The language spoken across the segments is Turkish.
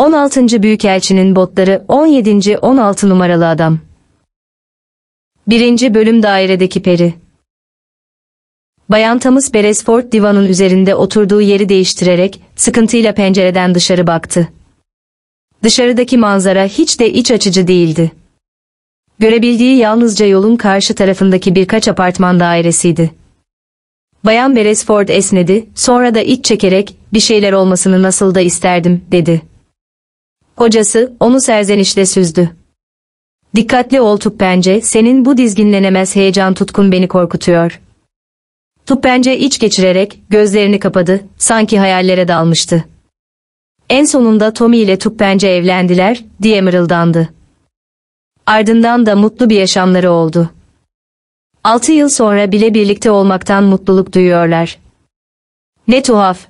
16. Büyükelçinin botları 17. 16 numaralı adam. 1. Bölüm Dairedeki Peri Bayan Thomas Beresford divanın üzerinde oturduğu yeri değiştirerek sıkıntıyla pencereden dışarı baktı. Dışarıdaki manzara hiç de iç açıcı değildi. Görebildiği yalnızca yolun karşı tarafındaki birkaç apartman dairesiydi. Bayan Beresford esnedi, sonra da iç çekerek, bir şeyler olmasını nasıl da isterdim, dedi. Hocası, onu serzenişle süzdü. Dikkatli ol Tupbence, senin bu dizginlenemez heyecan tutkun beni korkutuyor. Tupbence iç geçirerek, gözlerini kapadı, sanki hayallere dalmıştı. En sonunda Tommy ile Tupbence evlendiler, diye mırıldandı. Ardından da mutlu bir yaşamları oldu. Altı yıl sonra bile birlikte olmaktan mutluluk duyuyorlar. Ne tuhaf.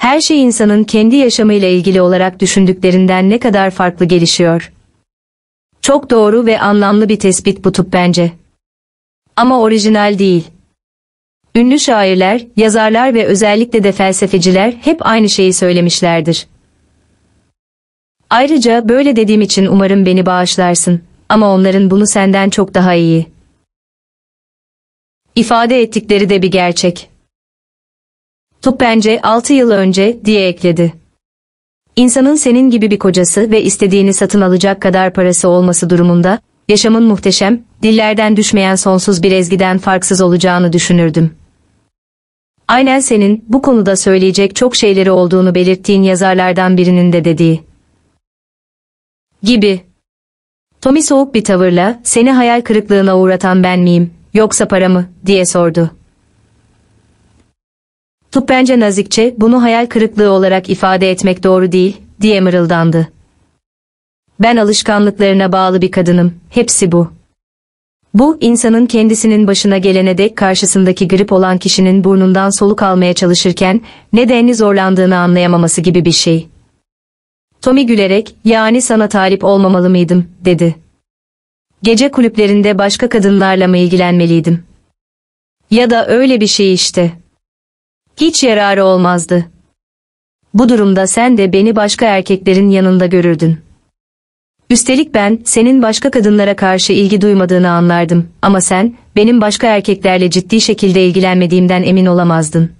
Her şey insanın kendi yaşamıyla ilgili olarak düşündüklerinden ne kadar farklı gelişiyor. Çok doğru ve anlamlı bir tespit bu tıp bence. Ama orijinal değil. Ünlü şairler, yazarlar ve özellikle de felsefeciler hep aynı şeyi söylemişlerdir. Ayrıca böyle dediğim için umarım beni bağışlarsın ama onların bunu senden çok daha iyi. İfade ettikleri de bir gerçek. Tup bence 6 yıl önce diye ekledi. İnsanın senin gibi bir kocası ve istediğini satın alacak kadar parası olması durumunda, yaşamın muhteşem, dillerden düşmeyen sonsuz bir ezgiden farksız olacağını düşünürdüm. Aynen senin bu konuda söyleyecek çok şeyleri olduğunu belirttiğin yazarlardan birinin de dediği. Gibi. Tommy soğuk bir tavırla, seni hayal kırıklığına uğratan ben miyim, yoksa para mı, diye sordu. Tup bence nazikçe, bunu hayal kırıklığı olarak ifade etmek doğru değil, diye mırıldandı. Ben alışkanlıklarına bağlı bir kadınım, hepsi bu. Bu, insanın kendisinin başına gelene dek karşısındaki grip olan kişinin burnundan soluk almaya çalışırken, nedenli zorlandığını anlayamaması gibi bir şey. Tommy gülerek, yani sana talip olmamalı mıydım, dedi. Gece kulüplerinde başka kadınlarla mı ilgilenmeliydim? Ya da öyle bir şey işte. Hiç yararı olmazdı. Bu durumda sen de beni başka erkeklerin yanında görürdün. Üstelik ben, senin başka kadınlara karşı ilgi duymadığını anlardım ama sen, benim başka erkeklerle ciddi şekilde ilgilenmediğimden emin olamazdın.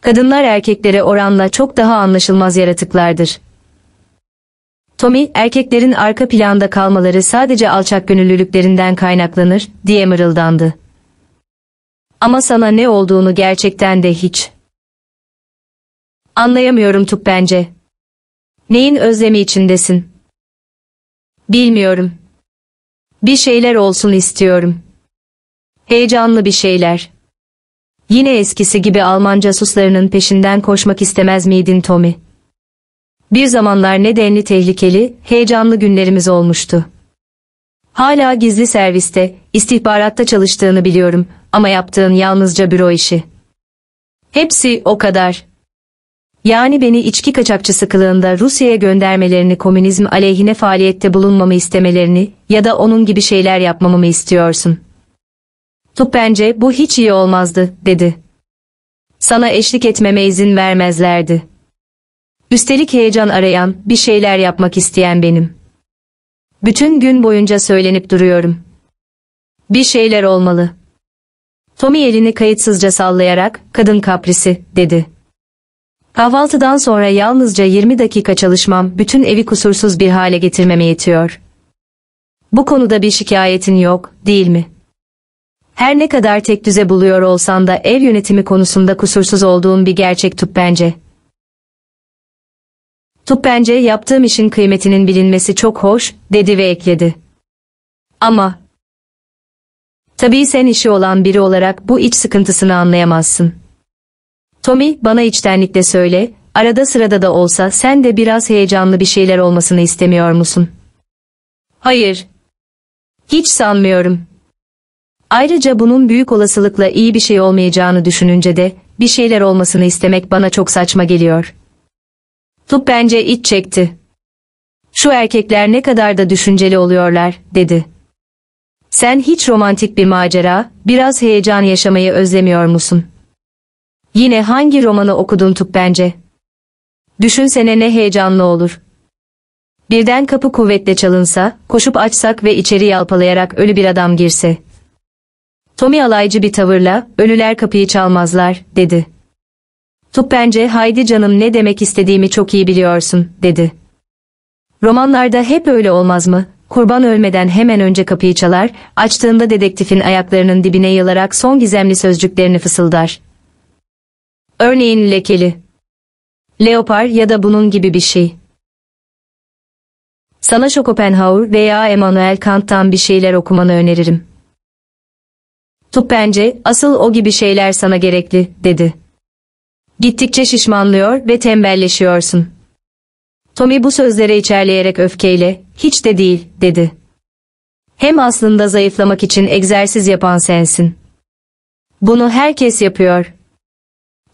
Kadınlar erkeklere oranla çok daha anlaşılmaz yaratıklardır. Tommy, erkeklerin arka planda kalmaları sadece alçak gönüllülüklerinden kaynaklanır, diye mırıldandı. Ama sana ne olduğunu gerçekten de hiç. Anlayamıyorum Tup bence. Neyin özlemi içindesin? Bilmiyorum. Bir şeyler olsun istiyorum. Heyecanlı bir şeyler. Yine eskisi gibi Alman casuslarının peşinden koşmak istemez miydin Tommy? Bir zamanlar ne denli tehlikeli, heyecanlı günlerimiz olmuştu. Hala gizli serviste, istihbaratta çalıştığını biliyorum ama yaptığın yalnızca büro işi. Hepsi o kadar. Yani beni içki kaçakçısı kılığında Rusya'ya göndermelerini komünizm aleyhine faaliyette bulunmamı istemelerini ya da onun gibi şeyler yapmamı mı istiyorsun? Tup bence bu hiç iyi olmazdı, dedi. Sana eşlik etmeme izin vermezlerdi. Üstelik heyecan arayan, bir şeyler yapmak isteyen benim. Bütün gün boyunca söylenip duruyorum. Bir şeyler olmalı. Tommy elini kayıtsızca sallayarak, kadın kaprisi, dedi. Kahvaltıdan sonra yalnızca 20 dakika çalışmam bütün evi kusursuz bir hale getirmeme yetiyor. Bu konuda bir şikayetin yok, değil mi? Her ne kadar tek düze buluyor olsan da ev yönetimi konusunda kusursuz olduğun bir gerçek tup bence. Tup bence yaptığım işin kıymetinin bilinmesi çok hoş, dedi ve ekledi. Ama... Tabii sen işi olan biri olarak bu iç sıkıntısını anlayamazsın. Tommy, bana içtenlikle söyle, arada sırada da olsa sen de biraz heyecanlı bir şeyler olmasını istemiyor musun? Hayır. Hiç sanmıyorum. Ayrıca bunun büyük olasılıkla iyi bir şey olmayacağını düşününce de, bir şeyler olmasını istemek bana çok saçma geliyor. Tup bence iç çekti. Şu erkekler ne kadar da düşünceli oluyorlar, dedi. Sen hiç romantik bir macera, biraz heyecan yaşamayı özlemiyor musun? Yine hangi romanı okudun Tup bence? Düşünsene ne heyecanlı olur. Birden kapı kuvvetle çalınsa, koşup açsak ve içeri yalpalayarak ölü bir adam girse. Tommy alaycı bir tavırla, ölüler kapıyı çalmazlar, dedi. Tup bence haydi canım ne demek istediğimi çok iyi biliyorsun, dedi. Romanlarda hep öyle olmaz mı? Kurban ölmeden hemen önce kapıyı çalar, açtığında dedektifin ayaklarının dibine yılarak son gizemli sözcüklerini fısıldar. Örneğin lekeli. Leopar ya da bunun gibi bir şey. Sana Schopenhauer veya Emmanuel Kant'tan bir şeyler okumanı öneririm. Tup bence, asıl o gibi şeyler sana gerekli, dedi. Gittikçe şişmanlıyor ve tembelleşiyorsun. Tommy bu sözlere içerleyerek öfkeyle, hiç de değil, dedi. Hem aslında zayıflamak için egzersiz yapan sensin. Bunu herkes yapıyor.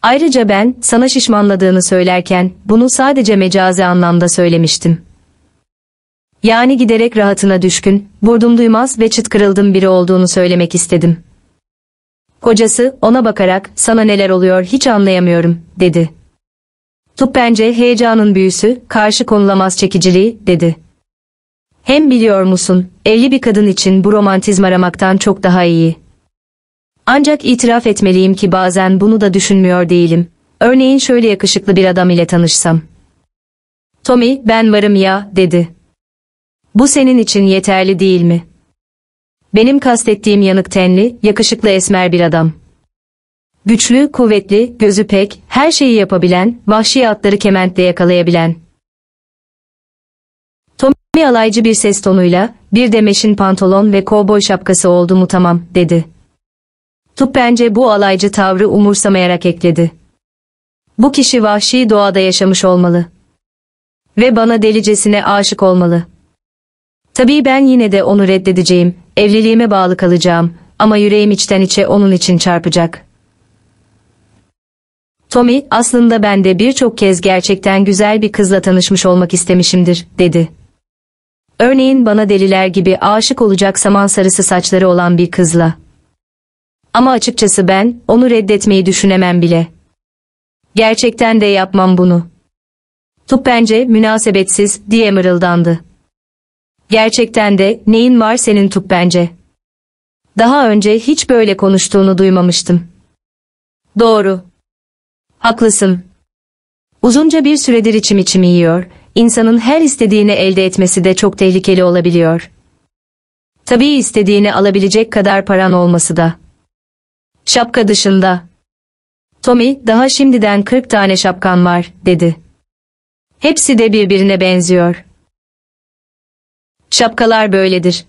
Ayrıca ben, sana şişmanladığını söylerken, bunu sadece mecazi anlamda söylemiştim. Yani giderek rahatına düşkün, vurdum duymaz ve çıt kırıldım biri olduğunu söylemek istedim. Kocası, ona bakarak, sana neler oluyor hiç anlayamıyorum, dedi. Tup bence heyecanın büyüsü, karşı konulamaz çekiciliği, dedi. Hem biliyor musun, evli bir kadın için bu romantizm aramaktan çok daha iyi. Ancak itiraf etmeliyim ki bazen bunu da düşünmüyor değilim. Örneğin şöyle yakışıklı bir adam ile tanışsam. Tommy, ben varım ya, dedi. Bu senin için yeterli değil mi? Benim kastettiğim yanık tenli, yakışıklı esmer bir adam. Güçlü, kuvvetli, gözü pek, her şeyi yapabilen, vahşi atları kementle yakalayabilen. Tommy alaycı bir ses tonuyla, bir de meşin pantolon ve kovboy şapkası oldu mu tamam, dedi. Tup bence bu alaycı tavrı umursamayarak ekledi. Bu kişi vahşi doğada yaşamış olmalı. Ve bana delicesine aşık olmalı. Tabii ben yine de onu reddedeceğim, evliliğime bağlı kalacağım ama yüreğim içten içe onun için çarpacak. Tommy, aslında ben de birçok kez gerçekten güzel bir kızla tanışmış olmak istemişimdir, dedi. Örneğin bana deliler gibi aşık olacak saman sarısı saçları olan bir kızla. Ama açıkçası ben, onu reddetmeyi düşünemem bile. Gerçekten de yapmam bunu. Tup bence münasebetsiz, diye mırıldandı. Gerçekten de, neyin var senin Tup bence? Daha önce hiç böyle konuştuğunu duymamıştım. Doğru. Haklısın. Uzunca bir süredir içim içimi yiyor, insanın her istediğini elde etmesi de çok tehlikeli olabiliyor. Tabii istediğini alabilecek kadar paran olması da. Şapka dışında. Tommy, daha şimdiden 40 tane şapkan var, dedi. Hepsi de birbirine benziyor. Şapkalar böyledir.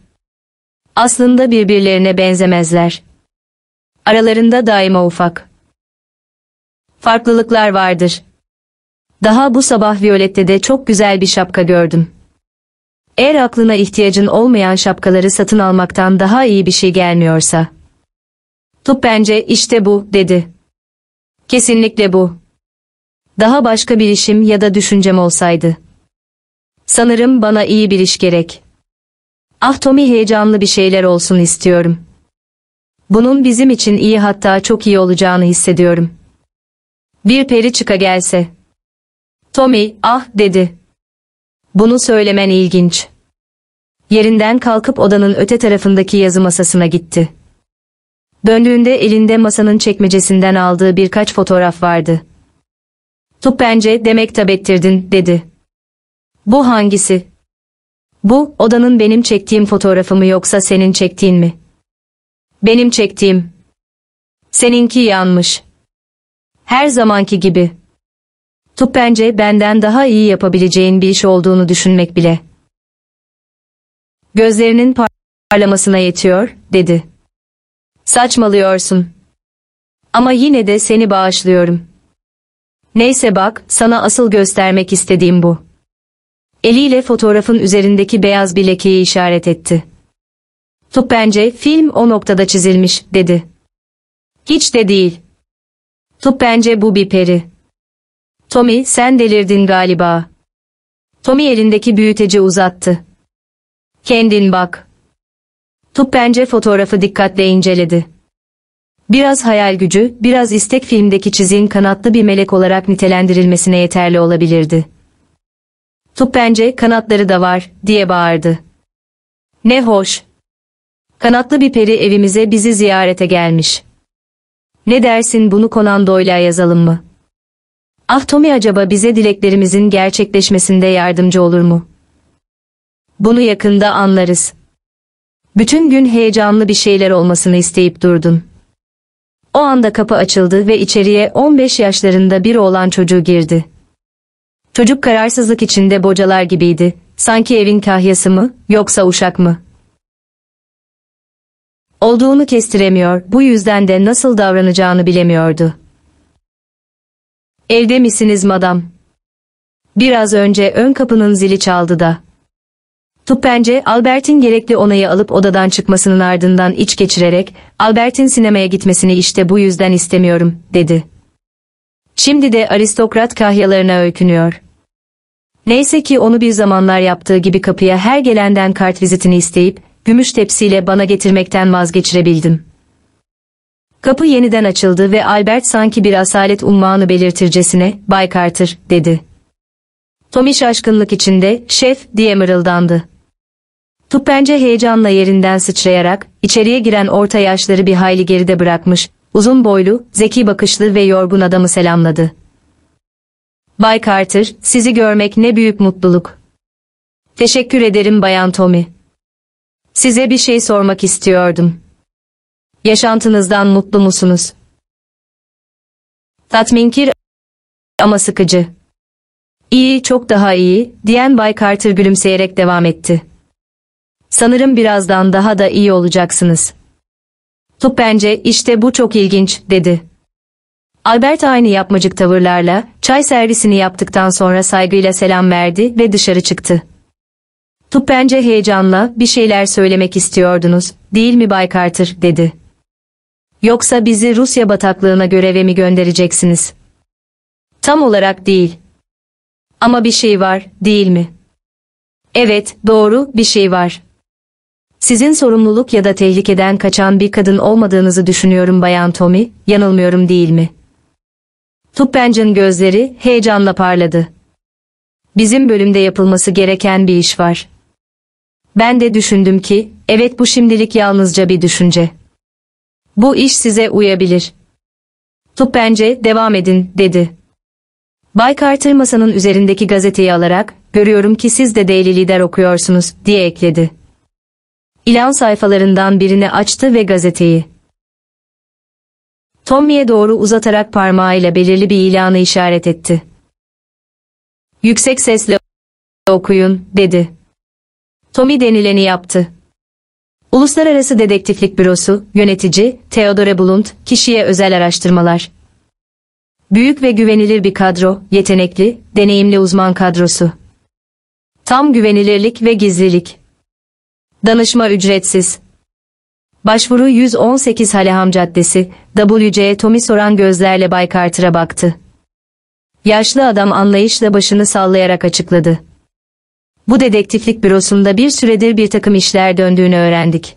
Aslında birbirlerine benzemezler. Aralarında daima ufak. Farklılıklar vardır. Daha bu sabah Violette'de çok güzel bir şapka gördüm. Eğer aklına ihtiyacın olmayan şapkaları satın almaktan daha iyi bir şey gelmiyorsa. Tup bence işte bu, dedi. Kesinlikle bu. Daha başka bir işim ya da düşüncem olsaydı. Sanırım bana iyi bir iş gerek. Ah Tommy heyecanlı bir şeyler olsun istiyorum. Bunun bizim için iyi hatta çok iyi olacağını hissediyorum. Bir peri çıka gelse. Tommy, ah dedi. Bunu söylemen ilginç. Yerinden kalkıp odanın öte tarafındaki yazı masasına gitti. Döndüğünde elinde masanın çekmecesinden aldığı birkaç fotoğraf vardı. Tup bence demek tabettirdin, dedi. Bu hangisi? Bu, odanın benim çektiğim fotoğrafı mı yoksa senin çektiğin mi? Benim çektiğim. Seninki yanmış. Her zamanki gibi. Tup bence benden daha iyi yapabileceğin bir iş olduğunu düşünmek bile. Gözlerinin parlamasına yetiyor, dedi. Saçmalıyorsun. Ama yine de seni bağışlıyorum. Neyse bak, sana asıl göstermek istediğim bu. Eliyle fotoğrafın üzerindeki beyaz bir lekeyi işaret etti. Tup bence film o noktada çizilmiş, dedi. Hiç de değil. Tup bence bu bir peri. Tommy sen delirdin galiba. Tommy elindeki büyüteci uzattı. Kendin bak. Tup bence fotoğrafı dikkatle inceledi. Biraz hayal gücü, biraz istek filmdeki çiziğin kanatlı bir melek olarak nitelendirilmesine yeterli olabilirdi. Tup bence kanatları da var, diye bağırdı. Ne hoş. Kanatlı bir peri evimize bizi ziyarete gelmiş. Ne dersin bunu Conan Doyle'a yazalım mı? Ah Tommy acaba bize dileklerimizin gerçekleşmesinde yardımcı olur mu? Bunu yakında anlarız. Bütün gün heyecanlı bir şeyler olmasını isteyip durdum. O anda kapı açıldı ve içeriye 15 yaşlarında bir oğlan çocuğu girdi. Çocuk kararsızlık içinde bocalar gibiydi. Sanki evin kahyası mı, yoksa uşak mı? Olduğunu kestiremiyor, bu yüzden de nasıl davranacağını bilemiyordu. Evde misiniz madam? Biraz önce ön kapının zili çaldı da. Tupence, Albert'in gerekli onayı alıp odadan çıkmasının ardından iç geçirerek, Albert'in sinemaya gitmesini işte bu yüzden istemiyorum, dedi. Şimdi de aristokrat kahyalarına öykünüyor. Neyse ki onu bir zamanlar yaptığı gibi kapıya her gelenden kart vizitini isteyip, gümüş tepsiyle bana getirmekten vazgeçirebildim. Kapı yeniden açıldı ve Albert sanki bir asalet ummanı belirtircesine, Bay Carter, dedi. Tommy şaşkınlık içinde, şef, diye mırıldandı. Tuppence heyecanla yerinden sıçrayarak, içeriye giren orta yaşları bir hayli geride bırakmış, uzun boylu, zeki bakışlı ve yorgun adamı selamladı. Bay Carter, sizi görmek ne büyük mutluluk. Teşekkür ederim Bayan Tommy. Size bir şey sormak istiyordum. Yaşantınızdan mutlu musunuz? Tatminkir ama sıkıcı. İyi, çok daha iyi, diyen Bay Carter gülümseyerek devam etti. Sanırım birazdan daha da iyi olacaksınız. Tup bence işte bu çok ilginç, dedi. Albert aynı yapmacık tavırlarla, çay servisini yaptıktan sonra saygıyla selam verdi ve dışarı çıktı. Tup bence heyecanla, bir şeyler söylemek istiyordunuz, değil mi Bay Carter, dedi. Yoksa bizi Rusya bataklığına göreve mi göndereceksiniz? Tam olarak değil. Ama bir şey var, değil mi? Evet, doğru, bir şey var. Sizin sorumluluk ya da tehlikeden kaçan bir kadın olmadığınızı düşünüyorum Bayan Tommy, yanılmıyorum değil mi? Tuppence'ın gözleri heyecanla parladı. Bizim bölümde yapılması gereken bir iş var. Ben de düşündüm ki, evet bu şimdilik yalnızca bir düşünce. Bu iş size uyabilir. Tuppence, devam edin, dedi. Bay Carter masanın üzerindeki gazeteyi alarak, görüyorum ki siz de Daily Lider okuyorsunuz, diye ekledi. İlan sayfalarından birini açtı ve gazeteyi. Tommy'ye doğru uzatarak parmağıyla belirli bir ilanı işaret etti. Yüksek sesle okuyun, dedi. Tommy denileni yaptı. Uluslararası Dedektiflik Bürosu, yönetici, Theodore Blunt, kişiye özel araştırmalar. Büyük ve güvenilir bir kadro, yetenekli, deneyimli uzman kadrosu. Tam güvenilirlik ve gizlilik. Danışma ücretsiz. Başvuru 118 Haleham Caddesi, WC Tommy soran gözlerle Bay Carter'a baktı. Yaşlı adam anlayışla başını sallayarak açıkladı. Bu dedektiflik bürosunda bir süredir bir takım işler döndüğünü öğrendik.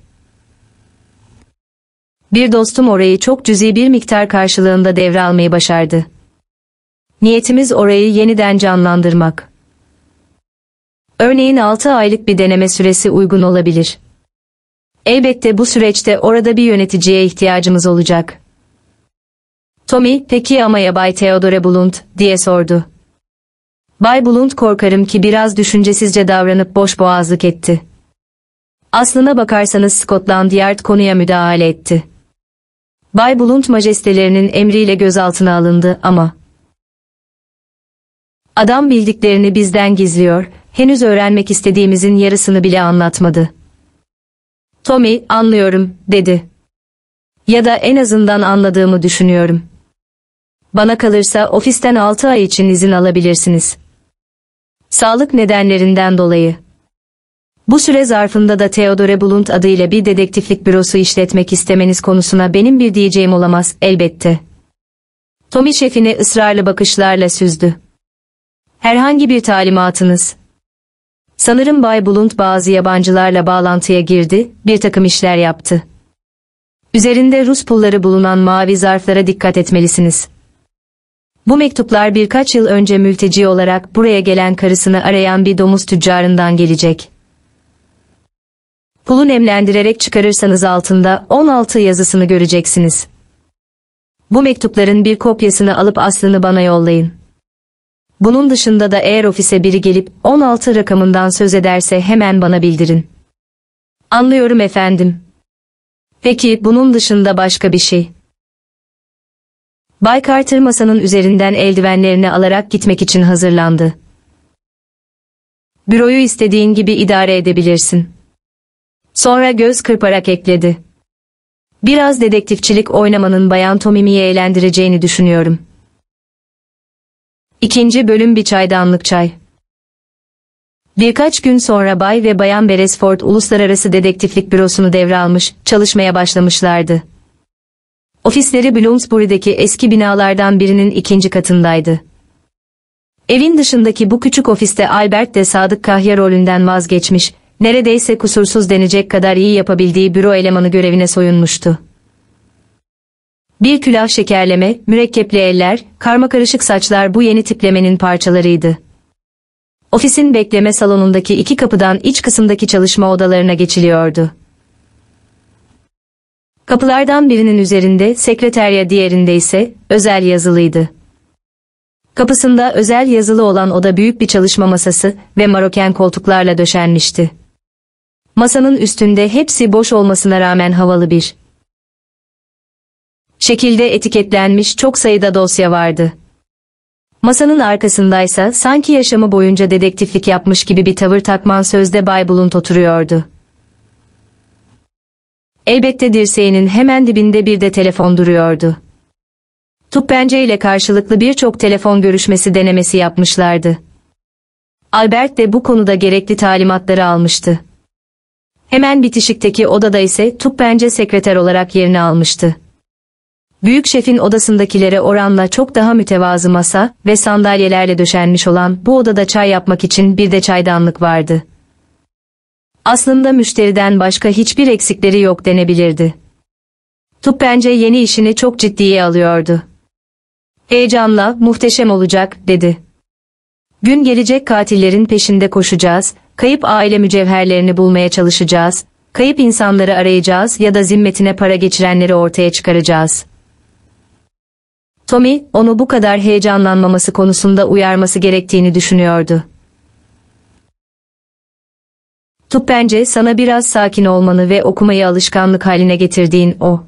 Bir dostum orayı çok cüzi bir miktar karşılığında devralmayı başardı. Niyetimiz orayı yeniden canlandırmak. Örneğin 6 aylık bir deneme süresi uygun olabilir. Elbette bu süreçte orada bir yöneticiye ihtiyacımız olacak. Tommy, peki ama ya Bay Theodore Blunt, diye sordu. Bay Blunt korkarım ki biraz düşüncesizce davranıp boş boğazlık etti. Aslına bakarsanız Scotland Yard konuya müdahale etti. Bay Blunt majestelerinin emriyle gözaltına alındı ama... Adam bildiklerini bizden gizliyor, henüz öğrenmek istediğimizin yarısını bile anlatmadı. Tommy, anlıyorum, dedi. Ya da en azından anladığımı düşünüyorum. Bana kalırsa ofisten 6 ay için izin alabilirsiniz. Sağlık nedenlerinden dolayı. Bu süre zarfında da Theodore Blunt adıyla bir dedektiflik bürosu işletmek istemeniz konusuna benim bir diyeceğim olamaz, elbette. Tommy şefini ısrarlı bakışlarla süzdü. Herhangi bir talimatınız. Sanırım Bay Blunt bazı yabancılarla bağlantıya girdi, bir takım işler yaptı. Üzerinde Rus pulları bulunan mavi zarflara dikkat etmelisiniz. Bu mektuplar birkaç yıl önce mülteci olarak buraya gelen karısını arayan bir domuz tüccarından gelecek. Pulu nemlendirerek çıkarırsanız altında 16 yazısını göreceksiniz. Bu mektupların bir kopyasını alıp aslını bana yollayın. Bunun dışında da eğer ofise biri gelip 16 rakamından söz ederse hemen bana bildirin. Anlıyorum efendim. Peki bunun dışında başka bir şey? Bay Carter masanın üzerinden eldivenlerini alarak gitmek için hazırlandı. Büroyu istediğin gibi idare edebilirsin. Sonra göz kırparak ekledi. Biraz dedektifçilik oynamanın Bayan Tomimi'yi eğlendireceğini düşünüyorum. İkinci bölüm bir çaydanlık çay. Birkaç gün sonra Bay ve Bayan Beresford Uluslararası Dedektiflik Bürosunu devralmış, çalışmaya başlamışlardı. Ofisleri Bloomsbury'deki eski binalardan birinin ikinci katındaydı. Evin dışındaki bu küçük ofiste Albert de Sadık Kahya rolünden vazgeçmiş, neredeyse kusursuz denecek kadar iyi yapabildiği büro elemanı görevine soyunmuştu. Bir külah şekerleme, mürekkepli eller, karma karışık saçlar bu yeni tiplemenin parçalarıydı. Ofisin bekleme salonundaki iki kapıdan iç kısımdaki çalışma odalarına geçiliyordu. Kapılardan birinin üzerinde sekreterya diğerinde ise özel yazılıydı. Kapısında özel yazılı olan oda büyük bir çalışma masası ve maroken koltuklarla döşenmişti. Masanın üstünde hepsi boş olmasına rağmen havalı bir şekilde etiketlenmiş çok sayıda dosya vardı. Masanın arkasındaysa sanki yaşamı boyunca dedektiflik yapmış gibi bir tavır takman sözde Bay Blunt oturuyordu. Elbette dirseğinin hemen dibinde bir de telefon duruyordu. Tuppence ile karşılıklı birçok telefon görüşmesi denemesi yapmışlardı. Albert de bu konuda gerekli talimatları almıştı. Hemen bitişikteki odada ise Tuppence sekreter olarak yerini almıştı. Büyük şefin odasındakilere oranla çok daha mütevazı masa ve sandalyelerle döşenmiş olan bu odada çay yapmak için bir de çaydanlık vardı. Aslında müşteriden başka hiçbir eksikleri yok denebilirdi. Tuppence yeni işini çok ciddiye alıyordu. Heyecanla, muhteşem olacak, dedi. Gün gelecek katillerin peşinde koşacağız, kayıp aile mücevherlerini bulmaya çalışacağız, kayıp insanları arayacağız ya da zimmetine para geçirenleri ortaya çıkaracağız. Tommy, onu bu kadar heyecanlanmaması konusunda uyarması gerektiğini düşünüyordu. Tup bence sana biraz sakin olmanı ve okumayı alışkanlık haline getirdiğin o.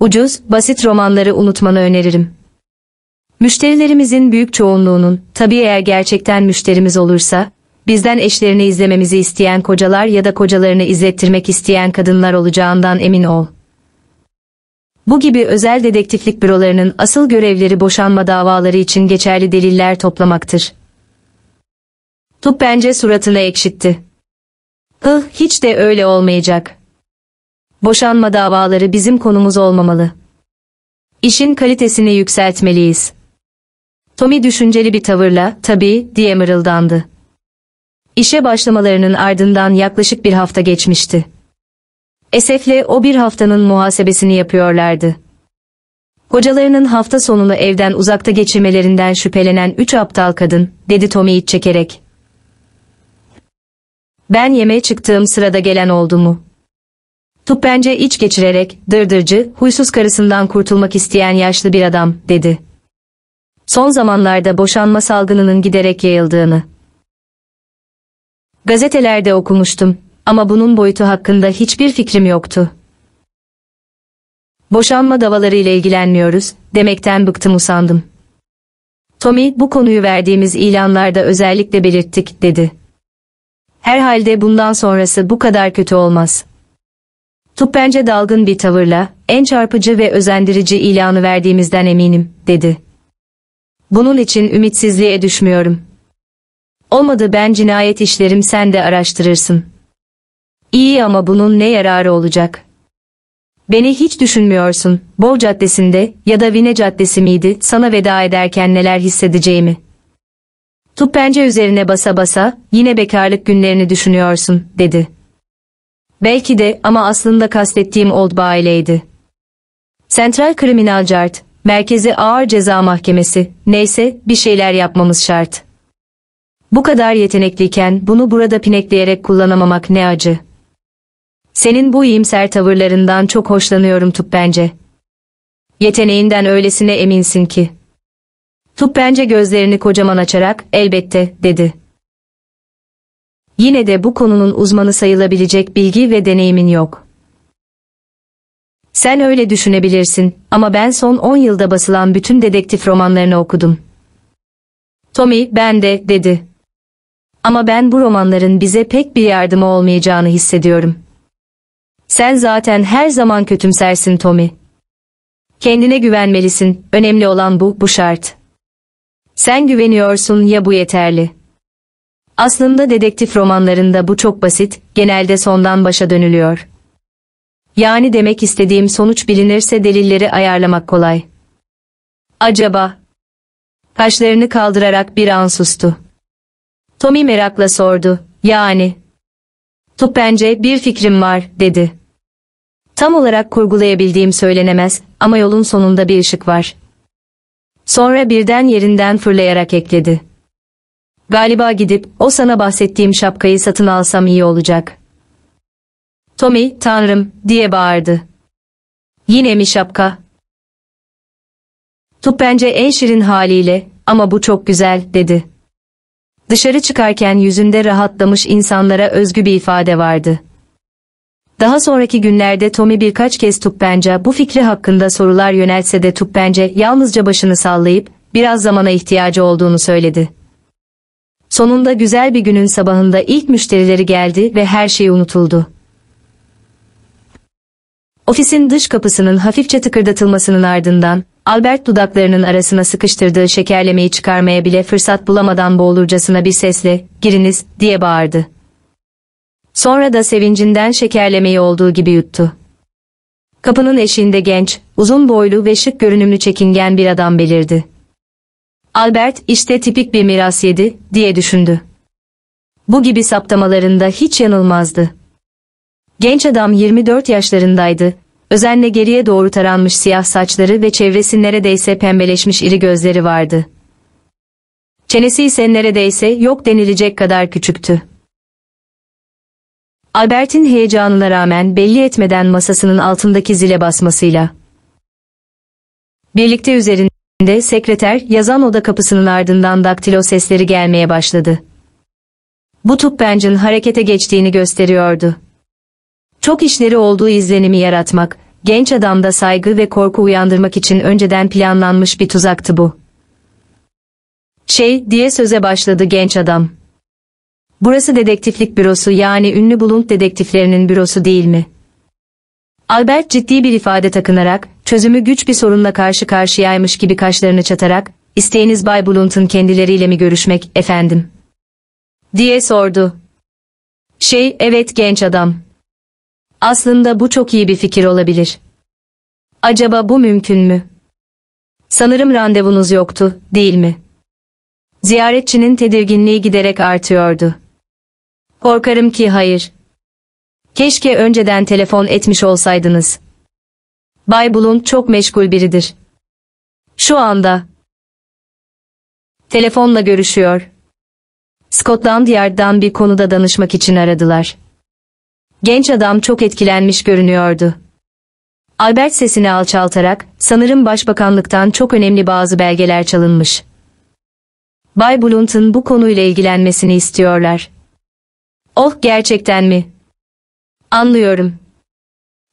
Ucuz, basit romanları unutmanı öneririm. Müşterilerimizin büyük çoğunluğunun, tabii eğer gerçekten müşterimiz olursa, bizden eşlerini izlememizi isteyen kocalar ya da kocalarını izlettirmek isteyen kadınlar olacağından emin ol. Bu gibi özel dedektiflik bürolarının asıl görevleri boşanma davaları için geçerli deliller toplamaktır. Tup bence suratını ekşitti. Hıh hiç de öyle olmayacak. Boşanma davaları bizim konumuz olmamalı. İşin kalitesini yükseltmeliyiz. Tommy düşünceli bir tavırla, tabii, diye mırıldandı. İşe başlamalarının ardından yaklaşık bir hafta geçmişti. Esef'le o bir haftanın muhasebesini yapıyorlardı. Kocalarının hafta sonunu evden uzakta geçirmelerinden şüphelenen üç aptal kadın, dedi Tommy iç çekerek. Ben yemeğe çıktığım sırada gelen oldu mu? Tup bence iç geçirerek, dırdırcı, huysuz karısından kurtulmak isteyen yaşlı bir adam, dedi. Son zamanlarda boşanma salgınının giderek yayıldığını. Gazetelerde okumuştum, ama bunun boyutu hakkında hiçbir fikrim yoktu. Boşanma davaları ile ilgilenmiyoruz, demekten bıktım usandım. Tommy, bu konuyu verdiğimiz ilanlarda özellikle belirttik, dedi. Herhalde bundan sonrası bu kadar kötü olmaz. Tuppence dalgın bir tavırla, en çarpıcı ve özendirici ilanı verdiğimizden eminim, dedi. Bunun için ümitsizliğe düşmüyorum. Olmadı ben cinayet işlerim sen de araştırırsın. İyi ama bunun ne yararı olacak? Beni hiç düşünmüyorsun, Bol Caddesi'nde ya da Vine Caddesi miydi sana veda ederken neler hissedeceğimi. Tup pence üzerine basa basa, yine bekarlık günlerini düşünüyorsun, dedi. Belki de ama aslında kastettiğim Old Bailey'di. Central Criminal Court, Merkezi Ağır Ceza Mahkemesi, neyse bir şeyler yapmamız şart. Bu kadar yetenekliyken bunu burada pinekleyerek kullanamamak ne acı. Senin bu iyimser tavırlarından çok hoşlanıyorum Tup bence. Yeteneğinden öylesine eminsin ki. Tup bence gözlerini kocaman açarak elbette dedi. Yine de bu konunun uzmanı sayılabilecek bilgi ve deneyimin yok. Sen öyle düşünebilirsin ama ben son 10 yılda basılan bütün dedektif romanlarını okudum. Tommy ben de dedi. Ama ben bu romanların bize pek bir yardımı olmayacağını hissediyorum. Sen zaten her zaman kötümsersin Tommy. Kendine güvenmelisin, önemli olan bu, bu şart. Sen güveniyorsun ya bu yeterli. Aslında dedektif romanlarında bu çok basit, genelde sondan başa dönülüyor. Yani demek istediğim sonuç bilinirse delilleri ayarlamak kolay. Acaba? Kaşlarını kaldırarak bir an sustu. Tommy merakla sordu. Yani? Tup bence bir fikrim var, dedi. Tam olarak kurgulayabildiğim söylenemez ama yolun sonunda bir ışık var. Sonra birden yerinden fırlayarak ekledi. Galiba gidip o sana bahsettiğim şapkayı satın alsam iyi olacak. Tommy, tanrım, diye bağırdı. Yine mi şapka? Tup bence en şirin haliyle, ama bu çok güzel, dedi. Dışarı çıkarken yüzünde rahatlamış insanlara özgü bir ifade vardı. Daha sonraki günlerde Tommy birkaç kez Tuppenca bu fikri hakkında sorular yöneltse de Tuppence yalnızca başını sallayıp biraz zamana ihtiyacı olduğunu söyledi. Sonunda güzel bir günün sabahında ilk müşterileri geldi ve her şey unutuldu. Ofisin dış kapısının hafifçe tıkırdatılmasının ardından, Albert dudaklarının arasına sıkıştırdığı şekerlemeyi çıkarmaya bile fırsat bulamadan boğulurcasına bir sesle, giriniz, diye bağırdı. Sonra da sevincinden şekerlemeyi olduğu gibi yuttu. Kapının eşiğinde genç, uzun boylu ve şık görünümlü çekingen bir adam belirdi. Albert işte tipik bir miras yedi, diye düşündü. Bu gibi saptamalarında hiç yanılmazdı. Genç adam 24 yaşlarındaydı, özenle geriye doğru taranmış siyah saçları ve çevresi neredeyse pembeleşmiş iri gözleri vardı. Çenesi ise neredeyse yok denilecek kadar küçüktü. Albert'in heyecanına rağmen belli etmeden masasının altındaki zile basmasıyla. Birlikte üzerinde sekreter yazan oda kapısının ardından daktilo sesleri gelmeye başladı. Bu tupbencin harekete geçtiğini gösteriyordu. Çok işleri olduğu izlenimi yaratmak, genç adamda saygı ve korku uyandırmak için önceden planlanmış bir tuzaktı bu. Şey diye söze başladı genç adam. Burası dedektiflik bürosu yani ünlü Blunt dedektiflerinin bürosu değil mi? Albert ciddi bir ifade takınarak, çözümü güç bir sorunla karşı karşıyaymış gibi kaşlarını çatarak, isteğiniz Bay Blunt'un kendileriyle mi görüşmek, efendim? Diye sordu. Şey, evet genç adam. Aslında bu çok iyi bir fikir olabilir. Acaba bu mümkün mü? Sanırım randevunuz yoktu, değil mi? Ziyaretçinin tedirginliği giderek artıyordu. Korkarım ki hayır. Keşke önceden telefon etmiş olsaydınız. Bay Blunt çok meşgul biridir. Şu anda. Telefonla görüşüyor. Scotland Yard'dan bir konuda danışmak için aradılar. Genç adam çok etkilenmiş görünüyordu. Albert sesini alçaltarak, sanırım başbakanlıktan çok önemli bazı belgeler çalınmış. Bay Blunt'un bu konuyla ilgilenmesini istiyorlar. Oh gerçekten mi? Anlıyorum.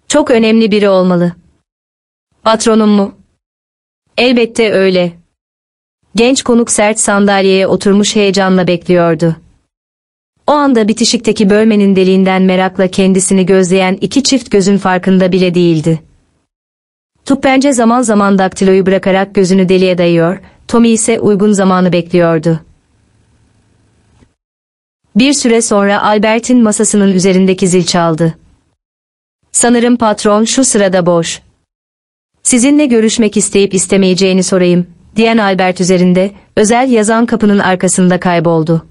Çok önemli biri olmalı. Patronum mu? Elbette öyle. Genç konuk sert sandalyeye oturmuş heyecanla bekliyordu. O anda bitişikteki bölmenin deliğinden merakla kendisini gözleyen iki çift gözün farkında bile değildi. Tuppence zaman zaman daktiloyu bırakarak gözünü deliğe dayıyor, Tommy ise uygun zamanı bekliyordu. Bir süre sonra Albert'in masasının üzerindeki zil çaldı. Sanırım patron şu sırada boş. Sizinle görüşmek isteyip istemeyeceğini sorayım, diyen Albert üzerinde, özel yazan kapının arkasında kayboldu.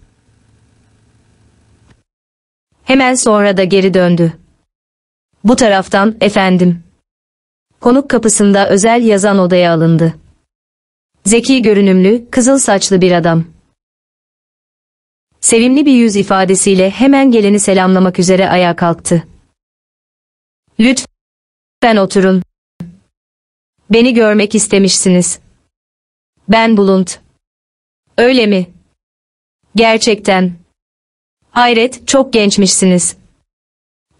Hemen sonra da geri döndü. Bu taraftan, efendim. Konuk kapısında özel yazan odaya alındı. Zeki görünümlü, kızıl saçlı bir adam. Sevimli bir yüz ifadesiyle hemen geleni selamlamak üzere ayağa kalktı. Lütfen oturun. Beni görmek istemişsiniz. Ben Bulunt. Öyle mi? Gerçekten. Hayret, çok gençmişsiniz.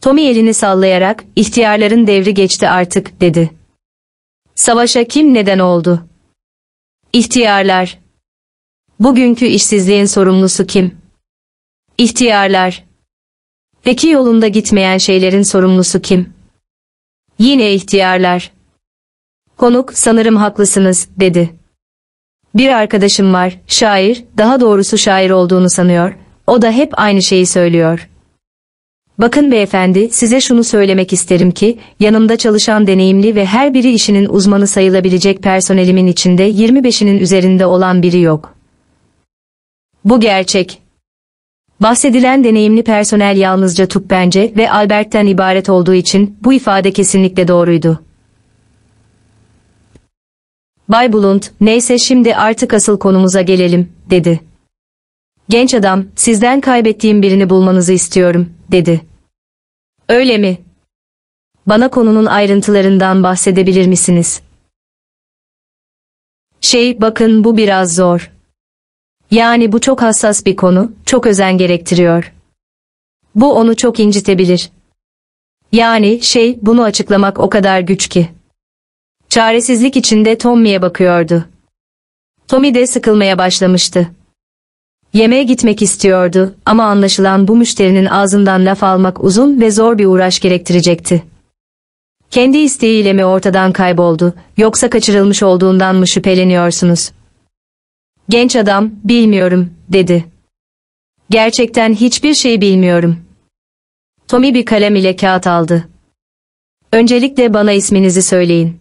Tommy elini sallayarak, ihtiyarların devri geçti artık, dedi. Savaşa kim neden oldu? İhtiyarlar. Bugünkü işsizliğin sorumlusu kim? İhtiyarlar. Peki yolunda gitmeyen şeylerin sorumlusu kim? Yine ihtiyarlar. Konuk, sanırım haklısınız, dedi. Bir arkadaşım var, şair, daha doğrusu şair olduğunu sanıyor. O da hep aynı şeyi söylüyor. Bakın beyefendi, size şunu söylemek isterim ki, yanımda çalışan deneyimli ve her biri işinin uzmanı sayılabilecek personelimin içinde 25'inin üzerinde olan biri yok. Bu gerçek. Bahsedilen deneyimli personel yalnızca Tupbence ve Albert'ten ibaret olduğu için bu ifade kesinlikle doğruydu. Bay Blunt, neyse şimdi artık asıl konumuza gelelim, dedi. Genç adam, sizden kaybettiğim birini bulmanızı istiyorum, dedi. Öyle mi? Bana konunun ayrıntılarından bahsedebilir misiniz? Şey, bakın bu biraz zor. Yani bu çok hassas bir konu, çok özen gerektiriyor. Bu onu çok incitebilir. Yani şey, bunu açıklamak o kadar güç ki. Çaresizlik içinde Tommy'ye bakıyordu. Tommy de sıkılmaya başlamıştı. Yemeğe gitmek istiyordu ama anlaşılan bu müşterinin ağzından laf almak uzun ve zor bir uğraş gerektirecekti. Kendi isteğiyle mi ortadan kayboldu, yoksa kaçırılmış olduğundan mı şüpheleniyorsunuz? Genç adam, bilmiyorum, dedi. Gerçekten hiçbir şey bilmiyorum. Tommy bir kalem ile kağıt aldı. Öncelikle bana isminizi söyleyin.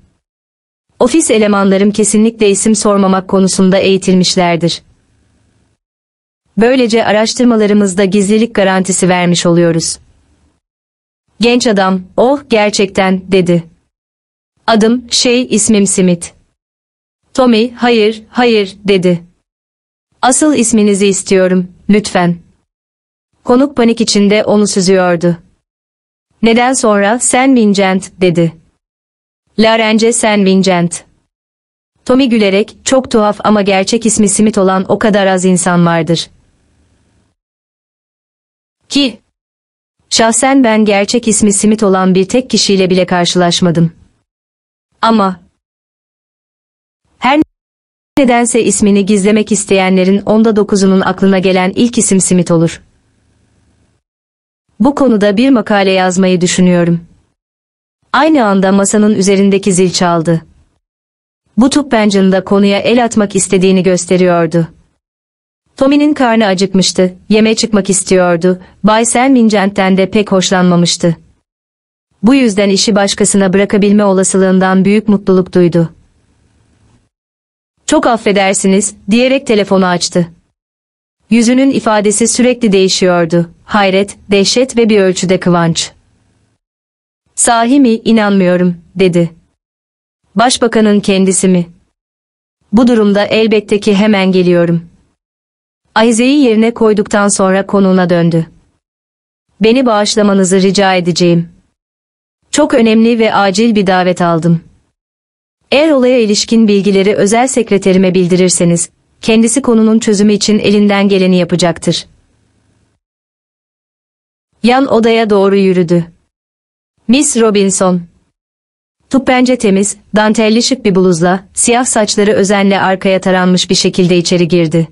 Ofis elemanlarım kesinlikle isim sormamak konusunda eğitilmişlerdir. Böylece araştırmalarımızda gizlilik garantisi vermiş oluyoruz. Genç adam, oh gerçekten, dedi. Adım, şey, ismim Smith. Tommy, hayır, hayır, dedi. Asıl isminizi istiyorum, lütfen. Konuk panik içinde onu süzüyordu. Neden sonra sen Vincent, dedi. Larence sen Vincent. Tommy gülerek, çok tuhaf ama gerçek ismi Smith olan o kadar az insan vardır. Ki, şahsen ben gerçek ismi Smith olan bir tek kişiyle bile karşılaşmadım. Ama, nedense ismini gizlemek isteyenlerin onda dokuzunun aklına gelen ilk isim Smith olur. Bu konuda bir makale yazmayı düşünüyorum. Aynı anda masanın üzerindeki zil çaldı. Bu tuppencinin da konuya el atmak istediğini gösteriyordu. Tommy'nin karnı acıkmıştı, yeme çıkmak istiyordu, Bay Selmingent'ten de pek hoşlanmamıştı. Bu yüzden işi başkasına bırakabilme olasılığından büyük mutluluk duydu. Çok affedersiniz, diyerek telefonu açtı. Yüzünün ifadesi sürekli değişiyordu. Hayret, dehşet ve bir ölçüde kıvanç. Sahi mi, inanmıyorum, dedi. Başbakanın kendisi mi? Bu durumda elbette ki hemen geliyorum. Ahize'yi yerine koyduktan sonra konuğuna döndü. Beni bağışlamanızı rica edeceğim. Çok önemli ve acil bir davet aldım. Eğer olaya ilişkin bilgileri özel sekreterime bildirirseniz, kendisi konunun çözümü için elinden geleni yapacaktır. Yan odaya doğru yürüdü. Miss Robinson. Tuppence temiz, dantelli şık bir bluzla, siyah saçları özenle arkaya taranmış bir şekilde içeri girdi.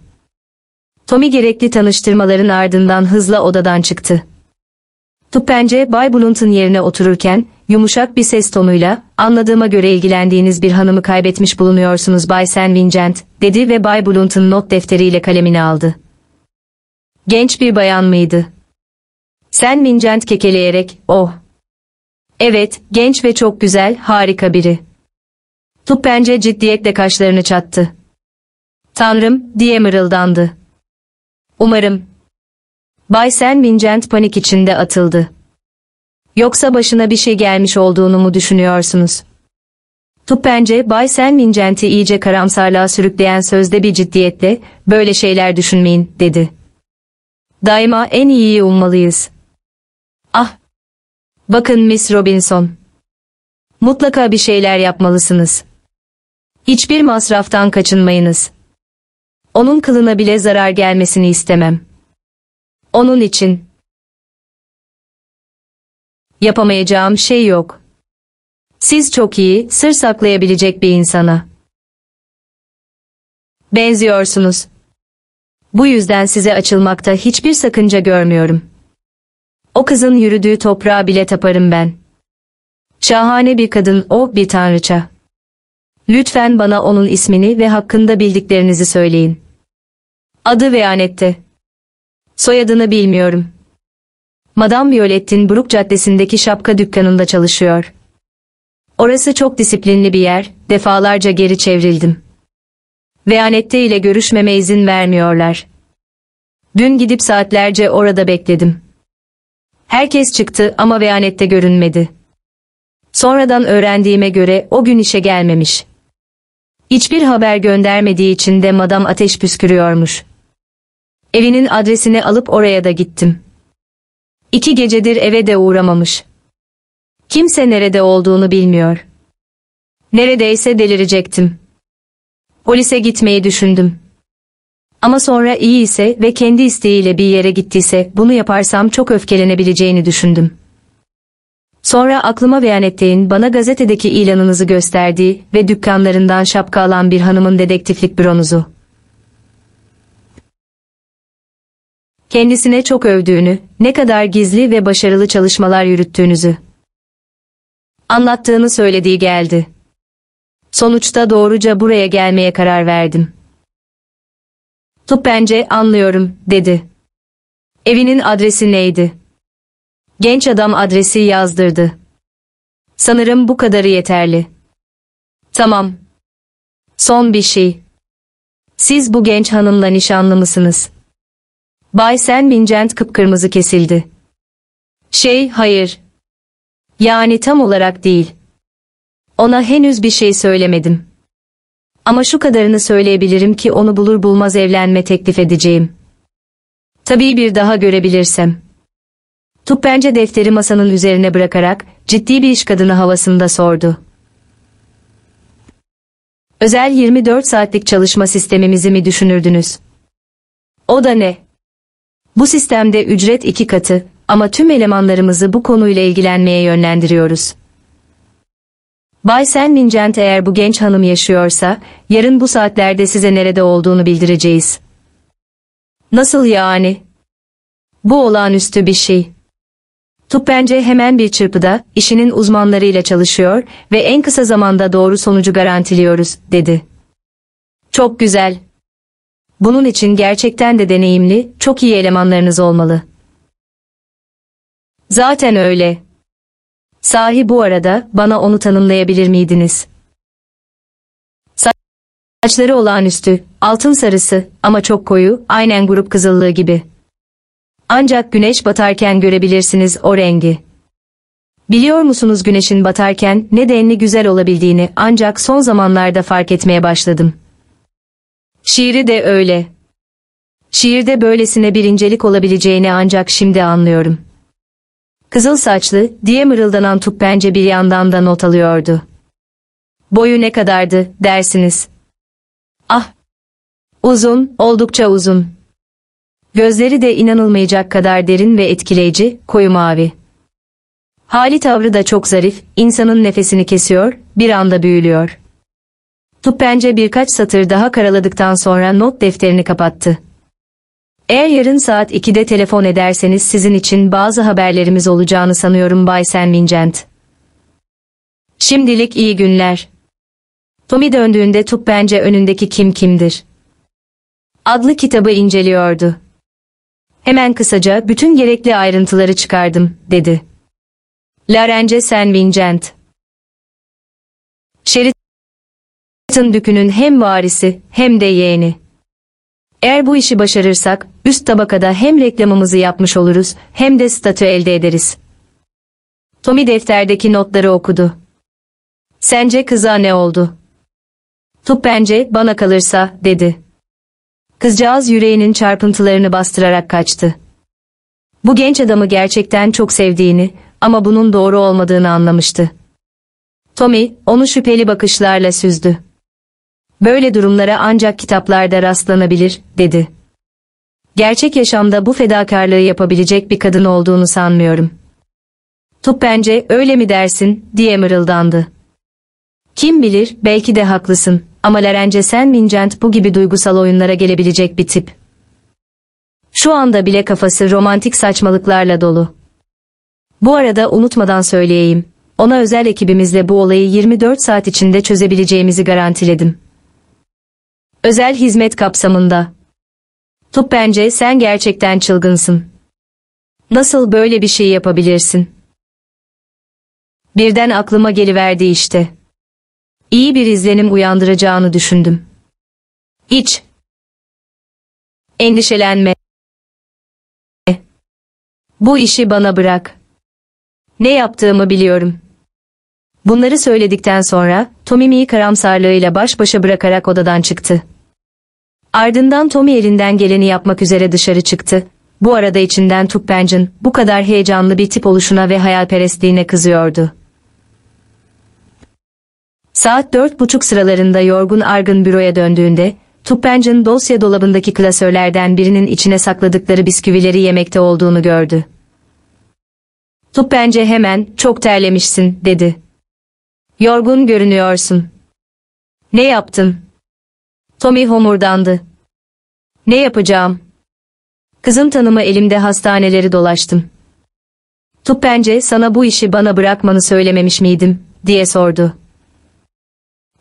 Tommy gerekli tanıştırmaların ardından hızla odadan çıktı. Tuppence Bay Blunt'un yerine otururken, yumuşak bir ses tonuyla, anladığıma göre ilgilendiğiniz bir hanımı kaybetmiş bulunuyorsunuz Bay Sen Vincent, dedi ve Bay Blunt'un not defteriyle kalemini aldı. Genç bir bayan mıydı? Sen Vincent kekeleyerek, oh. Evet, genç ve çok güzel, harika biri. Tuppence ciddiyetle kaşlarını çattı. Tanrım, diye mırıldandı. Umarım. Bay Sen Vincent panik içinde atıldı. Yoksa başına bir şey gelmiş olduğunu mu düşünüyorsunuz? Tuppence, Bay Sen Vincent'i iyice karamsarlığa sürükleyen sözde bir ciddiyetle, böyle şeyler düşünmeyin, dedi. Daima en iyiyi ummalıyız. Ah! Bakın Miss Robinson. Mutlaka bir şeyler yapmalısınız. Hiçbir masraftan kaçınmayınız. Onun kılına bile zarar gelmesini istemem. Onun için. Yapamayacağım şey yok. Siz çok iyi, sır saklayabilecek bir insana. Benziyorsunuz. Bu yüzden size açılmakta hiçbir sakınca görmüyorum. O kızın yürüdüğü toprağa bile taparım ben. Şahane bir kadın o, bir tanrıça. Lütfen bana onun ismini ve hakkında bildiklerinizi söyleyin. Adı ve anette. Soyadını bilmiyorum. Madame Violette'in Brook Caddesi'ndeki şapka dükkanında çalışıyor. Orası çok disiplinli bir yer, defalarca geri çevrildim. Ve Anette ile görüşmeme izin vermiyorlar. Dün gidip saatlerce orada bekledim. Herkes çıktı ama Veyanet'te görünmedi. Sonradan öğrendiğime göre o gün işe gelmemiş. Hiçbir haber göndermediği için de madam ateş püskürüyormuş. Evinin adresini alıp oraya da gittim. İki gecedir eve de uğramamış. Kimse nerede olduğunu bilmiyor. Neredeyse delirecektim. Polise gitmeyi düşündüm. Ama sonra iyi ise ve kendi isteğiyle bir yere gittiyse bunu yaparsam çok öfkelenebileceğini düşündüm. Sonra aklıma Veyanette'in bana gazetedeki ilanınızı gösterdiği ve dükkanlarından şapka alan bir hanımın dedektiflik büronuzu. Kendisine çok övdüğünü, ne kadar gizli ve başarılı çalışmalar yürüttüğünüzü. Anlattığını söylediği geldi. Sonuçta doğruca buraya gelmeye karar verdim. Tup bence anlıyorum, dedi. Evinin adresi neydi? Genç adam adresi yazdırdı. Sanırım bu kadarı yeterli. Tamam. Son bir şey. Siz bu genç hanımla nişanlı mısınız? Bay Sen Vincent kıpkırmızı kesildi. Şey, hayır. Yani tam olarak değil. Ona henüz bir şey söylemedim. Ama şu kadarını söyleyebilirim ki onu bulur bulmaz evlenme teklif edeceğim. Tabii bir daha görebilirsem. Tuppence defteri masanın üzerine bırakarak ciddi bir iş kadını havasında sordu. Özel 24 saatlik çalışma sistemimizi mi düşünürdünüz? O da ne? Bu sistemde ücret iki katı ama tüm elemanlarımızı bu konuyla ilgilenmeye yönlendiriyoruz. Bay Sen Vincent eğer bu genç hanım yaşıyorsa, yarın bu saatlerde size nerede olduğunu bildireceğiz. Nasıl yani? Bu olağanüstü bir şey. Tuppence hemen bir çırpıda, işinin uzmanlarıyla çalışıyor ve en kısa zamanda doğru sonucu garantiliyoruz, dedi. Çok güzel. Bunun için gerçekten de deneyimli, çok iyi elemanlarınız olmalı. Zaten öyle. Sahi bu arada bana onu tanımlayabilir miydiniz? Saçları olağanüstü, altın sarısı ama çok koyu, aynen grup kızıllığı gibi. Ancak güneş batarken görebilirsiniz o rengi. Biliyor musunuz güneşin batarken ne denli güzel olabildiğini ancak son zamanlarda fark etmeye başladım. Şiiri de öyle. Şiirde böylesine bir incelik olabileceğini ancak şimdi anlıyorum. Kızıl saçlı, diye mırıldanan Tuppence bir yandan da not alıyordu. Boyu ne kadardı, dersiniz. Ah! Uzun, oldukça uzun. Gözleri de inanılmayacak kadar derin ve etkileyici, koyu mavi. Hali tavrı da çok zarif, insanın nefesini kesiyor, bir anda büyülüyor. Tuppence birkaç satır daha karaladıktan sonra not defterini kapattı. Eğer yarın saat 2'de telefon ederseniz sizin için bazı haberlerimiz olacağını sanıyorum Bay Sen Vincent. Şimdilik iyi günler. Tommy döndüğünde Tuppence önündeki kim kimdir? Adlı kitabı inceliyordu. Hemen kısaca bütün gerekli ayrıntıları çıkardım, dedi. Larence Sen Vincent. Sheraton Dükü'nün hem varisi hem de yeğeni. Eğer bu işi başarırsak, üst tabakada hem reklamımızı yapmış oluruz, hem de statü elde ederiz. Tommy defterdeki notları okudu. Sence kıza ne oldu? Tup bence bana kalırsa, dedi. Kızcağız yüreğinin çarpıntılarını bastırarak kaçtı. Bu genç adamı gerçekten çok sevdiğini ama bunun doğru olmadığını anlamıştı. Tommy, onu şüpheli bakışlarla süzdü. Böyle durumlara ancak kitaplarda rastlanabilir, dedi. Gerçek yaşamda bu fedakarlığı yapabilecek bir kadın olduğunu sanmıyorum. Tup bence öyle mi dersin, diye mırıldandı. Kim bilir, belki de haklısın ama Lerence sen Vincent bu gibi duygusal oyunlara gelebilecek bir tip. Şu anda bile kafası romantik saçmalıklarla dolu. Bu arada unutmadan söyleyeyim, ona özel ekibimizle bu olayı 24 saat içinde çözebileceğimizi garantiledim. Özel hizmet kapsamında. Tup bence sen gerçekten çılgınsın. Nasıl böyle bir şey yapabilirsin? Birden aklıma geliverdi işte. İyi bir izlenim uyandıracağını düşündüm. Hiç. Endişelenme. Bu işi bana bırak. Ne yaptığımı biliyorum. Bunları söyledikten sonra Tommy'yi karamsarlığıyla baş başa bırakarak odadan çıktı. Ardından Tommy elinden geleni yapmak üzere dışarı çıktı. Bu arada içinden Tuppen'cin bu kadar heyecanlı bir tip oluşuna ve hayalperestliğine kızıyordu. Saat dört buçuk sıralarında yorgun argın büroya döndüğünde, Tuppen'cin dosya dolabındaki klasörlerden birinin içine sakladıkları bisküvileri yemekte olduğunu gördü. Tuppence hemen, çok terlemişsin, dedi. Yorgun görünüyorsun. Ne yaptın? Tommy homurdandı. Ne yapacağım? Kızın tanımı elimde hastaneleri dolaştım. Tuppence sana bu işi bana bırakmanı söylememiş miydim, diye sordu.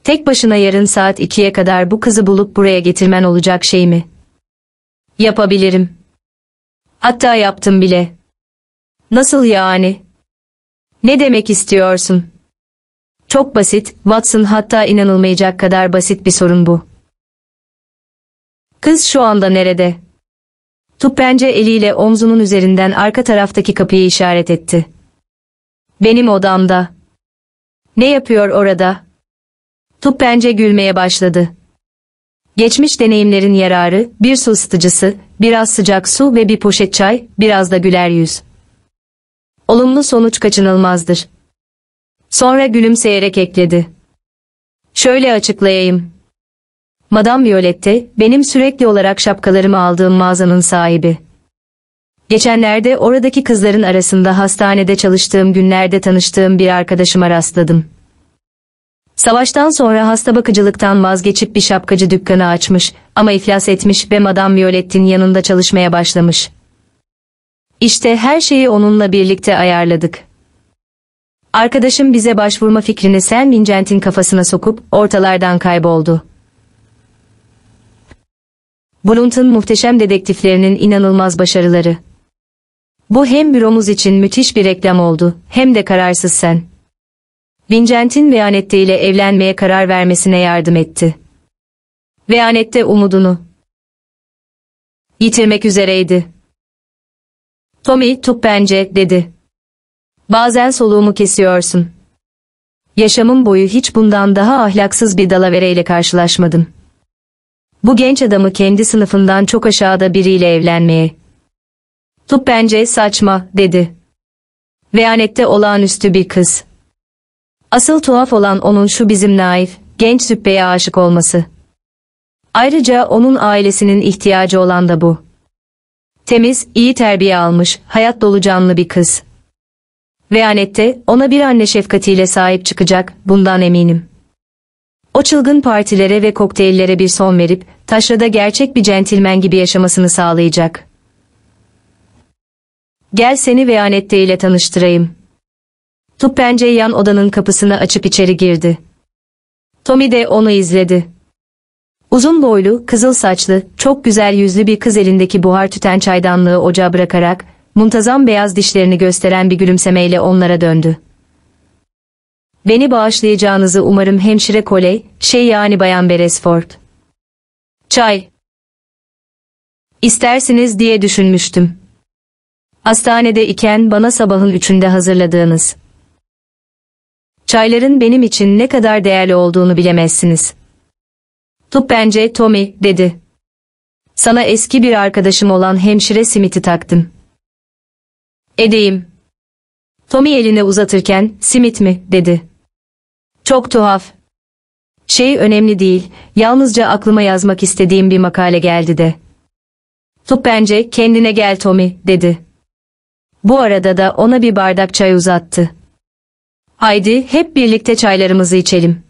Tek başına yarın saat ikiye kadar bu kızı bulup buraya getirmen olacak şey mi? Yapabilirim. Hatta yaptım bile. Nasıl yani? Ne demek istiyorsun? Çok basit, Watson hatta inanılmayacak kadar basit bir sorun bu. Kız şu anda nerede? Tuppence eliyle omzunun üzerinden arka taraftaki kapıyı işaret etti. Benim odamda. Ne yapıyor orada? Tuppence gülmeye başladı. Geçmiş deneyimlerin yararı, bir su ısıtıcısı, biraz sıcak su ve bir poşet çay, biraz da güler yüz. Olumlu sonuç kaçınılmazdır. Sonra gülümseyerek ekledi. Şöyle açıklayayım. Madame Violette, benim sürekli olarak şapkalarımı aldığım mağazanın sahibi. Geçenlerde oradaki kızların arasında hastanede çalıştığım günlerde tanıştığım bir arkadaşıma rastladım. Savaştan sonra hasta bakıcılıktan vazgeçip bir şapkacı dükkanı açmış ama iflas etmiş ve Madame Violette'in yanında çalışmaya başlamış. İşte her şeyi onunla birlikte ayarladık. Arkadaşım bize başvurma fikrini Sen Vincent'in kafasına sokup ortalardan kayboldu. Blunt'un muhteşem dedektiflerinin inanılmaz başarıları. Bu hem büromuz için müthiş bir reklam oldu, hem de kararsız sen. Vincent'in Veanette ile evlenmeye karar vermesine yardım etti. Veanette umudunu yitirmek üzereydi. Tommy, tup bence, dedi. Bazen soluğumu kesiyorsun. Yaşamım boyu hiç bundan daha ahlaksız bir dalavereyle karşılaşmadım. Bu genç adamı kendi sınıfından çok aşağıda biriyle evlenmeye. Tup bence saçma, dedi. Veyanette olağanüstü bir kız. Asıl tuhaf olan onun şu bizim naif, genç züppeye aşık olması. Ayrıca onun ailesinin ihtiyacı olan da bu. Temiz, iyi terbiye almış, hayat dolu canlı bir kız. Veyanette ona bir anne şefkatiyle sahip çıkacak, bundan eminim. O çılgın partilere ve kokteyllere bir son verip, taşrada gerçek bir centilmen gibi yaşamasını sağlayacak. Gel seni Veyanette ile tanıştırayım. Tuppence yan odanın kapısını açıp içeri girdi. Tommy de onu izledi. Uzun boylu, kızıl saçlı, çok güzel yüzlü bir kız elindeki buhar tüten çaydanlığı ocağa bırakarak, muntazam beyaz dişlerini gösteren bir gülümsemeyle onlara döndü. Beni bağışlayacağınızı umarım hemşire Koley, şey yani Bayan Beresford. Çay. İstersiniz diye düşünmüştüm. Hastanede iken bana sabahın üçünde hazırladığınız. Çayların benim için ne kadar değerli olduğunu bilemezsiniz. Tup bence Tommy, dedi. Sana eski bir arkadaşım olan hemşire Smith'i taktım. Edeyim. Tommy eline uzatırken, Smith mi, dedi. Çok tuhaf. Şey önemli değil, yalnızca aklıma yazmak istediğim bir makale geldi de. Tup bence kendine gel Tommy, dedi. Bu arada da ona bir bardak çay uzattı. Haydi hep birlikte çaylarımızı içelim.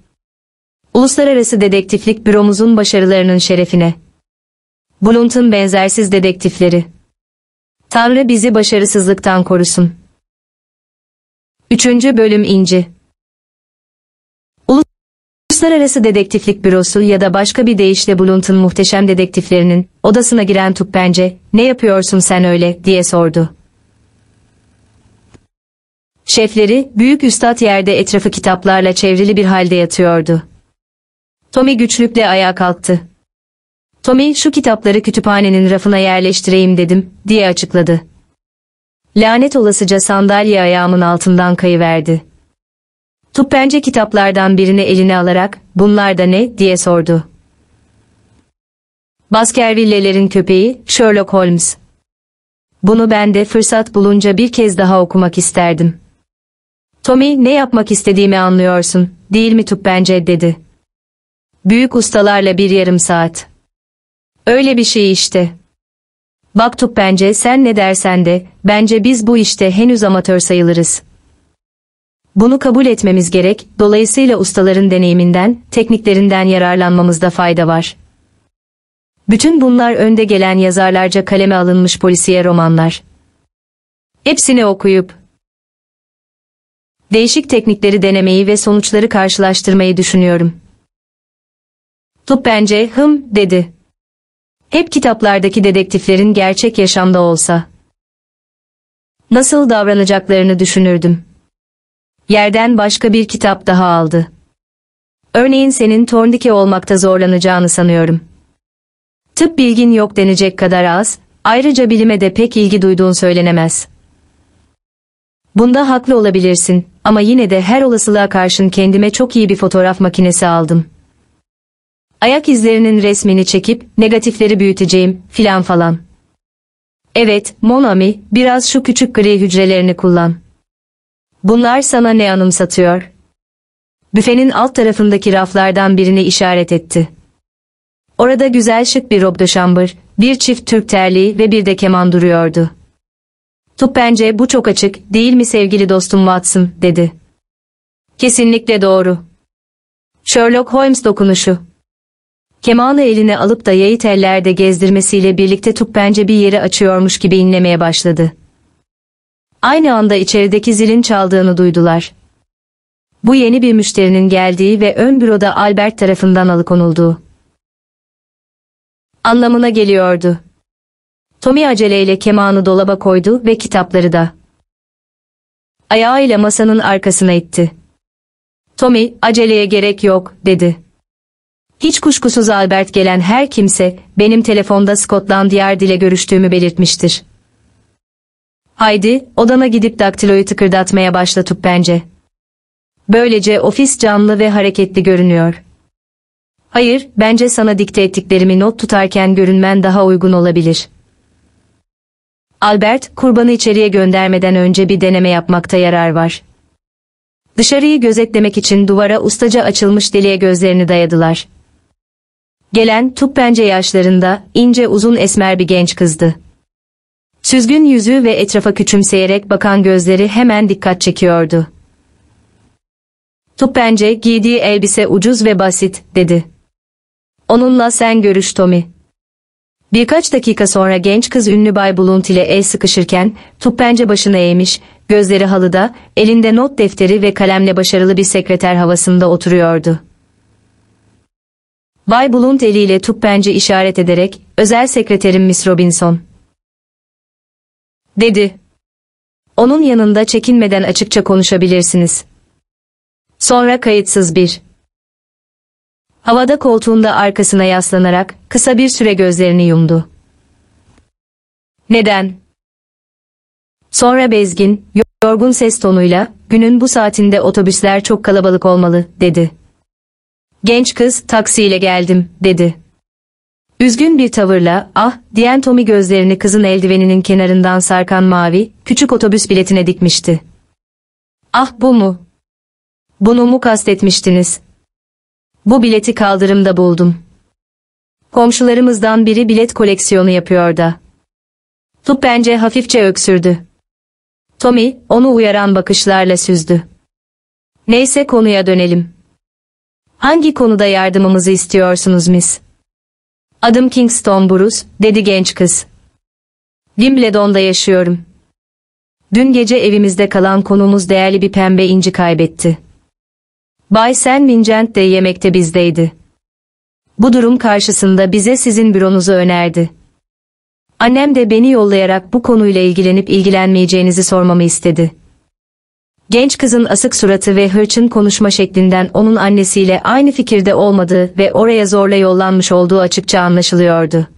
Uluslararası Dedektiflik Büromuzun başarılarının şerefine. Blunt'un benzersiz dedektifleri. Tanrı bizi başarısızlıktan korusun. 3. Bölüm İnci Uluslararası Dedektiflik Bürosu ya da başka bir deyişle Blunt'un muhteşem dedektiflerinin odasına giren Tup bence, ne yapıyorsun sen öyle, diye sordu. Şefleri, büyük üstad yerde etrafı kitaplarla çevrili bir halde yatıyordu. Tommy güçlükle ayağa kalktı. Tommy şu kitapları kütüphanenin rafına yerleştireyim dedim, diye açıkladı. Lanet olasıca sandalye ayağımın altından kayıverdi. Tup bence kitaplardan birini eline alarak, bunlar da ne, diye sordu. Baskerville'lerin köpeği, Sherlock Holmes. Bunu ben de fırsat bulunca bir kez daha okumak isterdim. Tommy ne yapmak istediğimi anlıyorsun, değil mi Tup bence dedi. Büyük ustalarla bir yarım saat. Öyle bir şey işte. Bak Tup bence sen ne dersen de, bence biz bu işte henüz amatör sayılırız. Bunu kabul etmemiz gerek, dolayısıyla ustaların deneyiminden, tekniklerinden yararlanmamızda fayda var. Bütün bunlar önde gelen yazarlarca kaleme alınmış polisiye romanlar. Hepsini okuyup, değişik teknikleri denemeyi ve sonuçları karşılaştırmayı düşünüyorum. Tup bence hım dedi. Hep kitaplardaki dedektiflerin gerçek yaşamda olsa. Nasıl davranacaklarını düşünürdüm. Yerden başka bir kitap daha aldı. Örneğin senin tornike olmakta zorlanacağını sanıyorum. Tıp bilgin yok denecek kadar az, ayrıca bilime de pek ilgi duyduğun söylenemez. Bunda haklı olabilirsin ama yine de her olasılığa karşın kendime çok iyi bir fotoğraf makinesi aldım. Ayak izlerinin resmini çekip negatifleri büyüteceğim filan falan. Evet, Monami, biraz şu küçük gri hücrelerini kullan. Bunlar sana ne anımsatıyor? Büfenin alt tarafındaki raflardan birini işaret etti. Orada güzel şık bir robe chambre, bir çift Türk terliği ve bir de keman duruyordu. Tup bence bu çok açık, değil mi sevgili dostum Watson, dedi. Kesinlikle doğru. Sherlock Holmes dokunuşu. Kemanı eline alıp da yayı tellerde gezdirmesiyle birlikte Tup bence bir yeri açıyormuş gibi inlemeye başladı. Aynı anda içerideki zilin çaldığını duydular. Bu yeni bir müşterinin geldiği ve ön büroda Albert tarafından alıkonulduğu anlamına geliyordu. Tommy aceleyle kemanı dolaba koydu ve kitapları da. Ayağıyla masanın arkasına itti. Tommy, aceleye gerek yok, dedi. Hiç kuşkusuz Albert gelen her kimse, benim telefonda Scotland Yard ile görüştüğümü belirtmiştir. Haydi, odana gidip daktiloyu tıkırdatmaya başlatıp bence. Böylece ofis canlı ve hareketli görünüyor. Hayır, bence sana dikte ettiklerimi not tutarken görünmen daha uygun olabilir.'' Albert, kurbanı içeriye göndermeden önce bir deneme yapmakta yarar var. Dışarıyı gözetlemek için duvara ustaca açılmış deliğe gözlerini dayadılar. Gelen tup bence yaşlarında, ince uzun esmer bir genç kızdı. Süzgün yüzü ve etrafa küçümseyerek bakan gözleri hemen dikkat çekiyordu. Tup bence giydiği elbise ucuz ve basit, dedi. Onunla sen görüş Tommy. Birkaç dakika sonra genç kız ünlü Bay Blunt ile el sıkışırken, tuppence başını eğmiş, gözleri halıda, elinde not defteri ve kalemle başarılı bir sekreter havasında oturuyordu. Bay Blunt eliyle tuppence işaret ederek, özel sekreterim Miss Robinson. Dedi. Onun yanında çekinmeden açıkça konuşabilirsiniz. Sonra kayıtsız bir Havada koltuğunda arkasına yaslanarak kısa bir süre gözlerini yumdu. Neden? Sonra bezgin, yorgun ses tonuyla, günün bu saatinde otobüsler çok kalabalık olmalı, dedi. Genç kız, taksiyle geldim, dedi. Üzgün bir tavırla, ah, diyen Tommy gözlerini kızın eldiveninin kenarından sarkan mavi, küçük otobüs biletine dikmişti. Ah bu mu? Bunu mu kastetmiştiniz? Bu bileti kaldırımda buldum. Komşularımızdan biri bilet koleksiyonu yapıyor da. Tup bence hafifçe öksürdü. Tommy, onu uyaran bakışlarla süzdü. Neyse konuya dönelim. Hangi konuda yardımımızı istiyorsunuz Miss? Adım Kingston Bruce, dedi genç kız. Wimbledon'da yaşıyorum. Dün gece evimizde kalan konumuz değerli bir pembe inci kaybetti. Bay Sen Vincent de yemekte bizdeydi. Bu durum karşısında bize sizin büronuzu önerdi. Annem de beni yollayarak bu konuyla ilgilenip ilgilenmeyeceğinizi sormamı istedi. Genç kızın asık suratı ve hırçın konuşma şeklinden onun annesiyle aynı fikirde olmadığı ve oraya zorla yollanmış olduğu açıkça anlaşılıyordu.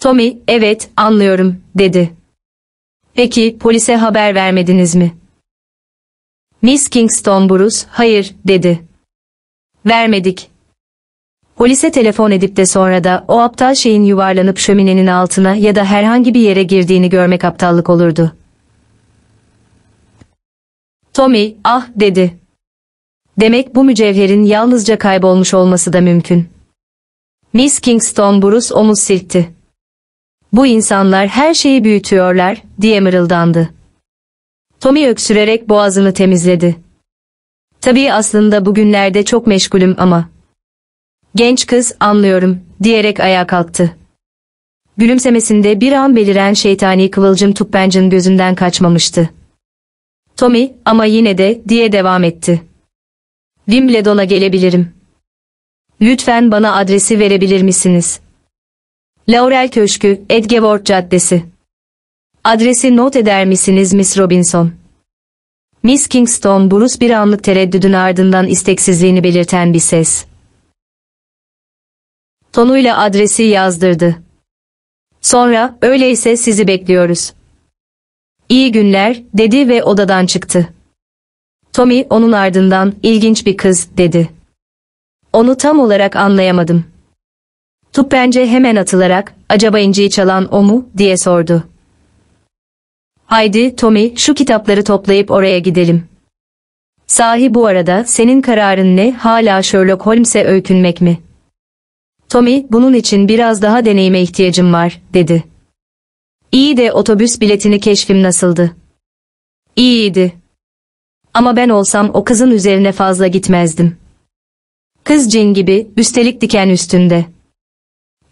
Tommy, evet, anlıyorum, dedi. Peki, polise haber vermediniz mi? Miss Kingston Bruce, hayır, dedi. Vermedik. Polise telefon edip de sonra da o aptal şeyin yuvarlanıp şöminenin altına ya da herhangi bir yere girdiğini görmek aptallık olurdu. Tommy, ah, dedi. Demek bu mücevherin yalnızca kaybolmuş olması da mümkün. Miss Kingston Bruce omuz silkti. Bu insanlar her şeyi büyütüyorlar, diye mırıldandı. Tommy öksürerek boğazını temizledi. Tabii aslında bugünlerde çok meşgulüm ama. Genç kız, anlıyorum, diyerek ayağa kalktı. Gülümsemesinde bir an beliren şeytani kıvılcım Tuppence'ın gözünden kaçmamıştı. Tommy, ama yine de, diye devam etti. Wimbledon'a gelebilirim. Lütfen bana adresi verebilir misiniz? Laurel Köşkü, Edgeworth Caddesi. Adresi not eder misiniz Miss Robinson? Miss Kingston Bruce bir anlık tereddüdün ardından isteksizliğini belirten bir ses. Tonuyla adresi yazdırdı. Sonra, öyleyse sizi bekliyoruz. İyi günler, dedi ve odadan çıktı. Tommy onun ardından, ilginç bir kız, dedi. Onu tam olarak anlayamadım. Tuppence hemen atılarak, acaba inciyi çalan o mu, diye sordu. Haydi, Tommy, şu kitapları toplayıp oraya gidelim. Sahi bu arada, senin kararın ne, hala Sherlock Holmes'e öykünmek mi? Tommy, bunun için biraz daha deneyime ihtiyacım var, dedi. İyi de otobüs biletini keşfim nasıldı? İyiydi. Ama ben olsam o kızın üzerine fazla gitmezdim. Kız cin gibi, üstelik diken üstünde.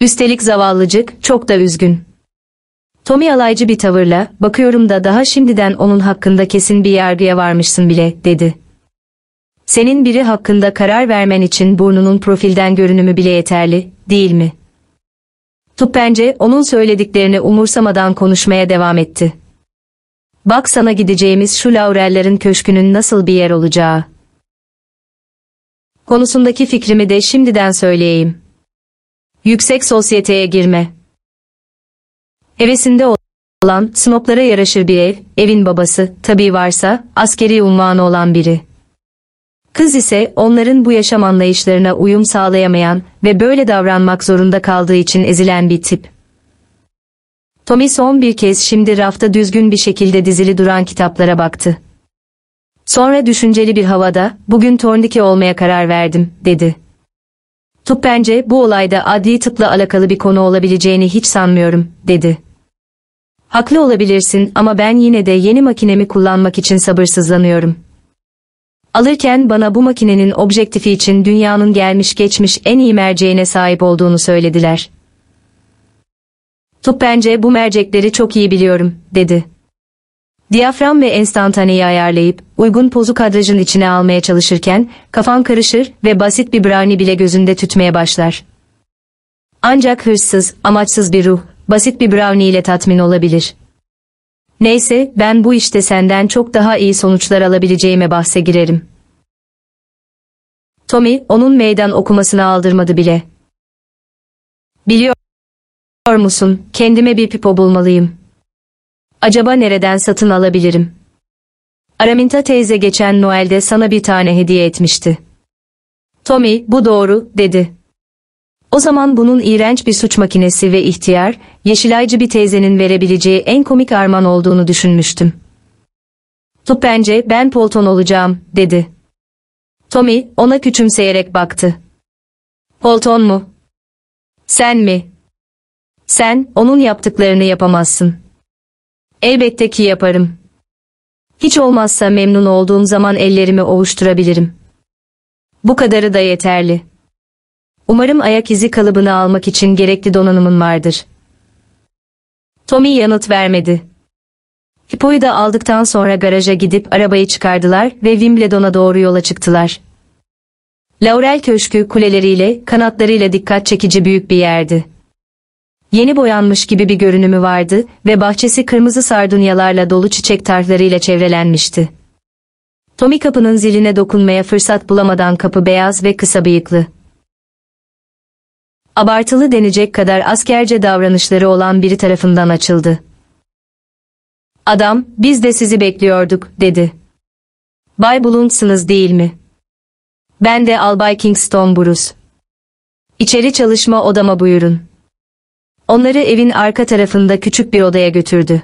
Üstelik zavallıcık, çok da üzgün. Tommy alaycı bir tavırla, bakıyorum da daha şimdiden onun hakkında kesin bir yargıya varmışsın bile, dedi. Senin biri hakkında karar vermen için burnunun profilden görünümü bile yeterli, değil mi? Tuppence onun söylediklerini umursamadan konuşmaya devam etti. Bak sana gideceğimiz şu laurellerin köşkünün nasıl bir yer olacağı. Konusundaki fikrimi de şimdiden söyleyeyim. Yüksek sosyeteye girme. Hevesinde olan, snoplara yaraşır bir ev, evin babası, tabii varsa, askeri unvanı olan biri. Kız ise onların bu yaşam anlayışlarına uyum sağlayamayan ve böyle davranmak zorunda kaldığı için ezilen bir tip. Tommy son bir kez şimdi rafta düzgün bir şekilde dizili duran kitaplara baktı. Sonra düşünceli bir havada, bugün tornike olmaya karar verdim, dedi. Tup bence bu olayda adli tıpla alakalı bir konu olabileceğini hiç sanmıyorum, dedi. Haklı olabilirsin ama ben yine de yeni makinemi kullanmak için sabırsızlanıyorum. Alırken bana bu makinenin objektifi için dünyanın gelmiş geçmiş en iyi merceğine sahip olduğunu söylediler. Tup bence bu mercekleri çok iyi biliyorum, dedi. Diyafram ve enstantaneyi ayarlayıp, uygun pozu kadrajın içine almaya çalışırken, kafan karışır ve basit bir brownie bile gözünde tütmeye başlar. Ancak hırsız, amaçsız bir ruh, basit bir brownie ile tatmin olabilir. Neyse, ben bu işte senden çok daha iyi sonuçlar alabileceğime bahse girerim. Tommy, onun meydan okumasını aldırmadı bile. Biliyor musun, kendime bir pipo bulmalıyım. Acaba nereden satın alabilirim? Araminta teyze geçen Noel'de sana bir tane hediye etmişti. Tommy, bu doğru, dedi. O zaman bunun iğrenç bir suç makinesi ve ihtiyar, yeşilaycı bir teyzenin verebileceği en komik armağan olduğunu düşünmüştüm. Tup bence ben Polton olacağım, dedi. Tommy, ona küçümseyerek baktı. Polton mu? Sen mi? Sen, onun yaptıklarını yapamazsın. Elbette ki yaparım. Hiç olmazsa memnun olduğum zaman ellerimi ovuşturabilirim. Bu kadarı da yeterli. Umarım ayak izi kalıbını almak için gerekli donanımın vardır. Tommy yanıt vermedi. Hippo'yu da aldıktan sonra garaja gidip arabayı çıkardılar ve Wimbledon'a doğru yola çıktılar. Laurel Köşkü kuleleriyle, kanatlarıyla dikkat çekici büyük bir yerdi. Yeni boyanmış gibi bir görünümü vardı ve bahçesi kırmızı sardunyalarla dolu çiçek tarhlarıyla çevrelenmişti. Tommy kapının ziline dokunmaya fırsat bulamadan kapı beyaz ve kısa bıyıklı. Abartılı denecek kadar askerce davranışları olan biri tarafından açıldı. Adam, biz de sizi bekliyorduk, dedi. Bay Blunt'sınız değil mi? Ben de Albay Kingston Bruce. İçeri çalışma odama buyurun. Onları evin arka tarafında küçük bir odaya götürdü.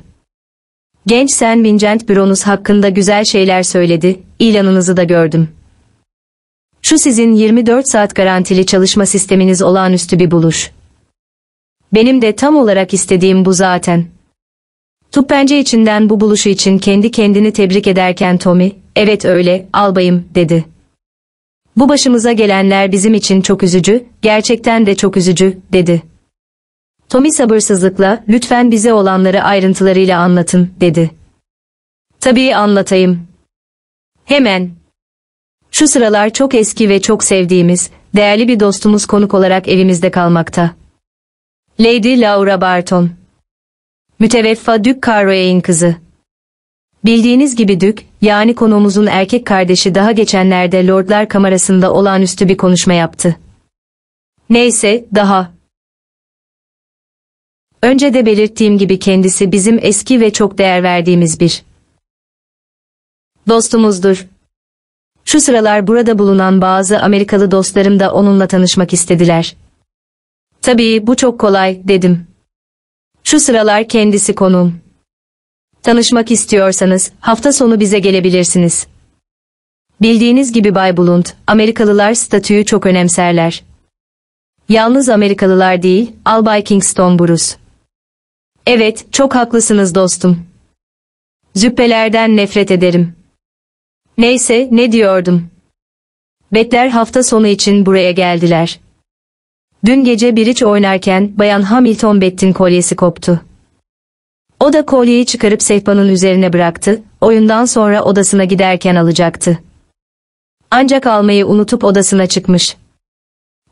Genç Sen Vincent büronuz hakkında güzel şeyler söyledi, ilanınızı da gördüm. Şu sizin 24 saat garantili çalışma sisteminiz olağanüstü bir buluş. Benim de tam olarak istediğim bu zaten. Tuppence içinden bu buluşu için kendi kendini tebrik ederken Tommy, evet öyle, albayım, dedi. Bu başımıza gelenler bizim için çok üzücü, gerçekten de çok üzücü, dedi. Tommy sabırsızlıkla, lütfen bize olanları ayrıntılarıyla anlatın, dedi. Tabii anlatayım. Hemen. Şu sıralar çok eski ve çok sevdiğimiz, değerli bir dostumuz konuk olarak evimizde kalmakta. Lady Laura Barton. Müteveffa Dük Carroy'in kızı. Bildiğiniz gibi Dük, yani konuğumuzun erkek kardeşi daha geçenlerde Lordlar Kamerası'nda olağanüstü bir konuşma yaptı. Neyse, daha. Önce de belirttiğim gibi kendisi bizim eski ve çok değer verdiğimiz bir dostumuzdur. Şu sıralar burada bulunan bazı Amerikalı dostlarım da onunla tanışmak istediler. Tabii bu çok kolay, dedim. Şu sıralar kendisi konuğum. Tanışmak istiyorsanız hafta sonu bize gelebilirsiniz. Bildiğiniz gibi Bay Blunt, Amerikalılar statüyü çok önemserler. Yalnız Amerikalılar değil, Albay Kingston Bruce. Evet, çok haklısınız dostum. Züppelerden nefret ederim. Neyse, ne diyordum? Betler hafta sonu için buraya geldiler. Dün gece biriç oynarken Bayan Hamilton Bettin kolyesi koptu. O da kolyeyi çıkarıp sehpanın üzerine bıraktı, oyundan sonra odasına giderken alacaktı. Ancak almayı unutup odasına çıkmış.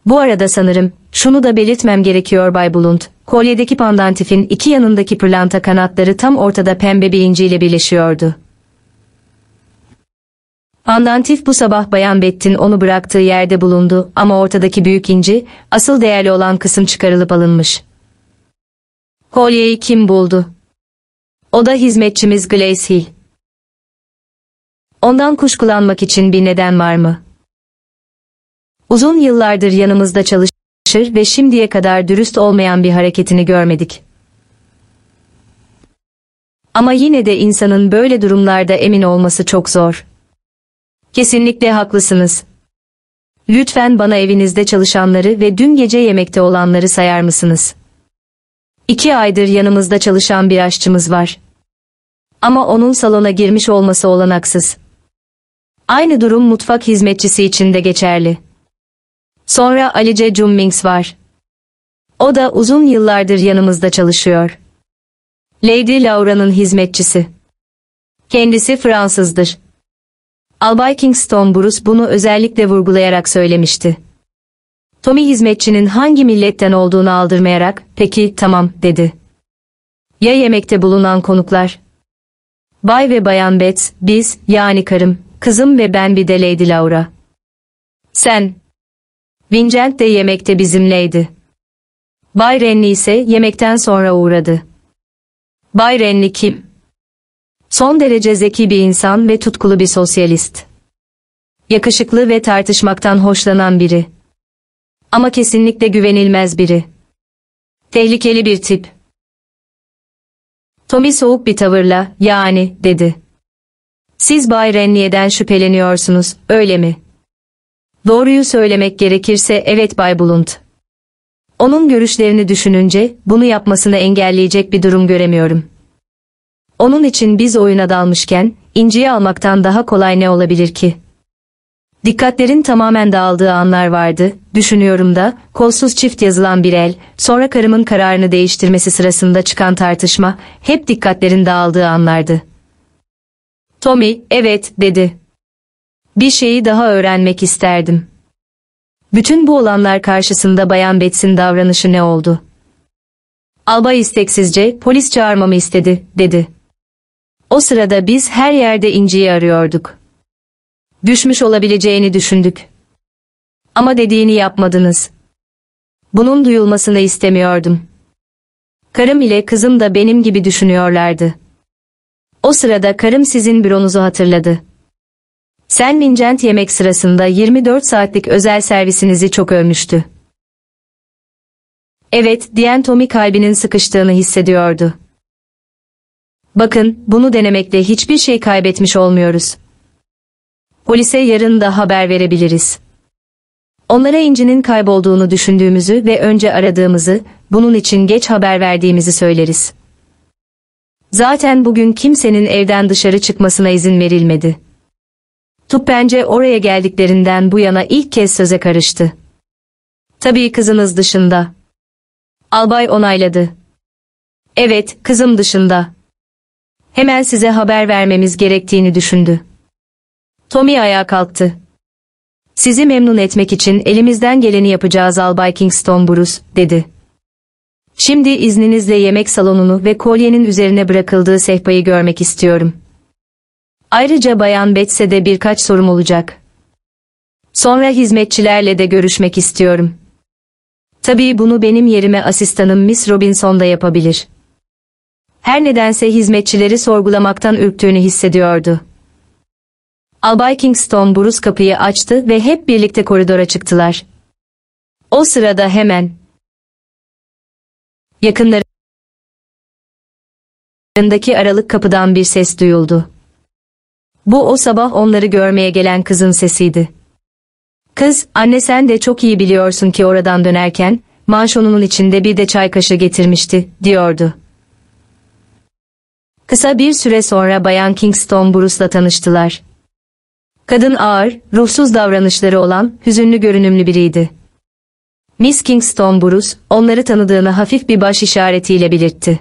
Bu arada sanırım, şunu da belirtmem gerekiyor Bay Blunt, kolyedeki pandantifin iki yanındaki pırlanta kanatları tam ortada pembe bir inciyle birleşiyordu. Pandantif bu sabah Bayan Bettin onu bıraktığı yerde bulundu ama ortadaki büyük inci, asıl değerli olan kısım çıkarılıp alınmış. Kolyeyi kim buldu? O da hizmetçimiz Glace Hill. Ondan kuşkulanmak için bir neden var mı? Uzun yıllardır yanımızda çalışır ve şimdiye kadar dürüst olmayan bir hareketini görmedik. Ama yine de insanın böyle durumlarda emin olması çok zor. Kesinlikle haklısınız. Lütfen bana evinizde çalışanları ve dün gece yemekte olanları sayar mısınız? İki aydır yanımızda çalışan bir aşçımız var. Ama onun salona girmiş olması olanaksız. Aynı durum mutfak hizmetçisi için de geçerli. Sonra Alice Cummings var. O da uzun yıllardır yanımızda çalışıyor. Lady Laura'nın hizmetçisi. Kendisi Fransızdır. Albay Kingston Bruce bunu özellikle vurgulayarak söylemişti. Tommy hizmetçinin hangi milletten olduğunu aldırmayarak, peki tamam, dedi. Ya yemekte bulunan konuklar? Bay ve Bayan Betts, biz, yani karım, kızım ve ben bir de Lady Laura. Sen. Vincent de yemekte bizimleydi. Bay Renly ise yemekten sonra uğradı. Bay Renly kim? Son derece zeki bir insan ve tutkulu bir sosyalist. Yakışıklı ve tartışmaktan hoşlanan biri. Ama kesinlikle güvenilmez biri. Tehlikeli bir tip. Tommy soğuk bir tavırla, yani, dedi. Siz Bay Rennie'den şüpheleniyorsunuz, öyle mi? Doğruyu söylemek gerekirse evet Bay Blunt. Onun görüşlerini düşününce, bunu yapmasını engelleyecek bir durum göremiyorum. Onun için biz oyuna dalmışken, inciyi almaktan daha kolay ne olabilir ki? Dikkatlerin tamamen dağıldığı anlar vardı, düşünüyorum da, kolsuz çift yazılan bir el, sonra karımın kararını değiştirmesi sırasında çıkan tartışma, hep dikkatlerin dağıldığı anlardı. Tommy, evet, dedi. Bir şeyi daha öğrenmek isterdim. Bütün bu olanlar karşısında Bayan Bets'in davranışı ne oldu? Albay isteksizce polis çağırmamı istedi, dedi. O sırada biz her yerde inciyi arıyorduk. Düşmüş olabileceğini düşündük. Ama dediğini yapmadınız. Bunun duyulmasını istemiyordum. Karım ile kızım da benim gibi düşünüyorlardı. O sırada karım sizin büronuzu hatırladı. Sen Vincent yemek sırasında 24 saatlik özel servisinizi çok övmüştü. Evet, diyen Tommy kalbinin sıkıştığını hissediyordu. Bakın, bunu denemekle hiçbir şey kaybetmiş olmuyoruz. Polise yarın da haber verebiliriz. Onlara incinin kaybolduğunu düşündüğümüzü ve önce aradığımızı, bunun için geç haber verdiğimizi söyleriz. Zaten bugün kimsenin evden dışarı çıkmasına izin verilmedi. Tuppence oraya geldiklerinden bu yana ilk kez söze karıştı. Tabii kızınız dışında. Albay onayladı. Evet, kızım dışında. Hemen size haber vermemiz gerektiğini düşündü. Tommy ayağa kalktı. Sizi memnun etmek için elimizden geleni yapacağız Albay Kingston Bruce, dedi. Şimdi izninizle yemek salonunu ve kolyenin üzerine bırakıldığı sehpayı görmek istiyorum. Ayrıca Bayan Bets'e de birkaç sorum olacak. Sonra hizmetçilerle de görüşmek istiyorum. Tabii bunu benim yerime asistanım Miss Robinson da yapabilir. Her nedense hizmetçileri sorgulamaktan ürktüğünü hissediyordu. Albay Kingston Bruce kapıyı açtı ve hep birlikte koridora çıktılar. O sırada hemen yakınlarındaki aralık kapıdan bir ses duyuldu. Bu o sabah onları görmeye gelen kızın sesiydi. Kız, anne sen de çok iyi biliyorsun ki oradan dönerken, manşonunun içinde bir de çay kaşığı getirmişti, diyordu. Kısa bir süre sonra Bayan Kingston Bruce'la tanıştılar. Kadın ağır, ruhsuz davranışları olan, hüzünlü görünümlü biriydi. Miss Kingston Bruce, onları tanıdığını hafif bir baş işaretiyle belirtti.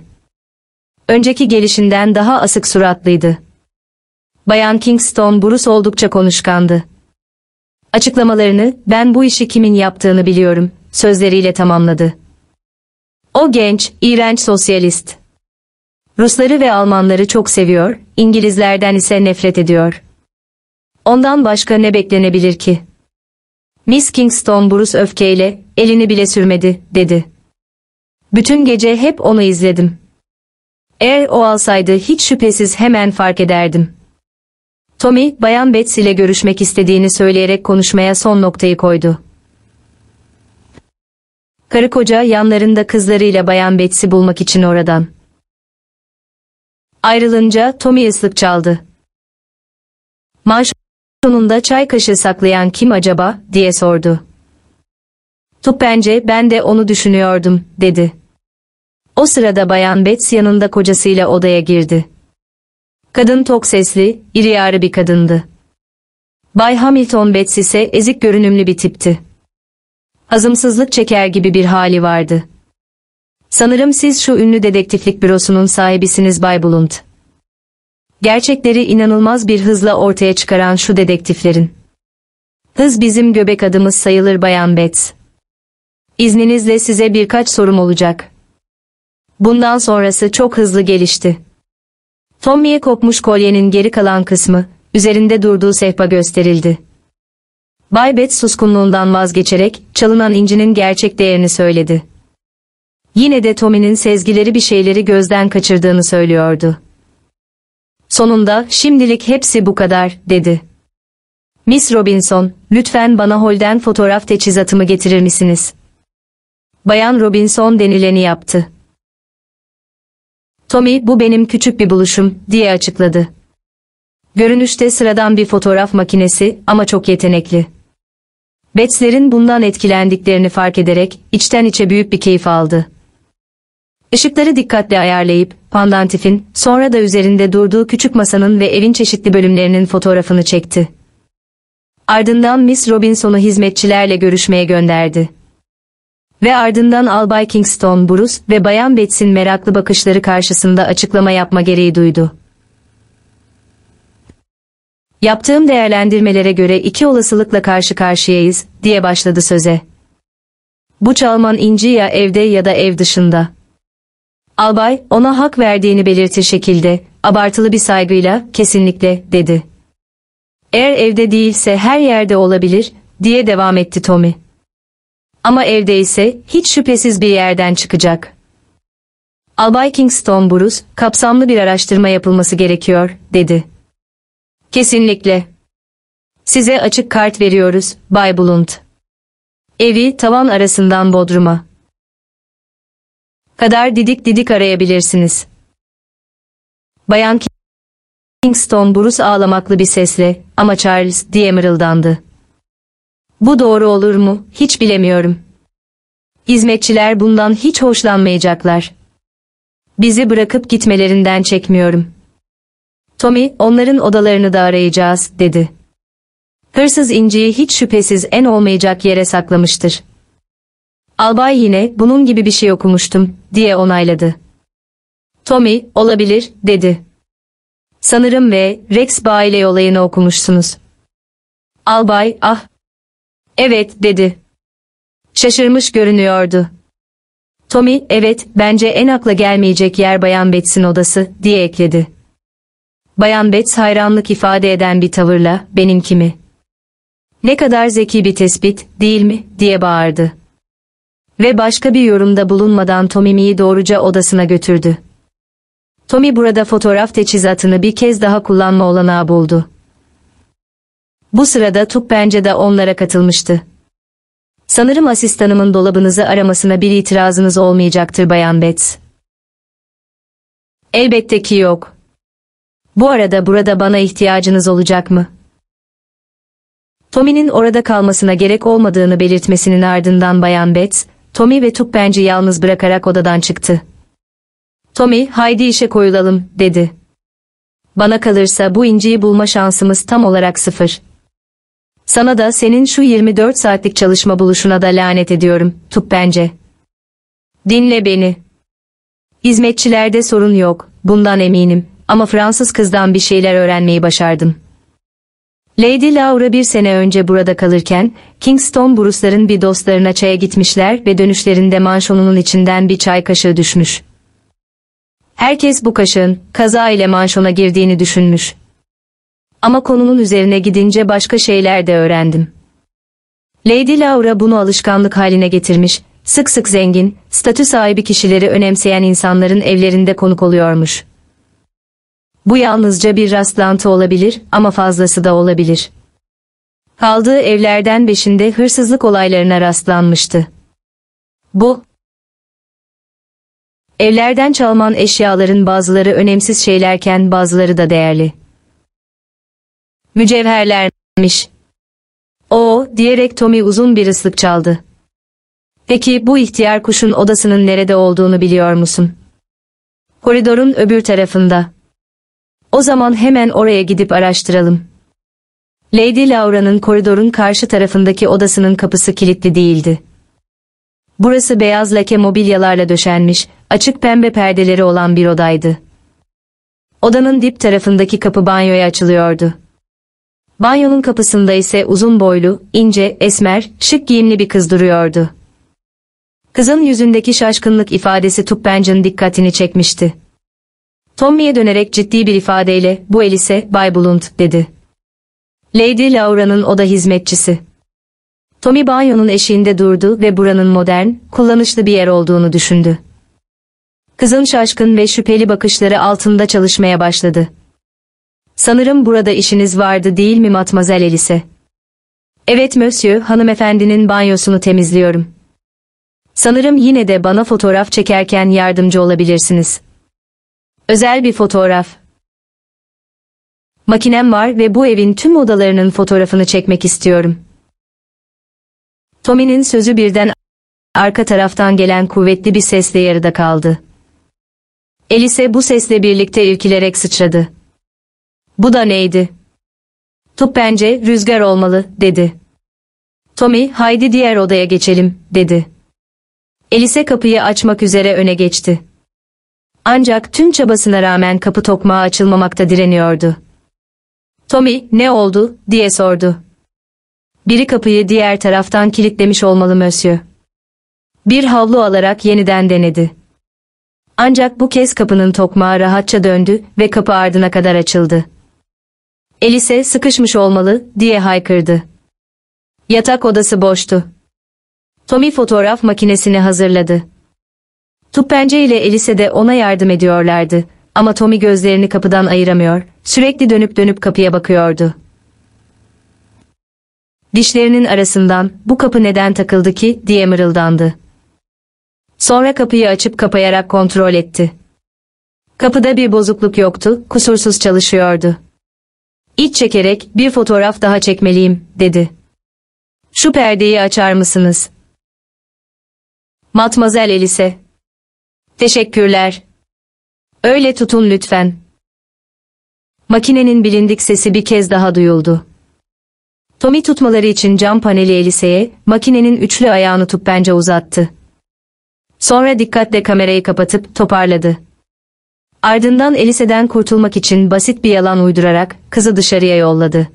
Önceki gelişinden daha asık suratlıydı. Bayan Kingston Bruce oldukça konuşkandı. Açıklamalarını, ben bu işi kimin yaptığını biliyorum, sözleriyle tamamladı. O genç, iğrenç sosyalist. Rusları ve Almanları çok seviyor, İngilizlerden ise nefret ediyor. Ondan başka ne beklenebilir ki? Miss Kingston Bruce öfkeyle, elini bile sürmedi, dedi. Bütün gece hep onu izledim. Eğer o alsaydı hiç şüphesiz hemen fark ederdim. Tommy, Bayan Betts ile görüşmek istediğini söyleyerek konuşmaya son noktayı koydu. Karı koca yanlarında kızlarıyla Bayan Betts'i bulmak için oradan. Ayrılınca Tommy ıslık çaldı. Manşonunda çay kaşığı saklayan kim acaba, diye sordu. Tuppence ben de onu düşünüyordum, dedi. O sırada Bayan Betts yanında kocasıyla odaya girdi. Kadın tok sesli, iri yarı bir kadındı. Bay Hamilton Betts ise ezik görünümlü bir tipti. Hazımsızlık çeker gibi bir hali vardı. Sanırım siz şu ünlü dedektiflik bürosunun sahibisiniz Bay Blunt. Gerçekleri inanılmaz bir hızla ortaya çıkaran şu dedektiflerin. Hız bizim göbek adımız sayılır Bayan Betts. İzninizle size birkaç sorum olacak. Bundan sonrası çok hızlı gelişti. Tommy'ye kopmuş kolyenin geri kalan kısmı, üzerinde durduğu sehpa gösterildi. Bay Bet suskunluğundan vazgeçerek, çalınan incinin gerçek değerini söyledi. Yine de Tommy'nin sezgileri bir şeyleri gözden kaçırdığını söylüyordu. Sonunda şimdilik hepsi bu kadar, dedi. Miss Robinson, lütfen bana holden fotoğraf teçhizatımı getirir misiniz? Bayan Robinson denileni yaptı. Tommy bu benim küçük bir buluşum, diye açıkladı. Görünüşte sıradan bir fotoğraf makinesi ama çok yetenekli. Bets'lerin bundan etkilendiklerini fark ederek içten içe büyük bir keyif aldı. Işıkları dikkatle ayarlayıp, pandantifin, sonra da üzerinde durduğu küçük masanın ve evin çeşitli bölümlerinin fotoğrafını çekti. Ardından Miss Robinson'u hizmetçilerle görüşmeye gönderdi. Ve ardından Albay Kingston Bruce ve Bayan Bets'in meraklı bakışları karşısında açıklama yapma gereği duydu. Yaptığım değerlendirmelere göre iki olasılıkla karşı karşıyayız, diye başladı söze. Bu çalman inci ya evde ya da ev dışında. Albay, ona hak verdiğini belirtir şekilde, abartılı bir saygıyla, kesinlikle, dedi. Eğer evde değilse her yerde olabilir, diye devam etti Tommy. Ama evde ise hiç şüphesiz bir yerden çıkacak. Albay Kingston Bruce, kapsamlı bir araştırma yapılması gerekiyor, dedi. Kesinlikle. Size açık kart veriyoruz, Bay Blunt. Evi tavan arasından bodruma. Kadar didik didik arayabilirsiniz. Bayan Kingston Bruce ağlamaklı bir sesle, ama Charles diye mırıldandı. Bu doğru olur mu, hiç bilemiyorum. Hizmetçiler bundan hiç hoşlanmayacaklar. Bizi bırakıp gitmelerinden çekmiyorum. Tommy, onların odalarını da arayacağız, dedi. Hırsız inciyi hiç şüphesiz en olmayacak yere saklamıştır. Albay yine, bunun gibi bir şey okumuştum, diye onayladı. Tommy, olabilir, dedi. Sanırım ve Rex Bailey olayını okumuşsunuz. Albay, ah. Evet, dedi. Şaşırmış görünüyordu. Tommy, evet, bence en akla gelmeyecek yer Bayan Bets'in odası, diye ekledi. Bayan Betts hayranlık ifade eden bir tavırla, benimki mi? Ne kadar zeki bir tespit, değil mi, diye bağırdı. Ve başka bir yorumda bulunmadan Tommy'yi doğruca odasına götürdü. Tommy burada fotoğraf teçhizatını bir kez daha kullanma olanağı buldu. Bu sırada Tup bence de onlara katılmıştı. Sanırım asistanımın dolabınızı aramasına bir itirazınız olmayacaktır Bayan Betts. Elbette ki yok. Bu arada burada bana ihtiyacınız olacak mı? Tommy'nin orada kalmasına gerek olmadığını belirtmesinin ardından Bayan Betts, Tommy ve Tuppenci yalnız bırakarak odadan çıktı. Tommy, haydi işe koyulalım, dedi. Bana kalırsa bu inciyi bulma şansımız tam olarak sıfır. Sana da senin şu 24 saatlik çalışma buluşuna da lanet ediyorum, Tuppence. Dinle beni. Hizmetçilerde sorun yok, bundan eminim, ama Fransız kızdan bir şeyler öğrenmeyi başardım. Lady Laura bir sene önce burada kalırken, Kingston Bruce'ların bir dostlarına çaya gitmişler ve dönüşlerinde manşonunun içinden bir çay kaşığı düşmüş. Herkes bu kaşığın, kaza ile manşona girdiğini düşünmüş. Ama konunun üzerine gidince başka şeyler de öğrendim. Lady Laura bunu alışkanlık haline getirmiş, sık sık zengin, statü sahibi kişileri önemseyen insanların evlerinde konuk oluyormuş. Bu yalnızca bir rastlantı olabilir ama fazlası da olabilir. Kaldığı evlerden beşinde hırsızlık olaylarına rastlanmıştı. Bu, evlerden çalman eşyaların bazıları önemsiz şeylerken bazıları da değerli. Mücevherlermiş. O, diyerek Tommy uzun bir ıslık çaldı. Peki bu ihtiyar kuşun odasının nerede olduğunu biliyor musun? Koridorun öbür tarafında. O zaman hemen oraya gidip araştıralım. Lady Laura'nın koridorun karşı tarafındaki odasının kapısı kilitli değildi. Burası beyaz lake mobilyalarla döşenmiş, açık pembe perdeleri olan bir odaydı. Odanın dip tarafındaki kapı banyoya açılıyordu. Banyonun kapısında ise uzun boylu, ince, esmer, şık giyimli bir kız duruyordu. Kızın yüzündeki şaşkınlık ifadesi Tuppence'ın dikkatini çekmişti. Tommy'ye dönerek ciddi bir ifadeyle, bu el ise Bay Blunt, dedi. Lady Laura'nın oda hizmetçisi. Tommy banyonun eşiğinde durdu ve buranın modern, kullanışlı bir yer olduğunu düşündü. Kızın şaşkın ve şüpheli bakışları altında çalışmaya başladı. Sanırım burada işiniz vardı değil mi Matmazel Elise? Evet Monsieur, hanımefendinin banyosunu temizliyorum. Sanırım yine de bana fotoğraf çekerken yardımcı olabilirsiniz. Özel bir fotoğraf. Makinem var ve bu evin tüm odalarının fotoğrafını çekmek istiyorum. Tommy'nin sözü birden arka taraftan gelen kuvvetli bir sesle yarıda kaldı. Elise bu sesle birlikte irkilerek sıçradı. Bu da neydi? Tup bence rüzgar olmalı, dedi. Tommy, haydi diğer odaya geçelim, dedi. Elise kapıyı açmak üzere öne geçti. Ancak tüm çabasına rağmen kapı tokmağı açılmamakta direniyordu. Tommy, ne oldu, diye sordu. Biri kapıyı diğer taraftan kilitlemiş olmalı Monsieur. Bir havlu alarak yeniden denedi. Ancak bu kez kapının tokmağı rahatça döndü ve kapı ardına kadar açıldı. Elise sıkışmış olmalı diye haykırdı. Yatak odası boştu. Tommy fotoğraf makinesini hazırladı. Tupence ile Elise de ona yardım ediyorlardı ama Tommy gözlerini kapıdan ayıramıyor, sürekli dönüp dönüp kapıya bakıyordu. Dişlerinin arasından bu kapı neden takıldı ki diye mırıldandı. Sonra kapıyı açıp kapayarak kontrol etti. Kapıda bir bozukluk yoktu, kusursuz çalışıyordu. İç çekerek bir fotoğraf daha çekmeliyim, dedi. Şu perdeyi açar mısınız? Matmazel Elise. Teşekkürler. Öyle tutun lütfen. Makinenin bilindik sesi bir kez daha duyuldu. Tommy tutmaları için cam paneli Elise'ye, makinenin üçlü ayağını bence uzattı. Sonra dikkatle kamerayı kapatıp toparladı. Ardından Elise'den kurtulmak için basit bir yalan uydurarak kızı dışarıya yolladı.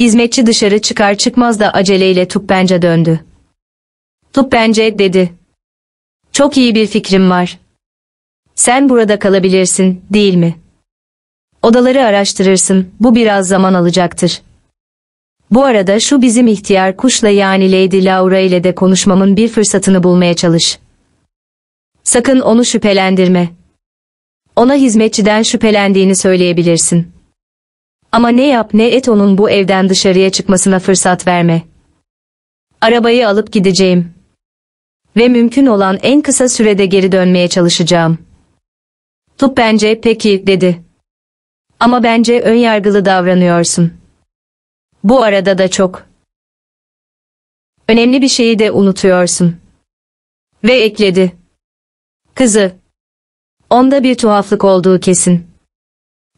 Hizmetçi dışarı çıkar çıkmaz da aceleyle Tuppenca döndü. Tuppence dedi. Çok iyi bir fikrim var. Sen burada kalabilirsin, değil mi? Odaları araştırırsın, bu biraz zaman alacaktır. Bu arada şu bizim ihtiyar kuşla yani Lady Laura ile de konuşmamın bir fırsatını bulmaya çalış. Sakın onu şüphelendirme. Ona hizmetçiden şüphelendiğini söyleyebilirsin. Ama ne yap ne et onun bu evden dışarıya çıkmasına fırsat verme. Arabayı alıp gideceğim. Ve mümkün olan en kısa sürede geri dönmeye çalışacağım. Tup bence peki dedi. Ama bence önyargılı davranıyorsun. Bu arada da çok. Önemli bir şeyi de unutuyorsun. Ve ekledi. Kızı. Onda bir tuhaflık olduğu kesin.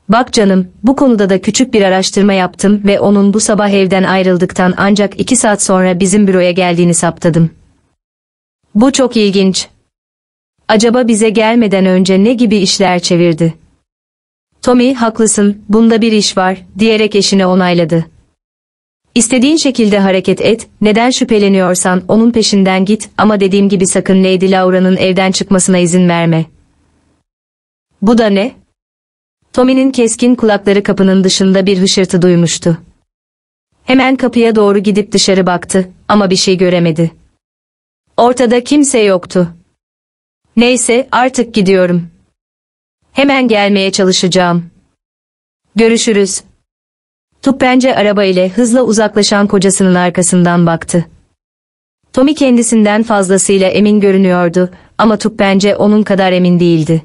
Bak canım, bu konuda da küçük bir araştırma yaptım ve onun bu sabah evden ayrıldıktan ancak iki saat sonra bizim büroya geldiğini saptadım. Bu çok ilginç. Acaba bize gelmeden önce ne gibi işler çevirdi? Tommy, haklısın, bunda bir iş var, diyerek eşine onayladı. İstediğin şekilde hareket et, neden şüpheleniyorsan onun peşinden git ama dediğim gibi sakın Lady Laura'nın evden çıkmasına izin verme. Bu da ne? Tommy'nin keskin kulakları kapının dışında bir hışırtı duymuştu. Hemen kapıya doğru gidip dışarı baktı ama bir şey göremedi. Ortada kimse yoktu. Neyse artık gidiyorum. Hemen gelmeye çalışacağım. Görüşürüz. Tuppence araba ile hızla uzaklaşan kocasının arkasından baktı. Tommy kendisinden fazlasıyla emin görünüyordu ama Tuppence onun kadar emin değildi.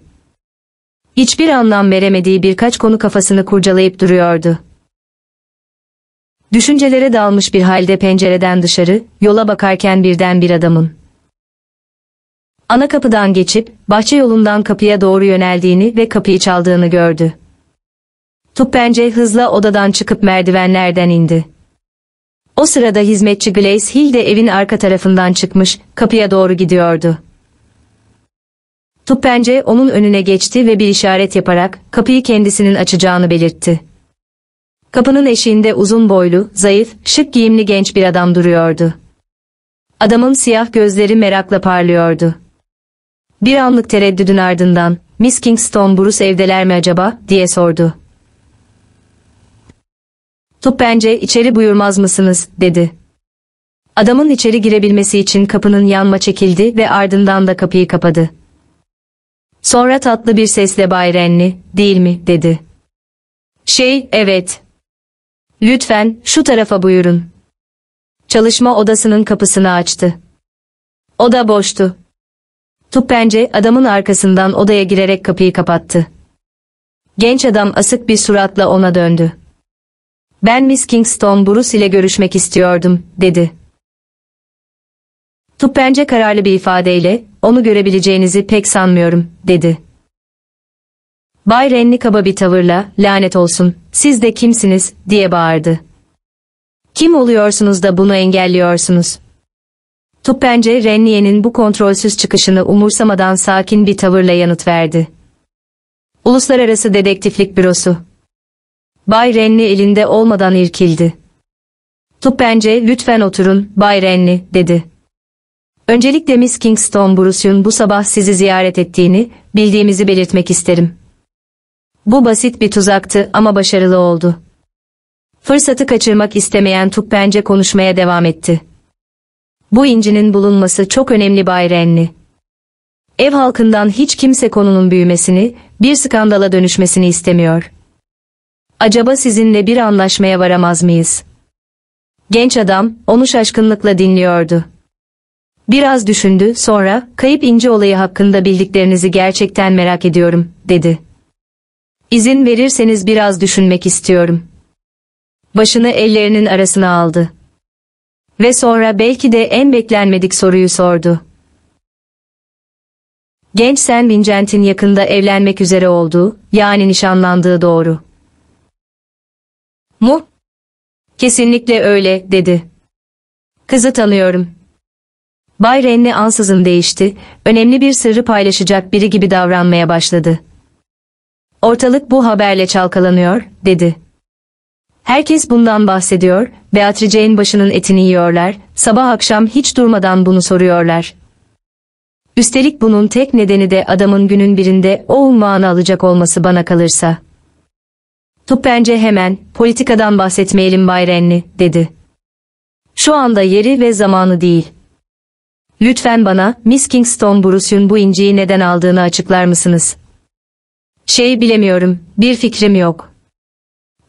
Hiçbir anlam veremediği birkaç konu kafasını kurcalayıp duruyordu. Düşüncelere dalmış bir halde pencereden dışarı, yola bakarken birden bir adamın. Ana kapıdan geçip, bahçe yolundan kapıya doğru yöneldiğini ve kapıyı çaldığını gördü. Tuppence hızla odadan çıkıp merdivenlerden indi. O sırada hizmetçi Glace Hill de evin arka tarafından çıkmış, kapıya doğru gidiyordu. Tuppence onun önüne geçti ve bir işaret yaparak kapıyı kendisinin açacağını belirtti. Kapının eşiğinde uzun boylu, zayıf, şık giyimli genç bir adam duruyordu. Adamın siyah gözleri merakla parlıyordu. Bir anlık tereddüdün ardından, Miss Kingston Bruce evdeler mi acaba, diye sordu. Tuppence içeri buyurmaz mısınız, dedi. Adamın içeri girebilmesi için kapının yanma çekildi ve ardından da kapıyı kapadı. Sonra tatlı bir sesle Bay Renly, değil mi, dedi. Şey, evet. Lütfen, şu tarafa buyurun. Çalışma odasının kapısını açtı. Oda boştu. Tupence adamın arkasından odaya girerek kapıyı kapattı. Genç adam asık bir suratla ona döndü. Ben Miss Kingston Bruce ile görüşmek istiyordum, dedi. Tupence kararlı bir ifadeyle, onu görebileceğinizi pek sanmıyorum, dedi. Bay Renly kaba bir tavırla, lanet olsun, siz de kimsiniz, diye bağırdı. Kim oluyorsunuz da bunu engelliyorsunuz? Tupence Renly'e'nin bu kontrolsüz çıkışını umursamadan sakin bir tavırla yanıt verdi. Uluslararası Dedektiflik Bürosu. Bay Renly elinde olmadan irkildi. Tupence lütfen oturun, Bay Renly, dedi. Öncelikle Miss Kingston Bruce'un bu sabah sizi ziyaret ettiğini, bildiğimizi belirtmek isterim. Bu basit bir tuzaktı ama başarılı oldu. Fırsatı kaçırmak istemeyen Tupence konuşmaya devam etti. Bu incinin bulunması çok önemli Bay Renly. Ev halkından hiç kimse konunun büyümesini, bir skandala dönüşmesini istemiyor. Acaba sizinle bir anlaşmaya varamaz mıyız? Genç adam, onu şaşkınlıkla dinliyordu. Biraz düşündü, sonra, kayıp inci olayı hakkında bildiklerinizi gerçekten merak ediyorum, dedi. İzin verirseniz biraz düşünmek istiyorum. Başını ellerinin arasına aldı. Ve sonra belki de en beklenmedik soruyu sordu. Genç Sen Vincent'in yakında evlenmek üzere olduğu, yani nişanlandığı doğru. Mu? Kesinlikle öyle, dedi. Kızı tanıyorum. Bay Renly ansızın değişti, önemli bir sırrı paylaşacak biri gibi davranmaya başladı. Ortalık bu haberle çalkalanıyor, dedi. Herkes bundan bahsediyor, Beatrice'in başının etini yiyorlar, sabah akşam hiç durmadan bunu soruyorlar. Üstelik bunun tek nedeni de adamın günün birinde o unvanı alacak olması bana kalırsa. Tup bence hemen, politikadan bahsetmeyelim Bay Renly, dedi. Şu anda yeri ve zamanı değil. Lütfen bana, Miss Kingston Bruce'un bu inciyi neden aldığını açıklar mısınız? Şey bilemiyorum, bir fikrim yok.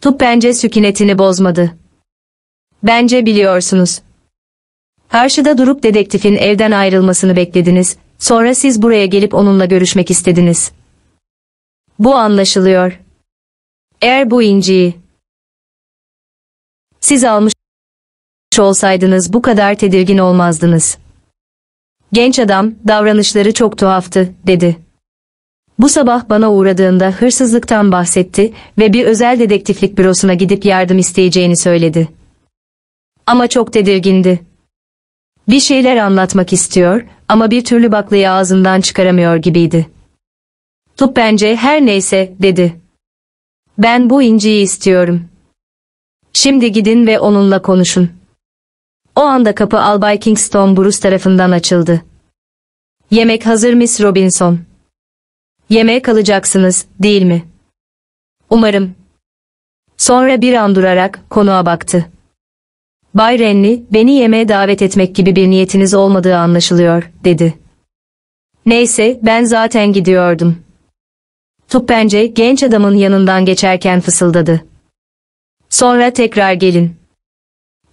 Tup bence sükunetini bozmadı. Bence biliyorsunuz. Karşıda durup dedektifin evden ayrılmasını beklediniz, sonra siz buraya gelip onunla görüşmek istediniz. Bu anlaşılıyor. Eğer bu inciyi siz almış olsaydınız bu kadar tedirgin olmazdınız. Genç adam, davranışları çok tuhaftı, dedi. Bu sabah bana uğradığında hırsızlıktan bahsetti ve bir özel dedektiflik bürosuna gidip yardım isteyeceğini söyledi. Ama çok tedirgindi. Bir şeyler anlatmak istiyor ama bir türlü baklayı ağzından çıkaramıyor gibiydi. Tup bence her neyse, dedi. Ben bu inciyi istiyorum. Şimdi gidin ve onunla konuşun. O anda kapı Albay Kingston Bruce tarafından açıldı. Yemek hazır Miss Robinson. Yemeğe kalacaksınız, değil mi? Umarım. Sonra bir an durarak konuğa baktı. Bay Renly, beni yemeğe davet etmek gibi bir niyetiniz olmadığı anlaşılıyor, dedi. Neyse, ben zaten gidiyordum. Tuppence genç adamın yanından geçerken fısıldadı. Sonra tekrar gelin.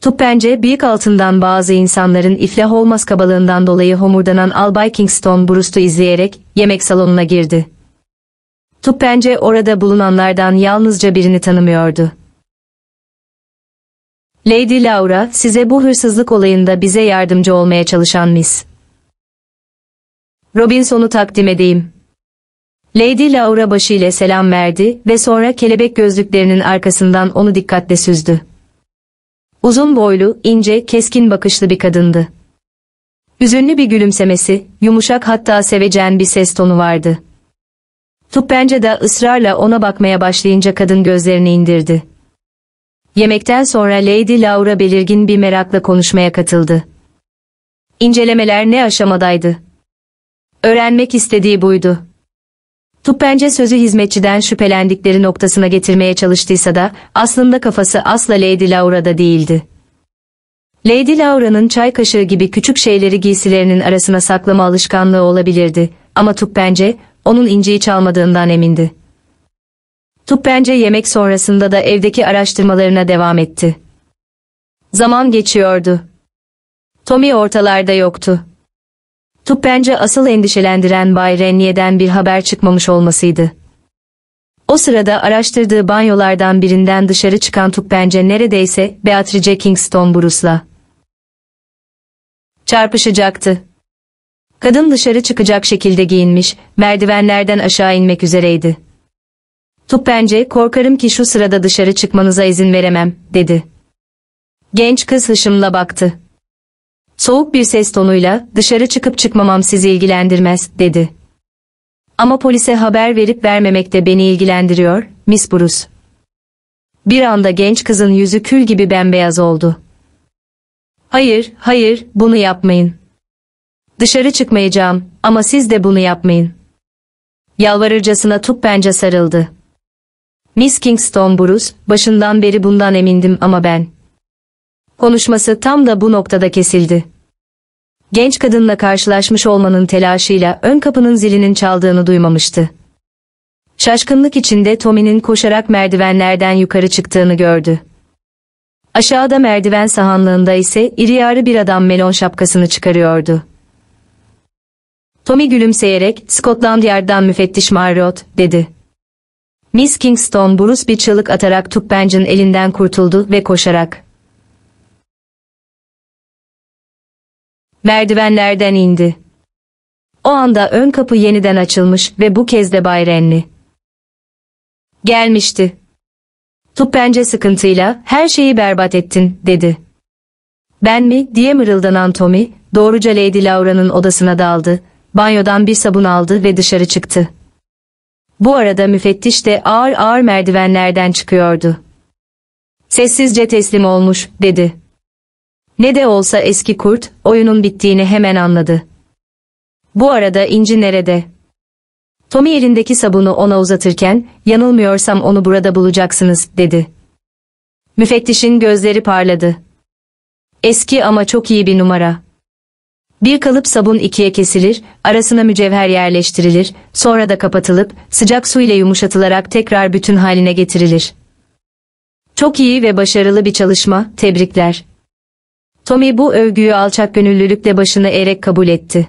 Tuppence büyük altından bazı insanların iflah olmaz kabalığından dolayı homurdanan Albay Kingston Bruce'u izleyerek yemek salonuna girdi. Tuppence orada bulunanlardan yalnızca birini tanımıyordu. Lady Laura, size bu hırsızlık olayında bize yardımcı olmaya çalışan Miss. Robinson'u takdim edeyim. Lady Laura başıyla selam verdi ve sonra kelebek gözlüklerinin arkasından onu dikkatle süzdü. Uzun boylu, ince, keskin bakışlı bir kadındı. Üzünlü bir gülümsemesi, yumuşak hatta sevecen bir ses tonu vardı. Tuppence de ısrarla ona bakmaya başlayınca kadın gözlerini indirdi. Yemekten sonra Lady Laura belirgin bir merakla konuşmaya katıldı. İncelemeler ne aşamadaydı? Öğrenmek istediği buydu. Tuppence sözü hizmetçiden şüphelendikleri noktasına getirmeye çalıştıysa da aslında kafası asla Lady Laura'da değildi. Lady Laura'nın çay kaşığı gibi küçük şeyleri giysilerinin arasına saklama alışkanlığı olabilirdi ama Tuppence onun inciyi çalmadığından emindi. Tuppence yemek sonrasında da evdeki araştırmalarına devam etti. Zaman geçiyordu. Tommy ortalarda yoktu. Tuppence asıl endişelendiren Bay Rennie'den bir haber çıkmamış olmasıydı. O sırada araştırdığı banyolardan birinden dışarı çıkan Tuppence neredeyse Beatrice Kingston Bruce'la çarpışacaktı. Kadın dışarı çıkacak şekilde giyinmiş, merdivenlerden aşağı inmek üzereydi. Tuppence korkarım ki şu sırada dışarı çıkmanıza izin veremem, dedi. Genç kız hışımla baktı. Soğuk bir ses tonuyla dışarı çıkıp çıkmamam sizi ilgilendirmez, dedi. Ama polise haber verip vermemek de beni ilgilendiriyor, Miss Bruce. Bir anda genç kızın yüzü kül gibi bembeyaz oldu. Hayır, hayır, bunu yapmayın. Dışarı çıkmayacağım ama siz de bunu yapmayın. Yalvarırcasına Tuppence sarıldı. Miss Kingston Bruce, başından beri bundan emindim ama ben. Konuşması tam da bu noktada kesildi. Genç kadınla karşılaşmış olmanın telaşıyla ön kapının zilinin çaldığını duymamıştı. Şaşkınlık içinde Tommy'nin koşarak merdivenlerden yukarı çıktığını gördü. Aşağıda merdiven sahanlığında ise iri yarı bir adam melon şapkasını çıkarıyordu. Tommy gülümseyerek Scotland Yard'dan müfettiş Marriott dedi. Miss Kingston Bruce bir çığlık atarak Tuppence'ın elinden kurtuldu ve koşarak merdivenlerden indi. O anda ön kapı yeniden açılmış ve bu kez de Bay Renly gelmişti. Tuppence sıkıntıyla her şeyi berbat ettin dedi. Ben mi diye mırıldanan Tommy doğruca Lady Laura'nın odasına daldı, banyodan bir sabun aldı ve dışarı çıktı. Bu arada müfettiş de ağır ağır merdivenlerden çıkıyordu. Sessizce teslim olmuş, dedi. Ne de olsa eski kurt, oyunun bittiğini hemen anladı. Bu arada İnci nerede? Tommy elindeki sabunu ona uzatırken, yanılmıyorsam onu burada bulacaksınız, dedi. Müfettişin gözleri parladı. Eski ama çok iyi bir numara. Bir kalıp sabun ikiye kesilir, arasına mücevher yerleştirilir, sonra da kapatılıp, sıcak su ile yumuşatılarak tekrar bütün haline getirilir. Çok iyi ve başarılı bir çalışma, tebrikler. Tommy bu övgüyü alçak gönüllülükle başını eğerek kabul etti.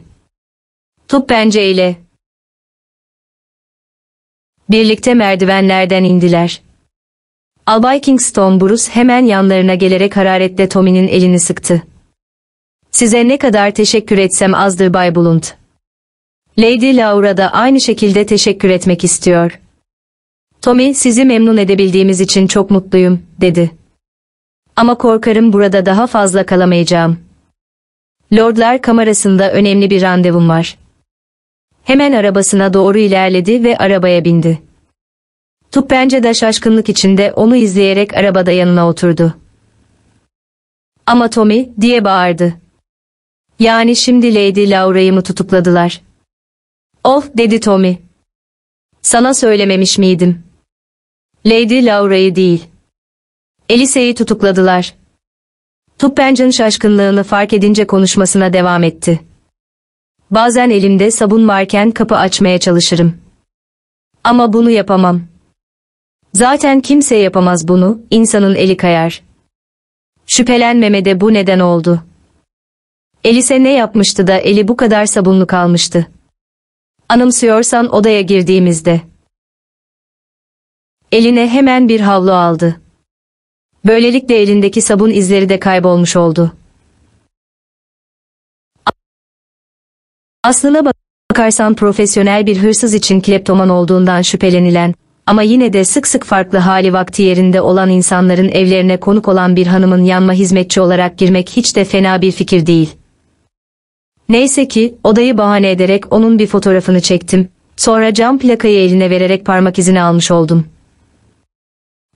Tup penceyle. Birlikte merdivenlerden indiler. Albay Kingston Bruce hemen yanlarına gelerek hararetle Tommy'nin elini sıktı. Size ne kadar teşekkür etsem azdır Bay Blunt. Lady Laura da aynı şekilde teşekkür etmek istiyor. Tommy sizi memnun edebildiğimiz için çok mutluyum, dedi. Ama korkarım burada daha fazla kalamayacağım. Lordlar kamerasında önemli bir randevum var. Hemen arabasına doğru ilerledi ve arabaya bindi. Tuppence de şaşkınlık içinde onu izleyerek arabada yanına oturdu. Ama Tommy diye bağırdı. Yani şimdi Lady Laura'yı mı tutukladılar? Of dedi Tommy. Sana söylememiş miydim? Lady Laura'yı değil. Elise'yi tutukladılar. Tuppence'ın şaşkınlığını fark edince konuşmasına devam etti. Bazen elimde sabun varken kapı açmaya çalışırım. Ama bunu yapamam. Zaten kimse yapamaz bunu, insanın eli kayar. Şüphelenmeme de bu neden oldu. Elise ne yapmıştı da eli bu kadar sabunlu kalmıştı. Anımsıyorsan odaya girdiğimizde. Eline hemen bir havlu aldı. Böylelikle elindeki sabun izleri de kaybolmuş oldu. Aslına bakarsan profesyonel bir hırsız için kleptoman olduğundan şüphelenilen ama yine de sık sık farklı hali vakti yerinde olan insanların evlerine konuk olan bir hanımın yanma hizmetçi olarak girmek hiç de fena bir fikir değil. Neyse ki odayı bahane ederek onun bir fotoğrafını çektim. Sonra cam plakayı eline vererek parmak izini almış oldum.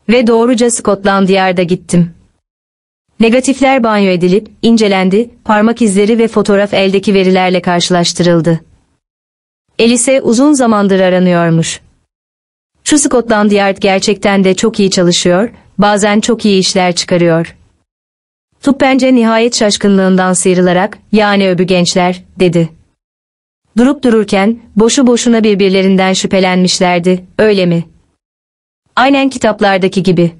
Ve doğruca Scotland Yard'a gittim. Negatifler banyo edilip, incelendi, parmak izleri ve fotoğraf eldeki verilerle karşılaştırıldı. Elise uzun zamandır aranıyormuş. Şu Scotland Yard gerçekten de çok iyi çalışıyor, bazen çok iyi işler çıkarıyor. Tuppence nihayet şaşkınlığından sıyrılarak, yani öbü gençler, dedi. Durup dururken, boşu boşuna birbirlerinden şüphelenmişlerdi, öyle mi? Aynen kitaplardaki gibi.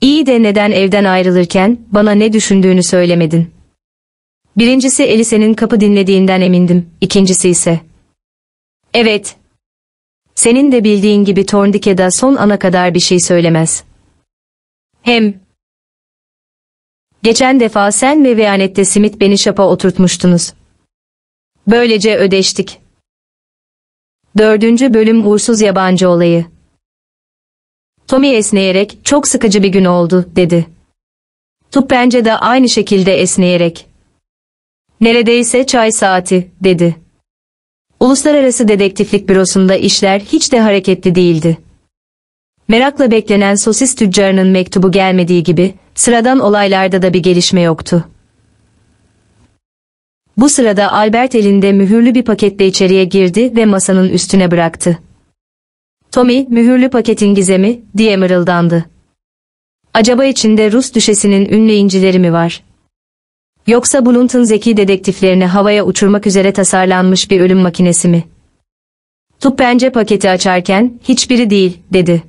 İyi de neden evden ayrılırken bana ne düşündüğünü söylemedin. Birincisi Elise'nin kapı dinlediğinden emindim, ikincisi ise. Evet. Senin de bildiğin gibi Torndike'da son ana kadar bir şey söylemez. Hem... Geçen defa sen ve Veyanet'te Smith beni şapa oturtmuştunuz. Böylece ödeştik. Dördüncü bölüm uğursuz yabancı olayı. Tommy esneyerek çok sıkıcı bir gün oldu dedi. Tup bence de aynı şekilde esneyerek. Neredeyse çay saati dedi. Uluslararası Dedektiflik Bürosu'nda işler hiç de hareketli değildi. Merakla beklenen sosis tüccarının mektubu gelmediği gibi sıradan olaylarda da bir gelişme yoktu. Bu sırada Albert elinde mühürlü bir paketle içeriye girdi ve masanın üstüne bıraktı. Tommy, mühürlü paketin gizemi, diye mırıldandı. Acaba içinde Rus düşesinin ünlü incileri mi var? Yoksa Blunt'un zeki dedektiflerini havaya uçurmak üzere tasarlanmış bir ölüm makinesi mi? Tup bence paketi açarken, hiçbiri değil, dedi.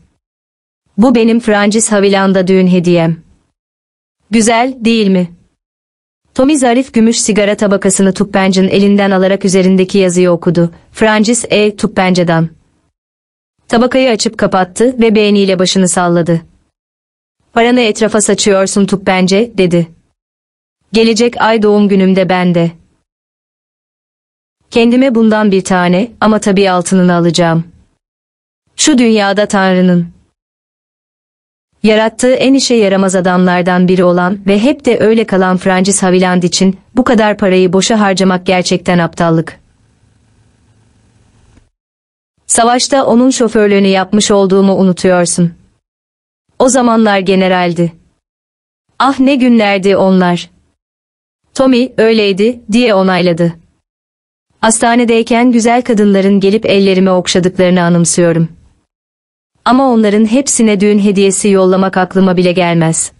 Bu benim Francis Haviland'a düğün hediyem. Güzel, değil mi? Tommy zarif gümüş sigara tabakasını Tuppence'ın elinden alarak üzerindeki yazıyı okudu. Francis E. Tuppence'dan. Tabakayı açıp kapattı ve beğeniyle başını salladı. Paranı etrafa saçıyorsun Tuppence, dedi. Gelecek ay doğum günümde ben de. Kendime bundan bir tane ama tabii altınını alacağım. Şu dünyada Tanrı'nın yarattığı en işe yaramaz adamlardan biri olan ve hep de öyle kalan Francis Haviland için bu kadar parayı boşa harcamak gerçekten aptallık. Savaşta onun şoförlüğünü yapmış olduğumu unutuyorsun. O zamanlar generaldi. Ah ne günlerdi onlar. Tommy öyleydi diye onayladı. Hastanedeyken güzel kadınların gelip ellerime okşadıklarını anımsıyorum. Ama onların hepsine düğün hediyesi yollamak aklıma bile gelmez.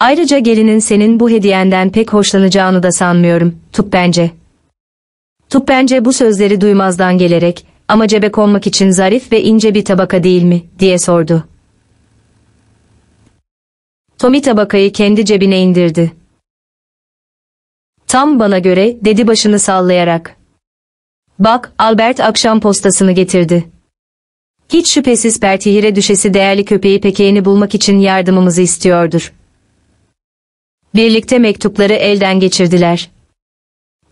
Ayrıca gelinin senin bu hediyenden pek hoşlanacağını da sanmıyorum, Tup bence. Tup bence bu sözleri duymazdan gelerek, ama cebe konmak için zarif ve ince bir tabaka değil mi, diye sordu. Tommy tabakayı kendi cebine indirdi. Tam bana göre, dedi başını sallayarak. Bak, Albert akşam postasını getirdi. Hiç şüphesiz Pertihire düşesi değerli köpeği pekeğini bulmak için yardımımızı istiyordur. Birlikte mektupları elden geçirdiler.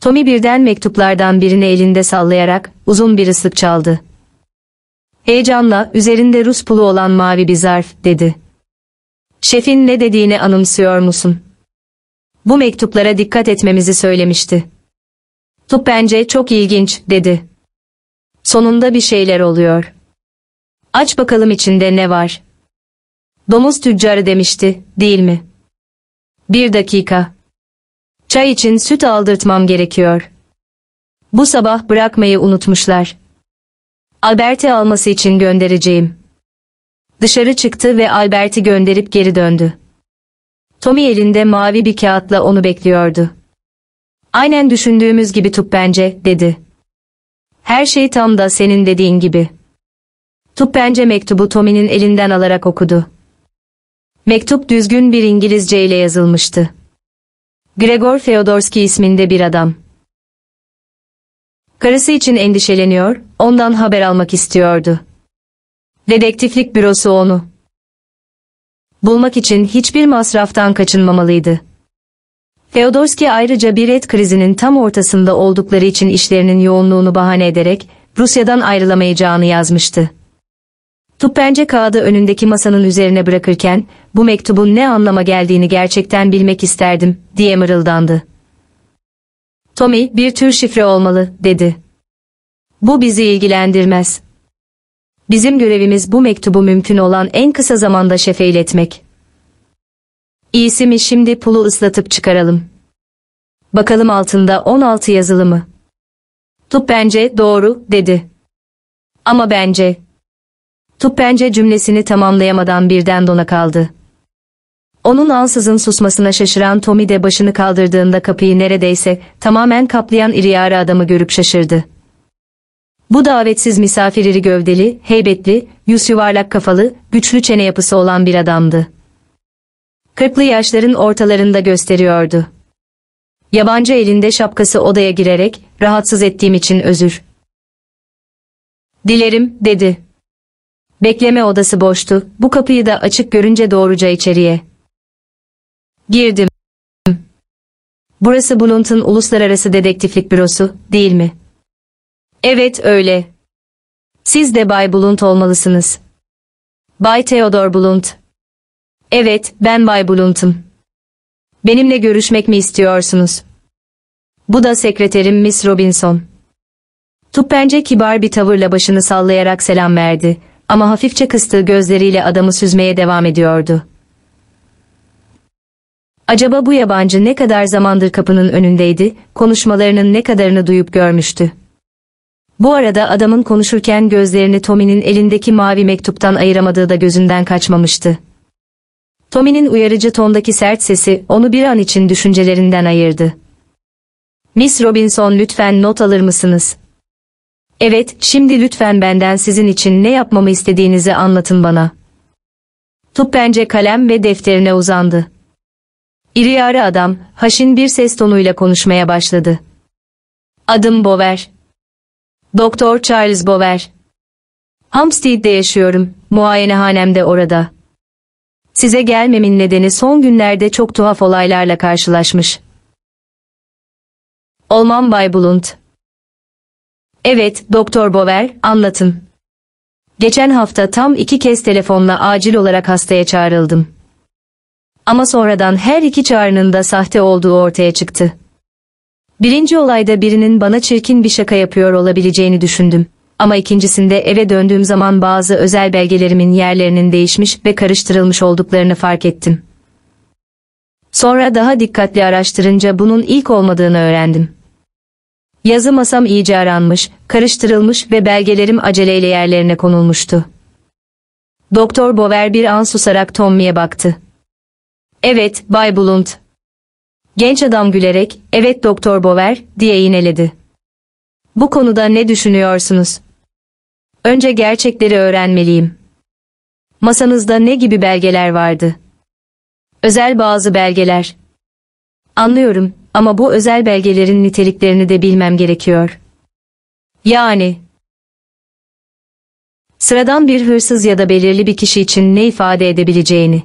Tommy birden mektuplardan birini elinde sallayarak uzun bir ıslık çaldı. Heyecanla üzerinde Rus pulu olan mavi bir zarf dedi. Şefin ne dediğini anımsıyor musun? Bu mektuplara dikkat etmemizi söylemişti. Tup bence çok ilginç dedi. Sonunda bir şeyler oluyor. Aç bakalım içinde ne var. Domuz tüccarı demişti, değil mi? Bir dakika. Çay için süt aldırtmam gerekiyor. Bu sabah bırakmayı unutmuşlar. Albert'i alması için göndereceğim. Dışarı çıktı ve Albert'i gönderip geri döndü. Tommy elinde mavi bir kağıtla onu bekliyordu. Aynen düşündüğümüz gibi tup bence, dedi. Her şey tam da senin dediğin gibi. Tup bence mektubu Tommy'nin elinden alarak okudu. Mektup düzgün bir İngilizce ile yazılmıştı. Gregor Feodorski isminde bir adam. Karısı için endişeleniyor, ondan haber almak istiyordu. Dedektiflik bürosu onu bulmak için hiçbir masraftan kaçınmamalıydı. Feodorski ayrıca bir et krizinin tam ortasında oldukları için işlerinin yoğunluğunu bahane ederek Rusya'dan ayrılamayacağını yazmıştı. Tuppence kağıdı önündeki masanın üzerine bırakırken, bu mektubun ne anlama geldiğini gerçekten bilmek isterdim, diye mırıldandı. Tommy, bir tür şifre olmalı, dedi. Bu bizi ilgilendirmez. Bizim görevimiz bu mektubu mümkün olan en kısa zamanda şefe iletmek. İyisi mi şimdi pulu ıslatıp çıkaralım. Bakalım altında 16 yazılı mı? Tup bence doğru, dedi. Ama bence, Tuppence cümlesini tamamlayamadan birden dona kaldı. Onun ansızın susmasına şaşıran Tommy de başını kaldırdığında kapıyı neredeyse tamamen kaplayan iri yarı adamı görüp şaşırdı. Bu davetsiz misafir iri gövdeli, heybetli, yüz yuvarlak kafalı, güçlü çene yapısı olan bir adamdı. Kırklı yaşların ortalarında gösteriyordu. Yabancı elinde şapkası odaya girerek, rahatsız ettiğim için özür. Dilerim, dedi. Bekleme odası boştu, bu kapıyı da açık görünce doğruca içeriye. Girdim. Burası Blunt'un uluslararası dedektiflik bürosu, değil mi? Evet, öyle. Siz de Bay Blunt olmalısınız. Bay Theodore Blunt. Evet, ben Bay Blunt'um. Benimle görüşmek mi istiyorsunuz? Bu da sekreterim Miss Robinson. Tuppence kibar bir tavırla başını sallayarak selam verdi ama hafifçe kıstığı gözleriyle adamı süzmeye devam ediyordu. Acaba bu yabancı ne kadar zamandır kapının önündeydi, konuşmalarının ne kadarını duyup görmüştü. Bu arada adamın konuşurken gözlerini Tommy'nin elindeki mavi mektuptan ayıramadığı da gözünden kaçmamıştı. Tommy'nin uyarıcı tondaki sert sesi onu bir an için düşüncelerinden ayırdı. Miss Robinson lütfen not alır mısınız? Evet, şimdi lütfen benden sizin için ne yapmamı istediğinizi anlatın bana. Tuppence kalem ve defterine uzandı. İri yarı adam, haşin bir ses tonuyla konuşmaya başladı. Adım Bover. Doktor Charles Bover. Hampstead'de yaşıyorum, muayenehanemde orada. Size gelmemin nedeni son günlerde çok tuhaf olaylarla karşılaşmış. Olmam Bay Blunt. Evet, Doktor Bover, anlatın. Geçen hafta tam iki kez telefonla acil olarak hastaya çağrıldım. Ama sonradan her iki çağrının da sahte olduğu ortaya çıktı. Birinci olayda birinin bana çirkin bir şaka yapıyor olabileceğini düşündüm. Ama ikincisinde eve döndüğüm zaman bazı özel belgelerimin yerlerinin değişmiş ve karıştırılmış olduklarını fark ettim. Sonra daha dikkatli araştırınca bunun ilk olmadığını öğrendim. Yazı masam iyice aranmış, karıştırılmış ve belgelerim aceleyle yerlerine konulmuştu. Doktor Bover bir an susarak Tommy'ye baktı. Evet, Bay Blunt. Genç adam gülerek, evet Doktor Bover, diye yineledi. Bu konuda ne düşünüyorsunuz? Önce gerçekleri öğrenmeliyim. Masanızda ne gibi belgeler vardı? Özel bazı belgeler. Anlıyorum ama bu özel belgelerin niteliklerini de bilmem gerekiyor. Yani sıradan bir hırsız ya da belirli bir kişi için ne ifade edebileceğini.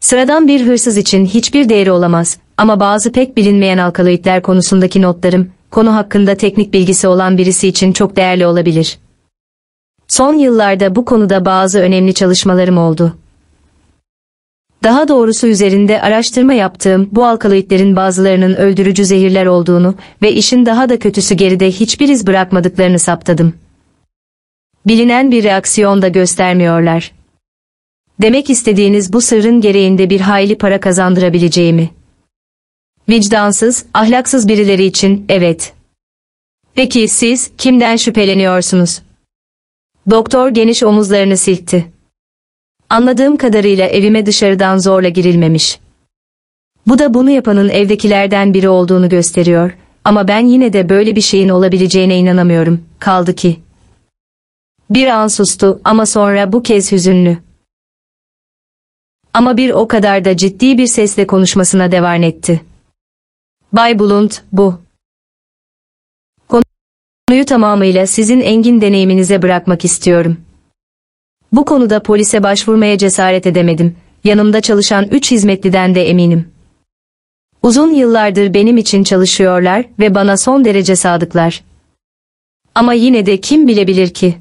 Sıradan bir hırsız için hiçbir değeri olamaz ama bazı pek bilinmeyen alkaloidler konusundaki notlarım, konu hakkında teknik bilgisi olan birisi için çok değerli olabilir. Son yıllarda bu konuda bazı önemli çalışmalarım oldu. Daha doğrusu üzerinde araştırma yaptığım bu alkaloidlerin bazılarının öldürücü zehirler olduğunu ve işin daha da kötüsü geride hiçbir iz bırakmadıklarını saptadım. Bilinen bir reaksiyon da göstermiyorlar. Demek istediğiniz bu sırrın gereğinde bir hayli para kazandırabileceğimi. Vicdansız, ahlaksız birileri için evet. Peki siz kimden şüpheleniyorsunuz? Doktor geniş omuzlarını silkti. Anladığım kadarıyla evime dışarıdan zorla girilmemiş. Bu da bunu yapanın evdekilerden biri olduğunu gösteriyor ama ben yine de böyle bir şeyin olabileceğine inanamıyorum. Kaldı ki. Bir an sustu ama sonra bu kez hüzünlü. Ama bir o kadar da ciddi bir sesle konuşmasına devam etti. Bay Blunt, bu. Konuyu tamamıyla sizin engin deneyiminize bırakmak istiyorum. Bu konuda polise başvurmaya cesaret edemedim. Yanımda çalışan üç hizmetliden de eminim. Uzun yıllardır benim için çalışıyorlar ve bana son derece sadıklar. Ama yine de kim bilebilir ki?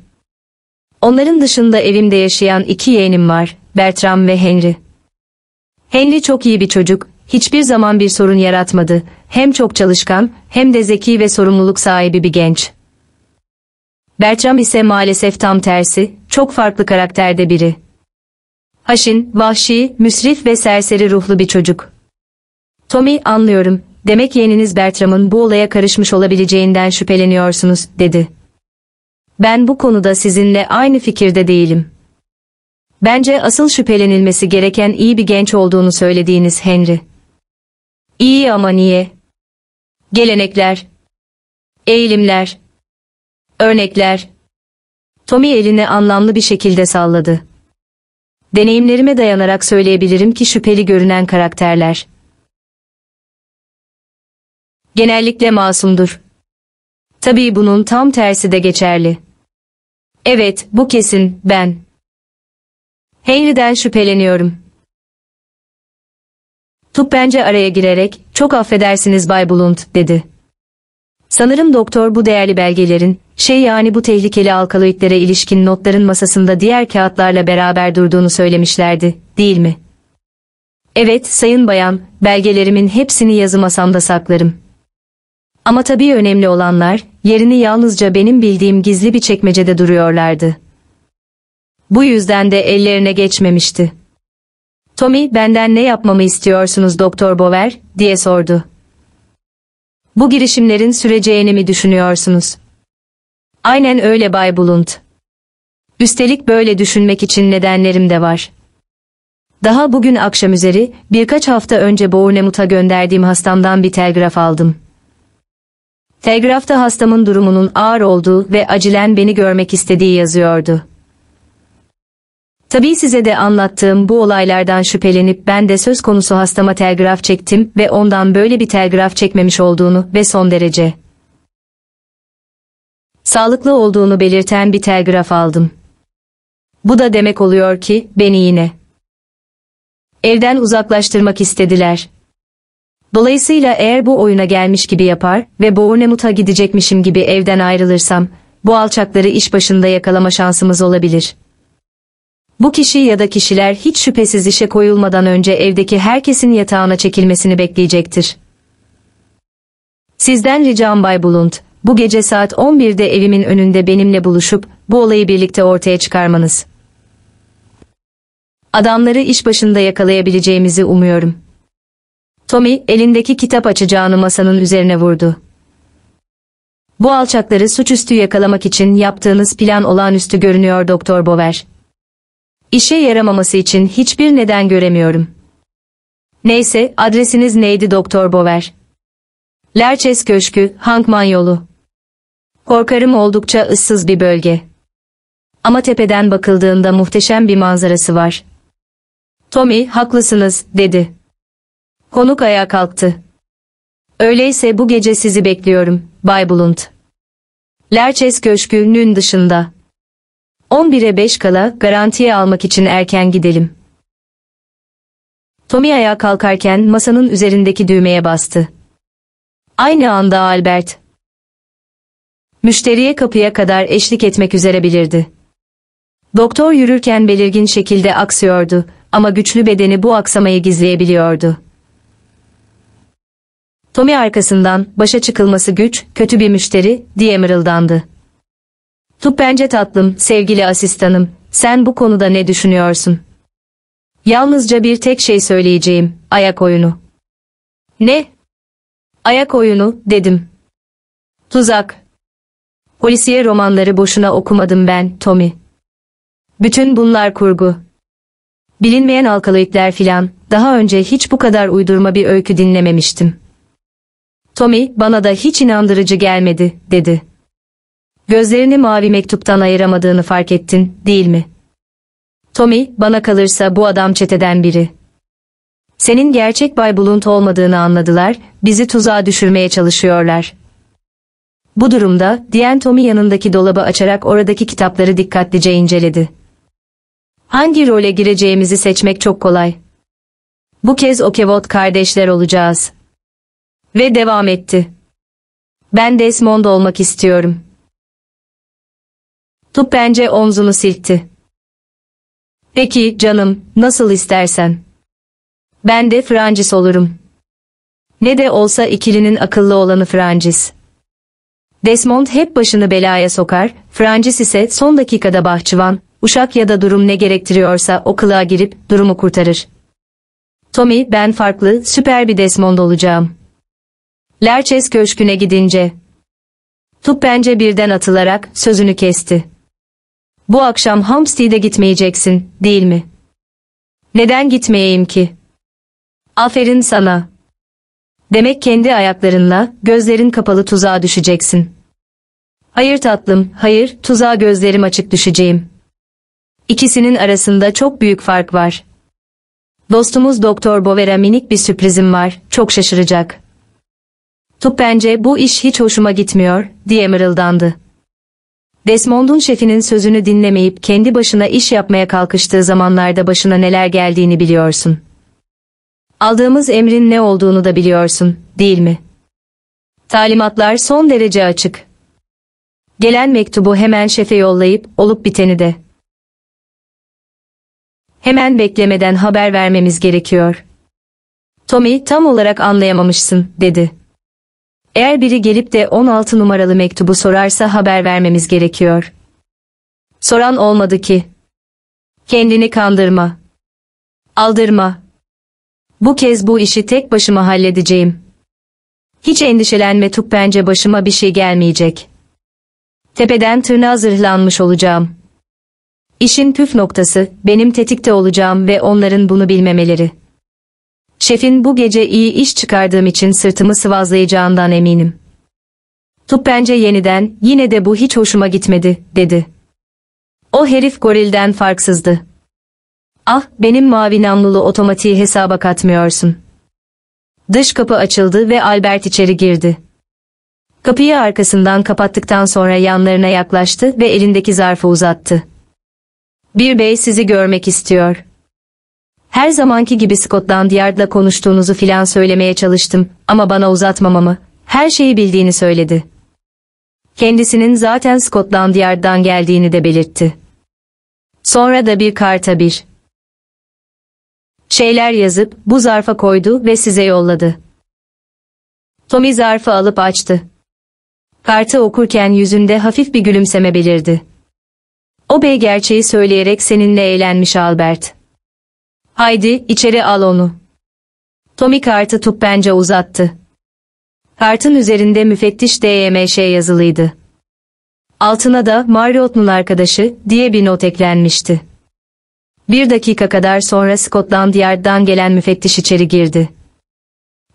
Onların dışında evimde yaşayan iki yeğenim var, Bertram ve Henry. Henry çok iyi bir çocuk, hiçbir zaman bir sorun yaratmadı. Hem çok çalışkan, hem de zeki ve sorumluluk sahibi bir genç. Bertram ise maalesef tam tersi, çok farklı karakterde biri. Haşin, vahşi, müsrif ve serseri ruhlu bir çocuk. Tommy, anlıyorum, demek yeğeniniz Bertram'ın bu olaya karışmış olabileceğinden şüpheleniyorsunuz, dedi. Ben bu konuda sizinle aynı fikirde değilim. Bence asıl şüphelenilmesi gereken iyi bir genç olduğunu söylediğiniz Henry. İyi ama niye? Gelenekler, eğilimler, Örnekler. Tommy elini anlamlı bir şekilde salladı. Deneyimlerime dayanarak söyleyebilirim ki şüpheli görünen karakterler. Genellikle masumdur. Tabii bunun tam tersi de geçerli. Evet, bu kesin, ben. Henry'den şüpheleniyorum. Tup bence araya girerek, çok affedersiniz Bay Blunt, dedi. Sanırım doktor bu değerli belgelerin, şey yani bu tehlikeli alkaloidlere ilişkin notların masasında diğer kağıtlarla beraber durduğunu söylemişlerdi, değil mi? Evet, sayın bayan, belgelerimin hepsini yazı masamda saklarım. Ama tabii önemli olanlar, yerini yalnızca benim bildiğim gizli bir çekmecede duruyorlardı. Bu yüzden de ellerine geçmemişti. Tommy, benden ne yapmamı istiyorsunuz Doktor Bover, diye sordu. Bu girişimlerin süreceğini mi düşünüyorsunuz? Aynen öyle Bay Bulunt. Üstelik böyle düşünmek için nedenlerim de var. Daha bugün akşam üzeri, birkaç hafta önce Bournemouth'a gönderdiğim hastamdan bir telgraf aldım. Telgrafta hastamın durumunun ağır olduğu ve acilen beni görmek istediği yazıyordu. Tabii size de anlattığım bu olaylardan şüphelenip ben de söz konusu hastama telgraf çektim ve ondan böyle bir telgraf çekmemiş olduğunu ve son derece sağlıklı olduğunu belirten bir telgraf aldım. Bu da demek oluyor ki beni yine evden uzaklaştırmak istediler. Dolayısıyla eğer bu oyuna gelmiş gibi yapar ve Bournemouth'a gidecekmişim gibi evden ayrılırsam, bu alçakları iş başında yakalama şansımız olabilir. Bu kişi ya da kişiler hiç şüphesiz işe koyulmadan önce evdeki herkesin yatağına çekilmesini bekleyecektir. Sizden ricam Bay Bulunt, bu gece saat 11'de evimin önünde benimle buluşup bu olayı birlikte ortaya çıkarmanız. Adamları iş başında yakalayabileceğimizi umuyorum. Tommy elindeki kitap açacağını masanın üzerine vurdu. Bu alçakları suçüstü yakalamak için yaptığınız plan olağanüstü görünüyor Doktor Bover. İşe yaramaması için hiçbir neden göremiyorum. Neyse, adresiniz neydi Doktor Bover? Lerçes Köşkü, Hankman yolu. Korkarım oldukça ıssız bir bölge. Ama tepeden bakıldığında muhteşem bir manzarası var. Tommy, haklısınız, dedi. Konuk ayağa kalktı. Öyleyse bu gece sizi bekliyorum, Bay Blunt. Lerçes Köşkü'nün dışında. 11'e 5 kala garantiye almak için erken gidelim. Tommy ayağa kalkarken masanın üzerindeki düğmeye bastı. Aynı anda Albert. Müşteriye kapıya kadar eşlik etmek üzere bilirdi. Doktor yürürken belirgin şekilde aksıyordu ama güçlü bedeni bu aksamayı gizleyebiliyordu. Tommy arkasından başa çıkılması güç, kötü bir müşteri diye mırıldandı. Tup bence tatlım, sevgili asistanım, sen bu konuda ne düşünüyorsun? Yalnızca bir tek şey söyleyeceğim, ayak oyunu. Ne? Ayak oyunu, dedim. Tuzak. Polisiye romanları boşuna okumadım ben, Tommy. Bütün bunlar kurgu. Bilinmeyen alkaloidler filan, daha önce hiç bu kadar uydurma bir öykü dinlememiştim. Tommy, bana da hiç inandırıcı gelmedi, dedi. Gözlerini mavi mektuptan ayıramadığını fark ettin, değil mi? Tommy, bana kalırsa bu adam çeteden biri. Senin gerçek Bay Blunt olmadığını anladılar, bizi tuzağa düşürmeye çalışıyorlar. Bu durumda, diyen Tommy yanındaki dolabı açarak oradaki kitapları dikkatlice inceledi. Hangi role gireceğimizi seçmek çok kolay. Bu kez Okevot kardeşler olacağız. Ve devam etti. Ben Desmond olmak istiyorum. Tup bence omzunu silkti. Peki canım, nasıl istersen. Ben de Francis olurum. Ne de olsa ikilinin akıllı olanı Francis. Desmond hep başını belaya sokar, Francis ise son dakikada bahçıvan, uşak ya da durum ne gerektiriyorsa o kılığa girip durumu kurtarır. Tommy ben farklı, süper bir Desmond olacağım. Lerçes köşküne gidince. Tup bence birden atılarak sözünü kesti. Bu akşam Hampstead'e gitmeyeceksin, değil mi? Neden gitmeyeyim ki? Aferin sana. Demek kendi ayaklarınla, gözlerin kapalı tuzağa düşeceksin. Hayır tatlım, hayır, tuzağa gözlerim açık düşeceğim. İkisinin arasında çok büyük fark var. Dostumuz Doktor Bover'a minik bir sürprizim var, çok şaşıracak. Tup bence bu iş hiç hoşuma gitmiyor, diye mırıldandı. Desmond'un şefinin sözünü dinlemeyip kendi başına iş yapmaya kalkıştığı zamanlarda başına neler geldiğini biliyorsun. Aldığımız emrin ne olduğunu da biliyorsun, değil mi? Talimatlar son derece açık. Gelen mektubu hemen şefe yollayıp olup biteni de. Hemen beklemeden haber vermemiz gerekiyor. Tommy tam olarak anlayamamışsın, dedi. Eğer biri gelip de 16 numaralı mektubu sorarsa haber vermemiz gerekiyor. Soran olmadı ki. Kendini kandırma. Aldırma. Bu kez bu işi tek başıma halledeceğim. Hiç endişelenme Tup bence başıma bir şey gelmeyecek. Tepeden tırnağa zırhlanmış olacağım. İşin püf noktası, benim tetikte olacağım ve onların bunu bilmemeleri. Şefin bu gece iyi iş çıkardığım için sırtımı sıvazlayacağından eminim. Tup bence yeniden, yine de bu hiç hoşuma gitmedi, dedi. O herif gorilden farksızdı. Ah, benim mavi namlulu otomatiği hesaba katmıyorsun. Dış kapı açıldı ve Albert içeri girdi. Kapıyı arkasından kapattıktan sonra yanlarına yaklaştı ve elindeki zarfı uzattı. Bir bey sizi görmek istiyor. Her zamanki gibi Scotland Yard'la konuştuğunuzu filan söylemeye çalıştım ama bana uzatmamamı, her şeyi bildiğini söyledi. Kendisinin zaten Scotland Yard'dan geldiğini de belirtti. Sonra da bir karta bir şeyler yazıp bu zarfa koydu ve size yolladı. Tommy zarfı alıp açtı. Kartı okurken yüzünde hafif bir gülümseme belirdi. O bey gerçeği söyleyerek seninle eğlenmiş Albert. Haydi içeri al onu. Tommy kartı tuppence uzattı. Kartın üzerinde müfettiş DMŞ yazılıydı. Altına da Marriott'un arkadaşı diye bir not eklenmişti. Bir dakika kadar sonra Scotland Yard'dan gelen müfettiş içeri girdi.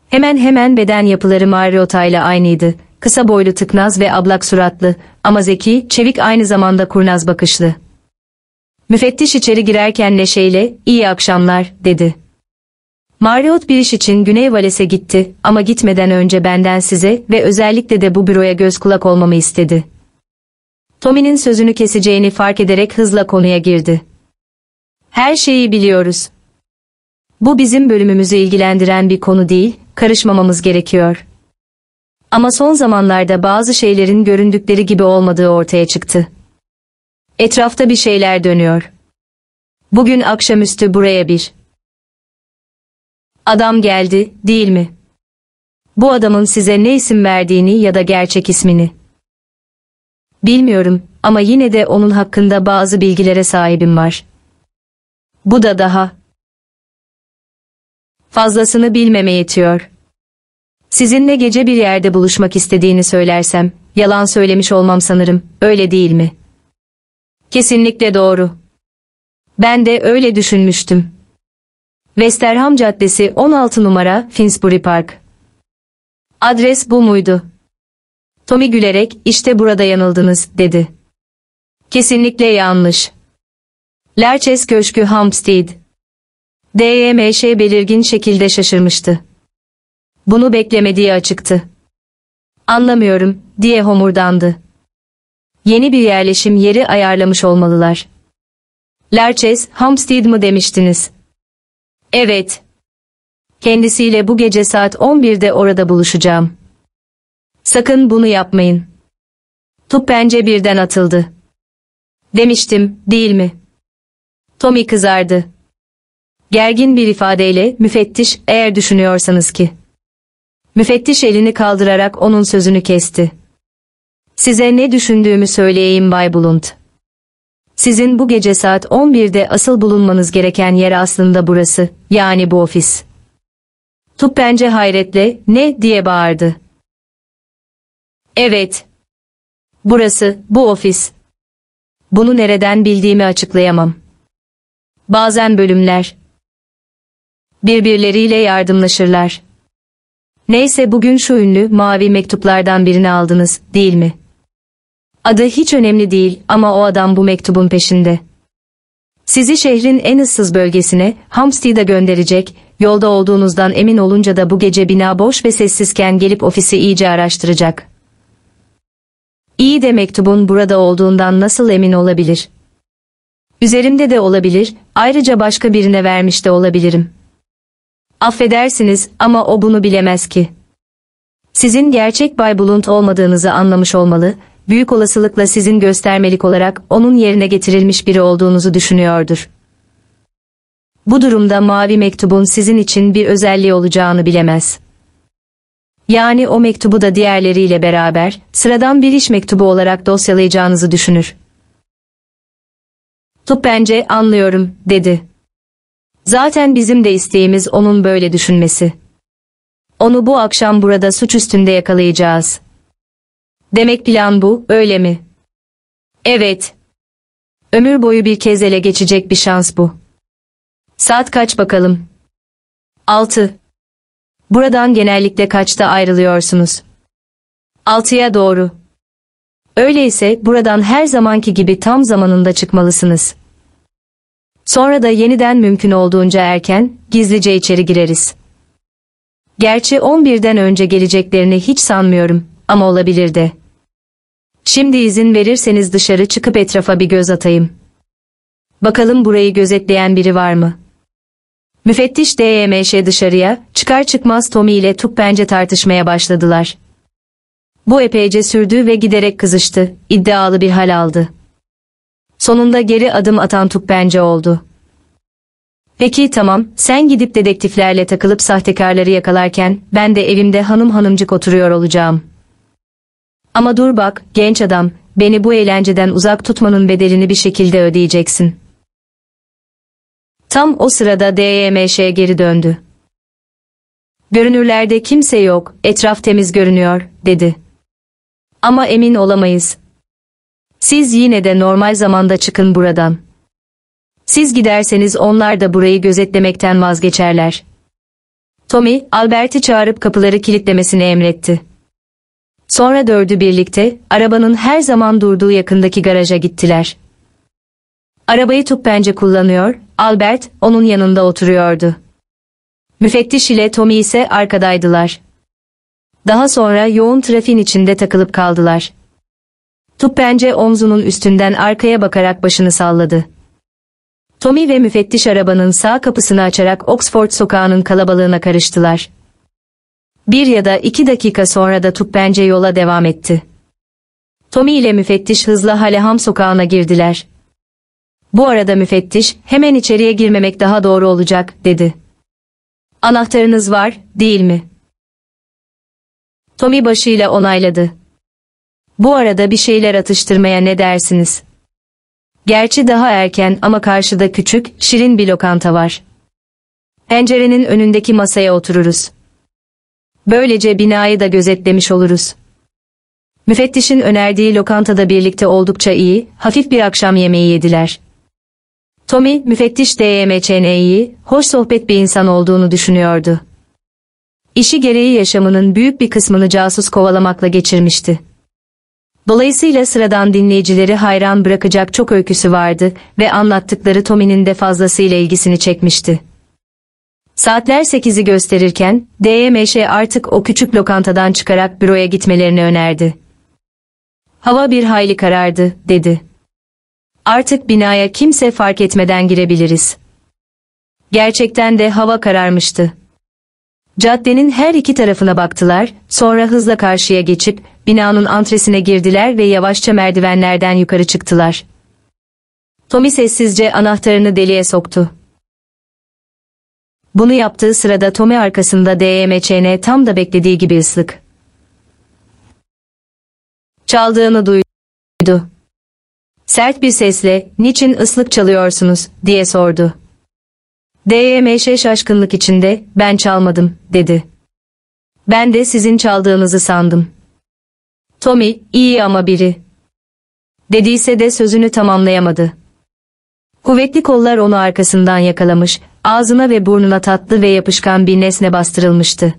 Hemen hemen beden yapıları Marriotta ile aynıydı. Kısa boylu tıknaz ve ablak suratlı ama zeki, çevik aynı zamanda kurnaz bakışlı. Müfettiş içeri girerken neşeyle, iyi akşamlar, dedi. Marriott bir iş için Güney Vales'e gitti ama gitmeden önce benden size ve özellikle de bu büroya göz kulak olmamı istedi. Tommy'nin sözünü keseceğini fark ederek hızla konuya girdi. Her şeyi biliyoruz. Bu bizim bölümümüzü ilgilendiren bir konu değil, karışmamamız gerekiyor. Ama son zamanlarda bazı şeylerin göründükleri gibi olmadığı ortaya çıktı. Etrafta bir şeyler dönüyor. Bugün akşamüstü buraya bir adam geldi, değil mi? Bu adamın size ne isim verdiğini ya da gerçek ismini. Bilmiyorum ama yine de onun hakkında bazı bilgilere sahibim var. Bu da daha fazlasını bilmeme yetiyor. Sizinle gece bir yerde buluşmak istediğini söylersem, yalan söylemiş olmam sanırım, öyle değil mi? Kesinlikle doğru. Ben de öyle düşünmüştüm. Westerham Caddesi 16 numara Finsbury Park. Adres bu muydu? Tommy gülerek işte burada yanıldınız dedi. Kesinlikle yanlış. Lerches Köşkü Hampstead. DYMŞ belirgin şekilde şaşırmıştı. Bunu beklemediği açıktı. Anlamıyorum, diye homurdandı. Yeni bir yerleşim yeri ayarlamış olmalılar. Lerches, Hampstead mı demiştiniz? Evet. Kendisiyle bu gece saat 11'de orada buluşacağım. Sakın bunu yapmayın. Tup bence birden atıldı. Demiştim, değil mi? Tommy kızardı. Gergin bir ifadeyle müfettiş eğer düşünüyorsanız ki. Müfettiş elini kaldırarak onun sözünü kesti. Size ne düşündüğümü söyleyeyim Bay Blunt. Sizin bu gece saat 11'de asıl bulunmanız gereken yer aslında burası, yani bu ofis. Tup bence hayretle, ne diye bağırdı. Evet. Burası, bu ofis. Bunu nereden bildiğimi açıklayamam. Bazen bölümler birbirleriyle yardımlaşırlar. Neyse bugün şu ünlü mavi mektuplardan birini aldınız, değil mi? Adı hiç önemli değil ama o adam bu mektubun peşinde. Sizi şehrin en ıssız bölgesine, Hampstead'a gönderecek, yolda olduğunuzdan emin olunca da bu gece bina boş ve sessizken gelip ofisi iyice araştıracak. İyi de mektubun burada olduğundan nasıl emin olabilir? Üzerimde de olabilir, ayrıca başka birine vermiş de olabilirim. Affedersiniz ama o bunu bilemez ki. Sizin gerçek Bay Blunt olmadığınızı anlamış olmalı, büyük olasılıkla sizin göstermelik olarak onun yerine getirilmiş biri olduğunuzu düşünüyordur. Bu durumda mavi mektubun sizin için bir özelliği olacağını bilemez. Yani o mektubu da diğerleriyle beraber, sıradan bir iş mektubu olarak dosyalayacağınızı düşünür. Tup bence anlıyorum, dedi. Zaten bizim de isteğimiz onun böyle düşünmesi. Onu bu akşam burada suç üstünde yakalayacağız. Demek plan bu, öyle mi? Evet. Ömür boyu bir kez ele geçecek bir şans bu. Saat kaç bakalım? 6. Buradan genellikle kaçta ayrılıyorsunuz? 6'ya doğru. Öyleyse buradan her zamanki gibi tam zamanında çıkmalısınız. Sonra da yeniden mümkün olduğunca erken, gizlice içeri gireriz. Gerçi 11'den önce geleceklerini hiç sanmıyorum ama olabilir de. Şimdi izin verirseniz dışarı çıkıp etrafa bir göz atayım. Bakalım burayı gözetleyen biri var mı? Müfettiş DMŞ dışarıya, çıkar çıkmaz Tommy ile Tupbence tartışmaya başladılar. Bu epeyce sürdü ve giderek kızıştı, iddialı bir hal aldı. Sonunda geri adım atan Tupbence oldu. Peki tamam, sen gidip dedektiflerle takılıp sahtekarları yakalarken, ben de evimde hanım hanımcık oturuyor olacağım. Ama dur bak, genç adam, beni bu eğlenceden uzak tutmanın bedelini bir şekilde ödeyeceksin. Tam o sırada DYMŞ geri döndü. Görünürlerde kimse yok, etraf temiz görünüyor, dedi. Ama emin olamayız. Siz yine de normal zamanda çıkın buradan. Siz giderseniz onlar da burayı gözetlemekten vazgeçerler. Tommy, Albert'i çağırıp kapıları kilitlemesini emretti. Sonra dördü birlikte, arabanın her zaman durduğu yakındaki garaja gittiler. Arabayı Tupbence kullanıyor, Albert, onun yanında oturuyordu. Müfettiş ile Tommy ise arkadaydılar. Daha sonra yoğun trafiğin içinde takılıp kaldılar. Tupbence omzunun üstünden arkaya bakarak başını salladı. Tommy ve müfettiş arabanın sağ kapısını açarak Oxford sokağının kalabalığına karıştılar. Bir ya da iki dakika sonra da Tupbence yola devam etti. Tommy ile müfettiş hızla Haleham sokağına girdiler. Bu arada müfettiş, hemen içeriye girmemek daha doğru olacak, dedi. Anahtarınız var, değil mi? Tommy başıyla onayladı. Bu arada bir şeyler atıştırmaya ne dersiniz? Gerçi daha erken ama karşıda küçük, şirin bir lokanta var. Pencerenin önündeki masaya otururuz. Böylece binayı da gözetlemiş oluruz. Müfettişin önerdiği lokantada birlikte oldukça iyi, hafif bir akşam yemeği yediler. Tommy, müfettiş DMÇN'yi, hoş sohbet bir insan olduğunu düşünüyordu. İşi gereği yaşamının büyük bir kısmını casus kovalamakla geçirmişti. Dolayısıyla sıradan dinleyicileri hayran bırakacak çok öyküsü vardı ve anlattıkları Tommy'nin de fazlasıyla ilgisini çekmişti. Saatler 8'i gösterirken, DMŞ artık o küçük lokantadan çıkarak büroya gitmelerini önerdi. Hava bir hayli karardı, dedi. Artık binaya kimse fark etmeden girebiliriz. Gerçekten de hava kararmıştı. Caddenin her iki tarafına baktılar, sonra hızla karşıya geçip, binanın antresine girdiler ve yavaşça merdivenlerden yukarı çıktılar. Tommy sessizce anahtarını deliğe soktu. Bunu yaptığı sırada Tommy arkasında DMÇN tam da beklediği gibi ıslık. Çaldığını duydu. Sert bir sesle, niçin ıslık çalıyorsunuz, diye sordu. DMŞ şaşkınlık içinde, ben çalmadım, dedi. Ben de sizin çaldığınızı sandım. Tommy, iyi ama biri. Dediyse de sözünü tamamlayamadı. Kuvvetli kollar onu arkasından yakalamış, ağzına ve burnuna tatlı ve yapışkan bir nesne bastırılmıştı.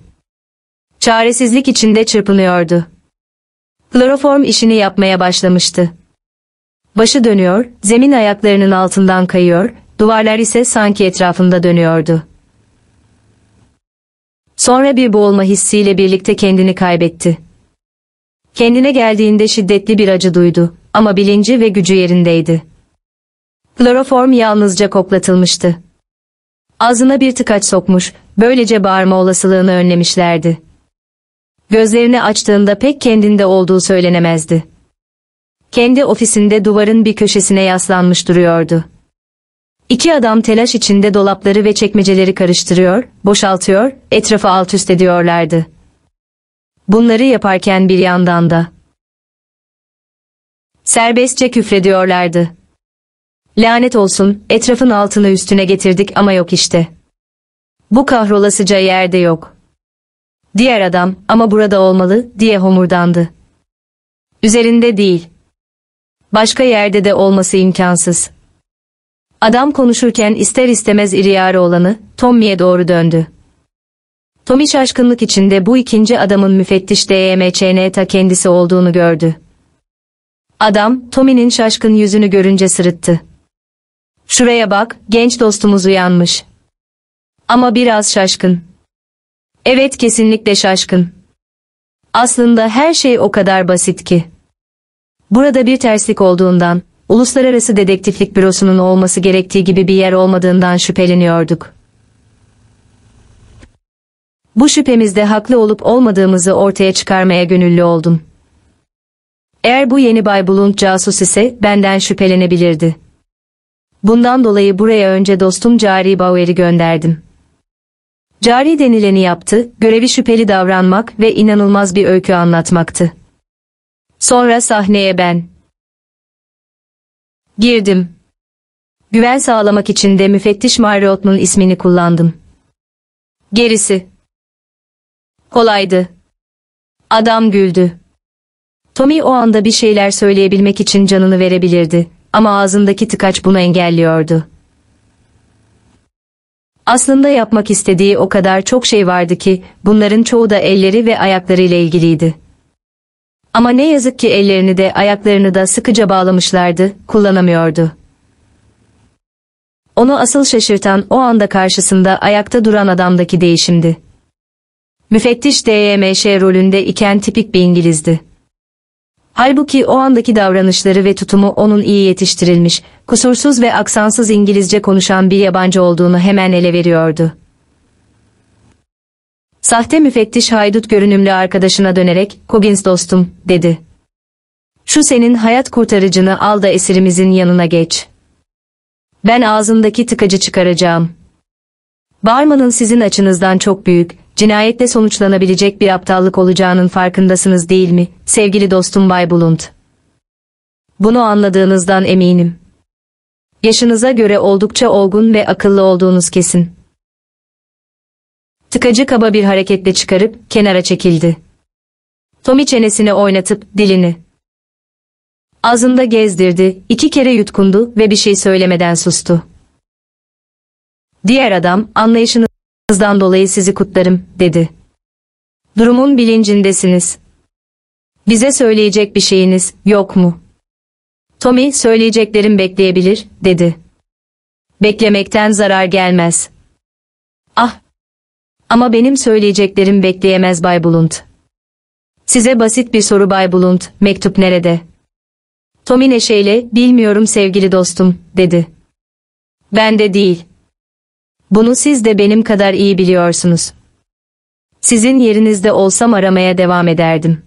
Çaresizlik içinde çırpınıyordu. Kloroform işini yapmaya başlamıştı. Başı dönüyor, zemin ayaklarının altından kayıyor, duvarlar ise sanki etrafında dönüyordu. Sonra bir boğulma hissiyle birlikte kendini kaybetti. Kendine geldiğinde şiddetli bir acı duydu ama bilinci ve gücü yerindeydi. Kloroform yalnızca koklatılmıştı. Ağzına bir tıkaç sokmuş, böylece bağırma olasılığını önlemişlerdi. Gözlerini açtığında pek kendinde olduğu söylenemezdi. Kendi ofisinde duvarın bir köşesine yaslanmış duruyordu. İki adam telaş içinde dolapları ve çekmeceleri karıştırıyor, boşaltıyor, etrafı alt üst ediyorlardı. Bunları yaparken bir yandan da serbestçe küfrediyorlardı. Lanet olsun, etrafın altını üstüne getirdik ama yok işte. Bu kahrolasıca yerde yok. Diğer adam, ama burada olmalı, diye homurdandı. Üzerinde değil. Başka yerde de olması imkansız. Adam konuşurken ister istemez iri yarı olanı, Tommy'ye doğru döndü. Tommy şaşkınlık içinde bu ikinci adamın müfettiş DMÇN ta kendisi olduğunu gördü. Adam, Tommy'nin şaşkın yüzünü görünce sırıttı. Şuraya bak, genç dostumuz uyanmış. Ama biraz şaşkın. Evet kesinlikle şaşkın. Aslında her şey o kadar basit ki. Burada bir terslik olduğundan, uluslararası dedektiflik bürosunun olması gerektiği gibi bir yer olmadığından şüpheleniyorduk. Bu şüphemizde haklı olup olmadığımızı ortaya çıkarmaya gönüllü oldum. Eğer bu yeni Bay Blunt casus ise benden şüphelenebilirdi. Bundan dolayı buraya önce dostum Cari Bauer'i gönderdim. Cari denileni yaptı, görevi şüpheli davranmak ve inanılmaz bir öykü anlatmaktı. Sonra sahneye ben girdim. Güven sağlamak için de müfettiş Marriot'un ismini kullandım. Gerisi kolaydı. Adam güldü. Tommy o anda bir şeyler söyleyebilmek için canını verebilirdi ama ağzındaki tıkaç bunu engelliyordu. Aslında yapmak istediği o kadar çok şey vardı ki bunların çoğu da elleri ve ayakları ile ilgiliydi. Ama ne yazık ki ellerini de ayaklarını da sıkıca bağlamışlardı, kullanamıyordu. Onu asıl şaşırtan o anda karşısında ayakta duran adamdaki değişimdi. Müfettiş DYMŞ rolünde iken tipik bir İngilizdi. Halbuki o andaki davranışları ve tutumu onun iyi yetiştirilmiş, kusursuz ve aksansız İngilizce konuşan bir yabancı olduğunu hemen ele veriyordu. Sahte müfettiş haydut görünümlü arkadaşına dönerek, Coggins dostum, dedi. Şu senin hayat kurtarıcını al da esirimizin yanına geç. Ben ağzındaki tıkacı çıkaracağım. Bağırmanın sizin açınızdan çok büyük, cinayetle sonuçlanabilecek bir aptallık olacağının farkındasınız değil mi, sevgili dostum Bay Bulunt? Bunu anladığınızdan eminim. Yaşınıza göre oldukça olgun ve akıllı olduğunuz kesin. Tıkacı kaba bir hareketle çıkarıp kenara çekildi. Tommy çenesini oynatıp dilini ağzında gezdirdi, iki kere yutkundu ve bir şey söylemeden sustu. Diğer adam, anlayışınızdan dolayı sizi kutlarım, dedi. Durumun bilincindesiniz. Bize söyleyecek bir şeyiniz yok mu? Tommy, söyleyeceklerim bekleyebilir, dedi. Beklemekten zarar gelmez. Ama benim söyleyeceklerim bekleyemez Bay Bulunt. Size basit bir soru Bay Bulunt, mektup nerede? Tommy neşeyle, bilmiyorum sevgili dostum, dedi. Ben de değil. Bunu siz de benim kadar iyi biliyorsunuz. Sizin yerinizde olsam aramaya devam ederdim.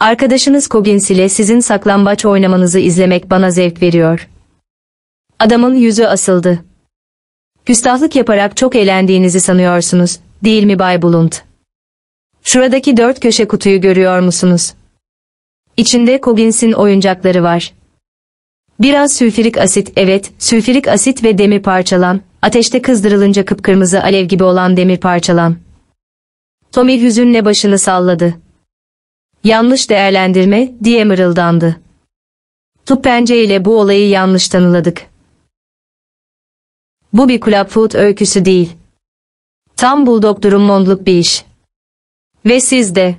Arkadaşınız Coggins ile sizin saklambaç oynamanızı izlemek bana zevk veriyor. Adamın yüzü asıldı. Küstahlık yaparak çok eğlendiğinizi sanıyorsunuz, değil mi Bay Bulunt? Şuradaki dört köşe kutuyu görüyor musunuz? İçinde Coggins'in oyuncakları var. Biraz sülfürik asit, evet, sülfürik asit ve demir parçalan, ateşte kızdırılınca kıpkırmızı alev gibi olan demir parçalan. Tommy hüzünle başını salladı. Yanlış değerlendirme, diye mırıldandı. Tupence ile bu olayı yanlış tanıladık. Bu bir Clubfoot öyküsü değil. Tam Bulldog Drummond'luk bir iş. Ve siz de.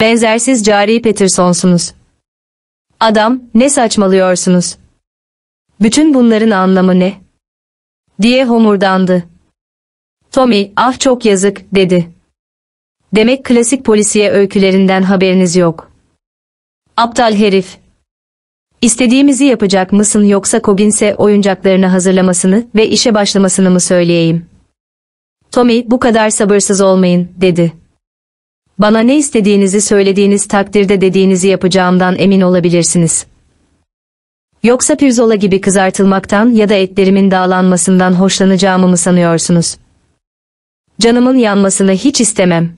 Benzersiz cari Peterson'sunuz. Adam, ne saçmalıyorsunuz? Bütün bunların anlamı ne? Diye homurdandı. Tommy, ah çok yazık, dedi. Demek klasik polisiye öykülerinden haberiniz yok. Aptal herif. İstediğimizi yapacak mısın yoksa Coggins'e oyuncaklarını hazırlamasını ve işe başlamasını mı söyleyeyim? Tommy, bu kadar sabırsız olmayın, dedi. Bana ne istediğinizi söylediğiniz takdirde dediğinizi yapacağımdan emin olabilirsiniz. Yoksa pirzola gibi kızartılmaktan ya da etlerimin dağlanmasından hoşlanacağımı mı sanıyorsunuz? Canımın yanmasını hiç istemem.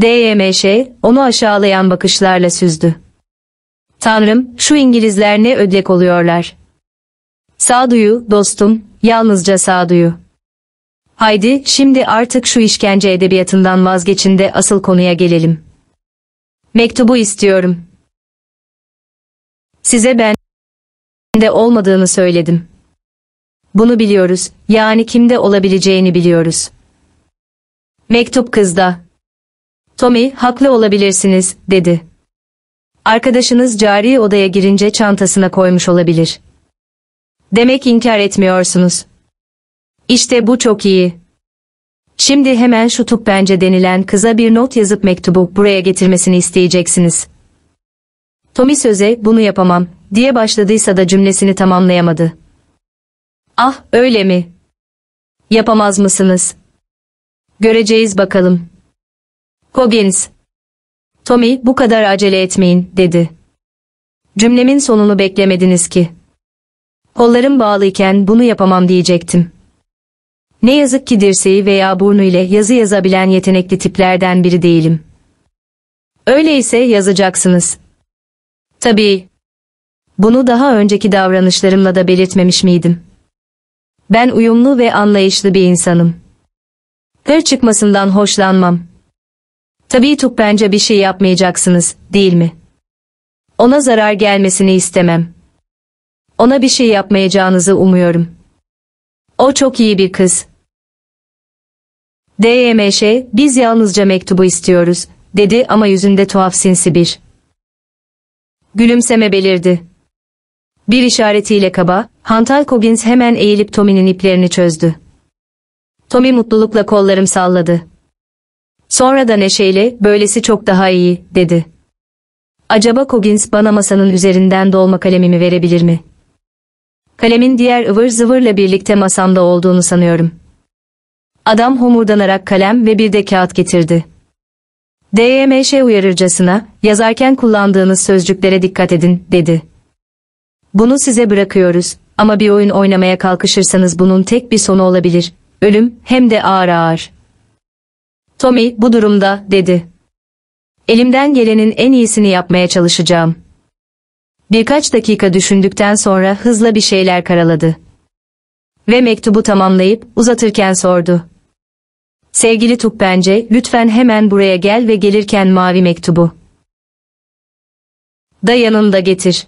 DYMŞ, onu aşağılayan bakışlarla süzdü. Tanrım, şu İngilizler ne ödlek oluyorlar. Sağduyu, dostum, yalnızca sağduyu. Haydi, şimdi artık şu işkence edebiyatından vazgeçin de asıl konuya gelelim. Mektubu istiyorum. Size ben de olmadığını söyledim. Bunu biliyoruz, yani kimde olabileceğini biliyoruz. Mektup kızda. Tommy, haklı olabilirsiniz, dedi. Arkadaşınız cari odaya girince çantasına koymuş olabilir. Demek inkar etmiyorsunuz. İşte bu çok iyi. Şimdi hemen şu tupbence denilen kıza bir not yazıp mektubu buraya getirmesini isteyeceksiniz. Tommy söze bunu yapamam diye başladıysa da cümlesini tamamlayamadı. Ah öyle mi? Yapamaz mısınız? Göreceğiz bakalım. Coggins. Tommy bu kadar acele etmeyin dedi. Cümlemin sonunu beklemediniz ki. Kollarım bağlıyken bunu yapamam diyecektim. Ne yazık ki dirseği veya burnu ile yazı yazabilen yetenekli tiplerden biri değilim. Öyleyse yazacaksınız. Tabii. Bunu daha önceki davranışlarımla da belirtmemiş miydim? Ben uyumlu ve anlayışlı bir insanım. Hır çıkmasından hoşlanmam. Tabii bence bir şey yapmayacaksınız, değil mi? Ona zarar gelmesini istemem. Ona bir şey yapmayacağınızı umuyorum. O çok iyi bir kız. DYMŞ, biz yalnızca mektubu istiyoruz, dedi ama yüzünde tuhaf sinsi bir. Gülümseme belirdi. Bir işaretiyle kaba, Hantal Coggins hemen eğilip Tommy'nin iplerini çözdü. Tommy mutlulukla kollarım salladı. Sonra da neşeyle, böylesi çok daha iyi, dedi. Acaba Coggins bana masanın üzerinden dolma kalemimi verebilir mi? Kalemin diğer ıvır zıvırla birlikte masamda olduğunu sanıyorum. Adam homurdanarak kalem ve bir de kağıt getirdi. DMŞ uyarırcasına, yazarken kullandığınız sözcüklere dikkat edin, dedi. Bunu size bırakıyoruz ama bir oyun oynamaya kalkışırsanız bunun tek bir sonu olabilir. Ölüm hem de ağır ağır. Tommy bu durumda, dedi. Elimden gelenin en iyisini yapmaya çalışacağım. Birkaç dakika düşündükten sonra hızla bir şeyler karaladı. Ve mektubu tamamlayıp uzatırken sordu. Sevgili Tupbence, lütfen hemen buraya gel ve gelirken mavi mektubu. Da yanında getir.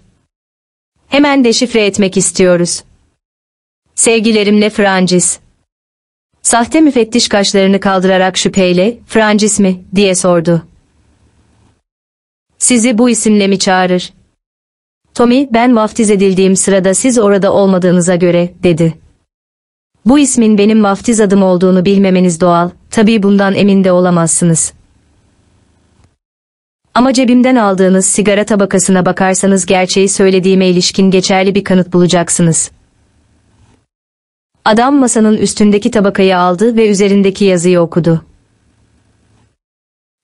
Hemen deşifre etmek istiyoruz. Sevgilerimle Francis. Sahte müfettiş kaşlarını kaldırarak şüpheyle, Francis mi, diye sordu. Sizi bu isimle mi çağırır? Tommy, ben vaftiz edildiğim sırada siz orada olmadığınıza göre, dedi. Bu ismin benim vaftiz adım olduğunu bilmemeniz doğal, tabii bundan emin de olamazsınız. Ama cebimden aldığınız sigara tabakasına bakarsanız gerçeği söylediğime ilişkin geçerli bir kanıt bulacaksınız. Adam masanın üstündeki tabakayı aldı ve üzerindeki yazıyı okudu.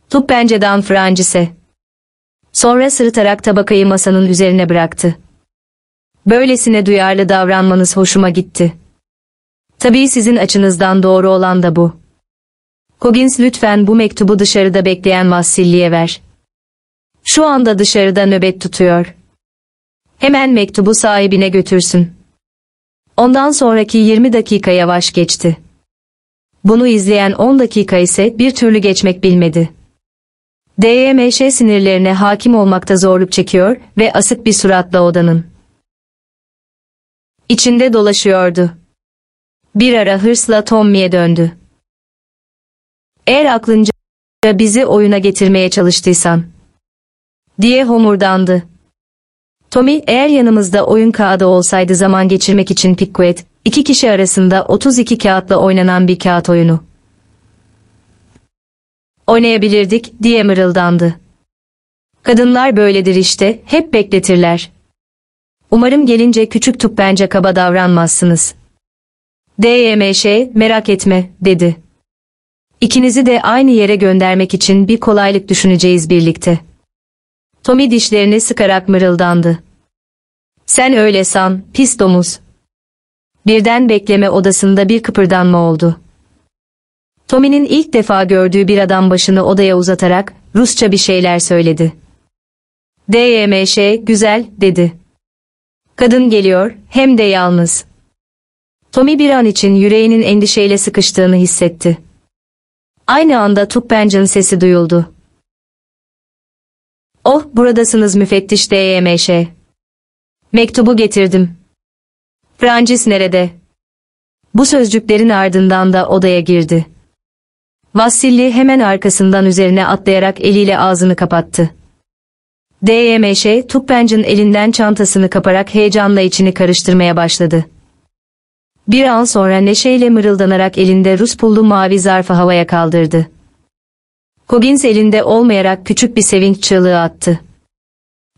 Tup pencedan Francis'e. Sonra sırıtarak tabakayı masanın üzerine bıraktı. Böylesine duyarlı davranmanız hoşuma gitti. Tabii sizin açınızdan doğru olan da bu. Coggins lütfen bu mektubu dışarıda bekleyen Vassilli'ye ver. Şu anda dışarıda nöbet tutuyor. Hemen mektubu sahibine götürsün. Ondan sonraki 20 dakika yavaş geçti. Bunu izleyen 10 dakika ise bir türlü geçmek bilmedi. DYMŞ sinirlerine hakim olmakta zorluk çekiyor ve asık bir suratla odanın içinde dolaşıyordu. Bir ara hırsla Tommy'ye döndü. Eğer aklınca bizi oyuna getirmeye çalıştıysan. Diye homurdandı. Tommy eğer yanımızda oyun kağıdı olsaydı zaman geçirmek için Pickwick, iki kişi arasında 32 kağıtla oynanan bir kağıt oyunu. Oynayabilirdik diye mırıldandı. Kadınlar böyledir işte, hep bekletirler. Umarım gelince küçük tup bence kaba davranmazsınız. DYMŞ, merak etme, dedi. İkinizi de aynı yere göndermek için bir kolaylık düşüneceğiz birlikte. Tommy dişlerini sıkarak mırıldandı. Sen öyle san, pis domuz. Birden bekleme odasında bir kıpırdanma oldu. Tommy'nin ilk defa gördüğü bir adam başını odaya uzatarak Rusça bir şeyler söyledi. DYMŞ, güzel, dedi. Kadın geliyor, hem de yalnız. Tommy bir an için yüreğinin endişeyle sıkıştığını hissetti. Aynı anda Tuppencan sesi duyuldu. Oh, buradasınız müfettiş DYMŞ. Mektubu getirdim. Francis nerede? Bu sözcüklerin ardından da odaya girdi. Vassilli hemen arkasından üzerine atlayarak eliyle ağzını kapattı. DYMŞ, Tuppencan elinden çantasını kaparak heyecanla içini karıştırmaya başladı. Bir an sonra neşeyle mırıldanarak elinde Rus pullu mavi zarfı havaya kaldırdı. Coggins elinde olmayarak küçük bir sevinç çığlığı attı.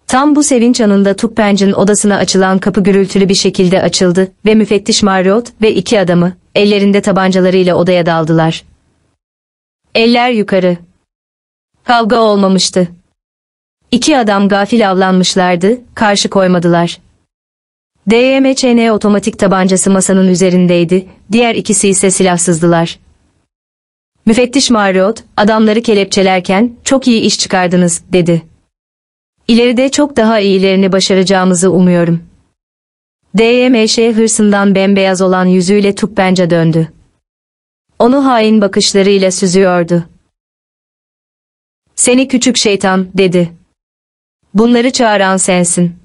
Tam bu sevinç anında Tuppencan odasına açılan kapı gürültülü bir şekilde açıldı ve müfettiş Marriott ve iki adamı, ellerinde tabancalarıyla odaya daldılar. Eller yukarı. Kavga olmamıştı. İki adam gafil avlanmışlardı, karşı koymadılar. DMÇN otomatik tabancası masanın üzerindeydi, diğer ikisi ise silahsızdılar. Müfettiş Marriott, adamları kelepçelerken, çok iyi iş çıkardınız, dedi. İleride çok daha iyilerini başaracağımızı umuyorum. DMŞ hırsından bembeyaz olan yüzüyle Tuppenca döndü. Onu hain bakışlarıyla süzüyordu. Seni küçük şeytan, dedi. Bunları çağıran sensin.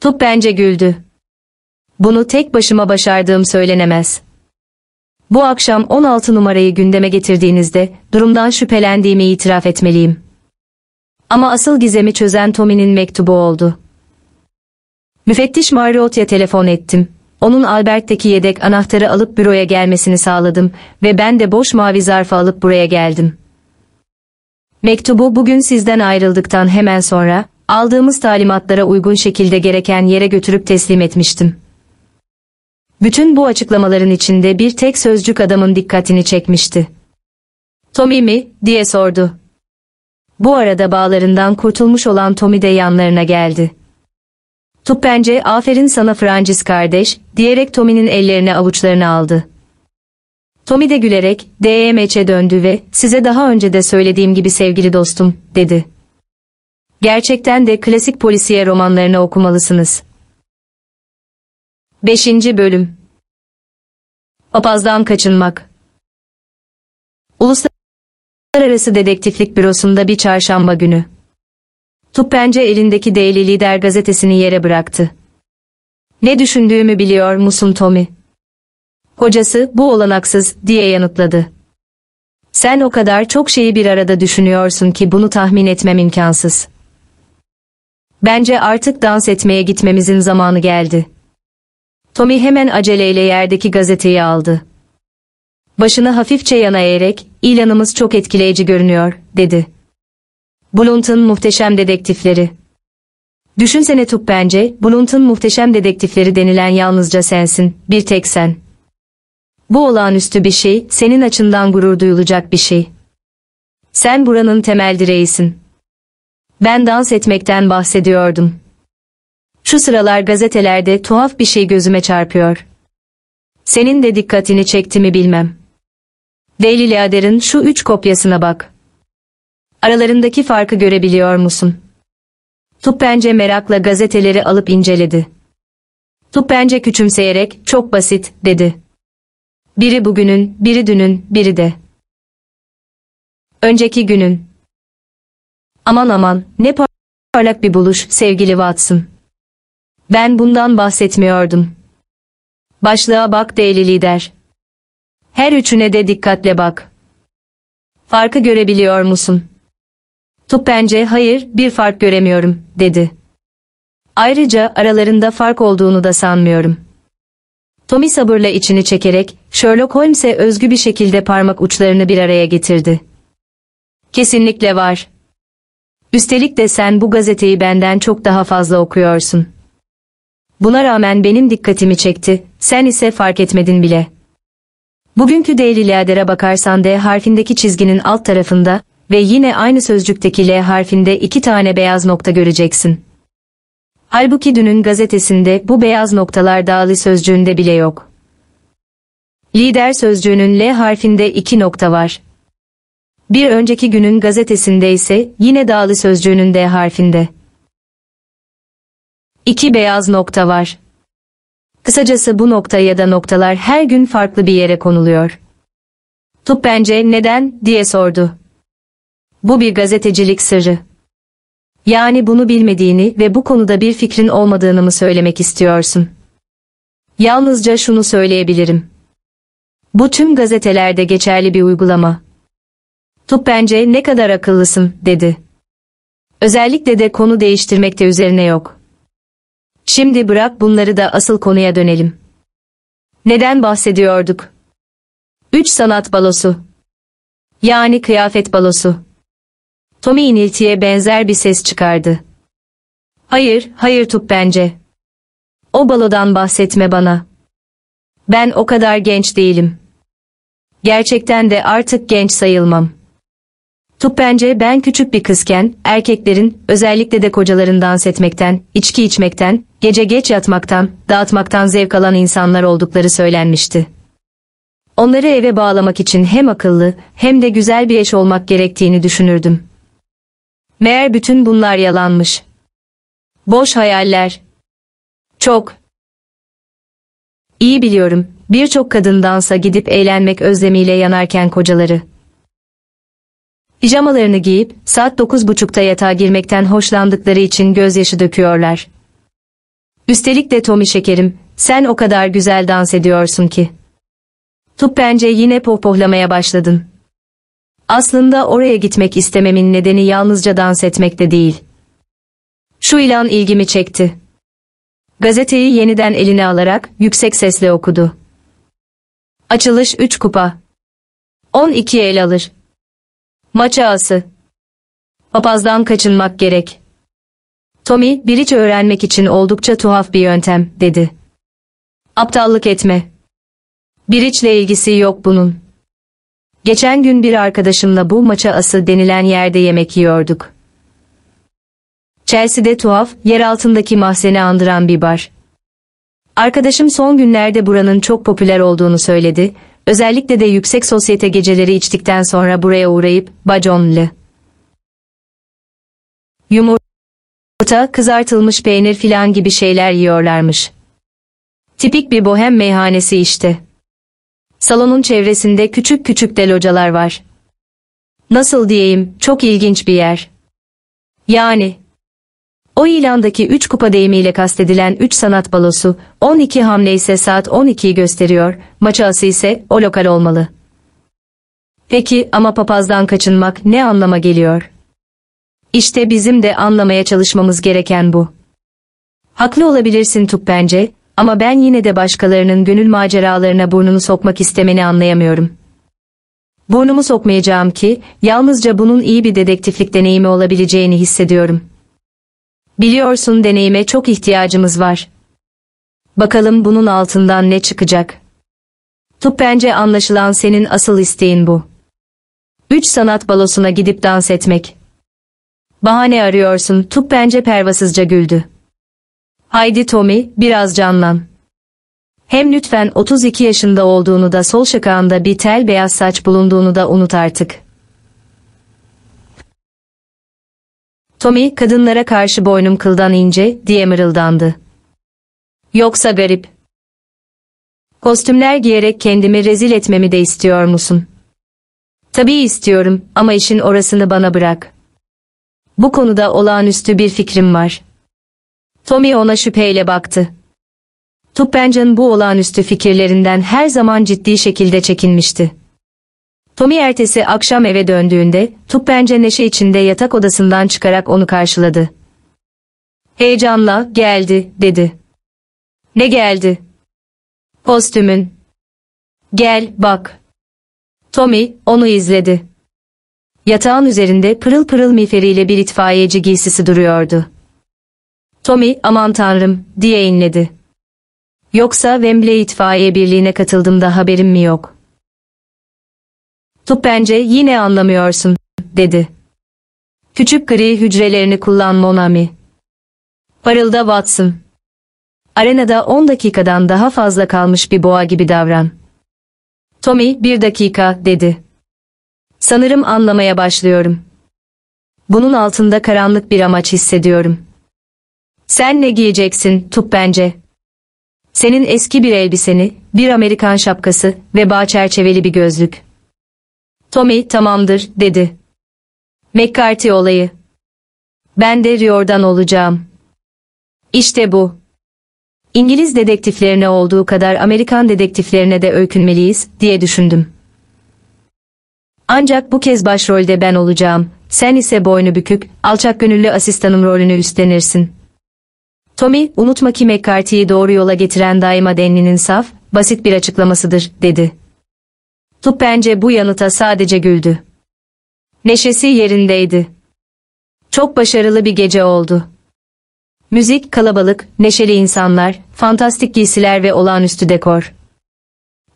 Tup bence güldü. Bunu tek başıma başardığım söylenemez. Bu akşam 16 numarayı gündeme getirdiğinizde durumdan şüphelendiğimi itiraf etmeliyim. Ama asıl gizemi çözen Tommy'nin mektubu oldu. Müfettiş Marriott'a telefon ettim. Onun Albert'teki yedek anahtarı alıp büroya gelmesini sağladım ve ben de boş mavi zarfı alıp buraya geldim. Mektubu bugün sizden ayrıldıktan hemen sonra aldığımız talimatlara uygun şekilde gereken yere götürüp teslim etmiştim. Bütün bu açıklamaların içinde bir tek sözcük adamın dikkatini çekmişti. Tommy mi, diye sordu. Bu arada bağlarından kurtulmuş olan Tommy de yanlarına geldi. Tuppence, aferin sana Francis kardeş, diyerek Tommy'nin ellerine avuçlarını aldı. Tommy de gülerek, DMÇ'e döndü ve, size daha önce de söylediğim gibi sevgili dostum, dedi. Gerçekten de klasik polisiye romanlarını okumalısınız. 5. Bölüm Papazdan kaçınmak Uluslararası Dedektiflik Bürosu'nda bir çarşamba günü. Tuppence elindeki Daily Lider gazetesini yere bıraktı. Ne düşündüğümü biliyor musun Tommy? Hocası bu olanaksız diye yanıtladı. Sen o kadar çok şeyi bir arada düşünüyorsun ki bunu tahmin etmem imkansız. Bence artık dans etmeye gitmemizin zamanı geldi. Tommy hemen aceleyle yerdeki gazeteyi aldı. Başını hafifçe yana eğerek, ilanımız çok etkileyici görünüyor, dedi. Blunt'un muhteşem dedektifleri. Düşünsene Tup bence, Blunt'un muhteşem dedektifleri denilen yalnızca sensin, bir tek sen. Bu olağanüstü bir şey, senin açından gurur duyulacak bir şey. Sen buranın temel direğisin. Ben dans etmekten bahsediyordum. Şu sıralar gazetelerde tuhaf bir şey gözüme çarpıyor. Senin de dikkatini çekti mi bilmem. Daily Lader'ın şu üç kopyasına bak. Aralarındaki farkı görebiliyor musun? Tuppence merakla gazeteleri alıp inceledi. Tuppence küçümseyerek, çok basit, dedi. Biri bugünün, biri dünün, biri de. Önceki günün. Aman aman, ne parlak bir buluş, sevgili Watson. Ben bundan bahsetmiyordum. Başlığa bak değerli lider. Her üçüne de dikkatle bak. Farkı görebiliyor musun? Tup bence hayır bir fark göremiyorum dedi. Ayrıca aralarında fark olduğunu da sanmıyorum. Tommy sabırla içini çekerek Sherlock Holmes'e özgü bir şekilde parmak uçlarını bir araya getirdi. Kesinlikle var. Üstelik de sen bu gazeteyi benden çok daha fazla okuyorsun. Buna rağmen benim dikkatimi çekti, sen ise fark etmedin bile. Bugünkü Daily Leader'a bakarsan D harfindeki çizginin alt tarafında ve yine aynı sözcükteki L harfinde iki tane beyaz nokta göreceksin. Halbuki dünün gazetesinde bu beyaz noktalar dağlı sözcüğünde bile yok. Lider sözcüğünün L harfinde iki nokta var. Bir önceki günün gazetesinde ise yine dağlı sözcüğünün D harfinde. İki beyaz nokta var. Kısacası bu nokta ya da noktalar her gün farklı bir yere konuluyor. Tup bence neden diye sordu. Bu bir gazetecilik sırrı. Yani bunu bilmediğini ve bu konuda bir fikrin olmadığını mı söylemek istiyorsun? Yalnızca şunu söyleyebilirim. Bu tüm gazetelerde geçerli bir uygulama. Tup bence ne kadar akıllısın, dedi. Özellikle de konu değiştirmekte üzerine yok. Şimdi bırak bunları da asıl konuya dönelim. Neden bahsediyorduk? Üç sanat balosu. Yani kıyafet balosu. Tommy iniltiye benzer bir ses çıkardı. Hayır, hayır Tup bence. O balodan bahsetme bana. Ben o kadar genç değilim. Gerçekten de artık genç sayılmam. Tup bence ben küçük bir kızken, erkeklerin, özellikle de kocaların dans etmekten, içki içmekten, gece geç yatmaktan, dağıtmaktan zevk alan insanlar oldukları söylenmişti. Onları eve bağlamak için hem akıllı, hem de güzel bir eş olmak gerektiğini düşünürdüm. Meğer bütün bunlar yalanmış. Boş hayaller. Çok. İyi biliyorum, birçok kadın dansa gidip eğlenmek özlemiyle yanarken kocaları. Pijamalarını giyip saat dokuz buçukta yatağa girmekten hoşlandıkları için gözyaşı döküyorlar. Üstelik de Tommy şekerim, sen o kadar güzel dans ediyorsun ki. Tup bence yine pohpohlamaya başladın. Aslında oraya gitmek istememin nedeni yalnızca dans etmekte değil. Şu ilan ilgimi çekti. Gazeteyi yeniden eline alarak yüksek sesle okudu. Açılış 3 kupa. 12 el alır. Maç ağası. Papazdan kaçınmak gerek. Tommy, bir iç öğrenmek için oldukça tuhaf bir yöntem, dedi. Aptallık etme. Bir içle ilgisi yok bunun. Geçen gün bir arkadaşımla bu maça ası denilen yerde yemek yiyorduk. Chelsea'de tuhaf, yer altındaki mahzeni andıran bir bar. Arkadaşım son günlerde buranın çok popüler olduğunu söyledi, özellikle de yüksek sosyete geceleri içtikten sonra buraya uğrayıp, baconlı. Yumurta, kızartılmış peynir filan gibi şeyler yiyorlarmış. Tipik bir bohem meyhanesi işte. Salonun çevresinde küçük küçük de localar var. Nasıl diyeyim, çok ilginç bir yer. Yani, o ilandaki 3 kupa deyimiyle kastedilen 3 sanat balosu, 12 hamle ise saat 12'yi gösteriyor, maç ası ise o lokal olmalı. Peki ama papazdan kaçınmak ne anlama geliyor? İşte bizim de anlamaya çalışmamız gereken bu. Haklı olabilirsin Tup bence, ama ben yine de başkalarının gönül maceralarına burnunu sokmak istemeni anlayamıyorum. Burnumu sokmayacağım ki, yalnızca bunun iyi bir dedektiflik deneyimi olabileceğini hissediyorum. Biliyorsun deneyime çok ihtiyacımız var. Bakalım bunun altından ne çıkacak. Tup bence anlaşılan senin asıl isteğin bu. Üç sanat balosuna gidip dans etmek. Bahane arıyorsun, Tup bence pervasızca güldü. Haydi Tommy, biraz canlan. Hem lütfen 32 yaşında olduğunu da sol şakağında bir tel beyaz saç bulunduğunu da unut artık. Tommy, kadınlara karşı boynum kıldan ince, diye mırıldandı. Yoksa garip. Kostümler giyerek kendimi rezil etmemi de istiyor musun? Tabii istiyorum ama işin orasını bana bırak. Bu konuda olağanüstü bir fikrim var. Tommy ona şüpheyle baktı. Tuppencan bu olağanüstü fikirlerinden her zaman ciddi şekilde çekinmişti. Tommy ertesi akşam eve döndüğünde, Tupbence neşe içinde yatak odasından çıkarak onu karşıladı. Heyecanla, geldi, dedi. Ne geldi? Kostümün. Gel, bak. Tommy, onu izledi. Yatağın üzerinde pırıl pırıl miğferiyle bir itfaiyeci giysisi duruyordu. Tommy, aman tanrım, diye inledi. Yoksa Wembley itfaiye birliğine katıldığımda haberim mi yok? Tup bence yine anlamıyorsun, dedi. Küçük gri hücrelerini kullan Monami. Parılda Watson. Arenada 10 dakikadan daha fazla kalmış bir boğa gibi davran. Tommy bir dakika dedi. Sanırım anlamaya başlıyorum. Bunun altında karanlık bir amaç hissediyorum. Sen ne giyeceksin Tup bence? Senin eski bir elbiseni, bir Amerikan şapkası ve bağ çerçeveli bir gözlük. Tommy tamamdır dedi. McCarthy olayı. Ben de Riordan olacağım. İşte bu. İngiliz dedektiflerine olduğu kadar Amerikan dedektiflerine de öykünmeliyiz diye düşündüm. Ancak bu kez başrolde ben olacağım. Sen ise boynu bükük, alçak gönüllü asistanım rolünü üstlenirsin. Tommy, unutma ki McCarthy'yi doğru yola getiren daima Denli'nin saf, basit bir açıklamasıdır, dedi. Tup bence bu yanıta sadece güldü. Neşesi yerindeydi. Çok başarılı bir gece oldu. Müzik, kalabalık, neşeli insanlar, fantastik giysiler ve olağanüstü dekor.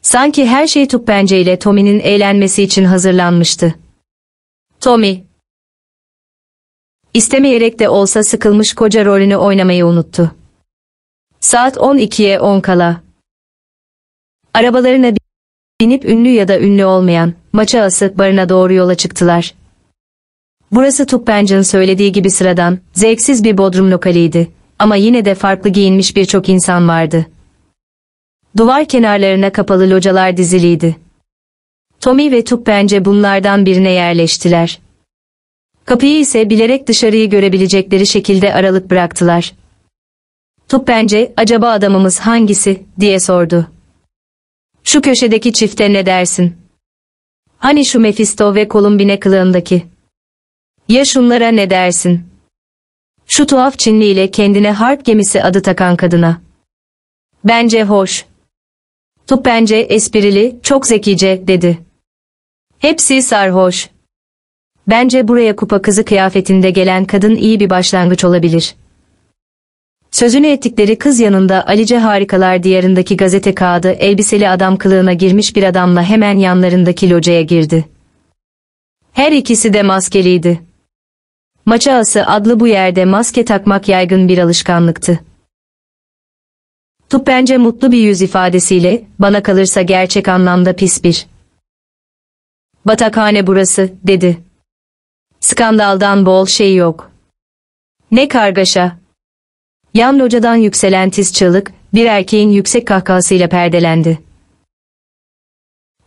Sanki her şey Tupbence ile Tommy'nin eğlenmesi için hazırlanmıştı. Tommy. İstemeyerek de olsa sıkılmış koca rolünü oynamayı unuttu. Saat 12'ye 10 kala. Arabalarına binip ünlü ya da ünlü olmayan, maça ası barına doğru yola çıktılar. Burası Tupbence'nin söylediği gibi sıradan, zevksiz bir bodrum lokaliydi. Ama yine de farklı giyinmiş birçok insan vardı. Duvar kenarlarına kapalı localar diziliydi. Tommy ve Tupbence bunlardan birine yerleştiler. Kapıyı ise bilerek dışarıyı görebilecekleri şekilde aralık bıraktılar. Tupbence, acaba adamımız hangisi, diye sordu. Şu köşedeki çifte ne dersin? Hani şu Mephisto ve Columbine kılığındaki? Ya şunlara ne dersin? Şu tuhaf Çinli ile kendine harp gemisi adı takan kadına. Bence hoş. Tup bence esprili, çok zekice, dedi. Hepsi sarhoş. Bence buraya kupa kızı kıyafetinde gelen kadın iyi bir başlangıç olabilir. Sözünü ettikleri kız yanında Alice Harikalar diyarındaki gazete kağıdı elbiseli adam kılığına girmiş bir adamla hemen yanlarındaki locaya girdi. Her ikisi de maskeliydi. Maça ası adlı bu yerde maske takmak yaygın bir alışkanlıktı. Tup bence mutlu bir yüz ifadesiyle, bana kalırsa gerçek anlamda pis bir. Batakhane burası, dedi. Skandaldan bol şey yok. Ne kargaşa. Yan locadan yükselen tiz çığlık, bir erkeğin yüksek kahkahasıyla perdelendi.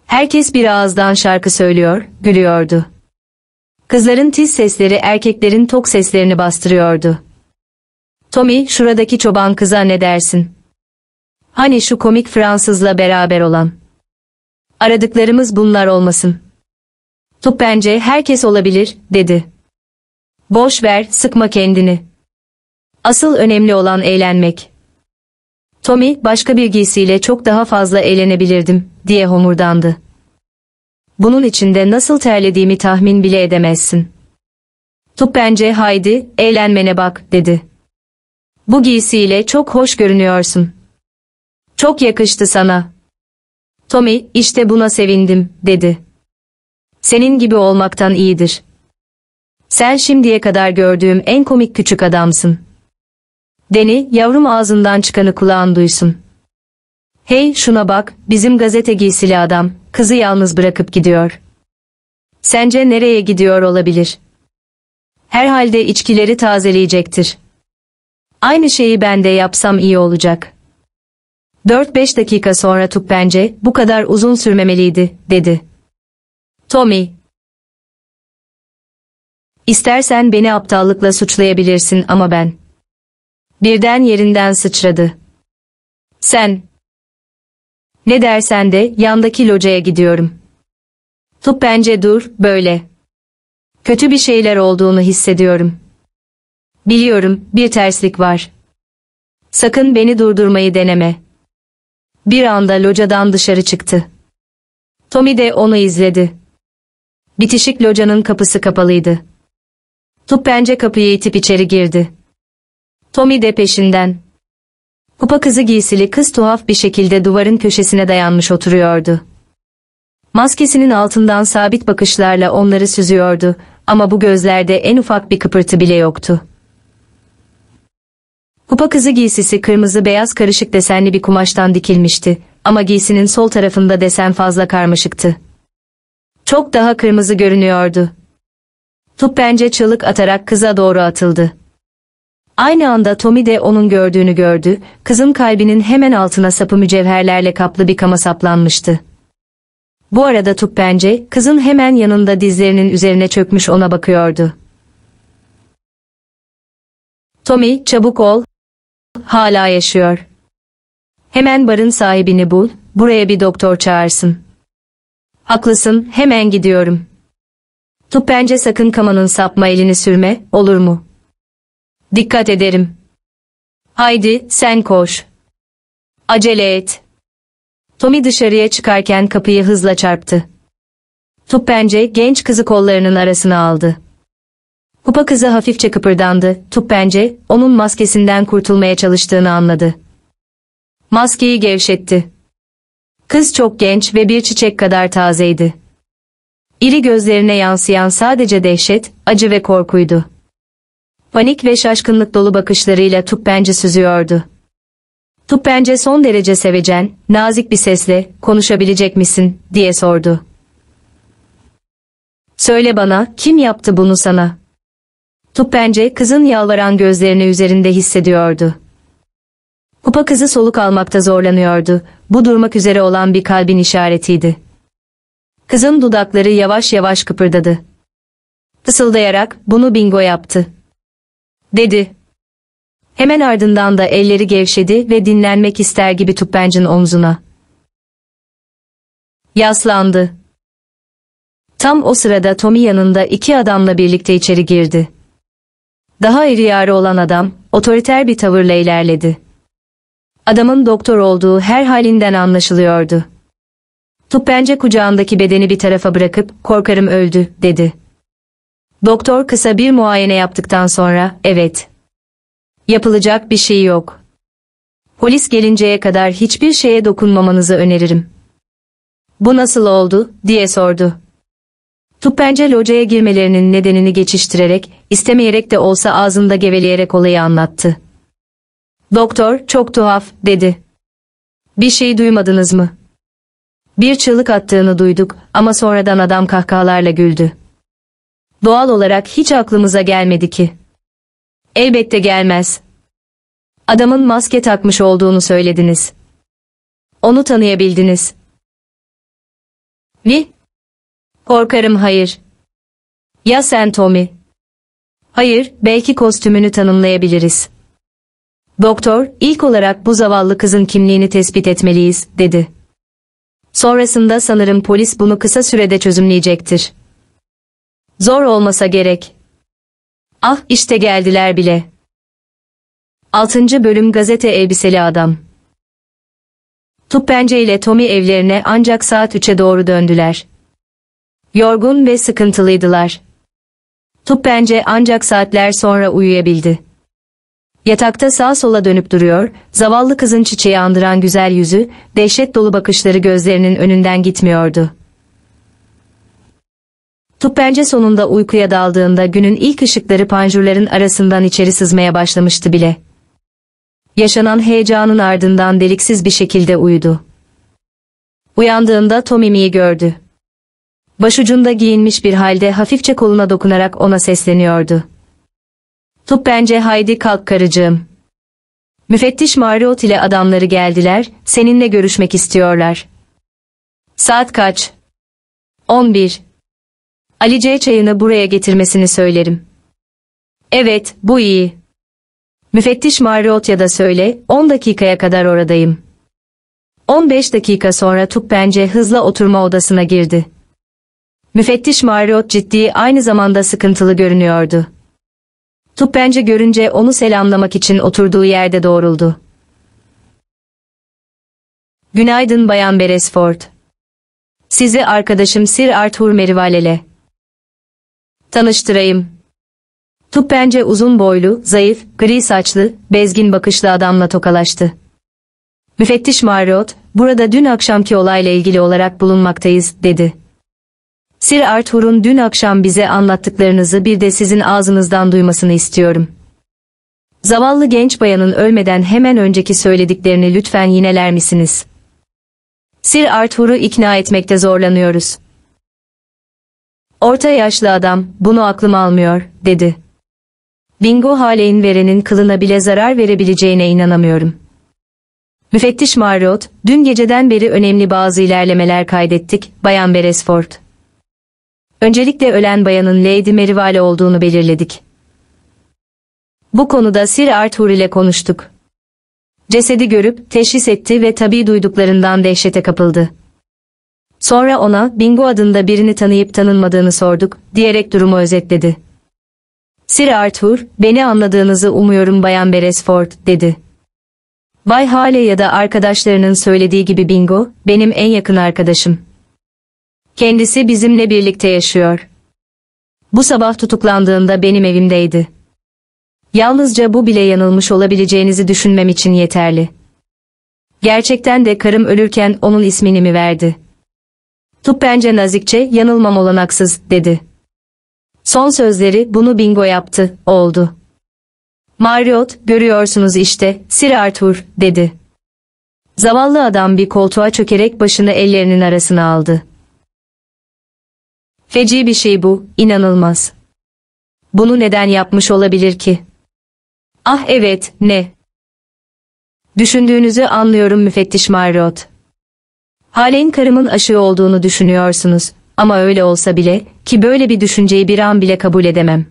Herkes bir ağızdan şarkı söylüyor, gülüyordu. Kızların tiz sesleri erkeklerin tok seslerini bastırıyordu. Tommy, şuradaki çoban kıza ne dersin? Hani şu komik Fransızla beraber olan. Aradıklarımız bunlar olmasın. Tup bence herkes olabilir, dedi. Boş ver, sıkma kendini. Asıl önemli olan eğlenmek. Tommy, başka bir giysiyle çok daha fazla eğlenebilirdim, diye homurdandı. Bunun içinde nasıl terlediğimi tahmin bile edemezsin. Tup bence haydi, eğlenmene bak, dedi. Bu giysiyle çok hoş görünüyorsun. Çok yakıştı sana. Tommy, işte buna sevindim, dedi. Senin gibi olmaktan iyidir. Sen şimdiye kadar gördüğüm en komik küçük adamsın. Deni, yavrum ağzından çıkanı kulağın duysun. Hey, şuna bak, bizim gazete giysili adam, kızı yalnız bırakıp gidiyor. Sence nereye gidiyor olabilir? Herhalde içkileri tazeleyecektir. Aynı şeyi ben de yapsam iyi olacak. 4-5 dakika sonra Tup bence bu kadar uzun sürmemeliydi, dedi. Tommy. İstersen beni aptallıkla suçlayabilirsin ama ben. Birden yerinden sıçradı. Sen. Ne dersen de yandaki locaya gidiyorum. Tup bence dur, böyle. Kötü bir şeyler olduğunu hissediyorum. Biliyorum, bir terslik var. Sakın beni durdurmayı deneme. Bir anda locadan dışarı çıktı. Tommy de onu izledi. Bitişik locanın kapısı kapalıydı. Tup bence kapıyı itip içeri girdi. Tommy de peşinden. Kupa kızı giysili kız tuhaf bir şekilde duvarın köşesine dayanmış oturuyordu. Maskesinin altından sabit bakışlarla onları süzüyordu ama bu gözlerde en ufak bir kıpırtı bile yoktu. Kupa kızı giysisi kırmızı beyaz karışık desenli bir kumaştan dikilmişti ama giysinin sol tarafında desen fazla karmaşıktı. Çok daha kırmızı görünüyordu. Tup bence çığlık atarak kıza doğru atıldı. Aynı anda Tommy de onun gördüğünü gördü, kızın kalbinin hemen altına sapı mücevherlerle kaplı bir kama saplanmıştı. Bu arada Tup bence, kızın hemen yanında dizlerinin üzerine çökmüş ona bakıyordu. Tommy, çabuk ol. Hala yaşıyor. Hemen barın sahibini bul, buraya bir doktor çağırsın. Haklısın, hemen gidiyorum. Tup bence sakın kamanın sapma elini sürme, olur mu? Dikkat ederim. Haydi, sen koş. Acele et. Tommy dışarıya çıkarken kapıyı hızla çarptı. Tup bence genç kızı kollarının arasına aldı. Kupa kızı hafifçe kıpırdandı. Tup bence onun maskesinden kurtulmaya çalıştığını anladı. Maskeyi gevşetti. Kız çok genç ve bir çiçek kadar tazeydi. İri gözlerine yansıyan sadece dehşet, acı ve korkuydu. Panik ve şaşkınlık dolu bakışlarıyla Tupbence süzüyordu. Tupbence son derece sevecen, nazik bir sesle, konuşabilecek misin, diye sordu. Söyle bana, kim yaptı bunu sana? Tupbence kızın yalvaran gözlerini üzerinde hissediyordu. Kupa kızı soluk almakta zorlanıyordu, bu durmak üzere olan bir kalbin işaretiydi. Kızın dudakları yavaş yavaş kıpırdadı. Fısıldayarak, bunu bingo yaptı dedi. Hemen ardından da elleri gevşedi ve dinlenmek ister gibi Tuppen'cin omzuna. Yaslandı. Tam o sırada Tommy yanında iki adamla birlikte içeri girdi. Daha iri yarı olan adam, otoriter bir tavırla ilerledi. Adamın doktor olduğu her halinden anlaşılıyordu. Tuppence kucağındaki bedeni bir tarafa bırakıp korkarım öldü dedi. Doktor kısa bir muayene yaptıktan sonra, evet. Yapılacak bir şey yok. Polis gelinceye kadar hiçbir şeye dokunmamanızı öneririm. Bu nasıl oldu, diye sordu. Tuppence locaya girmelerinin nedenini geçiştirerek, istemeyerek de olsa ağzında geveleyerek olayı anlattı. Doktor, çok tuhaf, dedi. Bir şey duymadınız mı? Bir çığlık attığını duyduk ama sonradan adam kahkahalarla güldü. Doğal olarak hiç aklımıza gelmedi ki. Elbette gelmez. Adamın maske takmış olduğunu söylediniz. Onu tanıyabildiniz. Ne? Korkarım hayır. Ya sen Tommy? Hayır, belki kostümünü tanımlayabiliriz. Doktor, ilk olarak bu zavallı kızın kimliğini tespit etmeliyiz, dedi. Sonrasında sanırım polis bunu kısa sürede çözümleyecektir. Zor olmasa gerek. Ah işte geldiler bile. 6. Bölüm Gazete Elbiseli Adam Tuppence ile Tommy evlerine ancak saat 3'e doğru döndüler. Yorgun ve sıkıntılıydılar. Tuppence ancak saatler sonra uyuyabildi. Yatakta sağa sola dönüp duruyor, zavallı kızın çiçeği andıran güzel yüzü, dehşet dolu bakışları gözlerinin önünden gitmiyordu. Tuppence sonunda uykuya daldığında günün ilk ışıkları panjurların arasından içeri sızmaya başlamıştı bile. Yaşanan heyecanın ardından deliksiz bir şekilde uyudu. Uyandığında Tomimi'yi gördü. Başucunda giyinmiş bir halde hafifçe koluna dokunarak ona sesleniyordu. Tuppence haydi kalk karıcığım. Müfettiş Mariot ile adamları geldiler, seninle görüşmek istiyorlar. Saat kaç? 11. Ali çayını buraya getirmesini söylerim. Evet, bu iyi. Müfettiş Mariotya da söyle, 10 dakikaya kadar oradayım. 15 dakika sonra Tuppence hızla oturma odasına girdi. Müfettiş Marriott ciddi aynı zamanda sıkıntılı görünüyordu. Tuppence görünce onu selamlamak için oturduğu yerde doğruldu. Günaydın Bayan Beresford. Sizi arkadaşım Sir Arthur Merivale tanıştırayım. Tuppence uzun boylu, zayıf, gri saçlı, bezgin bakışlı adamla tokalaştı. Müfettiş Marriott, burada dün akşamki olayla ilgili olarak bulunmaktayız, dedi. Sir Arthur'un dün akşam bize anlattıklarınızı bir de sizin ağzınızdan duymasını istiyorum. Zavallı genç bayanın ölmeden hemen önceki söylediklerini lütfen yineler misiniz? Sir Arthur'u ikna etmekte zorlanıyoruz. Orta yaşlı adam, bunu aklım almıyor, dedi. Bingo Hale'in verenin kılına bile zarar verebileceğine inanamıyorum. Müfettiş Marriott, dün geceden beri önemli bazı ilerlemeler kaydettik, Bayan Beresford. Öncelikle ölen bayanın Lady Merivale olduğunu belirledik. Bu konuda Sir Arthur ile konuştuk. Cesedi görüp teşhis etti ve tabi duyduklarından dehşete kapıldı. Sonra ona Bingo adında birini tanıyıp tanınmadığını sorduk, diyerek durumu özetledi. Sir Arthur, beni anladığınızı umuyorum Bayan Beresford, dedi. Bay Hale ya da arkadaşlarının söylediği gibi Bingo, benim en yakın arkadaşım. Kendisi bizimle birlikte yaşıyor. Bu sabah tutuklandığında benim evimdeydi. Yalnızca bu bile yanılmış olabileceğinizi düşünmem için yeterli. Gerçekten de karım ölürken onun ismini mi verdi? Tuppence nazikçe yanılmam olanaksız, dedi. Son sözleri bunu bingo yaptı, oldu. Marriott, görüyorsunuz işte, Sir Arthur, dedi. Zavallı adam bir koltuğa çökerek başını ellerinin arasına aldı. Feci bir şey bu, inanılmaz. Bunu neden yapmış olabilir ki? Ah evet, ne? Düşündüğünüzü anlıyorum müfettiş Marriott. Halen karımın aşığı olduğunu düşünüyorsunuz ama öyle olsa bile ki böyle bir düşünceyi bir an bile kabul edemem.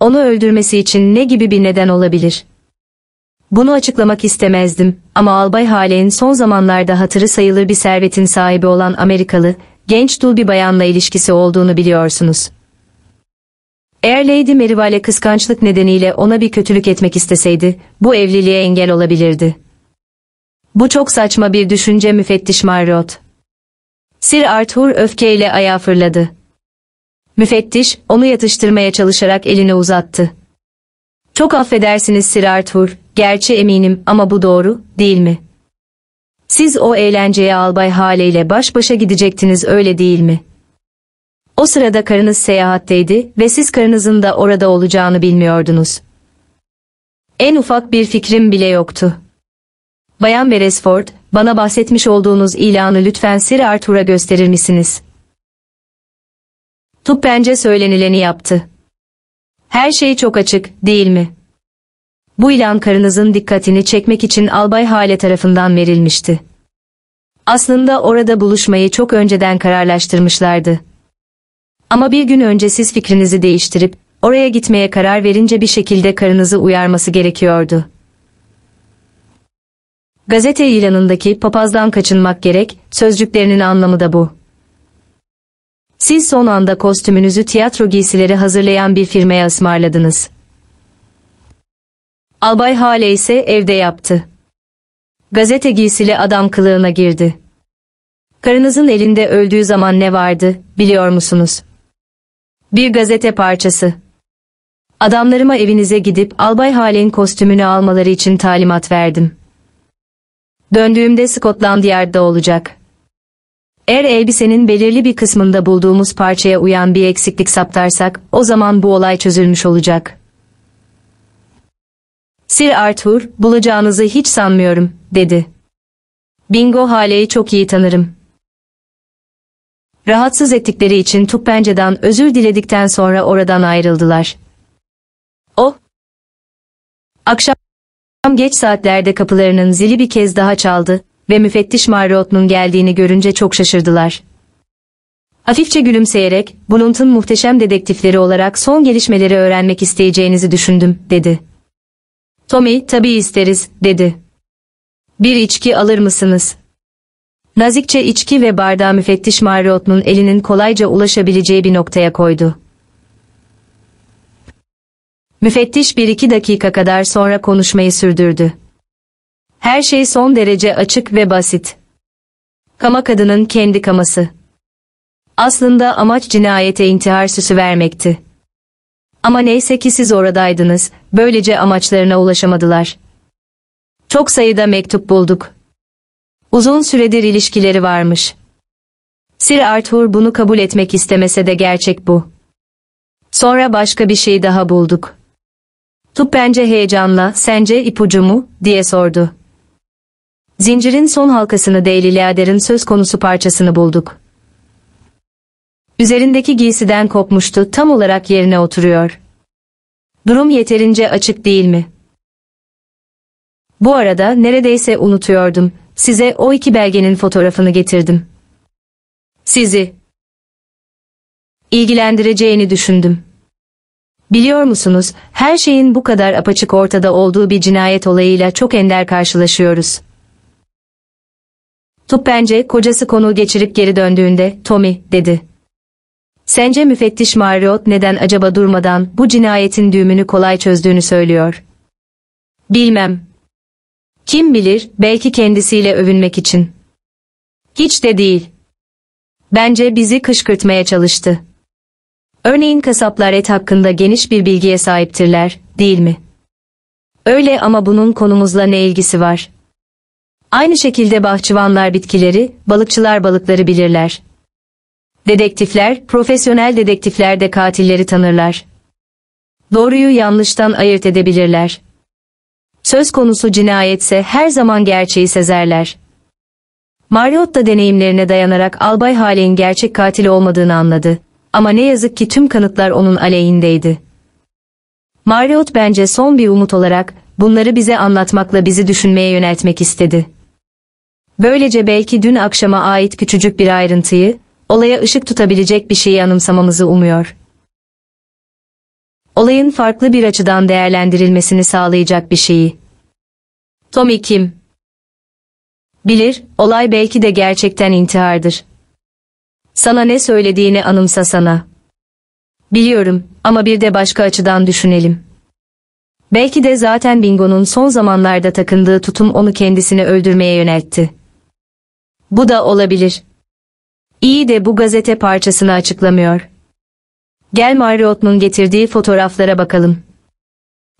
Onu öldürmesi için ne gibi bir neden olabilir? Bunu açıklamak istemezdim ama Albay Halen son zamanlarda hatırı sayılır bir servetin sahibi olan Amerikalı, genç dul bir bayanla ilişkisi olduğunu biliyorsunuz. Eğer Lady Merivale kıskançlık nedeniyle ona bir kötülük etmek isteseydi, bu evliliğe engel olabilirdi. Bu çok saçma bir düşünce müfettiş Marriott. Sir Arthur öfkeyle ayağa fırladı. Müfettiş, onu yatıştırmaya çalışarak elini uzattı. Çok affedersiniz Sir Arthur, gerçi eminim ama bu doğru, değil mi? Siz o eğlenceye albay haliyle baş başa gidecektiniz öyle değil mi? O sırada karınız seyahatteydi ve siz karınızın da orada olacağını bilmiyordunuz. En ufak bir fikrim bile yoktu. Bayan Beresford, bana bahsetmiş olduğunuz ilanı lütfen Sir Arthur'a gösterir misiniz? Tuppence söylenileni yaptı. Her şey çok açık, değil mi? Bu ilan karınızın dikkatini çekmek için Albay Hale tarafından verilmişti. Aslında orada buluşmayı çok önceden kararlaştırmışlardı. Ama bir gün önce siz fikrinizi değiştirip, oraya gitmeye karar verince bir şekilde karınızı uyarması gerekiyordu. Gazete ilanındaki papazdan kaçınmak gerek, sözcüklerinin anlamı da bu. Siz son anda kostümünüzü tiyatro giysileri hazırlayan bir firmaya ısmarladınız. Albay Hale ise evde yaptı. Gazete giysili adam kılığına girdi. Karınızın elinde öldüğü zaman ne vardı, biliyor musunuz? Bir gazete parçası. Adamlarıma evinize gidip Albay Hale'nin kostümünü almaları için talimat verdim. Döndüğümde Scotland Yard'da olacak. Eğer elbisenin belirli bir kısmında bulduğumuz parçaya uyan bir eksiklik saptarsak, o zaman bu olay çözülmüş olacak. Sir Arthur, bulacağınızı hiç sanmıyorum, dedi. Bingo Hale'yi çok iyi tanırım. Rahatsız ettikleri için Tuppence'den özür diledikten sonra oradan ayrıldılar. O, akşam geç saatlerde kapılarının zili bir kez daha çaldı ve müfettiş Marriott'un geldiğini görünce çok şaşırdılar. Hafifçe gülümseyerek, Blunt'un muhteşem dedektifleri olarak son gelişmeleri öğrenmek isteyeceğinizi düşündüm, dedi. Tommy, tabii isteriz, dedi. Bir içki alır mısınız? Nazikçe içki ve bardağı müfettiş Marriot'un elinin kolayca ulaşabileceği bir noktaya koydu. Müfettiş bir iki dakika kadar sonra konuşmayı sürdürdü. Her şey son derece açık ve basit. Kama kadının kendi kaması. Aslında amaç cinayete intihar süsü vermekti. Ama neyse ki siz oradaydınız, böylece amaçlarına ulaşamadılar. Çok sayıda mektup bulduk. Uzun süredir ilişkileri varmış. Sir Arthur bunu kabul etmek istemese de gerçek bu. Sonra başka bir şey daha bulduk. Tup bence heyecanla, sence ipucu mu, diye sordu. Zincirin son halkasını değil Leader'in söz konusu parçasını bulduk. Üzerindeki giysiden kopmuştu, tam olarak yerine oturuyor. Durum yeterince açık değil mi? Bu arada neredeyse unutuyordum. Size o iki belgenin fotoğrafını getirdim. Sizi ilgilendireceğini düşündüm. Biliyor musunuz, her şeyin bu kadar apaçık ortada olduğu bir cinayet olayıyla çok ender karşılaşıyoruz. Tup bence kocası konuğu geçirip geri döndüğünde, Tommy, dedi. Sence müfettiş Marriott neden acaba durmadan bu cinayetin düğümünü kolay çözdüğünü söylüyor? Bilmem. Kim bilir, belki kendisiyle övünmek için. Hiç de değil. Bence bizi kışkırtmaya çalıştı. Örneğin kasaplar et hakkında geniş bir bilgiye sahiptirler, değil mi? Öyle ama bunun konumuzla ne ilgisi var? Aynı şekilde bahçıvanlar bitkileri, balıkçılar balıkları bilirler. Dedektifler, profesyonel dedektifler de katilleri tanırlar. Doğruyu yanlıştan ayırt edebilirler. Söz konusu cinayetse her zaman gerçeği sezerler. Marriott da deneyimlerine dayanarak Albay Haley'in gerçek katil olmadığını anladı. Ama ne yazık ki tüm kanıtlar onun aleyhindeydi. Marriott bence son bir umut olarak bunları bize anlatmakla bizi düşünmeye yöneltmek istedi. Böylece belki dün akşama ait küçücük bir ayrıntıyı, olaya ışık tutabilecek bir şeyi anımsamamızı umuyor. Olayın farklı bir açıdan değerlendirilmesini sağlayacak bir şeyi. Tommy kim? Bilir, olay belki de gerçekten intihardır. Sana ne söylediğini anımsa sana. Biliyorum ama bir de başka açıdan düşünelim. Belki de zaten Bingo'nun son zamanlarda takındığı tutum onu kendisini öldürmeye yöneltti. Bu da olabilir. İyi de bu gazete parçasını açıklamıyor. Gel Marriott'un getirdiği fotoğraflara bakalım.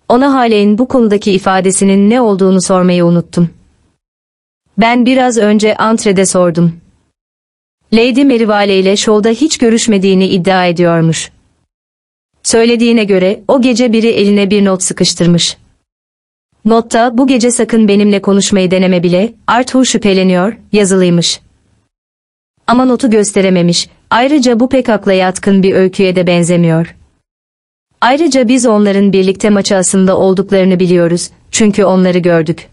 Ona Haley'in bu konudaki ifadesinin ne olduğunu sormayı unuttum. Ben biraz önce antrede sordum. Lady Merivale ile şovda hiç görüşmediğini iddia ediyormuş. Söylediğine göre o gece biri eline bir not sıkıştırmış. Notta bu gece sakın benimle konuşmayı deneme bile, Arthur şüpheleniyor, yazılıymış. Ama notu gösterememiş, ayrıca bu pek akla yatkın bir öyküye de benzemiyor. Ayrıca biz onların birlikte maçı aslında olduklarını biliyoruz, çünkü onları gördük.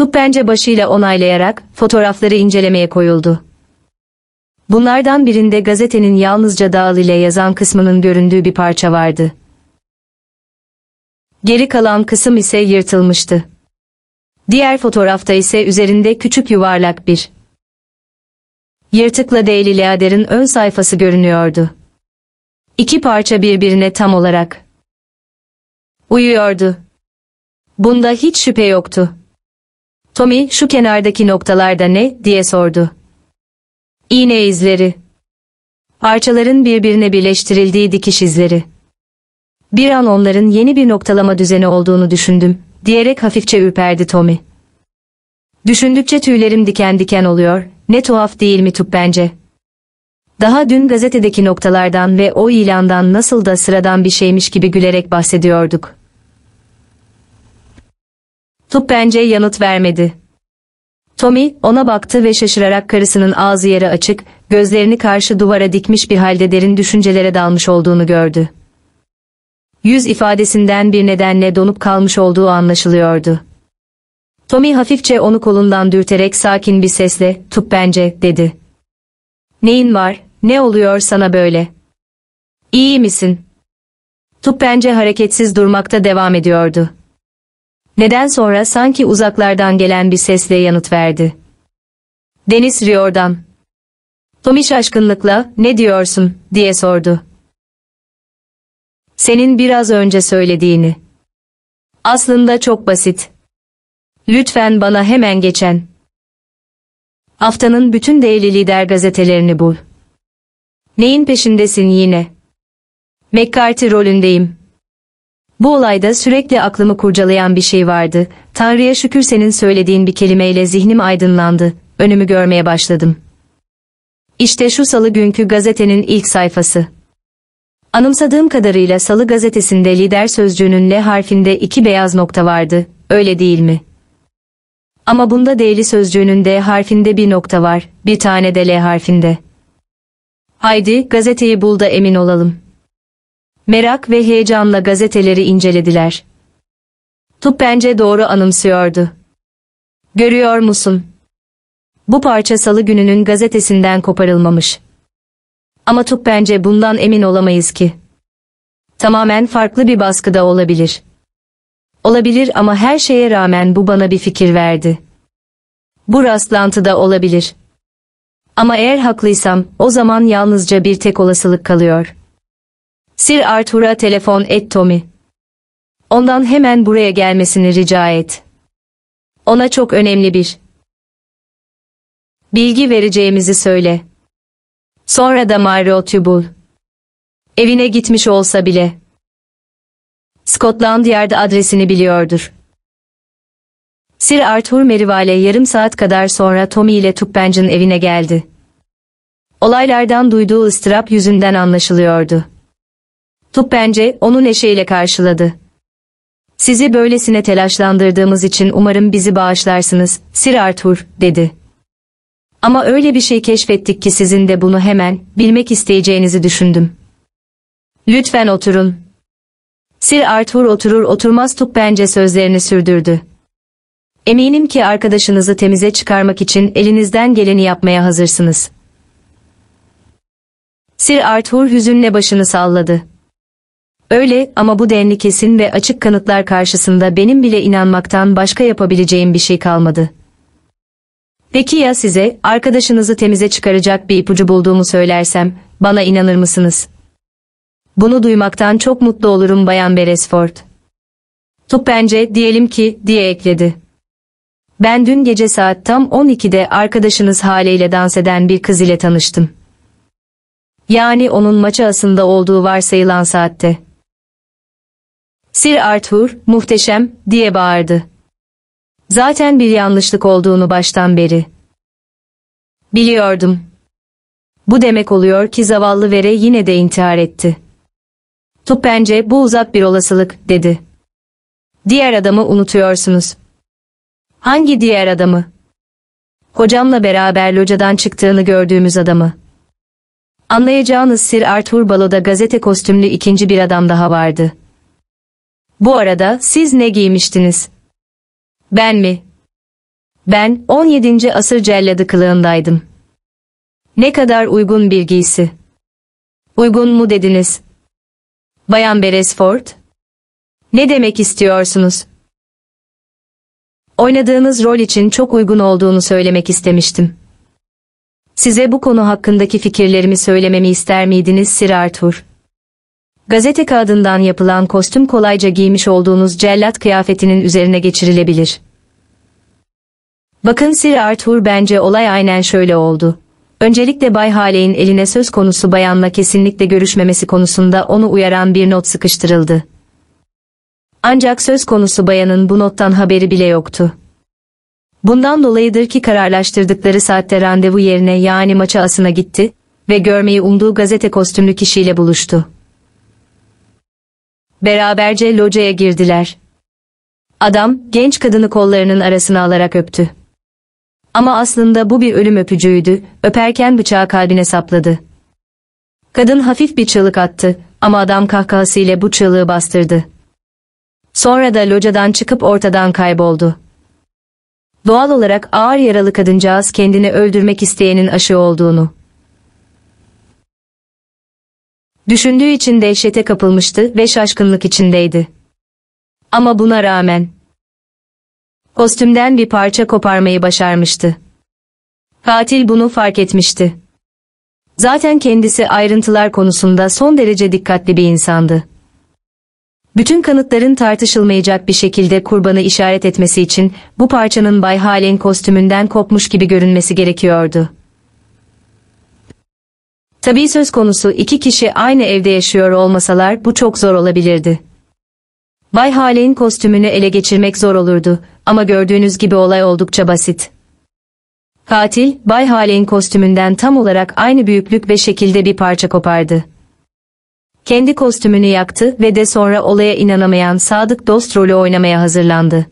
Tup bence başıyla onaylayarak fotoğrafları incelemeye koyuldu. Bunlardan birinde gazetenin yalnızca dağıl ile yazan kısmının göründüğü bir parça vardı. Geri kalan kısım ise yırtılmıştı. Diğer fotoğrafta ise üzerinde küçük yuvarlak bir yırtıkla Daily Leader'ın ön sayfası görünüyordu. İki parça birbirine tam olarak uyuyordu. Bunda hiç şüphe yoktu. Tommy şu kenardaki noktalarda ne diye sordu. İğne izleri. Parçaların birbirine birleştirildiği dikiş izleri. Bir an onların yeni bir noktalama düzeni olduğunu düşündüm, diyerek hafifçe ürperdi Tommy. Düşündükçe tüylerim diken diken oluyor, ne tuhaf değil mi Tup bence? Daha dün gazetedeki noktalardan ve o ilandan nasıl da sıradan bir şeymiş gibi gülerek bahsediyorduk. Tup bence yanıt vermedi. Tommy ona baktı ve şaşırarak karısının ağzı yere açık, gözlerini karşı duvara dikmiş bir halde derin düşüncelere dalmış olduğunu gördü. Yüz ifadesinden bir nedenle donup kalmış olduğu anlaşılıyordu. Tommy hafifçe onu kolundan dürterek sakin bir sesle, "Tup bence," dedi. "Neyin var, ne oluyor sana böyle?" "İyi misin?" Tup bence hareketsiz durmakta devam ediyordu. Neden sonra sanki uzaklardan gelen bir sesle yanıt verdi. Deniz Riordan. Tommy şaşkınlıkla ne diyorsun diye sordu. Senin biraz önce söylediğini. Aslında çok basit. Lütfen bana hemen geçen. Haftanın bütün Daily Lider gazetelerini bul. Neyin peşindesin yine? McCarthy rolündeyim. Bu olayda sürekli aklımı kurcalayan bir şey vardı. Tanrı'ya şükür senin söylediğin bir kelimeyle zihnim aydınlandı. Önümü görmeye başladım. İşte şu salı günkü gazetenin ilk sayfası. Anımsadığım kadarıyla Salı gazetesinde lider sözcüğünün L harfinde iki beyaz nokta vardı, öyle değil mi? Ama bunda değerli sözcüğünün D harfinde bir nokta var, bir tane de L harfinde. Haydi, gazeteyi bul da emin olalım. Merak ve heyecanla gazeteleri incelediler. Tup bence doğru anımsıyordu. Görüyor musun? Bu parça salı gününün gazetesinden koparılmamış. Ama Tup bence bundan emin olamayız ki. Tamamen farklı bir baskıda olabilir. Olabilir ama her şeye rağmen bu bana bir fikir verdi. Bu rastlantıda olabilir. Ama eğer haklıysam o zaman yalnızca bir tek olasılık kalıyor. Sir Arthur'a telefon et Tommy. Ondan hemen buraya gelmesini rica et. Ona çok önemli bir bilgi vereceğimizi söyle. Sonra da Marriott bul. Evine gitmiş olsa bile. Scotland Yard adresini biliyordur. Sir Arthur Merivale yarım saat kadar sonra Tommy ile Tuppench'in evine geldi. Olaylardan duyduğu ıstırap yüzünden anlaşılıyordu. Tuppenche onu neşeyle karşıladı. Sizi böylesine telaşlandırdığımız için umarım bizi bağışlarsınız, Sir Arthur, dedi. Ama öyle bir şey keşfettik ki sizin de bunu hemen, bilmek isteyeceğinizi düşündüm. Lütfen oturun. Sir Arthur oturur oturmaz Tuppenche sözlerini sürdürdü. Eminim ki arkadaşınızı temize çıkarmak için elinizden geleni yapmaya hazırsınız. Sir Arthur hüzünle başını salladı. Öyle ama bu denli kesin ve açık kanıtlar karşısında benim bile inanmaktan başka yapabileceğim bir şey kalmadı. Peki ya size, arkadaşınızı temize çıkaracak bir ipucu bulduğumu söylersem, bana inanır mısınız? Bunu duymaktan çok mutlu olurum Bayan Beresford. Tup bence diyelim ki, diye ekledi. Ben dün gece saat tam 12'de arkadaşınız haliyle dans eden bir kız ile tanıştım. Yani onun maçı asında olduğu varsayılan saatte. Sir Arthur, muhteşem, diye bağırdı. Zaten bir yanlışlık olduğunu baştan beri. Biliyordum. Bu demek oluyor ki zavallı Vere yine de intihar etti. Tup bence bu uzak bir olasılık, dedi. Diğer adamı unutuyorsunuz. Hangi diğer adamı? Hocamla beraber locadan çıktığını gördüğümüz adamı. Anlayacağınız Sir Arthur Balo'da gazete kostümlü ikinci bir adam daha vardı. Bu arada siz ne giymiştiniz? Ben mi? Ben 17. asır celladı kılığındaydım. Ne kadar uygun bir giysi. Uygun mu dediniz? Bayan Beresford? Ne demek istiyorsunuz? Oynadığınız rol için çok uygun olduğunu söylemek istemiştim. Size bu konu hakkındaki fikirlerimi söylememi ister miydiniz Sir Arthur? Gazete kağıdından yapılan kostüm kolayca giymiş olduğunuz cellat kıyafetinin üzerine geçirilebilir. Bakın Sir Arthur bence olay aynen şöyle oldu. Öncelikle Bay Haley'in eline söz konusu bayanla kesinlikle görüşmemesi konusunda onu uyaran bir not sıkıştırıldı. Ancak söz konusu bayanın bu nottan haberi bile yoktu. Bundan dolayıdır ki kararlaştırdıkları saatte randevu yerine yani maça asına gitti ve görmeyi umduğu gazete kostümlü kişiyle buluştu. Beraberce locaya girdiler. Adam, genç kadını kollarının arasına alarak öptü. Ama aslında bu bir ölüm öpücüğüydü, öperken bıçağı kalbine sapladı. Kadın hafif bir çığlık attı ama adam kahkahasıyla bu çığlığı bastırdı. Sonra da locadan çıkıp ortadan kayboldu. Doğal olarak ağır yaralı kadıncağız kendini öldürmek isteyenin aşı olduğunu düşündüğü için dehşete kapılmıştı ve şaşkınlık içindeydi. Ama buna rağmen kostümden bir parça koparmayı başarmıştı. Katil bunu fark etmişti. Zaten kendisi ayrıntılar konusunda son derece dikkatli bir insandı. Bütün kanıtların tartışılmayacak bir şekilde kurbanı işaret etmesi için bu parçanın Bay Halen kostümünden kopmuş gibi görünmesi gerekiyordu. Tabii söz konusu iki kişi aynı evde yaşıyor olmasalar bu çok zor olabilirdi. Bay Halen kostümünü ele geçirmek zor olurdu ama gördüğünüz gibi olay oldukça basit. Katil, Bay Halen kostümünden tam olarak aynı büyüklük ve şekilde bir parça kopardı. Kendi kostümünü yaktı ve de sonra olaya inanamayan sadık dost rolü oynamaya hazırlandı.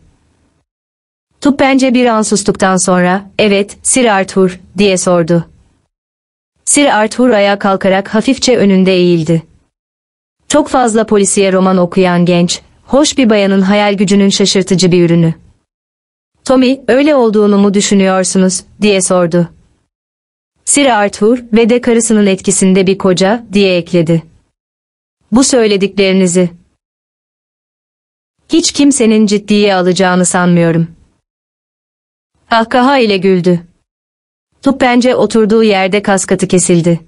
Tuppence bir an sustuktan sonra, evet, Sir Arthur, diye sordu. Sir Arthur ayağa kalkarak hafifçe önünde eğildi. Çok fazla polisiye roman okuyan genç, hoş bir bayanın hayal gücünün şaşırtıcı bir ürünü. Tommy, öyle olduğunu mu düşünüyorsunuz, diye sordu. Sir Arthur ve de karısının etkisinde bir koca, diye ekledi. Bu söylediklerinizi hiç kimsenin ciddiye alacağını sanmıyorum. Kahkaha ile güldü. Tuppence oturduğu yerde kaskatı kesildi.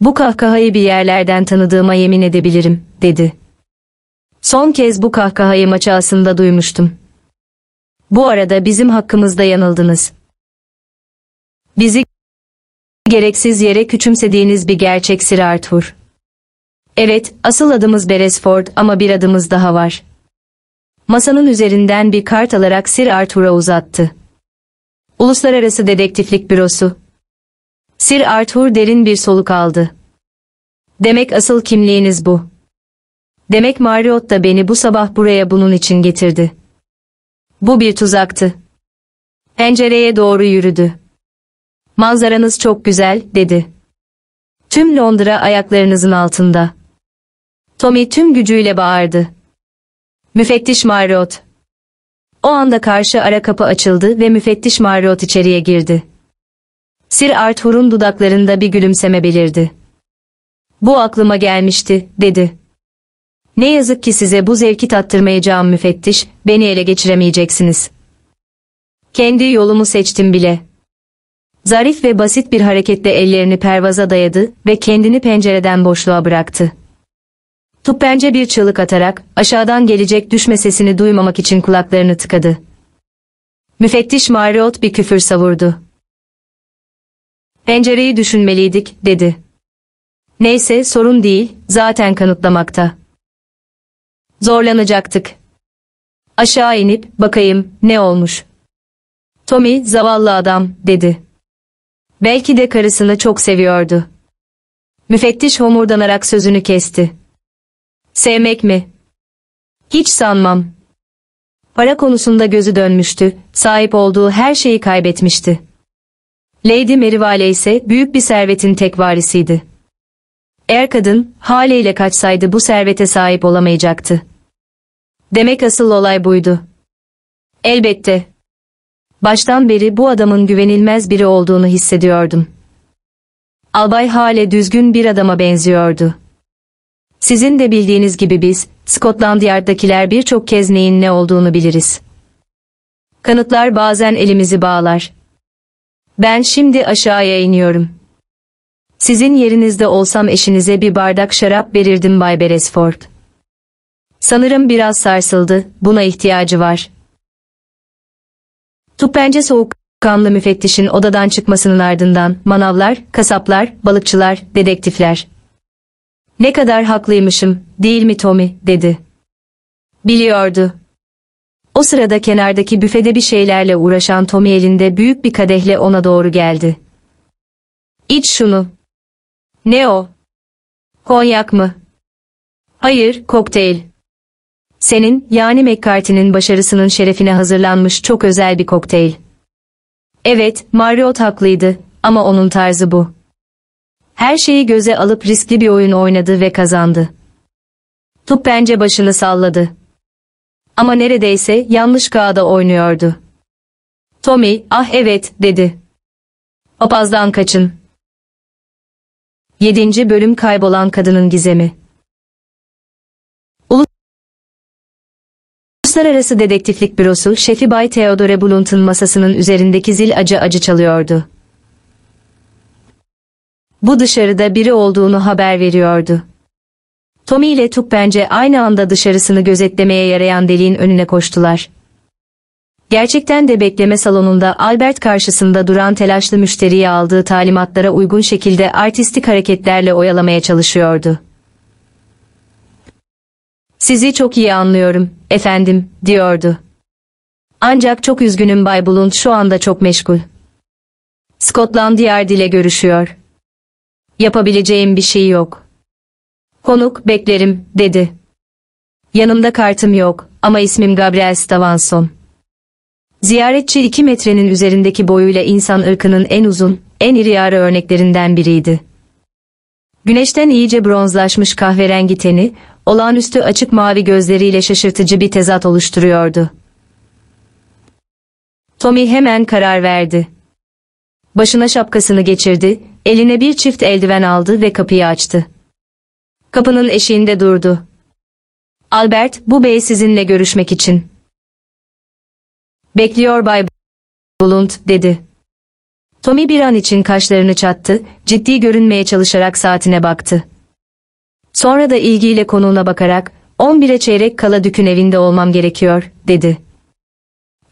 Bu kahkahayı bir yerlerden tanıdığıma yemin edebilirim, dedi. Son kez bu kahkahayı maçı aslında duymuştum. Bu arada bizim hakkımızda yanıldınız. Bizi gereksiz yere küçümsediğiniz bir gerçek Sir Arthur. Evet, asıl adımız Beresford ama bir adımız daha var. Masanın üzerinden bir kart alarak Sir Arthur'a uzattı. Uluslararası Dedektiflik Bürosu. Sir Arthur derin bir soluk aldı. Demek asıl kimliğiniz bu. Demek Marriott da beni bu sabah buraya bunun için getirdi. Bu bir tuzaktı. Pencereye doğru yürüdü. Manzaranız çok güzel, dedi. Tüm Londra ayaklarınızın altında. Tommy tüm gücüyle bağırdı. Müfettiş Marriott. O anda karşı ara kapı açıldı ve müfettiş Marriott içeriye girdi. Sir Arthur'un dudaklarında bir gülümseme belirdi. Bu aklıma gelmişti, dedi. Ne yazık ki size bu zevki tattırmayacağım müfettiş, beni ele geçiremeyeceksiniz. Kendi yolumu seçtim bile. Zarif ve basit bir hareketle ellerini pervaza dayadı ve kendini pencereden boşluğa bıraktı. Tuppence bir çığlık atarak aşağıdan gelecek düşme sesini duymamak için kulaklarını tıkadı. Müfettiş Marriott bir küfür savurdu. Pencereyi düşünmeliydik, dedi. Neyse sorun değil, zaten kanıtlamakta. Zorlanacaktık. Aşağı inip bakayım ne olmuş. Tommy zavallı adam dedi. Belki de karısını çok seviyordu. Müfettiş homurdanarak sözünü kesti. Sevmek mi? Hiç sanmam. Para konusunda gözü dönmüştü, sahip olduğu her şeyi kaybetmişti. Lady Merivale ise büyük bir servetin tek varisiydi. Eğer kadın, haliyle kaçsaydı bu servete sahip olamayacaktı. Demek asıl olay buydu. Elbette. Baştan beri bu adamın güvenilmez biri olduğunu hissediyordum. Albay Hale düzgün bir adama benziyordu. Sizin de bildiğiniz gibi biz, Scotland Yard'dakiler birçok kez neyin ne olduğunu biliriz. Kanıtlar bazen elimizi bağlar. Ben şimdi aşağıya iniyorum. Sizin yerinizde olsam eşinize bir bardak şarap verirdim Bay Beresford. Sanırım biraz sarsıldı, buna ihtiyacı var. Tuppence soğukkanlı müfettişin odadan çıkmasının ardından manavlar, kasaplar, balıkçılar, dedektifler. Ne kadar haklıymışım, değil mi Tommy, dedi. Biliyordu. O sırada kenardaki büfede bir şeylerle uğraşan Tommy elinde büyük bir kadehle ona doğru geldi. İç şunu. Ne o? Konyak mı? Hayır, kokteyl. Senin, yani McCarthy'nin başarısının şerefine hazırlanmış çok özel bir kokteyl. Evet, Marriott haklıydı ama onun tarzı bu. Her şeyi göze alıp riskli bir oyun oynadı ve kazandı. Tup bence başını salladı. Ama neredeyse yanlış kağıda oynuyordu. Tommy, ah evet, dedi. Papazdan kaçın. 7. Bölüm Kaybolan Kadının Gizemi Uluslararası Dedektiflik Bürosu şefi Bay Theodore Blunt'ın masasının üzerindeki zil acı acı çalıyordu. Bu dışarıda biri olduğunu haber veriyordu. Tommy ile Tuk bence aynı anda dışarısını gözetlemeye yarayan deliğin önüne koştular. Gerçekten de bekleme salonunda Albert karşısında duran telaşlı müşteriyi aldığı talimatlara uygun şekilde artistik hareketlerle oyalamaya çalışıyordu. Sizi çok iyi anlıyorum, efendim, diyordu. Ancak çok üzgünüm Bay Blunt şu anda çok meşgul. Scotland Yard ile görüşüyor. Yapabileceğim bir şey yok. Konuk beklerim, dedi. Yanımda kartım yok ama ismim Gabriel Stavanson. Ziyaretçi 2 metrenin üzerindeki boyuyla insan ırkının en uzun, en iri yarı örneklerinden biriydi. Güneşten iyice bronzlaşmış kahverengi teni, olağanüstü açık mavi gözleriyle şaşırtıcı bir tezat oluşturuyordu. Tommy hemen karar verdi. Başına şapkasını geçirdi, eline bir çift eldiven aldı ve kapıyı açtı. Kapının eşiğinde durdu. Albert, bu bey sizinle görüşmek için. Bekliyor Bay Blunt, dedi. Tommy bir an için kaşlarını çattı, ciddi görünmeye çalışarak saatine baktı. Sonra da ilgiyle konuğuna bakarak, 11'e çeyrek kala Dük'ün evinde olmam gerekiyor, dedi.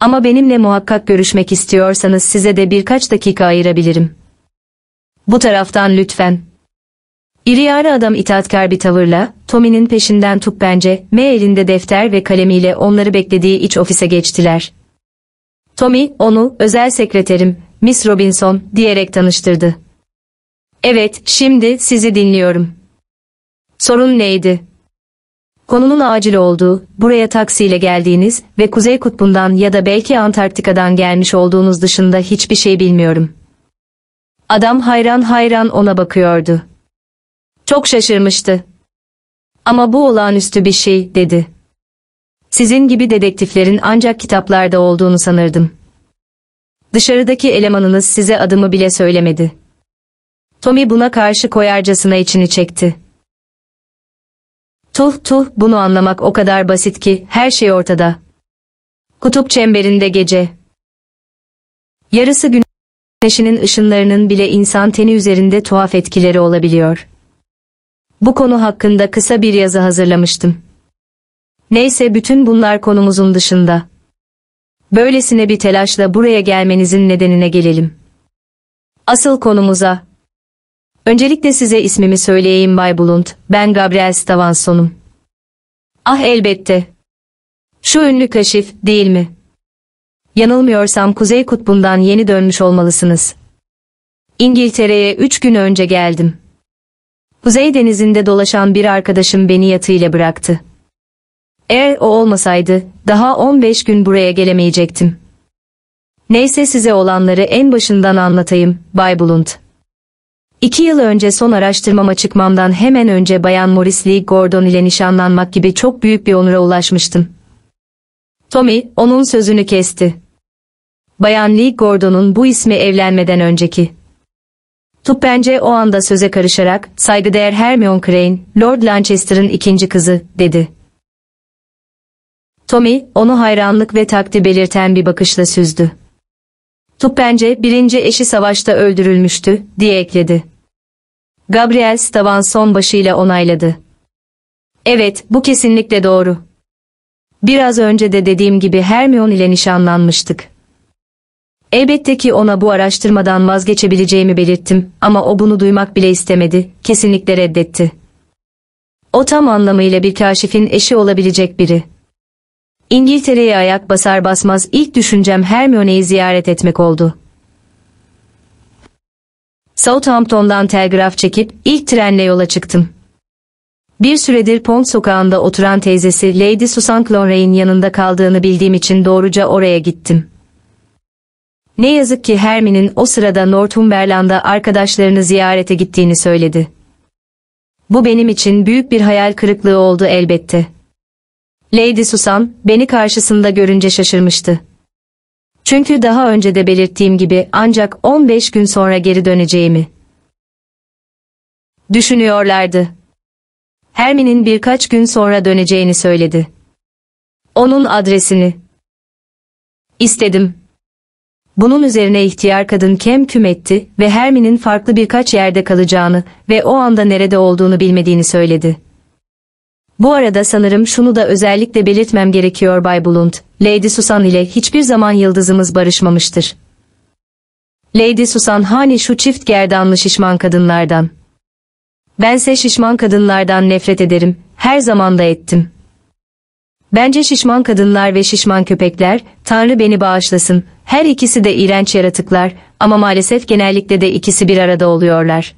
Ama benimle muhakkak görüşmek istiyorsanız size de birkaç dakika ayırabilirim. Bu taraftan lütfen. İri yarı adam itaatkar bir tavırla, Tommy'nin peşinden tup bence, M elinde defter ve kalemiyle onları beklediği iç ofise geçtiler. Tommy, onu, özel sekreterim, Miss Robinson, diyerek tanıştırdı. Evet, şimdi sizi dinliyorum. Sorun neydi? Konunun acil olduğu, buraya taksiyle geldiğiniz ve Kuzey Kutbu'ndan ya da belki Antarktika'dan gelmiş olduğunuz dışında hiçbir şey bilmiyorum. Adam hayran hayran ona bakıyordu. Çok şaşırmıştı. Ama bu olağanüstü bir şey, dedi. Sizin gibi dedektiflerin ancak kitaplarda olduğunu sanırdım. Dışarıdaki elemanınız size adımı bile söylemedi. Tommy buna karşı koyarcasına içini çekti. Tuh tuh bunu anlamak o kadar basit ki her şey ortada. Kutup çemberinde gece. Yarısı güneşinin ışınlarının bile insan teni üzerinde tuhaf etkileri olabiliyor. Bu konu hakkında kısa bir yazı hazırlamıştım. Neyse bütün bunlar konumuzun dışında. Böylesine bir telaşla buraya gelmenizin nedenine gelelim. Asıl konumuza. Öncelikle size ismimi söyleyeyim Bay Blunt, ben Gabriel Stavanson'um. Ah elbette. Şu ünlü kaşif, değil mi? Yanılmıyorsam Kuzey Kutbu'ndan yeni dönmüş olmalısınız. İngiltere'ye üç gün önce geldim. Kuzey denizinde dolaşan bir arkadaşım beni yatıyla bıraktı. Eğer o olmasaydı, daha 15 gün buraya gelemeyecektim. Neyse size olanları en başından anlatayım, Bay Blunt. İki yıl önce son araştırmama çıkmamdan hemen önce Bayan Morris Lee Gordon ile nişanlanmak gibi çok büyük bir onura ulaşmıştım. Tommy, onun sözünü kesti. Bayan Lee Gordon'un bu ismi evlenmeden önceki. Tup bence o anda söze karışarak, saygıdeğer Hermione Crane, Lord Lancaster'ın ikinci kızı, dedi. Tommy, onu hayranlık ve takdir belirten bir bakışla süzdü. Tup bence birinci eşi savaşta öldürülmüştü, diye ekledi. Gabriel Stavanson başıyla onayladı. Evet, bu kesinlikle doğru. Biraz önce de dediğim gibi Hermione ile nişanlanmıştık. Elbette ki ona bu araştırmadan vazgeçebileceğimi belirttim ama o bunu duymak bile istemedi, kesinlikle reddetti. O tam anlamıyla bir kaşifin eşi olabilecek biri. İngiltere'ye ayak basar basmaz ilk düşüncem Hermione'yi ziyaret etmek oldu. Southampton'dan telgraf çekip ilk trenle yola çıktım. Bir süredir Pont sokağında oturan teyzesi Lady Susan Clonray'in yanında kaldığını bildiğim için doğruca oraya gittim. Ne yazık ki Hermie'nin o sırada Northumberland'a arkadaşlarını ziyarete gittiğini söyledi. Bu benim için büyük bir hayal kırıklığı oldu elbette. Lady Susan, beni karşısında görünce şaşırmıştı. Çünkü daha önce de belirttiğim gibi ancak 15 gün sonra geri döneceğimi düşünüyorlardı. Hermine'in birkaç gün sonra döneceğini söyledi. Onun adresini istedim. Bunun üzerine ihtiyar kadın kem küm etti ve Hermie'nin farklı birkaç yerde kalacağını ve o anda nerede olduğunu bilmediğini söyledi. Bu arada sanırım şunu da özellikle belirtmem gerekiyor Bay Blunt, Lady Susan ile hiçbir zaman yıldızımız barışmamıştır. Lady Susan hani şu çift gerdanlı şişman kadınlardan. Bense şişman kadınlardan nefret ederim, her zaman da ettim. Bence şişman kadınlar ve şişman köpekler, Tanrı beni bağışlasın, her ikisi de iğrenç yaratıklar ama maalesef genellikle de ikisi bir arada oluyorlar.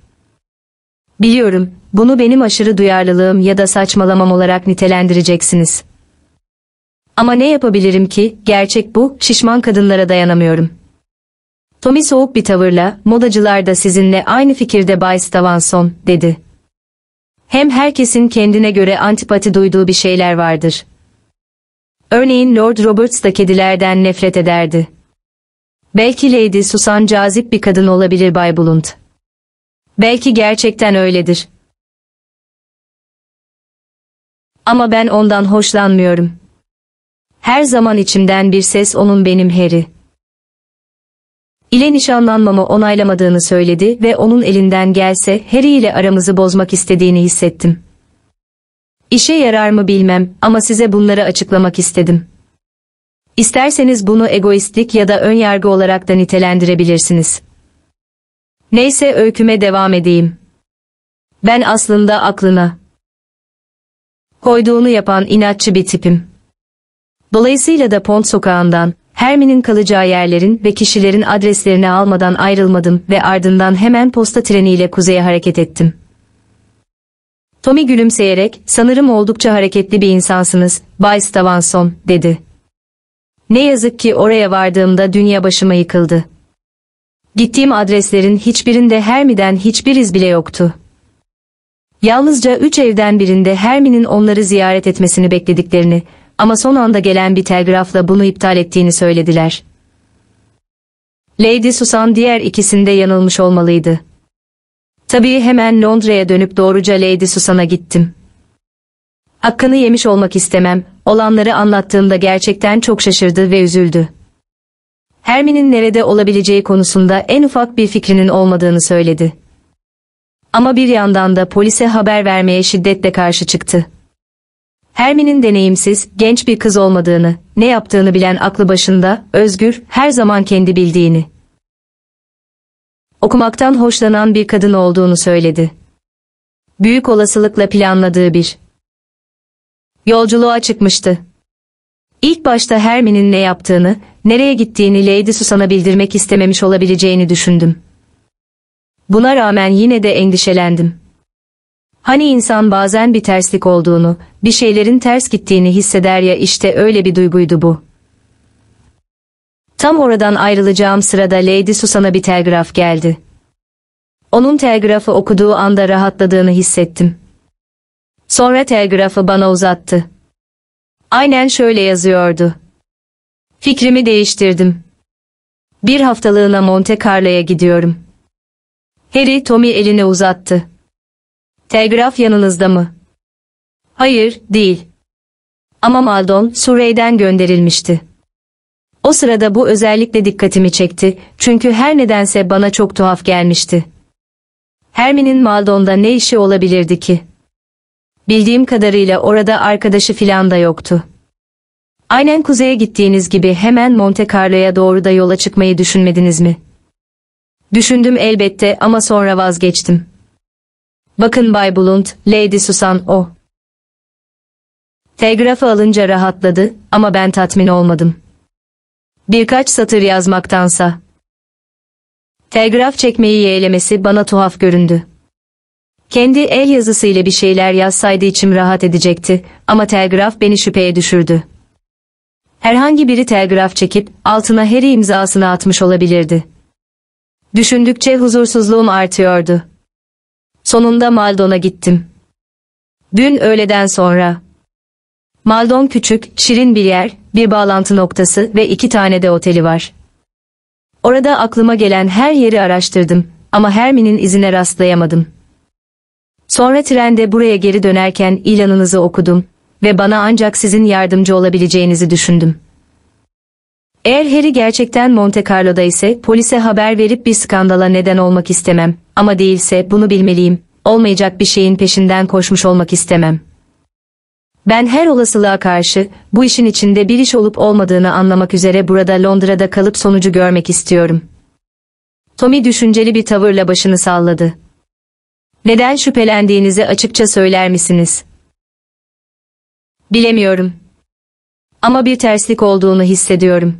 Biliyorum, bunu benim aşırı duyarlılığım ya da saçmalamam olarak nitelendireceksiniz. Ama ne yapabilirim ki, gerçek bu, şişman kadınlara dayanamıyorum. Tommy soğuk bir tavırla, modacılar da sizinle aynı fikirde Bay Stavanson, dedi. Hem herkesin kendine göre antipati duyduğu bir şeyler vardır. Örneğin Lord Roberts da kedilerden nefret ederdi. Belki Lady Susan cazip bir kadın olabilir Bay Blunt. Belki gerçekten öyledir. Ama ben ondan hoşlanmıyorum. Her zaman içimden bir ses onun benim Harry. ile nişanlanmamı onaylamadığını söyledi ve onun elinden gelse Harry ile aramızı bozmak istediğini hissettim. İşe yarar mı bilmem ama size bunları açıklamak istedim. İsterseniz bunu egoistlik ya da ön yargı olarak da nitelendirebilirsiniz. Neyse öyküme devam edeyim. Ben aslında aklına koyduğunu yapan inatçı bir tipim. Dolayısıyla da Pont sokağından, Hermi'nin kalacağı yerlerin ve kişilerin adreslerini almadan ayrılmadım ve ardından hemen posta treniyle kuzeye hareket ettim. Tommy gülümseyerek, sanırım oldukça hareketli bir insansınız, Bay Stavanson, dedi. Ne yazık ki oraya vardığımda dünya başıma yıkıldı. Gittiğim adreslerin hiçbirinde Hermi'den hiçbir iz bile yoktu. Yalnızca üç evden birinde Hermi'nin onları ziyaret etmesini beklediklerini ama son anda gelen bir telgrafla bunu iptal ettiğini söylediler. Lady Susan diğer ikisinde yanılmış olmalıydı. Tabii hemen Londra'ya dönüp doğruca Lady Susan'a gittim. Hakkını yemiş olmak istemem, olanları anlattığımda gerçekten çok şaşırdı ve üzüldü. Hermi'nin nerede olabileceği konusunda en ufak bir fikrinin olmadığını söyledi. Ama bir yandan da polise haber vermeye şiddetle karşı çıktı. Hermi'nin deneyimsiz, genç bir kız olmadığını, ne yaptığını bilen aklı başında, özgür, her zaman kendi bildiğini. Okumaktan hoşlanan bir kadın olduğunu söyledi. Büyük olasılıkla planladığı bir yolculuğa çıkmıştı. İlk başta Hermi'nin ne yaptığını, nereye gittiğini Lady Susan'a bildirmek istememiş olabileceğini düşündüm. Buna rağmen yine de endişelendim. Hani insan bazen bir terslik olduğunu, bir şeylerin ters gittiğini hisseder ya işte öyle bir duyguydu bu. Tam oradan ayrılacağım sırada Lady Susan'a bir telgraf geldi. Onun telgrafı okuduğu anda rahatladığını hissettim. Sonra telgrafı bana uzattı. Aynen şöyle yazıyordu. Fikrimi değiştirdim. Bir haftalığına Monte Carlo'ya gidiyorum. Harry Tommy elini uzattı. Telgraf yanınızda mı? Hayır, değil. Ama Maldon, Surrey'den gönderilmişti. O sırada bu özellikle dikkatimi çekti, çünkü her nedense bana çok tuhaf gelmişti. Hermi'nin Maldon'da ne işi olabilirdi ki? Bildiğim kadarıyla orada arkadaşı filan da yoktu. Aynen kuzeye gittiğiniz gibi hemen Monte Carlo'ya doğru da yola çıkmayı düşünmediniz mi? Düşündüm elbette ama sonra vazgeçtim. Bakın Bay Blunt, Lady Susan o. Telgrafı alınca rahatladı ama ben tatmin olmadım. Birkaç satır yazmaktansa. Telgraf çekmeyi yeğlemesi bana tuhaf göründü. Kendi el yazısıyla bir şeyler yazsaydı içim rahat edecekti ama telgraf beni şüpheye düşürdü. Herhangi biri telgraf çekip altına Harry imzasını atmış olabilirdi. Düşündükçe huzursuzluğum artıyordu. Sonunda Maldon'a gittim. Dün öğleden sonra. Maldon küçük, şirin bir yer, bir bağlantı noktası ve iki tane de oteli var. Orada aklıma gelen her yeri araştırdım ama Hermi'nin izine rastlayamadım. Sonra trende buraya geri dönerken ilanınızı okudum ve bana ancak sizin yardımcı olabileceğinizi düşündüm. Eğer Harry gerçekten Monte Carlo'da ise polise haber verip bir skandala neden olmak istemem. Ama değilse bunu bilmeliyim. Olmayacak bir şeyin peşinden koşmuş olmak istemem. Ben her olasılığa karşı bu işin içinde bir iş olup olmadığını anlamak üzere burada Londra'da kalıp sonucu görmek istiyorum. Tommy düşünceli bir tavırla başını salladı. Neden şüphelendiğinizi açıkça söyler misiniz? Bilemiyorum. Ama bir terslik olduğunu hissediyorum.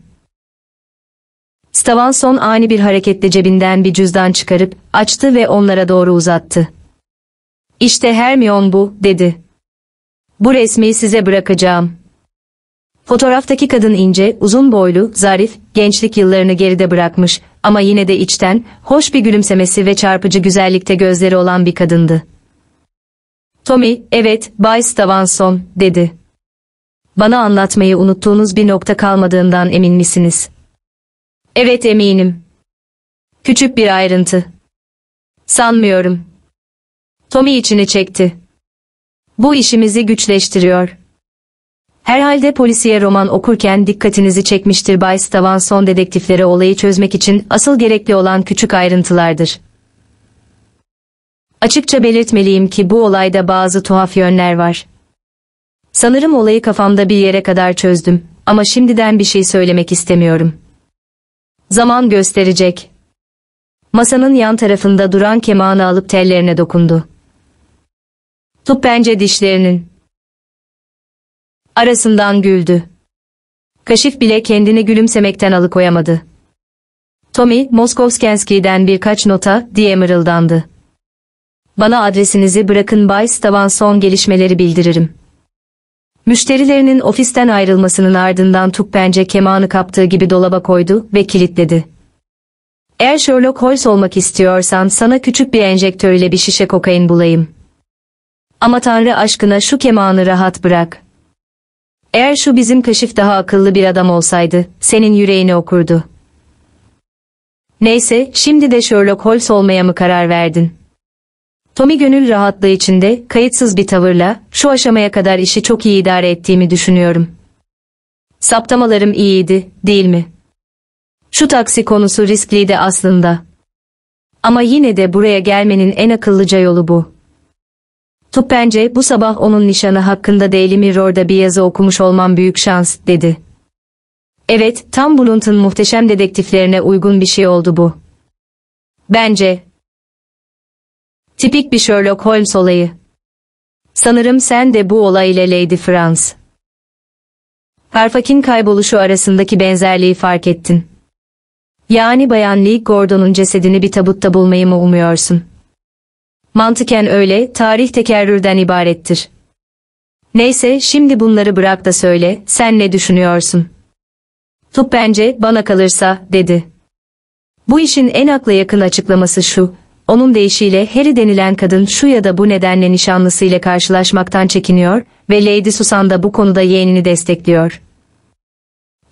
Stavanson ani bir hareketle cebinden bir cüzdan çıkarıp açtı ve onlara doğru uzattı. İşte Hermione bu, dedi. Bu resmi size bırakacağım. Fotoğraftaki kadın ince, uzun boylu, zarif, gençlik yıllarını geride bırakmış ama yine de içten, hoş bir gülümsemesi ve çarpıcı güzellikte gözleri olan bir kadındı. Tommy, evet, Bay Stavanson, dedi. Bana anlatmayı unuttuğunuz bir nokta kalmadığından emin misiniz? Evet eminim. Küçük bir ayrıntı. Sanmıyorum. Tommy içini çekti. Bu işimizi güçleştiriyor. Herhalde polisiye roman okurken dikkatinizi çekmiştir Bay Stavanson dedektifleri olayı çözmek için asıl gerekli olan küçük ayrıntılardır. Açıkça belirtmeliyim ki bu olayda bazı tuhaf yönler var. Sanırım olayı kafamda bir yere kadar çözdüm ama şimdiden bir şey söylemek istemiyorum. Zaman gösterecek. Masanın yan tarafında duran kemanı alıp tellerine dokundu. Tup bence dişlerinin arasından güldü. Kaşif bile kendini gülümsemekten alıkoyamadı. Tommy, Moskovskenski'den birkaç nota diye mırıldandı. Bana adresinizi bırakın Bay Stavanson gelişmeleri bildiririm. Müşterilerinin ofisten ayrılmasının ardından Tukbence kemanı kaptığı gibi dolaba koydu ve kilitledi. Eğer Sherlock Holmes olmak istiyorsan sana küçük bir enjektör ile bir şişe kokain bulayım. Ama Tanrı aşkına şu kemanı rahat bırak. Eğer şu bizim kaşif daha akıllı bir adam olsaydı, senin yüreğini okurdu. Neyse, şimdi de Sherlock Holmes olmaya mı karar verdin? Tommy gönül rahatlığı içinde, kayıtsız bir tavırla, şu aşamaya kadar işi çok iyi idare ettiğimi düşünüyorum. Saptamalarım iyiydi, değil mi? Şu taksi konusu riskliydi aslında. Ama yine de buraya gelmenin en akıllıca yolu bu. Tuppence bu sabah onun nişanı hakkında Daily Mirror'da bir yazı okumuş olmam büyük şans, dedi. Evet, tam Blunt'ın muhteşem dedektiflerine uygun bir şey oldu bu. Bence. Tipik bir Sherlock Holmes olayı. Sanırım sen de bu olay ile Lady France. Harfak'in kayboluşu arasındaki benzerliği fark ettin. Yani Bayan Lee Gordon'un cesedini bir tabutta bulmayı mı umuyorsun? Mantıken öyle, tarih tekerrürden ibarettir. Neyse, şimdi bunları bırak da söyle, sen ne düşünüyorsun? Tup bence, bana kalırsa, dedi. Bu işin en akla yakın açıklaması şu, onun deyişiyle Harry denilen kadın şu ya da bu nedenle nişanlısıyla karşılaşmaktan çekiniyor ve Lady Susan da bu konuda yeğenini destekliyor.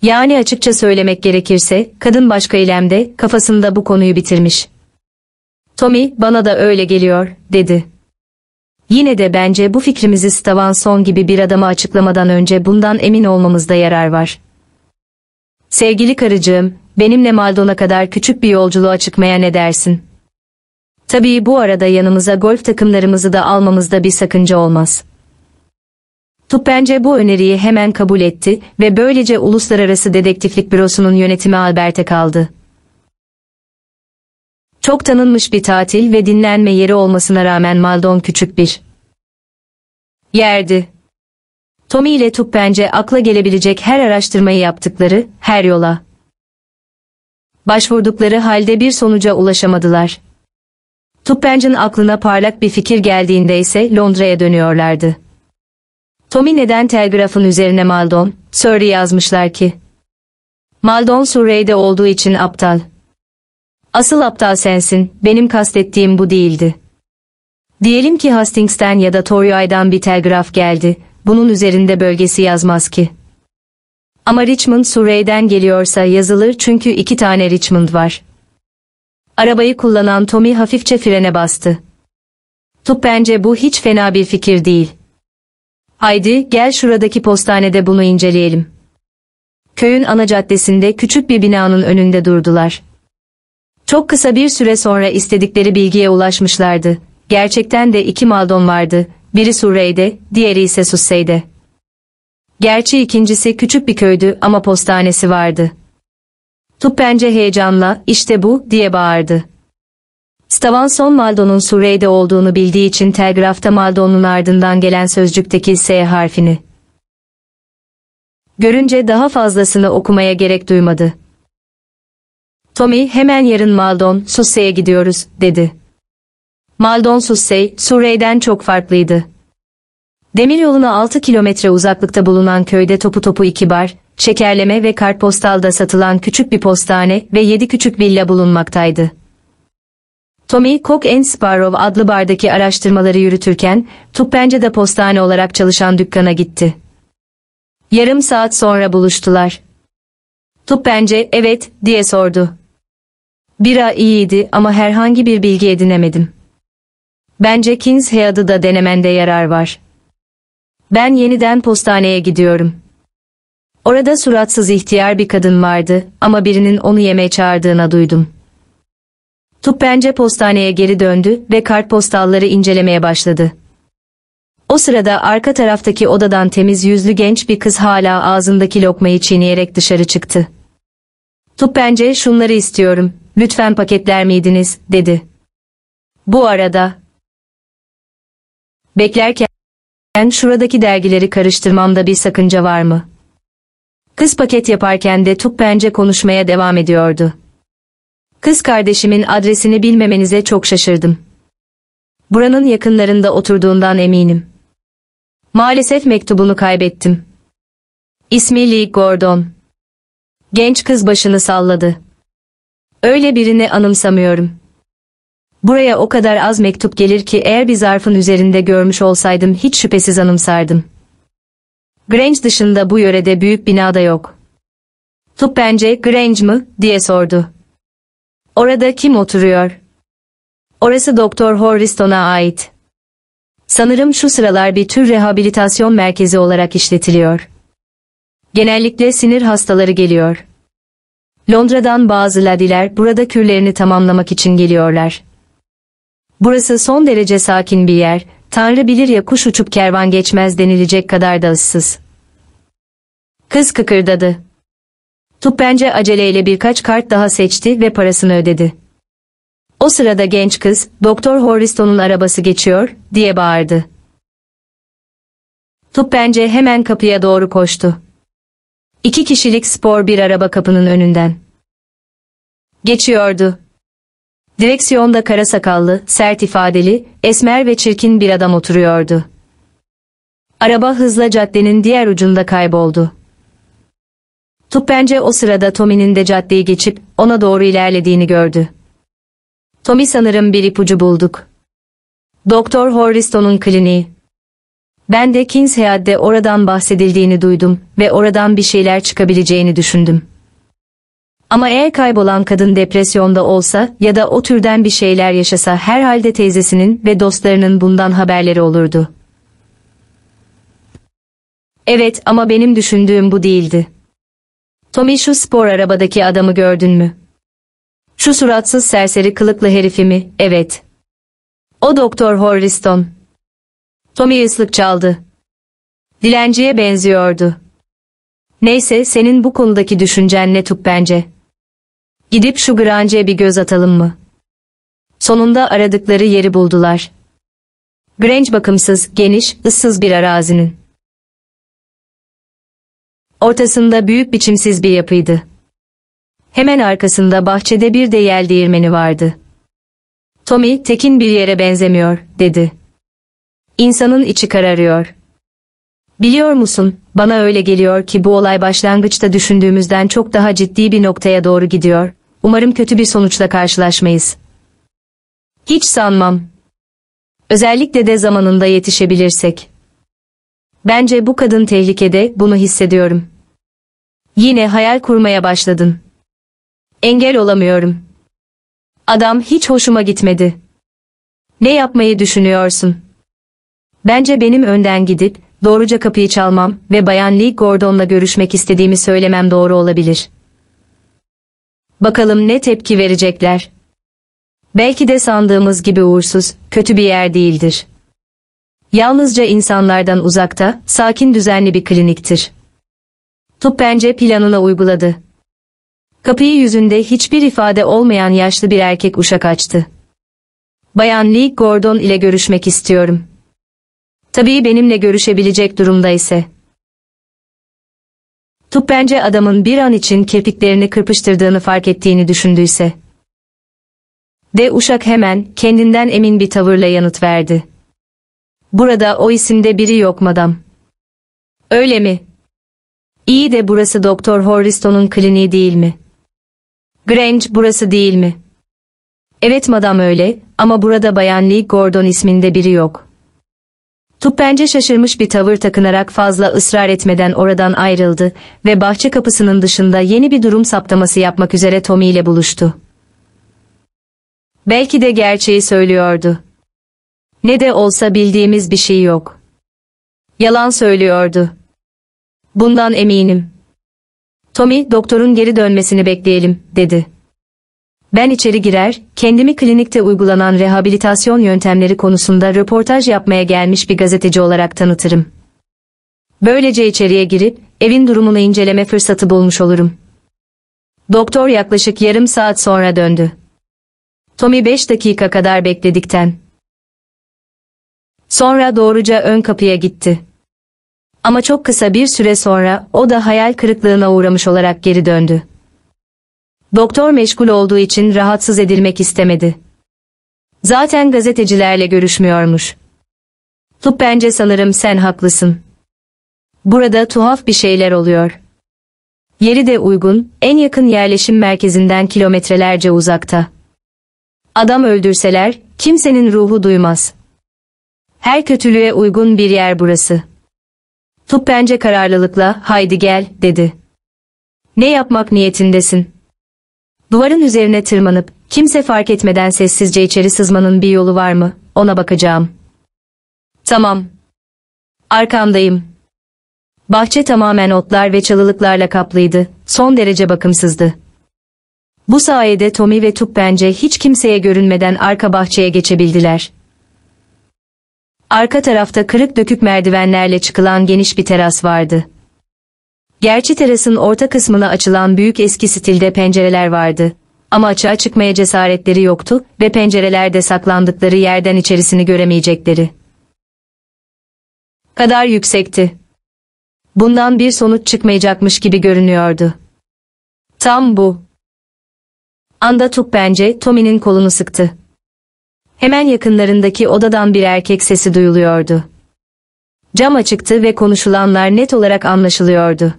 Yani açıkça söylemek gerekirse, kadın başka ilemde, kafasında bu konuyu bitirmiş. Tommy, bana da öyle geliyor, dedi. Yine de bence bu fikrimizi Stavanson gibi bir adama açıklamadan önce bundan emin olmamızda yarar var. Sevgili karıcığım, benimle Maldon'a kadar küçük bir yolculuğa çıkmaya ne dersin? Tabii bu arada yanımıza golf takımlarımızı da almamızda bir sakınca olmaz. Tup bence bu öneriyi hemen kabul etti ve böylece Uluslararası Dedektiflik Bürosu'nun yönetimi Albert'e kaldı. Çok tanınmış bir tatil ve dinlenme yeri olmasına rağmen Maldon küçük bir yerdi. Tommy ile Tup bence akla gelebilecek her araştırmayı yaptıkları, her yola başvurdukları halde bir sonuca ulaşamadılar. Tuppence'in aklına parlak bir fikir geldiğinde ise Londra'ya dönüyorlardı. Tommy neden telgrafın üzerine Maldon, Surrey yazmışlar ki? Maldon Surrey'de olduğu için aptal. Asıl aptal sensin, benim kastettiğim bu değildi. Diyelim ki Hastings'ten ya da Toryay'dan bir telgraf geldi, bunun üzerinde bölgesi yazmaz ki. Ama Richmond Surrey'den geliyorsa yazılır çünkü iki tane Richmond var. Arabayı kullanan Tommy hafifçe frene bastı. Tup bence bu hiç fena bir fikir değil. Haydi gel şuradaki postanede bunu inceleyelim. Köyün ana caddesinde küçük bir binanın önünde durdular. Çok kısa bir süre sonra istedikleri bilgiye ulaşmışlardı. Gerçekten de iki Maldon vardı. Biri Surrey'de, diğeri ise Sussey'de. Gerçi ikincisi küçük bir köydü ama postanesi vardı. Tuppence heyecanla, işte bu, diye bağırdı. Stavanson Maldon'un Surrey'de olduğunu bildiği için telgrafta Maldon'un ardından gelen sözcükteki S harfini. Görünce daha fazlasını okumaya gerek duymadı. Tommy hemen yarın Maldon, Sussey'e gidiyoruz, dedi. Maldon Sussey, Surrey'den çok farklıydı. Demiryoluna 6 kilometre uzaklıkta bulunan köyde topu topu iki bar, şekerleme ve kartpostalda satılan küçük bir postane ve 7 küçük villa bulunmaktaydı. Tommy Cock and Sparrow adlı bardaki araştırmaları yürütürken, Tuppence'de postane olarak çalışan dükkana gitti. Yarım saat sonra buluştular. Tuppence, evet, diye sordu. Bira iyiydi ama herhangi bir bilgi edinemedim. Bence Kings Head'ı da denemende yarar var. Ben yeniden postaneye gidiyorum. Orada suratsız ihtiyar bir kadın vardı ama birinin onu yemeğe çağırdığına duydum. Tuppence postaneye geri döndü ve kartpostalları incelemeye başladı. O sırada arka taraftaki odadan temiz yüzlü genç bir kız hala ağzındaki lokmayı çiğneyerek dışarı çıktı. Tuppence şunları istiyorum, lütfen paketler miydiniz, dedi. Bu arada... Beklerken şuradaki dergileri karıştırmamda bir sakınca var mı? Kız paket yaparken de Tuppence konuşmaya devam ediyordu. Kız kardeşimin adresini bilmemenize çok şaşırdım. Buranın yakınlarında oturduğundan eminim. Maalesef mektubunu kaybettim. İsmi Lee Gordon. Genç kız başını salladı. Öyle birini anımsamıyorum. Buraya o kadar az mektup gelir ki eğer bir zarfın üzerinde görmüş olsaydım hiç şüphesiz anımsardım. Grange dışında bu yörede büyük binada yok. Tup bence Grange mı, diye sordu. Orada kim oturuyor? Orası Doktor Horriston'a ait. Sanırım şu sıralar bir tür rehabilitasyon merkezi olarak işletiliyor. Genellikle sinir hastaları geliyor. Londra'dan bazı ladiler burada kürlerini tamamlamak için geliyorlar. Burası son derece sakin bir yer, Tanrı bilir ya kuş uçup kervan geçmez denilecek kadar da ıssız. Kız kıkırdadı. Tuppence aceleyle birkaç kart daha seçti ve parasını ödedi. O sırada genç kız, Doktor Horriston'un arabası geçiyor, diye bağırdı. Tuppence hemen kapıya doğru koştu. İki kişilik spor bir araba kapının önünden. Geçiyordu. Direksiyonda kara sakallı, sert ifadeli, esmer ve çirkin bir adam oturuyordu. Araba hızla caddenin diğer ucunda kayboldu. Tuppence o sırada Tommy'nin de caddeyi geçip ona doğru ilerlediğini gördü. Tommy sanırım bir ipucu bulduk. Doktor Horriston'un kliniği. Ben de Kings Head'de oradan bahsedildiğini duydum ve oradan bir şeyler çıkabileceğini düşündüm. Ama eğer kaybolan kadın depresyonda olsa ya da o türden bir şeyler yaşasa herhalde teyzesinin ve dostlarının bundan haberleri olurdu. Evet ama benim düşündüğüm bu değildi. Tommy şu spor arabadaki adamı gördün mü? Şu suratsız serseri kılıklı herifi mi? Evet. O Doktor Horriston. Tommy ıslık çaldı. Dilenciye benziyordu. Neyse senin bu konudaki düşüncen ne tup bence. Gidip şu Grange'e bir göz atalım mı? Sonunda aradıkları yeri buldular. Grange bakımsız, geniş, ıssız bir arazinin. Ortasında büyük biçimsiz bir yapıydı. Hemen arkasında bahçede bir de yel değirmeni vardı. Tommy, tekin bir yere benzemiyor, dedi. İnsanın içi kararıyor. Biliyor musun, bana öyle geliyor ki bu olay başlangıçta düşündüğümüzden çok daha ciddi bir noktaya doğru gidiyor. Umarım kötü bir sonuçla karşılaşmayız. Hiç sanmam. Özellikle de zamanında yetişebilirsek. Bence bu kadın tehlikede, bunu hissediyorum. Yine hayal kurmaya başladın. Engel olamıyorum. Adam hiç hoşuma gitmedi. Ne yapmayı düşünüyorsun? Bence benim önden gidip doğruca kapıyı çalmam ve Bayan Lee Gordon'la görüşmek istediğimi söylemem doğru olabilir. Bakalım ne tepki verecekler. Belki de sandığımız gibi uğursuz, kötü bir yer değildir. Yalnızca insanlardan uzakta, sakin düzenli bir kliniktir. Tup bence planına uyguladı. Kapıyı yüzünde hiçbir ifade olmayan yaşlı bir erkek uşak açtı. Bayan Lee Gordon ile görüşmek istiyorum. Tabii benimle görüşebilecek durumda ise. Tup bence adamın bir an için kirpiklerini kırpıştırdığını fark ettiğini düşündüyse. De uşak hemen kendinden emin bir tavırla yanıt verdi. Burada o isimde biri yok madam. Öyle mi? İyi de burası Doktor Horriston'un kliniği değil mi? Grange burası değil mi? Evet madam öyle ama burada Bayan Lee Gordon isminde biri yok. Tup bence şaşırmış bir tavır takınarak fazla ısrar etmeden oradan ayrıldı ve bahçe kapısının dışında yeni bir durum saptaması yapmak üzere Tommy ile buluştu. Belki de gerçeği söylüyordu. Ne de olsa bildiğimiz bir şey yok. Yalan söylüyordu. Bundan eminim. Tommy, doktorun geri dönmesini bekleyelim, dedi. Ben içeri girer, kendimi klinikte uygulanan rehabilitasyon yöntemleri konusunda röportaj yapmaya gelmiş bir gazeteci olarak tanıtırım. Böylece içeriye girip, evin durumunu inceleme fırsatı bulmuş olurum. Doktor yaklaşık yarım saat sonra döndü. Tommy beş dakika kadar bekledikten. Sonra doğruca ön kapıya gitti. Ama çok kısa bir süre sonra o da hayal kırıklığına uğramış olarak geri döndü. Doktor meşgul olduğu için rahatsız edilmek istemedi. Zaten gazetecilerle görüşmüyormuş. Tup bence sanırım sen haklısın. Burada tuhaf bir şeyler oluyor. Yeri de uygun, en yakın yerleşim merkezinden kilometrelerce uzakta. Adam öldürseler, kimsenin ruhu duymaz. Her kötülüğe uygun bir yer burası. Tup bence kararlılıkla, haydi gel, dedi. Ne yapmak niyetindesin? Duvarın üzerine tırmanıp, kimse fark etmeden sessizce içeri sızmanın bir yolu var mı, ona bakacağım. Tamam. Arkamdayım. Bahçe tamamen otlar ve çalılıklarla kaplıydı, son derece bakımsızdı. Bu sayede Tommy ve Tup bence hiç kimseye görünmeden arka bahçeye geçebildiler. Arka tarafta kırık dökük merdivenlerle çıkılan geniş bir teras vardı. Gerçi terasın orta kısmına açılan büyük eski stilde pencereler vardı. Ama açığa çıkmaya cesaretleri yoktu ve pencerelerde saklandıkları yerden içerisini göremeyecekleri. Kadar yüksekti. Bundan bir sonuç çıkmayacakmış gibi görünüyordu. Tam bu. Anda Tup bence Tommy'nin kolunu sıktı. Hemen yakınlarındaki odadan bir erkek sesi duyuluyordu. Cam açıktı ve konuşulanlar net olarak anlaşılıyordu.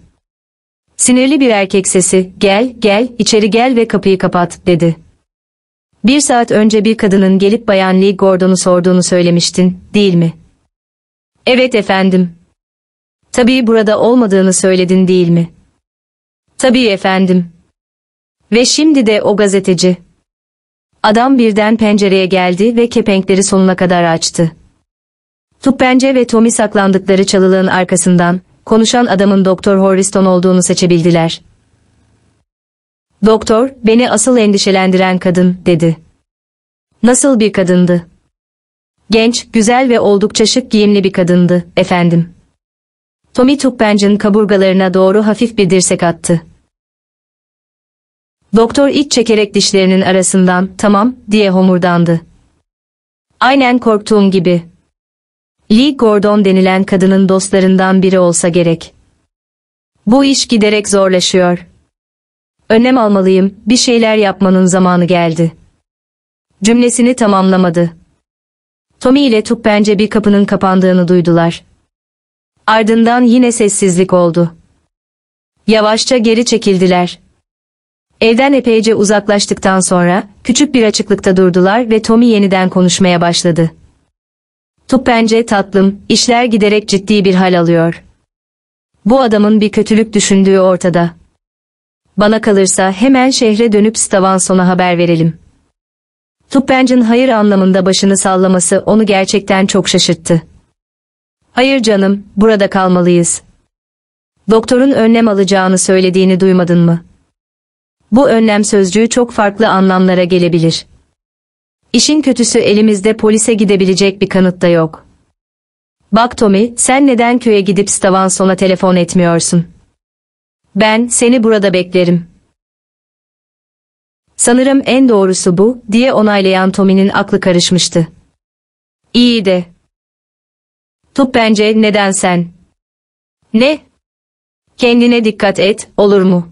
Sinirli bir erkek sesi, gel, gel, içeri gel ve kapıyı kapat, dedi. Bir saat önce bir kadının gelip Bayan Lee Gordon'u sorduğunu söylemiştin, değil mi? Evet efendim. Tabii burada olmadığını söyledin değil mi? Tabii efendim. Ve şimdi de o gazeteci. Adam birden pencereye geldi ve kepenkleri sonuna kadar açtı. Tuppence ve Tommy saklandıkları çalılığın arkasından, konuşan adamın Doktor Horriston olduğunu seçebildiler. Doktor, beni asıl endişelendiren kadın, dedi. Nasıl bir kadındı? Genç, güzel ve oldukça şık giyimli bir kadındı, efendim. Tommy Tuppence'ın kaburgalarına doğru hafif bir dirsek attı. Doktor iç çekerek dişlerinin arasından, tamam, diye homurdandı. Aynen korktuğum gibi. Lee Gordon denilen kadının dostlarından biri olsa gerek. Bu iş giderek zorlaşıyor. Önlem almalıyım, bir şeyler yapmanın zamanı geldi. Cümlesini tamamlamadı. Tommy ile Tup bence bir kapının kapandığını duydular. Ardından yine sessizlik oldu. Yavaşça geri çekildiler. Evden epeyce uzaklaştıktan sonra küçük bir açıklıkta durdular ve Tommy yeniden konuşmaya başladı. Tup bence tatlım, işler giderek ciddi bir hal alıyor. Bu adamın bir kötülük düşündüğü ortada. Bana kalırsa hemen şehre dönüp Stavanson'a haber verelim. Tuppence'ın hayır anlamında başını sallaması onu gerçekten çok şaşırttı. Hayır canım, burada kalmalıyız. Doktorun önlem alacağını söylediğini duymadın mı? Bu önlem sözcüğü çok farklı anlamlara gelebilir. İşin kötüsü elimizde polise gidebilecek bir kanıt da yok. Bak Tommy, sen neden köye gidip Stavanson'a telefon etmiyorsun? Ben seni burada beklerim. Sanırım en doğrusu bu, diye onaylayan Tommy'nin aklı karışmıştı. İyi de. Tup bence neden sen? Ne? Kendine dikkat et, olur mu?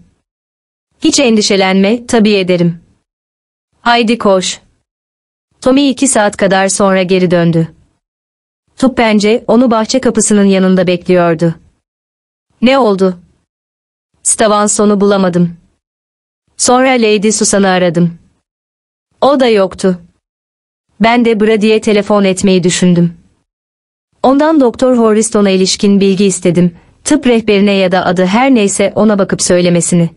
Hiç endişelenme, tabii ederim. Haydi koş. Tommy iki saat kadar sonra geri döndü. Tup bence onu bahçe kapısının yanında bekliyordu. Ne oldu? Stavanson'u bulamadım. Sonra Lady Susan'ı aradım. O da yoktu. Ben de Brady'ye telefon etmeyi düşündüm. Ondan Doktor Horriston'a ilişkin bilgi istedim. Tıp rehberine ya da adı her neyse ona bakıp söylemesini.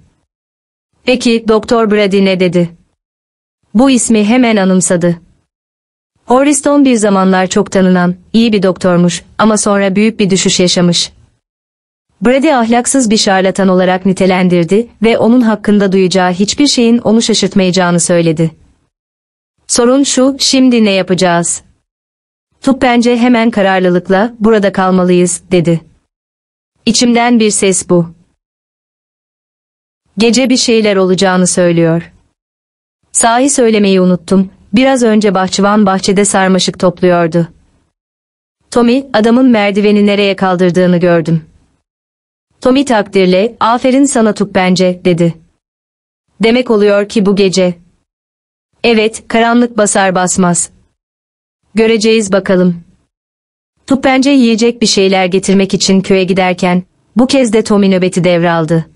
Peki Doktor Brady ne dedi? Bu ismi hemen anımsadı. Horriston bir zamanlar çok tanınan, iyi bir doktormuş ama sonra büyük bir düşüş yaşamış. Brady ahlaksız bir şarlatan olarak nitelendirdi ve onun hakkında duyacağı hiçbir şeyin onu şaşırtmayacağını söyledi. Sorun şu, şimdi ne yapacağız? Tup bence hemen kararlılıkla, burada kalmalıyız, dedi. İçimden bir ses bu. Gece bir şeyler olacağını söylüyor. Sahi söylemeyi unuttum, biraz önce bahçıvan bahçede sarmaşık topluyordu. Tommy, adamın merdiveni nereye kaldırdığını gördüm. Tommy takdirle, aferin sana Tup bence, dedi. Demek oluyor ki bu gece. Evet, karanlık basar basmaz. Göreceğiz bakalım. Tup bence yiyecek bir şeyler getirmek için köye giderken, bu kez de Tommy nöbeti devraldı.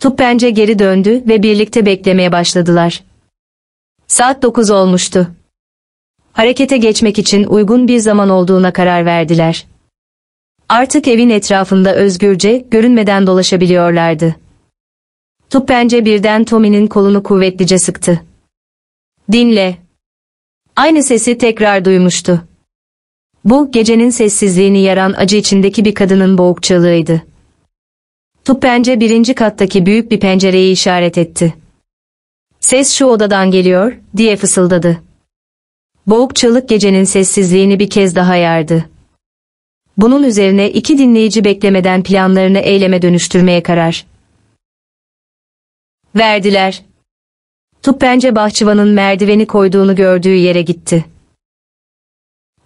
Tup bence geri döndü ve birlikte beklemeye başladılar. Saat 9 olmuştu. Harekete geçmek için uygun bir zaman olduğuna karar verdiler. Artık evin etrafında özgürce, görünmeden dolaşabiliyorlardı. Tup bence birden Tommy'nin kolunu kuvvetlice sıktı. Dinle. Aynı sesi tekrar duymuştu. Bu, gecenin sessizliğini yaran acı içindeki bir kadının boğuk çığlığıydı. Tup birinci kattaki büyük bir pencereyi işaret etti. Ses şu odadan geliyor, diye fısıldadı. Boğuk çığlık gecenin sessizliğini bir kez daha yardı. Bunun üzerine iki dinleyici beklemeden planlarını eyleme dönüştürmeye karar verdiler. Tup bence bahçıvanın merdiveni koyduğunu gördüğü yere gitti.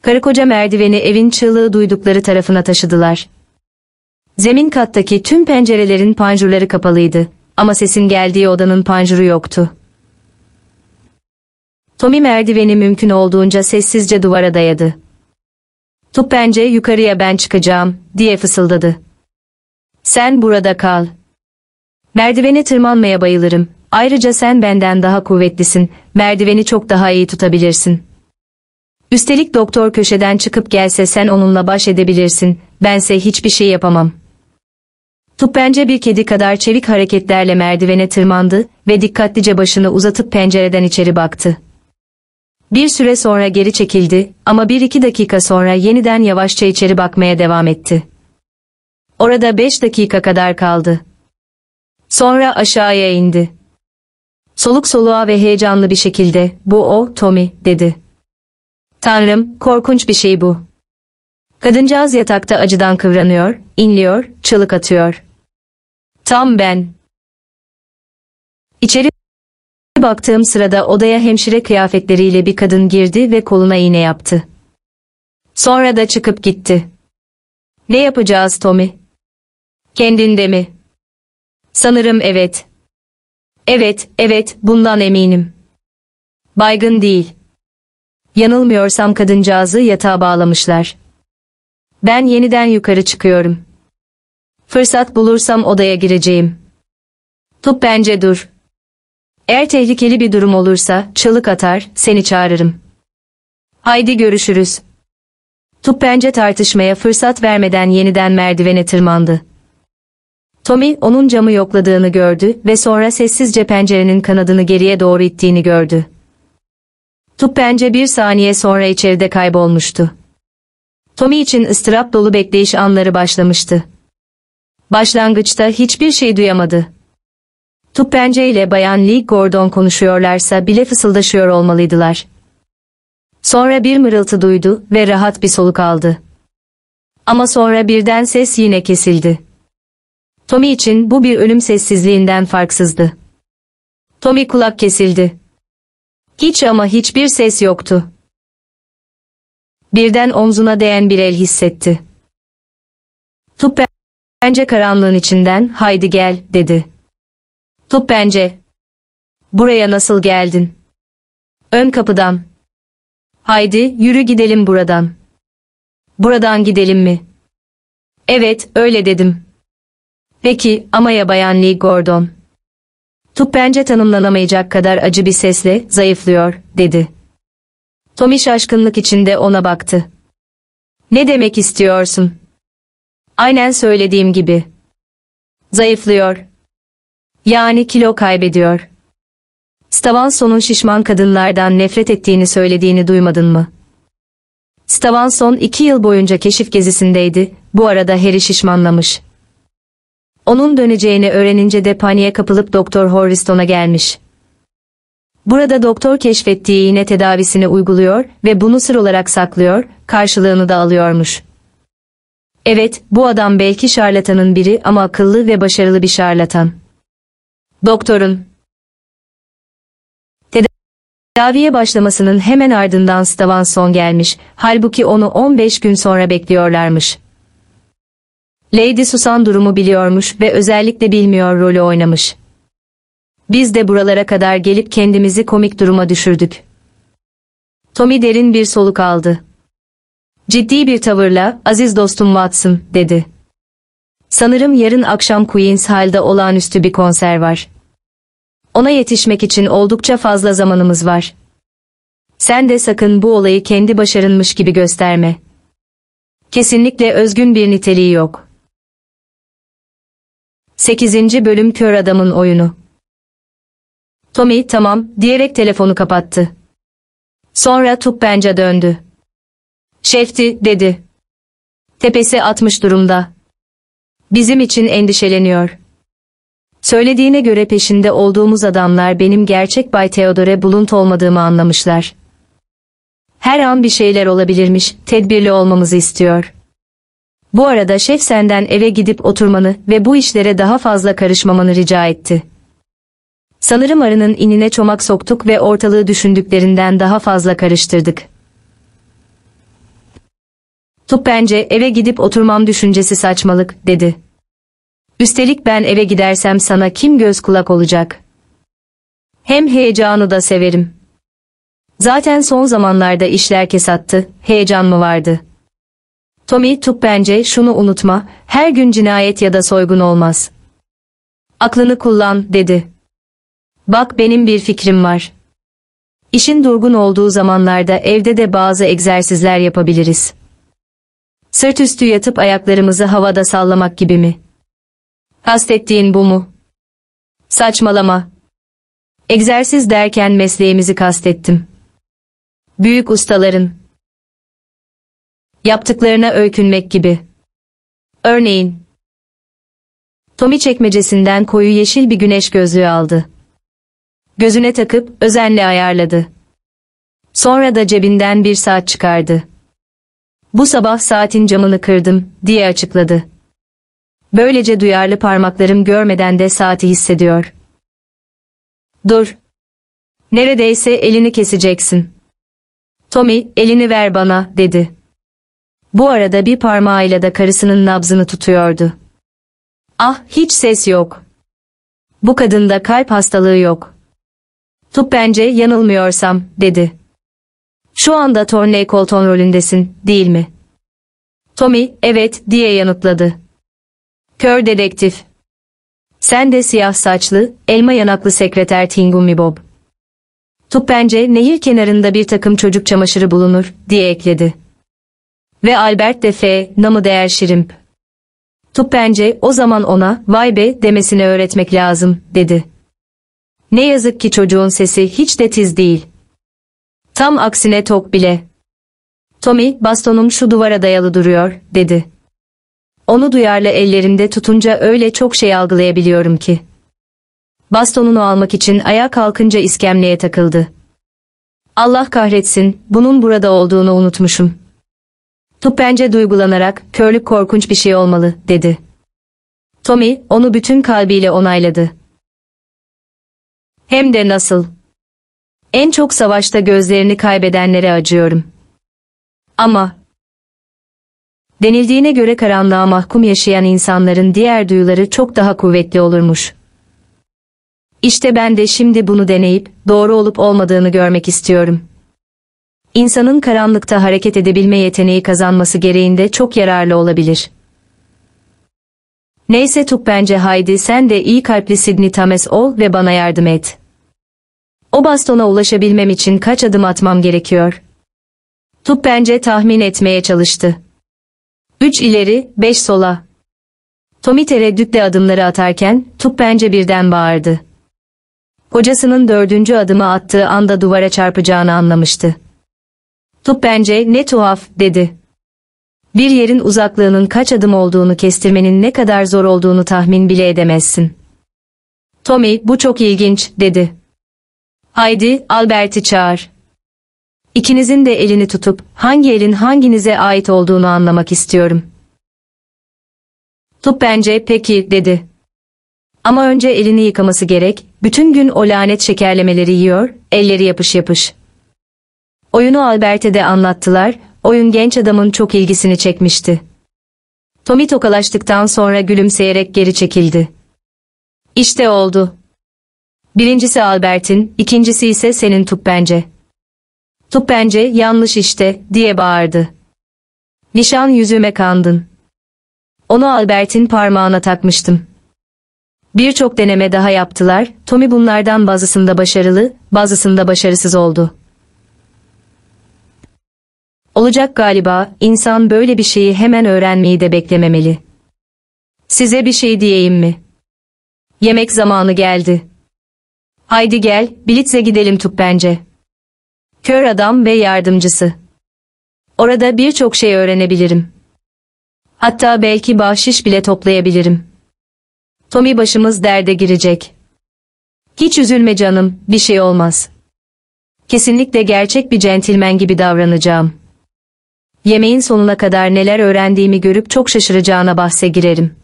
Karı koca merdiveni evin çığlığı duydukları tarafına taşıdılar. Zemin kattaki tüm pencerelerin panjurları kapalıydı ama sesin geldiği odanın panjuru yoktu. Tommy merdiveni mümkün olduğunca sessizce duvara dayadı. Tup bence yukarıya ben çıkacağım, diye fısıldadı. Sen burada kal. Merdivene tırmanmaya bayılırım. Ayrıca sen benden daha kuvvetlisin, merdiveni çok daha iyi tutabilirsin. Üstelik doktor köşeden çıkıp gelse sen onunla baş edebilirsin, bense hiçbir şey yapamam. Tup bence bir kedi kadar çevik hareketlerle merdivene tırmandı ve dikkatlice başını uzatıp pencereden içeri baktı. Bir süre sonra geri çekildi ama bir iki dakika sonra yeniden yavaşça içeri bakmaya devam etti. Orada beş dakika kadar kaldı. Sonra aşağıya indi. Soluk soluğa ve heyecanlı bir şekilde, bu o, Tommy, dedi. Tanrım, korkunç bir şey bu. Kadıncağız yatakta acıdan kıvranıyor, inliyor, çığlık atıyor. Tam ben. İçeri baktığım sırada odaya hemşire kıyafetleriyle bir kadın girdi ve koluna iğne yaptı. Sonra da çıkıp gitti. Ne yapacağız Tommy? Kendinde mi? Sanırım evet. Evet, evet, bundan eminim. Baygın değil. Yanılmıyorsam kadıncağızı yatağa bağlamışlar. Ben yeniden yukarı çıkıyorum. Fırsat bulursam odaya gireceğim. Tup bence dur. Eğer tehlikeli bir durum olursa çığlık atar, seni çağırırım. Haydi görüşürüz. Tup bence tartışmaya fırsat vermeden yeniden merdivene tırmandı. Tommy onun camı yokladığını gördü ve sonra sessizce pencerenin kanadını geriye doğru ittiğini gördü. Tup bence bir saniye sonra içeride kaybolmuştu. Tommy için ıstırap dolu bekleyiş anları başlamıştı. Başlangıçta hiçbir şey duyamadı. Tuppence ile Bayan Lee Gordon konuşuyorlarsa bile fısıldaşıyor olmalıydılar. Sonra bir mırıltı duydu ve rahat bir soluk aldı. Ama sonra birden ses yine kesildi. Tommy için bu bir ölüm sessizliğinden farksızdı. Tommy kulak kesildi. Hiç ama hiçbir ses yoktu. Birden omzuna değen bir el hissetti. Tup bence karanlığın içinden haydi gel dedi. Tup bence. Buraya nasıl geldin? Ön kapıdan. Haydi yürü gidelim buradan. Buradan gidelim mi? Evet öyle dedim. Peki ama ya Bayan Lee Gordon? Tup bence tanımlanamayacak kadar acı bir sesle zayıflıyor dedi. Tommy şaşkınlık içinde ona baktı. Ne demek istiyorsun? Aynen söylediğim gibi. Zayıflıyor. Yani kilo kaybediyor. Stavanson'un şişman kadınlardan nefret ettiğini söylediğini duymadın mı? Stavanson iki yıl boyunca keşif gezisindeydi, bu arada Harry şişmanlamış. Onun döneceğini öğrenince de paniğe kapılıp Doktor Horriston'a gelmiş. Burada doktor keşfettiği iğne tedavisini uyguluyor ve bunu sır olarak saklıyor, karşılığını da alıyormuş. Evet, bu adam belki şarlatanın biri ama akıllı ve başarılı bir şarlatan. Doktorun tedaviye başlamasının hemen ardından Stavanson gelmiş, halbuki onu 15 gün sonra bekliyorlarmış. Lady Susan durumu biliyormuş ve özellikle bilmiyor rolü oynamış. Biz de buralara kadar gelip kendimizi komik duruma düşürdük. Tommy derin bir soluk aldı. Ciddi bir tavırla, aziz dostum Watson, dedi. Sanırım yarın akşam Queen's Hall'da olağanüstü bir konser var. Ona yetişmek için oldukça fazla zamanımız var. Sen de sakın bu olayı kendi başarınmış gibi gösterme. Kesinlikle özgün bir niteliği yok. 8. Bölüm Kör Adamın Oyunu Tommy tamam diyerek telefonu kapattı. Sonra Tuppenca döndü. Şefti dedi. Tepesi atmış durumda. Bizim için endişeleniyor. Söylediğine göre peşinde olduğumuz adamlar benim gerçek Bay Theodore Blunt olmadığımı anlamışlar. Her an bir şeyler olabilirmiş, tedbirli olmamızı istiyor. Bu arada şef senden eve gidip oturmanı ve bu işlere daha fazla karışmamanı rica etti. Sanırım arının inine çomak soktuk ve ortalığı düşündüklerinden daha fazla karıştırdık. Tup bence eve gidip oturmam düşüncesi saçmalık, dedi. Üstelik ben eve gidersem sana kim göz kulak olacak? Hem heyecanı da severim. Zaten son zamanlarda işler kesattı, heyecan mı vardı? Tommy Tup bence şunu unutma, her gün cinayet ya da soygun olmaz. Aklını kullan, dedi. Bak benim bir fikrim var. İşin durgun olduğu zamanlarda evde de bazı egzersizler yapabiliriz. Sırt üstü yatıp ayaklarımızı havada sallamak gibi mi? Kastettiğin bu mu? Saçmalama. Egzersiz derken mesleğimizi kastettim. Büyük ustaların yaptıklarına öykünmek gibi. Örneğin Tommy çekmecesinden koyu yeşil bir güneş gözlüğü aldı gözüne takıp özenle ayarladı. Sonra da cebinden bir saat çıkardı. Bu sabah saatin camını kırdım, diye açıkladı. Böylece duyarlı parmaklarım görmeden de saati hissediyor. Dur. Neredeyse elini keseceksin. Tommy, elini ver bana, dedi. Bu arada bir parmağıyla da karısının nabzını tutuyordu. Ah, hiç ses yok. Bu kadında kalp hastalığı yok. Tup bence yanılmıyorsam, dedi. Şu anda Torney Colton rolündesin, değil mi? Tommy, evet, diye yanıtladı. Kör dedektif. Sen de siyah saçlı, elma yanaklı sekreter Tingumi Bob. Tup bence nehir kenarında bir takım çocuk çamaşırı bulunur, diye ekledi. Ve Albert de F. namı değer şirimp. Tup bence o zaman ona, vay be, demesini öğretmek lazım, dedi. Ne yazık ki çocuğun sesi hiç de tiz değil. Tam aksine tok bile. Tommy, bastonum şu duvara dayalı duruyor, dedi. Onu duyarlı ellerimde tutunca öyle çok şey algılayabiliyorum ki. Bastonunu almak için ayağa kalkınca iskemleye takıldı. Allah kahretsin, bunun burada olduğunu unutmuşum. Tuppence duygulanarak, körlük korkunç bir şey olmalı, dedi. Tommy, onu bütün kalbiyle onayladı. Hem de nasıl? En çok savaşta gözlerini kaybedenlere acıyorum. Ama denildiğine göre karanlığa mahkum yaşayan insanların diğer duyuları çok daha kuvvetli olurmuş. İşte ben de şimdi bunu deneyip doğru olup olmadığını görmek istiyorum. İnsanın karanlıkta hareket edebilme yeteneği kazanması gereğinde çok yararlı olabilir. Neyse Tuk bence haydi sen de iyi kalpli Sidney Tames ol ve bana yardım et. O bastona ulaşabilmem için kaç adım atmam gerekiyor? Tuk bence tahmin etmeye çalıştı. Üç ileri, beş sola. Tommy tereddütle adımları atarken, Tuk bence birden bağırdı. Kocasının dördüncü adımı attığı anda duvara çarpacağını anlamıştı. Tuk bence ne tuhaf, dedi. Bir yerin uzaklığının kaç adım olduğunu kestirmenin ne kadar zor olduğunu tahmin bile edemezsin. Tommy, bu çok ilginç, dedi. Haydi, Albert'i çağır. İkinizin de elini tutup, hangi elin hanginize ait olduğunu anlamak istiyorum. Tup bence, peki, dedi. Ama önce elini yıkaması gerek, bütün gün o lanet şekerlemeleri yiyor, elleri yapış yapış. Oyunu Albert'e de anlattılar, oyun genç adamın çok ilgisini çekmişti. Tommy tokalaştıktan sonra gülümseyerek geri çekildi. İşte oldu. Birincisi Albert'in, ikincisi ise senin tup bence. Tup bence yanlış işte, diye bağırdı. Nişan yüzüme kandın. Onu Albert'in parmağına takmıştım. Birçok deneme daha yaptılar, Tommy bunlardan bazısında başarılı, bazısında başarısız oldu. Olacak galiba, insan böyle bir şeyi hemen öğrenmeyi de beklememeli. Size bir şey diyeyim mi? Yemek zamanı geldi. Haydi gel, Blitz'e gidelim Tup bence. Kör adam ve yardımcısı. Orada birçok şey öğrenebilirim. Hatta belki bahşiş bile toplayabilirim. Tommy başımız derde girecek. Hiç üzülme canım, bir şey olmaz. Kesinlikle gerçek bir centilmen gibi davranacağım. Yemeğin sonuna kadar neler öğrendiğimi görüp çok şaşıracağına bahse girerim.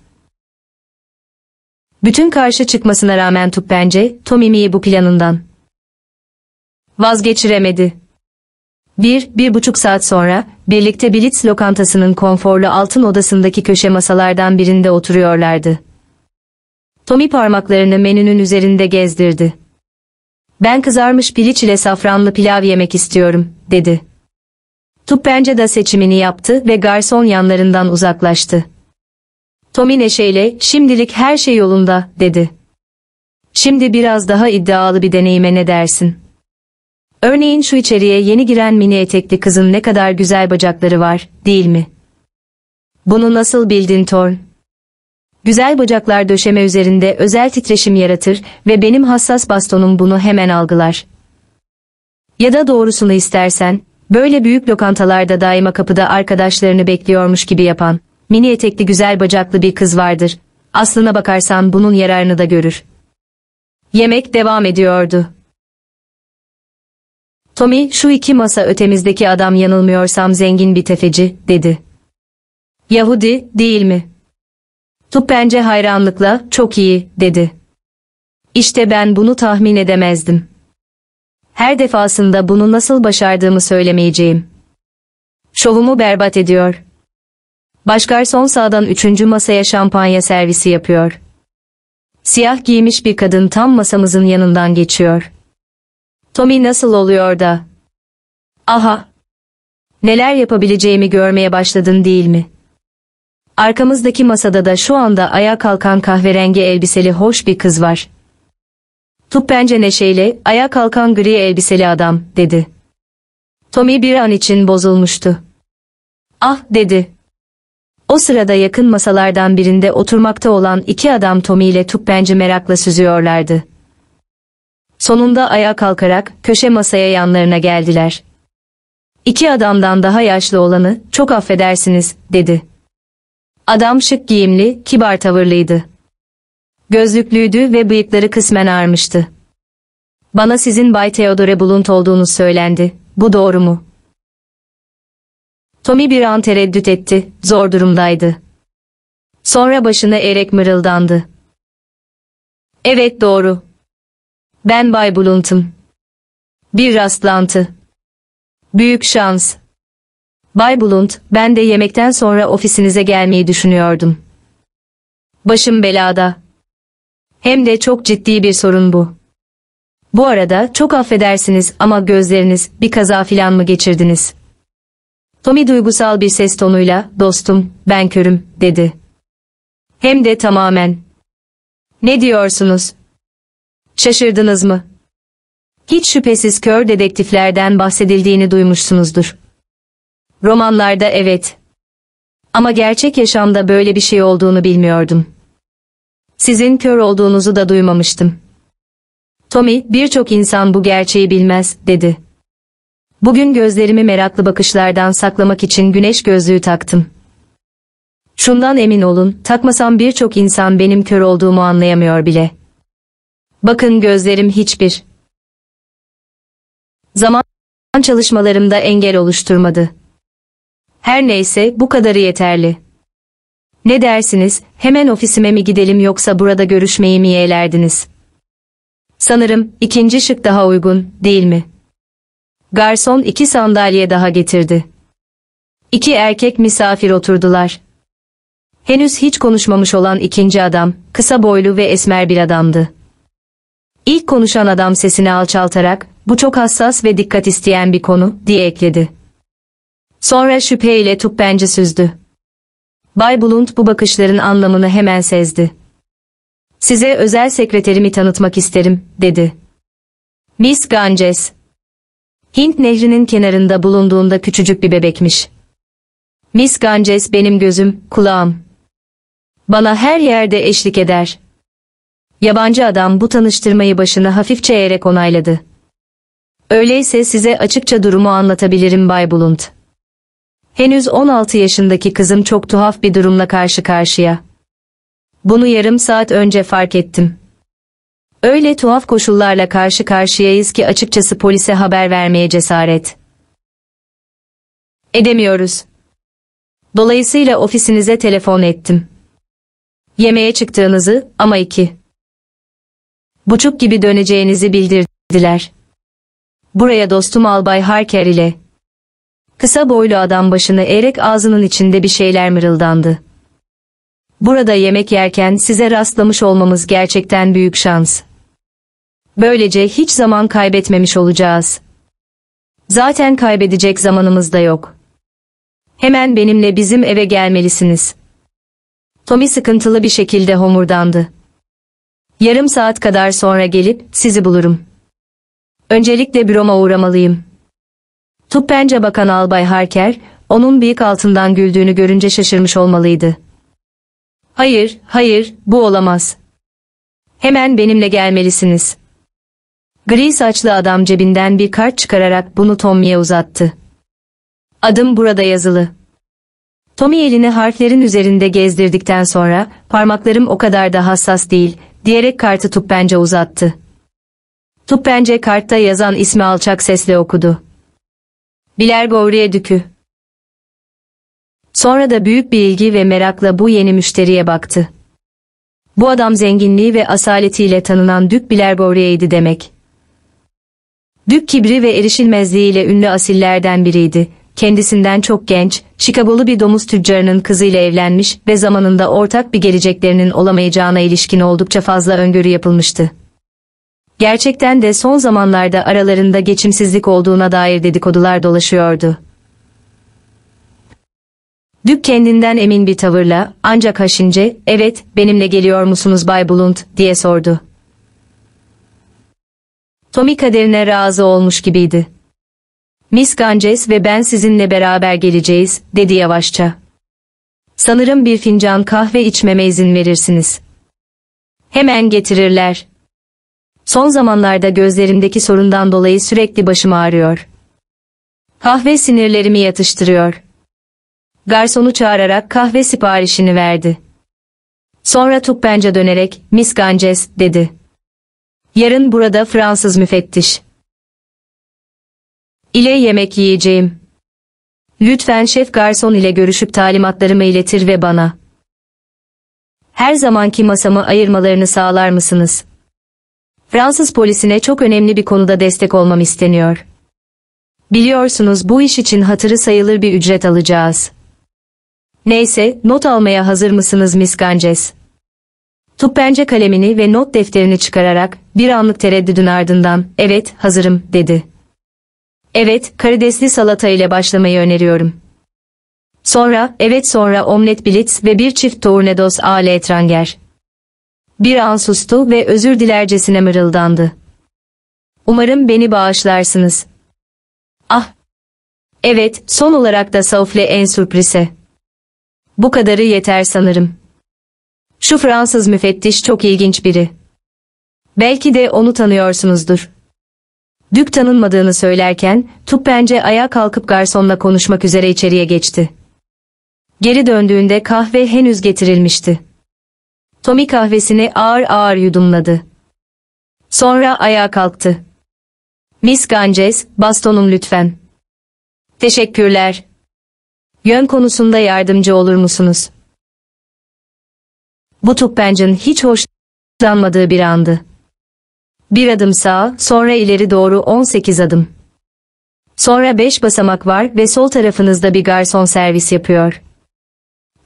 Bütün karşı çıkmasına rağmen Tup bence, Tommy'yi bu planından vazgeçiremedi. Bir, bir buçuk saat sonra, birlikte Blitz lokantasının konforlu altın odasındaki köşe masalardan birinde oturuyorlardı. Tommy parmaklarını menünün üzerinde gezdirdi. Ben kızarmış piliç ile safranlı pilav yemek istiyorum, dedi. Tup bence de seçimini yaptı ve garson yanlarından uzaklaştı. Tommy neşeyle, şimdilik her şey yolunda, dedi. Şimdi biraz daha iddialı bir deneyime ne dersin? Örneğin şu içeriye yeni giren mini etekli kızın ne kadar güzel bacakları var, değil mi? Bunu nasıl bildin Thorn? Güzel bacaklar döşeme üzerinde özel titreşim yaratır ve benim hassas bastonum bunu hemen algılar. Ya da doğrusunu istersen, böyle büyük lokantalarda daima kapıda arkadaşlarını bekliyormuş gibi yapan, mini etekli güzel bacaklı bir kız vardır. Aslına bakarsan bunun yararını da görür. Yemek devam ediyordu. Tommy, şu iki masa ötemizdeki adam yanılmıyorsam zengin bir tefeci, dedi. Yahudi, değil mi? Tup bence hayranlıkla, çok iyi, dedi. İşte ben bunu tahmin edemezdim. Her defasında bunu nasıl başardığımı söylemeyeceğim. Şovumu berbat ediyor. Başgarson sağdan üçüncü masaya şampanya servisi yapıyor. Siyah giymiş bir kadın tam masamızın yanından geçiyor. Tommy nasıl oluyor da? Aha! Neler yapabileceğimi görmeye başladın değil mi? Arkamızdaki masada da şu anda ayağa kalkan kahverengi elbiseli hoş bir kız var. Tup bence neşeyle, ayağa kalkan gri elbiseli adam, dedi. Tommy bir an için bozulmuştu. Ah, dedi. O sırada yakın masalardan birinde oturmakta olan iki adam Tommy ile Tup bence merakla süzüyorlardı. Sonunda ayağa kalkarak köşe masaya yanlarına geldiler. İki adamdan daha yaşlı olanı, çok affedersiniz, dedi. Adam şık giyimli, kibar tavırlıydı. Gözlüklüydü ve bıyıkları kısmen ağarmıştı. Bana sizin Bay Theodore Blunt olduğunuz söylendi. Bu doğru mu? Tommy bir an tereddüt etti, zor durumdaydı. Sonra başını eğerek mırıldandı. Evet doğru. Ben Bay Blunt'um. Bir rastlantı. Büyük şans. Bay Blunt, ben de yemekten sonra ofisinize gelmeyi düşünüyordum. Başım belada. Hem de çok ciddi bir sorun bu. Bu arada çok affedersiniz ama gözleriniz bir kaza filan mı geçirdiniz? Tommy duygusal bir ses tonuyla, dostum, ben körüm, dedi. Hem de tamamen. Ne diyorsunuz? Şaşırdınız mı? Hiç şüphesiz kör dedektiflerden bahsedildiğini duymuşsunuzdur. Romanlarda evet. Ama gerçek yaşamda böyle bir şey olduğunu bilmiyordum. Sizin kör olduğunuzu da duymamıştım. Tommy, birçok insan bu gerçeği bilmez, dedi. Bugün gözlerimi meraklı bakışlardan saklamak için güneş gözlüğü taktım. Şundan emin olun, takmasam birçok insan benim kör olduğumu anlayamıyor bile. Bakın gözlerim hiçbir zaman çalışmalarımda engel oluşturmadı. Her neyse bu kadarı yeterli. Ne dersiniz, hemen ofisime mi gidelim yoksa burada görüşmeyi mi yeğlerdiniz? Sanırım ikinci şık daha uygun, değil mi? Garson iki sandalye daha getirdi. İki erkek misafir oturdular. Henüz hiç konuşmamış olan ikinci adam, kısa boylu ve esmer bir adamdı. İlk konuşan adam sesini alçaltarak, bu çok hassas ve dikkat isteyen bir konu, diye ekledi. Sonra şüpheyle tuppenci süzdü. Bay Blunt bu bakışların anlamını hemen sezdi. Size özel sekreterimi tanıtmak isterim, dedi. Miss Ganges. Hint nehrinin kenarında bulunduğunda küçücük bir bebekmiş. Miss Ganges benim gözüm, kulağım. Bana her yerde eşlik eder. Yabancı adam bu tanıştırmayı başını hafifçe eğerek onayladı. Öyleyse size açıkça durumu anlatabilirim Bay Blunt. Henüz 16 yaşındaki kızım çok tuhaf bir durumla karşı karşıya. Bunu yarım saat önce fark ettim. Öyle tuhaf koşullarla karşı karşıyayız ki açıkçası polise haber vermeye cesaret edemiyoruz. Dolayısıyla ofisinize telefon ettim. Yemeğe çıktığınızı ama iki buçuk gibi döneceğinizi bildirdiler. Buraya dostum Albay Harker ile kısa boylu adam başını eğerek ağzının içinde bir şeyler mırıldandı. Burada yemek yerken size rastlamış olmamız gerçekten büyük şans. Böylece hiç zaman kaybetmemiş olacağız. Zaten kaybedecek zamanımız da yok. Hemen benimle bizim eve gelmelisiniz. Tommy sıkıntılı bir şekilde homurdandı. Yarım saat kadar sonra gelip sizi bulurum. Öncelikle büroma uğramalıyım. Tuppence Bakan Albay Harker, onun bıyık altından güldüğünü görünce şaşırmış olmalıydı. Hayır, hayır, bu olamaz. Hemen benimle gelmelisiniz. Gri saçlı adam cebinden bir kart çıkararak bunu Tommy'ye uzattı. Adım burada yazılı. Tommy elini harflerin üzerinde gezdirdikten sonra, parmaklarım o kadar da hassas değil, diyerek kartı Tuppence uzattı. Tuppence kartta yazan ismi alçak sesle okudu. Biler Gavriye Dükü. Sonra da büyük bir ilgi ve merakla bu yeni müşteriye baktı. Bu adam zenginliği ve asaletiyle tanınan Dük Bilerborye'ydi demek. Dük kibri ve erişilmezliğiyle ünlü asillerden biriydi. Kendisinden çok genç, Chicago'lu bir domuz tüccarının kızıyla evlenmiş ve zamanında ortak bir geleceklerinin olamayacağına ilişkin oldukça fazla öngörü yapılmıştı. Gerçekten de son zamanlarda aralarında geçimsizlik olduğuna dair dedikodular dolaşıyordu. Dük kendinden emin bir tavırla, ancak haşince, evet, benimle geliyor musunuz Bay Blunt, diye sordu. Tommy kaderine razı olmuş gibiydi. Miss Ganges ve ben sizinle beraber geleceğiz, dedi yavaşça. Sanırım bir fincan kahve içmeme izin verirsiniz. Hemen getirirler. Son zamanlarda gözlerimdeki sorundan dolayı sürekli başım ağrıyor. Kahve sinirlerimi yatıştırıyor. Garsonu çağırarak kahve siparişini verdi. Sonra Tukbenç'e dönerek, Miss Ganges, dedi. Yarın burada Fransız müfettiş. ile yemek yiyeceğim. Lütfen şef garson ile görüşüp talimatlarımı iletir ve bana. Her zamanki masamı ayırmalarını sağlar mısınız? Fransız polisine çok önemli bir konuda destek olmam isteniyor. Biliyorsunuz bu iş için hatırı sayılır bir ücret alacağız. Neyse, not almaya hazır mısınız Miss Ganges? Tuppence kalemini ve not defterini çıkararak bir anlık tereddüdün ardından evet hazırım dedi. Evet karidesli salata ile başlamayı öneriyorum. Sonra evet sonra omlet blitz ve bir çift tournedos à l'étranger. Bir an sustu ve özür dilercesine mırıldandı. Umarım beni bağışlarsınız. Ah! Evet, son olarak da saufle en sürprize. Bu kadarı yeter sanırım. Şu Fransız müfettiş çok ilginç biri. Belki de onu tanıyorsunuzdur. Dük tanınmadığını söylerken, Tuppence ayağa kalkıp garsonla konuşmak üzere içeriye geçti. Geri döndüğünde kahve henüz getirilmişti. Tommy kahvesini ağır ağır yudumladı. Sonra ayağa kalktı. Miss Ganges, bastonum lütfen. Teşekkürler. Yön konusunda yardımcı olur musunuz? Bu Tuppence'ın hiç hoşlanmadığı bir andı. Bir adım sağa, sonra ileri doğru 18 adım. Sonra 5 basamak var ve sol tarafınızda bir garson servis yapıyor.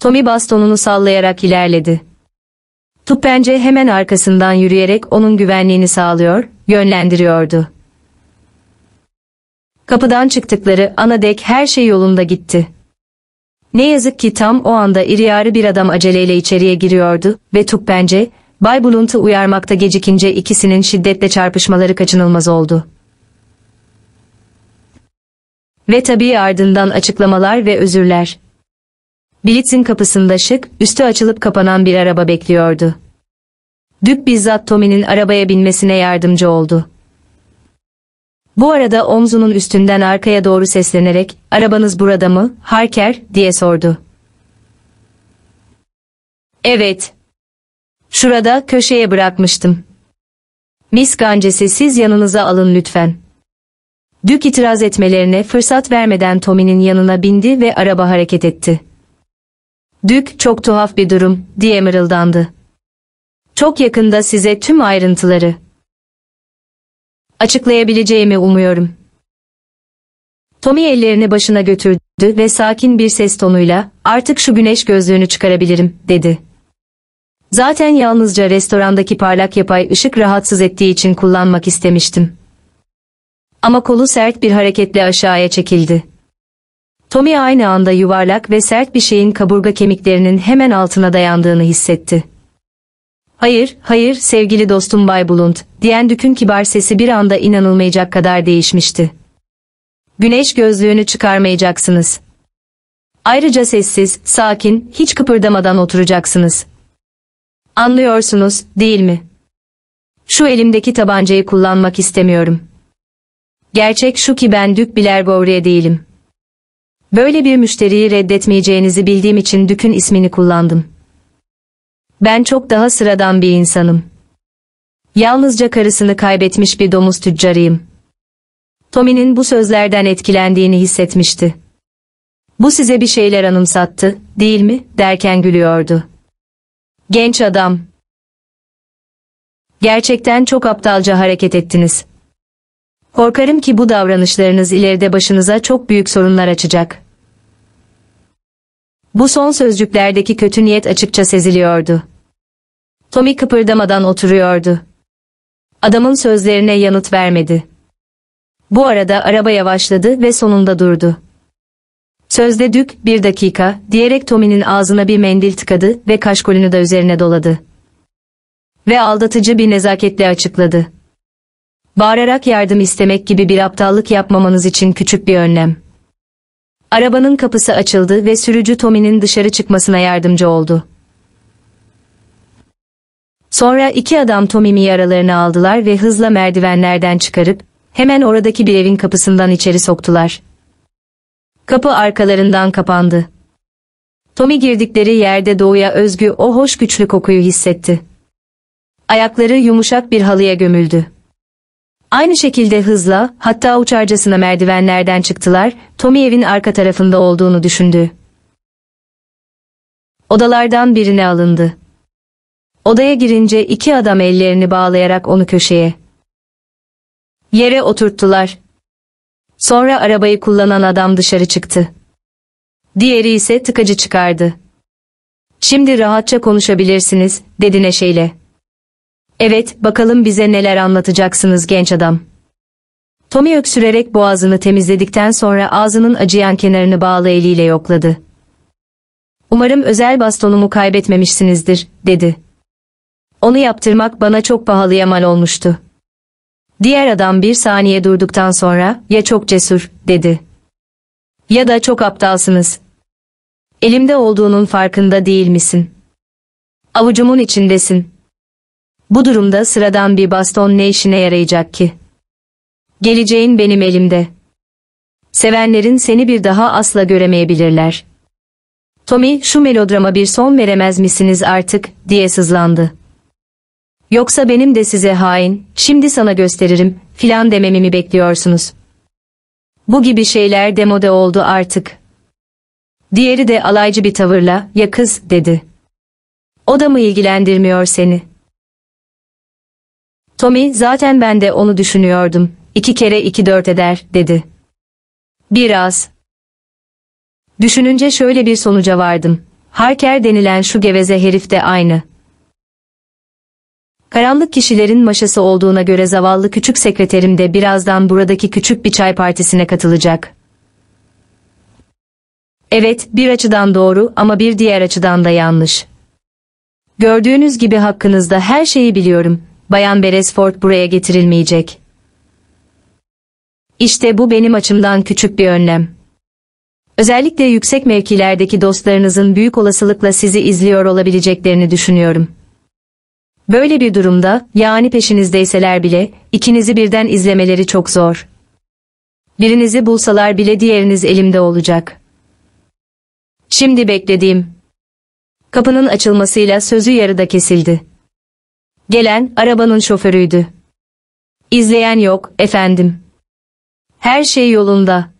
Tommy bastonunu sallayarak ilerledi. Tuppence hemen arkasından yürüyerek onun güvenliğini sağlıyor, yönlendiriyordu. Kapıdan çıktıkları ana dek her şey yolunda gitti. Ne yazık ki tam o anda iri yarı bir adam aceleyle içeriye giriyordu ve Tuppence, Bay Blunt'u uyarmakta gecikince ikisinin şiddetle çarpışmaları kaçınılmaz oldu. Ve tabii ardından açıklamalar ve özürler. Blitz'in kapısında şık, üstü açılıp kapanan bir araba bekliyordu. Dük bizzat Tommy'nin arabaya binmesine yardımcı oldu. Bu arada omzunun üstünden arkaya doğru seslenerek, arabanız burada mı, Harker, diye sordu. Evet. Şurada, köşeye bırakmıştım. Miss Gancesi siz yanınıza alın lütfen. Dük itiraz etmelerine fırsat vermeden Tommy'nin yanına bindi ve araba hareket etti. Dük çok tuhaf bir durum, diye mırıldandı. Çok yakında size tüm ayrıntıları açıklayabileceğimi umuyorum. Tommy ellerini başına götürdü ve sakin bir ses tonuyla artık şu güneş gözlüğünü çıkarabilirim dedi. Zaten yalnızca restorandaki parlak yapay ışık rahatsız ettiği için kullanmak istemiştim. Ama kolu sert bir hareketle aşağıya çekildi. Tommy aynı anda yuvarlak ve sert bir şeyin kaburga kemiklerinin hemen altına dayandığını hissetti. Hayır, hayır sevgili dostum Bay Blunt, diyen Dük'ün kibar sesi bir anda inanılmayacak kadar değişmişti. Güneş gözlüğünü çıkarmayacaksınız. Ayrıca sessiz, sakin, hiç kıpırdamadan oturacaksınız. Anlıyorsunuz, değil mi? Şu elimdeki tabancayı kullanmak istemiyorum. Gerçek şu ki ben Dük Bilergorye değilim. Böyle bir müşteriyi reddetmeyeceğinizi bildiğim için Dük'ün ismini kullandım. Ben çok daha sıradan bir insanım. Yalnızca karısını kaybetmiş bir domuz tüccarıyım. Tommy'nin bu sözlerden etkilendiğini hissetmişti. Bu size bir şeyler anımsattı, değil mi, derken gülüyordu. Genç adam. Gerçekten çok aptalca hareket ettiniz. Korkarım ki bu davranışlarınız ileride başınıza çok büyük sorunlar açacak. Bu son sözcüklerdeki kötü niyet açıkça seziliyordu. Tommy kıpırdamadan oturuyordu. Adamın sözlerine yanıt vermedi. Bu arada araba yavaşladı ve sonunda durdu. Sözde Dük bir dakika diyerek Tommy'nin ağzına bir mendil tıkadı ve kaşkolünü de üzerine doladı. Ve aldatıcı bir nezaketle açıkladı. Bağırarak yardım istemek gibi bir aptallık yapmamanız için küçük bir önlem. Arabanın kapısı açıldı ve sürücü Tommy'nin dışarı çıkmasına yardımcı oldu. Sonra iki adam Tommy'yi aralarına aldılar ve hızla merdivenlerden çıkarıp hemen oradaki bir evin kapısından içeri soktular. Kapı arkalarından kapandı. Tommy girdikleri yerde doğuya özgü o hoş güçlü kokuyu hissetti. Ayakları yumuşak bir halıya gömüldü. Aynı şekilde hızla, hatta uçarcasına merdivenlerden çıktılar, Tommy evin arka tarafında olduğunu düşündü. Odalardan birine alındı. Odaya girince iki adam ellerini bağlayarak onu köşeye. Yere oturttular. Sonra arabayı kullanan adam dışarı çıktı. Diğeri ise tıkacı çıkardı. Şimdi rahatça konuşabilirsiniz, dedi neşeyle. Evet, bakalım bize neler anlatacaksınız genç adam. Tommy öksürerek boğazını temizledikten sonra ağzının acıyan kenarını bağlı eliyle yokladı. Umarım özel bastonumu kaybetmemişsinizdir, dedi. Onu yaptırmak bana çok pahalıya mal olmuştu. Diğer adam bir saniye durduktan sonra, ya çok cesur, dedi. Ya da çok aptalsınız. Elimde olduğunun farkında değil misin? Avucumun içindesin. Bu durumda sıradan bir baston ne işine yarayacak ki? Geleceğin benim elimde. Sevenlerin seni bir daha asla göremeyebilirler. Tommy şu melodrama bir son veremez misiniz artık diye sızlandı. Yoksa benim de size hain, şimdi sana gösteririm, filan dememi mi bekliyorsunuz? Bu gibi şeyler demode oldu artık. Diğeri de alaycı bir tavırla, ya kız, dedi. O da mı ilgilendirmiyor seni? Tommy, zaten ben de onu düşünüyordum. İki kere iki dört eder, dedi. Biraz. Düşününce şöyle bir sonuca vardım. Harker denilen şu geveze herif de aynı. Karanlık kişilerin maşası olduğuna göre zavallı küçük sekreterim de birazdan buradaki küçük bir çay partisine katılacak. Evet, bir açıdan doğru ama bir diğer açıdan da yanlış. Gördüğünüz gibi hakkınızda her şeyi biliyorum. Bayan Beresford buraya getirilmeyecek. İşte bu benim açımdan küçük bir önlem. Özellikle yüksek mevkilerdeki dostlarınızın büyük olasılıkla sizi izliyor olabileceklerini düşünüyorum. Böyle bir durumda, yani peşinizdeyseler bile, ikinizi birden izlemeleri çok zor. Birinizi bulsalar bile diğeriniz elimde olacak. Şimdi beklediğim. Kapının açılmasıyla sözü yarıda kesildi. Gelen, arabanın şoförüydü. İzleyen yok, efendim. Her şey yolunda.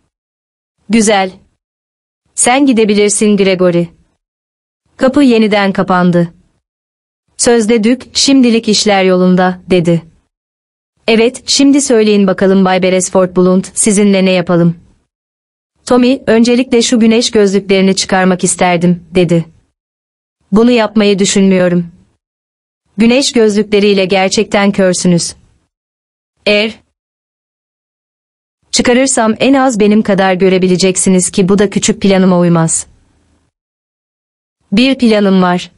Güzel. Sen gidebilirsin Gregory. Kapı yeniden kapandı. Sözde Dük, şimdilik işler yolunda, dedi. Evet, şimdi söyleyin bakalım Bay Beresford Blunt, sizinle ne yapalım? Tommy, öncelikle şu güneş gözlüklerini çıkarmak isterdim, dedi. Bunu yapmayı düşünmüyorum. Güneş gözlükleriyle gerçekten körsünüz. Eğer çıkarırsam en az benim kadar görebileceksiniz ki bu da küçük planıma uymaz. Bir planım var.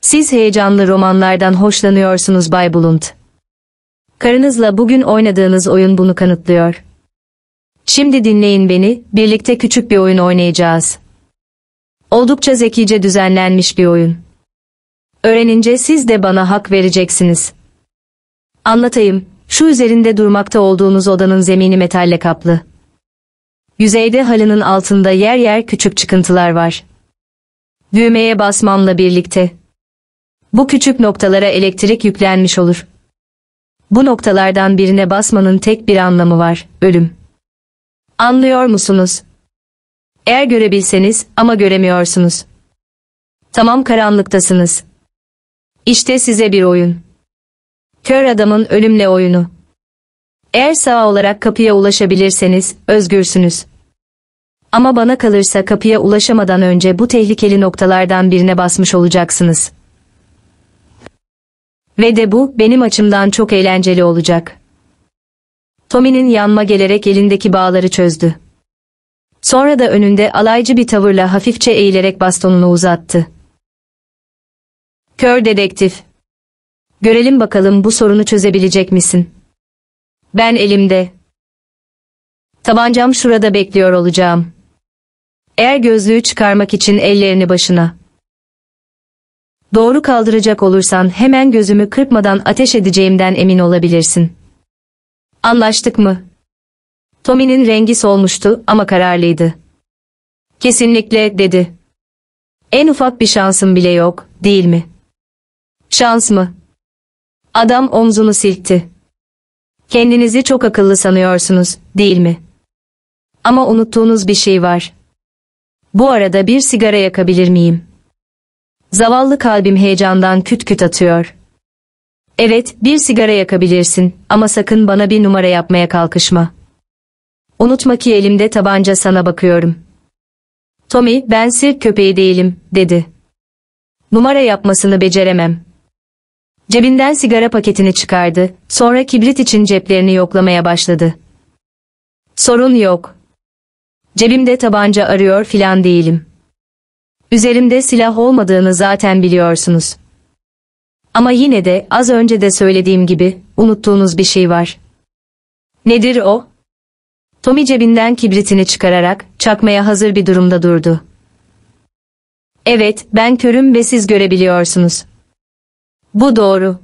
Siz heyecanlı romanlardan hoşlanıyorsunuz Bay Blunt. Karınızla bugün oynadığınız oyun bunu kanıtlıyor. Şimdi dinleyin beni, birlikte küçük bir oyun oynayacağız. Oldukça zekice düzenlenmiş bir oyun. Öğrenince siz de bana hak vereceksiniz. Anlatayım, şu üzerinde durmakta olduğunuz odanın zemini metalle kaplı. Yüzeyde halının altında yer yer küçük çıkıntılar var. Düğmeye basmamla birlikte bu küçük noktalara elektrik yüklenmiş olur. Bu noktalardan birine basmanın tek bir anlamı var, ölüm. Anlıyor musunuz? Eğer görebilseniz ama göremiyorsunuz. Tamam karanlıktasınız. İşte size bir oyun. Kör adamın ölümle oyunu. Eğer sağ olarak kapıya ulaşabilirseniz özgürsünüz. Ama bana kalırsa kapıya ulaşamadan önce bu tehlikeli noktalardan birine basmış olacaksınız. Ve de bu benim açımdan çok eğlenceli olacak. Tommy'nin yanma gelerek elindeki bağları çözdü. Sonra da önünde alaycı bir tavırla hafifçe eğilerek bastonunu uzattı. Kör dedektif. Görelim bakalım bu sorunu çözebilecek misin? Ben elimde. Tabancam şurada bekliyor olacağım. Eğer gözlüğü çıkarmak için ellerini başına. Doğru kaldıracak olursan hemen gözümü kırpmadan ateş edeceğimden emin olabilirsin. Anlaştık mı? Tommy'nin rengi solmuştu ama kararlıydı. Kesinlikle dedi. En ufak bir şansım bile yok, değil mi? Şans mı? Adam omzunu silkti. Kendinizi çok akıllı sanıyorsunuz, değil mi? Ama unuttuğunuz bir şey var. Bu arada bir sigara yakabilir miyim? Zavallı kalbim heyecandan küt küt atıyor. Evet, bir sigara yakabilirsin ama sakın bana bir numara yapmaya kalkışma. Unutma ki elimde tabanca sana bakıyorum. Tommy, ben sirk köpeği değilim, dedi. Numara yapmasını beceremem. Cebinden sigara paketini çıkardı, sonra kibrit için ceplerini yoklamaya başladı. Sorun yok. Cebimde tabanca arıyor filan değilim. Üzerimde silah olmadığını zaten biliyorsunuz. Ama yine de az önce de söylediğim gibi unuttuğunuz bir şey var. Nedir o? Tommy cebinden kibritini çıkararak çakmaya hazır bir durumda durdu. Evet, ben körüm ve siz görebiliyorsunuz. Bu doğru.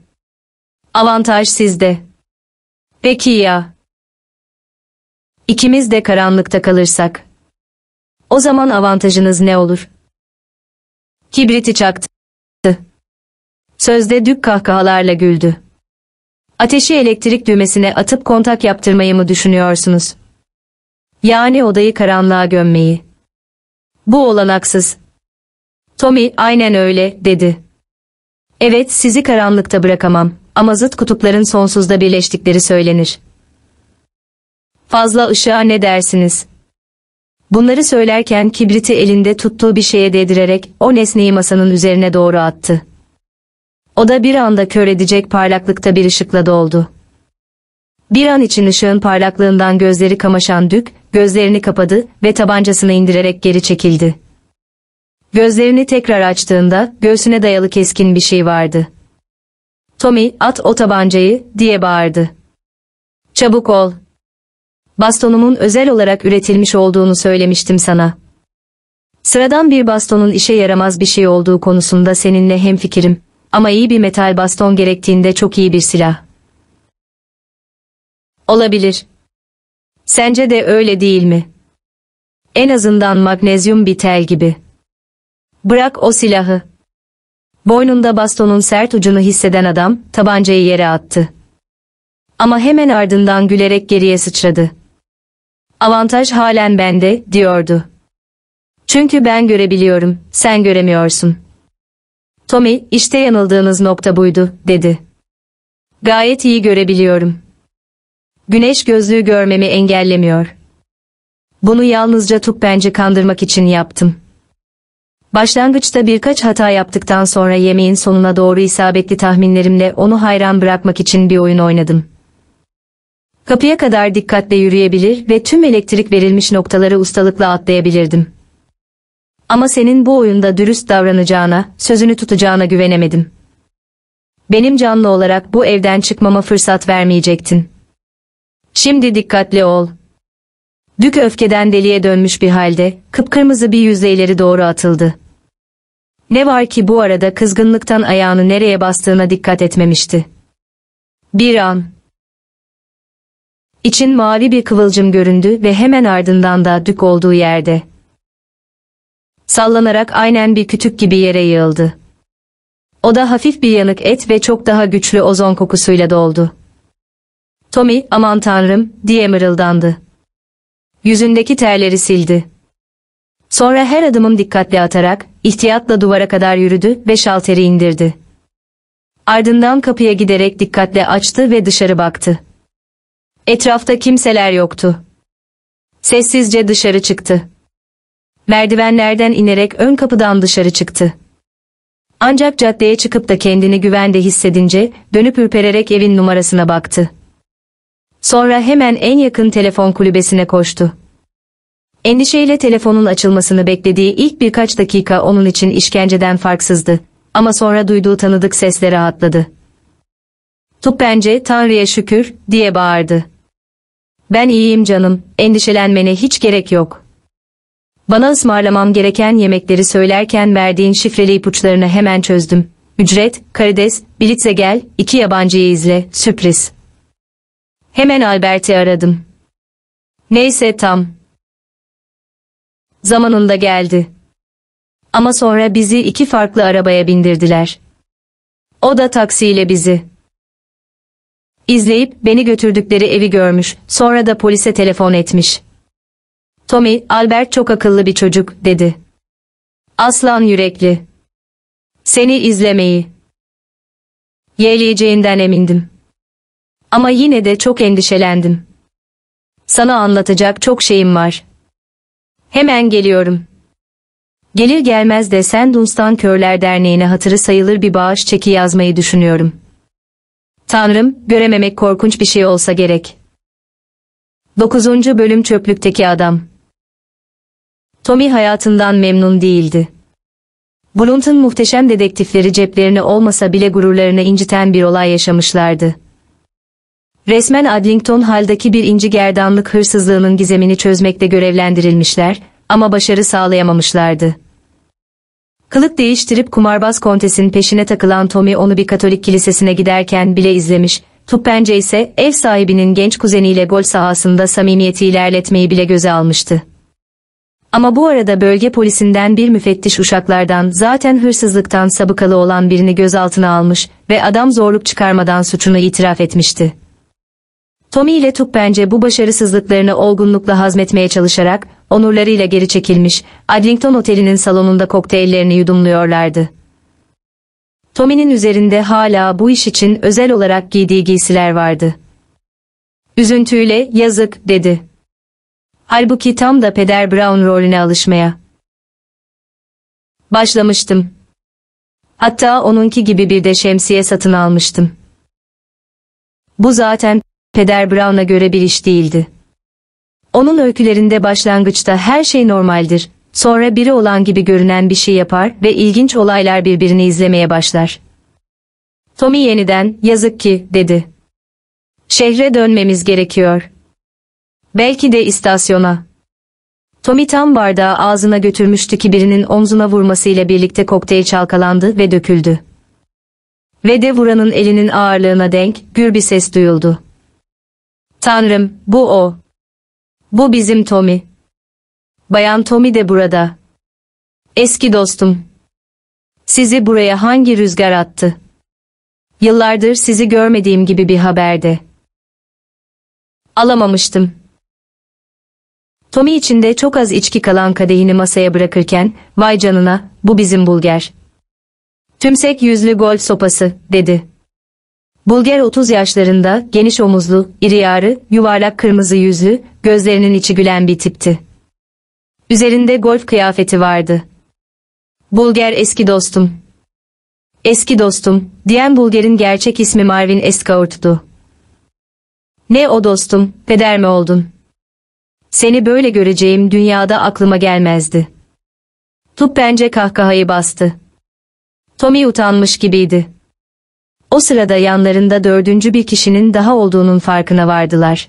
Avantaj sizde. Peki ya? İkimiz de karanlıkta kalırsak. O zaman avantajınız ne olur? Kibriti çaktı. Sözde dük kahkahalarla güldü. Ateşi elektrik düğmesine atıp kontak yaptırmayı mı düşünüyorsunuz? Yani odayı karanlığa gömmeyi. Bu olanaksız. Tommy aynen öyle dedi. Evet sizi karanlıkta bırakamam ama zıt kutupların sonsuzda birleştikleri söylenir. Fazla ışığa ne dersiniz? Bunları söylerken kibriti elinde tuttuğu bir şeye değdirerek o nesneyi masanın üzerine doğru attı. O da bir anda kör edecek parlaklıkta bir ışıkla doldu. Bir an için ışığın parlaklığından gözleri kamaşan Dük, gözlerini kapadı ve tabancasını indirerek geri çekildi. Gözlerini tekrar açtığında göğsüne dayalı keskin bir şey vardı. Tommy, at o tabancayı, diye bağırdı. Çabuk ol. Bastonumun özel olarak üretilmiş olduğunu söylemiştim sana. Sıradan bir bastonun işe yaramaz bir şey olduğu konusunda seninle hemfikirim. Ama iyi bir metal baston gerektiğinde çok iyi bir silah. Olabilir. Sence de öyle değil mi? En azından magnezyum bir tel gibi. Bırak o silahı. Boynunda bastonun sert ucunu hisseden adam tabancayı yere attı. Ama hemen ardından gülerek geriye sıçradı. Avantaj halen bende, diyordu. Çünkü ben görebiliyorum, sen göremiyorsun. Tommy, işte yanıldığınız nokta buydu, dedi. Gayet iyi görebiliyorum. Güneş gözlüğü görmemi engellemiyor. Bunu yalnızca Tukbenci kandırmak için yaptım. Başlangıçta birkaç hata yaptıktan sonra yemeğin sonuna doğru isabetli tahminlerimle onu hayran bırakmak için bir oyun oynadım. Kapıya kadar dikkatle yürüyebilir ve tüm elektrik verilmiş noktaları ustalıkla atlayabilirdim. Ama senin bu oyunda dürüst davranacağına, sözünü tutacağına güvenemedim. Benim canlı olarak bu evden çıkmama fırsat vermeyecektin. Şimdi dikkatli ol. Dük öfkeden deliye dönmüş bir halde, kıpkırmızı bir yüzle ileri doğru atıldı. Ne var ki bu arada kızgınlıktan ayağını nereye bastığına dikkat etmemişti. Bir an. İçin mavi bir kıvılcım göründü ve hemen ardından da dük olduğu yerde. Sallanarak aynen bir kütük gibi yere yığıldı. O da hafif bir yanık et ve çok daha güçlü ozon kokusuyla doldu. Tommy, aman tanrım, diye mırıldandı. Yüzündeki terleri sildi. Sonra her adımım dikkatli atarak, ihtiyatla duvara kadar yürüdü ve şalteri indirdi. Ardından kapıya giderek dikkatle açtı ve dışarı baktı. Etrafta kimseler yoktu. Sessizce dışarı çıktı. Merdivenlerden inerek ön kapıdan dışarı çıktı. Ancak caddeye çıkıp da kendini güvende hissedince dönüp ürpererek evin numarasına baktı. Sonra hemen en yakın telefon kulübesine koştu. Endişeyle telefonun açılmasını beklediği ilk birkaç dakika onun için işkenceden farksızdı. Ama sonra duyduğu tanıdık sesle rahatladı. Tup bence Tanrı'ya şükür, diye bağırdı. Ben iyiyim canım, endişelenmene hiç gerek yok. Bana ısmarlamam gereken yemekleri söylerken verdiğin şifreli ipuçlarını hemen çözdüm. Ücret, karides, Blitz'e gel, iki yabancıyı izle, sürpriz. Hemen Albert'i aradım. Neyse tam. Zamanında geldi. Ama sonra bizi iki farklı arabaya bindirdiler. O da taksiyle bizi. İzleyip beni götürdükleri evi görmüş, sonra da polise telefon etmiş. Tommy, Albert çok akıllı bir çocuk, dedi. Aslan yürekli. Seni izlemeyi. Yeğleyeceğinden emindim. Ama yine de çok endişelendim. Sana anlatacak çok şeyim var. Hemen geliyorum. Gelir gelmez de sen Dunstan Körler Derneği'ne hatırı sayılır bir bağış çeki yazmayı düşünüyorum. Tanrım, görememek korkunç bir şey olsa gerek. 9. Bölüm Çöplükteki Adam Tommy hayatından memnun değildi. Blunt'un muhteşem dedektifleri ceplerini olmasa bile gururlarını inciten bir olay yaşamışlardı. Resmen Adlington haldaki bir inci gerdanlık hırsızlığının gizemini çözmekte görevlendirilmişler ama başarı sağlayamamışlardı. Kılık değiştirip kumarbaz kontesin peşine takılan Tommy onu bir Katolik kilisesine giderken bile izlemiş, Tuppence ise ev sahibinin genç kuzeniyle gol sahasında samimiyeti ilerletmeyi bile göze almıştı. Ama bu arada bölge polisinden bir müfettiş uşaklardan zaten hırsızlıktan sabıkalı olan birini gözaltına almış ve adam zorluk çıkarmadan suçunu itiraf etmişti. Tommy ile Tuppence bu başarısızlıklarını olgunlukla hazmetmeye çalışarak onurlarıyla geri çekilmiş, Adlington Oteli'nin salonunda kokteyllerini yudumluyorlardı. Tommy'nin üzerinde hala bu iş için özel olarak giydiği giysiler vardı. Üzüntüyle yazık dedi. Halbuki tam da Peder Brown rolüne alışmaya. Başlamıştım. Hatta onunki gibi bir de şemsiye satın almıştım. Bu zaten Peder Brown'a göre bir iş değildi. Onun öykülerinde başlangıçta her şey normaldir, sonra biri olan gibi görünen bir şey yapar ve ilginç olaylar birbirini izlemeye başlar. Tommy yeniden, yazık ki, dedi. Şehre dönmemiz gerekiyor. Belki de istasyona. Tommy tam bardağı ağzına götürmüştü ki birinin omzuna vurmasıyla birlikte kokteyl çalkalandı ve döküldü. Ve de vuranın elinin ağırlığına denk, gür bir ses duyuldu. Tanrım, bu o. Bu bizim Tommy. Bayan Tommy de burada. Eski dostum. Sizi buraya hangi rüzgar attı? Yıllardır sizi görmediğim gibi bir haberde. Alamamıştım. Tommy içinde çok az içki kalan kadehini masaya bırakırken, vay canına, bu bizim Bulger. Tümsek yüzlü golf sopası, dedi. Bulger 30 yaşlarında, geniş omuzlu, iri yarı, yuvarlak kırmızı yüzlü, gözlerinin içi gülen bir tipti. Üzerinde golf kıyafeti vardı. Bulger eski dostum. Eski dostum, diyen Bulger'in gerçek ismi Marvin Escaurt'tu. Ne o dostum, peder mi oldun? Seni böyle göreceğim dünyada aklıma gelmezdi. Tup bence kahkahayı bastı. Tommy utanmış gibiydi. O sırada yanlarında dördüncü bir kişinin daha olduğunun farkına vardılar.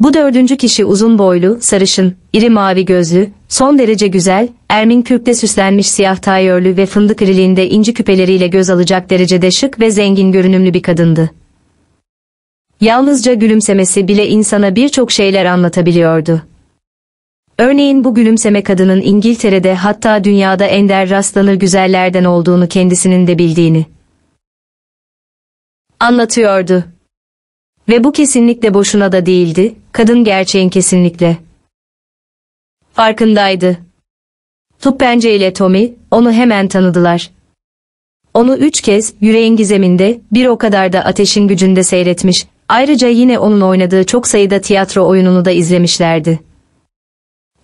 Bu dördüncü kişi uzun boylu, sarışın, iri mavi gözlü, son derece güzel, ermin kürkle süslenmiş siyah tayörlü ve fındık iriliğinde inci küpeleriyle göz alacak derecede şık ve zengin görünümlü bir kadındı. Yalnızca gülümsemesi bile insana birçok şeyler anlatabiliyordu. Örneğin bu gülümseme kadının İngiltere'de hatta dünyada ender rastlanır güzellerden olduğunu kendisinin de bildiğini anlatıyordu. Ve bu kesinlikle boşuna da değildi, kadın gerçeğin kesinlikle. Farkındaydı. Tuppence ile Tommy, onu hemen tanıdılar. Onu üç kez, yüreğin gizeminde, bir o kadar da ateşin gücünde seyretmiş, ayrıca yine onun oynadığı çok sayıda tiyatro oyununu da izlemişlerdi.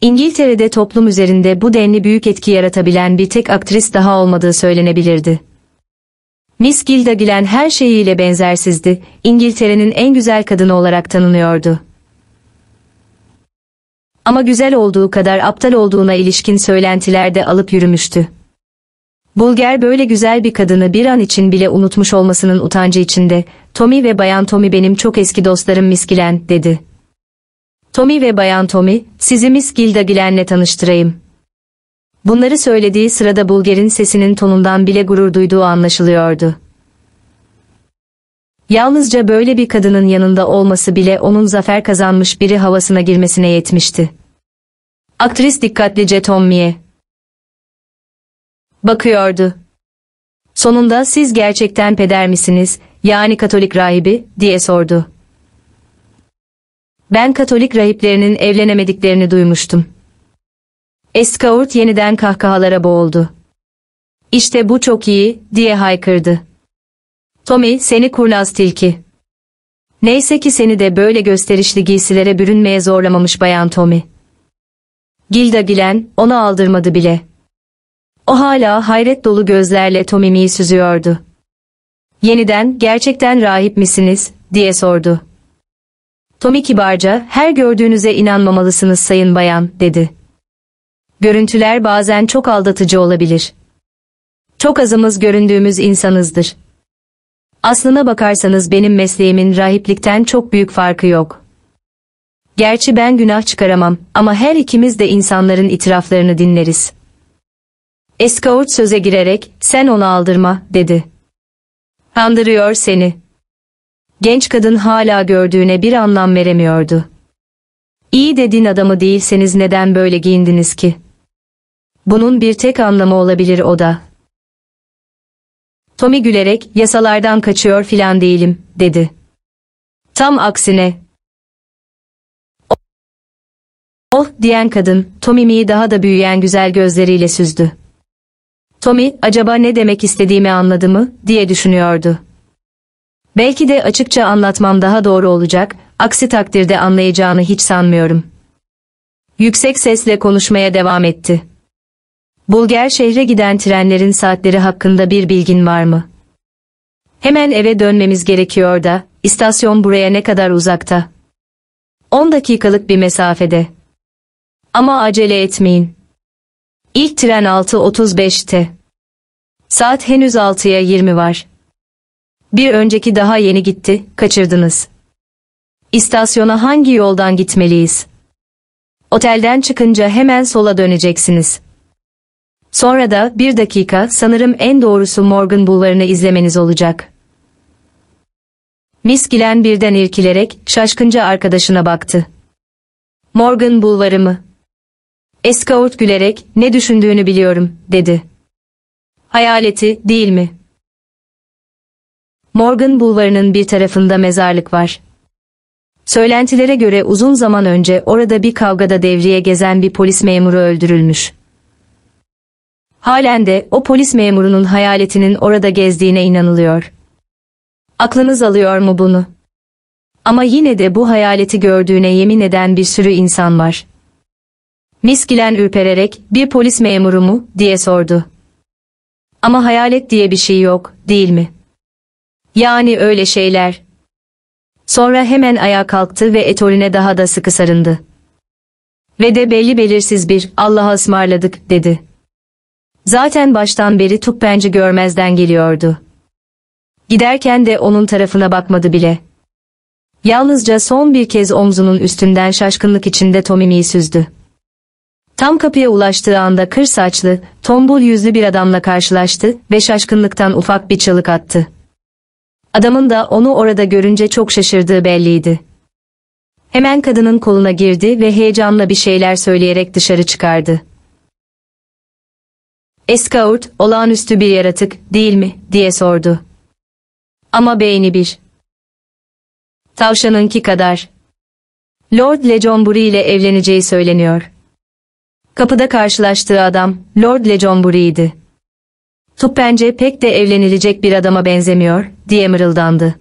İngiltere'de toplum üzerinde bu denli büyük etki yaratabilen bir tek aktris daha olmadığı söylenebilirdi. Miss Gilda Glen her şeyiyle benzersizdi, İngiltere'nin en güzel kadını olarak tanınıyordu. Ama güzel olduğu kadar aptal olduğuna ilişkin söylentiler de alıp yürümüştü. Bulger böyle güzel bir kadını bir an için bile unutmuş olmasının utancı içinde, Tommy ve Bayan Tommy benim çok eski dostlarım Miss Gilen, dedi. Tommy ve Bayan Tommy, sizi Miss Gilda Gilen'le tanıştırayım. Bunları söylediği sırada Bulger'in sesinin tonundan bile gurur duyduğu anlaşılıyordu. Yalnızca böyle bir kadının yanında olması bile onun zafer kazanmış biri havasına girmesine yetmişti. Aktris dikkatlice Tommy'ye bakıyordu. Sonunda siz gerçekten peder misiniz, yani Katolik rahibi, diye sordu. Ben Katolik rahiplerinin evlenemediklerini duymuştum. Eskaurt yeniden kahkahalara boğuldu. İşte bu çok iyi, diye haykırdı. Tommy, seni kurnaz tilki. Neyse ki seni de böyle gösterişli giysilere bürünmeye zorlamamış bayan Tommy. Gilda Gilen, onu aldırmadı bile. O hala hayret dolu gözlerle Tommy'yi süzüyordu. Yeniden, gerçekten rahip misiniz, diye sordu. Tommy kibarca, her gördüğünüze inanmamalısınız sayın bayan, dedi. Görüntüler bazen çok aldatıcı olabilir. Çok azımız göründüğümüz insanızdır. Aslına bakarsanız benim mesleğimin rahiplikten çok büyük farkı yok. Gerçi ben günah çıkaramam ama her ikimiz de insanların itiraflarını dinleriz. Eskaurt söze girerek, sen onu aldırma, dedi. Kandırıyor seni. Genç kadın hala gördüğüne bir anlam veremiyordu. İyi de din adamı değilseniz neden böyle giyindiniz ki? Bunun bir tek anlamı olabilir o da. Tommy gülerek, yasalardan kaçıyor filan değilim, dedi. Tam aksine. Oh, diyen kadın, Tommy'yi daha da büyüyen güzel gözleriyle süzdü. Tommy, acaba ne demek istediğimi anladı mı, diye düşünüyordu. Belki de açıkça anlatmam daha doğru olacak, aksi takdirde anlayacağını hiç sanmıyorum. Yüksek sesle konuşmaya devam etti. Bulger şehre giden trenlerin saatleri hakkında bir bilgin var mı? Hemen eve dönmemiz gerekiyor da, istasyon buraya ne kadar uzakta? 10 dakikalık bir mesafede. Ama acele etmeyin. İlk tren 6.35'te. Saat henüz 6'ya 20 var. Bir önceki daha yeni gitti, kaçırdınız. İstasyona hangi yoldan gitmeliyiz? Otelden çıkınca hemen sola döneceksiniz. Sonra da bir dakika sanırım en doğrusu Morgan Bulvarı'nı izlemeniz olacak. Miss Gilen birden irkilerek şaşkınca arkadaşına baktı. Morgan Bulvarı mı? Escaut gülerek ne düşündüğünü biliyorum dedi. Hayaleti değil mi? Morgan Bulvarı'nın bir tarafında mezarlık var. Söylentilere göre uzun zaman önce orada bir kavgada devriye gezen bir polis memuru öldürülmüş. Halen de o polis memurunun hayaletinin orada gezdiğine inanılıyor. Aklınız alıyor mu bunu? Ama yine de bu hayaleti gördüğüne yemin eden bir sürü insan var. Miskilen ürpererek, bir polis memuru mu, diye sordu. Ama hayalet diye bir şey yok, değil mi? Yani öyle şeyler. Sonra hemen ayağa kalktı ve Etorin'e daha da sıkı sarındı. Ve de belli belirsiz bir Allah'a ısmarladık dedi. Zaten baştan beri Tukpenci görmezden geliyordu. Giderken de onun tarafına bakmadı bile. Yalnızca son bir kez omzunun üstünden şaşkınlık içinde Tomimi'yi süzdü. Tam kapıya ulaştığı anda kır saçlı, tombul yüzlü bir adamla karşılaştı ve şaşkınlıktan ufak bir çığlık attı. Adamın da onu orada görünce çok şaşırdığı belliydi. Hemen kadının koluna girdi ve heyecanla bir şeyler söyleyerek dışarı çıkardı. Eskaurt, olağanüstü bir yaratık, değil mi, diye sordu. Ama beyni bir. Tavşanınki kadar. Lord Lejonbury ile evleneceği söyleniyor. Kapıda karşılaştığı adam, Lord Lejonbury'ydi. Tuppence pek de evlenilecek bir adama benzemiyor, diye mırıldandı.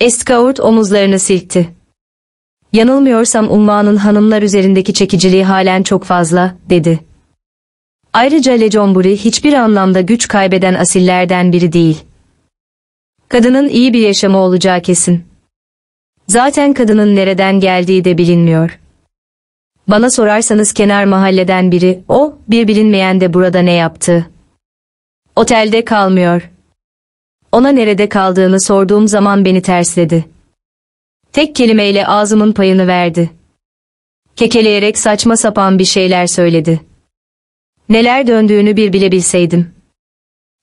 Eskaurt omuzlarını silkti. Yanılmıyorsam Umma'nın hanımlar üzerindeki çekiciliği halen çok fazla, dedi. Ayrıca Lejonbury hiçbir anlamda güç kaybeden asillerden biri değil. Kadının iyi bir yaşamı olacağı kesin. Zaten kadının nereden geldiği de bilinmiyor. Bana sorarsanız kenar mahalleden biri, o, bir bilinmeyen de burada ne yaptı? Otelde kalmıyor. Ona nerede kaldığını sorduğum zaman beni tersledi. Tek kelimeyle ağzımın payını verdi. Kekeleyerek saçma sapan bir şeyler söyledi. Neler döndüğünü bir bile bilseydim.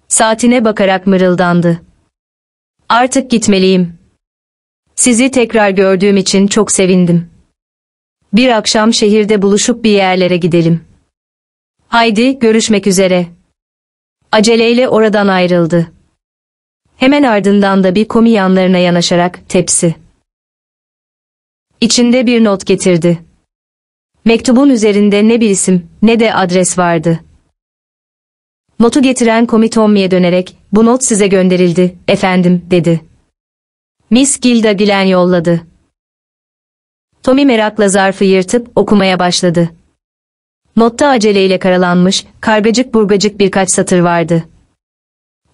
Saatine bakarak mırıldandı. Artık gitmeliyim. Sizi tekrar gördüğüm için çok sevindim. Bir akşam şehirde buluşup bir yerlere gidelim. Haydi, görüşmek üzere. Aceleyle oradan ayrıldı. Hemen ardından da bir komi yanlarına yanaşarak tepsi. İçinde bir not getirdi. Mektubun üzerinde ne bir isim ne de adres vardı. Notu getiren komi Tommy'ye dönerek bu not size gönderildi efendim dedi. Miss Gilda Gülen yolladı. Tommy merakla zarfı yırtıp okumaya başladı. Notta aceleyle karalanmış, kargacık burgacık birkaç satır vardı.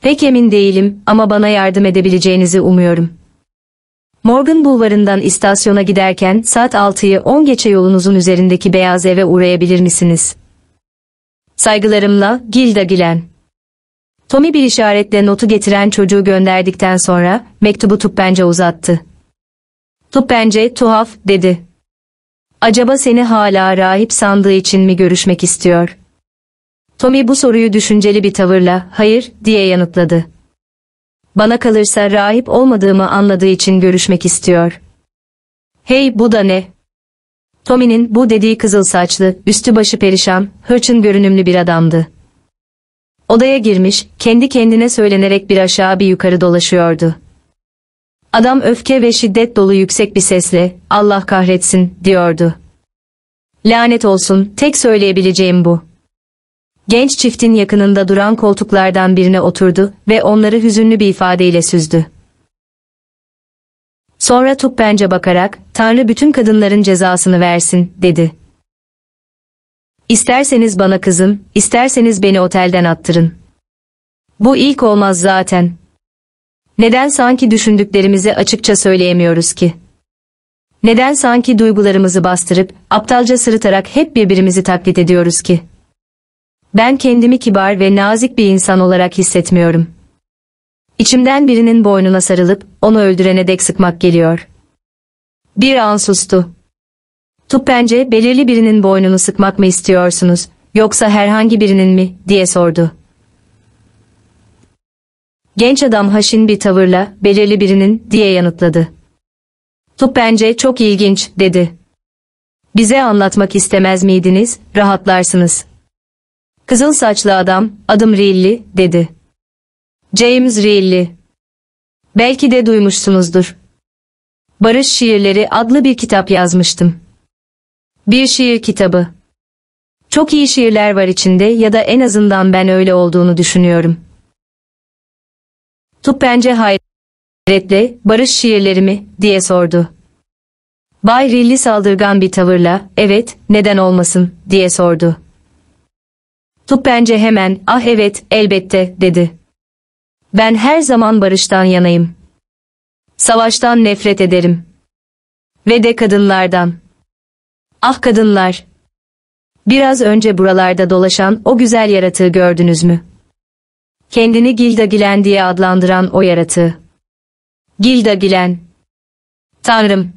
Pek emin değilim ama bana yardım edebileceğinizi umuyorum. Morgan Bulvarı'ndan istasyona giderken saat 6'yı 10 geçe yolunuzun üzerindeki beyaz eve uğrayabilir misiniz? Saygılarımla Gilda Gülen. Tommy bir işaretle notu getiren çocuğu gönderdikten sonra mektubu Tuppence'e uzattı. Tuppence tuhaf dedi. Acaba seni hala rahip sandığı için mi görüşmek istiyor? Tommy bu soruyu düşünceli bir tavırla hayır diye yanıtladı. Bana kalırsa rahip olmadığımı anladığı için görüşmek istiyor. Hey bu da ne? Tommy'nin bu dediği kızıl saçlı, üstü başı perişan, hırçın görünümlü bir adamdı. Odaya girmiş, kendi kendine söylenerek bir aşağı bir yukarı dolaşıyordu. Adam öfke ve şiddet dolu yüksek bir sesle, Allah kahretsin, diyordu. Lanet olsun, tek söyleyebileceğim bu. Genç çiftin yakınında duran koltuklardan birine oturdu ve onları hüzünlü bir ifadeyle süzdü. Sonra Tuppen'ce bakarak, Tanrı bütün kadınların cezasını versin, dedi. İsterseniz bana kızın, isterseniz beni otelden attırın. Bu ilk olmaz zaten. Neden sanki düşündüklerimizi açıkça söyleyemiyoruz ki? Neden sanki duygularımızı bastırıp, aptalca sırıtarak hep birbirimizi taklit ediyoruz ki? Ben kendimi kibar ve nazik bir insan olarak hissetmiyorum. İçimden birinin boynuna sarılıp, onu öldürene dek sıkmak geliyor. Bir an sustu. Tuppence belirli birinin boynunu sıkmak mı istiyorsunuz, yoksa herhangi birinin mi, diye sordu. Genç adam haşin bir tavırla, belirli birinin, diye yanıtladı. Tuppence çok ilginç, dedi. Bize anlatmak istemez miydiniz, rahatlarsınız. Kızıl saçlı adam, adım Rilli, dedi. James Rilli. Belki de duymuşsunuzdur. Barış Şiirleri adlı bir kitap yazmıştım. Bir şiir kitabı. Çok iyi şiirler var içinde ya da en azından ben öyle olduğunu düşünüyorum. Tuppence hayretle, barış şiirleri mi, diye sordu. Bay Rilli saldırgan bir tavırla, evet, neden olmasın, diye sordu. Tuppence hemen, ah evet, elbette, dedi. Ben her zaman barıştan yanayım. Savaştan nefret ederim. Ve de kadınlardan. Ah kadınlar! Biraz önce buralarda dolaşan o güzel yaratığı gördünüz mü? Kendini Gilda Gilen diye adlandıran o yaratığı. Gilda Gilen. Tanrım!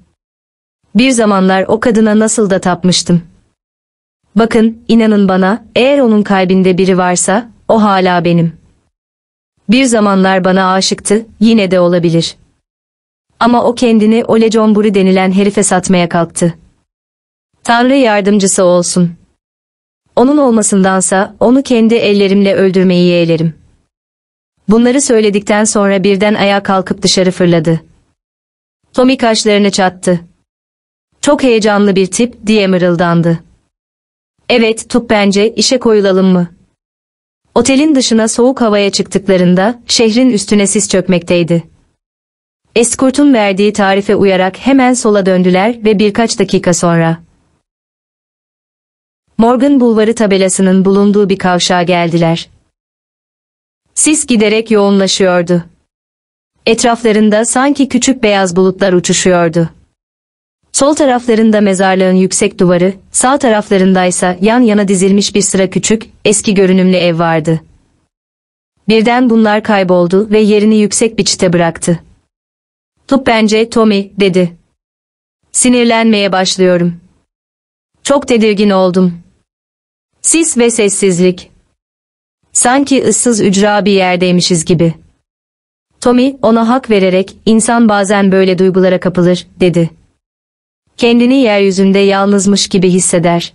Bir zamanlar o kadına nasıl da tapmıştım. Bakın, inanın bana, eğer onun kalbinde biri varsa, o hala benim. Bir zamanlar bana aşıktı, yine de olabilir. Ama o kendini Ole John Buri denilen herife satmaya kalktı. Tanrı yardımcısı olsun. Onun olmasındansa onu kendi ellerimle öldürmeyi yeğlerim. Bunları söyledikten sonra birden ayağa kalkıp dışarı fırladı. Tommy kaşlarını çattı. Çok heyecanlı bir tip diye mırıldandı. Evet tup bence işe koyulalım mı? Otelin dışına soğuk havaya çıktıklarında şehrin üstüne sis çökmekteydi. Eskort'un verdiği tarife uyarak hemen sola döndüler ve birkaç dakika sonra Morgan Bulvarı tabelasının bulunduğu bir kavşağa geldiler. Sis giderek yoğunlaşıyordu. Etraflarında sanki küçük beyaz bulutlar uçuşuyordu. Sol taraflarında mezarlığın yüksek duvarı, sağ taraflarındaysa yan yana dizilmiş bir sıra küçük, eski görünümlü ev vardı. Birden bunlar kayboldu ve yerini yüksek bir çite bıraktı. Tup bence Tommy, dedi. Sinirlenmeye başlıyorum. Çok tedirgin oldum. Sis ve sessizlik. Sanki ıssız ücra bir yerdeymişiz gibi. Tommy ona hak vererek insan bazen böyle duygulara kapılır, dedi. Kendini yeryüzünde yalnızmış gibi hisseder.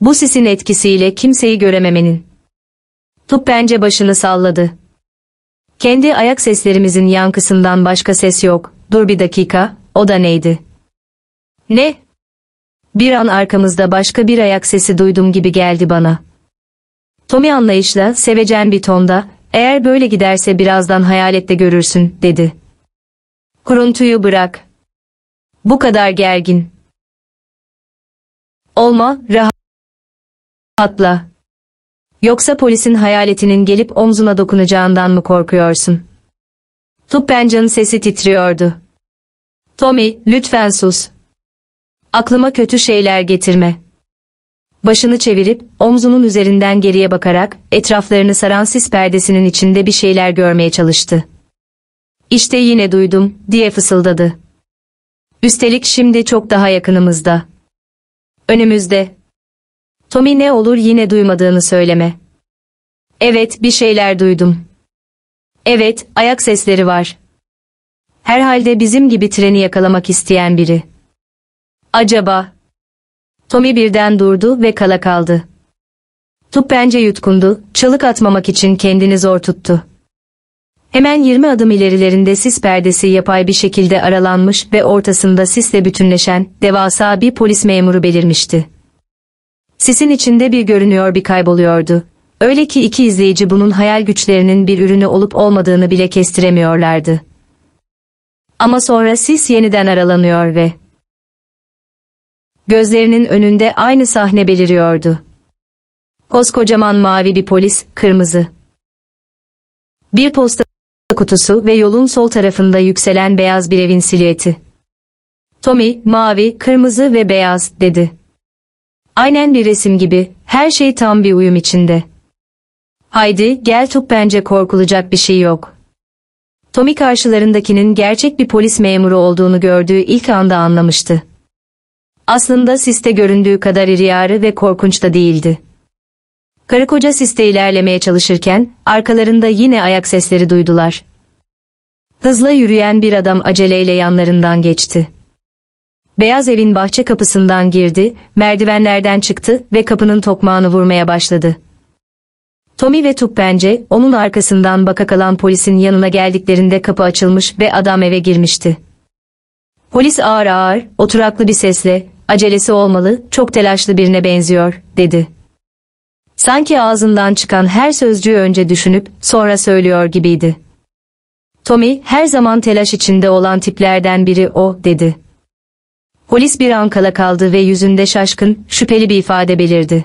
Bu sisin etkisiyle kimseyi görememenin. Tup bence başını salladı. Kendi ayak seslerimizin yankısından başka ses yok. Dur bir dakika, o da neydi? Ne? Bir an arkamızda başka bir ayak sesi duydum gibi geldi bana. Tommy anlayışla, sevecen bir tonda, eğer böyle giderse birazdan hayalette görürsün, dedi. Kuruntuyu bırak. Bu kadar gergin. Olma, rahatla. Yoksa polisin hayaletinin gelip omzuna dokunacağından mı korkuyorsun? Tuppencan'ın sesi titriyordu. Tommy, lütfen sus. Aklıma kötü şeyler getirme. Başını çevirip, omzunun üzerinden geriye bakarak, etraflarını saran sis perdesinin içinde bir şeyler görmeye çalıştı. İşte yine duydum, diye fısıldadı. Üstelik şimdi çok daha yakınımızda. Önümüzde. Tommy ne olur yine duymadığını söyleme. Evet, bir şeyler duydum. Evet, ayak sesleri var. Herhalde bizim gibi treni yakalamak isteyen biri. Acaba? Tommy birden durdu ve kala kaldı. Tup bence yutkundu, çalık atmamak için kendini zor tuttu. Hemen 20 adım ilerilerinde sis perdesi yapay bir şekilde aralanmış ve ortasında sisle bütünleşen devasa bir polis memuru belirmişti. Sisin içinde bir görünüyor bir kayboluyordu. Öyle ki iki izleyici bunun hayal güçlerinin bir ürünü olup olmadığını bile kestiremiyorlardı. Ama sonra sis yeniden aralanıyor ve gözlerinin önünde aynı sahne beliriyordu. Koskocaman mavi bir polis, kırmızı. Bir posta kutusu ve yolun sol tarafında yükselen beyaz bir evin silüeti. Tommy, mavi, kırmızı ve beyaz, dedi. Aynen bir resim gibi, her şey tam bir uyum içinde. Haydi, gel tut bence korkulacak bir şey yok. Tommy karşılarındakinin gerçek bir polis memuru olduğunu gördüğü ilk anda anlamıştı. Aslında siste göründüğü kadar iri yarı ve korkunç da değildi. Karı koca siste ilerlemeye çalışırken, arkalarında yine ayak sesleri duydular. Hızla yürüyen bir adam aceleyle yanlarından geçti. Beyaz evin bahçe kapısından girdi, merdivenlerden çıktı ve kapının tokmağını vurmaya başladı. Tommy ve Tuppence, onun arkasından baka kalan polisin yanına geldiklerinde kapı açılmış ve adam eve girmişti. Polis ağır ağır, oturaklı bir sesle, acelesi olmalı, çok telaşlı birine benziyor, dedi. Sanki ağzından çıkan her sözcüğü önce düşünüp, sonra söylüyor gibiydi. Tommy, her zaman telaş içinde olan tiplerden biri o, dedi. Polis bir an kala kaldı ve yüzünde şaşkın, şüpheli bir ifade belirdi.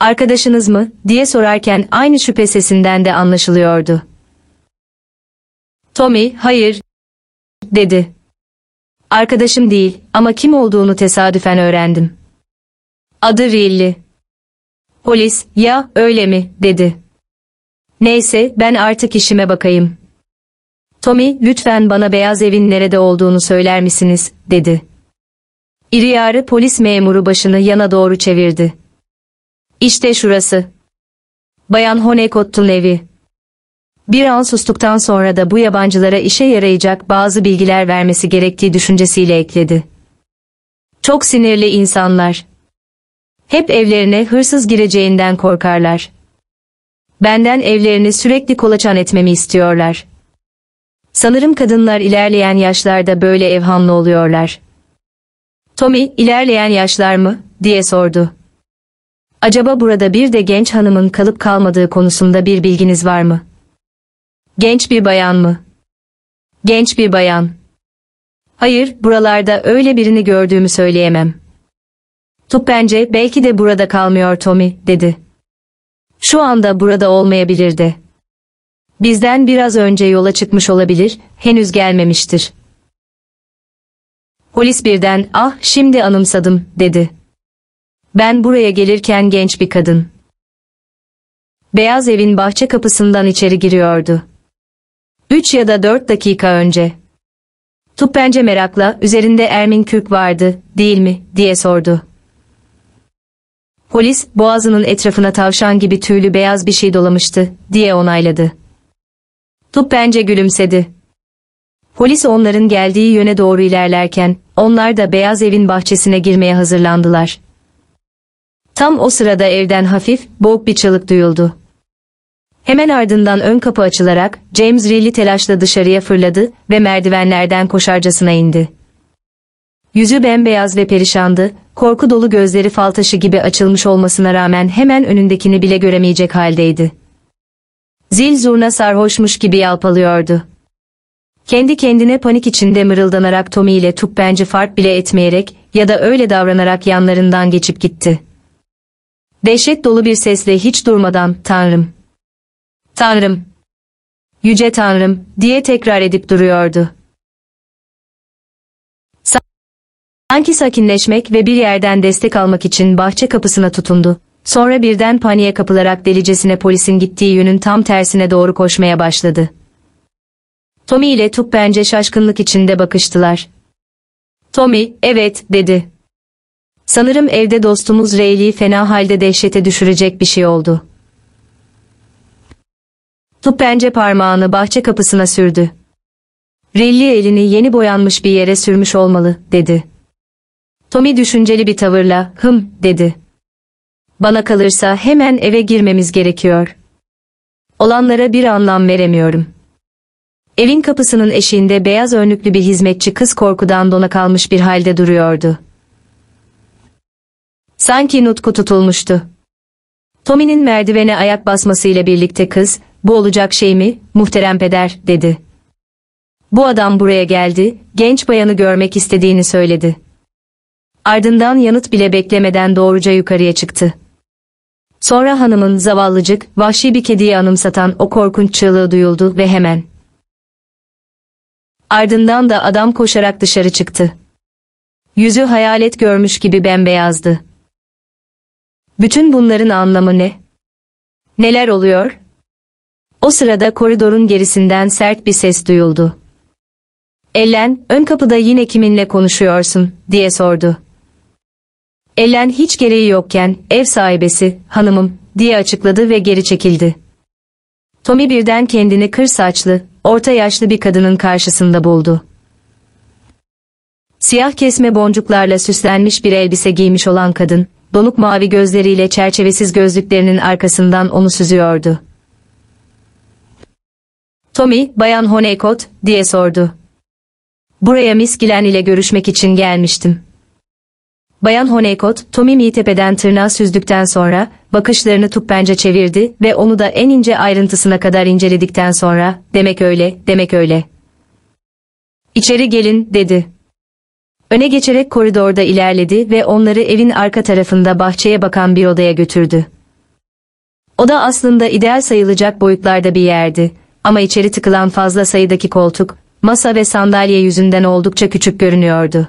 Arkadaşınız mı, diye sorarken aynı şüphe sesinden de anlaşılıyordu. Tommy, hayır, dedi. Arkadaşım değil ama kim olduğunu tesadüfen öğrendim. Adı Rilli. Polis, ya öyle mi, dedi. Neyse, ben artık işime bakayım. Tommy, lütfen bana beyaz evin nerede olduğunu söyler misiniz, dedi. İri yarı polis memuru başını yana doğru çevirdi. İşte şurası. Bayan Honeycott'un evi. Bir an sustuktan sonra da bu yabancılara işe yarayacak bazı bilgiler vermesi gerektiği düşüncesiyle ekledi. Çok sinirli insanlar. Hep evlerine hırsız gireceğinden korkarlar. Benden evlerini sürekli kolaçan etmemi istiyorlar. Sanırım kadınlar ilerleyen yaşlarda böyle evhamlı oluyorlar. Tommy, ilerleyen yaşlar mı, diye sordu. Acaba burada bir de genç hanımın kalıp kalmadığı konusunda bir bilginiz var mı? Genç bir bayan mı? Genç bir bayan. Hayır, buralarda öyle birini gördüğümü söyleyemem. Tup bence belki de burada kalmıyor Tommy, dedi. Şu anda burada olmayabilirdi. Bizden biraz önce yola çıkmış olabilir, henüz gelmemiştir. Polis birden, ah şimdi anımsadım, dedi. Ben buraya gelirken genç bir kadın. Beyaz evin bahçe kapısından içeri giriyordu. Üç ya da dört dakika önce. Tuppence merakla, üzerinde Ermin Kürk vardı, değil mi, diye sordu. Polis, boğazının etrafına tavşan gibi tüylü beyaz bir şey dolamıştı, diye onayladı. Tuppence gülümsedi. Polis onların geldiği yöne doğru ilerlerken, onlar da beyaz evin bahçesine girmeye hazırlandılar. Tam o sırada evden hafif, boğuk bir çığlık duyuldu. Hemen ardından ön kapı açılarak James Reilly telaşla dışarıya fırladı ve merdivenlerden koşarcasına indi. Yüzü bembeyaz ve perişandı, korku dolu gözleri fal taşı gibi açılmış olmasına rağmen hemen önündekini bile göremeyecek haldeydi. Zil zurna sarhoşmuş gibi yalpalıyordu. Kendi kendine panik içinde mırıldanarak Tommy ile Tuppenci fark bile etmeyerek ya da öyle davranarak yanlarından geçip gitti. Dehşet dolu bir sesle hiç durmadan Tanrım, Tanrım, Yüce Tanrım diye tekrar edip duruyordu. Sanki sakinleşmek ve bir yerden destek almak için bahçe kapısına tutundu. Sonra birden paniğe kapılarak delicesine polisin gittiği yönün tam tersine doğru koşmaya başladı. Tommy ile Tup bence şaşkınlık içinde bakıştılar. Tommy, evet, dedi. Sanırım evde dostumuz Rayleigh'i fena halde dehşete düşürecek bir şey oldu. Tup bence parmağını bahçe kapısına sürdü. Riley elini yeni boyanmış bir yere sürmüş olmalı, dedi. Tommy düşünceli bir tavırla, hım, dedi. Bana kalırsa hemen eve girmemiz gerekiyor. Olanlara bir anlam veremiyorum. Evin kapısının eşiğinde beyaz önlüklü bir hizmetçi kız korkudan dona kalmış bir halde duruyordu. Sanki nutku tutulmuştu. Tommy'nin merdivene ayak basmasıyla birlikte kız, bu olacak şey mi, muhterem peder, dedi. Bu adam buraya geldi, genç bayanı görmek istediğini söyledi. Ardından yanıt bile beklemeden doğruca yukarıya çıktı. Sonra hanımın zavallıcık, vahşi bir kediyi anımsatan o korkunç çığlığı duyuldu ve hemen. Ardından da adam koşarak dışarı çıktı. Yüzü hayalet görmüş gibi bembeyazdı. Bütün bunların anlamı ne? Neler oluyor? O sırada koridorun gerisinden sert bir ses duyuldu. Ellen, ön kapıda yine kiminle konuşuyorsun, diye sordu. Ellen hiç gereği yokken, ev sahibesi, hanımım, diye açıkladı ve geri çekildi. Tommy birden kendini kır saçlı, orta yaşlı bir kadının karşısında buldu. Siyah kesme boncuklarla süslenmiş bir elbise giymiş olan kadın, donuk mavi gözleriyle çerçevesiz gözlüklerinin arkasından onu süzüyordu. Tommy, Bayan Honeycott, diye sordu. Buraya Miss Glenn ile görüşmek için gelmiştim. Bayan Honeycott, Tommy tepeden tırnağa süzdükten sonra, bakışlarını tuppence çevirdi ve onu da en ince ayrıntısına kadar inceledikten sonra, demek öyle, demek öyle. İçeri gelin, dedi. Öne geçerek koridorda ilerledi ve onları evin arka tarafında bahçeye bakan bir odaya götürdü. Oda aslında ideal sayılacak boyutlarda bir yerdi ama içeri tıkılan fazla sayıdaki koltuk, masa ve sandalye yüzünden oldukça küçük görünüyordu.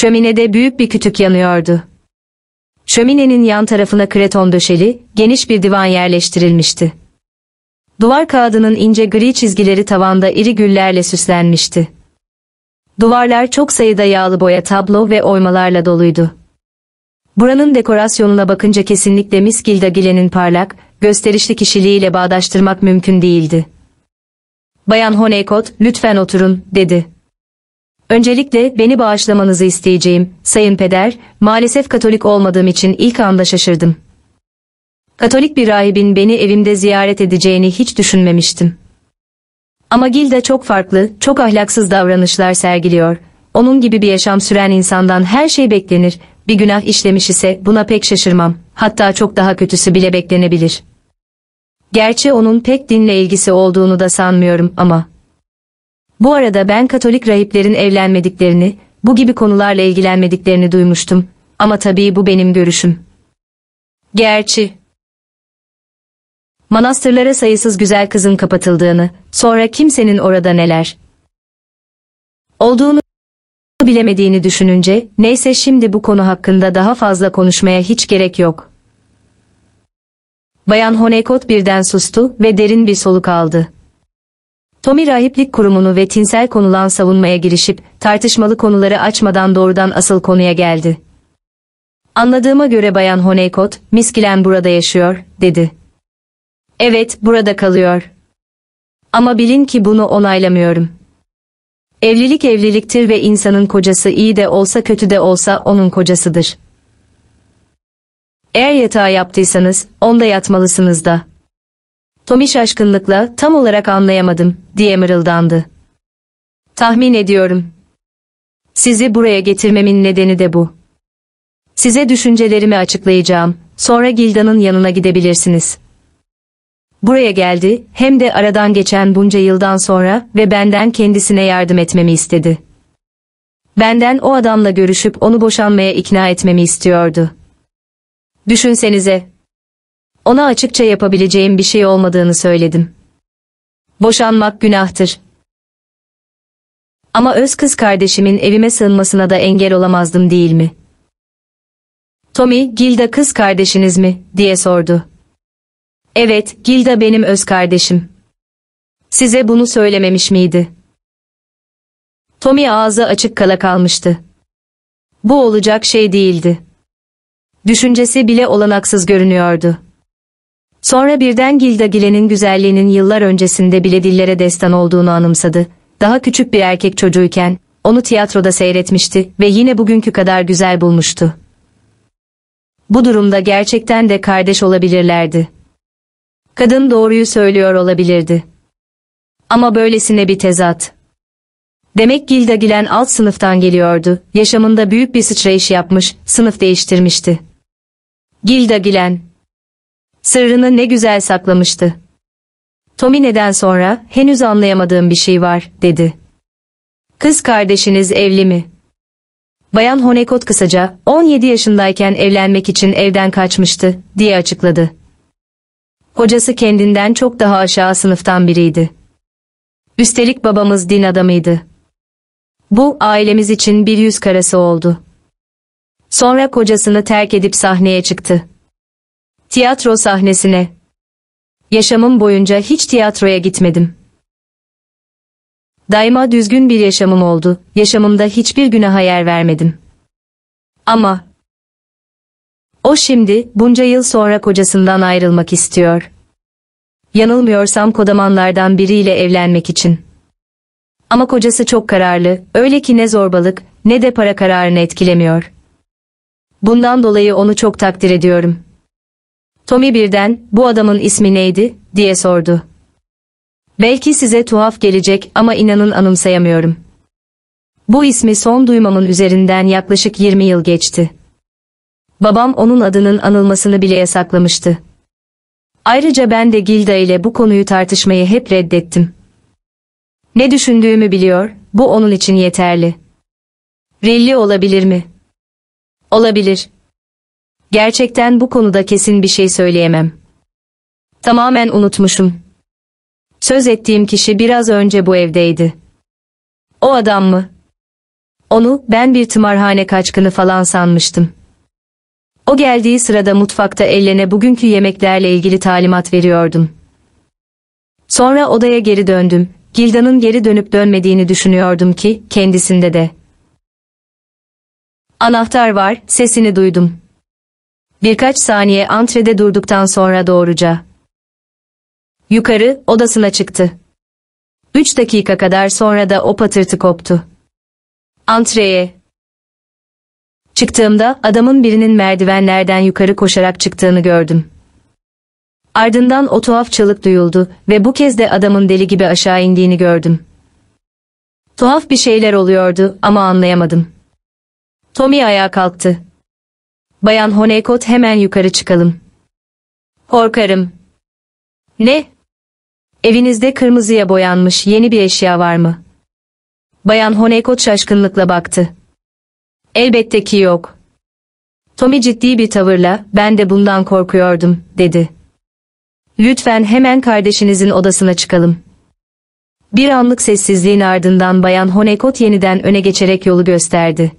Şöminede büyük bir kütük yanıyordu. Şöminenin yan tarafına kreton döşeli, geniş bir divan yerleştirilmişti. Duvar kağıdının ince gri çizgileri tavanda iri güllerle süslenmişti. Duvarlar çok sayıda yağlı boya tablo ve oymalarla doluydu. Buranın dekorasyonuna bakınca kesinlikle Miss Gilda Gilen'in parlak, gösterişli kişiliğiyle bağdaştırmak mümkün değildi. Bayan Honeycott, lütfen oturun, dedi. Öncelikle beni bağışlamanızı isteyeceğim, sayın peder, maalesef Katolik olmadığım için ilk anda şaşırdım. Katolik bir rahibin beni evimde ziyaret edeceğini hiç düşünmemiştim. Ama Gilda çok farklı, çok ahlaksız davranışlar sergiliyor. Onun gibi bir yaşam süren insandan her şey beklenir, bir günah işlemiş ise buna pek şaşırmam, hatta çok daha kötüsü bile beklenebilir. Gerçi onun pek dinle ilgisi olduğunu da sanmıyorum ama... Bu arada ben Katolik rahiplerin evlenmediklerini, bu gibi konularla ilgilenmediklerini duymuştum. Ama tabii bu benim görüşüm. Gerçi manastırlara sayısız güzel kızın kapatıldığını, sonra kimsenin orada neler olduğunu bilemediğini düşününce, neyse şimdi bu konu hakkında daha fazla konuşmaya hiç gerek yok. Bayan Honeycott birden sustu ve derin bir soluk aldı. Tommy rahiplik kurumunu ve tinsel konulan savunmaya girişip, tartışmalı konuları açmadan doğrudan asıl konuya geldi. Anladığıma göre Bayan Honeycott, Miss Glenn burada yaşıyor, dedi. Evet, burada kalıyor. Ama bilin ki bunu onaylamıyorum. Evlilik evliliktir ve insanın kocası iyi de olsa kötü de olsa onun kocasıdır. Eğer yatağa yaptıysanız, onda yatmalısınız da. Tommy şaşkınlıkla, tam olarak anlayamadım, diye mırıldandı. Tahmin ediyorum. Sizi buraya getirmemin nedeni de bu. Size düşüncelerimi açıklayacağım, sonra Gilda'nın yanına gidebilirsiniz. Buraya geldi, hem de aradan geçen bunca yıldan sonra ve benden kendisine yardım etmemi istedi. Benden o adamla görüşüp onu boşanmaya ikna etmemi istiyordu. Düşünsenize. Ona açıkça yapabileceğim bir şey olmadığını söyledim. Boşanmak günahtır. Ama öz kız kardeşimin evime sığınmasına da engel olamazdım değil mi? Tommy, Gilda kız kardeşiniz mi, diye sordu. Evet, Gilda benim öz kardeşim. Size bunu söylememiş miydi? Tommy ağzı açık kala kalmıştı. Bu olacak şey değildi. Düşüncesi bile olanaksız görünüyordu. Sonra birden Gilda Gile'nin güzelliğinin yıllar öncesinde bile dillere destan olduğunu anımsadı. Daha küçük bir erkek çocuğuyken, onu tiyatroda seyretmişti ve yine bugünkü kadar güzel bulmuştu. Bu durumda gerçekten de kardeş olabilirlerdi. Kadın doğruyu söylüyor olabilirdi. Ama böylesine bir tezat. Demek Gilda Gilen alt sınıftan geliyordu, yaşamında büyük bir sıçrayış yapmış, sınıf değiştirmişti. Gilda Gilen. Sırrını ne güzel saklamıştı. Tommy neden sonra, henüz anlayamadığım bir şey var, dedi. Kız kardeşiniz evli mi? Bayan Honekot kısaca, 17 yaşındayken evlenmek için evden kaçmıştı, diye açıkladı. Kocası kendinden çok daha aşağı sınıftan biriydi. Üstelik babamız din adamıydı. Bu, ailemiz için bir yüz karası oldu. Sonra kocasını terk edip sahneye çıktı. Tiyatro sahnesine. Yaşamım boyunca hiç tiyatroya gitmedim. Daima düzgün bir yaşamım oldu, yaşamımda hiçbir günaha yer vermedim. Ama o şimdi bunca yıl sonra kocasından ayrılmak istiyor. Yanılmıyorsam kodamanlardan biriyle evlenmek için. Ama kocası çok kararlı, öyle ki ne zorbalık ne de para kararını etkilemiyor. Bundan dolayı onu çok takdir ediyorum. Tommy birden, bu adamın ismi neydi, diye sordu. Belki size tuhaf gelecek ama inanın anımsayamıyorum. Bu ismi son duymamın üzerinden yaklaşık 20 yıl geçti. Babam onun adının anılmasını bile yasaklamıştı. Ayrıca ben de Gilda ile bu konuyu tartışmayı hep reddettim. Ne düşündüğümü biliyor, bu onun için yeterli. Rilli olabilir mi? Olabilir. Gerçekten bu konuda kesin bir şey söyleyemem. Tamamen unutmuşum. Söz ettiğim kişi biraz önce bu evdeydi. O adam mı? Onu ben bir tımarhane kaçkını falan sanmıştım. O geldiği sırada mutfakta ellerine bugünkü yemeklerle ilgili talimat veriyordum. Sonra odaya geri döndüm. Gilda'nın geri dönüp dönmediğini düşünüyordum ki kendisinde de. Anahtar var, sesini duydum. Birkaç saniye antrede durduktan sonra doğruca. Yukarı, odasına çıktı. Üç dakika kadar sonra da o patırtı koptu. Antreye, Çıktığımda adamın birinin merdivenlerden yukarı koşarak çıktığını gördüm. Ardından o tuhaf çalık duyuldu ve bu kez de adamın deli gibi aşağı indiğini gördüm. Tuhaf bir şeyler oluyordu ama anlayamadım. Tommy ayağa kalktı. Bayan Honeycott hemen yukarı çıkalım. Korkarım. Ne? Evinizde kırmızıya boyanmış yeni bir eşya var mı? Bayan Honeycott şaşkınlıkla baktı. Elbette ki yok. Tommy ciddi bir tavırla, ben de bundan korkuyordum, dedi. Lütfen hemen kardeşinizin odasına çıkalım. Bir anlık sessizliğin ardından Bayan Honeycott yeniden öne geçerek yolu gösterdi.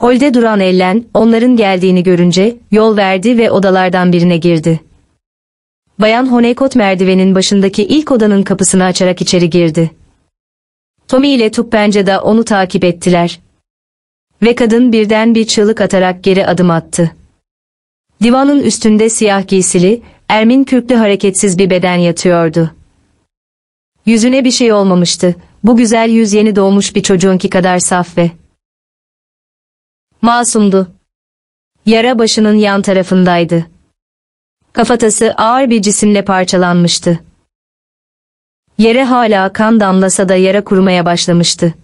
Holde duran Ellen, onların geldiğini görünce, yol verdi ve odalardan birine girdi. Bayan Honeycott merdivenin başındaki ilk odanın kapısını açarak içeri girdi. Tommy ile Tuppence de onu takip ettiler. Ve kadın birden bir çığlık atarak geri adım attı. Divanın üstünde siyah giysili, ermin kürklü hareketsiz bir beden yatıyordu. Yüzüne bir şey olmamıştı. Bu güzel yüz yeni doğmuş bir çocuğunki kadar saf ve masumdu. Yara başının yan tarafındaydı. Kafatası ağır bir cisimle parçalanmıştı. Yere hala kan damlasa da yara kurumaya başlamıştı.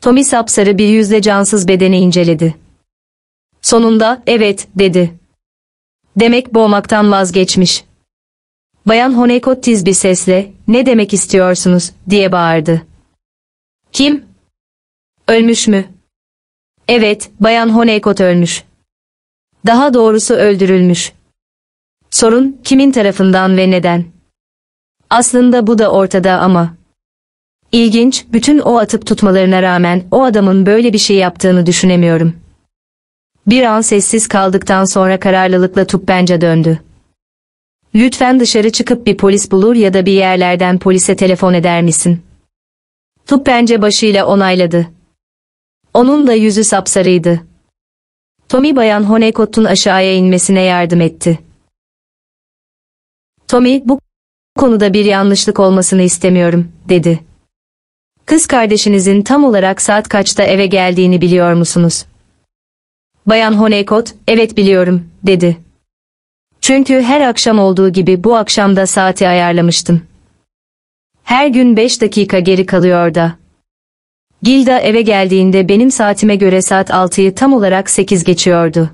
Tommy sapsarı bir yüzle cansız bedeni inceledi. Sonunda, evet, dedi. Demek boğmaktan vazgeçmiş. Bayan Honeycott tiz bir sesle, ne demek istiyorsunuz, diye bağırdı. Kim? Ölmüş mü? Evet, Bayan Honeycott ölmüş. Daha doğrusu öldürülmüş. Sorun, kimin tarafından ve neden? Aslında bu da ortada ama. İlginç, bütün o atıp tutmalarına rağmen o adamın böyle bir şey yaptığını düşünemiyorum. Bir an sessiz kaldıktan sonra kararlılıkla Tuppenca döndü. Lütfen dışarı çıkıp bir polis bulur ya da bir yerlerden polise telefon eder misin? Tuppence başıyla onayladı. Onun da yüzü sapsarıydı. Tommy Bayan Honeycott'un aşağıya inmesine yardım etti. Tommy, bu konuda bir yanlışlık olmasını istemiyorum, dedi. Kız kardeşinizin tam olarak saat kaçta eve geldiğini biliyor musunuz? Bayan Honeycott, evet biliyorum, dedi. Çünkü her akşam olduğu gibi bu akşam da saati ayarlamıştım. Her gün beş dakika geri kalıyor da. Gilda eve geldiğinde benim saatime göre saat 6'yı tam olarak 8 geçiyordu.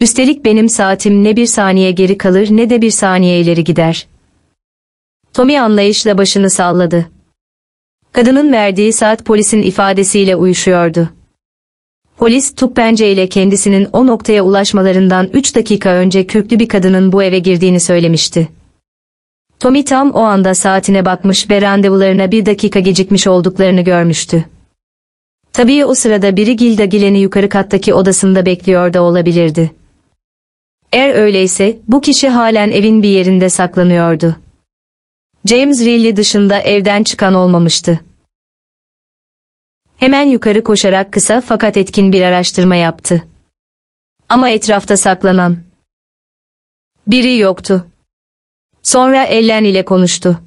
Üstelik benim saatim ne bir saniye geri kalır ne de bir saniye ileri gider. Tommy anlayışla başını salladı. Kadının verdiği saat polisin ifadesiyle uyuşuyordu. Polis Tuppence ile kendisinin o noktaya ulaşmalarından 3 dakika önce kürklü bir kadının bu eve girdiğini söylemişti. Tommy tam o anda saatine bakmış ve randevularına bir dakika gecikmiş olduklarını görmüştü. Tabii o sırada biri Gilda Gilen'i yukarı kattaki odasında bekliyor da olabilirdi. Eğer öyleyse bu kişi halen evin bir yerinde saklanıyordu. James Reilly dışında evden çıkan olmamıştı. Hemen yukarı koşarak kısa fakat etkin bir araştırma yaptı. Ama etrafta saklanan biri yoktu. Sonra Ellen ile konuştu.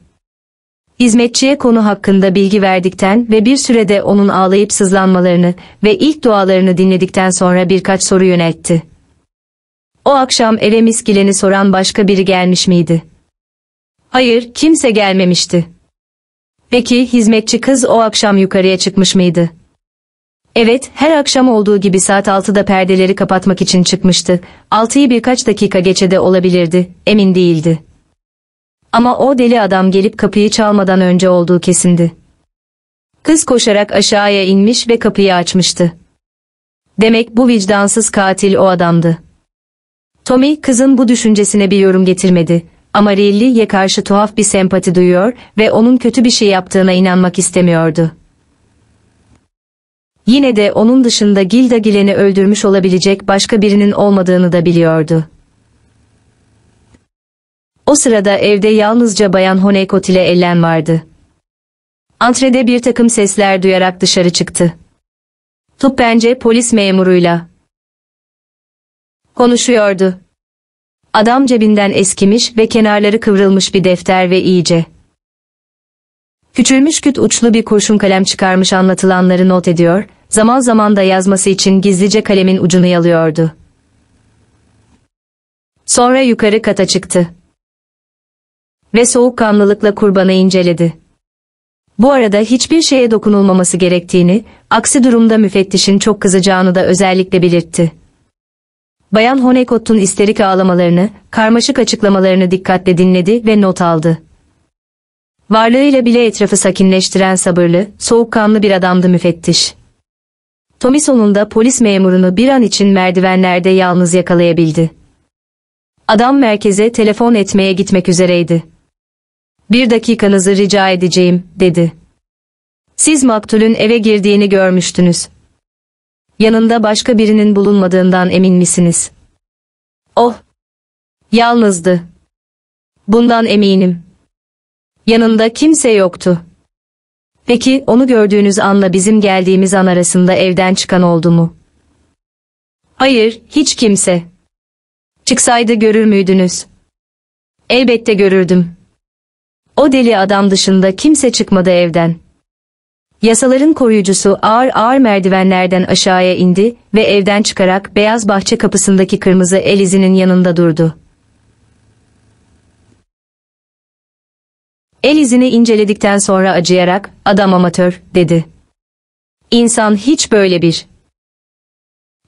Hizmetçiye konu hakkında bilgi verdikten ve bir sürede onun ağlayıp sızlanmalarını ve ilk dualarını dinledikten sonra birkaç soru yöneltti. O akşam eve miskileni soran başka biri gelmiş miydi? Hayır, kimse gelmemişti. Peki hizmetçi kız o akşam yukarıya çıkmış mıydı? Evet, her akşam olduğu gibi saat 6'da perdeleri kapatmak için çıkmıştı. 6'yı birkaç dakika geçe de olabilirdi, emin değildi. Ama o deli adam gelip kapıyı çalmadan önce olduğu kesindi. Kız koşarak aşağıya inmiş ve kapıyı açmıştı. Demek bu vicdansız katil o adamdı. Tommy kızın bu düşüncesine bir yorum getirmedi ama Rilli'ye karşı tuhaf bir sempati duyuyor ve onun kötü bir şey yaptığına inanmak istemiyordu. Yine de onun dışında Gilda Gilen'i öldürmüş olabilecek başka birinin olmadığını da biliyordu. O sırada evde yalnızca Bayan Honeycott ile Ellen vardı. Antrede bir takım sesler duyarak dışarı çıktı. Tuppence polis memuruyla konuşuyordu. Adam cebinden eskimiş ve kenarları kıvrılmış bir defter ve iyice. Küçülmüş küt uçlu bir kurşun kalem çıkarmış anlatılanları not ediyor, zaman zaman da yazması için gizlice kalemin ucunu yalıyordu. Sonra yukarı kata çıktı. Ve soğukkanlılıkla kurbanı inceledi. Bu arada hiçbir şeye dokunulmaması gerektiğini, aksi durumda müfettişin çok kızacağını da özellikle belirtti. Bayan Honeycott'un isterik ağlamalarını, karmaşık açıklamalarını dikkatle dinledi ve not aldı. Varlığıyla bile etrafı sakinleştiren sabırlı, soğukkanlı bir adamdı müfettiş. Tommy sonunda polis memurunu bir an için merdivenlerde yalnız yakalayabildi. Adam merkeze telefon etmeye gitmek üzereydi. Bir dakikanızı rica edeceğim, dedi. Siz maktulün eve girdiğini görmüştünüz. Yanında başka birinin bulunmadığından emin misiniz? Oh! Yalnızdı. Bundan eminim. Yanında kimse yoktu. Peki onu gördüğünüz anla bizim geldiğimiz an arasında evden çıkan oldu mu? Hayır, hiç kimse. Çıksaydı görür müydünüz? Elbette görürdüm. O deli adam dışında kimse çıkmadı evden. Yasaların koruyucusu ağır ağır merdivenlerden aşağıya indi ve evden çıkarak beyaz bahçe kapısındaki kırmızı el izinin yanında durdu. El izini inceledikten sonra acıyarak, adam amatör, dedi. İnsan hiç böyle bir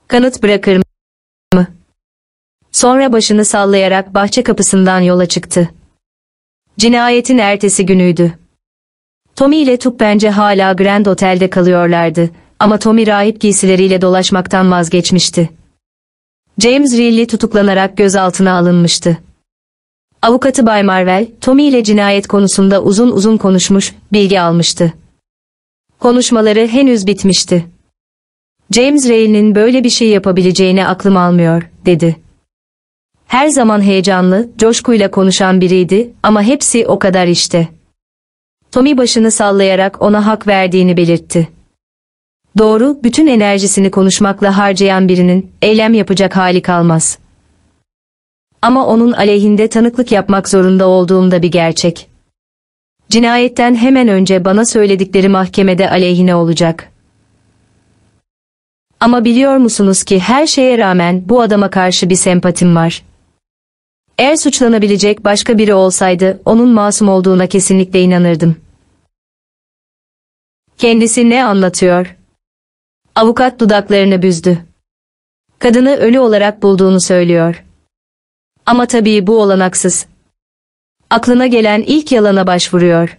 kanıt bırakır mı? Sonra başını sallayarak bahçe kapısından yola çıktı. Cinayetin ertesi günüydü. Tommy ile Tuppence hala Grand Otel'de kalıyorlardı ama Tommy rahip giysileriyle dolaşmaktan vazgeçmişti. James Reilly tutuklanarak gözaltına alınmıştı. Avukatı Bay Marvel, Tommy ile cinayet konusunda uzun uzun konuşmuş, bilgi almıştı. Konuşmaları henüz bitmişti. James Reilly'nin böyle bir şey yapabileceğini aklım almıyor, dedi. Her zaman heyecanlı, coşkuyla konuşan biriydi ama hepsi o kadar işte. Tommy başını sallayarak ona hak verdiğini belirtti. Doğru, bütün enerjisini konuşmakla harcayan birinin eylem yapacak hali kalmaz. Ama onun aleyhinde tanıklık yapmak zorunda olduğum bir gerçek. Cinayetten hemen önce bana söyledikleri mahkemede aleyhine olacak. Ama biliyor musunuz ki her şeye rağmen bu adama karşı bir sempatim var. Eğer suçlanabilecek başka biri olsaydı onun masum olduğuna kesinlikle inanırdım. Kendisi ne anlatıyor? Avukat dudaklarını büzdü. Kadını ölü olarak bulduğunu söylüyor. Ama tabii bu olanaksız. Aklına gelen ilk yalana başvuruyor.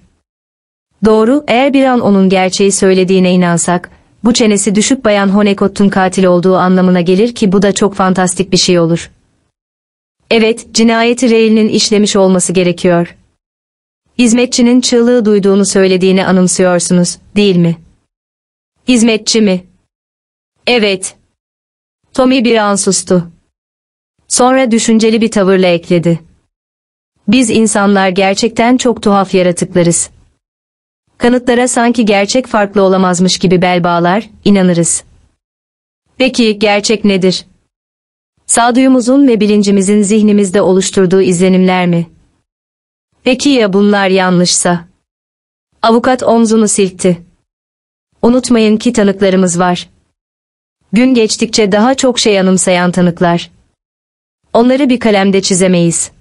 Doğru, eğer bir an onun gerçeği söylediğine inansak, bu çenesi düşük bayan Honecott'un katil olduğu anlamına gelir ki bu da çok fantastik bir şey olur. Evet, cinayeti Reil'nin işlemiş olması gerekiyor. Hizmetçinin çığlığı duyduğunu söylediğini anımsıyorsunuz, değil mi? Hizmetçi mi? Evet. Tommy bir an sustu. Sonra düşünceli bir tavırla ekledi. Biz insanlar gerçekten çok tuhaf yaratıklarız. Kanıtlara sanki gerçek farklı olamazmış gibi bel bağlar, inanırız. Peki gerçek nedir? Sağduyumuzun ve bilincimizin zihnimizde oluşturduğu izlenimler mi? Peki ya bunlar yanlışsa? Avukat omzunu silkti. Unutmayın ki tanıklarımız var. Gün geçtikçe daha çok şey anımsayan tanıklar. Onları bir kalemde çizemeyiz.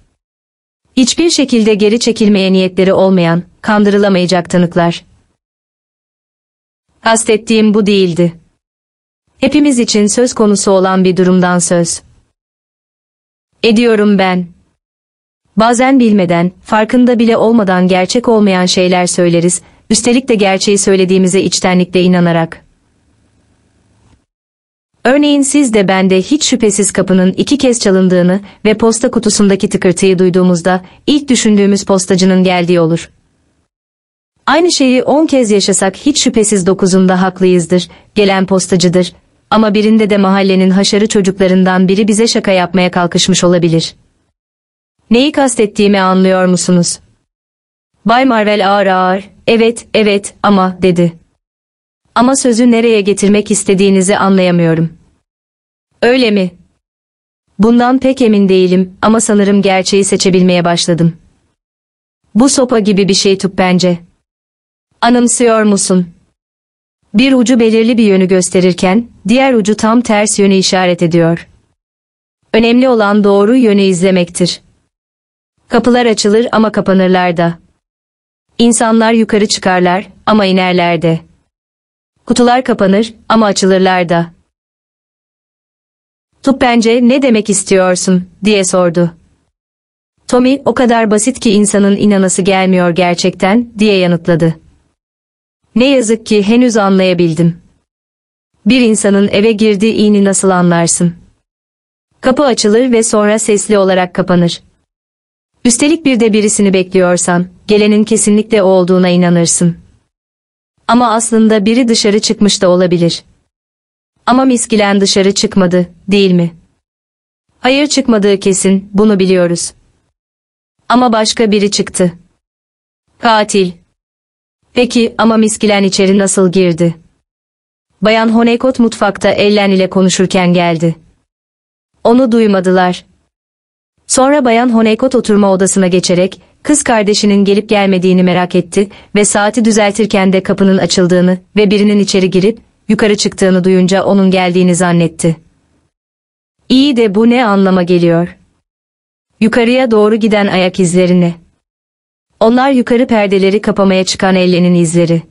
Hiçbir şekilde geri çekilmeye niyetleri olmayan, kandırılamayacak tanıklar. Kastettiğim bu değildi. Hepimiz için söz konusu olan bir durumdan söz. Ediyorum ben. Bazen bilmeden, farkında bile olmadan gerçek olmayan şeyler söyleriz, üstelik de gerçeği söylediğimize içtenlikle inanarak. Örneğin siz de bende hiç şüphesiz kapının iki kez çalındığını ve posta kutusundaki tıkırtıyı duyduğumuzda ilk düşündüğümüz postacının geldiği olur. Aynı şeyi on kez yaşasak hiç şüphesiz dokuzunda haklıyızdır, gelen postacıdır. Ama birinde de mahallenin haşarı çocuklarından biri bize şaka yapmaya kalkışmış olabilir. Neyi kastettiğimi anlıyor musunuz? Bay Marvel ağır ağır, evet, evet, ama, dedi. Ama sözü nereye getirmek istediğinizi anlayamıyorum. Öyle mi? Bundan pek emin değilim ama sanırım gerçeği seçebilmeye başladım. Bu sopa gibi bir şey tup bence. Anımsıyor musun? Bir ucu belirli bir yönü gösterirken, diğer ucu tam ters yönü işaret ediyor. Önemli olan doğru yönü izlemektir. Kapılar açılır ama kapanırlar da. İnsanlar yukarı çıkarlar ama inerler de. Kutular kapanır ama açılırlar da. Tup bence ne demek istiyorsun diye sordu. Tommy o kadar basit ki insanın inanası gelmiyor gerçekten diye yanıtladı. Ne yazık ki henüz anlayabildim. Bir insanın eve girdiğini nasıl anlarsın? Kapı açılır ve sonra sesli olarak kapanır. Üstelik bir de birisini bekliyorsan, gelenin kesinlikle o olduğuna inanırsın. Ama aslında biri dışarı çıkmış da olabilir. Ama miskilen dışarı çıkmadı, değil mi? Hayır çıkmadığı kesin, bunu biliyoruz. Ama başka biri çıktı. Katil. Peki ama miskilen içeri nasıl girdi? Bayan Honeycott mutfakta Ellen ile konuşurken geldi. Onu duymadılar. Sonra Bayan Honeycott oturma odasına geçerek Kız kardeşinin gelip gelmediğini merak etti ve saati düzeltirken de kapının açıldığını ve birinin içeri girip yukarı çıktığını duyunca onun geldiğini zannetti. İyi de bu ne anlama geliyor? Yukarıya doğru giden ayak izlerini. Onlar yukarı perdeleri kapamaya çıkan ellerinin izleri.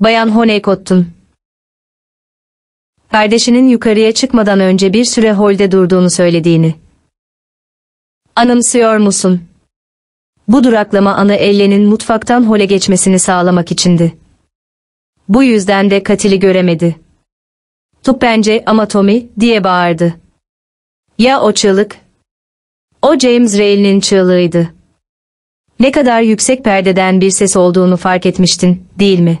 Bayan Honeycott'un. Kardeşinin yukarıya çıkmadan önce bir süre holde durduğunu söylediğini. Anımsıyor musun? Bu duraklama ana Ellen'in mutfaktan hole geçmesini sağlamak içindi. Bu yüzden de katili göremedi. Tup bence ama Tommy diye bağırdı. Ya o çığlık? O James Rail'nin çığlığıydı. Ne kadar yüksek perdeden bir ses olduğunu fark etmiştin, değil mi?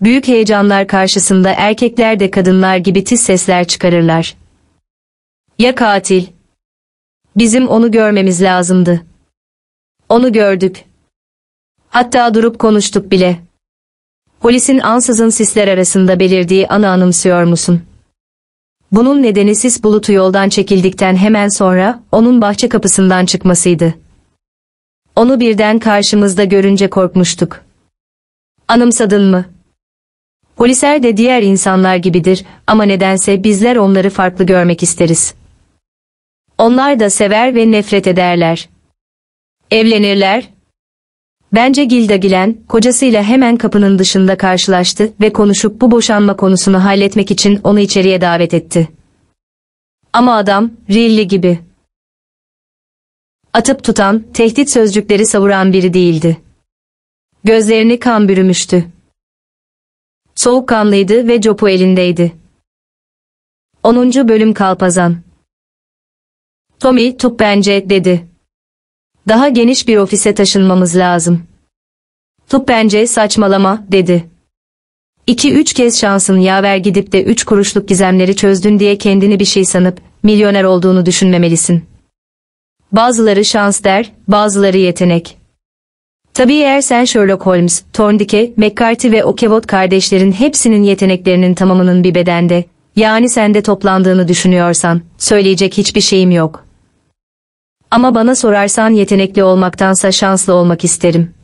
Büyük heyecanlar karşısında erkekler de kadınlar gibi tiz sesler çıkarırlar. Ya katil? Bizim onu görmemiz lazımdı. Onu gördük. Hatta durup konuştuk bile. Polisin ansızın sisler arasında belirdiği anı anımsıyor musun? Bunun nedeni sis bulutu yoldan çekildikten hemen sonra onun bahçe kapısından çıkmasıydı. Onu birden karşımızda görünce korkmuştuk. Anımsadın mı? Polisler de diğer insanlar gibidir ama nedense bizler onları farklı görmek isteriz. Onlar da sever ve nefret ederler. Evlenirler. Bence Gilda Gilen, kocasıyla hemen kapının dışında karşılaştı ve konuşup bu boşanma konusunu halletmek için onu içeriye davet etti. Ama adam, Rilli gibi. Atıp tutan, tehdit sözcükleri savuran biri değildi. Gözlerini kan bürümüştü. Soğukkanlıydı ve copu elindeydi. 10. Bölüm Kalpazan Tommy, tup bence, dedi. Daha geniş bir ofise taşınmamız lazım. Tup bence saçmalama, dedi. İki üç kez şansın yaver gidip de üç kuruşluk gizemleri çözdün diye kendini bir şey sanıp, milyoner olduğunu düşünmemelisin. Bazıları şans der, bazıları yetenek. Tabii eğer sen Sherlock Holmes, Thorndike, McCarthy ve Okevot kardeşlerin hepsinin yeteneklerinin tamamının bir bedende, yani sende toplandığını düşünüyorsan, söyleyecek hiçbir şeyim yok. Ama bana sorarsan yetenekli olmaktansa şanslı olmak isterim.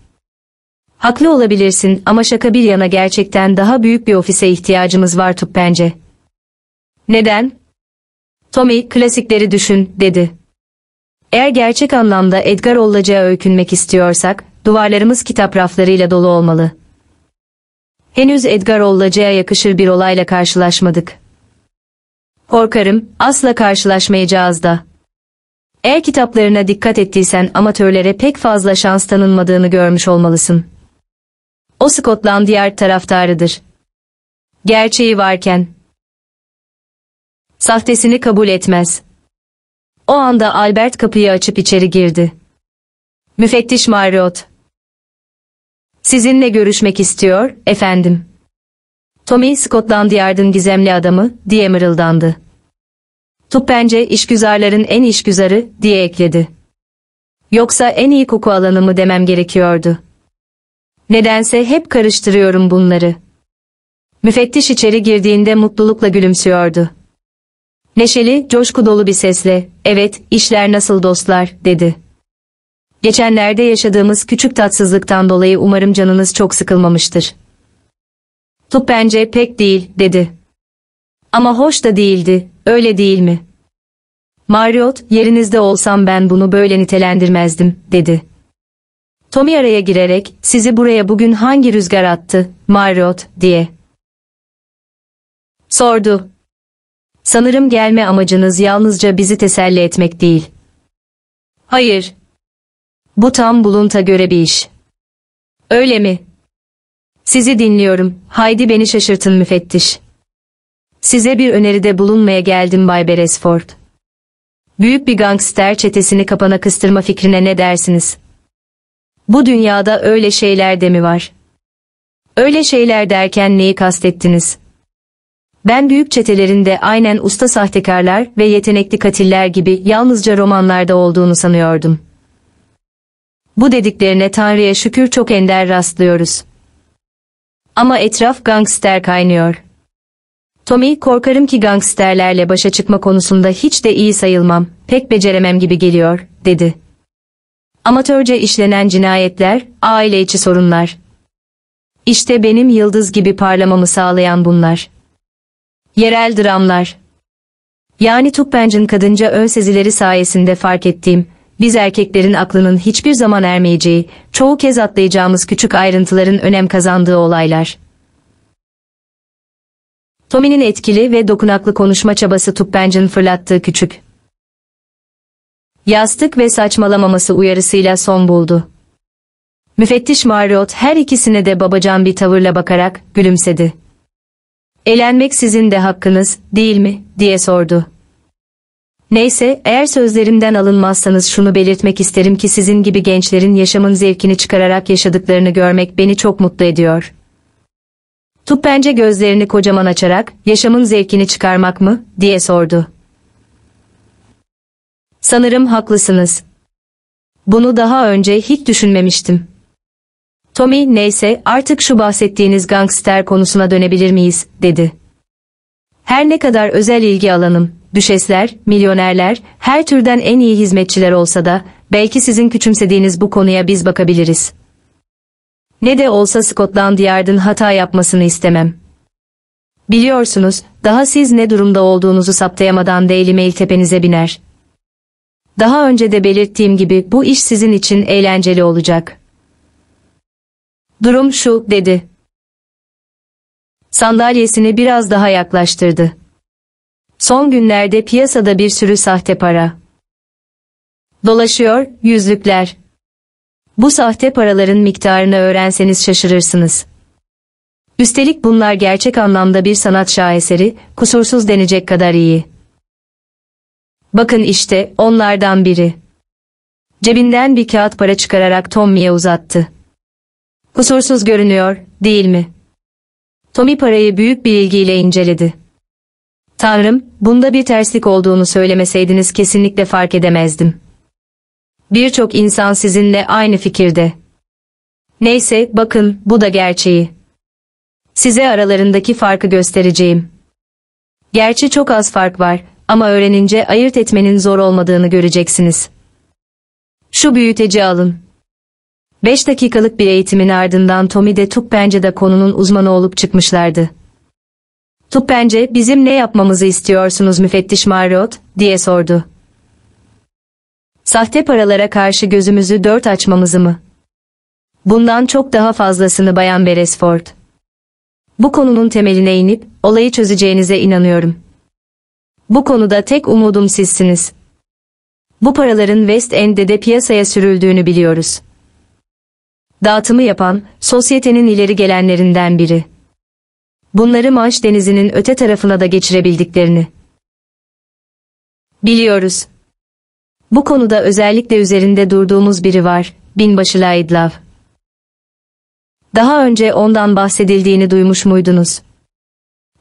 Haklı olabilirsin ama şaka bir yana gerçekten daha büyük bir ofise ihtiyacımız var Tup bence. Neden? Tommy, klasikleri düşün, dedi. Eğer gerçek anlamda Edgar Ollacı'ya öykünmek istiyorsak, duvarlarımız kitap raflarıyla dolu olmalı. Henüz Edgar Ollacı'ya yakışır bir olayla karşılaşmadık. Korkarım, asla karşılaşmayacağız da. Eğer kitaplarına dikkat ettiysen amatörlere pek fazla şans tanınmadığını görmüş olmalısın. O Scotland Yard taraftarıdır. Gerçeği varken. Sahtesini kabul etmez. O anda Albert kapıyı açıp içeri girdi. Müfettiş Marriott. Sizinle görüşmek istiyor, efendim. Tommy Scotland Yard'ın gizemli adamı, diye mırıldandı. Tuppence işgüzarların en işgüzarı, diye ekledi. Yoksa en iyi koku alanı mı demem gerekiyordu. Nedense hep karıştırıyorum bunları. Müfettiş içeri girdiğinde mutlulukla gülümsüyordu. Neşeli, coşku dolu bir sesle, evet, işler nasıl dostlar, dedi. Geçenlerde yaşadığımız küçük tatsızlıktan dolayı umarım canınız çok sıkılmamıştır. Tup bence pek değil, dedi. Ama hoş da değildi, öyle değil mi? Marriott, yerinizde olsam ben bunu böyle nitelendirmezdim, dedi. Tommy araya girerek, sizi buraya bugün hangi rüzgar attı, Marriott, diye. Sordu. Sanırım gelme amacınız yalnızca bizi teselli etmek değil. Hayır. Bu tam Bulunt'a göre bir iş. Öyle mi? Sizi dinliyorum. Haydi beni şaşırtın müfettiş. Size bir öneride bulunmaya geldim Bay Beresford. Büyük bir gangster çetesini kapana kıstırma fikrine ne dersiniz? Bu dünyada öyle şeyler de mi var? Öyle şeyler derken neyi kastettiniz? Ben büyük çetelerinde aynen usta sahtekarlar ve yetenekli katiller gibi yalnızca romanlarda olduğunu sanıyordum. Bu dediklerine Tanrı'ya şükür çok ender rastlıyoruz. Ama etraf gangster kaynıyor. Tommy korkarım ki gangsterlerle başa çıkma konusunda hiç de iyi sayılmam, pek beceremem gibi geliyor, dedi. Amatörce işlenen cinayetler, aile içi sorunlar. İşte benim yıldız gibi parlamamı sağlayan bunlar. Yerel dramlar. Yani Tuppench'in kadınca ön sezileri sayesinde fark ettiğim, biz erkeklerin aklının hiçbir zaman ermeyeceği, çoğu kez atlayacağımız küçük ayrıntıların önem kazandığı olaylar. Tommy'nin etkili ve dokunaklı konuşma çabası Tuppench'in fırlattığı küçük. Yastık ve saçmalamaması uyarısıyla son buldu. Müfettiş Marriott her ikisine de babacan bir tavırla bakarak gülümsedi. Eğlenmek sizin de hakkınız, değil mi, diye sordu. Neyse, eğer sözlerimden alınmazsanız şunu belirtmek isterim ki sizin gibi gençlerin yaşamın zevkini çıkararak yaşadıklarını görmek beni çok mutlu ediyor. Tuppence gözlerini kocaman açarak, yaşamın zevkini çıkarmak mı, diye sordu. Sanırım haklısınız. Bunu daha önce hiç düşünmemiştim. Tommy neyse artık şu bahsettiğiniz gangster konusuna dönebilir miyiz, dedi. Her ne kadar özel ilgi alanım, düşesler, milyonerler, her türden en iyi hizmetçiler olsa da, belki sizin küçümsediğiniz bu konuya biz bakabiliriz. Ne de olsa Scotland Yard'ın hata yapmasını istemem. Biliyorsunuz, daha siz ne durumda olduğunuzu saptayamadan Daily Mail tepenize biner. Daha önce de belirttiğim gibi bu iş sizin için eğlenceli olacak. Durum şu, dedi. Sandalyesini biraz daha yaklaştırdı. Son günlerde piyasada bir sürü sahte para. Dolaşıyor, yüzlükler. Bu sahte paraların miktarını öğrenseniz şaşırırsınız. Üstelik bunlar gerçek anlamda bir sanat şaheseri, kusursuz denecek kadar iyi. Bakın işte, onlardan biri. Cebinden bir kağıt para çıkararak Tommy'ye uzattı. Kusursuz görünüyor, değil mi? Tommy parayı büyük bir ilgiyle inceledi. Tanrım, bunda bir terslik olduğunu söylemeseydiniz kesinlikle fark edemezdim. Birçok insan sizinle aynı fikirde. Neyse, bakın, bu da gerçeği. Size aralarındaki farkı göstereceğim. Gerçi çok az fark var ama öğrenince ayırt etmenin zor olmadığını göreceksiniz. Şu büyüteci alın. 5 dakikalık bir eğitimin ardından Tommy de Tuppence'de konunun uzmanı olup çıkmışlardı. Tuppence, bizim ne yapmamızı istiyorsunuz müfettiş Marriott, diye sordu. Sahte paralara karşı gözümüzü dört açmamızı mı? Bundan çok daha fazlasını Bayan Beresford. Bu konunun temeline inip, olayı çözeceğinize inanıyorum. Bu konuda tek umudum sizsiniz. Bu paraların West End'de de piyasaya sürüldüğünü biliyoruz. Dağıtımı yapan, sosyetenin ileri gelenlerinden biri. Bunları Manş denizinin öte tarafına da geçirebildiklerini. Biliyoruz. Bu konuda özellikle üzerinde durduğumuz biri var, binbaşı Laidlav. Daha önce ondan bahsedildiğini duymuş muydunuz?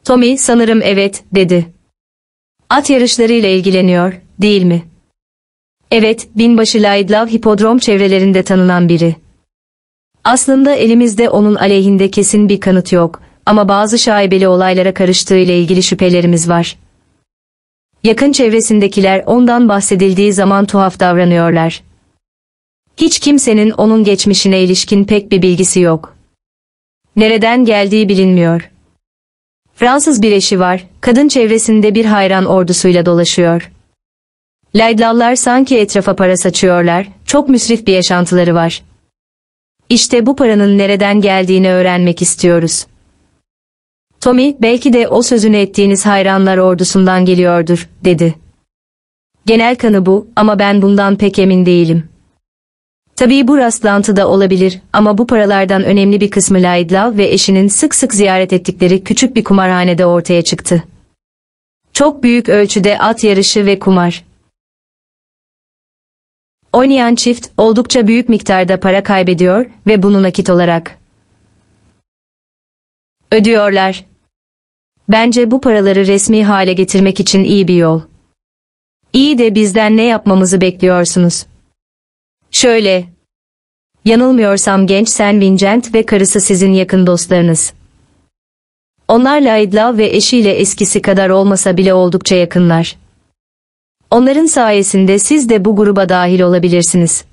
Tommy sanırım evet, dedi. At yarışlarıyla ilgileniyor, değil mi? Evet, binbaşı Laidlav hipodrom çevrelerinde tanınan biri. Aslında elimizde onun aleyhinde kesin bir kanıt yok ama bazı şaibeli olaylara karıştığı ile ilgili şüphelerimiz var. Yakın çevresindekiler ondan bahsedildiği zaman tuhaf davranıyorlar. Hiç kimsenin onun geçmişine ilişkin pek bir bilgisi yok. Nereden geldiği bilinmiyor. Fransız bir eşi var, kadın çevresinde bir hayran ordusuyla dolaşıyor. Laydlallar sanki etrafa para saçıyorlar, çok müsrif bir yaşantıları var. İşte bu paranın nereden geldiğini öğrenmek istiyoruz. Tommy, belki de o sözünü ettiğiniz hayranlar ordusundan geliyordur, dedi. Genel kanı bu ama ben bundan pek emin değilim. Tabii bu rastlantı da olabilir ama bu paralardan önemli bir kısmı Laidlaw ve eşinin sık sık ziyaret ettikleri küçük bir kumarhanede ortaya çıktı. Çok büyük ölçüde at yarışı ve kumar. Oynayan çift oldukça büyük miktarda para kaybediyor ve bunu nakit olarak ödüyorlar. Bence bu paraları resmi hale getirmek için iyi bir yol. İyi de bizden ne yapmamızı bekliyorsunuz? Şöyle. Yanılmıyorsam genç Sen Vincent ve karısı sizin yakın dostlarınız. Onlarla Aydla ve eşiyle eskisi kadar olmasa bile oldukça yakınlar. Onların sayesinde siz de bu gruba dahil olabilirsiniz.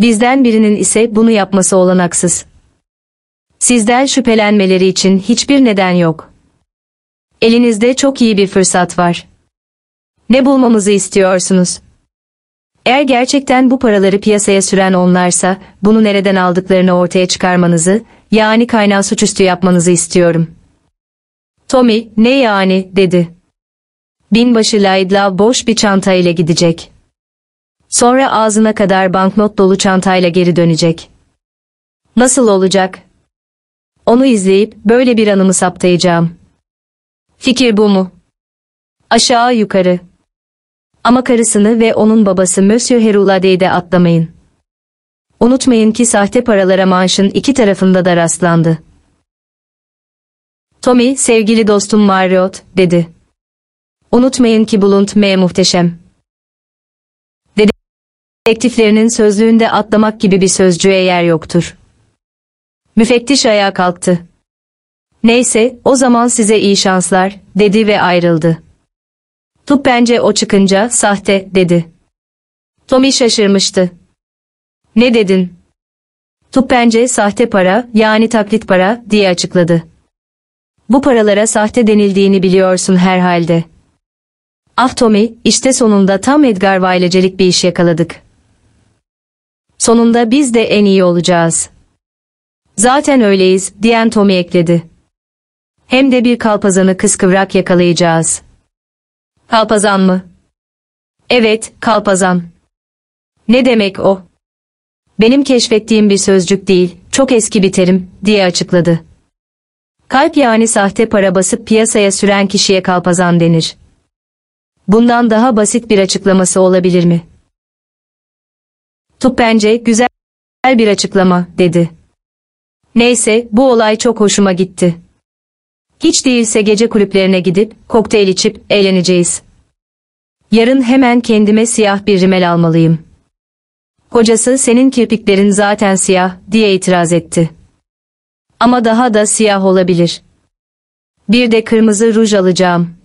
Bizden birinin ise bunu yapması olanaksız. Sizden şüphelenmeleri için hiçbir neden yok. Elinizde çok iyi bir fırsat var. Ne bulmamızı istiyorsunuz? Eğer gerçekten bu paraları piyasaya süren onlarsa, bunu nereden aldıklarını ortaya çıkarmanızı, yani kaynağı suçüstü yapmanızı istiyorum. Tommy, ne yani, dedi. Binbaşı Laidlaw boş bir çantayla gidecek. Sonra ağzına kadar banknot dolu çantayla geri dönecek. Nasıl olacak? Onu izleyip böyle bir anımı saptayacağım. Fikir bu mu? Aşağı yukarı. Ama karısını ve onun babası Monsieur Herulade'yi de atlamayın. Unutmayın ki sahte paralara manşın iki tarafında da rastlandı. Tommy, sevgili dostum Marriott, dedi. Unutmayın ki Blunt M muhteşem. Dedektiflerinin sözlüğünde atlamak gibi bir sözcüğe yer yoktur. Müfettiş ayağa kalktı. Neyse, o zaman size iyi şanslar, dedi ve ayrıldı. Tup bence o çıkınca, sahte, dedi. Tommy şaşırmıştı. Ne dedin? Tup bence sahte para, yani taklit para, diye açıkladı. Bu paralara sahte denildiğini biliyorsun herhalde. Ah Tommy, işte sonunda tam Edgar Vailecelik bir iş yakaladık. Sonunda biz de en iyi olacağız. Zaten öyleyiz, diyen Tommy ekledi. Hem de bir kalpazanı kıskıvrak yakalayacağız. Kalpazan mı? Evet, kalpazan. Ne demek o? Benim keşfettiğim bir sözcük değil, çok eski bir terim, diye açıkladı. Kalp yani sahte para basıp piyasaya süren kişiye kalpazan denir. Bundan daha basit bir açıklaması olabilir mi? Tup bence güzel bir açıklama, dedi. Neyse, bu olay çok hoşuma gitti. Hiç değilse gece kulüplerine gidip, kokteyl içip, eğleneceğiz. Yarın hemen kendime siyah bir rimel almalıyım. Kocası senin kirpiklerin zaten siyah, diye itiraz etti. Ama daha da siyah olabilir. Bir de kırmızı ruj alacağım.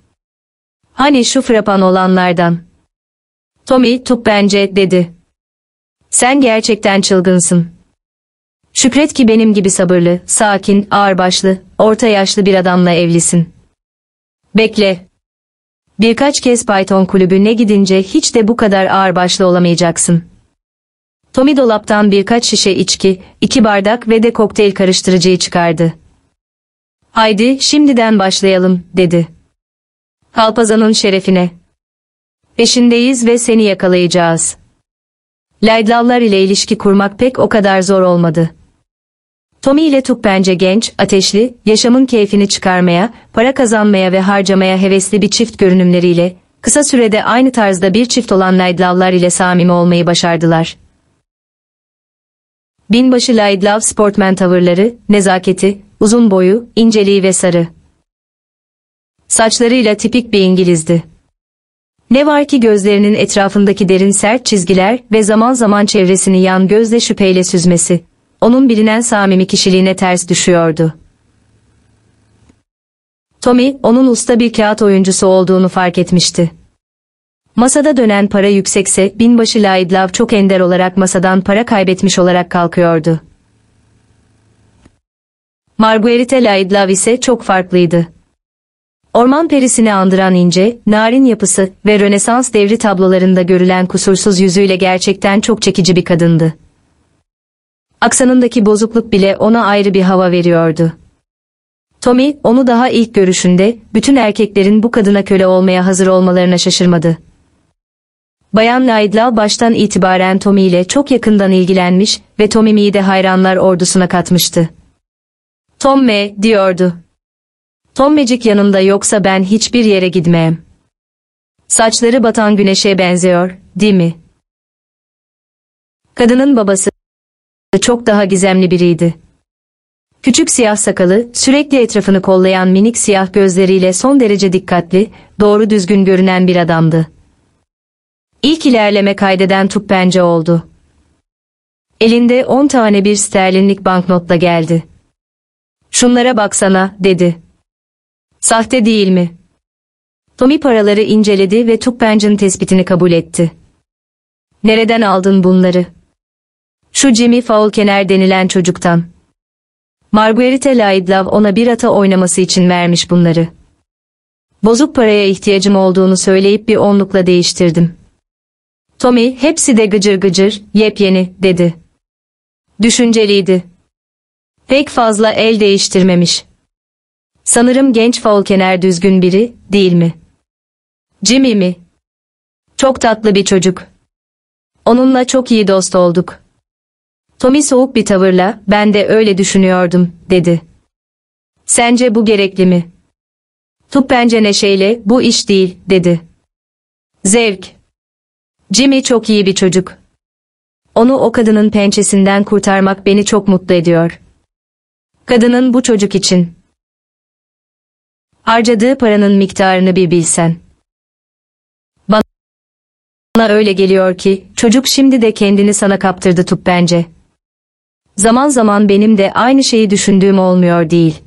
Hani şu frapan olanlardan. Tommy, tup bence, dedi. Sen gerçekten çılgınsın. Şükret ki benim gibi sabırlı, sakin, ağırbaşlı, orta yaşlı bir adamla evlisin. Bekle. Birkaç kez Python kulübüne gidince hiç de bu kadar ağırbaşlı olamayacaksın. Tommy dolaptan birkaç şişe içki, iki bardak ve de kokteyl karıştırıcıyı çıkardı. Haydi şimdiden başlayalım, dedi. Kalpazanın şerefine. Peşindeyiz ve seni yakalayacağız. Laydlavlar ile ilişki kurmak pek o kadar zor olmadı. Tommy ile Tuk bence genç, ateşli, yaşamın keyfini çıkarmaya, para kazanmaya ve harcamaya hevesli bir çift görünümleriyle, kısa sürede aynı tarzda bir çift olan Laydlavlar ile samimi olmayı başardılar. Binbaşı Laidlav sportman tavırları, nezaketi, uzun boyu, inceliği ve sarı. Saçlarıyla tipik bir İngilizdi. Ne var ki gözlerinin etrafındaki derin sert çizgiler ve zaman zaman çevresini yan gözle şüpheyle süzmesi, onun bilinen samimi kişiliğine ters düşüyordu. Tommy, onun usta bir kağıt oyuncusu olduğunu fark etmişti. Masada dönen para yüksekse binbaşı Laidlav çok ender olarak masadan para kaybetmiş olarak kalkıyordu. Marguerite Laidlav ise çok farklıydı. Orman perisini andıran ince, narin yapısı ve Rönesans devri tablolarında görülen kusursuz yüzüyle gerçekten çok çekici bir kadındı. Aksanındaki bozukluk bile ona ayrı bir hava veriyordu. Tommy, onu daha ilk görüşünde, bütün erkeklerin bu kadına köle olmaya hazır olmalarına şaşırmadı. Bayan Laidlaw baştan itibaren Tommy ile çok yakından ilgilenmiş ve Tommy'yi de hayranlar ordusuna katmıştı. Tom me, diyordu. Tom Magic yanımda yoksa ben hiçbir yere gitmem. Saçları batan güneşe benziyor, değil mi? Kadının babası çok daha gizemli biriydi. Küçük siyah sakalı, sürekli etrafını kollayan minik siyah gözleriyle son derece dikkatli, doğru düzgün görünen bir adamdı. İlk ilerleme kaydeden Tuppence oldu. Elinde on tane bir sterlinlik banknotla geldi. Şunlara baksana, dedi. Sahte değil mi? Tommy paraları inceledi ve Tuppence'nin tespitini kabul etti. Nereden aldın bunları? Şu Jimmy Faulkner denilen çocuktan. Marguerite Laidlaw ona bir ata oynaması için vermiş bunları. Bozuk paraya ihtiyacım olduğunu söyleyip bir onlukla değiştirdim. Tommy hepsi de gıcır gıcır, yepyeni, dedi. Düşünceliydi. Pek fazla el değiştirmemiş. Sanırım genç Faulkner düzgün biri, değil mi? Jimmy mi? Çok tatlı bir çocuk. Onunla çok iyi dost olduk. Tommy soğuk bir tavırla, ben de öyle düşünüyordum, dedi. Sence bu gerekli mi? Tup bence neşeyle, bu iş değil, dedi. Zevk. Jimmy çok iyi bir çocuk. Onu o kadının pençesinden kurtarmak beni çok mutlu ediyor. Kadının bu çocuk için. Harcadığı paranın miktarını bir bilsen. Bana öyle geliyor ki, çocuk şimdi de kendini sana kaptırdı tup bence. Zaman zaman benim de aynı şeyi düşündüğüm olmuyor değil.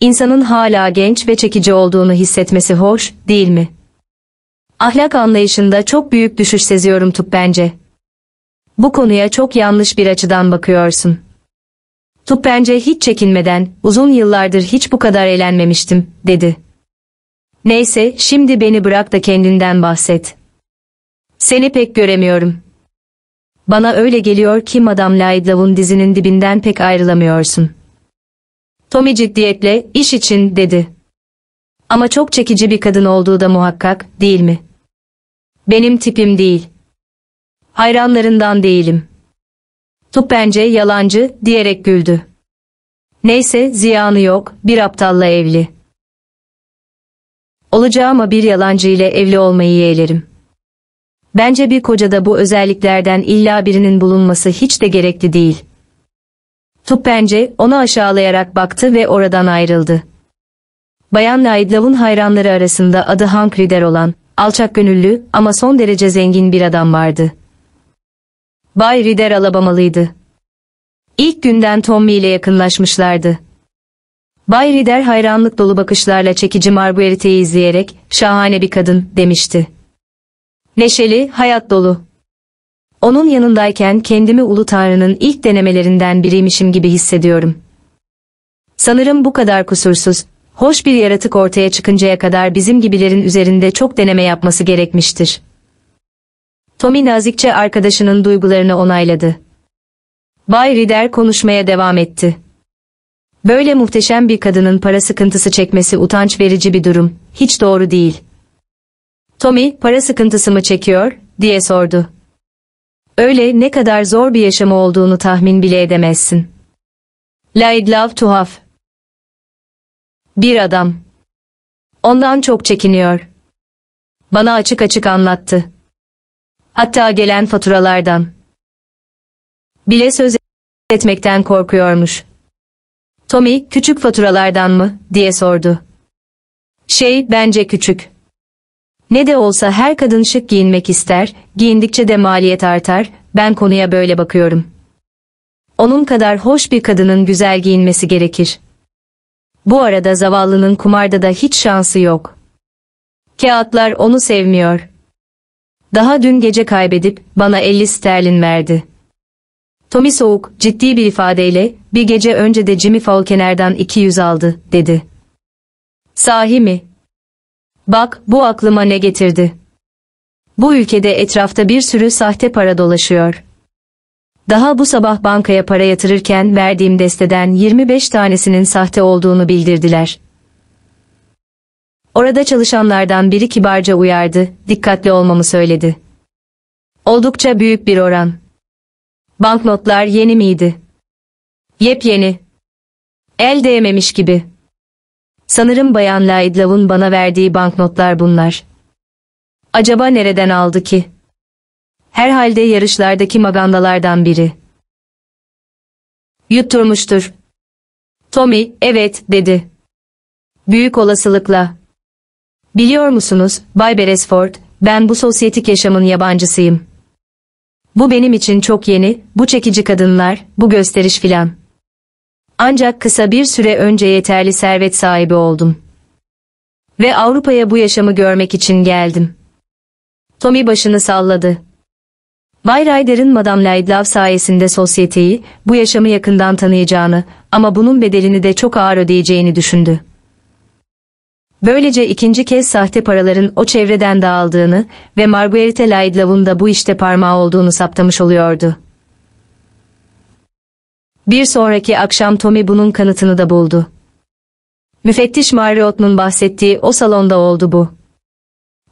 İnsanın hala genç ve çekici olduğunu hissetmesi hoş, değil mi? Ahlak anlayışında çok büyük düşüş seziyorum Tup bence. Bu konuya çok yanlış bir açıdan bakıyorsun. Tup bence hiç çekinmeden, uzun yıllardır hiç bu kadar eğlenmemiştim, dedi. Neyse, şimdi beni bırak da kendinden bahset. Seni pek göremiyorum. Bana öyle geliyor ki Madame Laidlaw'un dizinin dibinden pek ayrılamıyorsun. Tommy ciddiyetle, iş için, dedi. Ama çok çekici bir kadın olduğu da muhakkak, değil mi? Benim tipim değil. Hayranlarından değilim. Tup bence yalancı, diyerek güldü. Neyse, ziyanı yok, bir aptalla evli. Olacağıma bir yalancı ile evli olmayı yeğlerim. Bence bir kocada bu özelliklerden illa birinin bulunması hiç de gerekli değil. Tup bence onu aşağılayarak baktı ve oradan ayrıldı. Bayan Laidlaw'un hayranları arasında adı Hank Rider olan, alçak gönüllü ama son derece zengin bir adam vardı. Bay Rider Alabamalıydı. İlk günden Tommy ile yakınlaşmışlardı. Bay Rider hayranlık dolu bakışlarla çekici Marguerite'yi izleyerek, şahane bir kadın, demişti. Neşeli, hayat dolu. Onun yanındayken kendimi Ulu Tanrı'nın ilk denemelerinden biriymişim gibi hissediyorum. Sanırım bu kadar kusursuz, hoş bir yaratık ortaya çıkıncaya kadar bizim gibilerin üzerinde çok deneme yapması gerekmiştir. Tommy nazikçe arkadaşının duygularını onayladı. Bay Rider konuşmaya devam etti. Böyle muhteşem bir kadının para sıkıntısı çekmesi utanç verici bir durum, hiç doğru değil. Tommy, para sıkıntısı mı çekiyor, diye sordu. Öyle ne kadar zor bir yaşamı olduğunu tahmin bile edemezsin. Laidlav tuhaf. Bir adam. Ondan çok çekiniyor. Bana açık açık anlattı. Hatta gelen faturalardan. Bile söz etmekten korkuyormuş. Tommy, küçük faturalardan mı, diye sordu. Şey, bence küçük. Ne de olsa her kadın şık giyinmek ister, giyindikçe de maliyet artar, ben konuya böyle bakıyorum. Onun kadar hoş bir kadının güzel giyinmesi gerekir. Bu arada zavallının kumarda da hiç şansı yok. Kağıtlar onu sevmiyor. Daha dün gece kaybedip bana 50 sterlin verdi. Tommy soğuk, ciddi bir ifadeyle, bir gece önce de Jimmy Falconer'dan 200 aldı, dedi. Sahi mi? Bak, bu aklıma ne getirdi. Bu ülkede etrafta bir sürü sahte para dolaşıyor. Daha bu sabah bankaya para yatırırken verdiğim desteden 25 tanesinin sahte olduğunu bildirdiler. Orada çalışanlardan biri kibarca uyardı, dikkatli olmamı söyledi. Oldukça büyük bir oran. Banknotlar yeni miydi? Yepyeni. El değmemiş gibi. Sanırım Bayan Laidlav'un bana verdiği banknotlar bunlar. Acaba nereden aldı ki? Herhalde yarışlardaki magandalardan biri. Yutturmuştur. Tommy, evet, dedi. Büyük olasılıkla. Biliyor musunuz, Bay Beresford, ben bu sosyetik yaşamın yabancısıyım. Bu benim için çok yeni, bu çekici kadınlar, bu gösteriş filan. Ancak kısa bir süre önce yeterli servet sahibi oldum. Ve Avrupa'ya bu yaşamı görmek için geldim. Tommy başını salladı. Bay Ryder'ın Madame Laidlaw sayesinde sosyeteyi, bu yaşamı yakından tanıyacağını ama bunun bedelini de çok ağır ödeyeceğini düşündü. Böylece ikinci kez sahte paraların o çevreden dağıldığını ve Marguerite Laidlaw'un da bu işte parmağı olduğunu saptamış oluyordu. Bir sonraki akşam Tommy bunun kanıtını da buldu. Müfettiş Marriott'un bahsettiği o salonda oldu bu.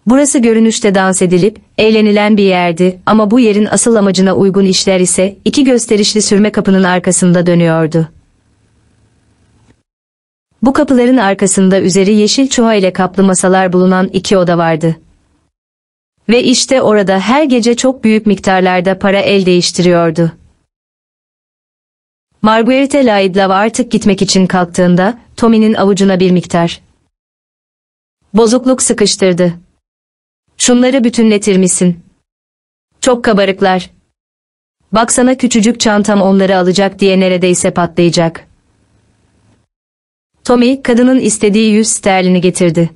Burası görünüşte dans edilip, eğlenilen bir yerdi ama bu yerin asıl amacına uygun işler ise iki gösterişli sürme kapının arkasında dönüyordu. Bu kapıların arkasında üzeri yeşil çuha ile kaplı masalar bulunan iki oda vardı. Ve işte orada her gece çok büyük miktarlarda para el değiştiriyordu. Marguerite Laidlaw artık gitmek için kalktığında, Tommy'nin avucuna bir miktar. Bozukluk sıkıştırdı. Şunları bütünletir misin? Çok kabarıklar. Baksana küçücük çantam onları alacak diye neredeyse patlayacak. Tommy, kadının istediği yüz sterlini getirdi.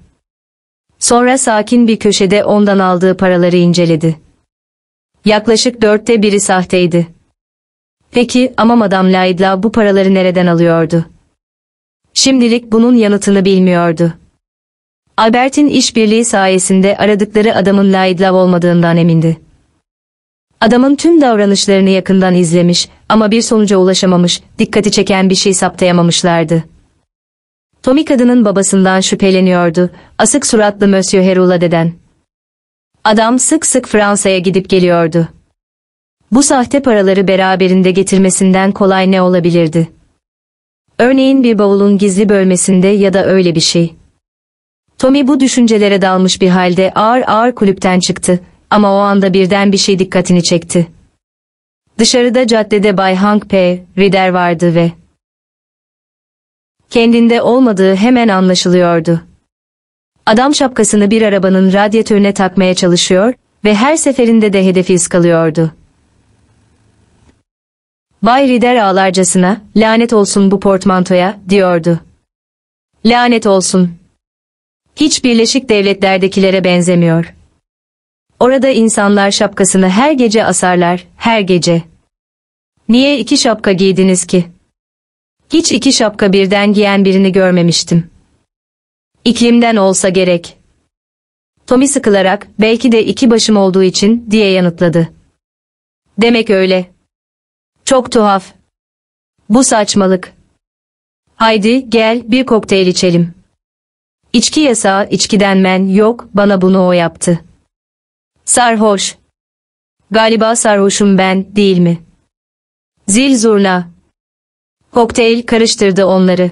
Sonra sakin bir köşede ondan aldığı paraları inceledi. Yaklaşık dörtte biri sahteydi. Peki ama Madame Laidla bu paraları nereden alıyordu? Şimdilik bunun yanıtını bilmiyordu. Albert'in işbirliği sayesinde aradıkları adamın Laidlaw olmadığından emindi. Adamın tüm davranışlarını yakından izlemiş ama bir sonuca ulaşamamış, dikkati çeken bir şey saptayamamışlardı. Tommy kadının babasından şüpheleniyordu, asık suratlı Monsieur Heroulad'den. Adam sık sık Fransa'ya gidip geliyordu. Bu sahte paraları beraberinde getirmesinden kolay ne olabilirdi? Örneğin bir bavulun gizli bölmesinde ya da öyle bir şey. Tommy bu düşüncelere dalmış bir halde ağır ağır kulüpten çıktı ama o anda birden bir şey dikkatini çekti. Dışarıda caddede Bay Hank P. Rider vardı ve kendinde olmadığı hemen anlaşılıyordu. Adam şapkasını bir arabanın radyatörüne takmaya çalışıyor ve her seferinde de hedefi ıskalıyordu. Bay Rider ağlarcasına, lanet olsun bu portmantoya, diyordu. Lanet olsun. Hiç Birleşik Devletler'dekilere benzemiyor. Orada insanlar şapkasını her gece asarlar, her gece. Niye iki şapka giydiniz ki? Hiç iki şapka birden giyen birini görmemiştim. İklimden olsa gerek. Tommy sıkılarak, belki de iki başım olduğu için, diye yanıtladı. Demek öyle. Çok tuhaf. Bu saçmalık. Haydi gel bir kokteyl içelim. İçki yasağı içkiden men yok bana bunu o yaptı. Sarhoş. Galiba sarhoşum ben değil mi? Zil zurna. Kokteyl karıştırdı onları.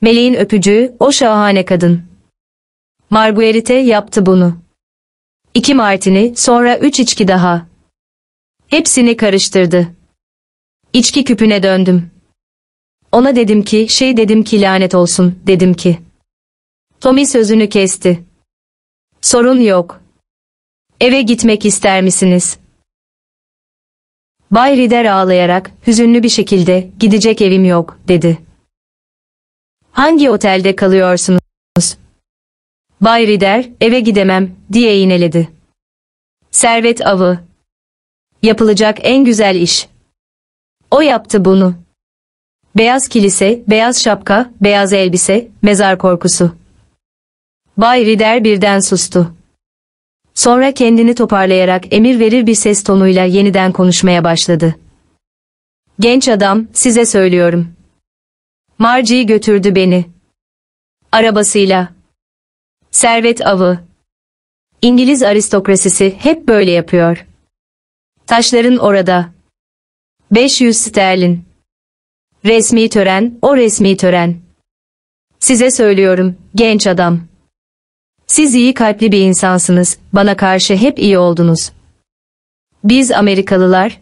Meleğin öpücüğü o şahane kadın. Marguerite yaptı bunu. İki martini sonra üç içki daha. Hepsini karıştırdı. İçki küpüne döndüm. Ona dedim ki, şey dedim ki lanet olsun, dedim ki. Tommy sözünü kesti. Sorun yok. Eve gitmek ister misiniz? Bay Rider ağlayarak, hüzünlü bir şekilde, gidecek evim yok, dedi. Hangi otelde kalıyorsunuz? Bay Rider, eve gidemem, diye ineledi. Servet avı. Yapılacak en güzel iş. O yaptı bunu. Beyaz kilise, beyaz şapka, beyaz elbise, mezar korkusu. Bay Rider birden sustu. Sonra kendini toparlayarak emir verir bir ses tonuyla yeniden konuşmaya başladı. Genç adam, size söylüyorum. Margie götürdü beni. Arabasıyla. Servet avı. İngiliz aristokrasisi hep böyle yapıyor. Taşların orada. 500 sterlin. Resmi tören, o resmi tören. Size söylüyorum, genç adam. Siz iyi kalpli bir insansınız, bana karşı hep iyi oldunuz. Biz Amerikalılar...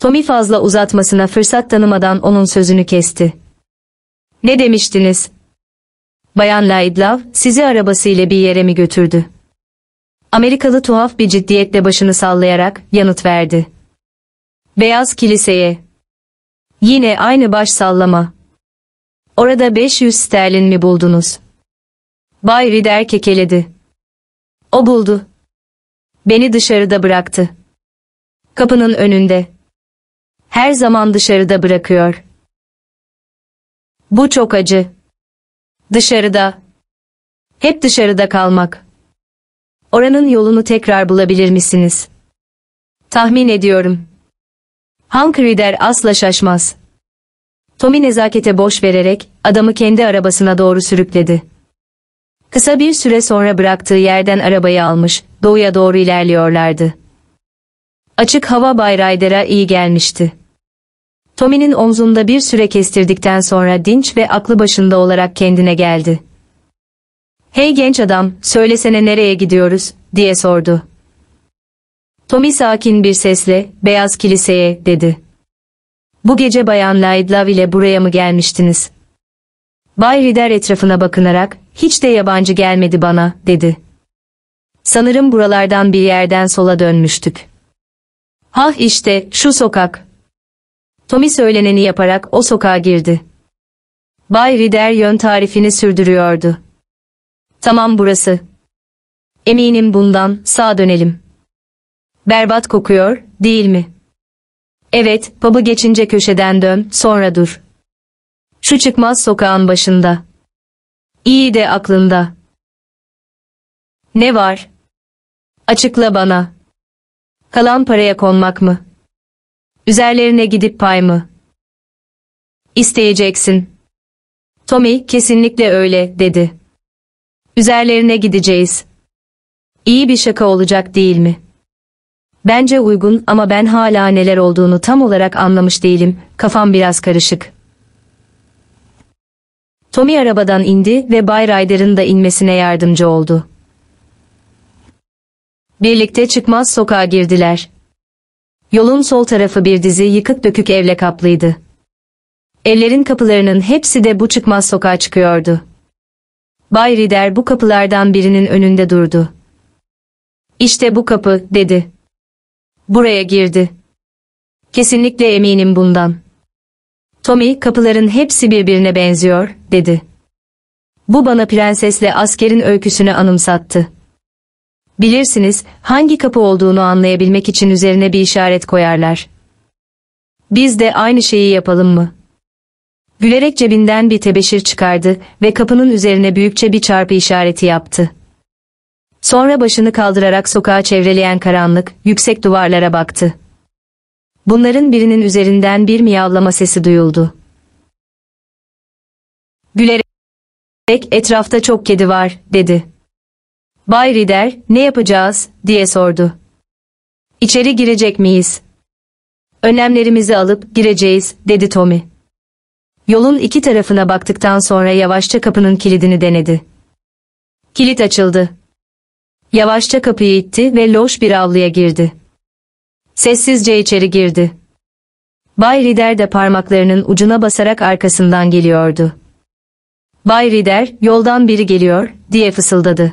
Tommy fazla uzatmasına fırsat tanımadan onun sözünü kesti. Ne demiştiniz? Bayan Laidlaw, sizi arabasıyla bir yere mi götürdü? Amerikalı tuhaf bir ciddiyetle başını sallayarak yanıt verdi. Beyaz kiliseye. Yine aynı baş sallama. Orada 500 sterlin mi buldunuz? Bay Rider kekeledi. O buldu. Beni dışarıda bıraktı. Kapının önünde. Her zaman dışarıda bırakıyor. Bu çok acı. Dışarıda. Hep dışarıda kalmak. Oranın yolunu tekrar bulabilir misiniz? Tahmin ediyorum. Hank Rider asla şaşmaz. Tommy nezakete boş vererek adamı kendi arabasına doğru sürükledi. Kısa bir süre sonra bıraktığı yerden arabayı almış, doğuya doğru ilerliyorlardı. Açık hava Bay Ryder'a iyi gelmişti. Tommy'nin omzunda bir süre kestirdikten sonra dinç ve aklı başında olarak kendine geldi. Hey genç adam, söylesene nereye gidiyoruz, diye sordu. Tommy sakin bir sesle, beyaz kiliseye, dedi. Bu gece Bayan Laidlaw ile buraya mı gelmiştiniz? Bay Rider etrafına bakınarak, hiç de yabancı gelmedi bana, dedi. Sanırım buralardan bir yerden sola dönmüştük. Hah işte, şu sokak. Tommy söyleneni yaparak o sokağa girdi. Bay Rider yön tarifini sürdürüyordu. Tamam burası. Eminim bundan, sağa dönelim. Berbat kokuyor, değil mi? Evet, pub'u geçince köşeden dön, sonra dur. Şu çıkmaz sokağın başında. İyi de aklında. Ne var? Açıkla bana. Kalan paraya konmak mı? Üzerlerine gidip pay mı? İsteyeceksin. Tommy kesinlikle öyle dedi. Üzerlerine gideceğiz. İyi bir şaka olacak değil mi? Bence uygun ama ben hala neler olduğunu tam olarak anlamış değilim. Kafam biraz karışık. Tommy arabadan indi ve Bay Ryder'ın da inmesine yardımcı oldu. Birlikte çıkmaz sokağa girdiler. Yolun sol tarafı bir dizi yıkık dökük evle kaplıydı. Evlerin kapılarının hepsi de bu çıkmaz sokağa çıkıyordu. Bay Rider bu kapılardan birinin önünde durdu. İşte bu kapı, dedi. Buraya girdi. Kesinlikle eminim bundan. Tommy, kapıların hepsi birbirine benziyor, dedi. Bu bana prensesle askerin öyküsünü anımsattı. Bilirsiniz, hangi kapı olduğunu anlayabilmek için üzerine bir işaret koyarlar. Biz de aynı şeyi yapalım mı? Gülerek cebinden bir tebeşir çıkardı ve kapının üzerine büyükçe bir çarpı işareti yaptı. Sonra başını kaldırarak sokağı çevreleyen karanlık, yüksek duvarlara baktı. Bunların birinin üzerinden bir miyavlama sesi duyuldu. Gülerek, etrafta çok kedi var, dedi. Bay Rider, ne yapacağız, diye sordu. İçeri girecek miyiz? Önlemlerimizi alıp gireceğiz, dedi Tommy. Yolun iki tarafına baktıktan sonra yavaşça kapının kilidini denedi. Kilit açıldı. Yavaşça kapıyı itti ve loş bir avluya girdi. Sessizce içeri girdi. Bay Rider de parmaklarının ucuna basarak arkasından geliyordu. Bay Rider, yoldan biri geliyor, diye fısıldadı.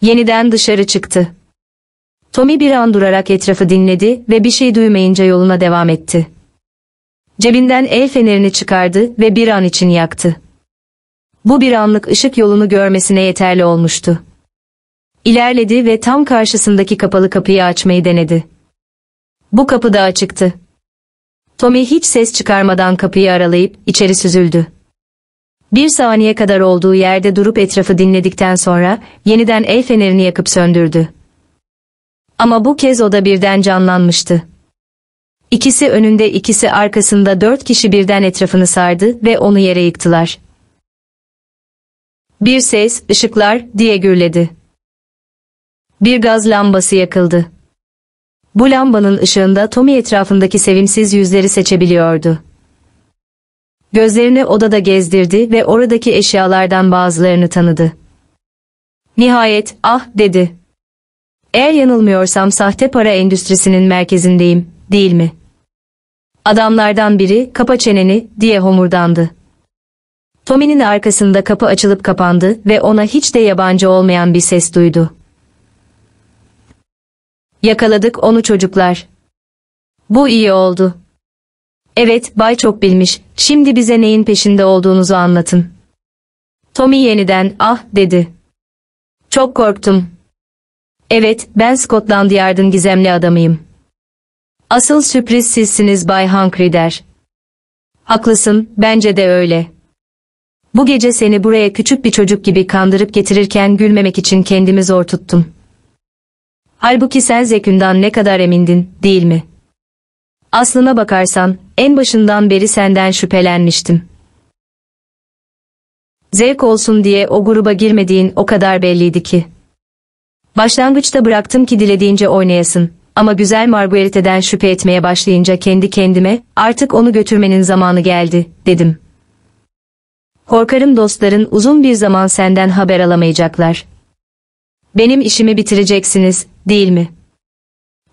Yeniden dışarı çıktı. Tommy bir an durarak etrafı dinledi ve bir şey duymayınca yoluna devam etti. Cebinden el fenerini çıkardı ve bir an için yaktı. Bu bir anlık ışık yolunu görmesine yeterli olmuştu. İlerledi ve tam karşısındaki kapalı kapıyı açmayı denedi. Bu kapı da açıktı. Tommy hiç ses çıkarmadan kapıyı aralayıp içeri süzüldü. Bir saniye kadar olduğu yerde durup etrafı dinledikten sonra yeniden el fenerini yakıp söndürdü. Ama bu kez o da birden canlanmıştı. İkisi önünde ikisi arkasında dört kişi birden etrafını sardı ve onu yere yıktılar. Bir ses, ışıklar, diye gürledi. Bir gaz lambası yakıldı. Bu lambanın ışığında Tommy etrafındaki sevimsiz yüzleri seçebiliyordu. Gözlerini odada gezdirdi ve oradaki eşyalardan bazılarını tanıdı. Nihayet, ah, dedi. Eğer yanılmıyorsam sahte para endüstrisinin merkezindeyim, değil mi? Adamlardan biri, kapa çeneni, diye homurdandı. Tommy'nin arkasında kapı açılıp kapandı ve ona hiç de yabancı olmayan bir ses duydu. Yakaladık onu çocuklar. Bu iyi oldu. Evet, Bay çok bilmiş. Şimdi bize neyin peşinde olduğunuzu anlatın. Tommy yeniden ah dedi. Çok korktum. Evet, ben Scotland Yard'ın gizemli adamıyım. Asıl sürpriz sizsiniz Bay Humphrey der. Haklısın, bence de öyle. Bu gece seni buraya küçük bir çocuk gibi kandırıp getirirken gülmemek için kendimi zor tuttum. Halbuki sen Zekün'dan ne kadar emindin, değil mi? Aslına bakarsan, en başından beri senden şüphelenmiştim. Zevk olsun diye o gruba girmediğin o kadar belliydi ki. Başlangıçta bıraktım ki dilediğince oynayasın. Ama güzel Marguerite'den şüphe etmeye başlayınca kendi kendime, artık onu götürmenin zamanı geldi, dedim. Korkarım dostların uzun bir zaman senden haber alamayacaklar. Benim işimi bitireceksiniz, değil mi?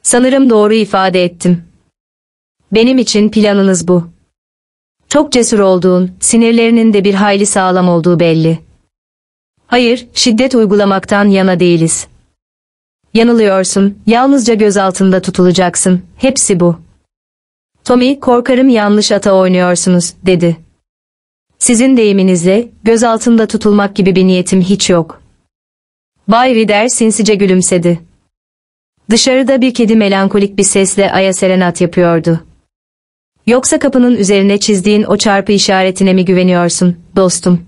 Sanırım doğru ifade ettim. Benim için planınız bu. Çok cesur olduğun, sinirlerinin de bir hayli sağlam olduğu belli. Hayır, şiddet uygulamaktan yana değiliz. Yanılıyorsun, yalnızca göz altında tutulacaksın, hepsi bu. Tommy, korkarım yanlış ata oynuyorsunuz, dedi. Sizin deyiminizle, göz altında tutulmak gibi bir niyetim hiç yok. Bay Rider sinsice gülümsedi. Dışarıda bir kedi melankolik bir sesle Aya serenat yapıyordu. Yoksa kapının üzerine çizdiğin o çarpı işaretine mi güveniyorsun, dostum?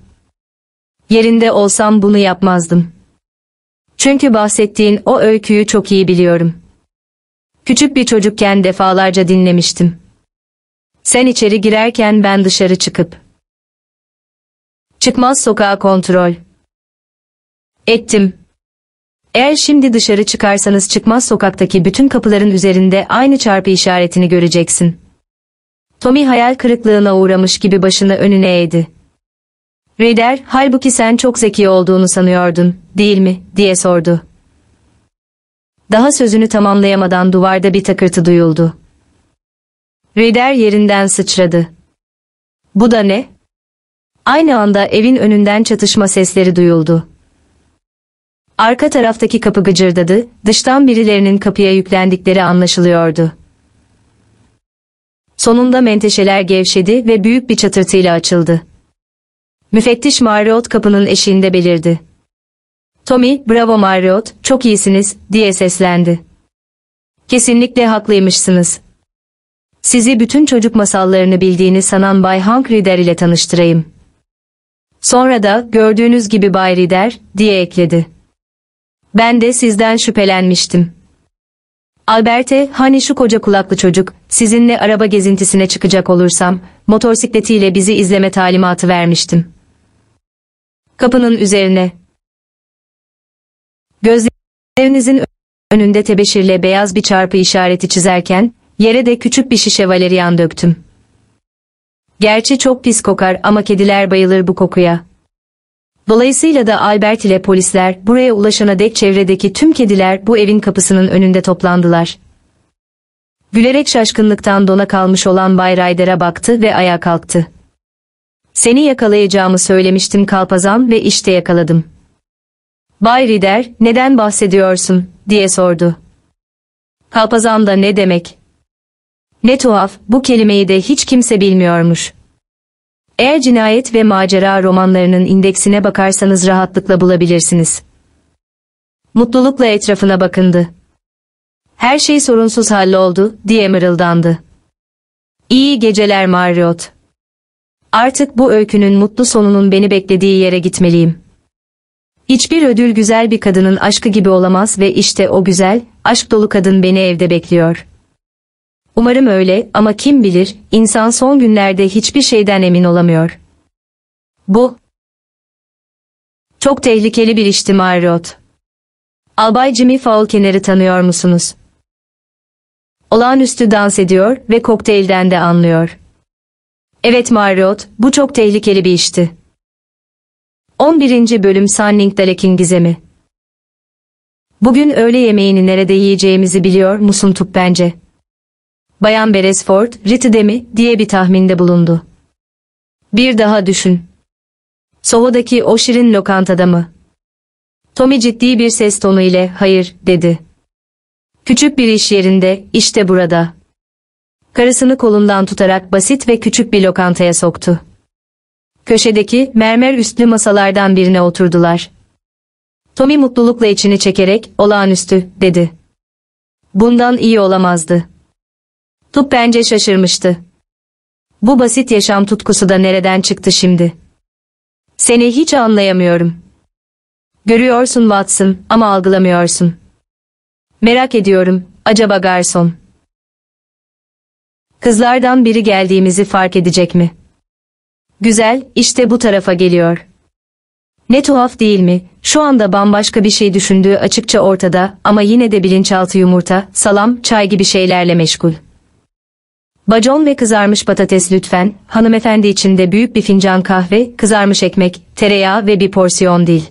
Yerinde olsam bunu yapmazdım. Çünkü bahsettiğin o öyküyü çok iyi biliyorum. Küçük bir çocukken defalarca dinlemiştim. Sen içeri girerken ben dışarı çıkıp. Çıkmaz sokağa kontrol. Ettim. Eğer şimdi dışarı çıkarsanız çıkmaz sokaktaki bütün kapıların üzerinde aynı çarpı işaretini göreceksin. Tommy hayal kırıklığına uğramış gibi başını önüne eğdi. Ryder, halbuki sen çok zeki olduğunu sanıyordun, değil mi, diye sordu. Daha sözünü tamamlayamadan duvarda bir takırtı duyuldu. Ryder yerinden sıçradı. Bu da ne? Aynı anda evin önünden çatışma sesleri duyuldu. Arka taraftaki kapı gıcırdadı, dıştan birilerinin kapıya yüklendikleri anlaşılıyordu. Sonunda menteşeler gevşedi ve büyük bir çatırtıyla açıldı. Müfettiş Marriott kapının eşiğinde belirdi. Tommy, bravo Marriott, çok iyisiniz, diye seslendi. Kesinlikle haklıymışsınız. Sizi bütün çocuk masallarını bildiğini sanan Bay Hank Rider ile tanıştırayım. Sonra da, gördüğünüz gibi Bay Rider, diye ekledi. Ben de sizden şüphelenmiştim. Alberte, hani şu koca kulaklı çocuk, sizinle araba gezintisine çıkacak olursam, motosikletiyle bizi izleme talimatı vermiştim. Kapının üzerine. Gözlerinizin önünde tebeşirle beyaz bir çarpı işareti çizerken, yere de küçük bir şişe valerian döktüm. Gerçi çok pis kokar ama kediler bayılır bu kokuya. Dolayısıyla da Albert ile polisler buraya ulaşana dek çevredeki tüm kediler bu evin kapısının önünde toplandılar. Gülerek şaşkınlıktan dona kalmış olan Bay Ryder'a baktı ve ayağa kalktı. Seni yakalayacağımı söylemiştim kalpazan ve işte yakaladım. Bay Rider, neden bahsediyorsun, diye sordu. Kalpazan da ne demek? Ne tuhaf, bu kelimeyi de hiç kimse bilmiyormuş. Eğer cinayet ve macera romanlarının indeksine bakarsanız rahatlıkla bulabilirsiniz. Mutlulukla etrafına bakındı. Her şey sorunsuz halloldu, diye mırıldandı. İyi geceler Marriott. Artık bu öykünün mutlu sonunun beni beklediği yere gitmeliyim. Hiçbir ödül güzel bir kadının aşkı gibi olamaz ve işte o güzel, aşk dolu kadın beni evde bekliyor. Umarım öyle ama kim bilir, insan son günlerde hiçbir şeyden emin olamıyor. Bu çok tehlikeli bir işti Marriott. Albay Jimmy Faulkner'i tanıyor musunuz? Olağanüstü dans ediyor ve kokteylden de anlıyor. Evet Marriott, bu çok tehlikeli bir işti. 11. Bölüm Sunning Dalek'in Gizemi Bugün öğle yemeğini nerede yiyeceğimizi biliyor musun Tup bence? Bayan Beresford, Ritide mi, diye bir tahminde bulundu. Bir daha düşün. Soho'daki o şirin lokantada mı? Tommy ciddi bir ses tonu ile hayır, dedi. Küçük bir iş yerinde, işte burada. Karısını kolundan tutarak basit ve küçük bir lokantaya soktu. Köşedeki mermer üstlü masalardan birine oturdular. Tommy mutlulukla içini çekerek olağanüstü dedi. Bundan iyi olamazdı. Tup bence şaşırmıştı. Bu basit yaşam tutkusu da nereden çıktı şimdi? Seni hiç anlayamıyorum. Görüyorsun Watson ama algılamıyorsun. Merak ediyorum, acaba garson? Kızlardan biri geldiğimizi fark edecek mi? Güzel, işte bu tarafa geliyor. Ne tuhaf değil mi? Şu anda bambaşka bir şey düşündüğü açıkça ortada ama yine de bilinçaltı yumurta, salam, çay gibi şeylerle meşgul. Bacon ve kızarmış patates lütfen, hanımefendi için de büyük bir fincan kahve, kızarmış ekmek, tereyağı ve bir porsiyon dil.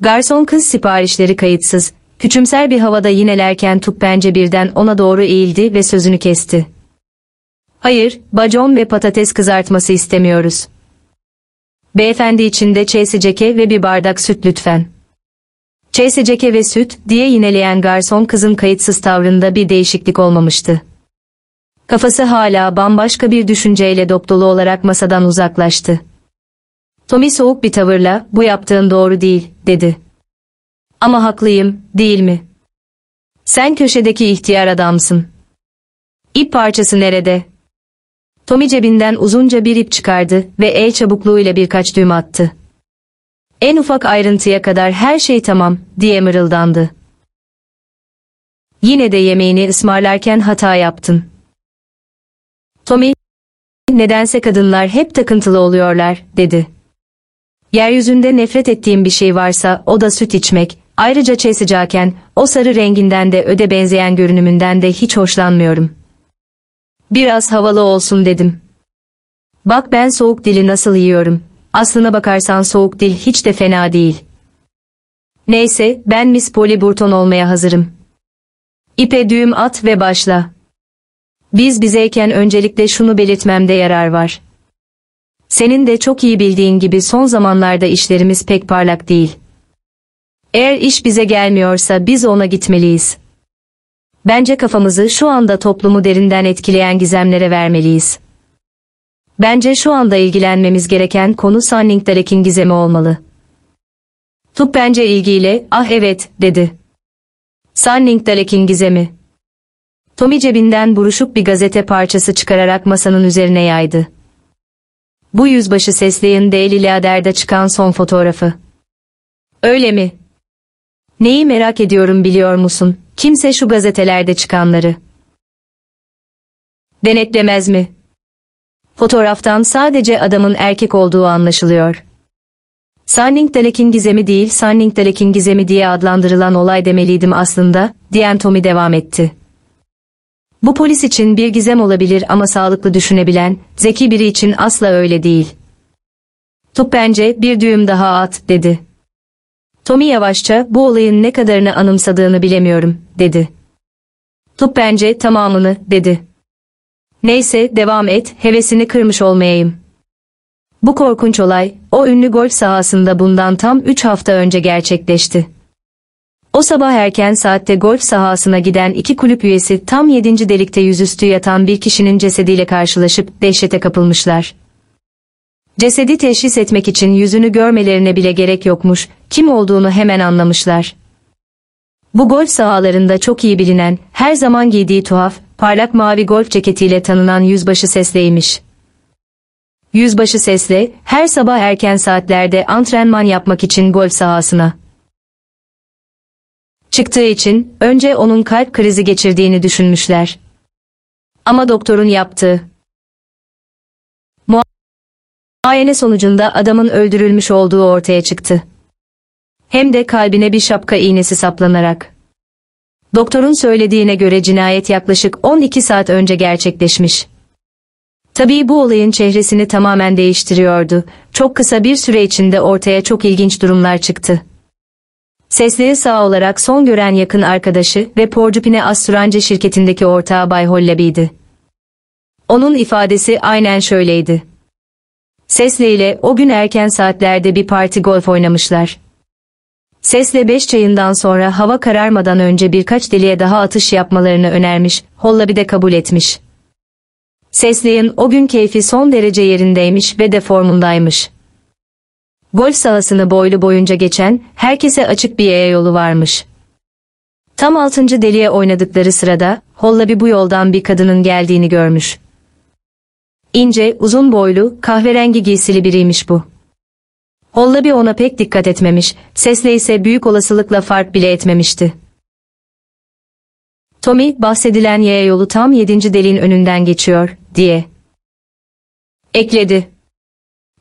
Garson kız siparişleri kayıtsız, küçümser bir havada yinelerken bence birden ona doğru eğildi ve sözünü kesti. Hayır, bacon ve patates kızartması istemiyoruz. Beyefendi için de çeyseceke ve bir bardak süt lütfen. Çeyseceke ve süt diye yineleyen garson kızın kayıtsız tavrında bir değişiklik olmamıştı. Kafası hala bambaşka bir düşünceyle dopdolu olarak masadan uzaklaştı. Tommy soğuk bir tavırla, bu yaptığın doğru değil, dedi. Ama haklıyım, değil mi? Sen köşedeki ihtiyar adamsın. İp parçası nerede? Tommy cebinden uzunca bir ip çıkardı ve el çabukluğuyla birkaç düğüm attı. En ufak ayrıntıya kadar her şey tamam, diye mırıldandı. Yine de yemeğini ısmarlarken hata yaptın. Tommy, nedense kadınlar hep takıntılı oluyorlar, dedi. Yeryüzünde nefret ettiğim bir şey varsa o da süt içmek, ayrıca çay sıcakken, o sarı renginden de öde benzeyen görünümünden de hiç hoşlanmıyorum. Biraz havalı olsun dedim. Bak ben soğuk dili nasıl yiyorum, aslına bakarsan soğuk dil hiç de fena değil. Neyse, ben Miss Polly Burton olmaya hazırım. İpe düğüm at ve başla. Biz bizeyken öncelikle şunu belirtmemde yarar var. Senin de çok iyi bildiğin gibi son zamanlarda işlerimiz pek parlak değil. Eğer iş bize gelmiyorsa biz ona gitmeliyiz. Bence kafamızı şu anda toplumu derinden etkileyen gizemlere vermeliyiz. Bence şu anda ilgilenmemiz gereken konu Sanning Darek'in gizemi olmalı. Tup bence ilgiyle, ah evet, dedi. Sanning Darek'in gizemi. Tommy cebinden buruşuk bir gazete parçası çıkararak masanın üzerine yaydı. Bu yüzbaşı Sesleyin Daily Lader'da çıkan son fotoğrafı. Öyle mi? Neyi merak ediyorum biliyor musun? Kimse şu gazetelerde çıkanları. Denetlemez mi? Fotoğraftan sadece adamın erkek olduğu anlaşılıyor. Sanning Dalek'in gizemi değil Sanning Dalek'in gizemi diye adlandırılan olay demeliydim aslında, diyen Tommy devam etti. Bu polis için bir gizem olabilir ama sağlıklı düşünebilen, zeki biri için asla öyle değil. Tup bence bir düğüm daha at, dedi. Tommy yavaşça, bu olayın ne kadarını anımsadığını bilemiyorum, dedi. Tup bence tamamını, dedi. Neyse, devam et, hevesini kırmış olmayayım. Bu korkunç olay, o ünlü golf sahasında bundan tam üç hafta önce gerçekleşti. O sabah erken saatte golf sahasına giden iki kulüp üyesi tam yedinci delikte yüzüstü yatan bir kişinin cesediyle karşılaşıp dehşete kapılmışlar. Cesedi teşhis etmek için yüzünü görmelerine bile gerek yokmuş, kim olduğunu hemen anlamışlar. Bu golf sahalarında çok iyi bilinen, her zaman giydiği tuhaf, parlak mavi golf ceketiyle tanınan yüzbaşı sesleymiş. Yüzbaşı sesle, her sabah erken saatlerde antrenman yapmak için golf sahasına çıktığı için önce onun kalp krizi geçirdiğini düşünmüşler. Ama doktorun yaptığı muayene sonucunda adamın öldürülmüş olduğu ortaya çıktı. Hem de kalbine bir şapka iğnesi saplanarak. Doktorun söylediğine göre cinayet yaklaşık 12 saat önce gerçekleşmiş. Tabii bu olayın çehresini tamamen değiştiriyordu. Çok kısa bir süre içinde ortaya çok ilginç durumlar çıktı. Sesleri sağ olarak son gören yakın arkadaşı ve Porcupine Assurance şirketindeki ortağı Bay Hollaby'di. Onun ifadesi aynen şöyleydi. Sesle ile o gün erken saatlerde bir parti golf oynamışlar. Sesle beş çayından sonra hava kararmadan önce birkaç deliğe daha atış yapmalarını önermiş, Hollaby de kabul etmiş. Sesleyin o gün keyfi son derece yerindeymiş ve de formundaymış golf sahasını boylu boyunca geçen, herkese açık bir yaya yolu varmış. Tam altıncı deliğe oynadıkları sırada, Hollabi bu yoldan bir kadının geldiğini görmüş. İnce, uzun boylu, kahverengi giysili biriymiş bu. Hollabi ona pek dikkat etmemiş, sesle ise büyük olasılıkla fark bile etmemişti. Tommy, bahsedilen yaya yolu tam yedinci deliğin önünden geçiyor, diye. Ekledi.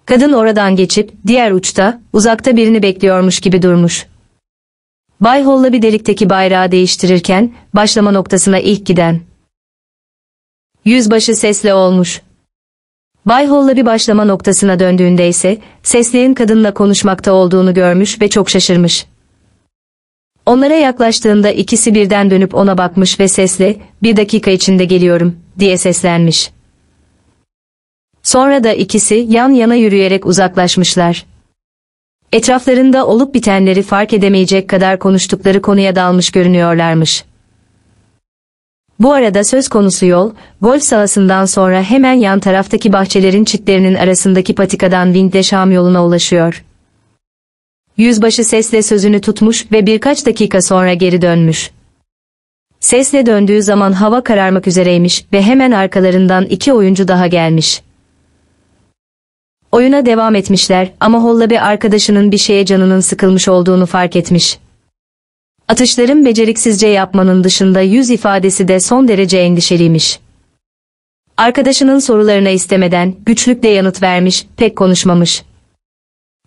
Kadın oradan geçip, diğer uçta, uzakta birini bekliyormuş gibi durmuş. Bay Holla bir delikteki bayrağı değiştirirken, başlama noktasına ilk giden. Yüzbaşı sesle olmuş. Bay Holla bir başlama noktasına döndüğünde ise, seslerin kadınla konuşmakta olduğunu görmüş ve çok şaşırmış. Onlara yaklaştığında ikisi birden dönüp ona bakmış ve sesle, bir dakika içinde geliyorum, diye seslenmiş. Sonra da ikisi yan yana yürüyerek uzaklaşmışlar. Etraflarında olup bitenleri fark edemeyecek kadar konuştukları konuya dalmış görünüyorlarmış. Bu arada söz konusu yol, golf sahasından sonra hemen yan taraftaki bahçelerin çitlerinin arasındaki patikadan Windlesham yoluna ulaşıyor. Yüzbaşı sesle sözünü tutmuş ve birkaç dakika sonra geri dönmüş. Sesle döndüğü zaman hava kararmak üzereymiş ve hemen arkalarından iki oyuncu daha gelmiş. Oyuna devam etmişler ama Hollabe arkadaşının bir şeye canının sıkılmış olduğunu fark etmiş. Atışların beceriksizce yapmanın dışında yüz ifadesi de son derece endişeliymiş. Arkadaşının sorularına istemeden güçlükle yanıt vermiş, pek konuşmamış.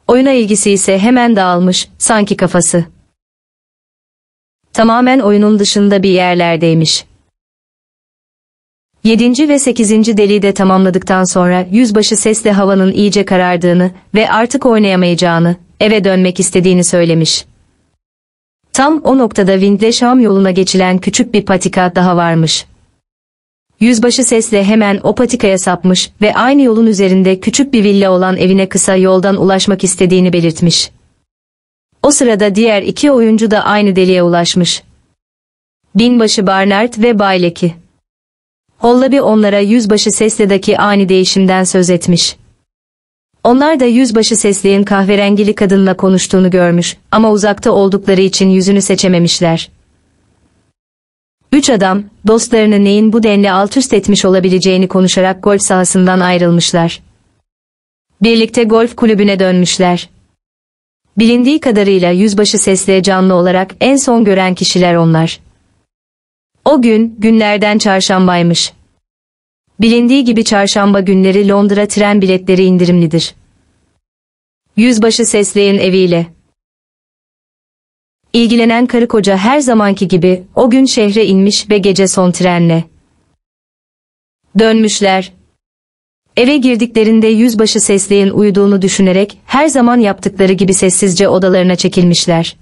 Oyuna ilgisi ise hemen dağılmış, sanki kafası. Tamamen oyunun dışında bir yerlerdeymiş. 7. ve 8. deliği de tamamladıktan sonra yüzbaşı sesle havanın iyice karardığını ve artık oynayamayacağını, eve dönmek istediğini söylemiş. Tam o noktada Windlesham yoluna geçilen küçük bir patika daha varmış. Yüzbaşı sesle hemen o patikaya sapmış ve aynı yolun üzerinde küçük bir villa olan evine kısa yoldan ulaşmak istediğini belirtmiş. O sırada diğer iki oyuncu da aynı deliğe ulaşmış. Binbaşı Barnard ve Bayleki. Hollabi onlara yüzbaşı sesledeki ani değişimden söz etmiş. Onlar da yüzbaşı sesleyin kahverengili kadınla konuştuğunu görmüş ama uzakta oldukları için yüzünü seçememişler. Üç adam, dostlarını neyin bu denli alt üst etmiş olabileceğini konuşarak golf sahasından ayrılmışlar. Birlikte golf kulübüne dönmüşler. Bilindiği kadarıyla yüzbaşı sesle canlı olarak en son gören kişiler onlar. O gün, günlerden çarşambaymış. Bilindiği gibi çarşamba günleri Londra tren biletleri indirimlidir. Yüzbaşı sesleyin eviyle. İlgilenen karı koca her zamanki gibi o gün şehre inmiş ve gece son trenle. Dönmüşler. Eve girdiklerinde yüzbaşı sesleyin uyuduğunu düşünerek her zaman yaptıkları gibi sessizce odalarına çekilmişler.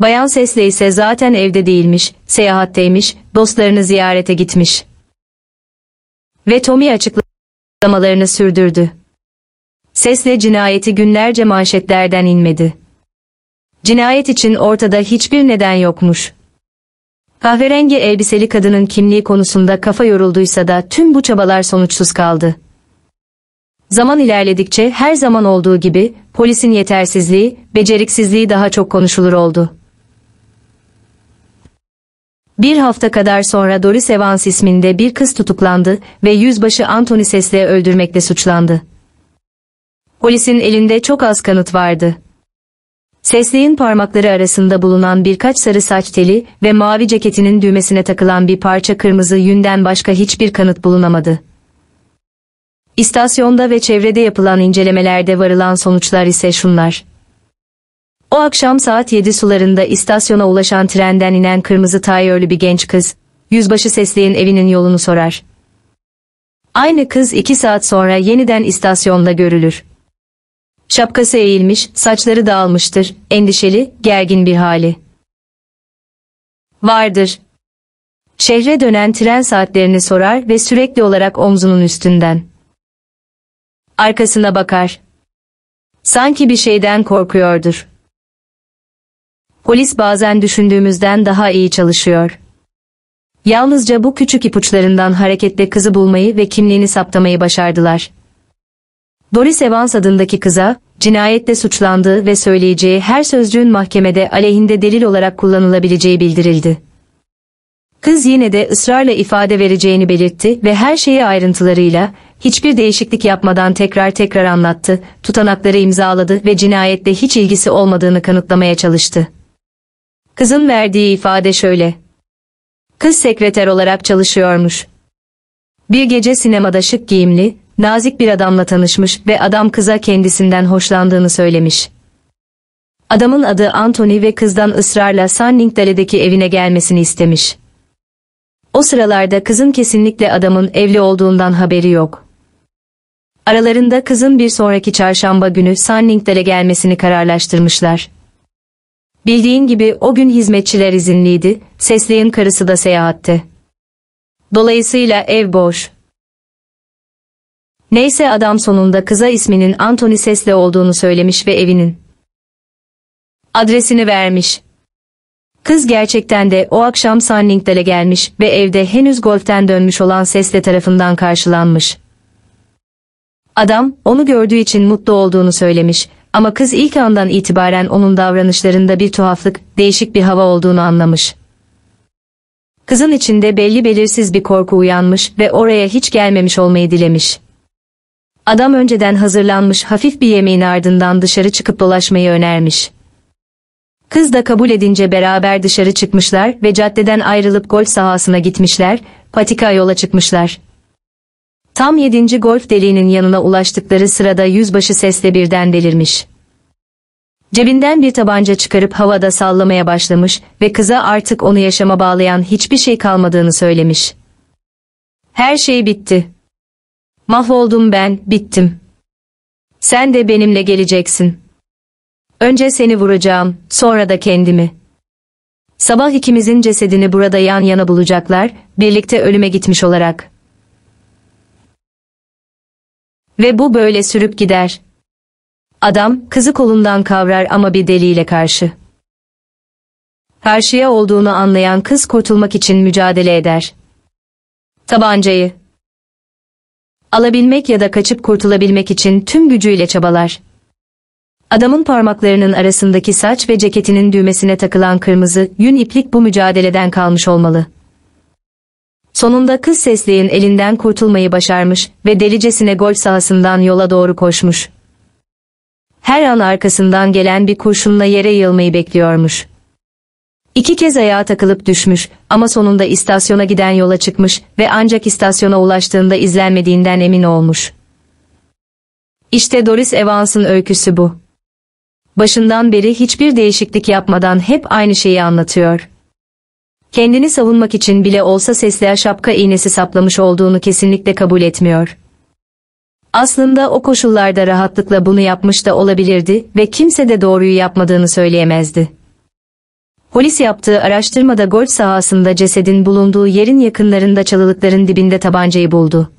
Bayan Sesle ise zaten evde değilmiş, seyahatteymiş, dostlarını ziyarete gitmiş. Ve Tommy açıklamalarını sürdürdü. Sesle cinayeti günlerce manşetlerden inmedi. Cinayet için ortada hiçbir neden yokmuş. Kahverengi elbiseli kadının kimliği konusunda kafa yorulduysa da tüm bu çabalar sonuçsuz kaldı. Zaman ilerledikçe her zaman olduğu gibi polisin yetersizliği, beceriksizliği daha çok konuşulur oldu. Bir hafta kadar sonra Doris Evans isminde bir kız tutuklandı ve yüzbaşı Anthony Sesle öldürmekle suçlandı. Polisin elinde çok az kanıt vardı. Sesliğin parmakları arasında bulunan birkaç sarı saç teli ve mavi ceketinin düğmesine takılan bir parça kırmızı yünden başka hiçbir kanıt bulunamadı. İstasyonda ve çevrede yapılan incelemelerde varılan sonuçlar ise şunlar. O akşam saat 7 sularında istasyona ulaşan trenden inen kırmızı tayörlü bir genç kız, yüzbaşı sesleyin evinin yolunu sorar. Aynı kız iki saat sonra yeniden istasyonda görülür. Şapkası eğilmiş, saçları dağılmıştır, endişeli, gergin bir hali. Vardır. Şehre dönen tren saatlerini sorar ve sürekli olarak omzunun üstünden. Arkasına bakar. Sanki bir şeyden korkuyordur. Polis bazen düşündüğümüzden daha iyi çalışıyor. Yalnızca bu küçük ipuçlarından hareketle kızı bulmayı ve kimliğini saptamayı başardılar. Doris Evans adındaki kıza, cinayetle suçlandığı ve söyleyeceği her sözcüğün mahkemede aleyhinde delil olarak kullanılabileceği bildirildi. Kız yine de ısrarla ifade vereceğini belirtti ve her şeyi ayrıntılarıyla, hiçbir değişiklik yapmadan tekrar tekrar anlattı, tutanakları imzaladı ve cinayetle hiç ilgisi olmadığını kanıtlamaya çalıştı. Kızın verdiği ifade şöyle. Kız sekreter olarak çalışıyormuş. Bir gece sinemada şık giyimli, nazik bir adamla tanışmış ve adam kıza kendisinden hoşlandığını söylemiş. Adamın adı Anthony ve kızdan ısrarla Sunningdale'deki evine gelmesini istemiş. O sıralarda kızın kesinlikle adamın evli olduğundan haberi yok. Aralarında kızın bir sonraki çarşamba günü Sunningdale'e gelmesini kararlaştırmışlar. Bildiğin gibi o gün hizmetçiler izinliydi, Sesli'nin karısı da seyahatte. Dolayısıyla ev boş. Neyse adam sonunda kıza isminin Anthony Sesle olduğunu söylemiş ve evinin adresini vermiş. Kız gerçekten de o akşam Sunningdale'e gelmiş ve evde henüz golften dönmüş olan Sesle tarafından karşılanmış. Adam, onu gördüğü için mutlu olduğunu söylemiş ama kız ilk andan itibaren onun davranışlarında bir tuhaflık, değişik bir hava olduğunu anlamış. Kızın içinde belli belirsiz bir korku uyanmış ve oraya hiç gelmemiş olmayı dilemiş. Adam önceden hazırlanmış hafif bir yemeğin ardından dışarı çıkıp dolaşmayı önermiş. Kız da kabul edince beraber dışarı çıkmışlar ve caddeden ayrılıp golf sahasına gitmişler, patika yola çıkmışlar. Tam yedinci golf deliğinin yanına ulaştıkları sırada yüzbaşı sesle birden delirmiş. Cebinden bir tabanca çıkarıp havada sallamaya başlamış ve kıza artık onu yaşama bağlayan hiçbir şey kalmadığını söylemiş. Her şey bitti. Mahvoldum ben, bittim. Sen de benimle geleceksin. Önce seni vuracağım, sonra da kendimi. Sabah ikimizin cesedini burada yan yana bulacaklar, birlikte ölüme gitmiş olarak. Ve bu böyle sürüp gider. Adam, kızı kolundan kavrar ama bir deliyle karşı. Karşıya olduğunu anlayan kız kurtulmak için mücadele eder. Tabancayı. Alabilmek ya da kaçıp kurtulabilmek için tüm gücüyle çabalar. Adamın parmaklarının arasındaki saç ve ceketinin düğmesine takılan kırmızı yün iplik bu mücadeleden kalmış olmalı. Sonunda kız sesleyin elinden kurtulmayı başarmış ve delicesine golf sahasından yola doğru koşmuş. Her an arkasından gelen bir kurşunla yere yığılmayı bekliyormuş. İki kez ayağa takılıp düşmüş ama sonunda istasyona giden yola çıkmış ve ancak istasyona ulaştığında izlenmediğinden emin olmuş. İşte Doris Evans'ın öyküsü bu. Başından beri hiçbir değişiklik yapmadan hep aynı şeyi anlatıyor. Kendini savunmak için bile olsa sesliğe şapka iğnesi saplamış olduğunu kesinlikle kabul etmiyor. Aslında o koşullarda rahatlıkla bunu yapmış da olabilirdi ve kimse de doğruyu yapmadığını söyleyemezdi. Polis yaptığı araştırmada golf sahasında cesedin bulunduğu yerin yakınlarında çalılıkların dibinde tabancayı buldu.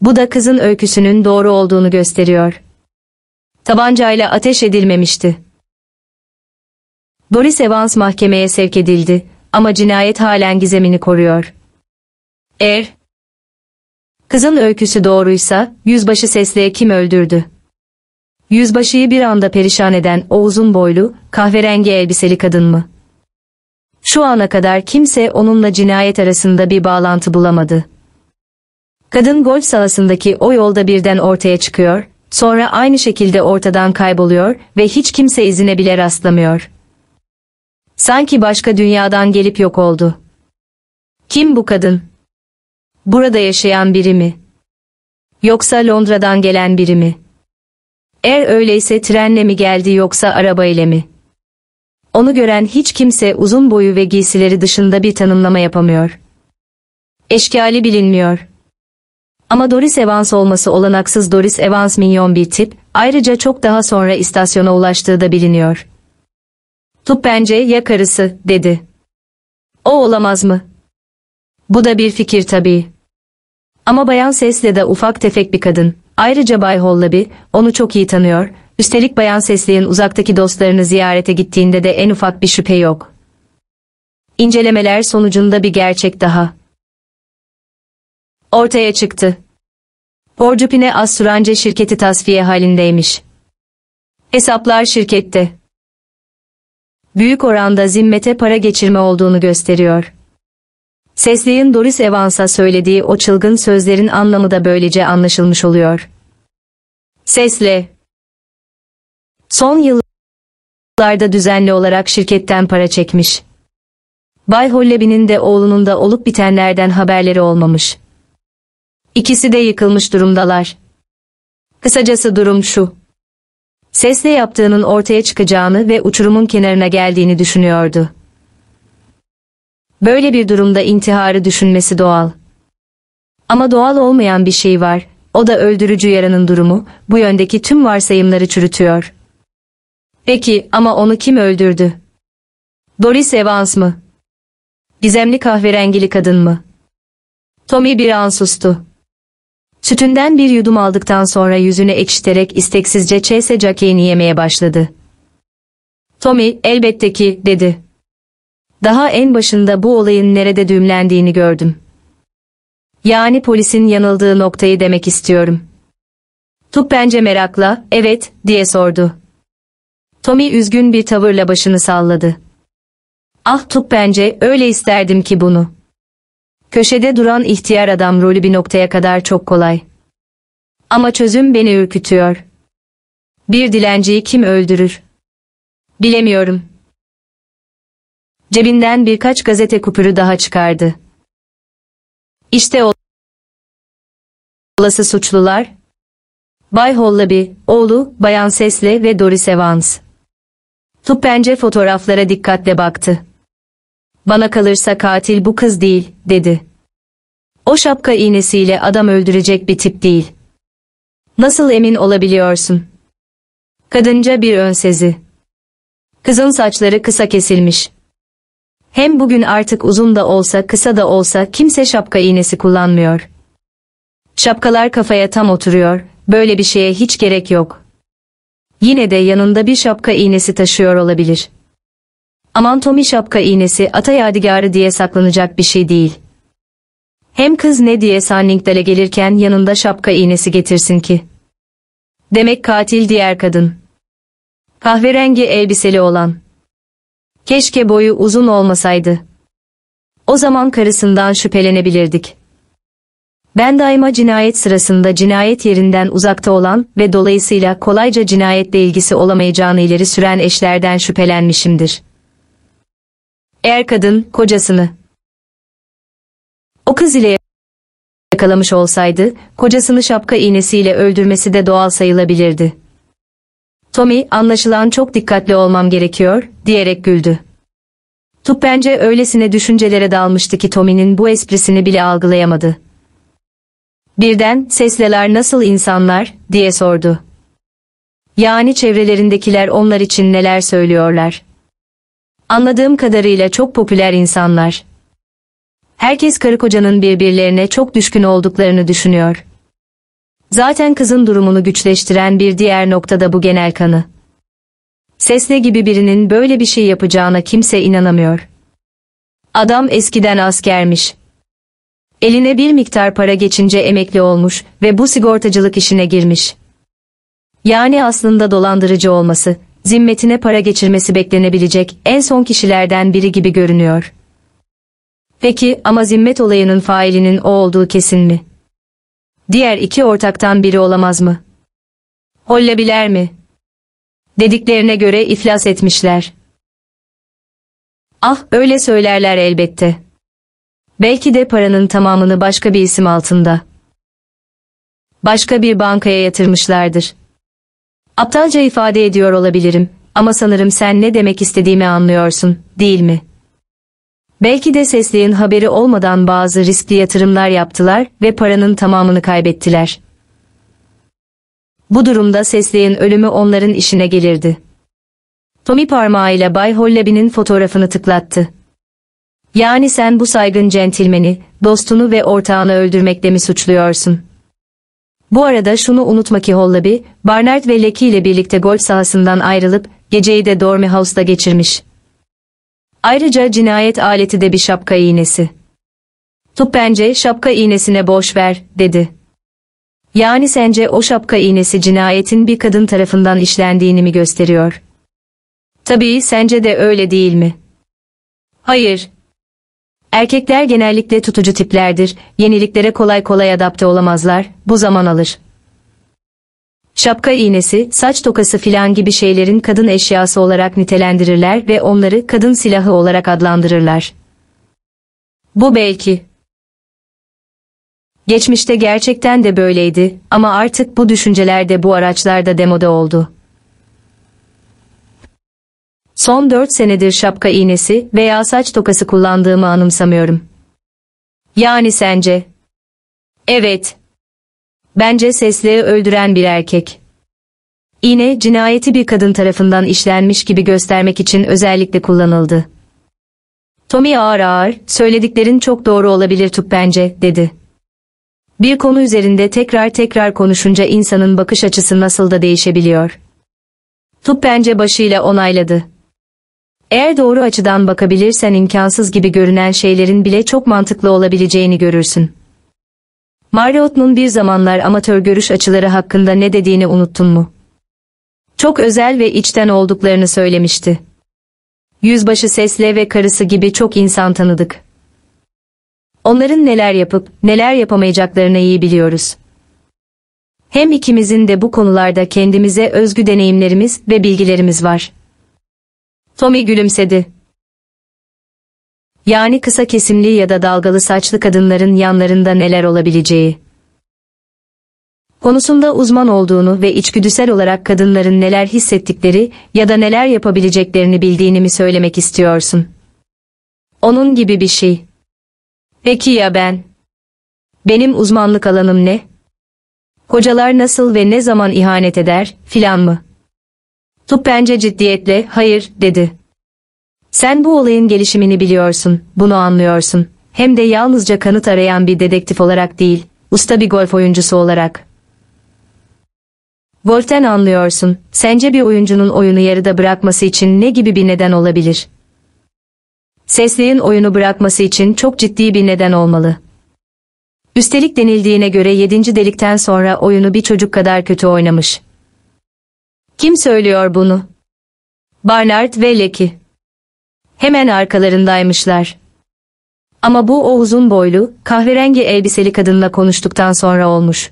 Bu da kızın öyküsünün doğru olduğunu gösteriyor. Tabancayla ateş edilmemişti. Doris Evans mahkemeye sevk edildi ama cinayet halen gizemini koruyor. Er, kızın öyküsü doğruysa yüzbaşı sesliye kim öldürdü? Yüzbaşıyı bir anda perişan eden o uzun boylu, kahverengi elbiseli kadın mı? Şu ana kadar kimse onunla cinayet arasında bir bağlantı bulamadı. Kadın golf sahasındaki o yolda birden ortaya çıkıyor, sonra aynı şekilde ortadan kayboluyor ve hiç kimse izine bile rastlamıyor. Sanki başka dünyadan gelip yok oldu. Kim bu kadın? Burada yaşayan biri mi? Yoksa Londra'dan gelen biri mi? Eğer öyleyse trenle mi geldi yoksa arabayla mı? Onu gören hiç kimse uzun boyu ve giysileri dışında bir tanımlama yapamıyor. Eşkali bilinmiyor. Ama Doris Evans olması olanaksız Doris Evans minyon bir tip, ayrıca çok daha sonra istasyona ulaştığı da biliniyor. Tup bence ya karısı, dedi. O olamaz mı? Bu da bir fikir tabii. Ama Bayan Sesle de ufak tefek bir kadın. Ayrıca Bay Hollaby, onu çok iyi tanıyor. Üstelik Bayan Sesli'nin uzaktaki dostlarını ziyarete gittiğinde de en ufak bir şüphe yok. İncelemeler sonucunda bir gerçek daha ortaya çıktı. Borcupine Assurance şirketi tasfiye halindeymiş. Hesaplar şirkette. Büyük oranda zimmete para geçirme olduğunu gösteriyor. Sesli'nin Doris Evans'a söylediği o çılgın sözlerin anlamı da böylece anlaşılmış oluyor. Sesle. Son yıllarda düzenli olarak şirketten para çekmiş. Bay Holleby'nin de oğlunun da olup bitenlerden haberleri olmamış. İkisi de yıkılmış durumdalar. Kısacası durum şu. Sesle yaptığının ortaya çıkacağını ve uçurumun kenarına geldiğini düşünüyordu. Böyle bir durumda intiharı düşünmesi doğal. Ama doğal olmayan bir şey var, o da öldürücü yaranın durumu, bu yöndeki tüm varsayımları çürütüyor. Peki ama onu kim öldürdü? Doris Evans mı? Gizemli kahverengili kadın mı? Tommy bir an sustu. Sütünden bir yudum aldıktan sonra yüzünü ekşiterek isteksizce Chase Jackie'ni yemeye başladı. Tommy, elbette ki, dedi. Daha en başında bu olayın nerede düğümlendiğini gördüm. Yani polisin yanıldığı noktayı demek istiyorum. Tup bence merakla, evet, diye sordu. Tommy üzgün bir tavırla başını salladı. Ah Tup bence, öyle isterdim ki bunu. Köşede duran ihtiyar adam rolü bir noktaya kadar çok kolay. Ama çözüm beni ürkütüyor. Bir dilenciyi kim öldürür? Bilemiyorum. Cebinden birkaç gazete kupürü daha çıkardı. İşte o olası suçlular. Bay Hollaby, oğlu, Bayan Sesle ve Doris Evans. Tuppence fotoğraflara dikkatle baktı. Bana kalırsa katil bu kız değil, dedi. O şapka iğnesiyle adam öldürecek bir tip değil. Nasıl emin olabiliyorsun? Kadınca bir önsezi. Kızın saçları kısa kesilmiş. Hem bugün artık uzun da olsa kısa da olsa kimse şapka iğnesi kullanmıyor. Şapkalar kafaya tam oturuyor, böyle bir şeye hiç gerek yok. Yine de yanında bir şapka iğnesi taşıyor olabilir. Aman Tommy şapka iğnesi ata yadigarı diye saklanacak bir şey değil. Hem kız ne diye Sunningdale'e gelirken yanında şapka iğnesi getirsin ki. Demek katil diğer kadın. Kahverengi elbiseli olan. Keşke boyu uzun olmasaydı. O zaman karısından şüphelenebilirdik. Ben daima cinayet sırasında cinayet yerinden uzakta olan ve dolayısıyla kolayca cinayetle ilgisi olamayacağını ileri süren eşlerden şüphelenmişimdir. Eğer kadın, kocasını o kız ile yakalamış olsaydı, kocasını şapka iğnesiyle öldürmesi de doğal sayılabilirdi. Tommy, anlaşılan çok dikkatli olmam gerekiyor, diyerek güldü. Tup bence öylesine düşüncelere dalmıştı ki Tommy'nin bu esprisini bile algılayamadı. Birden, sesleler nasıl insanlar, diye sordu. Yani çevrelerindekiler onlar için neler söylüyorlar? Anladığım kadarıyla çok popüler insanlar. Herkes karı kocanın birbirlerine çok düşkün olduklarını düşünüyor. Zaten kızın durumunu güçleştiren bir diğer nokta da bu genel kanı. Sesle gibi birinin böyle bir şey yapacağına kimse inanamıyor. Adam eskiden askermiş. Eline bir miktar para geçince emekli olmuş ve bu sigortacılık işine girmiş. Yani aslında dolandırıcı olması, zimmetine para geçirmesi beklenebilecek en son kişilerden biri gibi görünüyor. Peki ama zimmet olayının failinin o olduğu kesin mi? Diğer iki ortaktan biri olamaz mı? Hollabiler mi? Dediklerine göre iflas etmişler. Ah öyle söylerler elbette. Belki de paranın tamamını başka bir isim altında. Başka bir bankaya yatırmışlardır. Aptalca ifade ediyor olabilirim ama sanırım sen ne demek istediğimi anlıyorsun, değil mi? Belki de Sesli'nin haberi olmadan bazı riskli yatırımlar yaptılar ve paranın tamamını kaybettiler. Bu durumda Sesli'nin ölümü onların işine gelirdi. Tommy parmağıyla Bay Hollaby'nin fotoğrafını tıklattı. Yani sen bu saygın centilmeni, dostunu ve ortağını öldürmekle mi suçluyorsun? Bu arada şunu unutma ki Hollaby, Barnard ve Lecky ile birlikte golf sahasından ayrılıp, geceyi de Dormy House'da geçirmiş. Ayrıca cinayet aleti de bir şapka iğnesi. Tup bence şapka iğnesine boş ver, dedi. Yani sence o şapka iğnesi cinayetin bir kadın tarafından işlendiğini mi gösteriyor? Tabii sence de öyle değil mi? Hayır. Erkekler genellikle tutucu tiplerdir, yeniliklere kolay kolay adapte olamazlar, bu zaman alır. Şapka iğnesi, saç tokası filan gibi şeylerin kadın eşyası olarak nitelendirirler ve onları kadın silahı olarak adlandırırlar. Bu belki. Geçmişte gerçekten de böyleydi ama artık bu düşünceler de bu araçlarda demode oldu. Son dört senedir şapka iğnesi veya saç tokası kullandığımı anımsamıyorum. Yani sence? Evet. Bence Sesli'yi öldüren bir erkek. İğne cinayeti bir kadın tarafından işlenmiş gibi göstermek için özellikle kullanıldı. Tommy ağır ağır, söylediklerin çok doğru olabilir Tup bence, dedi. Bir konu üzerinde tekrar tekrar konuşunca insanın bakış açısı nasıl da değişebiliyor. Tup bence başıyla onayladı. Eğer doğru açıdan bakabilirsen imkansız gibi görünen şeylerin bile çok mantıklı olabileceğini görürsün. Marriott'un bir zamanlar amatör görüş açıları hakkında ne dediğini unuttun mu? Çok özel ve içten olduklarını söylemişti. Yüzbaşı Sesle ve karısı gibi çok insan tanıdık. Onların neler yapıp neler yapamayacaklarını iyi biliyoruz. Hem ikimizin de bu konularda kendimize özgü deneyimlerimiz ve bilgilerimiz var. Tommy gülümsedi. Yani kısa kesimli ya da dalgalı saçlı kadınların yanlarında neler olabileceği. Konusunda uzman olduğunu ve içgüdüsel olarak kadınların neler hissettikleri ya da neler yapabileceklerini bildiğini mi söylemek istiyorsun? Onun gibi bir şey. Peki ya ben? Benim uzmanlık alanım ne? Kocalar nasıl ve ne zaman ihanet eder, filan mı? Tup bence ciddiyetle, hayır, dedi. Sen bu olayın gelişimini biliyorsun, bunu anlıyorsun. Hem de yalnızca kanıt arayan bir dedektif olarak değil, usta bir golf oyuncusu olarak. Golf'ten anlıyorsun, sence bir oyuncunun oyunu yarıda bırakması için ne gibi bir neden olabilir? Sesli'nin oyunu bırakması için çok ciddi bir neden olmalı. Üstelik denildiğine göre 7. delikten sonra oyunu bir çocuk kadar kötü oynamış. Kim söylüyor bunu? Barnard ve Lecky. Hemen arkalarındaymışlar. Ama bu o uzun boylu, kahverengi elbiseli kadınla konuştuktan sonra olmuş.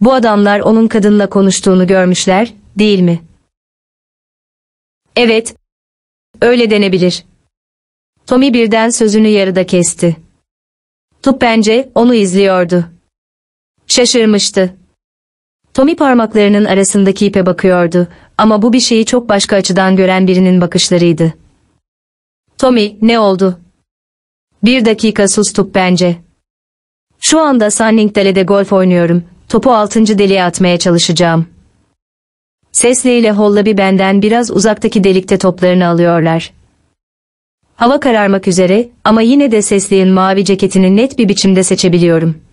Bu adamlar onun kadınla konuştuğunu görmüşler, değil mi? Evet, öyle denebilir. Tommy birden sözünü yarıda kesti. Tup bence onu izliyordu. Şaşırmıştı. Tommy parmaklarının arasındaki ipe bakıyordu ama bu bir şeyi çok başka açıdan gören birinin bakışlarıydı. Tommy, ne oldu? Bir dakika sus Tup bence. Şu anda Sunningdale'de golf oynuyorum. Topu altıncı deliğe atmaya çalışacağım. Sesli ile Hollabi benden biraz uzaktaki delikte toplarını alıyorlar. Hava kararmak üzere ama yine de Sesli'nin mavi ceketini net bir biçimde seçebiliyorum.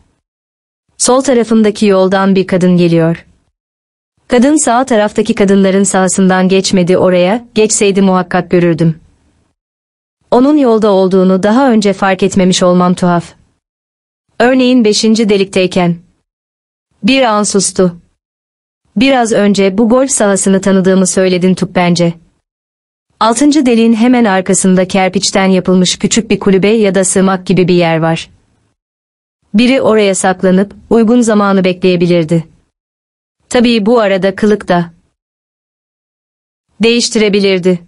Sol tarafındaki yoldan bir kadın geliyor. Kadın sağ taraftaki kadınların sahasından geçmedi oraya, geçseydi muhakkak görürdüm. Onun yolda olduğunu daha önce fark etmemiş olmam tuhaf. Örneğin beşinci delikteyken. Bir an sustu. Biraz önce bu golf sahasını tanıdığımı söyledin Tup bence. Altıncı deliğin hemen arkasında kerpiçten yapılmış küçük bir kulübe ya da sığmak gibi bir yer var. Biri oraya saklanıp uygun zamanı bekleyebilirdi. Tabii bu arada kılık da değiştirebilirdi.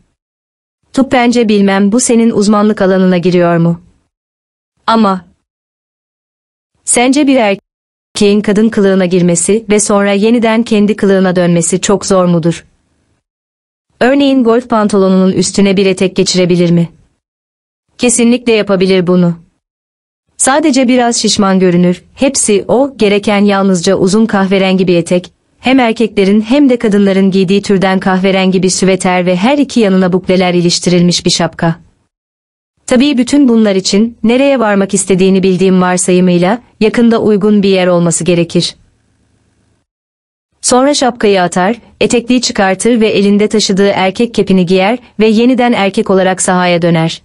Bence bilmem bu senin uzmanlık alanına giriyor mu? Ama sence bir erkeğin kadın kılığına girmesi ve sonra yeniden kendi kılığına dönmesi çok zor mudur? Örneğin golf pantolonunun üstüne bir etek geçirebilir mi? Kesinlikle yapabilir bunu. Sadece biraz şişman görünür, hepsi o, gereken yalnızca uzun kahverengi bir etek, hem erkeklerin hem de kadınların giydiği türden kahverengi bir süveter ve her iki yanına bukleler iliştirilmiş bir şapka. Tabii bütün bunlar için nereye varmak istediğini bildiğim varsayımıyla yakında uygun bir yer olması gerekir. Sonra şapkayı atar, etekliği çıkartır ve elinde taşıdığı erkek kepini giyer ve yeniden erkek olarak sahaya döner.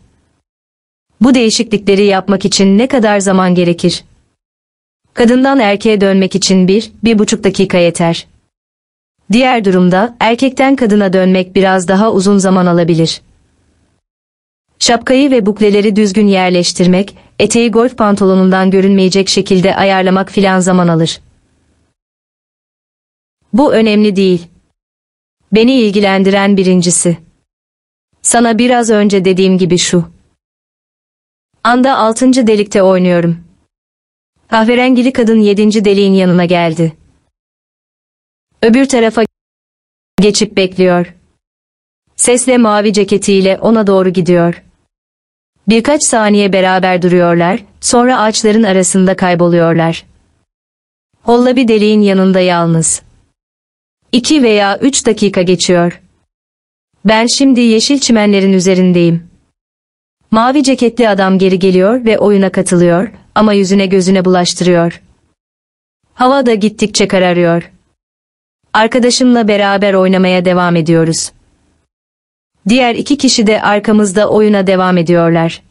Bu değişiklikleri yapmak için ne kadar zaman gerekir? Kadından erkeğe dönmek için bir, bir buçuk dakika yeter. Diğer durumda erkekten kadına dönmek biraz daha uzun zaman alabilir. Şapkayı ve bukleleri düzgün yerleştirmek, eteği golf pantolonundan görünmeyecek şekilde ayarlamak filan zaman alır. Bu önemli değil. Beni ilgilendiren birincisi. Sana biraz önce dediğim gibi şu. Anda altıncı delikte oynuyorum. Kahverengili kadın yedinci deliğin yanına geldi. Öbür tarafa geçip bekliyor. Sesle mavi ceketiyle ona doğru gidiyor. Birkaç saniye beraber duruyorlar, sonra ağaçların arasında kayboluyorlar. Holla bir deliğin yanında yalnız. İki veya üç dakika geçiyor. Ben şimdi yeşil çimenlerin üzerindeyim. Mavi ceketli adam geri geliyor ve oyuna katılıyor ama yüzüne gözüne bulaştırıyor. Hava da gittikçe kararıyor. Arkadaşımla beraber oynamaya devam ediyoruz. Diğer iki kişi de arkamızda oyuna devam ediyorlar.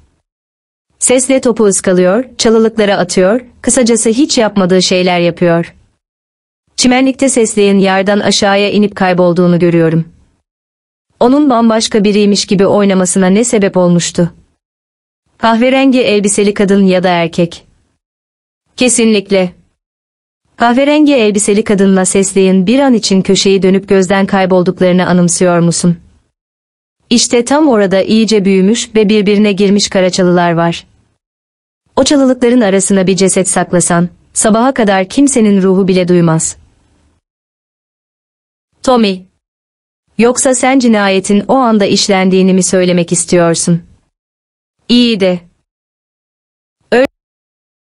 Sesle topu ıskalıyor, çalılıklara atıyor, kısacası hiç yapmadığı şeyler yapıyor. Çimenlikte sesleyin yerden aşağıya inip kaybolduğunu görüyorum. Onun bambaşka biriymiş gibi oynamasına ne sebep olmuştu? Kahverengi elbiseli kadın ya da erkek. Kesinlikle. Kahverengi elbiseli kadınla sesleyin bir an için köşeyi dönüp gözden kaybolduklarını anımsıyor musun? İşte tam orada iyice büyümüş ve birbirine girmiş karaçalılar var. O çalılıkların arasına bir ceset saklasan, sabaha kadar kimsenin ruhu bile duymaz. Tommy. Yoksa sen cinayetin o anda işlendiğini mi söylemek istiyorsun? İyi de.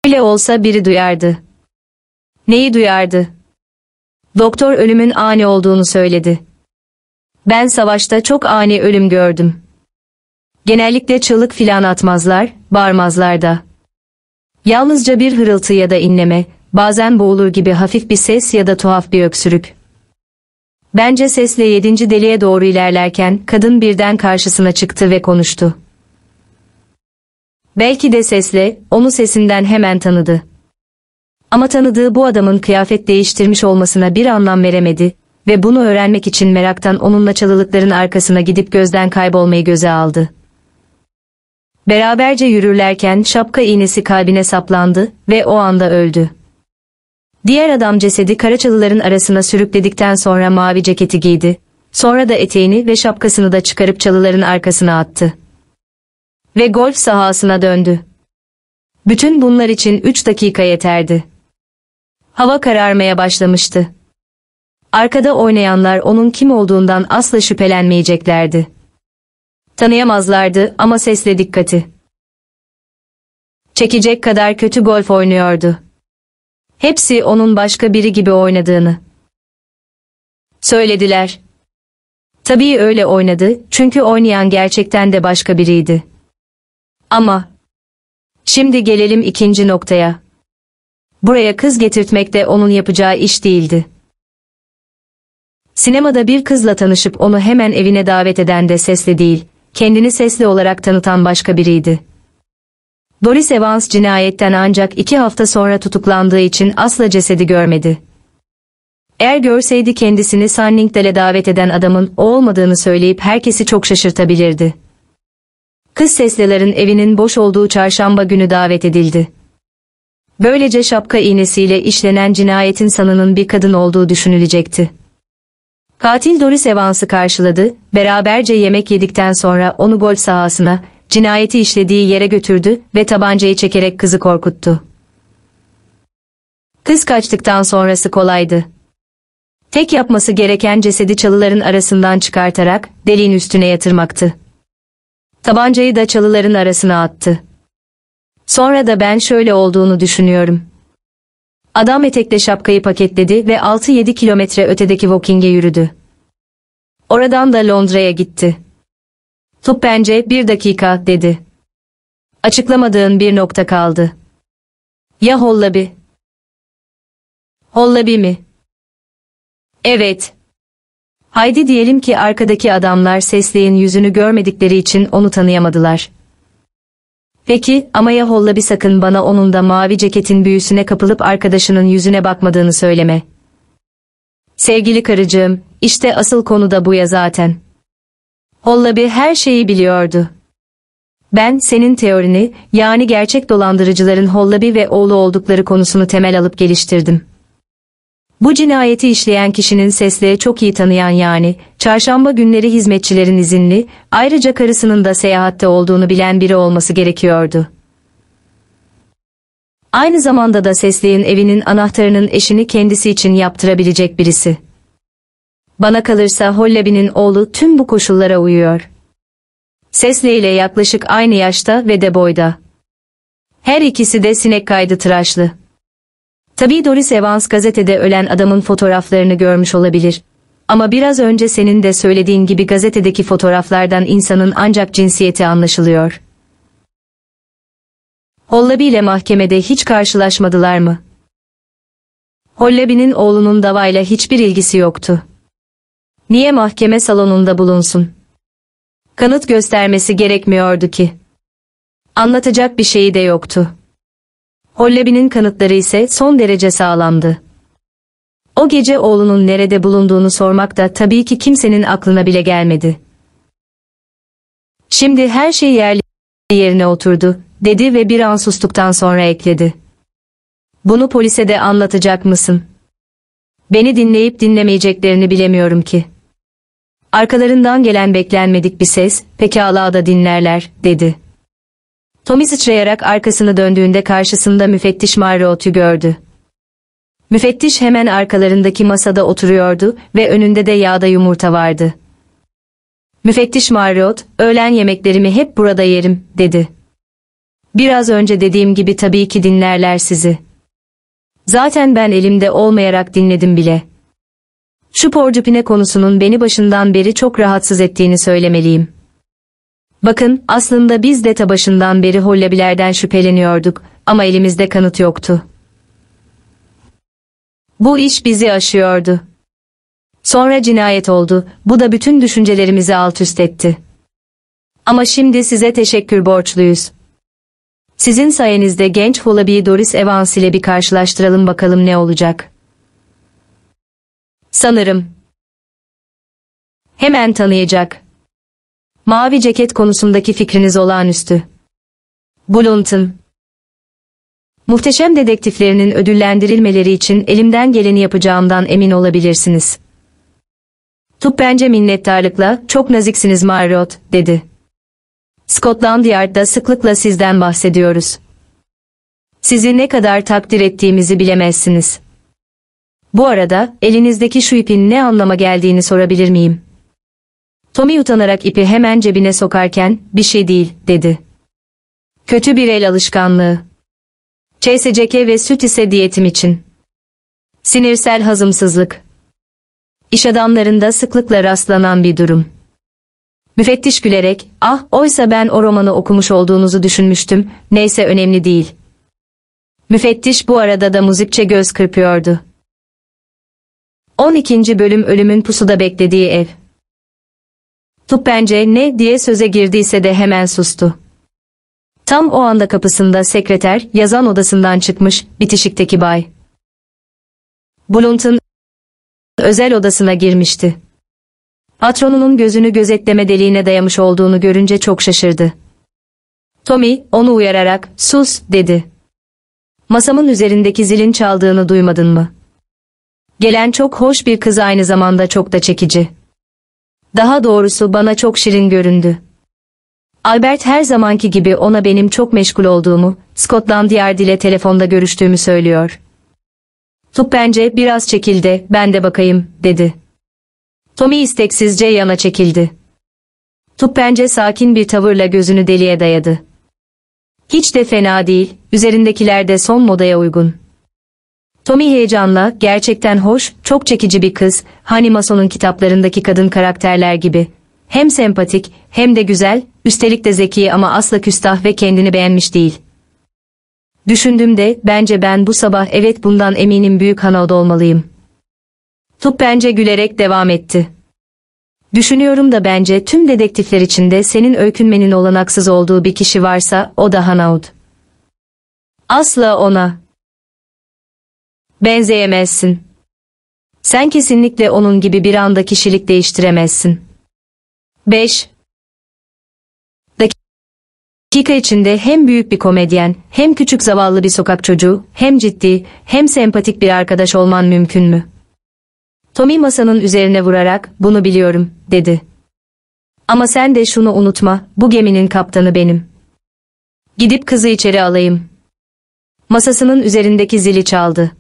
Öyle olsa biri duyardı. Neyi duyardı? Doktor ölümün ani olduğunu söyledi. Ben savaşta çok ani ölüm gördüm. Genellikle çığlık filan atmazlar, bağırmazlar da. Yalnızca bir hırıltı ya da inleme, bazen boğulur gibi hafif bir ses ya da tuhaf bir öksürük. Bence sesle yedinci deliğe doğru ilerlerken kadın birden karşısına çıktı ve konuştu. Belki de sesle, onu sesinden hemen tanıdı. Ama tanıdığı bu adamın kıyafet değiştirmiş olmasına bir anlam veremedi ve bunu öğrenmek için meraktan onunla çalılıkların arkasına gidip gözden kaybolmayı göze aldı. Beraberce yürürlerken şapka iğnesi kalbine saplandı ve o anda öldü. Diğer adam cesedi karaçalıların arasına sürükledikten sonra mavi ceketi giydi. Sonra da eteğini ve şapkasını da çıkarıp çalıların arkasına attı. Ve golf sahasına döndü. Bütün bunlar için üç dakika yeterdi. Hava kararmaya başlamıştı. Arkada oynayanlar onun kim olduğundan asla şüphelenmeyeceklerdi. Tanıyamazlardı ama sesle dikkati. Çekecek kadar kötü golf oynuyordu. Hepsi onun başka biri gibi oynadığını. Söylediler. Tabii öyle oynadı çünkü oynayan gerçekten de başka biriydi. Ama şimdi gelelim ikinci noktaya. Buraya kız getirtmek de onun yapacağı iş değildi. Sinemada bir kızla tanışıp onu hemen evine davet eden de sesli değil, kendini sesli olarak tanıtan başka biriydi. Doris Evans cinayetten ancak iki hafta sonra tutuklandığı için asla cesedi görmedi. Eğer görseydi kendisini Sunningdale'e davet eden adamın o olmadığını söyleyip herkesi çok şaşırtabilirdi. Kız seslilerin evinin boş olduğu çarşamba günü davet edildi. Böylece şapka iğnesiyle işlenen cinayetin sanının bir kadın olduğu düşünülecekti. Katil Doris Evans'ı karşıladı, beraberce yemek yedikten sonra onu golf sahasına, cinayeti işlediği yere götürdü ve tabancayı çekerek kızı korkuttu. Kız kaçtıktan sonrası kolaydı. Tek yapması gereken cesedi çalıların arasından çıkartarak deliğin üstüne yatırmaktı. Tabancayı da çalıların arasına attı. Sonra da ben şöyle olduğunu düşünüyorum. Adam etekle şapkayı paketledi ve 6-7 kilometre ötedeki Woking'e yürüdü. Oradan da Londra'ya gitti. Tup bence bir dakika dedi. Açıklamadığın bir nokta kaldı. Ya Hollabi? Hollabi mi? Evet. Haydi diyelim ki arkadaki adamlar sesleyin yüzünü görmedikleri için onu tanıyamadılar. Peki ama ya Holla bir sakın bana onun da mavi ceketin büyüsüne kapılıp arkadaşının yüzüne bakmadığını söyleme. Sevgili karıcığım, işte asıl konu da bu ya zaten. Hollabi her şeyi biliyordu. Ben senin teorini, yani gerçek dolandırıcıların Hollabi ve oğlu oldukları konusunu temel alıp geliştirdim. Bu cinayeti işleyen kişinin sesleri çok iyi tanıyan yani, çarşamba günleri hizmetçilerin izinli, ayrıca karısının da seyahatte olduğunu bilen biri olması gerekiyordu. Aynı zamanda da Sesli'nin evinin anahtarının eşini kendisi için yaptırabilecek birisi. Bana kalırsa Hollabi'nin oğlu tüm bu koşullara uyuyor. Sesli ile yaklaşık aynı yaşta ve de boyda. Her ikisi de sinek kaydı tıraşlı. Tabii Doris Evans gazetede ölen adamın fotoğraflarını görmüş olabilir. Ama biraz önce senin de söylediğin gibi gazetedeki fotoğraflardan insanın ancak cinsiyeti anlaşılıyor. Hollabi ile mahkemede hiç karşılaşmadılar mı? Hollabi'nin oğlunun davayla hiçbir ilgisi yoktu. Niye mahkeme salonunda bulunsun? Kanıt göstermesi gerekmiyordu ki. Anlatacak bir şeyi de yoktu. Hollabi'nin kanıtları ise son derece sağlamdı. O gece oğlunun nerede bulunduğunu sormak da tabii ki kimsenin aklına bile gelmedi. Şimdi her şey yerli yerine oturdu, dedi ve bir an sustuktan sonra ekledi. Bunu polise de anlatacak mısın? Beni dinleyip dinlemeyeceklerini bilemiyorum ki. Arkalarından gelen beklenmedik bir ses, pekala da dinlerler, dedi. Tommy sıçrayarak arkasını döndüğünde karşısında müfettiş Marriot'u gördü. Müfettiş hemen arkalarındaki masada oturuyordu ve önünde de yağda yumurta vardı. Müfettiş Marriott, öğlen yemeklerimi hep burada yerim, dedi. Biraz önce dediğim gibi tabii ki dinlerler sizi. Zaten ben elimde olmayarak dinledim bile. Şu porcupine konusunun beni başından beri çok rahatsız ettiğini söylemeliyim. Bakın, aslında biz de ta başından beri Hollabilerden şüpheleniyorduk ama elimizde kanıt yoktu. Bu iş bizi aşıyordu. Sonra cinayet oldu, bu da bütün düşüncelerimizi alt üst etti. Ama şimdi size teşekkür borçluyuz. Sizin sayenizde genç Hollabi'yi Doris Evans ile bir karşılaştıralım bakalım ne olacak. Sanırım. Hemen tanıyacak. Mavi ceket konusundaki fikriniz olağanüstü. Blunt'ın. Muhteşem dedektiflerinin ödüllendirilmeleri için elimden geleni yapacağımdan emin olabilirsiniz. Tup bence minnettarlıkla, çok naziksiniz Marriott, dedi. Scotland Yard'da sıklıkla sizden bahsediyoruz. Sizi ne kadar takdir ettiğimizi bilemezsiniz. Bu arada, elinizdeki şu ipin ne anlama geldiğini sorabilir miyim? Tommy utanarak ipi hemen cebine sokarken, bir şey değil, dedi. Kötü bir el alışkanlığı. CSCK ve süt ise diyetim için. Sinirsel hazımsızlık. İş adamlarında sıklıkla rastlanan bir durum. Müfettiş gülerek, ah oysa ben o romanı okumuş olduğunuzu düşünmüştüm, neyse önemli değil. Müfettiş bu arada da muzikçe göz kırpıyordu. 12. bölüm ölümün pusuda beklediği ev. Bence ne diye söze girdiyse de hemen sustu. Tam o anda kapısında sekreter yazan odasından çıkmış bitişikteki bay. Blunt'ın özel odasına girmişti. Patronunun gözünü gözetleme deliğine dayamış olduğunu görünce çok şaşırdı. Tommy onu uyararak sus dedi. Masamın üzerindeki zilin çaldığını duymadın mı? Gelen çok hoş bir kız aynı zamanda çok da çekici. Daha doğrusu bana çok şirin göründü. Albert her zamanki gibi ona benim çok meşgul olduğumu, Scotland Yard ile telefonda görüştüğümü söylüyor. Tup bence biraz çekildi, ben de bakayım, dedi. Tommy isteksizce yana çekildi. Tup bence sakin bir tavırla gözünü deliğe dayadı. Hiç de fena değil, üzerindekiler de son modaya uygun. Tommy heyecanla, gerçekten hoş, çok çekici bir kız, hani Mason'un kitaplarındaki kadın karakterler gibi. Hem sempatik, hem de güzel, üstelik de zeki ama asla küstah ve kendini beğenmiş değil. Düşündüğümde, bence ben bu sabah evet bundan eminim büyük Hanao'da olmalıyım. Tup bence gülerek devam etti. Düşünüyorum da bence tüm dedektifler içinde senin öykünmenin olanaksız olduğu bir kişi varsa o da Hanaud. Asla ona. Benzeyemezsin. Sen kesinlikle onun gibi bir anda kişilik değiştiremezsin. 5. Dakika içinde hem büyük bir komedyen, hem küçük zavallı bir sokak çocuğu, hem ciddi, hem sempatik bir arkadaş olman mümkün mü? Tommy masanın üzerine vurarak, bunu biliyorum, dedi. Ama sen de şunu unutma, bu geminin kaptanı benim. Gidip kızı içeri alayım. Masasının üzerindeki zili çaldı.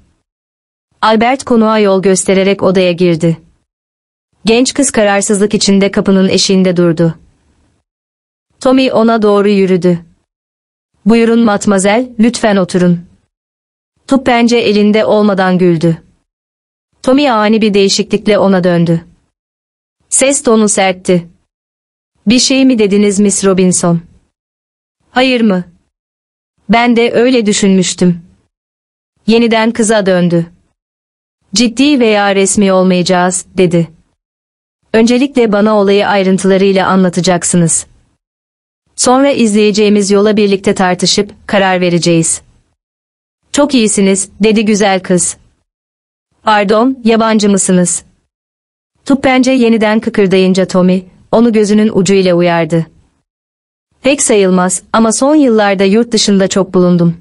Albert konuğa yol göstererek odaya girdi. Genç kız kararsızlık içinde kapının eşiğinde durdu. Tommy ona doğru yürüdü. Buyurun matmazel, lütfen oturun. Tup bence elinde olmadan güldü. Tommy ani bir değişiklikle ona döndü. Ses tonu sertti. Bir şey mi dediniz Miss Robinson? Hayır mı? Ben de öyle düşünmüştüm. Yeniden kıza döndü. Ciddi veya resmi olmayacağız, dedi. Öncelikle bana olayı ayrıntılarıyla anlatacaksınız. Sonra izleyeceğimiz yola birlikte tartışıp karar vereceğiz. Çok iyisiniz, dedi güzel kız. Pardon, yabancı mısınız? Tup bence yeniden kıkırdayınca Tommy, onu gözünün ucuyla uyardı. Pek sayılmaz ama son yıllarda yurt dışında çok bulundum.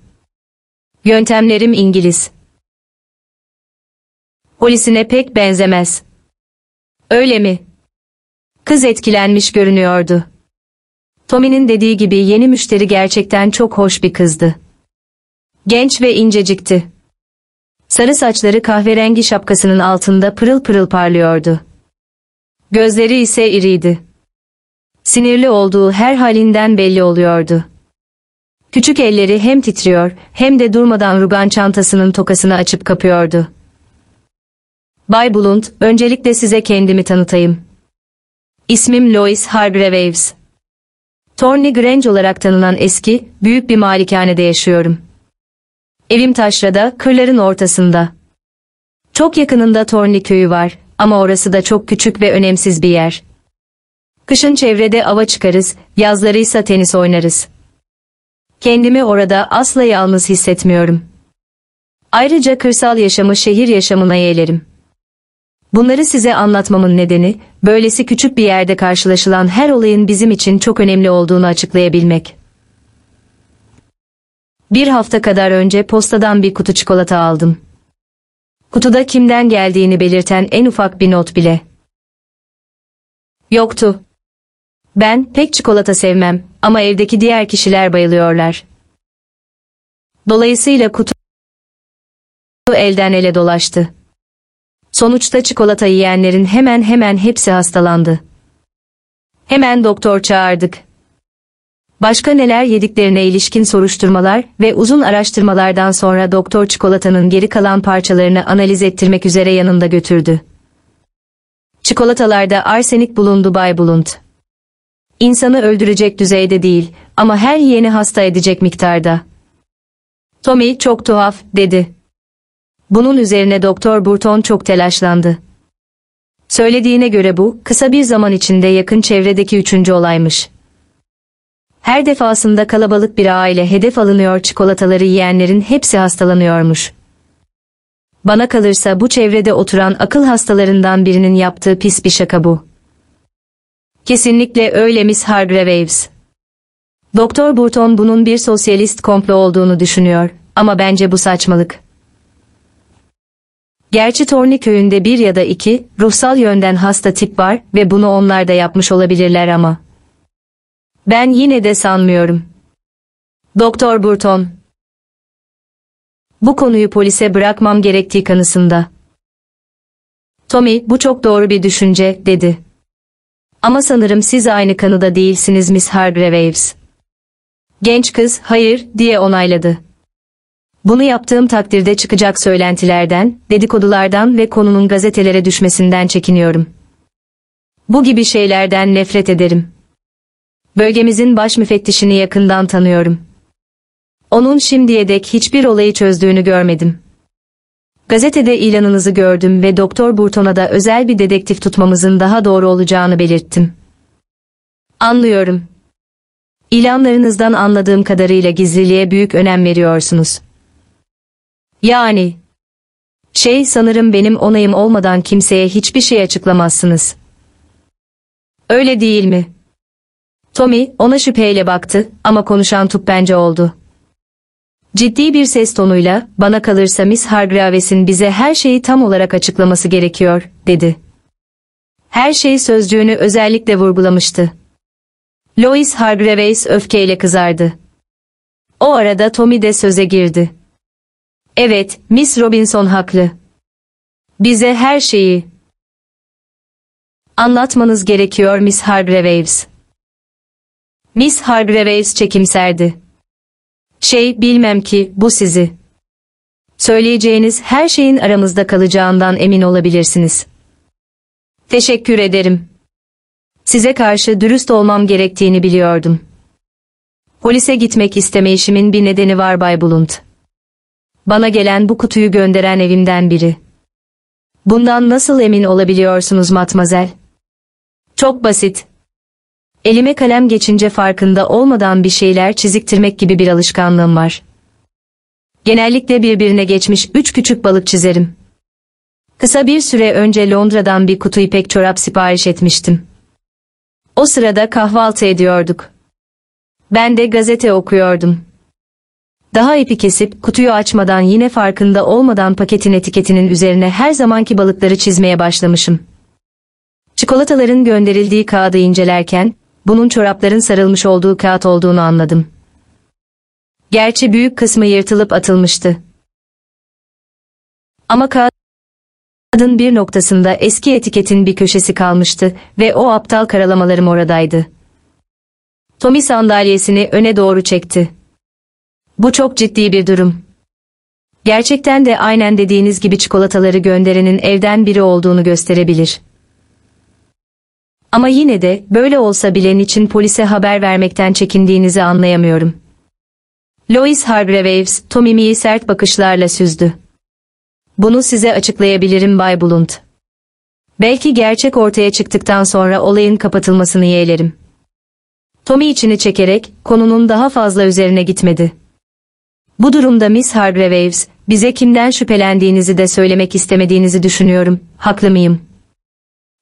Yöntemlerim İngiliz. Polisine pek benzemez. Öyle mi? Kız etkilenmiş görünüyordu. Tommy'nin dediği gibi yeni müşteri gerçekten çok hoş bir kızdı. Genç ve incecikti. Sarı saçları kahverengi şapkasının altında pırıl pırıl parlıyordu. Gözleri ise iriydi. Sinirli olduğu her halinden belli oluyordu. Küçük elleri hem titriyor hem de durmadan rugan çantasının tokasını açıp kapıyordu. Bay Blunt, öncelikle size kendimi tanıtayım. İsmim Lois Hargreaves. Thorny Grange olarak tanınan eski, büyük bir malikanede yaşıyorum. Evim taşrada, kırların ortasında. Çok yakınında Thorny köyü var ama orası da çok küçük ve önemsiz bir yer. Kışın çevrede ava çıkarız, yazları ise tenis oynarız. Kendimi orada asla yalnız hissetmiyorum. Ayrıca kırsal yaşamı şehir yaşamına yeğlerim. Bunları size anlatmamın nedeni, böylesi küçük bir yerde karşılaşılan her olayın bizim için çok önemli olduğunu açıklayabilmek. Bir hafta kadar önce postadan bir kutu çikolata aldım. Kutuda kimden geldiğini belirten en ufak bir not bile. Yoktu. Ben pek çikolata sevmem ama evdeki diğer kişiler bayılıyorlar. Dolayısıyla kutu elden ele dolaştı. Sonuçta çikolata yiyenlerin hemen hemen hepsi hastalandı. Hemen doktor çağırdık. Başka neler yediklerine ilişkin soruşturmalar ve uzun araştırmalardan sonra doktor çikolatanın geri kalan parçalarını analiz ettirmek üzere yanında götürdü. Çikolatalarda arsenik bulundu Bay Bulunt. İnsanı öldürecek düzeyde değil ama her yeni hasta edecek miktarda. Tommy çok tuhaf, dedi. Bunun üzerine Doktor Burton çok telaşlandı. Söylediğine göre bu, kısa bir zaman içinde yakın çevredeki üçüncü olaymış. Her defasında kalabalık bir aile hedef alınıyor çikolataları yiyenlerin hepsi hastalanıyormuş. Bana kalırsa bu çevrede oturan akıl hastalarından birinin yaptığı pis bir şaka bu. Kesinlikle öyle Miss Hargreaves. Doktor Burton bunun bir sosyalist komplo olduğunu düşünüyor ama bence bu saçmalık. Gerçi Torni köyünde bir ya da iki, ruhsal yönden hasta tip var ve bunu onlar da yapmış olabilirler ama. Ben yine de sanmıyorum. Doktor Burton. Bu konuyu polise bırakmam gerektiği kanısında. Tommy, bu çok doğru bir düşünce, dedi. Ama sanırım siz aynı kanıda değilsiniz Miss Hargreaves. Genç kız, hayır, diye onayladı. Bunu yaptığım takdirde çıkacak söylentilerden, dedikodulardan ve konunun gazetelere düşmesinden çekiniyorum. Bu gibi şeylerden nefret ederim. Bölgemizin baş müfettişini yakından tanıyorum. Onun şimdiye dek hiçbir olayı çözdüğünü görmedim. Gazetede ilanınızı gördüm ve Doktor Burton'a da özel bir dedektif tutmamızın daha doğru olacağını belirttim. Anlıyorum. İlanlarınızdan anladığım kadarıyla gizliliğe büyük önem veriyorsunuz. Yani... Şey sanırım benim onayım olmadan kimseye hiçbir şey açıklamazsınız. Öyle değil mi? Tommy ona şüpheyle baktı ama konuşan tup bence oldu. Ciddi bir ses tonuyla, bana kalırsa Miss Hargraves'in bize her şeyi tam olarak açıklaması gerekiyor, dedi. Her şey sözcüğünü özellikle vurgulamıştı. Lois Hargraves öfkeyle kızardı. O arada Tommy de söze girdi. Evet, Miss Robinson haklı. Bize her şeyi anlatmanız gerekiyor Miss Hargraves. Miss Hargraves çekimserdi. Şey bilmem ki bu sizi. Söyleyeceğiniz her şeyin aramızda kalacağından emin olabilirsiniz. Teşekkür ederim. Size karşı dürüst olmam gerektiğini biliyordum. Polise gitmek istemeyişimin bir nedeni var Bay Blunt. Bana gelen bu kutuyu gönderen evimden biri. Bundan nasıl emin olabiliyorsunuz matmazel? Çok basit. Elime kalem geçince farkında olmadan bir şeyler çiziktirmek gibi bir alışkanlığım var. Genellikle birbirine geçmiş üç küçük balık çizerim. Kısa bir süre önce Londra'dan bir kutu ipek çorap sipariş etmiştim. O sırada kahvaltı ediyorduk. Ben de gazete okuyordum. Daha ipi kesip kutuyu açmadan yine farkında olmadan paketin etiketinin üzerine her zamanki balıkları çizmeye başlamışım. Çikolataların gönderildiği kağıdı incelerken bunun çorapların sarılmış olduğu kağıt olduğunu anladım. Gerçi büyük kısmı yırtılıp atılmıştı. Ama kağıdın bir noktasında eski etiketin bir köşesi kalmıştı ve o aptal karalamalarım oradaydı. Tommy sandalyesini öne doğru çekti. Bu çok ciddi bir durum. Gerçekten de aynen dediğiniz gibi çikolataları gönderenin evden biri olduğunu gösterebilir. Ama yine de böyle olsa bile için polise haber vermekten çekindiğinizi anlayamıyorum. Lois Hargraves, Tommy'yi sert bakışlarla süzdü. Bunu size açıklayabilirim Bay Blunt. Belki gerçek ortaya çıktıktan sonra olayın kapatılmasını yeğlerim. Tommy içini çekerek konunun daha fazla üzerine gitmedi. Bu durumda Miss Hargraves, bize kimden şüphelendiğinizi de söylemek istemediğinizi düşünüyorum. Haklı mıyım?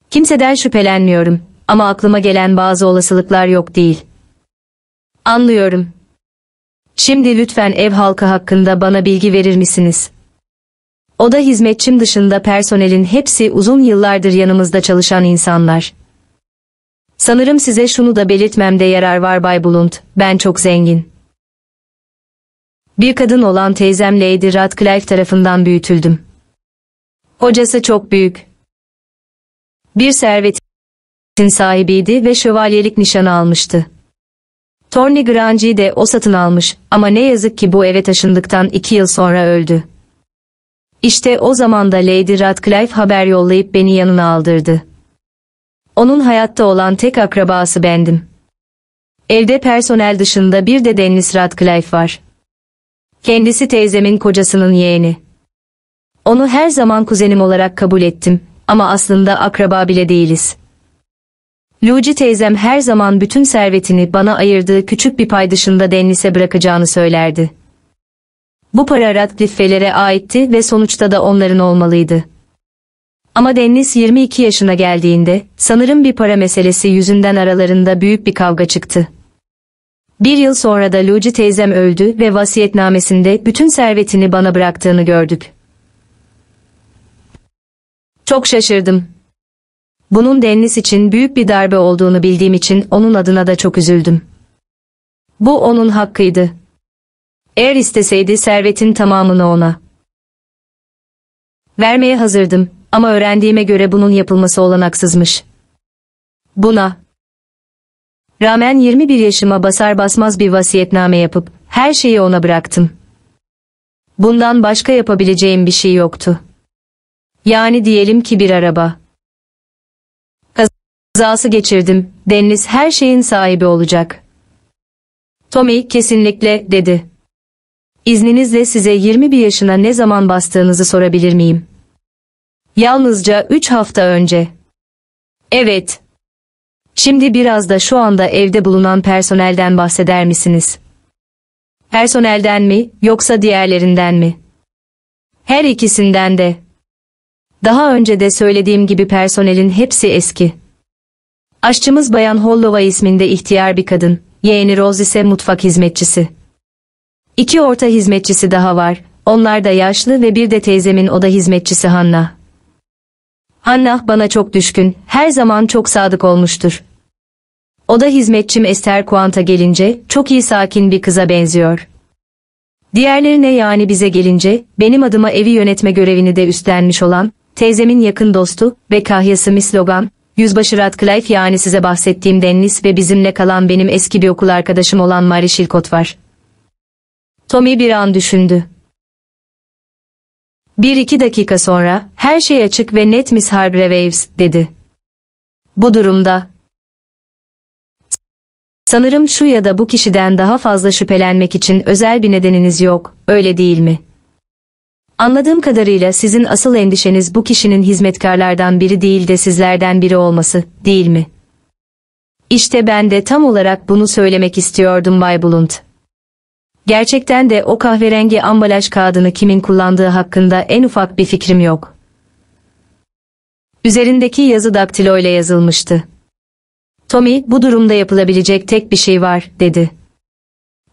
Kimseden şüphelenmiyorum ama aklıma gelen bazı olasılıklar yok değil. Anlıyorum. Şimdi lütfen ev halkı hakkında bana bilgi verir misiniz? Oda hizmetçim dışında personelin hepsi uzun yıllardır yanımızda çalışan insanlar. Sanırım size şunu da belirtmemde yarar var Bay Blunt, ben çok zengin. Bir kadın olan teyzem Lady Radcliffe tarafından büyütüldüm. Hocası çok büyük, bir servetin sahibiydi ve şövalyelik nişanı almıştı. Tony Grange'i de o satın almış ama ne yazık ki bu eve taşındıktan iki yıl sonra öldü. İşte o zaman da Lady Radcliffe haber yollayıp beni yanına aldırdı. Onun hayatta olan tek akrabası bendim. Evde personel dışında bir de Dennis Radcliffe var. Kendisi teyzemin kocasının yeğeni. Onu her zaman kuzenim olarak kabul ettim ama aslında akraba bile değiliz. Luci teyzem her zaman bütün servetini bana ayırdığı küçük bir pay dışında Dennis'e bırakacağını söylerdi. Bu para Radcliffe'lere aitti ve sonuçta da onların olmalıydı. Ama Dennis 22 yaşına geldiğinde, sanırım bir para meselesi yüzünden aralarında büyük bir kavga çıktı. Bir yıl sonra da Luci teyzem öldü ve vasiyetnamesinde bütün servetini bana bıraktığını gördük. Çok şaşırdım. Bunun Dennis için büyük bir darbe olduğunu bildiğim için onun adına da çok üzüldüm. Bu onun hakkıydı. Eğer isteseydi servetin tamamını ona vermeye hazırdım ama öğrendiğime göre bunun yapılması olanaksızmış. Buna rağmen 21 yaşıma basar basmaz bir vasiyetname yapıp her şeyi ona bıraktım. Bundan başka yapabileceğim bir şey yoktu. Yani diyelim ki bir araba. Kazası geçirdim, Dennis her şeyin sahibi olacak. Tommy kesinlikle, dedi. İzninizle size 21 yaşına ne zaman bastığınızı sorabilir miyim? Yalnızca 3 hafta önce. Evet. Şimdi biraz da şu anda evde bulunan personelden bahseder misiniz? Personelden mi, yoksa diğerlerinden mi? Her ikisinden de. Daha önce de söylediğim gibi personelin hepsi eski. Aşçımız Bayan Hollova isminde ihtiyar bir kadın, yeğeni Rose ise mutfak hizmetçisi. İki orta hizmetçisi daha var, onlar da yaşlı ve bir de teyzemin oda hizmetçisi Hanna. Hanna bana çok düşkün, her zaman çok sadık olmuştur. Oda hizmetçim Esther Kuant'a gelince çok iyi sakin bir kıza benziyor. Diğerlerine yani bize gelince benim adıma evi yönetme görevini de üstlenmiş olan teyzemin yakın dostu ve kahyası Miss Logan, Yüzbaşı Radcliffe yani size bahsettiğim Dennis ve bizimle kalan benim eski bir okul arkadaşım olan Mary Shilcott var. Tommy bir an düşündü. Bir iki dakika sonra, her şey açık ve net Miss Hargreaves, dedi. Bu durumda, sanırım şu ya da bu kişiden daha fazla şüphelenmek için özel bir nedeniniz yok, öyle değil mi? Anladığım kadarıyla sizin asıl endişeniz bu kişinin hizmetkarlardan biri değil de sizlerden biri olması, değil mi? İşte ben de tam olarak bunu söylemek istiyordum Bay Blunt. Gerçekten de o kahverengi ambalaj kağıdını kimin kullandığı hakkında en ufak bir fikrim yok. Üzerindeki yazı daktilo ile yazılmıştı. Tommy, bu durumda yapılabilecek tek bir şey var, dedi.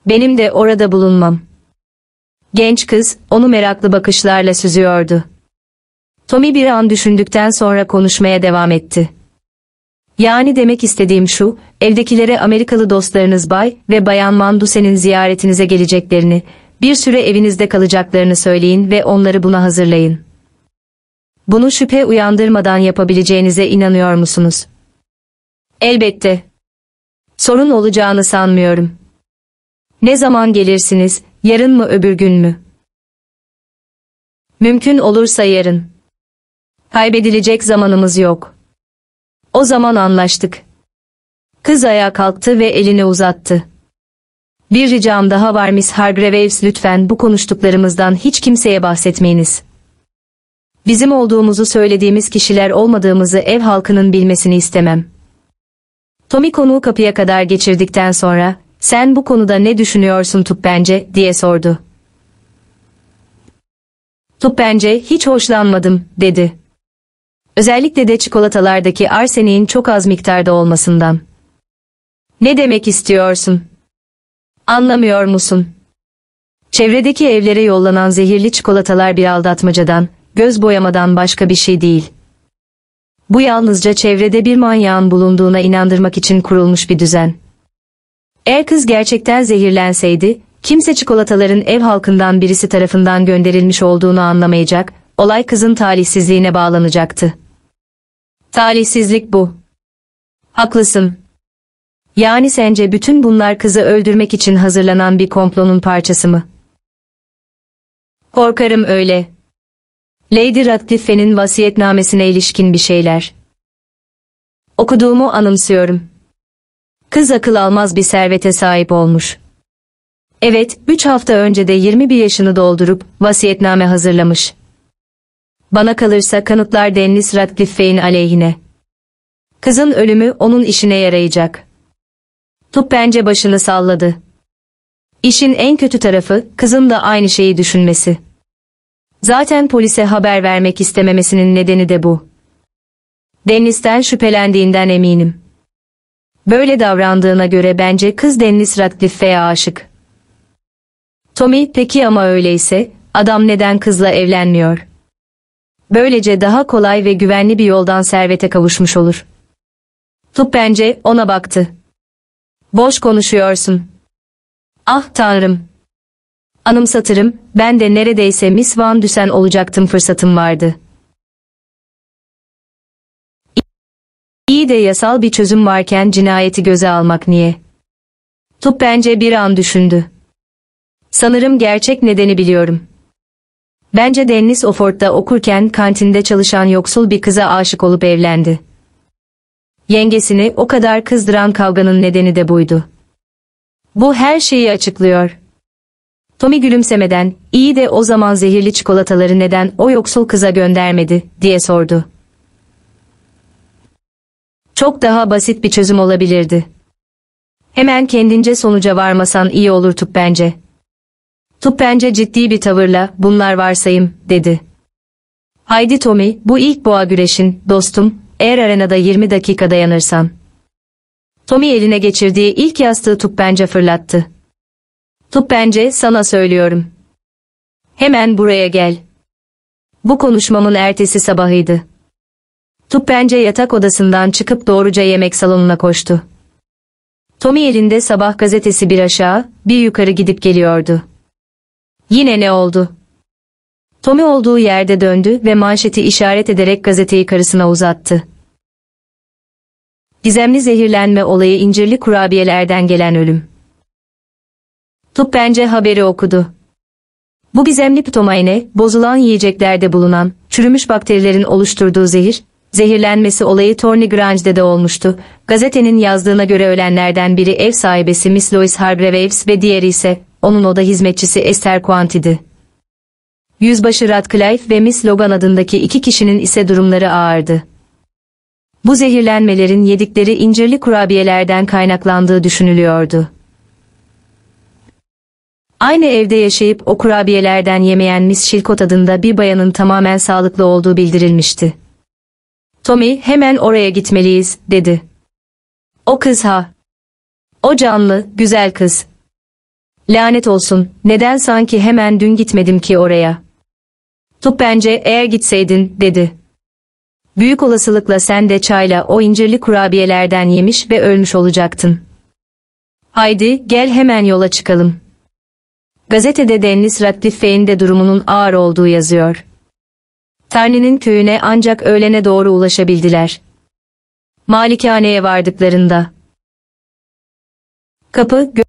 Benim de orada bulunmam. Genç kız, onu meraklı bakışlarla süzüyordu. Tommy bir an düşündükten sonra konuşmaya devam etti. Yani demek istediğim şu, evdekilere Amerikalı dostlarınız Bay ve Bayan Manduse'nin ziyaretinize geleceklerini, bir süre evinizde kalacaklarını söyleyin ve onları buna hazırlayın. Bunu şüphe uyandırmadan yapabileceğinize inanıyor musunuz? Elbette. Sorun olacağını sanmıyorum. Ne zaman gelirsiniz, yarın mı öbür gün mü? Mümkün olursa yarın. Kaybedilecek zamanımız yok. O zaman anlaştık. Kız ayağa kalktı ve elini uzattı. Bir ricam daha var Miss Hargreaves lütfen bu konuştuklarımızdan hiç kimseye bahsetmeyiniz. Bizim olduğumuzu söylediğimiz kişiler olmadığımızı ev halkının bilmesini istemem. Tommy konuğu kapıya kadar geçirdikten sonra, sen bu konuda ne düşünüyorsun Tup bence, diye sordu. Tup bence hiç hoşlanmadım, dedi. Özellikle de çikolatalardaki arseniğin çok az miktarda olmasından. Ne demek istiyorsun? Anlamıyor musun? Çevredeki evlere yollanan zehirli çikolatalar bir aldatmacadan, göz boyamadan başka bir şey değil. Bu yalnızca çevrede bir manyağın bulunduğuna inandırmak için kurulmuş bir düzen. Eğer kız gerçekten zehirlenseydi, kimse çikolataların ev halkından birisi tarafından gönderilmiş olduğunu anlamayacak, olay kızın talihsizliğine bağlanacaktı. Talihsizlik bu. Haklısın. Yani sence bütün bunlar kızı öldürmek için hazırlanan bir komplonun parçası mı? Korkarım öyle. Lady Radcliffe'nin vasiyetnamesine ilişkin bir şeyler. Okuduğumu anımsıyorum. Kız akıl almaz bir servete sahip olmuş. Evet, üç hafta önce de 21 yaşını doldurup vasiyetname hazırlamış. Bana kalırsa kanıtlar Dennis Radcliffe'in aleyhine. Kızın ölümü onun işine yarayacak. Tup bence başını salladı. İşin en kötü tarafı kızın da aynı şeyi düşünmesi. Zaten polise haber vermek istememesinin nedeni de bu. Dennis'ten şüphelendiğinden eminim. Böyle davrandığına göre bence kız Dennis Radcliffe'ye aşık. Tommy peki ama öyleyse adam neden kızla evlenmiyor? Böylece daha kolay ve güvenli bir yoldan servete kavuşmuş olur. Tup bence ona baktı. Boş konuşuyorsun. Ah tanrım. Anımsatırım, ben de neredeyse Miss Van Dusen olacaktım fırsatım vardı. İyi de yasal bir çözüm varken cinayeti göze almak niye? Tup bence bir an düşündü. Sanırım gerçek nedeni biliyorum. Bence Dennis Offord'da okurken kantinde çalışan yoksul bir kıza aşık olup evlendi. Yengesini o kadar kızdıran kavganın nedeni de buydu. Bu her şeyi açıklıyor. Tommy gülümsemeden, iyi de o zaman zehirli çikolataları neden o yoksul kıza göndermedi, diye sordu. Çok daha basit bir çözüm olabilirdi. Hemen kendince sonuca varmasan iyi olur Tup bence. Tup bence ciddi bir tavırla, bunlar varsayım, dedi. Haydi Tommy, bu ilk boğa güreşin, dostum, eğer arenada 20 dakika dayanırsan. Tommy eline geçirdiği ilk yastığı Tup bence fırlattı. Tup bence sana söylüyorum. Hemen buraya gel. Bu konuşmamın ertesi sabahıydı. Tup bence yatak odasından çıkıp doğruca yemek salonuna koştu. Tommy elinde sabah gazetesi bir aşağı, bir yukarı gidip geliyordu. Yine ne oldu? Tommy olduğu yerde döndü ve manşeti işaret ederek gazeteyi karısına uzattı. Gizemli zehirlenme olayı incirli kurabiyelerden gelen ölüm. Tup bence haberi okudu. Bu gizemli ptomayne, bozulan yiyeceklerde bulunan, çürümüş bakterilerin oluşturduğu zehir, zehirlenmesi olayı Torney Grange'de de olmuştu. Gazetenin yazdığına göre ölenlerden biri ev sahibesi Miss Lois Hargreaves ve diğeri ise, onun oda hizmetçisi Esther Quanti'di. Yüzbaşı Radcliffe ve Miss Logan adındaki iki kişinin ise durumları ağırdı. Bu zehirlenmelerin yedikleri incirli kurabiyelerden kaynaklandığı düşünülüyordu. Aynı evde yaşayıp o kurabiyelerden yemeyen Miss Shilcott adında bir bayanın tamamen sağlıklı olduğu bildirilmişti. Tommy hemen oraya gitmeliyiz, dedi. O kız ha. O canlı, güzel kız. Lanet olsun, neden sanki hemen dün gitmedim ki oraya? Tup bence eğer gitseydin, dedi. Büyük olasılıkla sen de çayla o incirli kurabiyelerden yemiş ve ölmüş olacaktın. Haydi, gel hemen yola çıkalım. Gazetede Dennis Radcliffe'in de durumunun ağır olduğu yazıyor. Tarni'nin köyüne ancak öğlene doğru ulaşabildiler. Malikaneye vardıklarında. Kapı, gö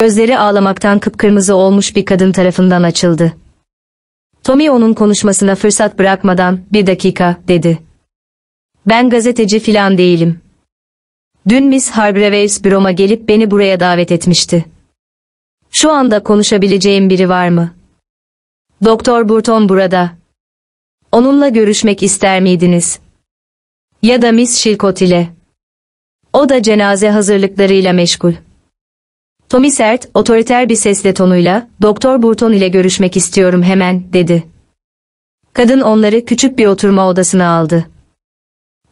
gözleri ağlamaktan kıpkırmızı olmuş bir kadın tarafından açıldı. Tommy onun konuşmasına fırsat bırakmadan, bir dakika, dedi. Ben gazeteci filan değilim. Dün Miss Hargreaves büroma gelip beni buraya davet etmişti. Şu anda konuşabileceğim biri var mı? Doktor Burton burada. Onunla görüşmek ister miydiniz? Ya da Miss Shilcott ile. O da cenaze hazırlıklarıyla meşgul. Tommy sert, otoriter bir sesle tonuyla, Doktor Burton ile görüşmek istiyorum hemen, dedi. Kadın onları küçük bir oturma odasına aldı.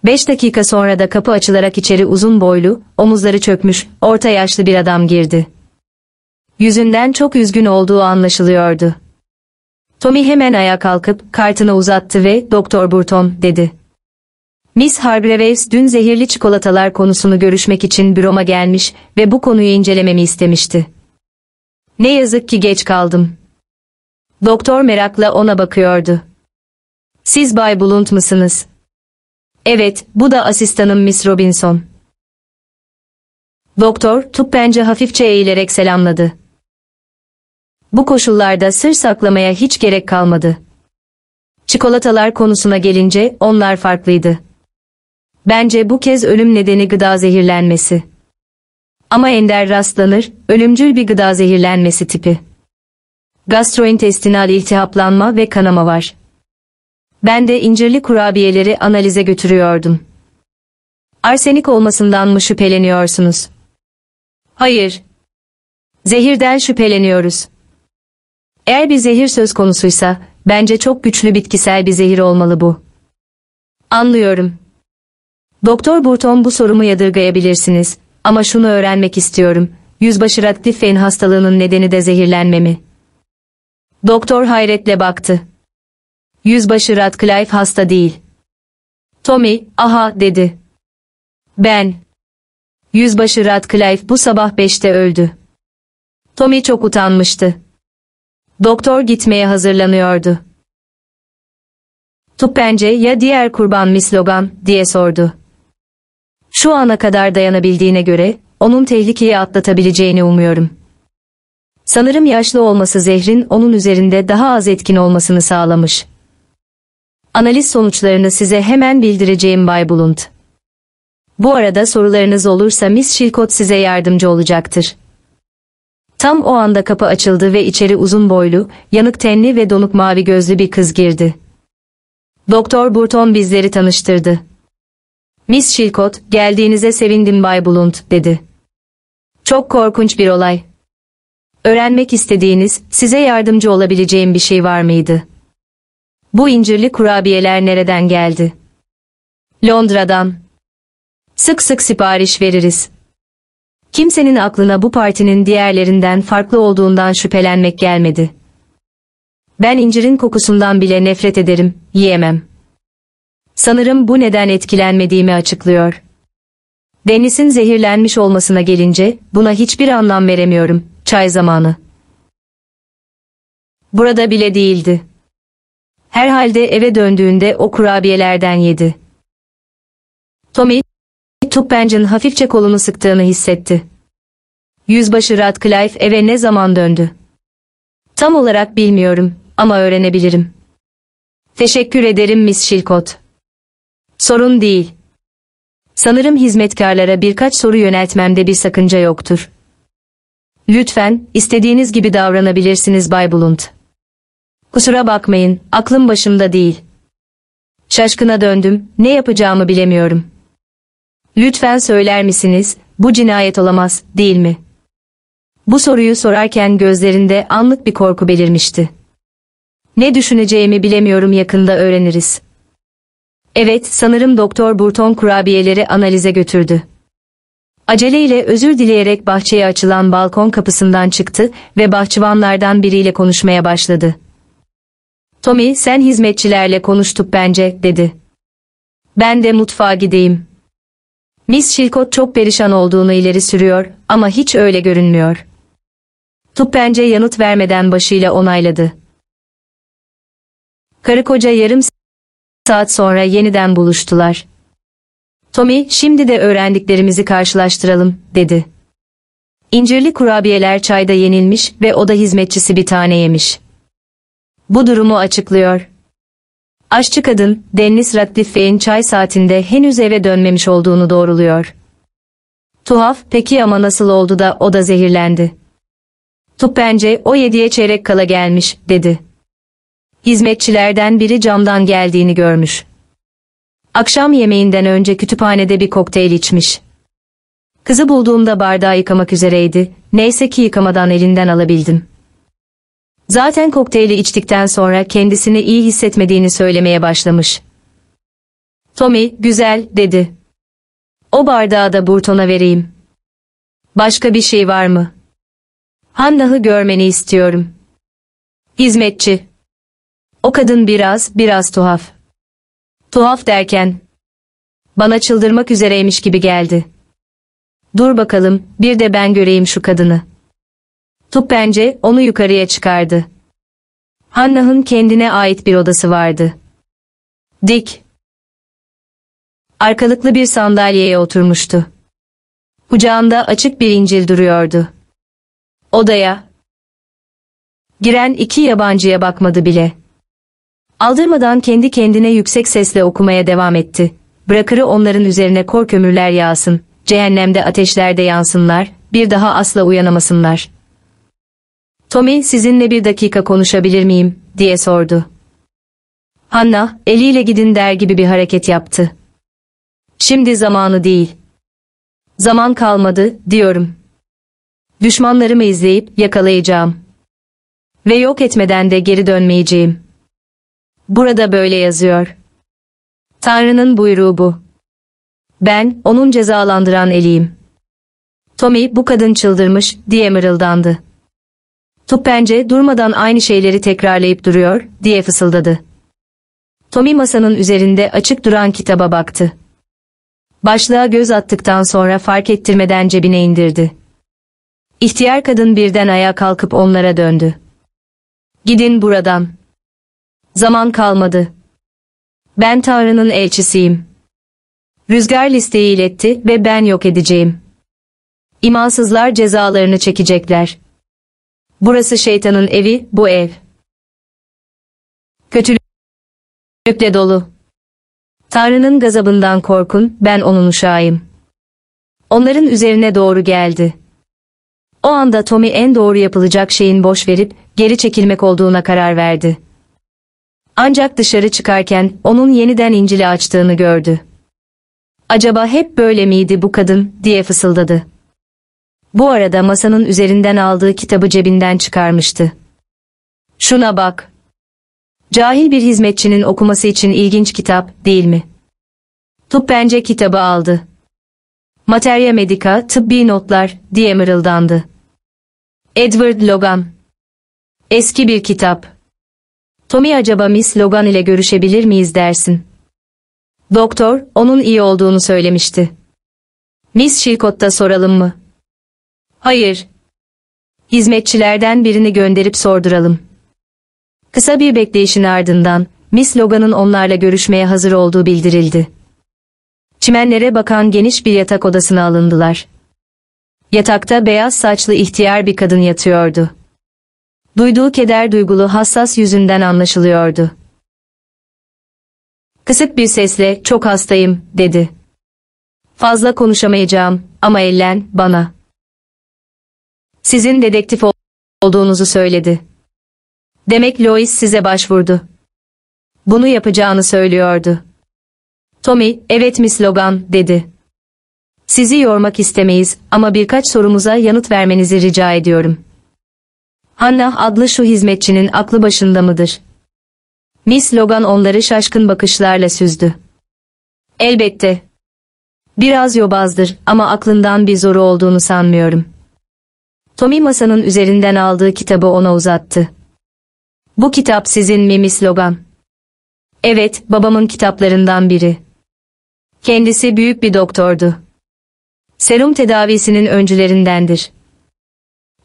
Beş dakika sonra da kapı açılarak içeri uzun boylu, omuzları çökmüş, orta yaşlı bir adam girdi. Yüzünden çok üzgün olduğu anlaşılıyordu. Tommy hemen ayağa kalkıp kartını uzattı ve Doktor Burton dedi. Miss Hargreaves dün zehirli çikolatalar konusunu görüşmek için büroma gelmiş ve bu konuyu incelememi istemişti. Ne yazık ki geç kaldım. Doktor merakla ona bakıyordu. Siz Bay Blunt mısınız? Evet, bu da asistanım Miss Robinson. Doktor, bence hafifçe eğilerek selamladı. Bu koşullarda sır saklamaya hiç gerek kalmadı. Çikolatalar konusuna gelince onlar farklıydı. Bence bu kez ölüm nedeni gıda zehirlenmesi. Ama ender rastlanır, ölümcül bir gıda zehirlenmesi tipi. Gastrointestinal iltihaplanma ve kanama var. Ben de incirli kurabiyeleri analize götürüyordum. Arsenik olmasından mı şüpheleniyorsunuz? Hayır. Zehirden şüpheleniyoruz. Eğer bir zehir söz konusuysa, bence çok güçlü bitkisel bir zehir olmalı bu. Anlıyorum. Doktor Burton bu sorumu yadırgayabilirsiniz ama şunu öğrenmek istiyorum. Yüzbaşı Radcliffe'in hastalığının nedeni de zehirlenme mi? Doktor hayretle baktı. Yüzbaşı Radcliffe hasta değil. Tommy, aha dedi. Ben. Yüzbaşı Radcliffe bu sabah beşte öldü. Tommy çok utanmıştı. Doktor gitmeye hazırlanıyordu. Tuppence ya diğer kurban Miss Logan diye sordu. Şu ana kadar dayanabildiğine göre onun tehlikeyi atlatabileceğini umuyorum. Sanırım yaşlı olması zehrin onun üzerinde daha az etkin olmasını sağlamış. Analiz sonuçlarını size hemen bildireceğim Bay Blunt. Bu arada sorularınız olursa Miss Shilcott size yardımcı olacaktır. Tam o anda kapı açıldı ve içeri uzun boylu, yanık tenli ve donuk mavi gözlü bir kız girdi. Doktor Burton bizleri tanıştırdı. Miss Shilcott, geldiğinize sevindim Bay Blunt, dedi. Çok korkunç bir olay. Öğrenmek istediğiniz, size yardımcı olabileceğim bir şey var mıydı? Bu incirli kurabiyeler nereden geldi? Londra'dan. Sık sık sipariş veririz. Kimsenin aklına bu partinin diğerlerinden farklı olduğundan şüphelenmek gelmedi. Ben incirin kokusundan bile nefret ederim, yiyemem. Sanırım bu neden etkilenmediğimi açıklıyor. Deniz'in zehirlenmiş olmasına gelince buna hiçbir anlam veremiyorum. Çay zamanı. Burada bile değildi. Herhalde eve döndüğünde o kurabiyelerden yedi. Tommy, Tuppence'ın hafifçe kolunu sıktığını hissetti. Yüzbaşı Radcliffe eve ne zaman döndü? Tam olarak bilmiyorum ama öğrenebilirim. Teşekkür ederim Miss Shilcott. Sorun değil. Sanırım hizmetkarlara birkaç soru yöneltmemde bir sakınca yoktur. Lütfen, istediğiniz gibi davranabilirsiniz Bay Blunt. Kusura bakmayın, aklım başımda değil. Şaşkına döndüm, ne yapacağımı bilemiyorum. Lütfen söyler misiniz, bu cinayet olamaz, değil mi? Bu soruyu sorarken gözlerinde anlık bir korku belirmişti. Ne düşüneceğimi bilemiyorum yakında öğreniriz. Evet, sanırım Doktor Burton kurabiyeleri analize götürdü. Aceleyle özür dileyerek bahçeye açılan balkon kapısından çıktı ve bahçıvanlardan biriyle konuşmaya başladı. Tommy, sen hizmetçilerle konuştuk bence, dedi. Ben de mutfağa gideyim. Miss Shilcott çok perişan olduğunu ileri sürüyor ama hiç öyle görünmüyor. Tuppence yanıt vermeden başıyla onayladı. Karı koca yarım saat sonra yeniden buluştular. Tommy, şimdi de öğrendiklerimizi karşılaştıralım, dedi. İncirli kurabiyeler çayda yenilmiş ve oda hizmetçisi bir tane yemiş. Bu durumu açıklıyor. Aşçı kadın, Dennis Radcliffe'in çay saatinde henüz eve dönmemiş olduğunu doğruluyor. Tuhaf, peki ama nasıl oldu da o da zehirlendi? Tup bence o yediye çeyrek kala gelmiş, dedi. Hizmetçilerden biri camdan geldiğini görmüş. Akşam yemeğinden önce kütüphanede bir kokteyl içmiş. Kızı bulduğumda bardağı yıkamak üzereydi, neyse ki yıkamadan elinden alabildim. Zaten kokteyli içtikten sonra kendisini iyi hissetmediğini söylemeye başlamış. Tommy, güzel, dedi. O bardağı da Burton'a vereyim. Başka bir şey var mı? Hannah'ı görmeni istiyorum. Hizmetçi. O kadın biraz, biraz tuhaf. Tuhaf derken. Bana çıldırmak üzereymiş gibi geldi. Dur bakalım, bir de ben göreyim şu kadını. Tup bence onu yukarıya çıkardı. Hannah'ın kendine ait bir odası vardı. Dik. Arkalıklı bir sandalyeye oturmuştu. Kucağında açık bir incil duruyordu. Odaya. Giren iki yabancıya bakmadı bile. Aldırmadan kendi kendine yüksek sesle okumaya devam etti. Bırakırı onların üzerine kor kömürler yağsın, cehennemde ateşlerde yansınlar, bir daha asla uyanamasınlar. Tommy sizinle bir dakika konuşabilir miyim, diye sordu. Hanna, eliyle gidin der gibi bir hareket yaptı. Şimdi zamanı değil. Zaman kalmadı, diyorum. Düşmanlarımı izleyip yakalayacağım. Ve yok etmeden de geri dönmeyeceğim. Burada böyle yazıyor. Tanrı'nın buyruğu bu. Ben, onun cezalandıran eliyim. Tommy, bu kadın çıldırmış, diye mırıldandı. Tuppence durmadan aynı şeyleri tekrarlayıp duruyor, diye fısıldadı. Tommy masanın üzerinde açık duran kitaba baktı. Başlığa göz attıktan sonra fark ettirmeden cebine indirdi. İhtiyar kadın birden ayağa kalkıp onlara döndü. Gidin buradan. Zaman kalmadı. Ben Tanrı'nın elçisiyim. Rüzgar listeyi iletti ve ben yok edeceğim. İmansızlar cezalarını çekecekler. Burası şeytanın evi, bu ev. Kötülükle dolu. Tanrı'nın gazabından korkun, ben onun uşağıyım. Onların üzerine doğru geldi. O anda Tommy en doğru yapılacak şeyin boş verip geri çekilmek olduğuna karar verdi. Ancak dışarı çıkarken onun yeniden İncil'i açtığını gördü. Acaba hep böyle miydi bu kadın diye fısıldadı. Bu arada masanın üzerinden aldığı kitabı cebinden çıkarmıştı. Şuna bak. Cahil bir hizmetçinin okuması için ilginç kitap, değil mi? Tup bence kitabı aldı. Materya Medica, tıbbi notlar, diye mırıldandı. Edward Logan. Eski bir kitap. Tommy acaba Miss Logan ile görüşebilir miyiz dersin? Doktor, onun iyi olduğunu söylemişti. Miss Shilcott'a soralım mı? Hayır. Hizmetçilerden birini gönderip sorduralım. Kısa bir bekleyişin ardından, Miss Logan'ın onlarla görüşmeye hazır olduğu bildirildi. Çimenlere bakan geniş bir yatak odasına alındılar. Yatakta beyaz saçlı ihtiyar bir kadın yatıyordu. Duyduğu keder duygulu hassas yüzünden anlaşılıyordu. Kısık bir sesle çok hastayım dedi. Fazla konuşamayacağım ama ellen bana. Sizin dedektif ol- olduğunuzu söyledi. Demek Lois size başvurdu. Bunu yapacağını söylüyordu. Tommy, evet Miss Logan, dedi. Sizi yormak istemeyiz ama birkaç sorumuza yanıt vermenizi rica ediyorum. Hannah adlı şu hizmetçinin aklı başında mıdır? Miss Logan onları şaşkın bakışlarla süzdü. Elbette. Biraz yobazdır ama aklından bir zoru olduğunu sanmıyorum. Tommy masanın üzerinden aldığı kitabı ona uzattı. Bu kitap sizin mi Miss Logan? Evet, babamın kitaplarından biri. Kendisi büyük bir doktordu. Serum tedavisinin öncülerindendir.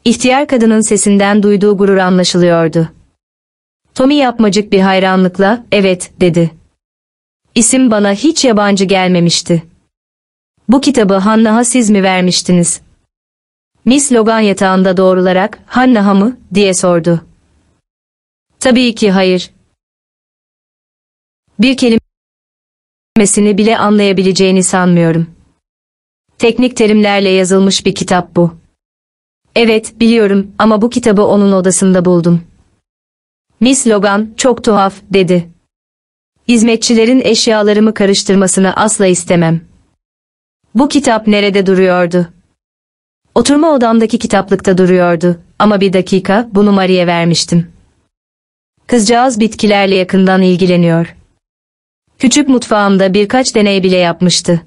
İhtiyar kadının sesinden duyduğu gurur anlaşılıyordu. Tommy yapmacık bir hayranlıkla, evet, dedi. İsim bana hiç yabancı gelmemişti. Bu kitabı Hannah'a siz mi vermiştiniz? Miss Logan yatağında doğrularak, Hannah'a mı, diye sordu. Tabii ki hayır. Bir kelimesini bile anlayabileceğini sanmıyorum. Teknik terimlerle yazılmış bir kitap bu. Evet, biliyorum ama bu kitabı onun odasında buldum. Miss Logan, çok tuhaf, dedi. Hizmetçilerin eşyalarımı karıştırmasını asla istemem. Bu kitap nerede duruyordu? Oturma odamdaki kitaplıkta duruyordu ama bir dakika bunu Mary'e vermiştim. Kızcağız bitkilerle yakından ilgileniyor. Küçük mutfağımda birkaç deney bile yapmıştı.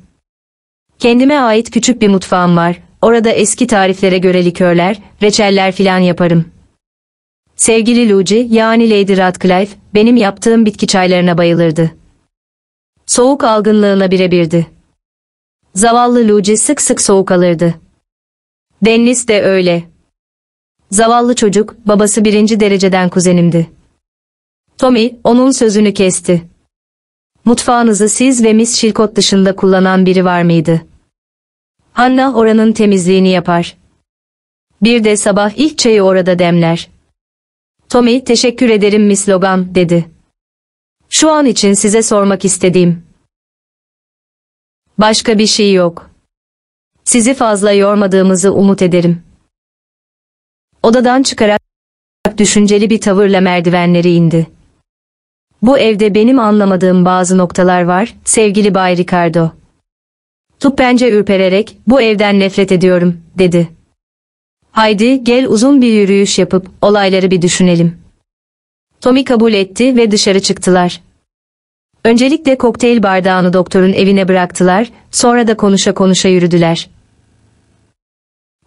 Kendime ait küçük bir mutfağım var. Orada eski tariflere göre likörler, reçeller filan yaparım. Sevgili Lucy yani Lady Radcliffe benim yaptığım bitki çaylarına bayılırdı. Soğuk algınlığına birebirdi. Zavallı Lucy sık sık soğuk alırdı. Dennis de öyle. Zavallı çocuk, babası birinci dereceden kuzenimdi. Tommy, onun sözünü kesti. Mutfağınızı siz ve Miss Shilcott dışında kullanan biri var mıydı? Hanna oranın temizliğini yapar. Bir de sabah ilk çayı orada demler. Tommy, teşekkür ederim Miss Logan, dedi. Şu an için size sormak istediğim. Başka bir şey yok. Sizi fazla yormadığımızı umut ederim. Odadan çıkarak düşünceli bir tavırla merdivenleri indi. Bu evde benim anlamadığım bazı noktalar var, sevgili Bay Ricardo. Tuppence ürpererek, bu evden nefret ediyorum, dedi. Haydi gel uzun bir yürüyüş yapıp olayları bir düşünelim. Tommy kabul etti ve dışarı çıktılar. Öncelikle kokteyl bardağını doktorun evine bıraktılar, sonra da konuşa konuşa yürüdüler.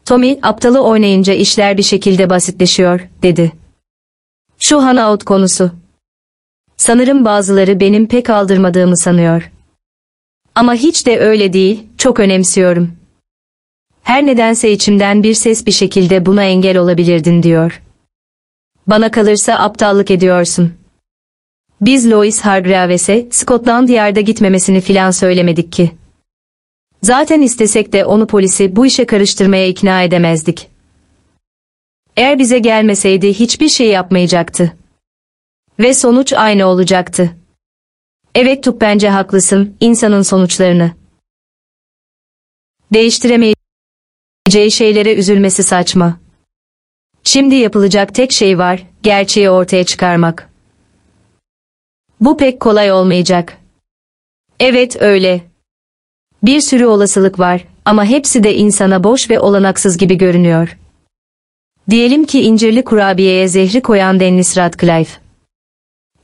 Tommy, aptalı oynayınca işler bir şekilde basitleşiyor, dedi. Şu Hanaut konusu. Sanırım bazıları benim pek aldırmadığımı sanıyor. Ama hiç de öyle değil, çok önemsiyorum. Her nedense içimden bir ses bir şekilde buna engel olabilirdin diyor. Bana kalırsa aptallık ediyorsun. Biz Lois Hargraves'e Scotland Yard'a gitmemesini filan söylemedik ki. Zaten istesek de onu polisi bu işe karıştırmaya ikna edemezdik. Eğer bize gelmeseydi hiçbir şey yapmayacaktı. Ve sonuç aynı olacaktı. Evet Tup bence haklısın, insanın sonuçlarını değiştiremeyiz. Geleceği şeylere üzülmesi saçma. Şimdi yapılacak tek şey var, gerçeği ortaya çıkarmak. Bu pek kolay olmayacak. Evet öyle. Bir sürü olasılık var ama hepsi de insana boş ve olanaksız gibi görünüyor. Diyelim ki incirli kurabiyeye zehri koyan Dennis Radcliffe.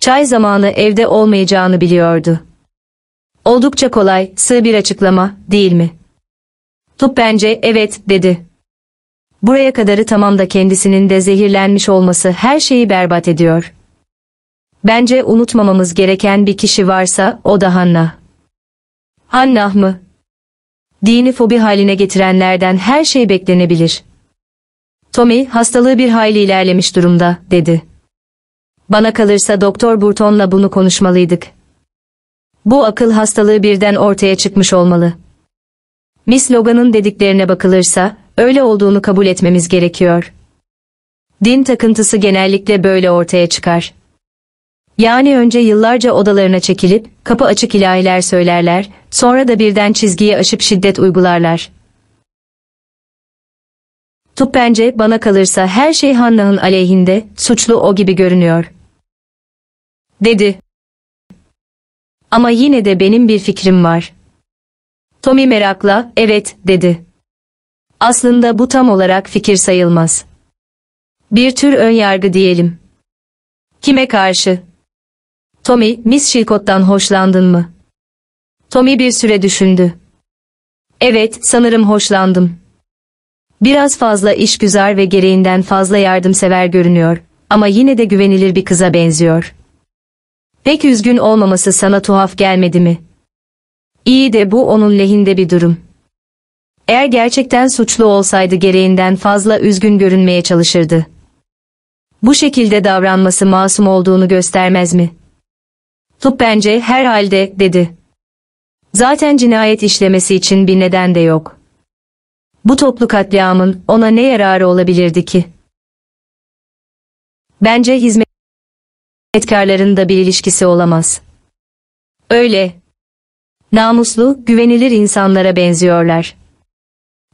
Çay zamanı evde olmayacağını biliyordu. Oldukça kolay, sığ bir açıklama, değil mi? Tup bence evet, dedi. Buraya kadarı tamam da kendisinin de zehirlenmiş olması her şeyi berbat ediyor. Bence unutmamamız gereken bir kişi varsa o da Hanna. Hannah mı? Dini fobi haline getirenlerden her şey beklenebilir. Tommy hastalığı bir hayli ilerlemiş durumda, dedi. Bana kalırsa Doktor Burton'la bunu konuşmalıydık. Bu akıl hastalığı birden ortaya çıkmış olmalı. Miss Logan'ın dediklerine bakılırsa, öyle olduğunu kabul etmemiz gerekiyor. Din takıntısı genellikle böyle ortaya çıkar. Yani önce yıllarca odalarına çekilip, kapı açık ilahiler söylerler, sonra da birden çizgiyi aşıp şiddet uygularlar. Tup bence bana kalırsa her şey Hannah'ın aleyhinde, suçlu o gibi görünüyor. Dedi. Ama yine de benim bir fikrim var. Tommy merakla, evet, dedi. Aslında bu tam olarak fikir sayılmaz. Bir tür ön yargı diyelim. Kime karşı? Tommy, Miss Shilcott'tan hoşlandın mı? Tommy bir süre düşündü. Evet, sanırım hoşlandım. Biraz fazla işgüzar ve gereğinden fazla yardımsever görünüyor ama yine de güvenilir bir kıza benziyor. Pek üzgün olmaması sana tuhaf gelmedi mi? İyi de bu onun lehinde bir durum. Eğer gerçekten suçlu olsaydı gereğinden fazla üzgün görünmeye çalışırdı. Bu şekilde davranması masum olduğunu göstermez mi? Tup bence herhalde, dedi. Zaten cinayet işlemesi için bir neden de yok. Bu toplu katliamın ona ne yararı olabilirdi ki? Bence hizmetkarların da bir ilişkisi olamaz. Öyle. Namuslu, güvenilir insanlara benziyorlar.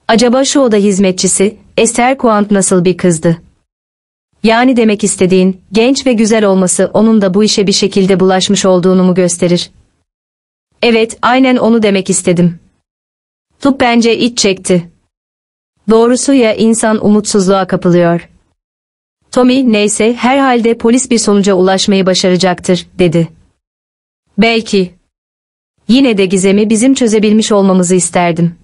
Acaba şu oda hizmetçisi, Esther Kuant nasıl bir kızdı? Yani demek istediğin, genç ve güzel olması onun da bu işe bir şekilde bulaşmış olduğunu mu gösterir? Evet, aynen onu demek istedim. Tup bence iç çekti. Doğrusu ya insan umutsuzluğa kapılıyor. Tommy neyse herhalde polis bir sonuca ulaşmayı başaracaktır, dedi. Belki. Yine de gizemi bizim çözebilmiş olmamızı isterdim.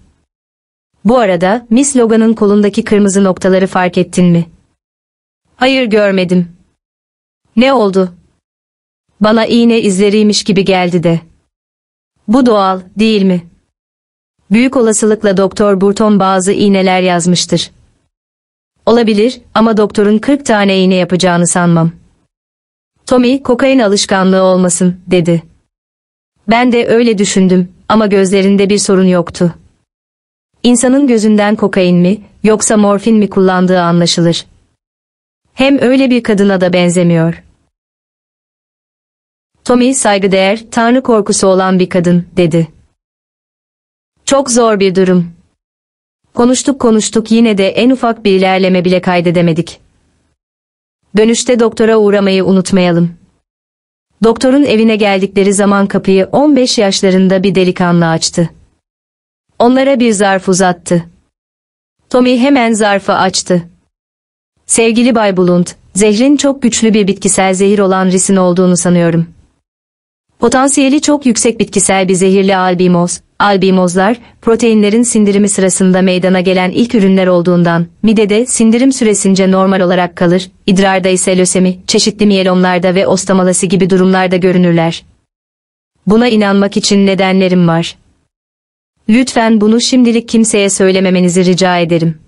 Bu arada Miss Logan'ın kolundaki kırmızı noktaları fark ettin mi? Hayır görmedim. Ne oldu? Bana iğne izleriymiş gibi geldi de. Bu doğal, değil mi? Büyük olasılıkla Doktor Burton bazı iğneler yazmıştır. Olabilir ama doktorun 40 tane iğne yapacağını sanmam. Tommy, kokain alışkanlığı olmasın, dedi. Ben de öyle düşündüm ama gözlerinde bir sorun yoktu. İnsanın gözünden kokain mi, yoksa morfin mi kullandığı anlaşılır. Hem öyle bir kadına da benzemiyor. Tommy saygıdeğer, tanrı korkusu olan bir kadın, dedi. Çok zor bir durum. Konuştuk konuştuk yine de en ufak bir ilerleme bile kaydedemedik. Dönüşte doktora uğramayı unutmayalım. Doktorun evine geldikleri zaman kapıyı 15 yaşlarında bir delikanlı açtı. Onlara bir zarf uzattı. Tommy hemen zarfı açtı. Sevgili Bay Bulunt, zehrin çok güçlü bir bitkisel zehir olan risin olduğunu sanıyorum. Potansiyeli çok yüksek bitkisel bir zehirli albimoz, albimozlar, proteinlerin sindirimi sırasında meydana gelen ilk ürünler olduğundan, midede sindirim süresince normal olarak kalır, idrarda ise lösemi, çeşitli miyelomlarda ve ostamalasi gibi durumlarda görünürler. Buna inanmak için nedenlerim var. Lütfen bunu şimdilik kimseye söylememenizi rica ederim.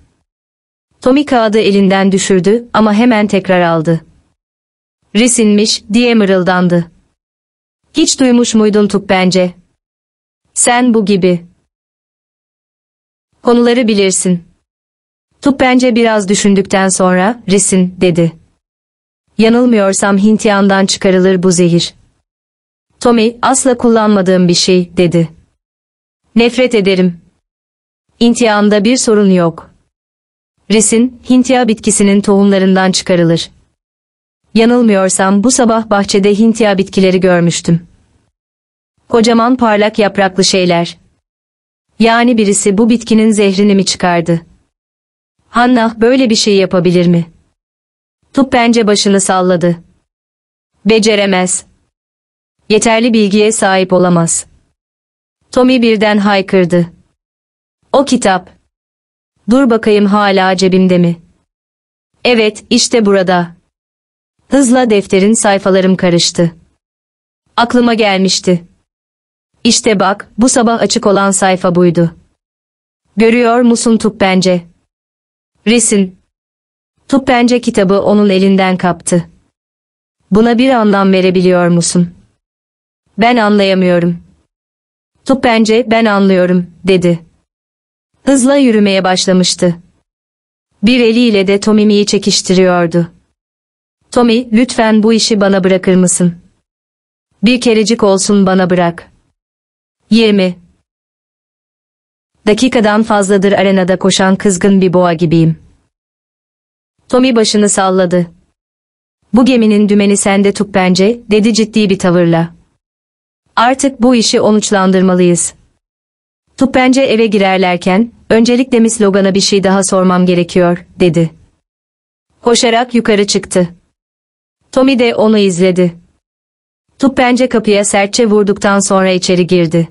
Tommy kağıdı elinden düşürdü ama hemen tekrar aldı. Risinmiş diye mırıldandı. Hiç duymuş muydun Tup bence? Sen bu gibi. Konuları bilirsin. Tup bence biraz düşündükten sonra, Risin, dedi. Yanılmıyorsam Hintyan'dan çıkarılır bu zehir. Tommy, asla kullanmadığım bir şey, dedi. Nefret ederim. İntiyanda bir sorun yok. Risin, Hintya bitkisinin tohumlarından çıkarılır. Yanılmıyorsam bu sabah bahçede Hintya bitkileri görmüştüm. Kocaman parlak yapraklı şeyler. Yani birisi bu bitkinin zehrini mi çıkardı? Hannah böyle bir şey yapabilir mi? Tup bence başını salladı. Beceremez. Yeterli bilgiye sahip olamaz. Tommy birden haykırdı. O kitap. Dur bakayım hala cebimde mi? Evet, işte burada. Hızla defterin sayfalarım karıştı. Aklıma gelmişti. İşte bak, bu sabah açık olan sayfa buydu. Görüyor musun Tup bence? Resim. Tup bence kitabı onun elinden kaptı. Buna bir anlam verebiliyor musun? Ben anlayamıyorum. Tup bence ben anlıyorum, dedi. Hızla yürümeye başlamıştı. Bir eliyle de Tommy'yi çekiştiriyordu. Tommy, lütfen bu işi bana bırakır mısın? Bir kerecik olsun bana bırak. 20. Dakikadan fazladır arenada koşan kızgın bir boğa gibiyim. Tommy başını salladı. Bu geminin dümeni sende tut bence, dedi ciddi bir tavırla. Artık bu işi onuçlandırmalıyız. Tup bence eve girerlerken, öncelikle Miss Logan'a bir şey daha sormam gerekiyor, dedi. Koşarak yukarı çıktı. Tommy de onu izledi. Tup kapıya sertçe vurduktan sonra içeri girdi.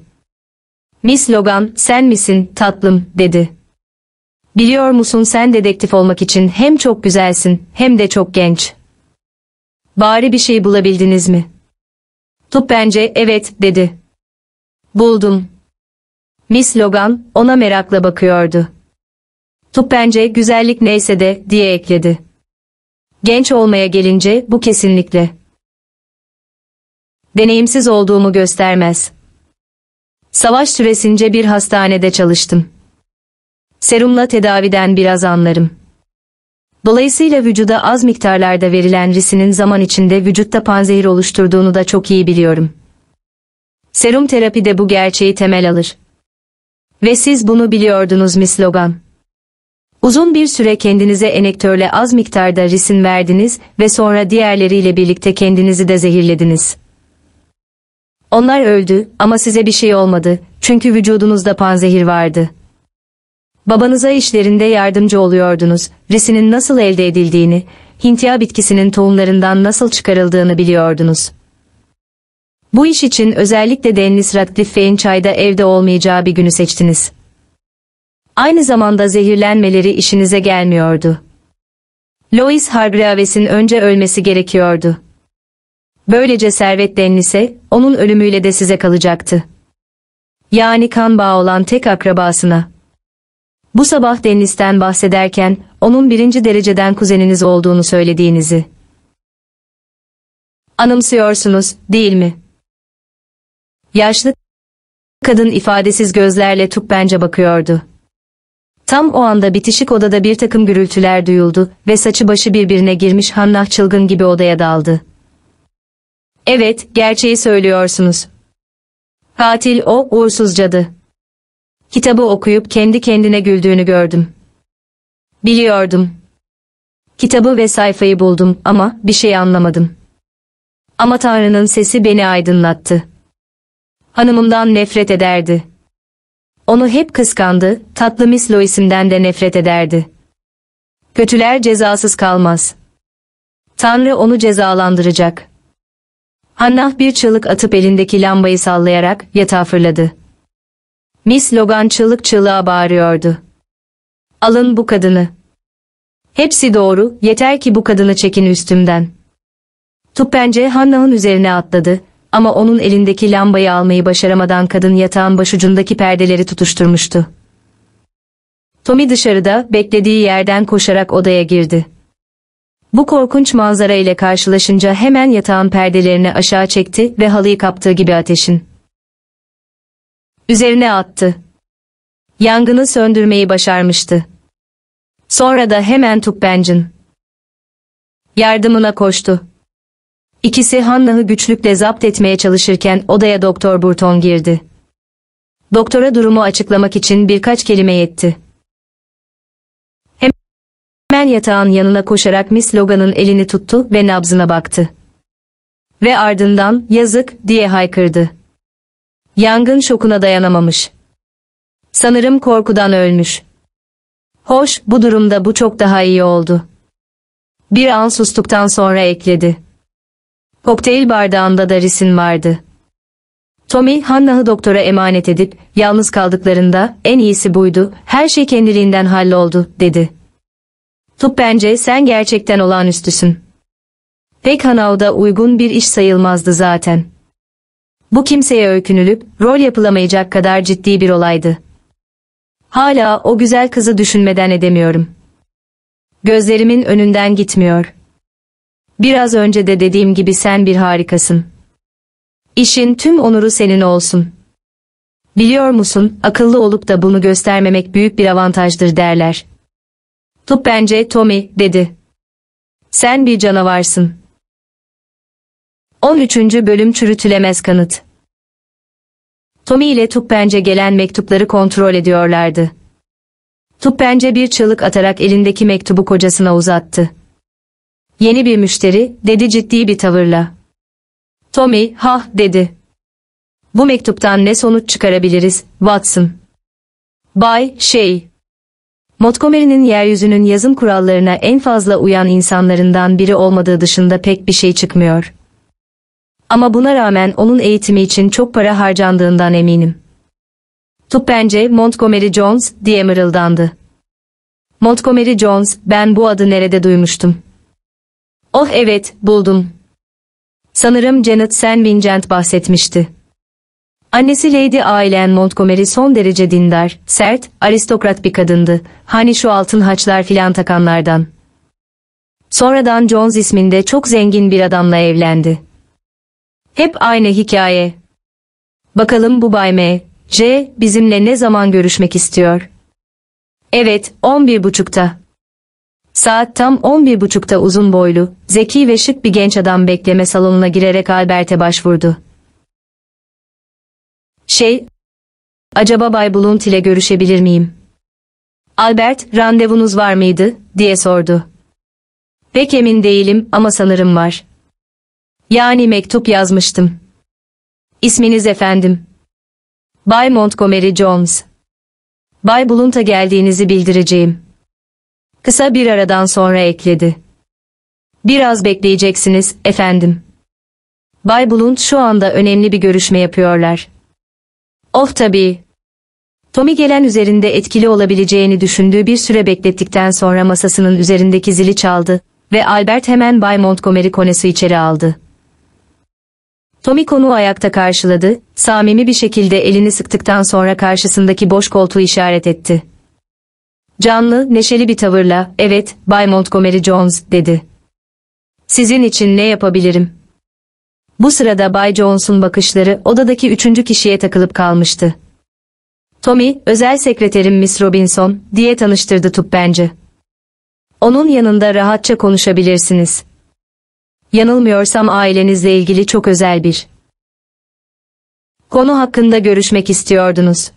Miss Logan, sen misin, tatlım, dedi. Biliyor musun sen dedektif olmak için hem çok güzelsin, hem de çok genç. Bari bir şey bulabildiniz mi? Tup bence evet, dedi. Buldum. Miss Logan, ona merakla bakıyordu. Tup bence güzellik neyse de, diye ekledi. Genç olmaya gelince, bu kesinlikle. Deneyimsiz olduğumu göstermez. Savaş süresince bir hastanede çalıştım. Serumla tedaviden biraz anlarım. Dolayısıyla vücuda az miktarlarda verilen risinin zaman içinde vücutta panzehir oluşturduğunu da çok iyi biliyorum. Serum terapide bu gerçeği temel alır. Ve siz bunu biliyordunuz Miss Logan. Uzun bir süre kendinize enektörle az miktarda risin verdiniz ve sonra diğerleriyle birlikte kendinizi de zehirlediniz. Onlar öldü ama size bir şey olmadı çünkü vücudunuzda panzehir vardı. Babanıza işlerinde yardımcı oluyordunuz, risinin nasıl elde edildiğini, Hintya bitkisinin tohumlarından nasıl çıkarıldığını biliyordunuz. Bu iş için özellikle Dennis Radcliffe'in çayda evde olmayacağı bir günü seçtiniz. Aynı zamanda zehirlenmeleri işinize gelmiyordu. Lois Hargraves'in önce ölmesi gerekiyordu. Böylece servet Dennis'e, onun ölümüyle de size kalacaktı. Yani kan bağı olan tek akrabasına. Bu sabah Dennis'ten bahsederken, onun birinci dereceden kuzeniniz olduğunu söylediğinizi. Anımsıyorsunuz, değil mi? Yaşlı kadın ifadesiz gözlerle bence bakıyordu. Tam o anda bitişik odada bir takım gürültüler duyuldu ve saçı başı birbirine girmiş Hannah çılgın gibi odaya daldı. Evet, gerçeği söylüyorsunuz. Katil o, uğursuz cadı. Kitabı okuyup kendi kendine güldüğünü gördüm. Biliyordum. Kitabı ve sayfayı buldum ama bir şey anlamadım. Ama Tanrı'nın sesi beni aydınlattı. Hanımımdan nefret ederdi. Onu hep kıskandı, tatlı Miss Lois'imden de nefret ederdi. Kötüler cezasız kalmaz. Tanrı onu cezalandıracak. Hannah bir çığlık atıp elindeki lambayı sallayarak yatağa fırladı. Miss Logan çığlık çığlığa bağırıyordu. Alın bu kadını. Hepsi doğru, yeter ki bu kadını çekin üstümden. Tuppence Hannah'ın üzerine atladı ama onun elindeki lambayı almayı başaramadan kadın yatağın başucundaki perdeleri tutuşturmuştu. Tommy dışarıda beklediği yerden koşarak odaya girdi. Bu korkunç manzara ile karşılaşınca hemen yatağın perdelerini aşağı çekti ve halıyı kaptığı gibi ateşin üzerine attı. Yangını söndürmeyi başarmıştı. Sonra da hemen Tukbenc'in yardımına koştu. İkisi Hannah'ı güçlükle zapt etmeye çalışırken odaya Doktor Burton girdi. Doktora durumu açıklamak için birkaç kelime yetti. Ben yatağın yanına koşarak Miss Logan'ın elini tuttu ve nabzına baktı. Ve ardından yazık diye haykırdı. Yangın şokuna dayanamamış. Sanırım korkudan ölmüş. Hoş, bu durumda bu çok daha iyi oldu. Bir an sustuktan sonra ekledi. Kokteyl bardağında da risin vardı. Tommy, Hannah'ı doktora emanet edip, yalnız kaldıklarında, en iyisi buydu, her şey kendiliğinden halloldu, dedi. Tup bence sen gerçekten olağanüstüsün. Pek Hanav'da uygun bir iş sayılmazdı zaten. Bu kimseye öykünülüp, rol yapılamayacak kadar ciddi bir olaydı. Hala o güzel kızı düşünmeden edemiyorum. Gözlerimin önünden gitmiyor. Biraz önce de dediğim gibi sen bir harikasın. İşin tüm onuru senin olsun. Biliyor musun, akıllı olup da bunu göstermemek büyük bir avantajdır derler. Tup bence Tommy, dedi. Sen bir canavarsın. 13. Bölüm Çürütülemez Kanıt Tommy ile Tupence gelen mektupları kontrol ediyorlardı. Tupence bir çığlık atarak elindeki mektubu kocasına uzattı. Yeni bir müşteri, dedi ciddi bir tavırla. Tommy, ha, dedi. Bu mektuptan ne sonuç çıkarabiliriz, Watson? Bay, şey. Montgomery'nin yeryüzünün yazım kurallarına en fazla uyan insanlarından biri olmadığı dışında pek bir şey çıkmıyor. Ama buna rağmen onun eğitimi için çok para harcandığından eminim. Tup bence Montgomery Jones diye mırıldandı. Montgomery Jones, ben bu adı nerede duymuştum? Oh evet, buldum. Sanırım Janet Sen Vincent bahsetmişti. Annesi Lady Aileen Montgomery son derece dindar, sert, aristokrat bir kadındı. Hani şu altın haçlar filan takanlardan. Sonradan Jones isminde çok zengin bir adamla evlendi. Hep aynı hikaye. Bakalım bu Bay M. J. bizimle ne zaman görüşmek istiyor? Evet, 11.30'da. Saat tam 11.30'da uzun boylu, zeki ve şık bir genç adam bekleme salonuna girerek Albert'e başvurdu. Şey, acaba Bay Blunt ile görüşebilir miyim? Albert, randevunuz var mıydı, diye sordu. Pek emin değilim ama sanırım var. Yani mektup yazmıştım. İsminiz efendim. Bay Montgomery Jones. Bay Blunt'a geldiğinizi bildireceğim. Kısa bir aradan sonra ekledi. Biraz bekleyeceksiniz, efendim. Bay Blunt şu anda önemli bir görüşme yapıyorlar. Oh tabii. Tommy gelen üzerinde etkili olabileceğini düşündüğü bir süre beklettikten sonra masasının üzerindeki zili çaldı ve Albert hemen Bay Montgomery konesi içeri aldı. Tommy konu ayakta karşıladı, samimi bir şekilde elini sıktıktan sonra karşısındaki boş koltuğu işaret etti. Canlı, neşeli bir tavırla, evet, Bay Montgomery Jones, dedi. Sizin için ne yapabilirim? Bu sırada Bay Jones'un bakışları odadaki üçüncü kişiye takılıp kalmıştı. Tommy, özel sekreterim Miss Robinson, diye tanıştırdı Tuppenci. Onun yanında rahatça konuşabilirsiniz. Yanılmıyorsam ailenizle ilgili çok özel bir konu hakkında görüşmek istiyordunuz.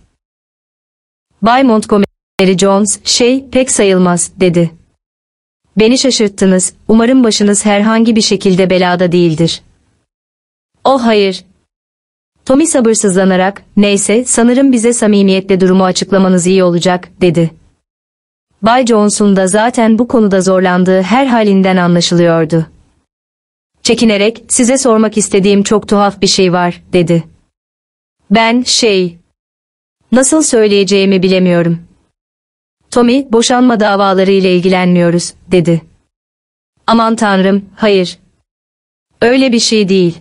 Bay Montgomery Jones, şey, pek sayılmaz, dedi. Beni şaşırttınız, umarım başınız herhangi bir şekilde belada değildir. Oh hayır. Tommy sabırsızlanarak, neyse, sanırım bize samimiyetle durumu açıklamanız iyi olacak, dedi. Bay Jones'un da zaten bu konuda zorlandığı her halinden anlaşılıyordu. Çekinerek, size sormak istediğim çok tuhaf bir şey var, dedi. Ben, şey... Nasıl söyleyeceğimi bilemiyorum. Tommy, boşanma davaları ile ilgilenmiyoruz, dedi. Aman tanrım, hayır. Öyle bir şey değil.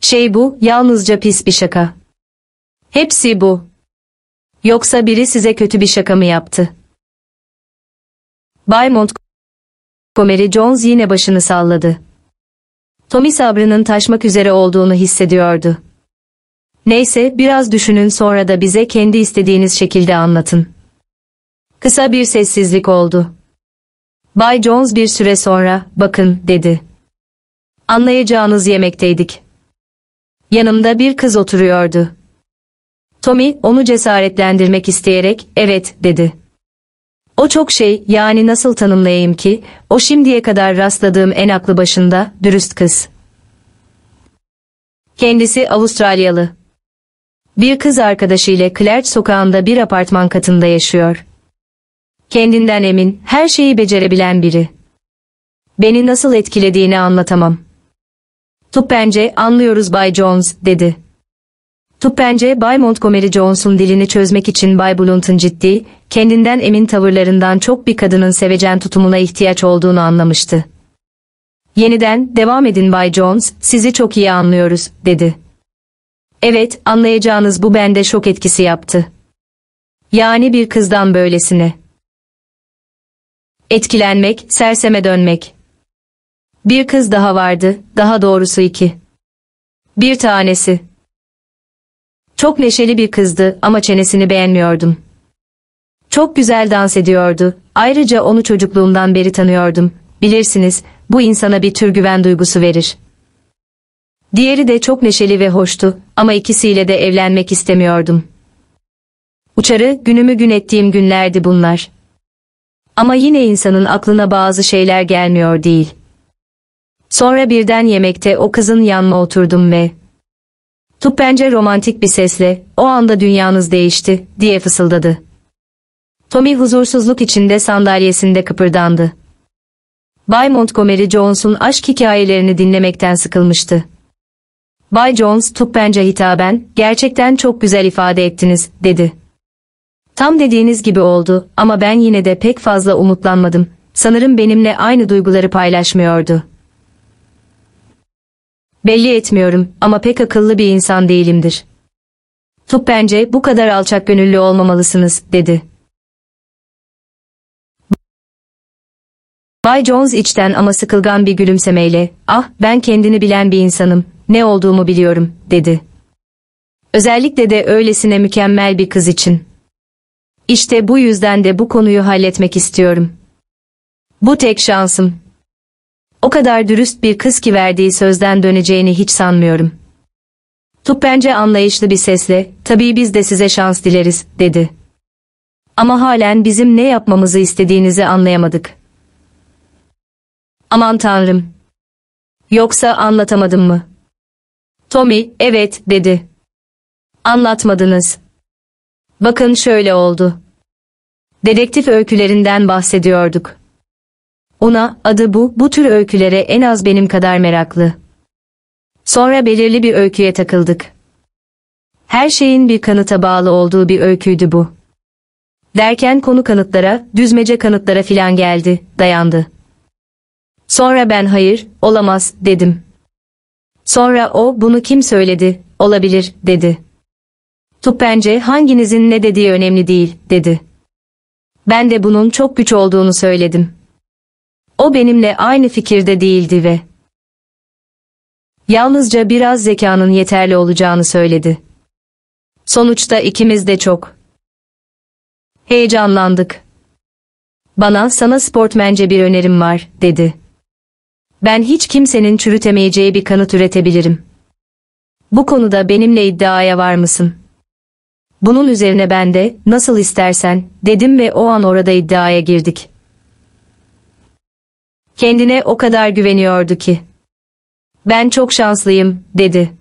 Şey bu, yalnızca pis bir şaka. Hepsi bu. Yoksa biri size kötü bir şaka mı yaptı? Bay Montgomery Jones yine başını salladı. Tommy sabrının taşmak üzere olduğunu hissediyordu. Neyse biraz düşünün sonra da bize kendi istediğiniz şekilde anlatın. Kısa bir sessizlik oldu. Bay Jones bir süre sonra, bakın, dedi. Anlayacağınız yemekteydik. Yanımda bir kız oturuyordu. Tommy, onu cesaretlendirmek isteyerek, evet, dedi. O çok şey, yani nasıl tanımlayayım ki, o şimdiye kadar rastladığım en aklı başında, dürüst kız. Kendisi Avustralyalı. Bir kız arkadaşıyla Clark sokağında bir apartman katında yaşıyor. Kendinden emin, her şeyi becerebilen biri. Beni nasıl etkilediğini anlatamam. Tup bence anlıyoruz Bay Jones, dedi. Tup bence Bay Montgomery Jones'un dilini çözmek için Bay Blunt'un ciddi, kendinden emin tavırlarından çok bir kadının sevecen tutumuna ihtiyaç olduğunu anlamıştı. Yeniden, devam edin Bay Jones, sizi çok iyi anlıyoruz, dedi. Evet, anlayacağınız bu bende şok etkisi yaptı. Yani bir kızdan böylesine. Etkilenmek, serseme dönmek. Bir kız daha vardı, daha doğrusu iki. Bir tanesi. Çok neşeli bir kızdı ama çenesini beğenmiyordum. Çok güzel dans ediyordu. Ayrıca onu çocukluğumdan beri tanıyordum. Bilirsiniz, bu insana bir tür güven duygusu verir. Diğeri de çok neşeli ve hoştu ama ikisiyle de evlenmek istemiyordum. Uçarı günümü gün ettiğim günlerdi bunlar. Ama yine insanın aklına bazı şeyler gelmiyor değil. Sonra birden yemekte o kızın yanına oturdum ve Tup bence romantik bir sesle, o anda dünyanız değişti, diye fısıldadı. Tommy huzursuzluk içinde sandalyesinde kıpırdandı. Bay Montgomery Jones'un aşk hikayelerini dinlemekten sıkılmıştı. Bay Jones, Tup bence hitaben, gerçekten çok güzel ifade ettiniz, dedi. Tam dediğiniz gibi oldu ama ben yine de pek fazla umutlanmadım. Sanırım benimle aynı duyguları paylaşmıyordu. Belli etmiyorum ama pek akıllı bir insan değilimdir. Tup bence bu kadar alçak gönüllü olmamalısınız, dedi. Bay Jones içten ama sıkılgan bir gülümsemeyle, ah ben kendini bilen bir insanım, ne olduğumu biliyorum, dedi. Özellikle de öylesine mükemmel bir kız için. İşte bu yüzden de bu konuyu halletmek istiyorum. Bu tek şansım. O kadar dürüst bir kız ki verdiği sözden döneceğini hiç sanmıyorum. Tup bence anlayışlı bir sesle, tabii biz de size şans dileriz, dedi. Ama halen bizim ne yapmamızı istediğinizi anlayamadık. Aman tanrım. Yoksa anlatamadım mı? Tommy, evet, dedi. Anlatmadınız. Bakın şöyle oldu. Dedektif öykülerinden bahsediyorduk. Ona, adı bu, bu tür öykülere en az benim kadar meraklı. Sonra belirli bir öyküye takıldık. Her şeyin bir kanıta bağlı olduğu bir öyküydü bu. Derken konu kanıtlara, düzmece kanıtlara filan geldi, dayandı. Sonra ben hayır, olamaz, dedim. Sonra o, bunu kim söyledi, olabilir, dedi. Tup bence hanginizin ne dediği önemli değil, dedi. Ben de bunun çok güç olduğunu söyledim. O benimle aynı fikirde değildi ve yalnızca biraz zekanın yeterli olacağını söyledi. Sonuçta ikimiz de çok heyecanlandık. Bana sana sportmence bir önerim var, dedi. Ben hiç kimsenin çürütemeyeceği bir kanıt üretebilirim. Bu konuda benimle iddiaya var mısın? Bunun üzerine ben de, nasıl istersen, dedim ve o an orada iddiaya girdik. Kendine o kadar güveniyordu ki. Ben çok şanslıyım, dedi.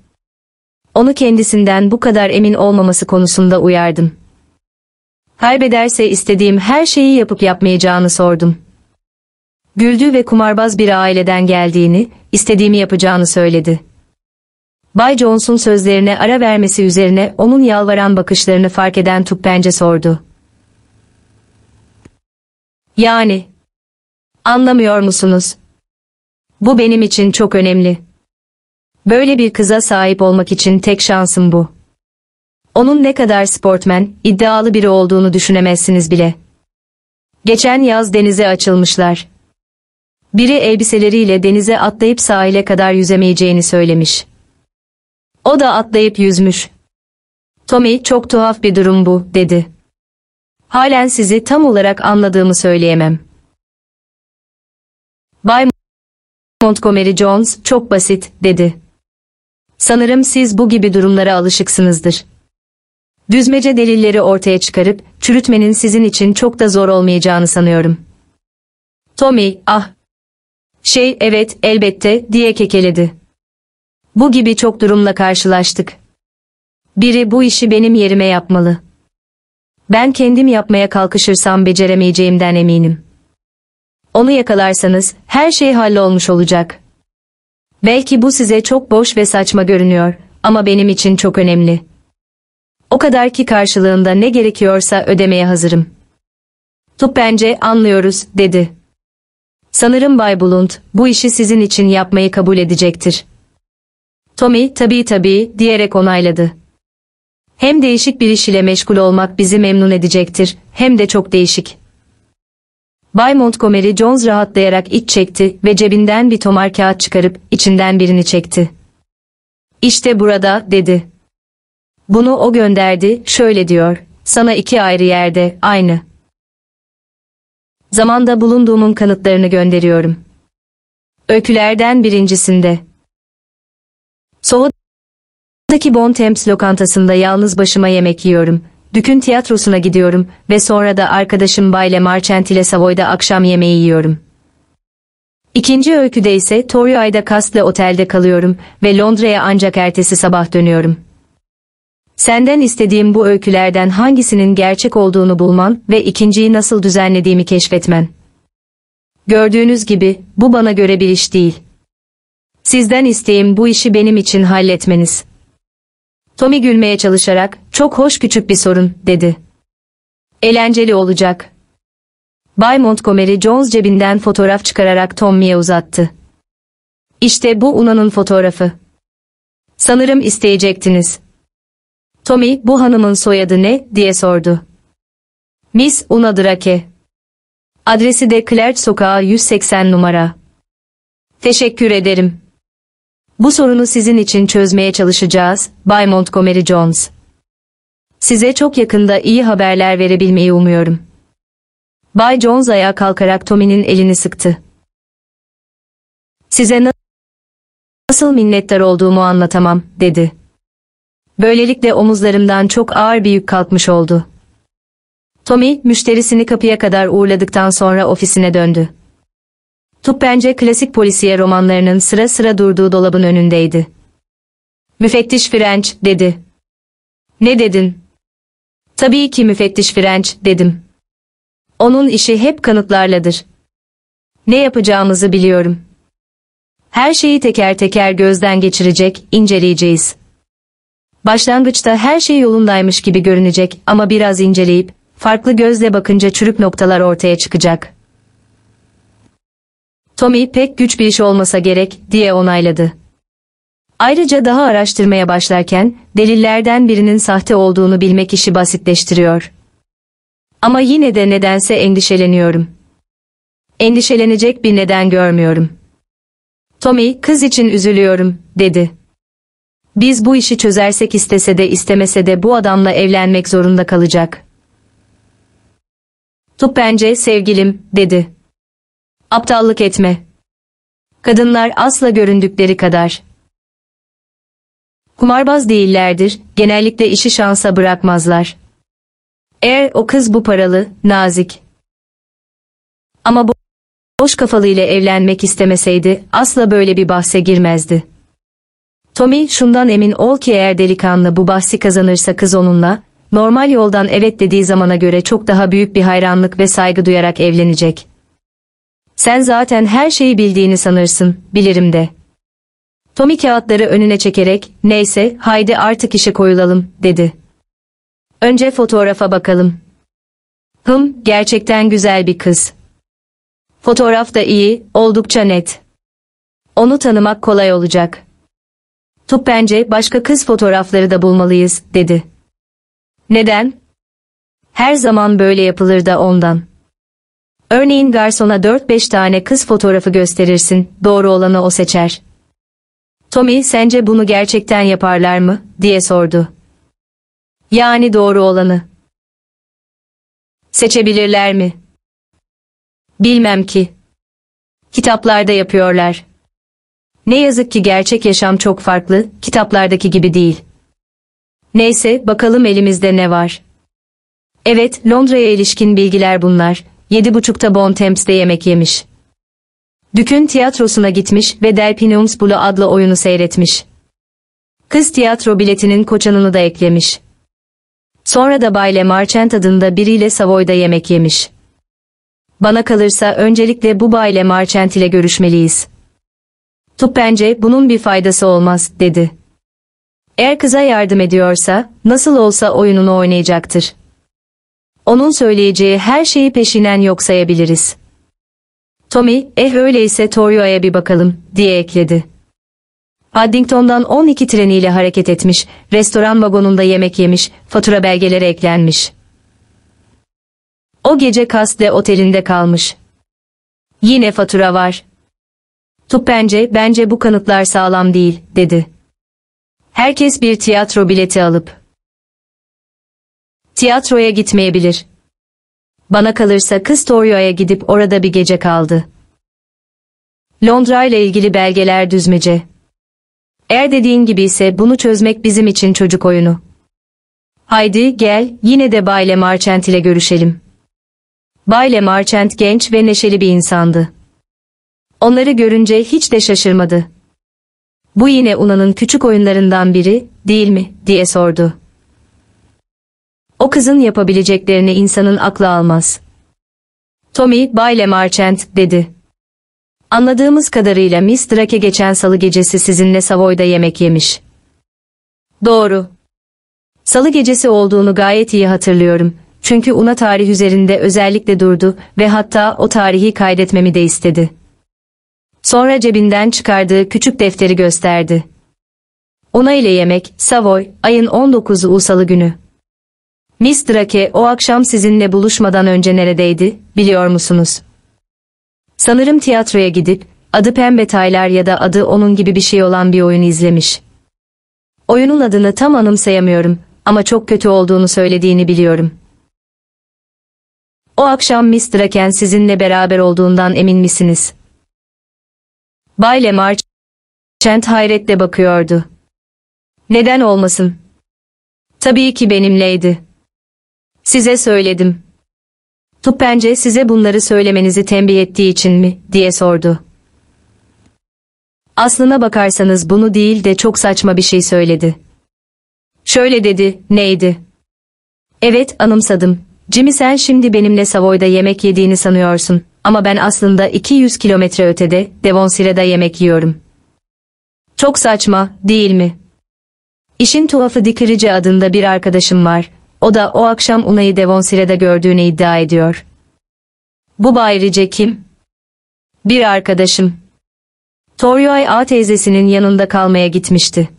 Onu kendisinden bu kadar emin olmaması konusunda uyardım. Kaybederse istediğim her şeyi yapıp yapmayacağını sordum. Güldü ve kumarbaz bir aileden geldiğini, istediğimi yapacağını söyledi. Bay Jones'un sözlerine ara vermesi üzerine onun yalvaran bakışlarını fark eden Tuppence sordu. Yani, anlamıyor musunuz? Bu benim için çok önemli. Böyle bir kıza sahip olmak için tek şansım bu. Onun ne kadar sportmen, iddialı biri olduğunu düşünemezsiniz bile. Geçen yaz denize açılmışlar. Biri elbiseleriyle denize atlayıp sahile kadar yüzemeyeceğini söylemiş. O da atlayıp yüzmüş. Tommy çok tuhaf bir durum bu, dedi. Halen sizi tam olarak anladığımı söyleyemem. Bay Montgomery Jones çok basit, dedi. Sanırım siz bu gibi durumlara alışıksınızdır. Düzmece delilleri ortaya çıkarıp çürütmenin sizin için çok da zor olmayacağını sanıyorum. Tommy, ah. Şey, evet, elbette, diye kekeledi. Bu gibi çok durumla karşılaştık. Biri bu işi benim yerime yapmalı. Ben kendim yapmaya kalkışırsam beceremeyeceğimden eminim. Onu yakalarsanız her şey hallolmuş olacak. Belki bu size çok boş ve saçma görünüyor ama benim için çok önemli. O kadar ki karşılığında ne gerekiyorsa ödemeye hazırım. Tup bence anlıyoruz, dedi. Sanırım Bay Blunt, bu işi sizin için yapmayı kabul edecektir. Tommy, tabii tabii, diyerek onayladı. Hem değişik bir iş ile meşgul olmak bizi memnun edecektir, hem de çok değişik. Bay Montgomery Jones rahatlayarak iç çekti ve cebinden bir tomar kağıt çıkarıp içinden birini çekti. İşte burada, dedi. Bunu o gönderdi, şöyle diyor, sana iki ayrı yerde, aynı. Zamanda bulunduğumun kanıtlarını gönderiyorum. Öykülerden birincisinde. Soğudaki Bon Temps lokantasında yalnız başıma yemek yiyorum. Dükün tiyatrosuna gidiyorum ve sonra da arkadaşım Bayle Marchant ile Savoy'da akşam yemeği yiyorum. İkinci öyküde ise Torioy'da Castle Otel'de kalıyorum ve Londra'ya ancak ertesi sabah dönüyorum. Senden istediğim bu öykülerden hangisinin gerçek olduğunu bulman ve ikinciyi nasıl düzenlediğimi keşfetmen. Gördüğünüz gibi bu bana göre bir iş değil. Sizden isteğim bu işi benim için halletmeniz. Tommy gülmeye çalışarak, çok hoş küçük bir sorun, dedi. Eğlenceli olacak. Bay Montgomery Jones cebinden fotoğraf çıkararak Tommy'ye uzattı. İşte bu Una'nın fotoğrafı. Sanırım isteyecektiniz. Tommy, bu hanımın soyadı ne, diye sordu. Miss Una Drake. Adresi de Clark Sokağı 180 numara. Teşekkür ederim. Bu sorunu sizin için çözmeye çalışacağız, Bay Montgomery Jones. Size çok yakında iyi haberler verebilmeyi umuyorum. Bay Jones ayağa kalkarak Tommy'nin elini sıktı. Size nasıl minnettar olduğumu anlatamam, dedi. Böylelikle omuzlarımdan çok ağır bir yük kalkmış oldu. Tommy, müşterisini kapıya kadar uğurladıktan sonra ofisine döndü. Tup bence klasik polisiye romanlarının sıra sıra durduğu dolabın önündeydi. Müfettiş French, dedi. Ne dedin? Tabii ki müfettiş French, dedim. Onun işi hep kanıtlarladır. Ne yapacağımızı biliyorum. Her şeyi teker teker gözden geçirecek, inceleyeceğiz. Başlangıçta her şey yolundaymış gibi görünecek ama biraz inceleyip, farklı gözle bakınca çürük noktalar ortaya çıkacak. Tommy pek güç bir iş olmasa gerek, diye onayladı. Ayrıca daha araştırmaya başlarken, delillerden birinin sahte olduğunu bilmek işi basitleştiriyor. Ama yine de nedense endişeleniyorum. Endişelenecek bir neden görmüyorum. Tommy, kız için üzülüyorum, dedi. Biz bu işi çözersek istese de istemese de bu adamla evlenmek zorunda kalacak. Tup bence sevgilim, dedi. Aptallık etme. Kadınlar asla göründükleri kadar. Kumarbaz değillerdir, genellikle işi şansa bırakmazlar. Eğer o kız bu paralı, nazik. Ama bu boş kafalı ile evlenmek istemeseydi asla böyle bir bahse girmezdi. Tommy şundan emin ol ki eğer delikanlı bu bahsi kazanırsa kız onunla, normal yoldan evet dediği zamana göre çok daha büyük bir hayranlık ve saygı duyarak evlenecek. Sen zaten her şeyi bildiğini sanırsın, bilirim de. Tommy kağıtları önüne çekerek, neyse, haydi artık işe koyulalım, dedi. Önce fotoğrafa bakalım. Hım, gerçekten güzel bir kız. Fotoğraf da iyi, oldukça net. Onu tanımak kolay olacak. Tup bence başka kız fotoğrafları da bulmalıyız, dedi. Neden? Her zaman böyle yapılır da ondan. Örneğin garsona 4-5 tane kız fotoğrafı gösterirsin, doğru olanı o seçer. Tommy sence bunu gerçekten yaparlar mı, diye sordu. Yani doğru olanı. Seçebilirler mi? Bilmem ki. Kitaplarda yapıyorlar. Ne yazık ki gerçek yaşam çok farklı, kitaplardaki gibi değil. Neyse, bakalım elimizde ne var. Evet, Londra'ya ilişkin bilgiler bunlar. Yedi buçukta Bon Temps'te yemek yemiş. Dük'ün tiyatrosuna gitmiş ve Delphinums Blue adlı oyunu seyretmiş. Kız tiyatro biletinin koçanını da eklemiş. Sonra da Bay Le Marchant adında biriyle Savoy'da yemek yemiş. Bana kalırsa öncelikle bu Bay Le Marchant ile görüşmeliyiz. Tup bence bunun bir faydası olmaz, dedi. Eğer kıza yardım ediyorsa, nasıl olsa oyununu oynayacaktır. Onun söyleyeceği her şeyi peşinen yok sayabiliriz. Tommy, eh öyleyse Torio'ya bir bakalım, diye ekledi. Paddington'dan 12 treniyle hareket etmiş, restoran vagonunda yemek yemiş, fatura belgeleri eklenmiş. O gece Castle otelinde kalmış. Yine fatura var. Tup bence, bence bu kanıtlar sağlam değil, dedi. Herkes bir tiyatro bileti alıp tiyatroya gitmeyebilir. Bana kalırsa kız Torio'ya gidip orada bir gece kaldı. Londra ile ilgili belgeler düzmece. Eğer dediğin gibi ise bunu çözmek bizim için çocuk oyunu. Haydi gel, yine de Bay Le Marchant ile görüşelim. Bay Le Marchant genç ve neşeli bir insandı. Onları görünce hiç de şaşırmadı. Bu yine Una'nın küçük oyunlarından biri, değil mi, diye sordu. O kızın yapabileceklerini insanın aklı almaz. Tommy, Bay Le Marchant, dedi. Anladığımız kadarıyla Miss Drake geçen salı gecesi sizinle Savoy'da yemek yemiş. Doğru. Salı gecesi olduğunu gayet iyi hatırlıyorum. Çünkü Una tarih üzerinde özellikle durdu ve hatta o tarihi kaydetmemi de istedi. Sonra cebinden çıkardığı küçük defteri gösterdi. Una ile yemek, Savoy, ayın 19'u Salı günü. Miss Drake o akşam sizinle buluşmadan önce neredeydi, biliyor musunuz? Sanırım tiyatroya gidip, adı Pembe Taylar ya da adı onun gibi bir şey olan bir oyun izlemiş. Oyunun adını tam anımsayamıyorum ama çok kötü olduğunu söylediğini biliyorum. O akşam Miss Draken sizinle beraber olduğundan emin misiniz? Bay Le Marchant hayretle bakıyordu. Neden olmasın? Tabii ki benimleydi. Size söyledim. Tuppence size bunları söylemenizi tembih ettiği için mi, diye sordu. Aslına bakarsanız bunu değil de çok saçma bir şey söyledi. Şöyle dedi, neydi? Evet, anımsadım. Jimmy sen şimdi benimle Savoy'da yemek yediğini sanıyorsun. Ama ben aslında 200 kilometre ötede, Devonsire'da yemek yiyorum. Çok saçma, değil mi? İşin tuhafı Dikirici adında bir arkadaşım var. O da o akşam Una'yı Devonsire'de gördüğünü iddia ediyor. Bu Bay kim? Bir arkadaşım. Torioy A teyzesinin yanında kalmaya gitmişti.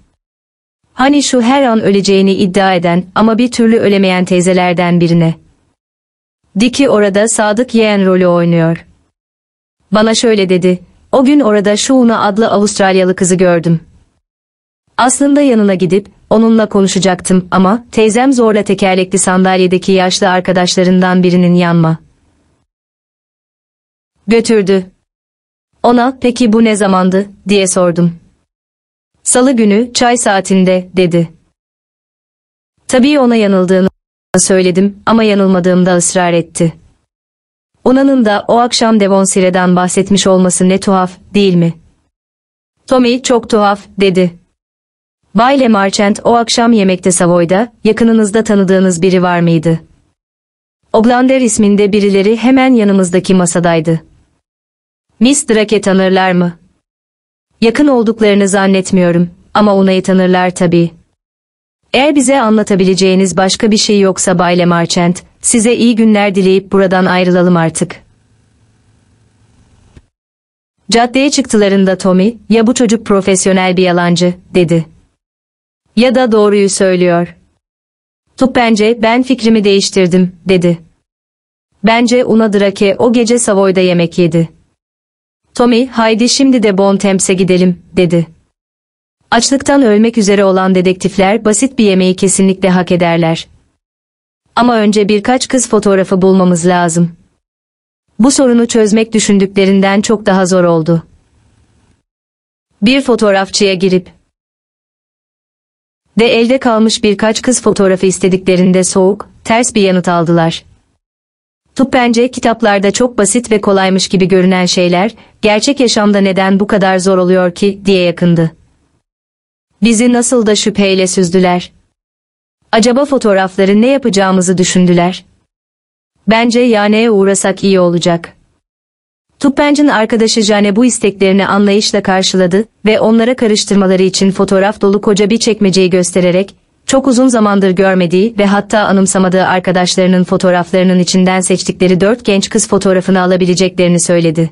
Hani şu her an öleceğini iddia eden ama bir türlü ölemeyen teyzelerden birine. Diki orada sadık yeğen rolü oynuyor. Bana şöyle dedi, o gün orada Şuuna adlı Avustralyalı kızı gördüm. Aslında yanına gidip, onunla konuşacaktım ama teyzem zorla tekerlekli sandalyedeki yaşlı arkadaşlarından birinin yanma. Götürdü. Ona, peki bu ne zamandı, diye sordum. Salı günü, çay saatinde, dedi. Tabii ona yanıldığını söyledim ama yanılmadığımda ısrar etti. Ona'nın da o akşam Devonsire'den bahsetmiş olması ne tuhaf, değil mi? Tommy çok tuhaf, dedi. Bay Le Marchant o akşam yemekte Savoy'da, yakınınızda tanıdığınız biri var mıydı? Oglander isminde birileri hemen yanımızdaki masadaydı. Miss Drake tanırlar mı? Yakın olduklarını zannetmiyorum ama Una'yı tanırlar tabii. Eğer bize anlatabileceğiniz başka bir şey yoksa Bay Le Marchant, size iyi günler dileyip buradan ayrılalım artık. Caddeye çıktılarında Tommy, ya bu çocuk profesyonel bir yalancı, dedi. Ya da doğruyu söylüyor. Tup bence ben fikrimi değiştirdim, dedi. Bence Una Drake o gece Savoy'da yemek yedi. Tommy, haydi şimdi de Bon Temps'e gidelim, dedi. Açlıktan ölmek üzere olan dedektifler basit bir yemeği kesinlikle hak ederler. Ama önce birkaç kız fotoğrafı bulmamız lazım. Bu sorunu çözmek düşündüklerinden çok daha zor oldu. Bir fotoğrafçıya girip de elde kalmış birkaç kız fotoğrafı istediklerinde soğuk, ters bir yanıt aldılar. Tıp bence kitaplarda çok basit ve kolaymış gibi görünen şeyler, gerçek yaşamda neden bu kadar zor oluyor ki, diye yakındı. Bizi nasıl da şüpheyle süzdüler. Acaba fotoğrafları ne yapacağımızı düşündüler. Bence Yane'ye uğrasak iyi olacak. Tuppench'in arkadaşı Jane bu isteklerini anlayışla karşıladı ve onlara karıştırmaları için fotoğraf dolu koca bir çekmeceyi göstererek, çok uzun zamandır görmediği ve hatta anımsamadığı arkadaşlarının fotoğraflarının içinden seçtikleri dört genç kız fotoğrafını alabileceklerini söyledi.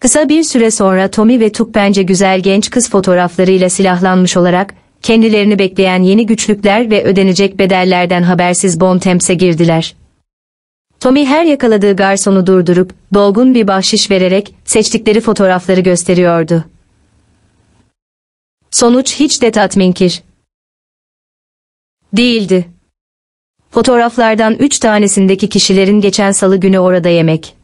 Kısa bir süre sonra Tommy ve Tuppenche güzel genç kız fotoğraflarıyla silahlanmış olarak, kendilerini bekleyen yeni güçlükler ve ödenecek bedellerden habersiz Bon Temps'e girdiler. Tommy her yakaladığı garsonu durdurup, dolgun bir bahşiş vererek seçtikleri fotoğrafları gösteriyordu. Sonuç hiç de tatminkir. Değildi. Fotoğraflardan üç tanesindeki kişilerin geçen salı günü orada yemek.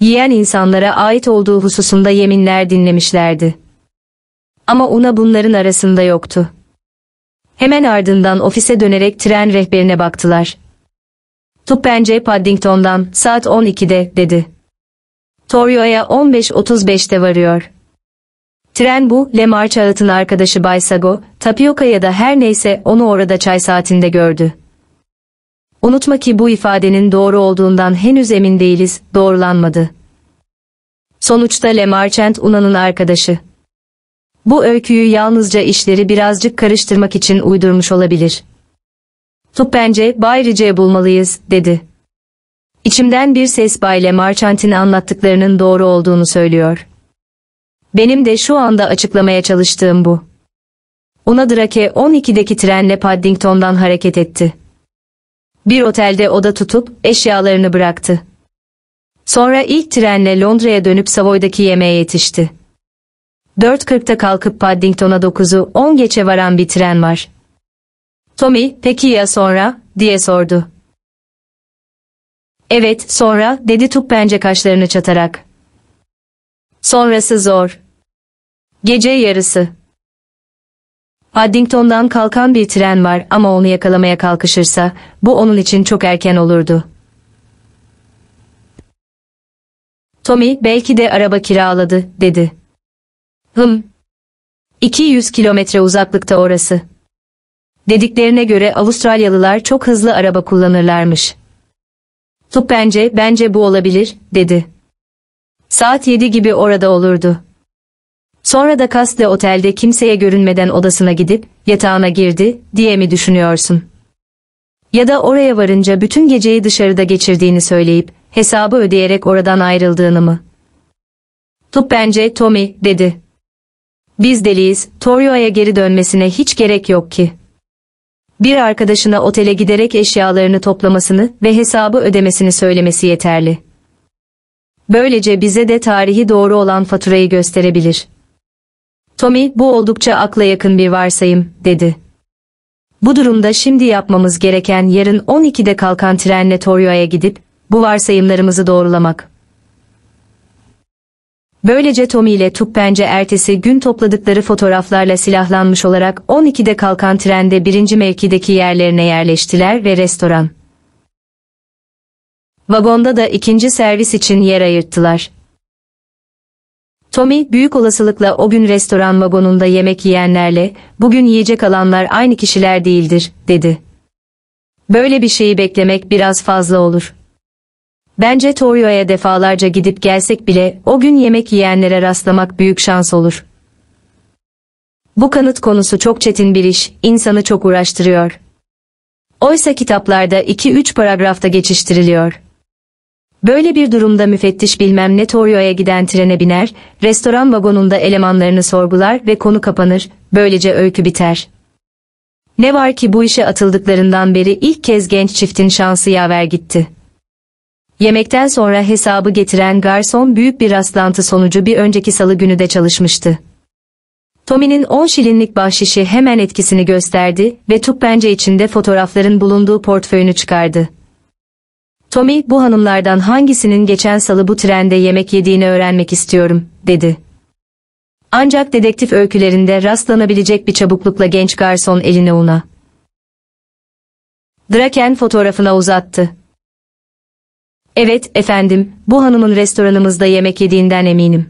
Yiyen insanlara ait olduğu hususunda yeminler dinlemişlerdi. Ama Una bunların arasında yoktu. Hemen ardından ofise dönerek tren rehberine baktılar. Tuppence Paddington'dan saat 12'de dedi. Torio'ya 15.35'te varıyor. Tren bu, Lemar Çağıt'ın arkadaşı Bay Sago, Tapioca ya da her neyse onu orada çay saatinde gördü. Unutma ki bu ifadenin doğru olduğundan henüz emin değiliz, doğrulanmadı. Sonuçta Lemarchant Una'nın arkadaşı. Bu öyküyü yalnızca işleri birazcık karıştırmak için uydurmuş olabilir. Tup bence Bay Rice'yi bulmalıyız, dedi. İçimden bir ses Bay Lemarchant'in anlattıklarının doğru olduğunu söylüyor. Benim de şu anda açıklamaya çalıştığım bu. Una Drake 12'deki trenle Paddington'dan hareket etti. Bir otelde oda tutup eşyalarını bıraktı. Sonra ilk trenle Londra'ya dönüp Savoy'daki yemeğe yetişti. 4.40'ta kalkıp Paddington'a 9'u 10 geçe varan bir tren var. Tommy, peki ya sonra, diye sordu. Evet, sonra, dedi Tup bence kaşlarını çatarak. Sonrası zor. Gece yarısı. Paddington'dan kalkan bir tren var ama onu yakalamaya kalkışırsa, bu onun için çok erken olurdu. Tommy, belki de araba kiraladı, dedi. Hım. 200 kilometre uzaklıkta orası. Dediklerine göre Avustralyalılar çok hızlı araba kullanırlarmış. Tup bence, bence bu olabilir, dedi. Saat 7 gibi orada olurdu. Sonra da Castle Otel'de kimseye görünmeden odasına gidip yatağına girdi diye mi düşünüyorsun? Ya da oraya varınca bütün geceyi dışarıda geçirdiğini söyleyip hesabı ödeyerek oradan ayrıldığını mı? Tup bence Tommy dedi. Biz deliyiz, Torio'ya geri dönmesine hiç gerek yok ki. Bir arkadaşına otele giderek eşyalarını toplamasını ve hesabı ödemesini söylemesi yeterli. Böylece bize de tarihi doğru olan faturayı gösterebilir. Tommy, bu oldukça akla yakın bir varsayım, dedi. Bu durumda şimdi yapmamız gereken yarın 12'de kalkan trenle Torio'ya gidip, bu varsayımlarımızı doğrulamak. Böylece Tommy ile Tuppence ertesi gün topladıkları fotoğraflarla silahlanmış olarak 12'de kalkan trende birinci mevkideki yerlerine yerleştiler ve restoran. Vagonda da ikinci servis için yer ayırttılar. Tommy büyük olasılıkla o gün restoran vagonunda yemek yiyenlerle bugün yiyecek alanlar aynı kişiler değildir, dedi. Böyle bir şeyi beklemek biraz fazla olur. Bence Torio'ya defalarca gidip gelsek bile o gün yemek yiyenlere rastlamak büyük şans olur. Bu kanıt konusu çok çetin bir iş, insanı çok uğraştırıyor. Oysa kitaplarda 2-3 paragrafta geçiştiriliyor. Böyle bir durumda müfettiş bilmem ne Torio'ya giden trene biner, restoran vagonunda elemanlarını sorgular ve konu kapanır, böylece öykü biter. Ne var ki bu işe atıldıklarından beri ilk kez genç çiftin şansı yaver gitti. Yemekten sonra hesabı getiren garson büyük bir rastlantı sonucu bir önceki salı günü de çalışmıştı. Tommy'nin 10 şilinlik bahşişi hemen etkisini gösterdi ve tupbence içinde fotoğrafların bulunduğu portföyünü çıkardı. Tommy, bu hanımlardan hangisinin geçen salı bu trende yemek yediğini öğrenmek istiyorum, dedi. Ancak dedektif öykülerinde rastlanabilecek bir çabuklukla genç garson eline una. Draken fotoğrafına uzattı. Evet, efendim, bu hanımın restoranımızda yemek yediğinden eminim.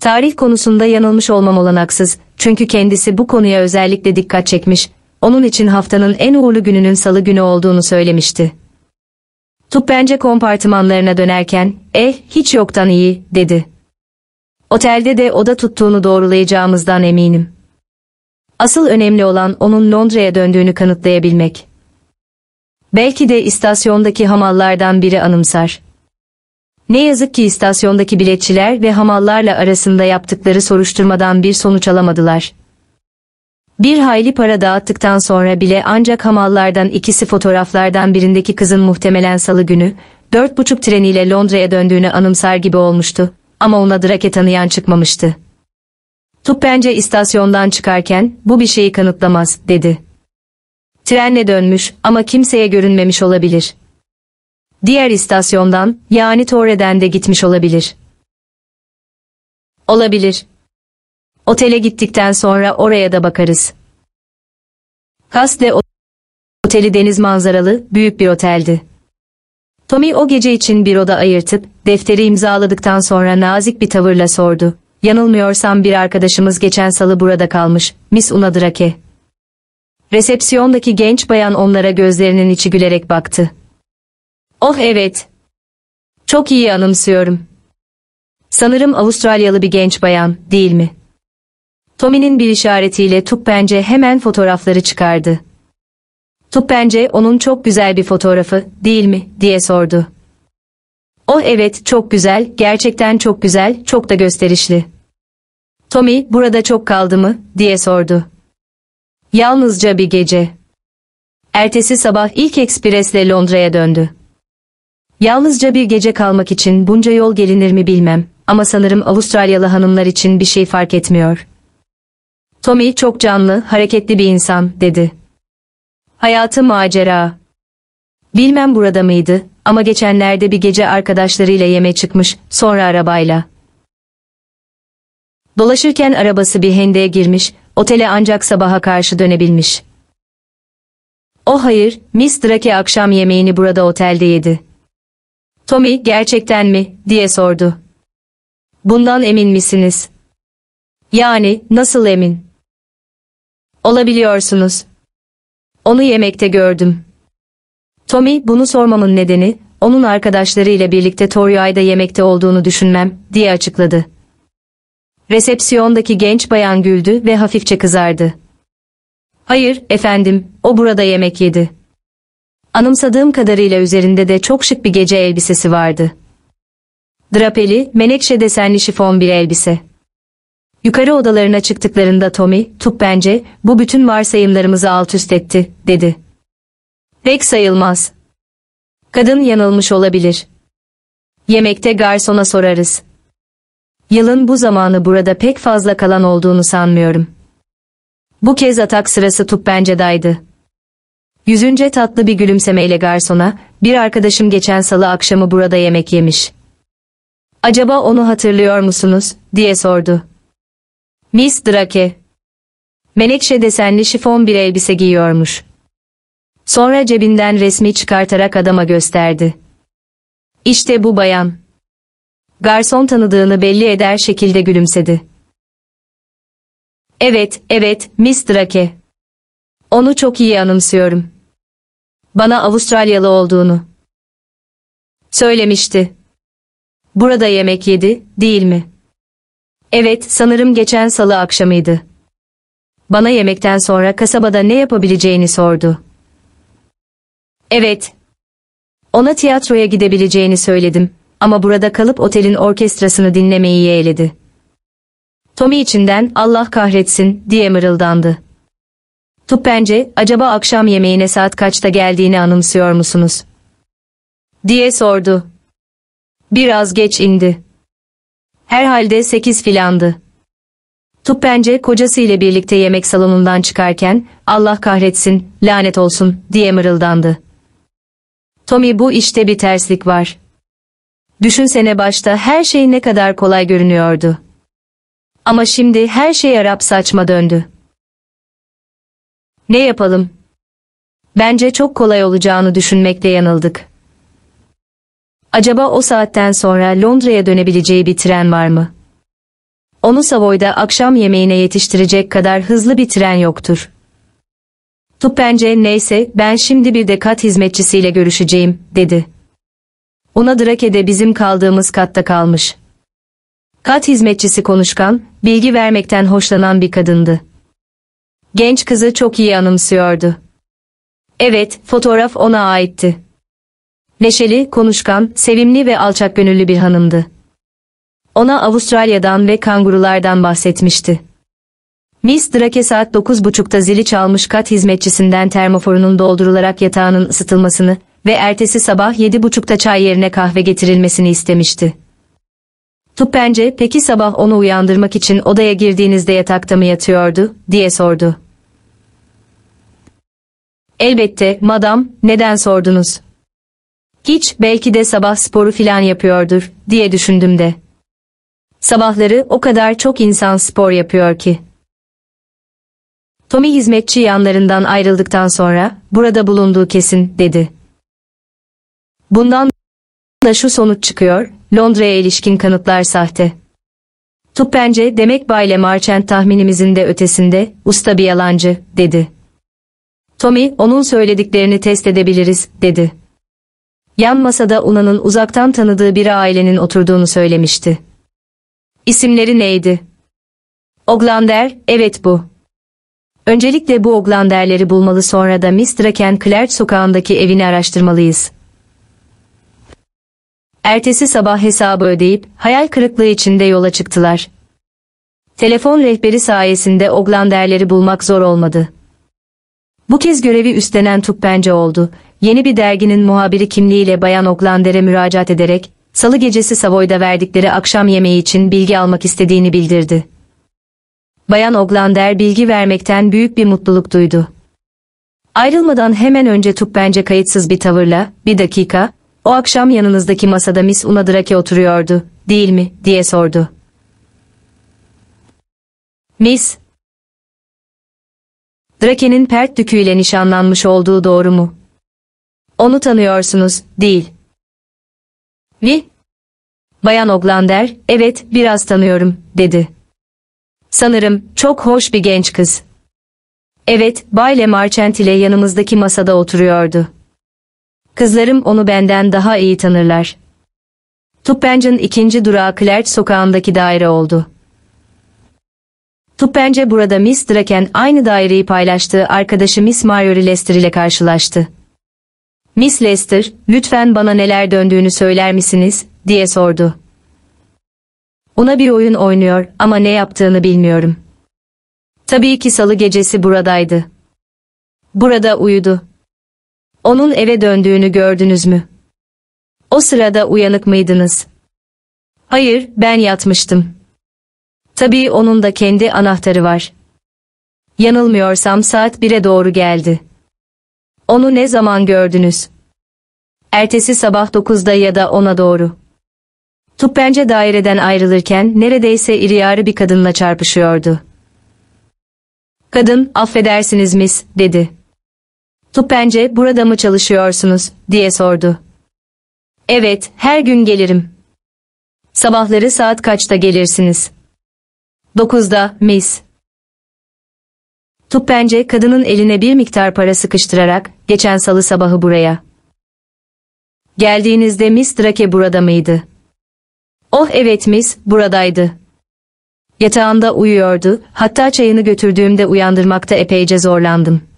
Tarih konusunda yanılmış olmam olanaksız, çünkü kendisi bu konuya özellikle dikkat çekmiş, onun için haftanın en uğurlu gününün salı günü olduğunu söylemişti. Tup bence kompartımanlarına dönerken, eh, hiç yoktan iyi, dedi. Otelde de oda tuttuğunu doğrulayacağımızdan eminim. Asıl önemli olan onun Londra'ya döndüğünü kanıtlayabilmek. Belki de istasyondaki hamallardan biri anımsar. Ne yazık ki istasyondaki biletçiler ve hamallarla arasında yaptıkları soruşturmadan bir sonuç alamadılar. Bir hayli para dağıttıktan sonra bile ancak hamallardan ikisi fotoğraflardan birindeki kızın muhtemelen salı günü, dört buçuk treniyle Londra'ya döndüğünü anımsar gibi olmuştu, ama ona Drake tanıyan çıkmamıştı. Tuppence istasyondan çıkarken, bu bir şeyi kanıtlamaz, dedi. Trenle dönmüş ama kimseye görünmemiş olabilir. Diğer istasyondan, yani Torre'den de gitmiş olabilir. Olabilir. Otele gittikten sonra oraya da bakarız. Castle Oteli deniz manzaralı, büyük bir oteldi. Tommy o gece için bir oda ayırtıp, defteri imzaladıktan sonra nazik bir tavırla sordu. Yanılmıyorsam bir arkadaşımız geçen salı burada kalmış, Miss Una Drake. Resepsiyondaki genç bayan onlara gözlerinin içi gülerek baktı. Oh evet. Çok iyi anımsıyorum. Sanırım Avustralyalı bir genç bayan, değil mi? Tommy'nin bir işaretiyle Tuppence hemen fotoğrafları çıkardı. Tuppence onun çok güzel bir fotoğrafı, değil mi, diye sordu. Oh evet, çok güzel, gerçekten çok güzel, çok da gösterişli. Tommy, burada çok kaldı mı, diye sordu. Yalnızca bir gece. Ertesi sabah ilk ekspresle Londra'ya döndü. Yalnızca bir gece kalmak için bunca yol gelinir mi bilmem ama sanırım Avustralyalı hanımlar için bir şey fark etmiyor. Tommy çok canlı, hareketli bir insan, dedi. Hayatı macera. Bilmem burada mıydı ama geçenlerde bir gece arkadaşlarıyla yeme çıkmış, sonra arabayla. Dolaşırken arabası bir hendeğe girmiş, otele ancak sabaha karşı dönebilmiş. O hayır, Miss Drake akşam yemeğini burada otelde yedi. Tommy, gerçekten mi, diye sordu. Bundan emin misiniz? Yani, nasıl emin? Olabiliyorsunuz. Onu yemekte gördüm. Tommy, bunu sormamın nedeni, onun arkadaşlarıyla birlikte Toriay'da yemekte olduğunu düşünmem, diye açıkladı. Resepsiyondaki genç bayan güldü ve hafifçe kızardı. Hayır, efendim, o burada yemek yedi. Anımsadığım kadarıyla üzerinde de çok şık bir gece elbisesi vardı. Drapeli, menekşe desenli şifon bir elbise. Yukarı odalarına çıktıklarında Tommy, tup bence, bu bütün varsayımlarımızı alt üst etti, dedi. Pek sayılmaz. Kadın yanılmış olabilir. Yemekte garsona sorarız. Yılın bu zamanı burada pek fazla kalan olduğunu sanmıyorum. Bu kez atak sırası Tuppence'daydı. Yüzünce tatlı bir gülümsemeyle garsona, bir arkadaşım geçen salı akşamı burada yemek yemiş. Acaba onu hatırlıyor musunuz, diye sordu. Miss Drake. Menekşe desenli şifon bir elbise giyiyormuş. Sonra cebinden resmi çıkartarak adama gösterdi. İşte bu bayan. Garson tanıdığını belli eder şekilde gülümsedi. Evet, evet, Miss Drake. Onu çok iyi anımsıyorum. Bana Avustralyalı olduğunu. Söylemişti. Burada yemek yedi, değil mi? Evet, sanırım geçen salı akşamıydı. Bana yemekten sonra kasabada ne yapabileceğini sordu. Evet. Ona tiyatroya gidebileceğini söyledim ama burada kalıp otelin orkestrasını dinlemeyi yeğledi. Tommy içinden Allah kahretsin diye mırıldandı. Tuppence, acaba akşam yemeğine saat kaçta geldiğini anımsıyor musunuz? Diye sordu. Biraz geç indi. Herhalde sekiz filandı. Tuppence kocasıyla birlikte yemek salonundan çıkarken Allah kahretsin, lanet olsun diye mırıldandı. Tommy bu işte bir terslik var. Düşünsene başta her şey ne kadar kolay görünüyordu. Ama şimdi her şey Arap saçma döndü. Ne yapalım? Bence çok kolay olacağını düşünmekte yanıldık. Acaba o saatten sonra Londra'ya dönebileceği bir tren var mı? Onu Savoy'da akşam yemeğine yetiştirecek kadar hızlı bir tren yoktur. Tuppence neyse ben şimdi bir de kat hizmetçisiyle görüşeceğim, dedi. Una Drake'de bizim kaldığımız katta kalmış. Kat hizmetçisi konuşkan, bilgi vermekten hoşlanan bir kadındı. Genç kızı çok iyi anımsıyordu. Evet, fotoğraf ona aitti. Neşeli, konuşkan, sevimli ve alçak gönüllü bir hanımdı. Ona Avustralya'dan ve kangurulardan bahsetmişti. Miss Drake saat 9.30'da zili çalmış kat hizmetçisinden termoforunun doldurularak yatağının ısıtılmasını ve ertesi sabah 7.30'da çay yerine kahve getirilmesini istemişti. Tuppence, peki sabah onu uyandırmak için odaya girdiğinizde yatakta mı yatıyordu, diye sordu. Elbette, madam, neden sordunuz? Hiç, belki de sabah sporu filan yapıyordur, diye düşündüm de. Sabahları o kadar çok insan spor yapıyor ki. Tommy hizmetçi yanlarından ayrıldıktan sonra, burada bulunduğu kesin, dedi. Bundan da şu sonuç çıkıyor, Londra'ya ilişkin kanıtlar sahte. Tuppence demek Bay Marchand tahminimizin de ötesinde, usta bir yalancı, dedi. Tommy, onun söylediklerini test edebiliriz, dedi. Yan masada Una'nın uzaktan tanıdığı bir ailenin oturduğunu söylemişti. İsimleri neydi? Oglander, evet bu. Öncelikle bu Oglanderleri bulmalı sonra da Miss Draken Clark sokağındaki evini araştırmalıyız. Ertesi sabah hesabı ödeyip hayal kırıklığı içinde yola çıktılar. Telefon rehberi sayesinde Oglanderleri bulmak zor olmadı. Bu kez görevi üstlenen Tuppence oldu. Yeni bir derginin muhabiri kimliğiyle Bayan Oglander'e müracaat ederek, salı gecesi Savoy'da verdikleri akşam yemeği için bilgi almak istediğini bildirdi. Bayan Oglander bilgi vermekten büyük bir mutluluk duydu. Ayrılmadan hemen önce Tuppence kayıtsız bir tavırla, bir dakika, o akşam yanınızdaki masada Miss Una Drake oturuyordu, değil mi, diye sordu. Miss, Drake'nin pert düküyle nişanlanmış olduğu doğru mu? Onu tanıyorsunuz, değil. Vi? Bayan Oglander, evet, biraz tanıyorum, dedi. Sanırım, çok hoş bir genç kız. Evet, Bay Le Marchant ile yanımızdaki masada oturuyordu. Kızlarım onu benden daha iyi tanırlar. Tuppence'ın ikinci durağı Clark sokağındaki daire oldu. Tuppence burada Miss Draken aynı daireyi paylaştığı arkadaşı Miss Marjorie Lester ile karşılaştı. Miss Lester, lütfen bana neler döndüğünü söyler misiniz, diye sordu. Ona bir oyun oynuyor ama ne yaptığını bilmiyorum. Tabii ki salı gecesi buradaydı. Burada uyudu. Onun eve döndüğünü gördünüz mü? O sırada uyanık mıydınız? Hayır, ben yatmıştım. Tabii onun da kendi anahtarı var. Yanılmıyorsam saat 1'e doğru geldi. Onu ne zaman gördünüz? Ertesi sabah 9'da ya da 10'a doğru. Tuppence daireden ayrılırken neredeyse iri yarı bir kadınla çarpışıyordu. Kadın, affedersiniz mis, dedi. Tuppence, burada mı çalışıyorsunuz, diye sordu. Evet, her gün gelirim. Sabahları saat kaçta gelirsiniz? Dokuzda, mis. Tuppence kadının eline bir miktar para sıkıştırarak, geçen salı sabahı buraya. Geldiğinizde Miss Drake burada mıydı? Oh evet Miss, buradaydı. Yatağında uyuyordu, hatta çayını götürdüğümde uyandırmakta epeyce zorlandım.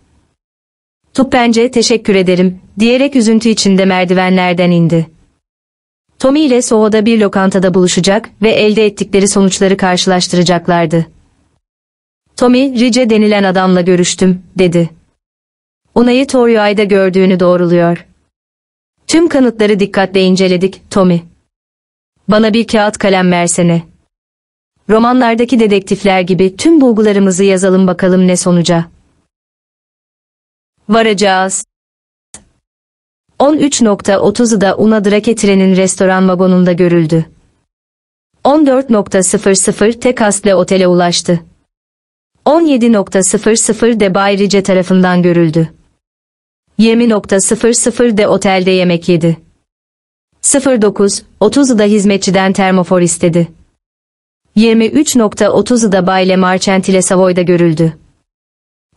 Tuppence teşekkür ederim, diyerek üzüntü içinde merdivenlerden indi. Tommy ile Soho'da bir lokantada buluşacak ve elde ettikleri sonuçları karşılaştıracaklardı. Tommy, Rice denilen adamla görüştüm, dedi. Una'yı Torya'da gördüğünü doğruluyor. Tüm kanıtları dikkatle inceledik, Tommy. Bana bir kağıt kalem versene. Romanlardaki dedektifler gibi tüm bulgularımızı yazalım bakalım ne sonuca. Varacağız. 13.30'u da Una Drake trenin restoran vagonunda görüldü. 14.00 Tekasle otele ulaştı. 17.00 de Bay Rice tarafından görüldü. 20.00'de otelde yemek yedi. 09.30'da hizmetçiden termofor istedi. 23.30'da Bay Le Marchant ile Savoy'da görüldü.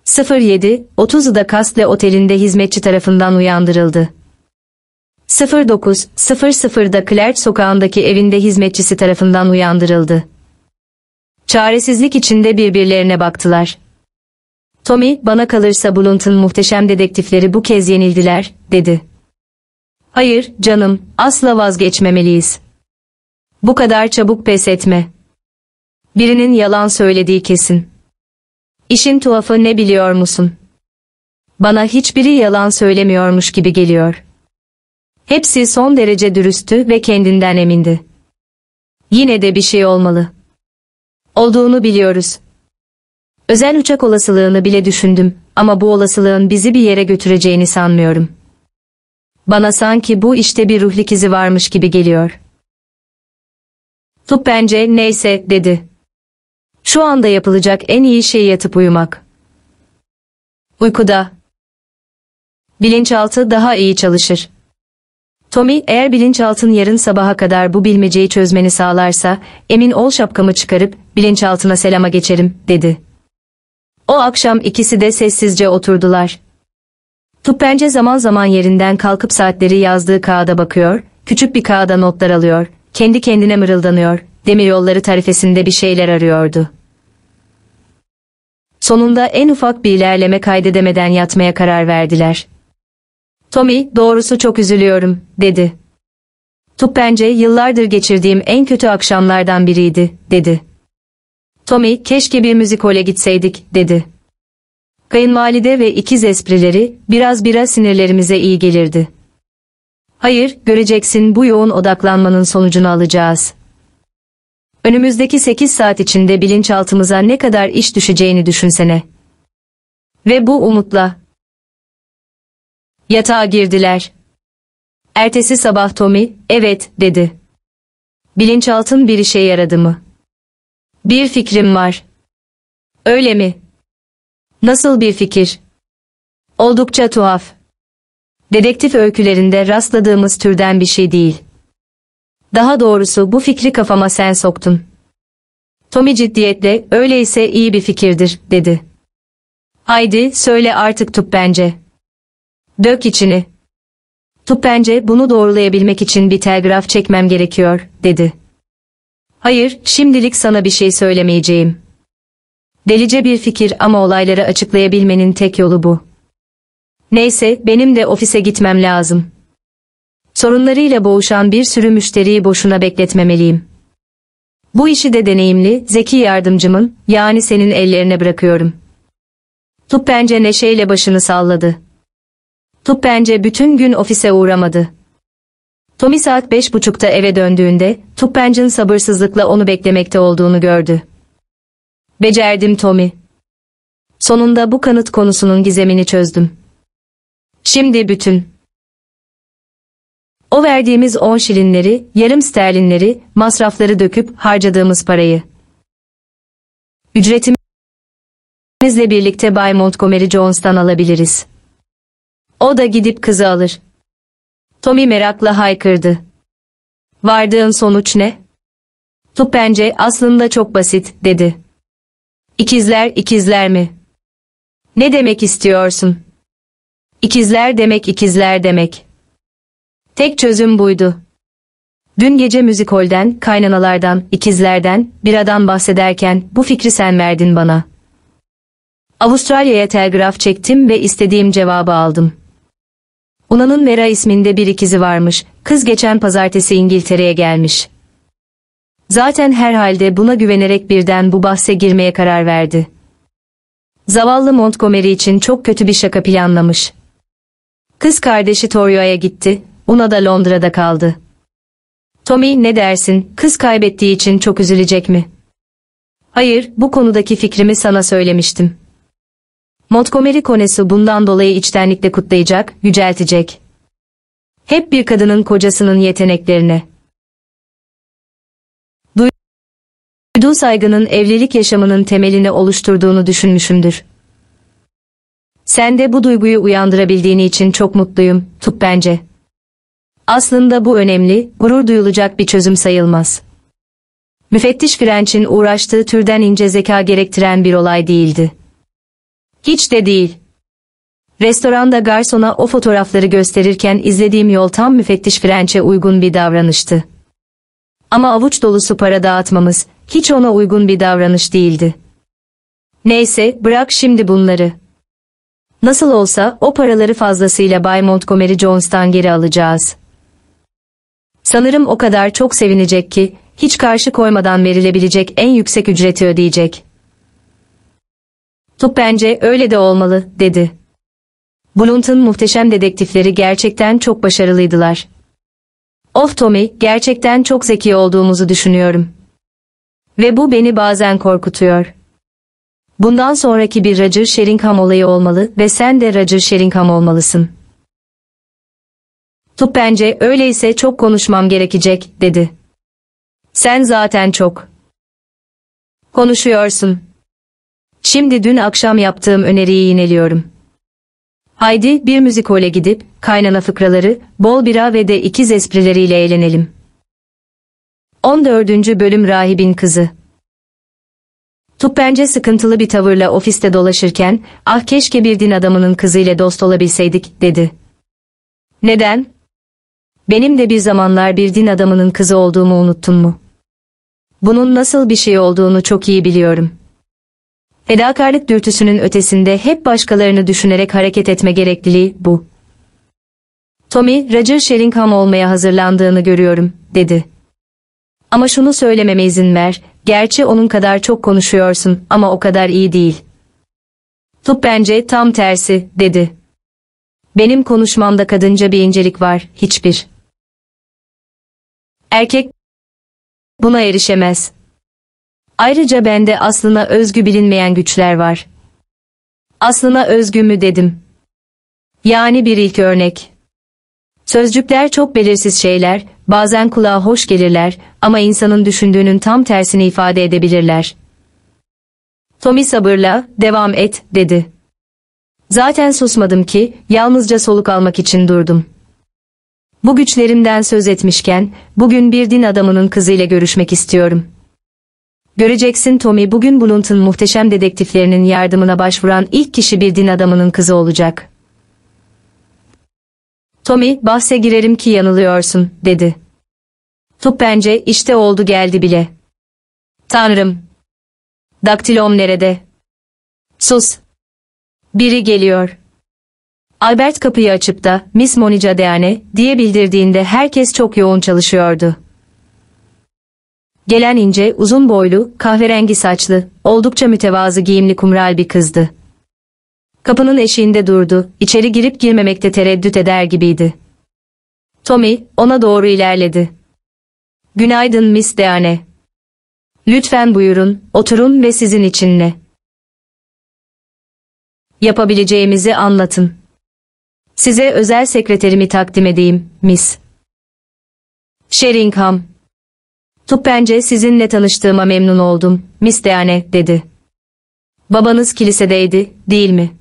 07.30'da Castle Oteli'nde hizmetçi tarafından uyandırıldı. 09.00'da Clerk sokağındaki evinde hizmetçisi tarafından uyandırıldı. Çaresizlik içinde birbirlerine baktılar. Tommy, bana kalırsa Blunt'ın muhteşem dedektifleri bu kez yenildiler, dedi. Hayır, canım, asla vazgeçmemeliyiz. Bu kadar çabuk pes etme. Birinin yalan söylediği kesin. İşin tuhafı ne biliyor musun? Bana hiçbiri yalan söylemiyormuş gibi geliyor. Hepsi son derece dürüsttü ve kendinden emindi. Yine de bir şey olmalı. Olduğunu biliyoruz. Özel uçak olasılığını bile düşündüm ama bu olasılığın bizi bir yere götüreceğini sanmıyorum. Bana sanki bu işte bir ruhlik izi varmış gibi geliyor. Tup bence neyse dedi. Şu anda yapılacak en iyi şey yatıp uyumak. Uykuda. Bilinçaltı daha iyi çalışır. Tommy, eğer bilinçaltın yarın sabaha kadar bu bilmeceyi çözmeni sağlarsa, emin ol şapkamı çıkarıp, bilinçaltına selama geçerim, dedi. O akşam ikisi de sessizce oturdular. Tuppence zaman zaman yerinden kalkıp saatleri yazdığı kağıda bakıyor, küçük bir kağıda notlar alıyor, kendi kendine mırıldanıyor, demiryolları tarifesinde bir şeyler arıyordu. Sonunda en ufak bir ilerleme kaydedemeden yatmaya karar verdiler. Tommy, doğrusu çok üzülüyorum, dedi. Tuppence yıllardır geçirdiğim en kötü akşamlardan biriydi, dedi. Tommy, keşke bir müzikole gitseydik, dedi. Kayınvalide ve ikiz esprileri, biraz bira sinirlerimize iyi gelirdi. Hayır, göreceksin bu yoğun odaklanmanın sonucunu alacağız. Önümüzdeki 8 saat içinde bilinçaltımıza ne kadar iş düşeceğini düşünsene. Ve bu umutla. Yatağa girdiler. Ertesi sabah Tommy, evet, dedi. Bilinçaltın bir işe yaradı mı? Bir fikrim var. Öyle mi? Nasıl bir fikir? Oldukça tuhaf. Dedektif öykülerinde rastladığımız türden bir şey değil. Daha doğrusu bu fikri kafama sen soktun. Tommy ciddiyetle, öyleyse iyi bir fikirdir, dedi. Haydi, söyle artık bence. Dök içini. Bence bunu doğrulayabilmek için bir telgraf çekmem gerekiyor, dedi. Hayır, şimdilik sana bir şey söylemeyeceğim. Delice bir fikir ama olayları açıklayabilmenin tek yolu bu. Neyse, benim de ofise gitmem lazım. Sorunlarıyla boğuşan bir sürü müşteriyi boşuna bekletmemeliyim. Bu işi de deneyimli, zeki yardımcımın, yani senin ellerine bırakıyorum. Tuppence neşeyle başını salladı. Tuppence bütün gün ofise uğramadı. Tommy saat beş buçukta eve döndüğünde, Tuppence'in sabırsızlıkla onu beklemekte olduğunu gördü. Becerdim Tommy. Sonunda bu kanıt konusunun gizemini çözdüm. Şimdi bütün. O verdiğimiz on şilinleri, yarım sterlinleri, masrafları döküp harcadığımız parayı. Ücretimizle birlikte Bay Montgomery Jones'tan alabiliriz. O da gidip kızı alır. Tommy merakla haykırdı. Vardığın sonuç ne? Tup bence aslında çok basit, dedi. İkizler ikizler mi? Ne demek istiyorsun? İkizler demek ikizler demek. Tek çözüm buydu. Dün gece müzikolden, kaynanalardan, ikizlerden, biradan bahsederken bu fikri sen verdin bana. Avustralya'ya telgraf çektim ve istediğim cevabı aldım. Una'nın Vera isminde bir ikizi varmış, kız geçen pazartesi İngiltere'ye gelmiş. Zaten herhalde buna güvenerek birden bu bahse girmeye karar verdi. Zavallı Montgomery için çok kötü bir şaka planlamış. Kız kardeşi Torio'ya gitti, Una da Londra'da kaldı. Tommy ne dersin, kız kaybettiği için çok üzülecek mi? Hayır, bu konudaki fikrimi sana söylemiştim. Montgomery konesi bundan dolayı içtenlikle kutlayacak, yüceltecek. Hep bir kadının kocasının yeteneklerine. Duyduğu saygının evlilik yaşamının temelini oluşturduğunu düşünmüşümdür. Sen de bu duyguyu uyandırabildiğin için çok mutluyum, Tup bence. Aslında bu önemli, gurur duyulacak bir çözüm sayılmaz. Müfettiş French'in uğraştığı türden ince zeka gerektiren bir olay değildi. Hiç de değil. Restoranda garsona o fotoğrafları gösterirken izlediğim yol tam müfettiş French'e uygun bir davranıştı. Ama avuç dolusu para dağıtmamız hiç ona uygun bir davranış değildi. Neyse, bırak şimdi bunları. Nasıl olsa o paraları fazlasıyla Bay Montgomery Jones'tan geri alacağız. Sanırım o kadar çok sevinecek ki, hiç karşı koymadan verilebilecek en yüksek ücreti ödeyecek. Tup bence öyle de olmalı, dedi. Blunt'un muhteşem dedektifleri gerçekten çok başarılıydılar. Of Tommy, gerçekten çok zeki olduğumuzu düşünüyorum. Ve bu beni bazen korkutuyor. Bundan sonraki bir Roger Sheringham olayı olmalı ve sen de Roger Sheringham olmalısın. Tup bence öyleyse çok konuşmam gerekecek, dedi. Sen zaten çok konuşuyorsun. Şimdi dün akşam yaptığım öneriyi yineliyorum. Haydi bir müzikole gidip, kaynana fıkraları, bol bira ve de ikiz esprileriyle eğlenelim. 14. Bölüm Rahibin Kızı Tup bence sıkıntılı bir tavırla ofiste dolaşırken, ah keşke bir din adamının kızıyla dost olabilseydik, dedi. Neden? Benim de bir zamanlar bir din adamının kızı olduğumu unuttun mu? Bunun nasıl bir şey olduğunu çok iyi biliyorum. Fedakarlık dürtüsünün ötesinde hep başkalarını düşünerek hareket etme gerekliliği bu. Tommy, Roger Sheringham olmaya hazırlandığını görüyorum, dedi. Ama şunu söylememe izin ver, gerçi onun kadar çok konuşuyorsun ama o kadar iyi değil. Tup bence tam tersi, dedi. Benim konuşmamda kadınca bir incelik var, hiçbir. Erkek buna erişemez. Ayrıca bende aslına özgü bilinmeyen güçler var. Aslına özgü mü dedim. Yani bir ilk örnek. Sözcükler çok belirsiz şeyler, bazen kulağa hoş gelirler ama insanın düşündüğünün tam tersini ifade edebilirler. Tommy sabırla, devam et, dedi. Zaten susmadım ki, yalnızca soluk almak için durdum. Bu güçlerimden söz etmişken, bugün bir din adamının kızıyla görüşmek istiyorum. Göreceksin Tommy bugün Blunt'un muhteşem dedektiflerinin yardımına başvuran ilk kişi bir din adamının kızı olacak. Tommy, bahse girerim ki yanılıyorsun, dedi. Tup bence işte oldu geldi bile. Tanrım. Daktilom nerede? Sus. Biri geliyor. Albert kapıyı açıp da Miss Monica Deane diye bildirdiğinde herkes çok yoğun çalışıyordu. Gelen ince, uzun boylu, kahverengi saçlı, oldukça mütevazı giyimli kumral bir kızdı. Kapının eşiğinde durdu, içeri girip girmemekte tereddüt eder gibiydi. Tommy, ona doğru ilerledi. Günaydın Miss Deane. Lütfen buyurun, oturun ve sizin için ne? Yapabileceğimizi anlatın. Size özel sekreterimi takdim edeyim, Miss. Sheringham. Tup bence sizinle tanıştığıma memnun oldum, Miss Deane, dedi. Babanız kilisedeydi, değil mi?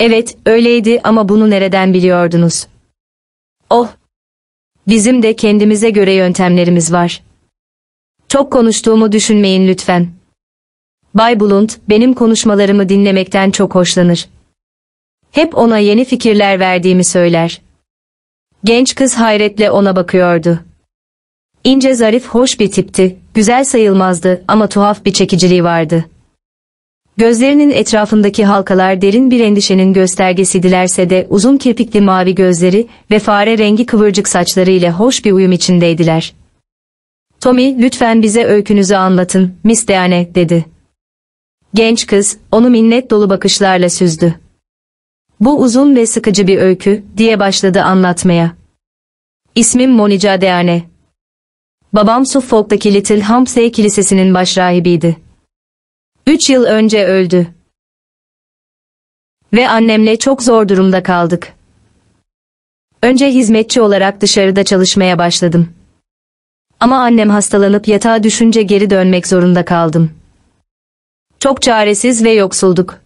Evet, öyleydi ama bunu nereden biliyordunuz? Oh! Bizim de kendimize göre yöntemlerimiz var. Çok konuştuğumu düşünmeyin lütfen. Bay Blunt, benim konuşmalarımı dinlemekten çok hoşlanır. Hep ona yeni fikirler verdiğimi söyler. Genç kız hayretle ona bakıyordu. İnce zarif hoş bir tipti, güzel sayılmazdı ama tuhaf bir çekiciliği vardı. Gözlerinin etrafındaki halkalar derin bir endişenin göstergesidilerse de uzun kirpikli mavi gözleri ve fare rengi kıvırcık saçları ile hoş bir uyum içindeydiler. Tommy, lütfen bize öykünüzü anlatın, Miss Deane, dedi. Genç kız, onu minnet dolu bakışlarla süzdü. Bu uzun ve sıkıcı bir öykü, diye başladı anlatmaya. İsmim Monica Deane. Babam Suffolk'taki Little Hampsey Kilisesi'nin başrahibiydi. Üç yıl önce öldü. Ve annemle çok zor durumda kaldık. Önce hizmetçi olarak dışarıda çalışmaya başladım. Ama annem hastalanıp yatağa düşünce geri dönmek zorunda kaldım. Çok çaresiz ve yoksulduk.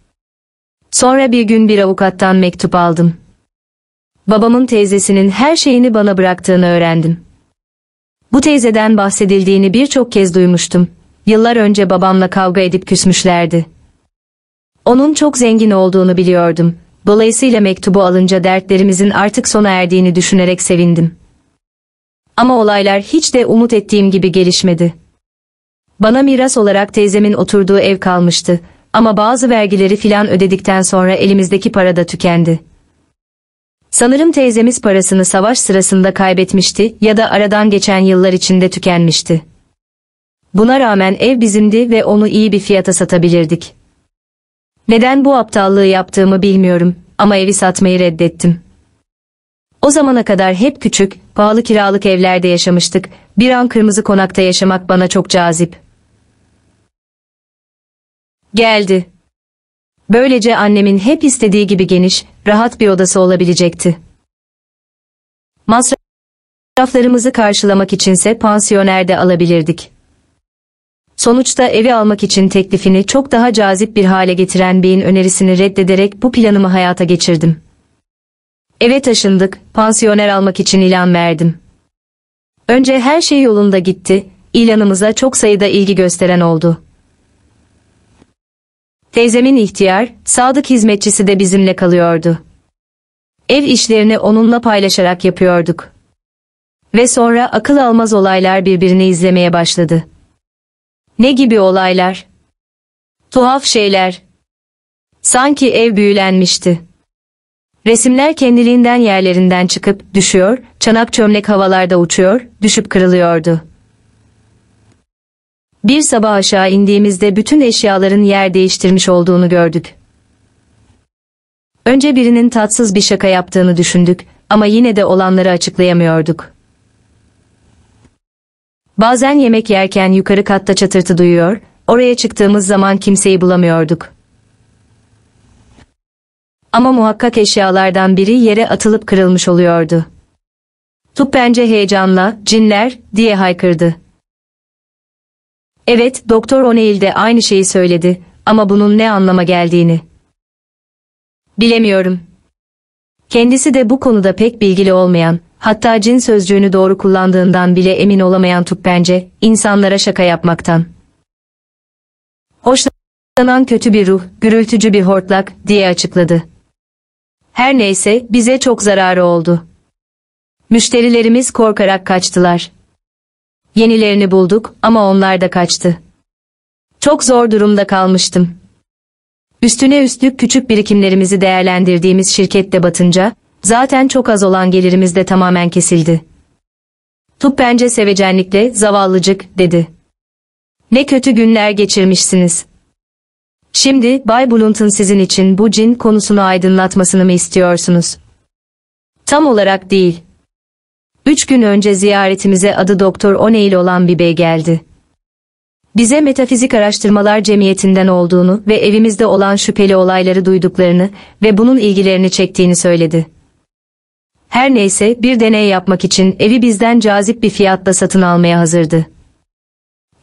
Sonra bir gün bir avukattan mektup aldım. Babamın teyzesinin her şeyini bana bıraktığını öğrendim. Bu teyzeden bahsedildiğini birçok kez duymuştum. Yıllar önce babamla kavga edip küsmüşlerdi. Onun çok zengin olduğunu biliyordum. Dolayısıyla mektubu alınca dertlerimizin artık sona erdiğini düşünerek sevindim. Ama olaylar hiç de umut ettiğim gibi gelişmedi. Bana miras olarak teyzemin oturduğu ev kalmıştı ama bazı vergileri filan ödedikten sonra elimizdeki para da tükendi. Sanırım teyzemiz parasını savaş sırasında kaybetmişti ya da aradan geçen yıllar içinde tükenmişti. Buna rağmen ev bizimdi ve onu iyi bir fiyata satabilirdik. Neden bu aptallığı yaptığımı bilmiyorum ama evi satmayı reddettim. O zamana kadar hep küçük, pahalı kiralık evlerde yaşamıştık. Bir an kırmızı konakta yaşamak bana çok cazip. Geldi. Böylece annemin hep istediği gibi geniş, rahat bir odası olabilecekti. Masraflarımızı karşılamak içinse pansiyonerde alabilirdik. Sonuçta evi almak için teklifini çok daha cazip bir hale getiren beyin önerisini reddederek bu planımı hayata geçirdim. Eve taşındık, pansiyoner almak için ilan verdim. Önce her şey yolunda gitti, ilanımıza çok sayıda ilgi gösteren oldu. Teyzemin ihtiyar, sadık hizmetçisi de bizimle kalıyordu. Ev işlerini onunla paylaşarak yapıyorduk. Ve sonra akıl almaz olaylar birbirini izlemeye başladı. Ne gibi olaylar? Tuhaf şeyler. Sanki ev büyülenmişti. Resimler kendiliğinden yerlerinden çıkıp düşüyor, çanak çömlek havalarda uçuyor, düşüp kırılıyordu. Bir sabah aşağı indiğimizde bütün eşyaların yer değiştirmiş olduğunu gördük. Önce birinin tatsız bir şaka yaptığını düşündük ama yine de olanları açıklayamıyorduk. Bazen yemek yerken yukarı katta çatırtı duyuyor, oraya çıktığımız zaman kimseyi bulamıyorduk. Ama muhakkak eşyalardan biri yere atılıp kırılmış oluyordu. Tuppence heyecanla, cinler, diye haykırdı. Evet, Doktor O'Neill de aynı şeyi söyledi ama bunun ne anlama geldiğini. Bilemiyorum. Kendisi de bu konuda pek bilgili olmayan, hatta cin sözcüğünü doğru kullandığından bile emin olamayan Tuppence, insanlara şaka yapmaktan. Hoşlanan kötü bir ruh, gürültücü bir hortlak, diye açıkladı. Her neyse, bize çok zararı oldu. Müşterilerimiz korkarak kaçtılar. Yenilerini bulduk ama onlar da kaçtı. Çok zor durumda kalmıştım. Üstüne üstlük küçük birikimlerimizi değerlendirdiğimiz şirkette batınca, zaten çok az olan gelirimiz de tamamen kesildi. Tup bence sevecenlikle, zavallıcık, dedi. Ne kötü günler geçirmişsiniz. Şimdi Bay Blunt'un sizin için bu cin konusunu aydınlatmasını mı istiyorsunuz? Tam olarak değil. Üç gün önce ziyaretimize adı Doktor O'Neill olan bir bey geldi. Bize Metafizik Araştırmalar Cemiyeti'nden olduğunu ve evimizde olan şüpheli olayları duyduklarını ve bunun ilgilerini çektiğini söyledi. Her neyse bir deney yapmak için evi bizden cazip bir fiyatla satın almaya hazırdı.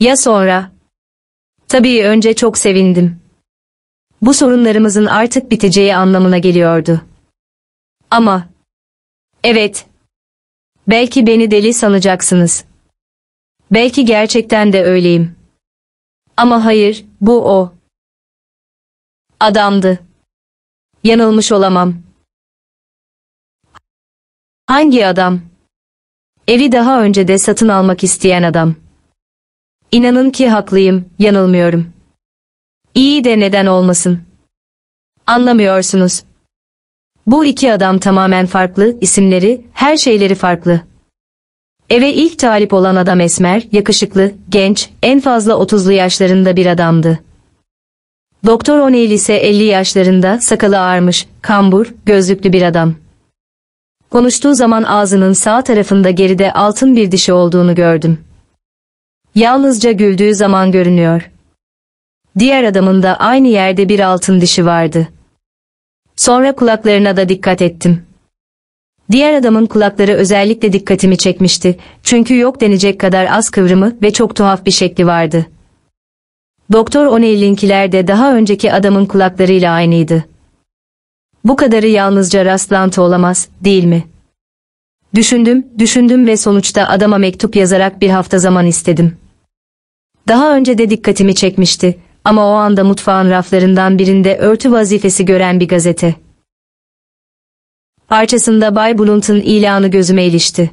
Ya sonra? Tabii önce çok sevindim. Bu sorunlarımızın artık biteceği anlamına geliyordu. Ama... Evet, Belki beni deli sanacaksınız. Belki gerçekten de öyleyim. Ama hayır, bu o. Adamdı. Yanılmış olamam. Hangi adam? Evi daha önce de satın almak isteyen adam. İnanın ki haklıyım, yanılmıyorum. İyi de neden olmasın? Anlamıyorsunuz. Bu iki adam tamamen farklı, isimleri, her şeyleri farklı. Eve ilk talip olan adam esmer, yakışıklı, genç, en fazla 30'lu yaşlarında bir adamdı. Doktor O'Neill ise 50 yaşlarında, sakalı ağarmış, kambur, gözlüklü bir adam. Konuştuğu zaman ağzının sağ tarafında geride altın bir dişi olduğunu gördüm. Yalnızca güldüğü zaman görünüyor. Diğer adamın da aynı yerde bir altın dişi vardı. Sonra kulaklarına da dikkat ettim. Diğer adamın kulakları özellikle dikkatimi çekmişti. Çünkü yok denecek kadar az kıvrımı ve çok tuhaf bir şekli vardı. Doktor O'Neill'inkiler de daha önceki adamın kulaklarıyla aynıydı. Bu kadarı yalnızca rastlantı olamaz, değil mi? Düşündüm, düşündüm ve sonuçta adama mektup yazarak bir hafta zaman istedim. Daha önce de dikkatimi çekmişti ama o anda mutfağın raflarından birinde örtü vazifesi gören bir gazete. Parçasında Bay Blunt'ın ilanı gözüme ilişti.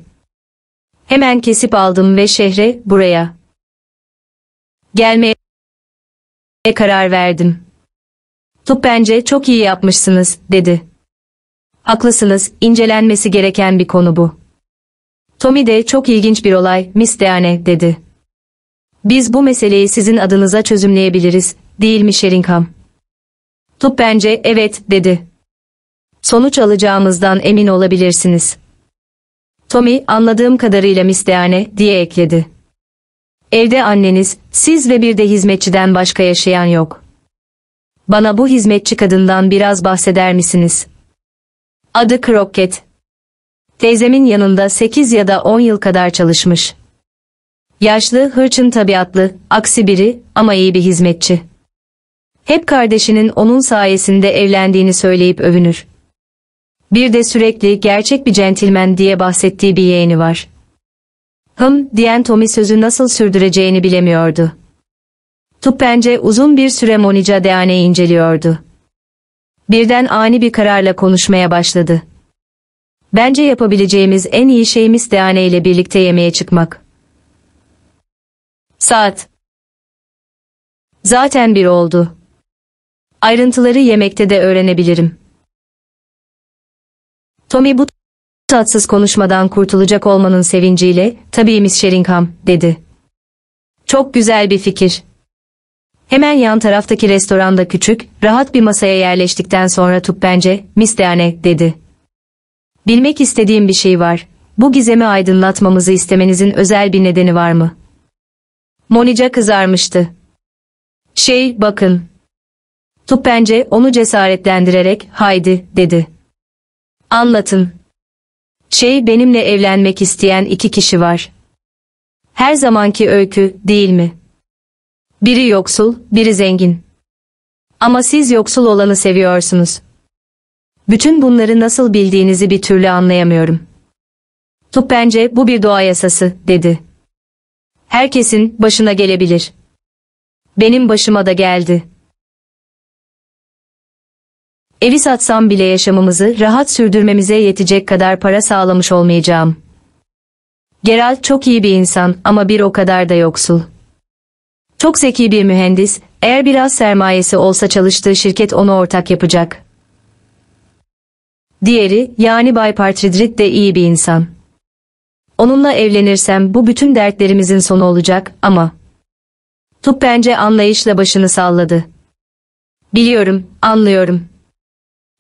Hemen kesip aldım ve şehre, buraya gelmeye karar verdim. Tup bence çok iyi yapmışsınız, dedi. Haklısınız, incelenmesi gereken bir konu bu. Tommy de çok ilginç bir olay, Miss Deane, dedi. Biz bu meseleyi sizin adınıza çözümleyebiliriz, değil mi Sheringham? Tup bence evet, dedi. Sonuç alacağımızdan emin olabilirsiniz. Tommy, anladığım kadarıyla Miss Deane, diye ekledi. Evde anneniz, siz ve bir de hizmetçiden başka yaşayan yok. Bana bu hizmetçi kadından biraz bahseder misiniz? Adı Crockett. Teyzemin yanında 8 ya da 10 yıl kadar çalışmış. Yaşlı, hırçın tabiatlı, aksi biri ama iyi bir hizmetçi. Hep kardeşinin onun sayesinde evlendiğini söyleyip övünür. Bir de sürekli gerçek bir centilmen diye bahsettiği bir yeğeni var. Hım diyen Tommy sözü nasıl sürdüreceğini bilemiyordu. Tuppence uzun bir süre Monica Deane'yi inceliyordu. Birden ani bir kararla konuşmaya başladı. Bence yapabileceğimiz en iyi şeyimiz Deane ile birlikte yemeğe çıkmak. Saat. Zaten bir oldu. Ayrıntıları yemekte de öğrenebilirim. Tommy bu tatsız konuşmadan kurtulacak olmanın sevinciyle, tabii Miss Sheringham, dedi. Çok güzel bir fikir. Hemen yan taraftaki restoranda küçük, rahat bir masaya yerleştikten sonra bence, Miss Deane, dedi. Bilmek istediğim bir şey var. Bu gizemi aydınlatmamızı istemenizin özel bir nedeni var mı? Monica kızarmıştı. Şey, bakın. bence onu cesaretlendirerek, haydi, dedi. Anlatın. Şey benimle evlenmek isteyen iki kişi var. Her zamanki öykü, değil mi? Biri yoksul, biri zengin. Ama siz yoksul olanı seviyorsunuz. Bütün bunları nasıl bildiğinizi bir türlü anlayamıyorum. Tup bence bu bir doğa yasası, dedi. Herkesin başına gelebilir. Benim başıma da geldi. Evi satsam bile yaşamımızı rahat sürdürmemize yetecek kadar para sağlamış olmayacağım. Geralt çok iyi bir insan ama bir o kadar da yoksul. Çok zeki bir mühendis, eğer biraz sermayesi olsa çalıştığı şirket onu ortak yapacak. Diğeri, yani Bay Partridrit de iyi bir insan. Onunla evlenirsem bu bütün dertlerimizin sonu olacak ama... Tup bence anlayışla başını salladı. Biliyorum, anlıyorum.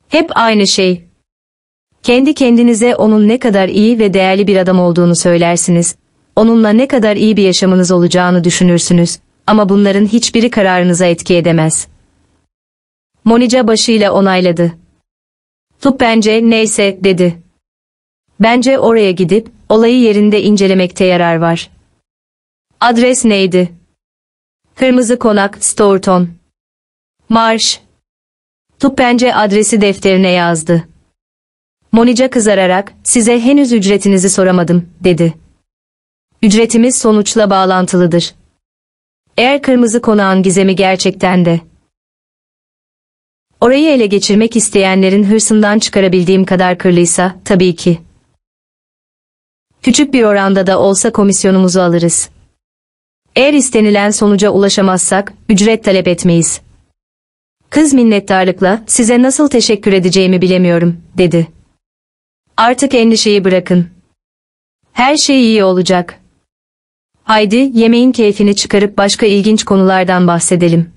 Hep aynı şey. Kendi kendinize onun ne kadar iyi ve değerli bir adam olduğunu söylersiniz. Onunla ne kadar iyi bir yaşamınız olacağını düşünürsünüz. Ama bunların hiçbiri kararınıza etki edemez. Monica başıyla onayladı. Tup bence neyse dedi. Bence oraya gidip olayı yerinde incelemekte yarar var. Adres neydi? Kırmızı Konak, Stourton. Marş. Tup bence adresi defterine yazdı. Monica kızararak, size henüz ücretinizi soramadım, dedi. Ücretimiz sonuçla bağlantılıdır. Eğer kırmızı konağın gizemi gerçekten de orayı ele geçirmek isteyenlerin hırsından çıkarabildiğim kadar kırlıysa, tabii ki. Küçük bir oranda da olsa komisyonumuzu alırız. Eğer istenilen sonuca ulaşamazsak, ücret talep etmeyiz. Kız minnettarlıkla, size nasıl teşekkür edeceğimi bilemiyorum, dedi. Artık endişeyi bırakın. Her şey iyi olacak. Haydi yemeğin keyfini çıkarıp başka ilginç konulardan bahsedelim.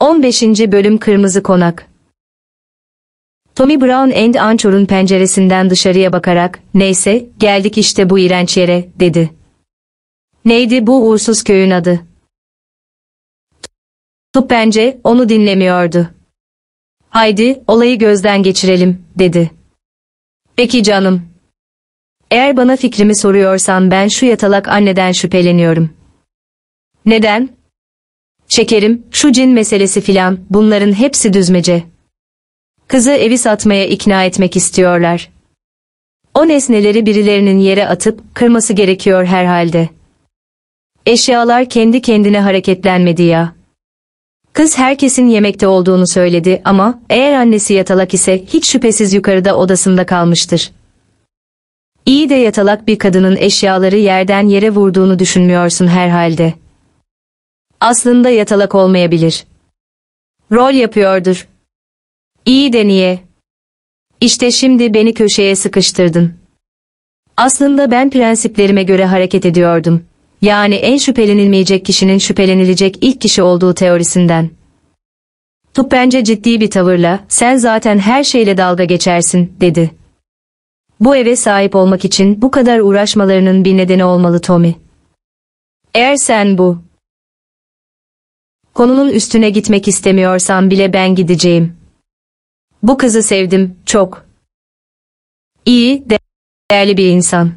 15. Bölüm Kırmızı Konak Tommy Brown and Anchor'un penceresinden dışarıya bakarak, neyse, geldik işte bu iğrenç yere, dedi. Neydi bu uğursuz köyün adı? Tup bence, onu dinlemiyordu. Haydi, olayı gözden geçirelim, dedi. Peki canım. Eğer bana fikrimi soruyorsan ben şu yatalak anneden şüpheleniyorum. Neden? Şekerim, şu cin meselesi filan, bunların hepsi düzmece. Kızı evi satmaya ikna etmek istiyorlar. O nesneleri birilerinin yere atıp kırması gerekiyor herhalde. Eşyalar kendi kendine hareketlenmedi ya. Kız herkesin yemekte olduğunu söyledi ama eğer annesi yatalak ise hiç şüphesiz yukarıda odasında kalmıştır. İyi de yatalak bir kadının eşyaları yerden yere vurduğunu düşünmüyorsun herhalde. Aslında yatalak olmayabilir. Rol yapıyordur. İyi de niye? İşte şimdi beni köşeye sıkıştırdın. Aslında ben prensiplerime göre hareket ediyordum. Yani en şüphelenilmeyecek kişinin şüphelenilecek ilk kişi olduğu teorisinden. Tup bence ciddi bir tavırla, sen zaten her şeyle dalga geçersin, dedi. Bu eve sahip olmak için bu kadar uğraşmalarının bir nedeni olmalı Tommy. Eğer sen bu konunun üstüne gitmek istemiyorsan bile ben gideceğim. Bu kızı sevdim, çok. İyi, değerli bir insan.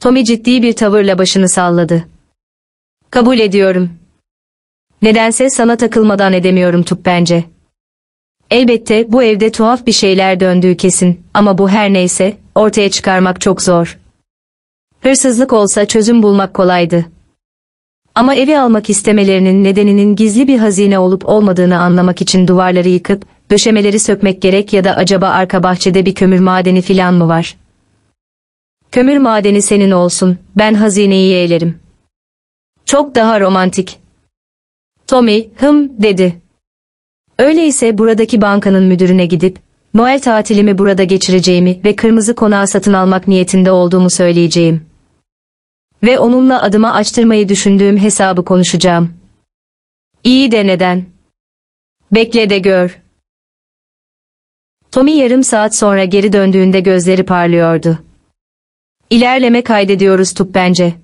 Tommy ciddi bir tavırla başını salladı. Kabul ediyorum. Nedense sana takılmadan edemiyorum Tup bence. Elbette bu evde tuhaf bir şeyler döndüğü kesin ama bu her neyse ortaya çıkarmak çok zor. Hırsızlık olsa çözüm bulmak kolaydı. Ama evi almak istemelerinin nedeninin gizli bir hazine olup olmadığını anlamak için duvarları yıkıp döşemeleri sökmek gerek ya da acaba arka bahçede bir kömür madeni filan mı var? Kömür madeni senin olsun, ben hazineyi yeğlerim. Çok daha romantik. Tommy, hım, dedi. Öyleyse buradaki bankanın müdürüne gidip, Noel tatilimi burada geçireceğimi ve kırmızı konağı satın almak niyetinde olduğumu söyleyeceğim. Ve onunla adıma açtırmayı düşündüğüm hesabı konuşacağım. İyi de neden? Bekle de gör. Tommy yarım saat sonra geri döndüğünde gözleri parlıyordu. İlerleme kaydediyoruz Tup bence.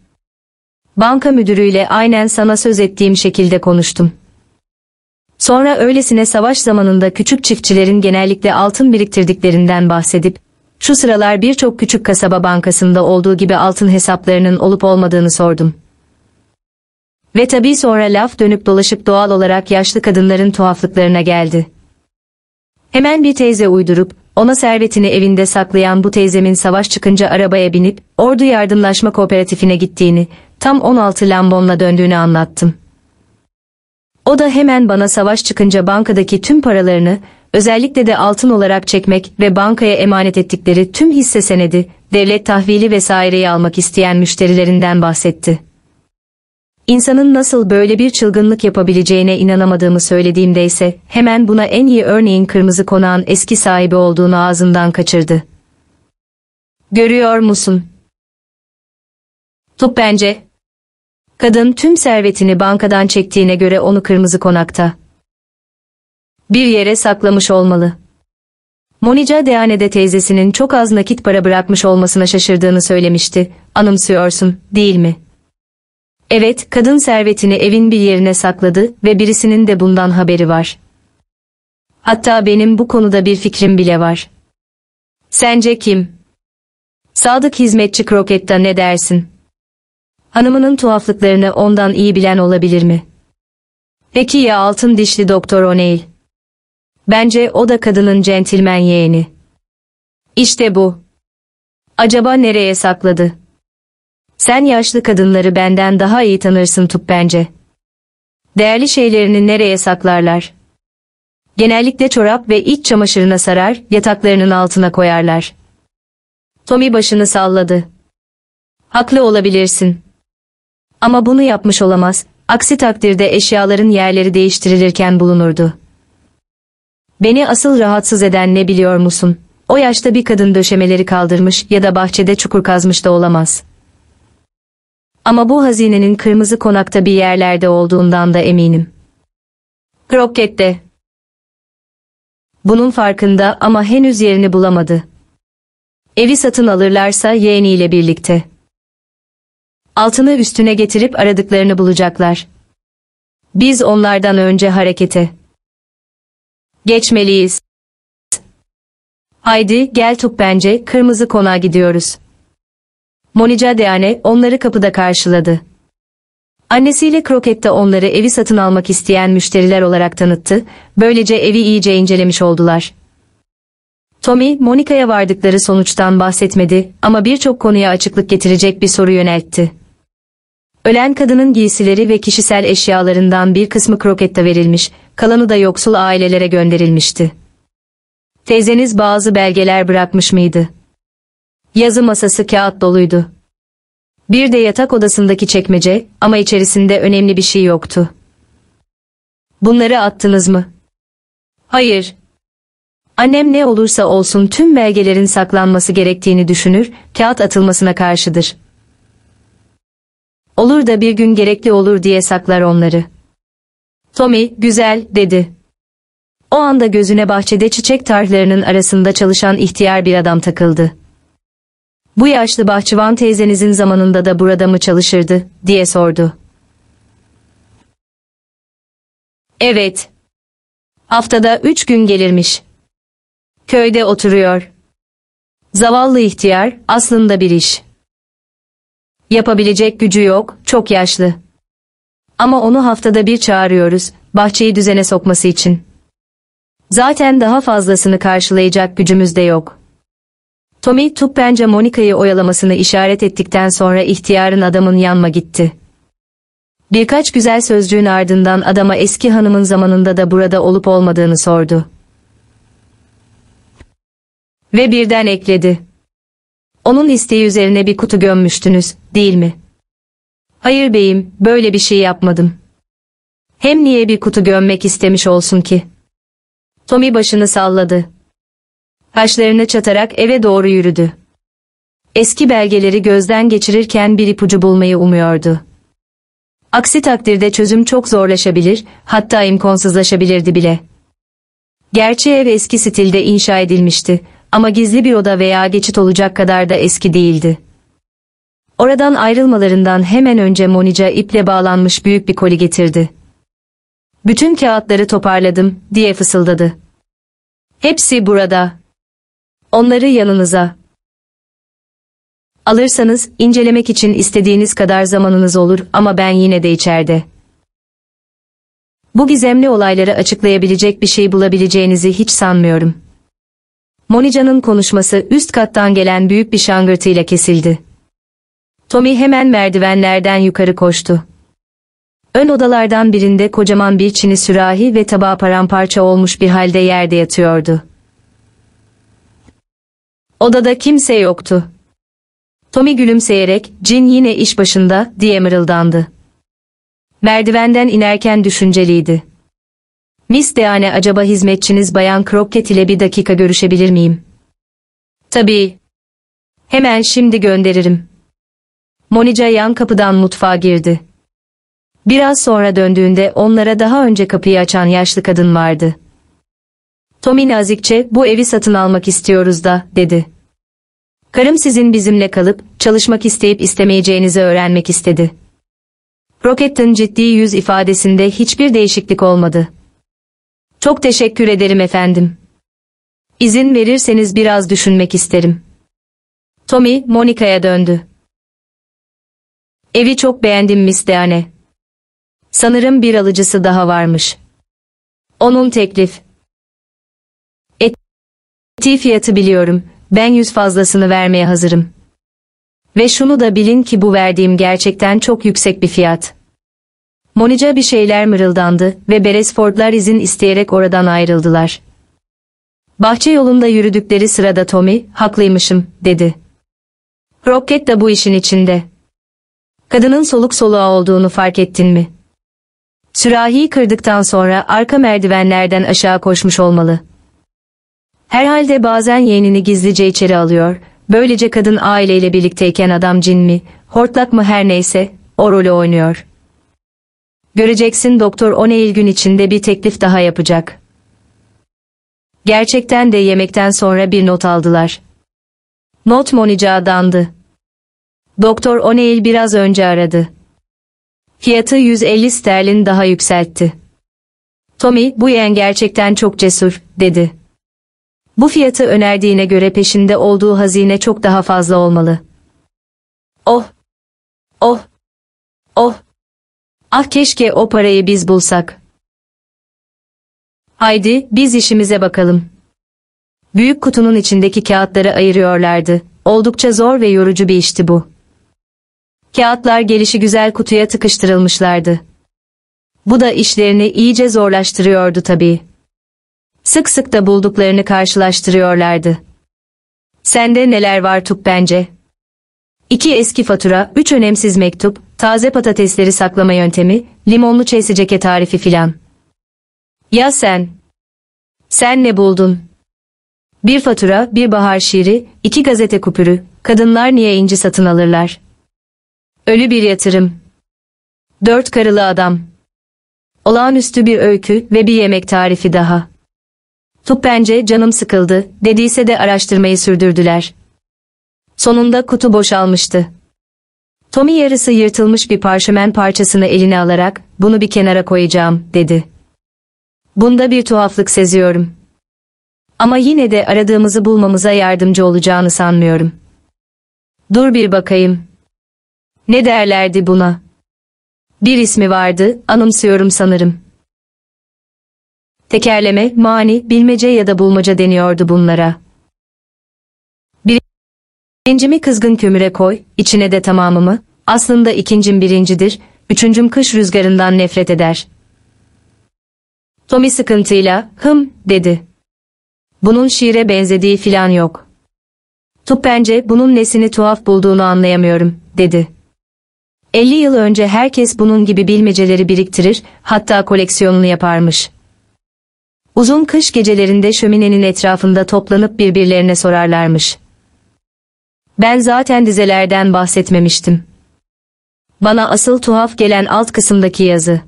Banka müdürüyle aynen sana söz ettiğim şekilde konuştum. Sonra öylesine savaş zamanında küçük çiftçilerin genellikle altın biriktirdiklerinden bahsedip, şu sıralar birçok küçük kasaba bankasında olduğu gibi altın hesaplarının olup olmadığını sordum. Ve tabii sonra laf dönüp dolaşıp doğal olarak yaşlı kadınların tuhaflıklarına geldi. Hemen bir teyze uydurup, ona servetini evinde saklayan bu teyzemin savaş çıkınca arabaya binip, Ordu Yardımlaşma Kooperatifine gittiğini, tam 16 lambonla döndüğünü anlattım. O da hemen bana savaş çıkınca bankadaki tüm paralarını, özellikle de altın olarak çekmek ve bankaya emanet ettikleri tüm hisse senedi, devlet tahvili vesaireyi almak isteyen müşterilerinden bahsetti. İnsanın nasıl böyle bir çılgınlık yapabileceğine inanamadığımı söylediğimde ise hemen buna en iyi örneğin Kırmızı Konağın eski sahibi olduğunu ağzından kaçırdı. Görüyor musun? Tup bence. Kadın tüm servetini bankadan çektiğine göre onu Kırmızı Konak'ta. Bir yere saklamış olmalı. Monica Dehane'de teyzesinin çok az nakit para bırakmış olmasına şaşırdığını söylemişti. Anımsıyorsun, değil mi? Evet, kadın servetini evin bir yerine sakladı ve birisinin de bundan haberi var. Hatta benim bu konuda bir fikrim bile var. Sence kim? Sadık hizmetçi Kroket'ta ne dersin? Hanımının tuhaflıklarını ondan iyi bilen olabilir mi? Peki ya altın dişli Doktor O'Neill? Bence o da kadının centilmen yeğeni. İşte bu. Acaba nereye sakladı? Sen yaşlı kadınları benden daha iyi tanırsın Tup bence. Değerli şeylerini nereye saklarlar? Genellikle çorap ve iç çamaşırına sarar, yataklarının altına koyarlar. Tommy başını salladı. Haklı olabilirsin. Ama bunu yapmış olamaz, aksi takdirde eşyaların yerleri değiştirilirken bulunurdu. Beni asıl rahatsız eden ne biliyor musun? O yaşta bir kadın döşemeleri kaldırmış ya da bahçede çukur kazmış da olamaz.'' Ama bu hazinenin kırmızı konakta bir yerlerde olduğundan da eminim. Krokette. Bunun farkında ama henüz yerini bulamadı. Evi satın alırlarsa yeğeniyle birlikte. Altını üstüne getirip aradıklarını bulacaklar. Biz onlardan önce harekete. Geçmeliyiz. Haydi gel Tup bence kırmızı konağa gidiyoruz. Monica Deane onları kapıda karşıladı. Annesiyle Kroket'te onları evi satın almak isteyen müşteriler olarak tanıttı, böylece evi iyice incelemiş oldular. Tommy, Monica'ya vardıkları sonuçtan bahsetmedi ama birçok konuya açıklık getirecek bir soru yöneltti. Ölen kadının giysileri ve kişisel eşyalarından bir kısmı Kroket'te verilmiş, kalanı da yoksul ailelere gönderilmişti. Teyzeniz bazı belgeler bırakmış mıydı? Yazı masası kağıt doluydu. Bir de yatak odasındaki çekmece ama içerisinde önemli bir şey yoktu. Bunları attınız mı? Hayır. Annem ne olursa olsun tüm belgelerin saklanması gerektiğini düşünür, kağıt atılmasına karşıdır. Olur da bir gün gerekli olur diye saklar onları. Tommy, güzel, dedi. O anda gözüne bahçede çiçek tarhlarının arasında çalışan ihtiyar bir adam takıldı. Bu yaşlı bahçıvan teyzenizin zamanında da burada mı çalışırdı, diye sordu. Evet. Haftada üç gün gelirmiş. Köyde oturuyor. Zavallı ihtiyar, aslında bir iş. Yapabilecek gücü yok, çok yaşlı. Ama onu haftada bir çağırıyoruz, bahçeyi düzene sokması için. Zaten daha fazlasını karşılayacak gücümüz de yok. Tommy Tuppence Monica'yı oyalamasını işaret ettikten sonra ihtiyarın adamın yanma gitti. Birkaç güzel sözcüğün ardından adama eski hanımın zamanında da burada olup olmadığını sordu. Ve birden ekledi. Onun isteği üzerine bir kutu gömmüştünüz, değil mi? Hayır beyim, böyle bir şey yapmadım. Hem niye bir kutu gömmek istemiş olsun ki? Tommy başını salladı. Kaşlarını çatarak eve doğru yürüdü. Eski belgeleri gözden geçirirken bir ipucu bulmayı umuyordu. Aksi takdirde çözüm çok zorlaşabilir, hatta imkansızlaşabilirdi bile. Gerçi ev eski stilde inşa edilmişti ama gizli bir oda veya geçit olacak kadar da eski değildi. Oradan ayrılmalarından hemen önce Monica iple bağlanmış büyük bir koli getirdi. Bütün kağıtları toparladım, diye fısıldadı. Hepsi burada. Onları yanınıza. Alırsanız, incelemek için istediğiniz kadar zamanınız olur ama ben yine de içeride. Bu gizemli olayları açıklayabilecek bir şey bulabileceğinizi hiç sanmıyorum. Monica'nın konuşması üst kattan gelen büyük bir şangırtıyla kesildi. Tommy hemen merdivenlerden yukarı koştu. Ön odalardan birinde kocaman bir çini sürahi ve tabağı paramparça olmuş bir halde yerde yatıyordu. Odada kimse yoktu. Tommy gülümseyerek, cin yine iş başında, diye mırıldandı. Merdivenden inerken düşünceliydi. Miss Deane acaba hizmetçiniz Bayan Crockett ile bir dakika görüşebilir miyim? Tabii. Hemen şimdi gönderirim. Monica yan kapıdan mutfağa girdi. Biraz sonra döndüğünde onlara daha önce kapıyı açan yaşlı kadın vardı. Tommy nazikçe bu evi satın almak istiyoruz da, dedi. Karım sizin bizimle kalıp, çalışmak isteyip istemeyeceğinizi öğrenmek istedi. Rocket'ın ciddi yüz ifadesinde hiçbir değişiklik olmadı. Çok teşekkür ederim efendim. İzin verirseniz biraz düşünmek isterim. Tommy, Monica'ya döndü. Evi çok beğendim Miss Deane. Sanırım bir alıcısı daha varmış. Onun teklif. Eti fiyatı biliyorum, ben yüz fazlasını vermeye hazırım. Ve şunu da bilin ki bu verdiğim gerçekten çok yüksek bir fiyat. Monica bir şeyler mırıldandı ve Beresfordlar izin isteyerek oradan ayrıldılar. Bahçe yolunda yürüdükleri sırada Tommy, haklıymışım, dedi. Rocket da bu işin içinde. Kadının soluk soluğa olduğunu fark ettin mi? Sürahiyi kırdıktan sonra arka merdivenlerden aşağı koşmuş olmalı. Herhalde bazen yeğenini gizlice içeri alıyor, böylece kadın aileyle birlikteyken adam cin mi, hortlak mı her neyse, o rolü oynuyor. Göreceksin doktor O'Neill gün içinde bir teklif daha yapacak. Gerçekten de yemekten sonra bir not aldılar. Not Monica dandı. Doktor O'Neill biraz önce aradı. Fiyatı 150 sterlin daha yükseltti. Tommy, bu yeğen gerçekten çok cesur, dedi. Bu fiyatı önerdiğine göre peşinde olduğu hazine çok daha fazla olmalı. Oh! Oh! Oh! Ah keşke o parayı biz bulsak. Haydi, biz işimize bakalım. Büyük kutunun içindeki kağıtları ayırıyorlardı. Oldukça zor ve yorucu bir işti bu. Kağıtlar gelişi güzel kutuya tıkıştırılmışlardı. Bu da işlerini iyice zorlaştırıyordu tabii. Sık sık da bulduklarını karşılaştırıyorlardı. Sende neler var Tup bence? İki eski fatura, üç önemsiz mektup, taze patatesleri saklama yöntemi, limonlu çesiceke tarifi filan. Ya sen? Sen ne buldun? Bir fatura, bir bahar şiiri, iki gazete kupürü, kadınlar niye inci satın alırlar? Ölü bir yatırım. Dört karılı adam. Olağanüstü bir öykü ve bir yemek tarifi daha. Tup bence canım sıkıldı, dediyse de araştırmayı sürdürdüler. Sonunda kutu boşalmıştı. Tommy yarısı yırtılmış bir parşömen parçasını eline alarak, bunu bir kenara koyacağım, dedi. Bunda bir tuhaflık seziyorum. Ama yine de aradığımızı bulmamıza yardımcı olacağını sanmıyorum. Dur bir bakayım. Ne derlerdi buna? Bir ismi vardı, anımsıyorum sanırım. Tekerleme, mani, bilmece ya da bulmaca deniyordu bunlara. Birincimi kızgın kömüre koy, içine de tamamımı, aslında ikincim birincidir, üçüncüm kış rüzgarından nefret eder. Tommy sıkıntıyla, hım, dedi. Bunun şiire benzediği filan yok. Tup bence bunun nesini tuhaf bulduğunu anlayamıyorum, dedi. 50 yıl önce herkes bunun gibi bilmeceleri biriktirir, hatta koleksiyonunu yaparmış. Uzun kış gecelerinde şöminenin etrafında toplanıp birbirlerine sorarlarmış. Ben zaten dizelerden bahsetmemiştim. Bana asıl tuhaf gelen alt kısımdaki yazı.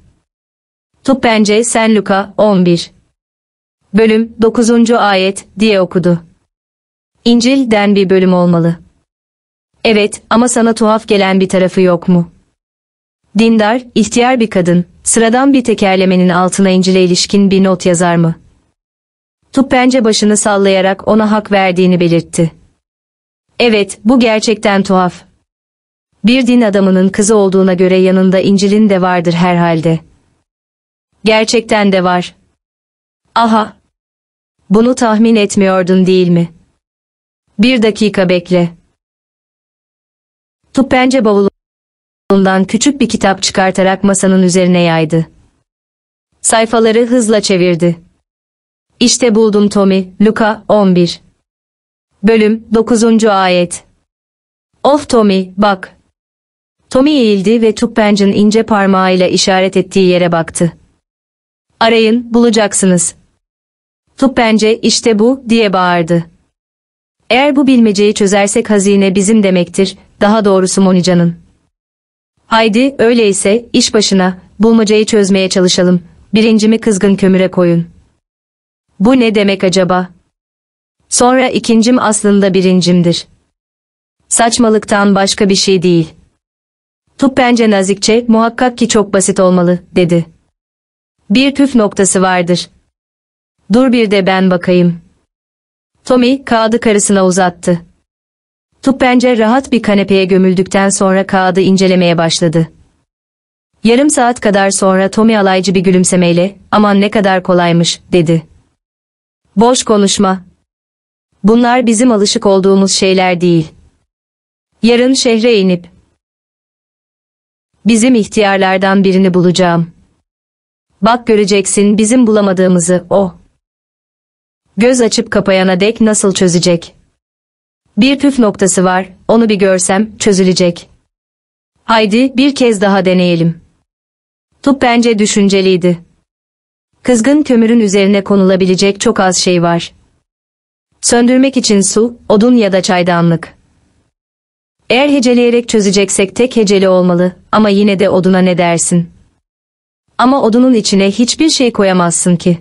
Tup bence sen Luka 11. Bölüm 9. ayet diye okudu. İncil'den bir bölüm olmalı. Evet ama sana tuhaf gelen bir tarafı yok mu? Dindar, ihtiyar bir kadın, sıradan bir tekerlemenin altına İncil'e ilişkin bir not yazar mı? Tup bence başını sallayarak ona hak verdiğini belirtti. Evet, bu gerçekten tuhaf. Bir din adamının kızı olduğuna göre yanında İncil'in de vardır herhalde. Gerçekten de var. Aha. Bunu tahmin etmiyordun değil mi? Bir dakika bekle. Tup bence bavulundan küçük bir kitap çıkartarak masanın üzerine yaydı. Sayfaları hızla çevirdi. İşte buldum Tommy, Luka 11. Bölüm 9. ayet. Of Tommy, bak. Tommy eğildi ve Tuppen'cin ince parmağıyla işaret ettiği yere baktı. Arayın, bulacaksınız. Tuppence işte bu, diye bağırdı. Eğer bu bilmeceyi çözersek hazine bizim demektir, daha doğrusu Monica'nın. Haydi, öyleyse, iş başına, bulmacayı çözmeye çalışalım. Birincimi kızgın kömüre koyun. Bu ne demek acaba? Sonra ikincim aslında birincimdir. Saçmalıktan başka bir şey değil. Tup bence nazikçe, muhakkak ki çok basit olmalı, dedi. Bir püf noktası vardır. Dur bir de ben bakayım. Tommy kağıdı karısına uzattı. Tup bence rahat bir kanepeye gömüldükten sonra kağıdı incelemeye başladı. Yarım saat kadar sonra Tommy alaycı bir gülümsemeyle, aman ne kadar kolaymış, dedi. Boş konuşma. Bunlar bizim alışık olduğumuz şeyler değil. Yarın şehre inip, bizim ihtiyarlardan birini bulacağım. Bak göreceksin bizim bulamadığımızı o. Göz açıp kapayana dek nasıl çözecek? Bir püf noktası var, onu bir görsem çözülecek. Haydi bir kez daha deneyelim. Tup bence düşünceliydi. Kızgın kömürün üzerine konulabilecek çok az şey var. Söndürmek için su, odun ya da çaydanlık. Eğer heceleyerek çözeceksek tek heceli olmalı ama yine de oduna ne dersin? Ama odunun içine hiçbir şey koyamazsın ki.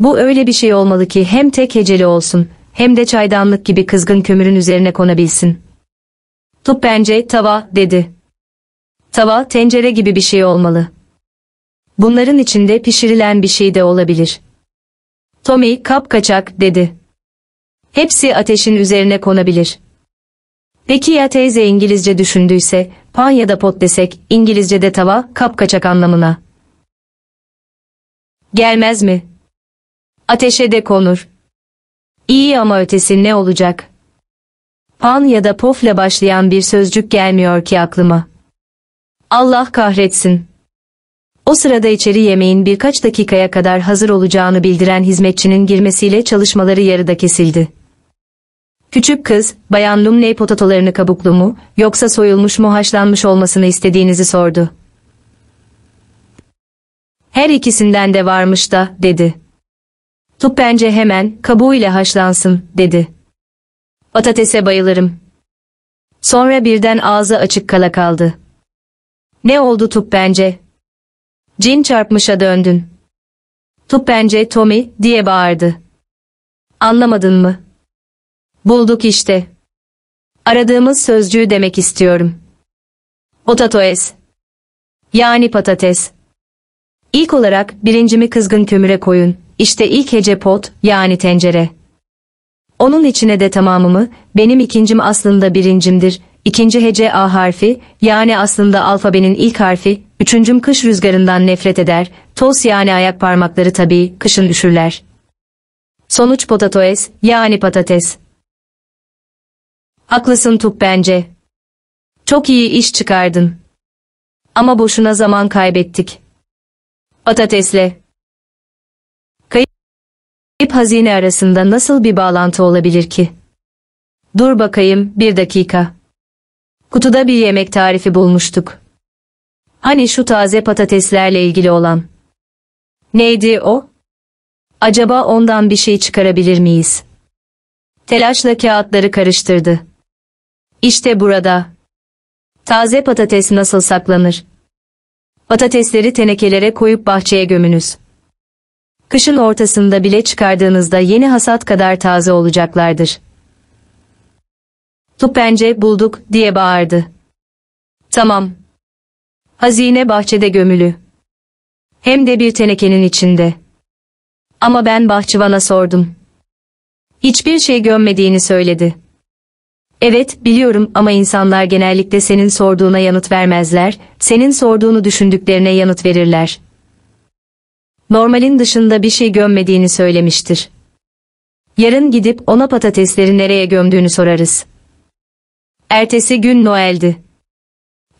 Bu öyle bir şey olmalı ki hem tek heceli olsun hem de çaydanlık gibi kızgın kömürün üzerine konabilsin. Tup bence tava dedi. Tava tencere gibi bir şey olmalı. Bunların içinde pişirilen bir şey de olabilir. Tommy kap kaçak dedi. Hepsi ateşin üzerine konabilir. Peki ya teyze İngilizce düşündüyse, pan ya da pot desek, İngilizce'de tava, kap kaçak anlamına. Gelmez mi? Ateşe de konur. İyi ama ötesi ne olacak? Pan ya da pofla başlayan bir sözcük gelmiyor ki aklıma. Allah kahretsin. O sırada içeri yemeğin birkaç dakikaya kadar hazır olacağını bildiren hizmetçinin girmesiyle çalışmaları yarıda kesildi. Küçük kız, Bayan Lumley potatolarını kabuklu mu, yoksa soyulmuş mu haşlanmış olmasını istediğinizi sordu. Her ikisinden de varmış da, dedi. Tup bence hemen, kabuğuyla haşlansın, dedi. Patatese bayılırım. Sonra birden ağzı açık kala kaldı. Ne oldu Tup bence? Cin çarpmışa döndün. Tup bence Tommy, diye bağırdı. Anlamadın mı? Bulduk işte. Aradığımız sözcüğü demek istiyorum. Potatoes. Yani patates. İlk olarak birincimi kızgın kömüre koyun. İşte ilk hece pot, yani tencere. Onun içine de tamamımı, benim ikincim aslında birincimdir. İkinci hece A harfi, yani aslında alfabenin ilk harfi, üçüncüm kış rüzgarından nefret eder, toz yani ayak parmakları tabii, kışın üşürler. Sonuç potatoes, yani patates. Haklısın Tup bence. Çok iyi iş çıkardın. Ama boşuna zaman kaybettik. Patatesle. Kayıp hazine arasında nasıl bir bağlantı olabilir ki? Dur bakayım, bir dakika. Kutuda bir yemek tarifi bulmuştuk. Hani şu taze patateslerle ilgili olan. Neydi o? Acaba ondan bir şey çıkarabilir miyiz? Telaşla kağıtları karıştırdı. İşte burada. Taze patates nasıl saklanır? Patatesleri tenekelere koyup bahçeye gömünüz. Kışın ortasında bile çıkardığınızda yeni hasat kadar taze olacaklardır. Tupence bulduk diye bağırdı. Tamam. Hazine bahçede gömülü. Hem de bir tenekenin içinde. Ama ben bahçıvana sordum. Hiçbir şey gömmediğini söyledi. Evet, biliyorum ama insanlar genellikle senin sorduğuna yanıt vermezler, senin sorduğunu düşündüklerine yanıt verirler. Normalin dışında bir şey gömmediğini söylemiştir. Yarın gidip ona patatesleri nereye gömdüğünü sorarız. Ertesi gün Noel'di.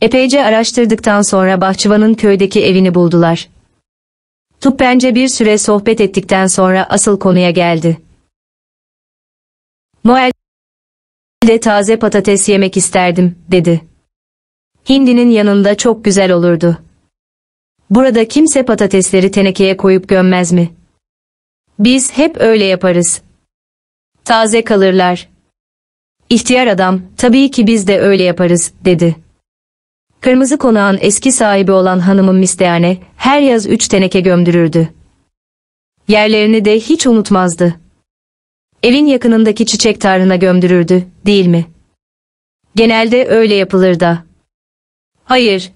Epeyce araştırdıktan sonra bahçıvanın köydeki evini buldular. Tup bence bir süre sohbet ettikten sonra asıl konuya geldi. Noel de taze patates yemek isterdim, dedi. Hindinin yanında çok güzel olurdu. Burada kimse patatesleri tenekeye koyup gömmez mi? Biz hep öyle yaparız. Taze kalırlar. İhtiyar adam, tabii ki biz de öyle yaparız, dedi. Kırmızı konağın eski sahibi olan hanımın Misteane, her yaz üç teneke gömdürürdü. Yerlerini de hiç unutmazdı. Evin yakınındaki çiçek tarhına gömdürürdü, değil mi? Genelde öyle yapılır da. Hayır.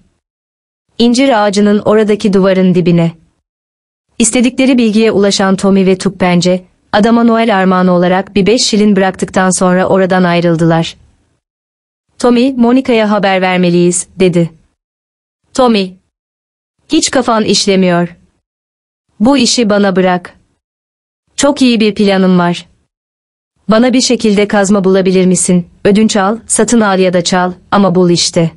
İncir ağacının oradaki duvarın dibine. İstedikleri bilgiye ulaşan Tommy ve Tup bence, adama Noel armağanı olarak bir beş şilin bıraktıktan sonra oradan ayrıldılar. Tommy, Monika'ya haber vermeliyiz, dedi. Tommy. Hiç kafan işlemiyor. Bu işi bana bırak. Çok iyi bir planım var. Bana bir şekilde kazma bulabilir misin? Ödünç al, satın al ya da çal ama bul işte.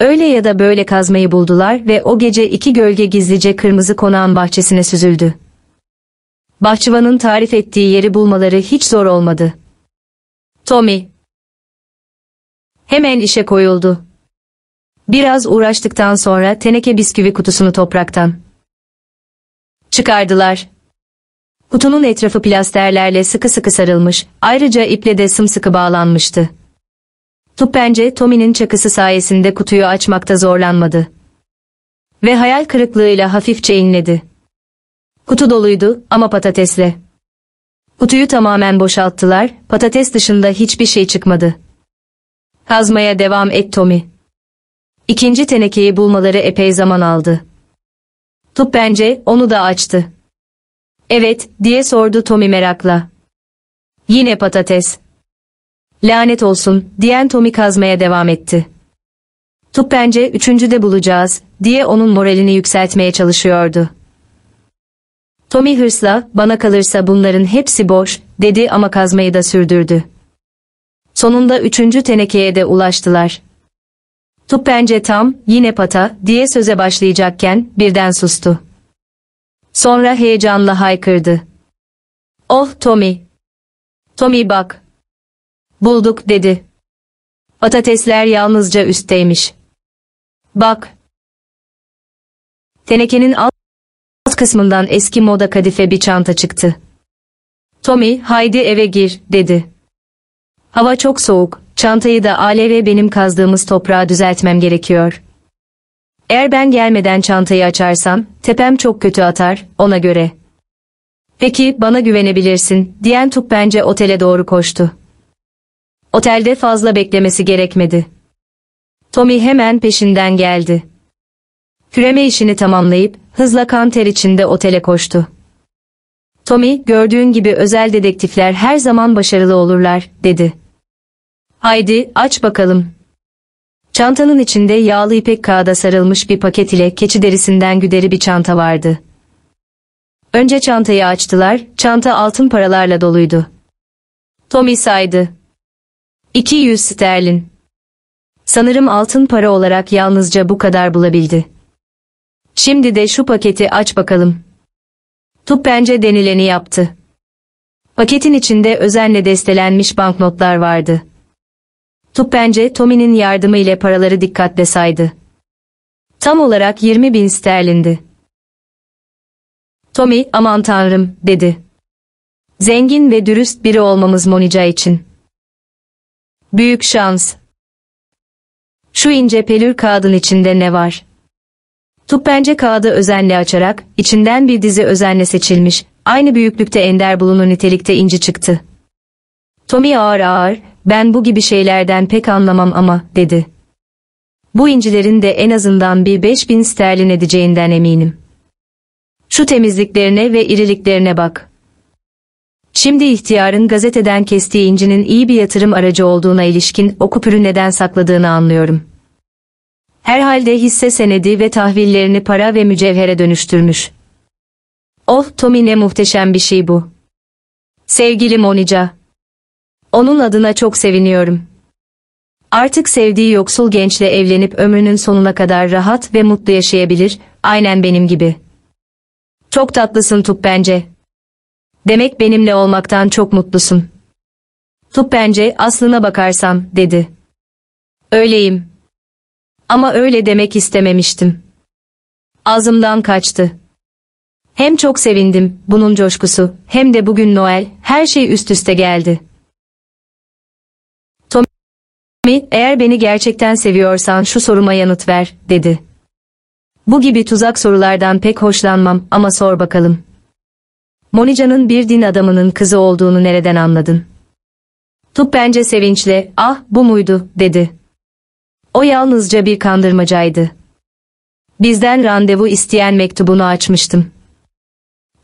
Öyle ya da böyle kazmayı buldular ve o gece iki gölge gizlice kırmızı konağın bahçesine süzüldü. Bahçıvanın tarif ettiği yeri bulmaları hiç zor olmadı. Tommy. Hemen işe koyuldu. Biraz uğraştıktan sonra teneke bisküvi kutusunu topraktan çıkardılar. Kutunun etrafı plasterlerle sıkı sıkı sarılmış, ayrıca iple de sımsıkı bağlanmıştı. Tuppence, Tommy'nin çakısı sayesinde kutuyu açmakta zorlanmadı. Ve hayal kırıklığıyla hafifçe inledi. Kutu doluydu ama patatesle. Kutuyu tamamen boşalttılar, patates dışında hiçbir şey çıkmadı. Kazmaya devam et Tommy. İkinci tenekeyi bulmaları epey zaman aldı. Tuppence onu da açtı. Evet, diye sordu Tommy merakla. Yine patates. Lanet olsun, diyen Tommy kazmaya devam etti. Tup bence üçüncü de bulacağız, diye onun moralini yükseltmeye çalışıyordu. Tommy hırsla, bana kalırsa bunların hepsi boş, dedi ama kazmayı da sürdürdü. Sonunda üçüncü tenekeye de ulaştılar. Tup bence tam, yine pata, diye söze başlayacakken, birden sustu. Sonra heyecanla haykırdı. Oh Tommy! Tommy bak! Bulduk dedi. Patatesler yalnızca üstteymiş. Bak! Tenekenin alt kısmından eski moda kadife bir çanta çıktı. Tommy, haydi eve gir, dedi. Hava çok soğuk, çantayı da Ale ve benim kazdığımız toprağa düzeltmem gerekiyor. Eğer ben gelmeden çantayı açarsam, tepem çok kötü atar, ona göre. Peki, bana güvenebilirsin, diyen Tup bence otele doğru koştu. Otelde fazla beklemesi gerekmedi. Tommy hemen peşinden geldi. Küreme işini tamamlayıp, hızla kan ter içinde otele koştu. Tommy, gördüğün gibi özel dedektifler her zaman başarılı olurlar, dedi. Haydi, aç bakalım. Çantanın içinde yağlı ipek kağıda sarılmış bir paket ile keçi derisinden güderi bir çanta vardı. Önce çantayı açtılar, çanta altın paralarla doluydu. Tommy saydı. 200 sterlin. Sanırım altın para olarak yalnızca bu kadar bulabildi. Şimdi de şu paketi aç bakalım. Tup bence denileni yaptı. Paketin içinde özenle destelenmiş banknotlar vardı. Tup bence Tommy'nin yardımı ile paraları dikkatle saydı. Tam olarak 20 bin sterlindi. Tommy, aman tanrım, dedi. Zengin ve dürüst biri olmamız Monica için. Büyük şans. Şu ince pelür kağıdın içinde ne var? Tuppence kağıdı özenle açarak, içinden bir dizi özenle seçilmiş, aynı büyüklükte ender bulunur nitelikte inci çıktı. Tommy ağır ağır, ben bu gibi şeylerden pek anlamam ama, dedi. Bu incilerin de en azından bir beş bin sterlin edeceğinden eminim. Şu temizliklerine ve iriliklerine bak. Şimdi ihtiyarın gazeteden kestiği incinin iyi bir yatırım aracı olduğuna ilişkin o kupürü neden sakladığını anlıyorum. Herhalde hisse senedi ve tahvillerini para ve mücevhere dönüştürmüş. Oh Tommy ne muhteşem bir şey bu. Sevgili Monica. Onun adına çok seviniyorum. Artık sevdiği yoksul gençle evlenip ömrünün sonuna kadar rahat ve mutlu yaşayabilir, aynen benim gibi. Çok tatlısın Tup bence. Demek benimle olmaktan çok mutlusun. Tup bence aslına bakarsam, dedi. Öyleyim. Ama öyle demek istememiştim. Ağzımdan kaçtı. Hem çok sevindim, bunun coşkusu, hem de bugün Noel, her şey üst üste geldi. Tommy, eğer beni gerçekten seviyorsan şu soruma yanıt ver, dedi. Bu gibi tuzak sorulardan pek hoşlanmam ama sor bakalım. Monica'nın bir din adamının kızı olduğunu nereden anladın? Tup bence sevinçle, ah bu muydu, dedi. O yalnızca bir kandırmacaydı. Bizden randevu isteyen mektubunu açmıştım.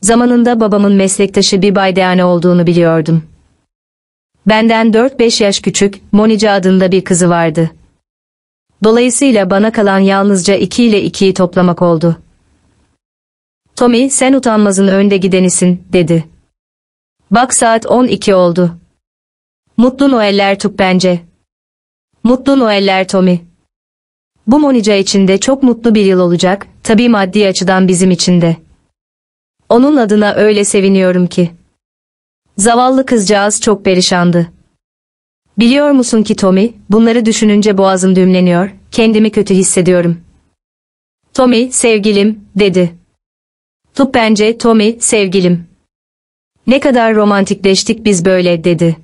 Zamanında babamın meslektaşı bir baydehane olduğunu biliyordum. Benden 4-5 yaş küçük, Monica adında bir kızı vardı. Dolayısıyla bana kalan yalnızca 2 ile 2'yi toplamak oldu. Tommy sen utanmazın önde gidenisin, dedi. Bak saat 12 oldu. Mutlu Noeller Tup bence. Mutlu Noeller Tommy. Bu Monica için de çok mutlu bir yıl olacak, tabii maddi açıdan bizim için de. Onun adına öyle seviniyorum ki. Zavallı kızcağız çok perişandı. Biliyor musun ki Tommy, bunları düşününce boğazım düğümleniyor, kendimi kötü hissediyorum. Tommy, sevgilim, dedi. Tup bence Tommy, sevgilim. Ne kadar romantikleştik biz böyle, dedi.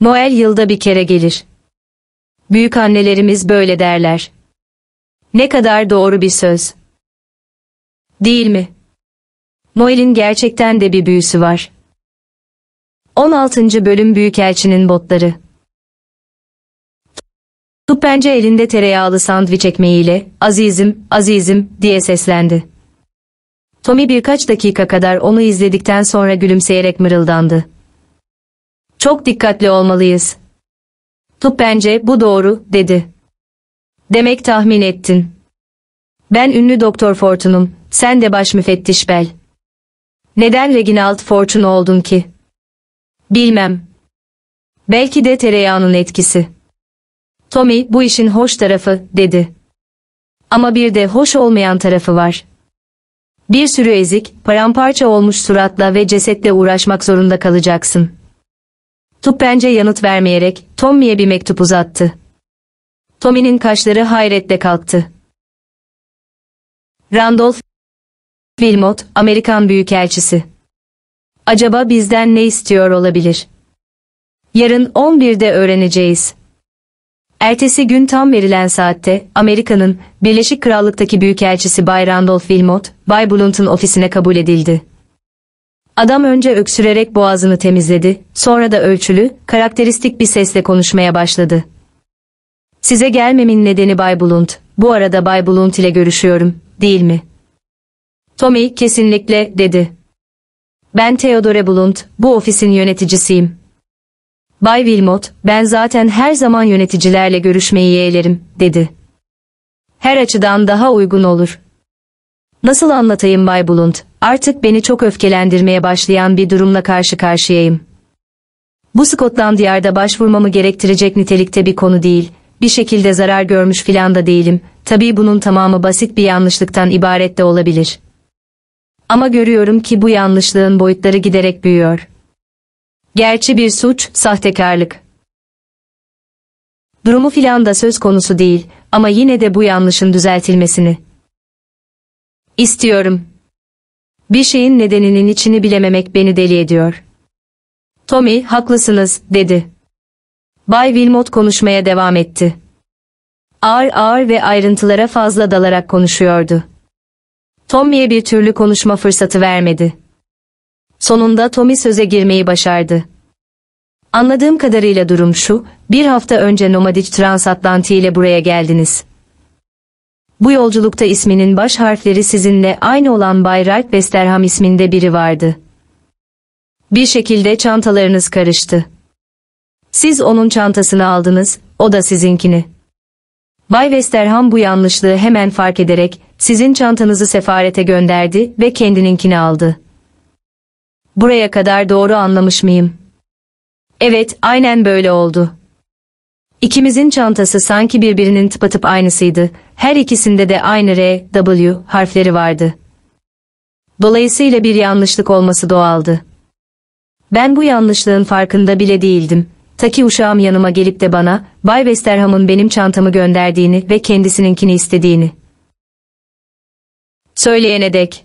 Noel yılda bir kere gelir. Büyük annelerimiz böyle derler. Ne kadar doğru bir söz. Değil mi? Noel'in gerçekten de bir büyüsü var. 16. Bölüm Büyükelçinin Botları Tuppence elinde tereyağlı sandviç ekmeğiyle, azizim, azizim, diye seslendi. Tommy birkaç dakika kadar onu izledikten sonra gülümseyerek mırıldandı. Çok dikkatli olmalıyız. Tup bence bu doğru, dedi. Demek tahmin ettin. Ben ünlü Doktor Fortun'um, Sen de baş müfettiş Bell. Neden Reginald Fortune oldun ki? Bilmem. Belki de tereyağının etkisi. Tommy bu işin hoş tarafı, dedi. Ama bir de hoş olmayan tarafı var. Bir sürü ezik, paramparça olmuş suratla ve cesetle uğraşmak zorunda kalacaksın. Tuppence yanıt vermeyerek Tommy'ye bir mektup uzattı. Tommy'nin kaşları hayretle kalktı. Randolph Wilmot, Amerikan Büyükelçisi. Acaba bizden ne istiyor olabilir? Yarın 11'de öğreneceğiz. Ertesi gün tam verilen saatte Amerika'nın Birleşik Krallık'taki Büyükelçisi Bay Randolph Wilmot, Bay Blunt'un ofisine kabul edildi. Adam önce öksürerek boğazını temizledi, sonra da ölçülü, karakteristik bir sesle konuşmaya başladı. Size gelmemin nedeni Bay Blunt, bu arada Bay Blunt ile görüşüyorum, değil mi? Tommy kesinlikle, dedi. Ben Theodore Blunt, bu ofisin yöneticisiyim. Bay Wilmot, ben zaten her zaman yöneticilerle görüşmeyi yeğlerim, dedi. Her açıdan daha uygun olur. Nasıl anlatayım Bay Blunt, artık beni çok öfkelendirmeye başlayan bir durumla karşı karşıyayım. Bu Scotland Yard'a başvurmamı gerektirecek nitelikte bir konu değil, bir şekilde zarar görmüş filan da değilim, tabii bunun tamamı basit bir yanlışlıktan ibaret de olabilir. Ama görüyorum ki bu yanlışlığın boyutları giderek büyüyor. Gerçi bir suç, sahtekarlık. Durumu filan da söz konusu değil ama yine de bu yanlışın düzeltilmesini. İstiyorum. Bir şeyin nedeninin içini bilememek beni deli ediyor. Tommy, haklısınız, dedi. Bay Wilmot konuşmaya devam etti. Ağır ağır ve ayrıntılara fazla dalarak konuşuyordu. Tommy'ye bir türlü konuşma fırsatı vermedi. Sonunda Tommy söze girmeyi başardı. Anladığım kadarıyla durum şu, bir hafta önce Nomadic Transatlanti ile buraya geldiniz. Bu yolculukta isminin baş harfleri sizinle aynı olan Bay Ralph Westerham isminde biri vardı. Bir şekilde çantalarınız karıştı. Siz onun çantasını aldınız, o da sizinkini. Bay Westerham bu yanlışlığı hemen fark ederek sizin çantanızı sefarete gönderdi ve kendininkini aldı. Buraya kadar doğru anlamış mıyım? Evet, aynen böyle oldu. İkimizin çantası sanki birbirinin tıpatıp aynısıydı. Her ikisinde de aynı R, W harfleri vardı. Dolayısıyla bir yanlışlık olması doğaldı. Ben bu yanlışlığın farkında bile değildim. Ta ki uşağım yanıma gelip de bana, Bay Westerham'ın benim çantamı gönderdiğini ve kendisininkini istediğini. Söyleyene dek.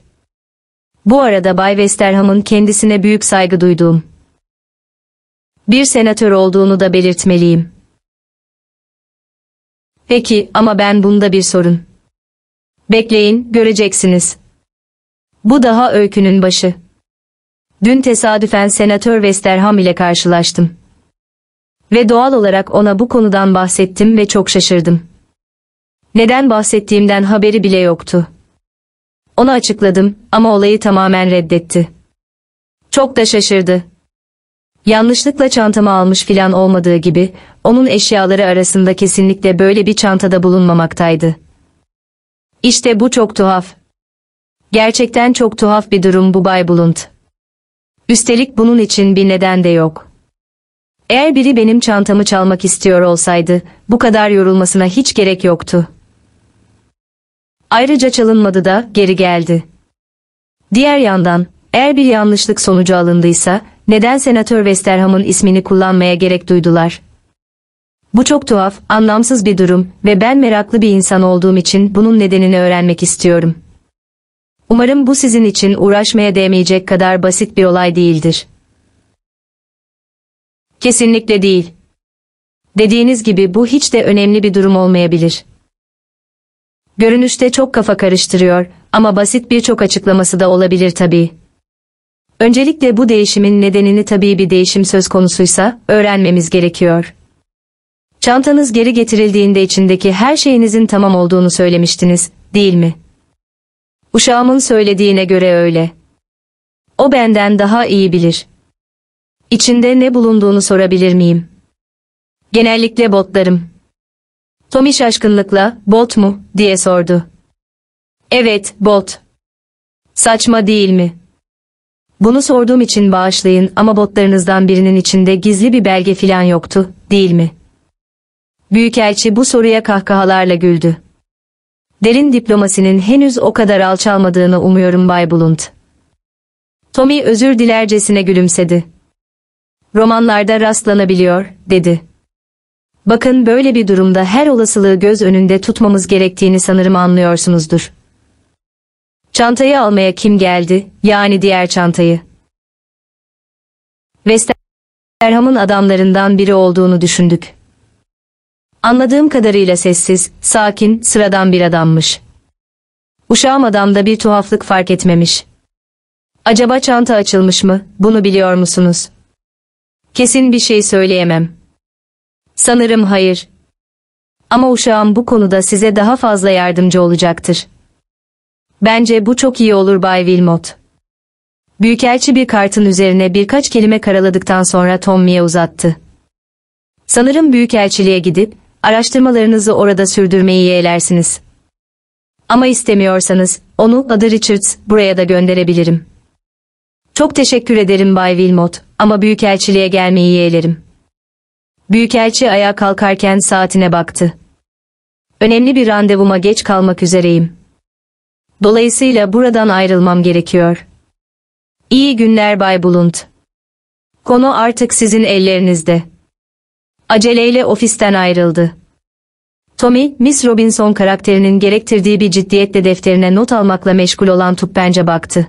Bu arada Bay Westerham'ın kendisine büyük saygı duyduğum bir senatör olduğunu da belirtmeliyim. Peki ama ben bunda bir sorun. Bekleyin, göreceksiniz. Bu daha öykünün başı. Dün tesadüfen Senatör Westerham ile karşılaştım. Ve doğal olarak ona bu konudan bahsettim ve çok şaşırdım. Neden bahsettiğimden haberi bile yoktu. Ona açıkladım ama olayı tamamen reddetti. Çok da şaşırdı. Yanlışlıkla çantamı almış filan olmadığı gibi, onun eşyaları arasında kesinlikle böyle bir çantada bulunmamaktaydı. İşte bu çok tuhaf. Gerçekten çok tuhaf bir durum bu Bay Blunt. Üstelik bunun için bir neden de yok. Eğer biri benim çantamı çalmak istiyor olsaydı, bu kadar yorulmasına hiç gerek yoktu. Ayrıca çalınmadı da geri geldi. Diğer yandan, eğer bir yanlışlık sonucu alındıysa, neden Senatör Westerham'ın ismini kullanmaya gerek duydular? Bu çok tuhaf, anlamsız bir durum ve ben meraklı bir insan olduğum için bunun nedenini öğrenmek istiyorum. Umarım bu sizin için uğraşmaya değmeyecek kadar basit bir olay değildir. Kesinlikle değil. Dediğiniz gibi bu hiç de önemli bir durum olmayabilir. Görünüşte çok kafa karıştırıyor ama basit birçok açıklaması da olabilir tabii. Öncelikle bu değişimin nedenini tabii bir değişim söz konusuysa öğrenmemiz gerekiyor. Çantanız geri getirildiğinde içindeki her şeyinizin tamam olduğunu söylemiştiniz, değil mi? Uşağımın söylediğine göre öyle. O benden daha iyi bilir. İçinde ne bulunduğunu sorabilir miyim? Genellikle botlarım. Tommy şaşkınlıkla, bot mu, diye sordu. Evet, bot. Saçma değil mi? Bunu sorduğum için bağışlayın ama botlarınızdan birinin içinde gizli bir belge filan yoktu, değil mi? Büyükelçi bu soruya kahkahalarla güldü. Derin diplomasinin henüz o kadar alçalmadığını umuyorum Bay Blunt. Tommy özür dilercesine gülümsedi. Romanlarda rastlanabiliyor, dedi. Bakın böyle bir durumda her olasılığı göz önünde tutmamız gerektiğini sanırım anlıyorsunuzdur. Çantayı almaya kim geldi, yani diğer çantayı? Westerham'ın adamlarından biri olduğunu düşündük. Anladığım kadarıyla sessiz, sakin, sıradan bir adammış. Uşağım adamda bir tuhaflık fark etmemiş. Acaba çanta açılmış mı, bunu biliyor musunuz? Kesin bir şey söyleyemem. Sanırım hayır. Ama uşağım bu konuda size daha fazla yardımcı olacaktır. Bence bu çok iyi olur Bay Wilmot. Büyükelçi bir kartın üzerine birkaç kelime karaladıktan sonra Tommy'ye uzattı. Sanırım Büyükelçiliğe gidip, araştırmalarınızı orada sürdürmeyi yeğlersiniz. Ama istemiyorsanız, onu adı Richards buraya da gönderebilirim. Çok teşekkür ederim Bay Wilmot, ama Büyükelçiliğe gelmeyi yeğlerim. Büyükelçi ayağa kalkarken saatine baktı. Önemli bir randevuma geç kalmak üzereyim. Dolayısıyla buradan ayrılmam gerekiyor. İyi günler Bay Bulunt. Konu artık sizin ellerinizde. Aceleyle ofisten ayrıldı. Tommy, Miss Robinson karakterinin gerektirdiği bir ciddiyetle defterine not almakla meşgul olan Tuppen'ce baktı.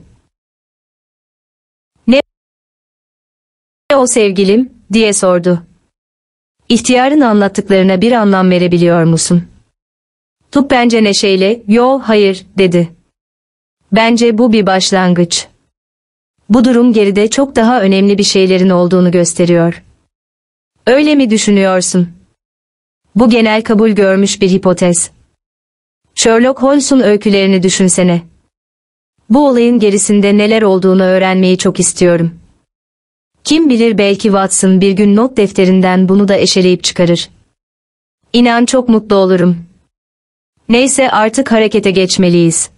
Ne o sevgilim, diye sordu. İhtiyarın anlattıklarına bir anlam verebiliyor musun? Tuppence neşeyle, yo hayır, dedi. Bence bu bir başlangıç. Bu durum geride çok daha önemli bir şeylerin olduğunu gösteriyor. Öyle mi düşünüyorsun? Bu genel kabul görmüş bir hipotez. Sherlock Holmes'un öykülerini düşünsene. Bu olayın gerisinde neler olduğunu öğrenmeyi çok istiyorum. Kim bilir belki Watson bir gün not defterinden bunu da eşeleyip çıkarır. İnan çok mutlu olurum. Neyse artık harekete geçmeliyiz.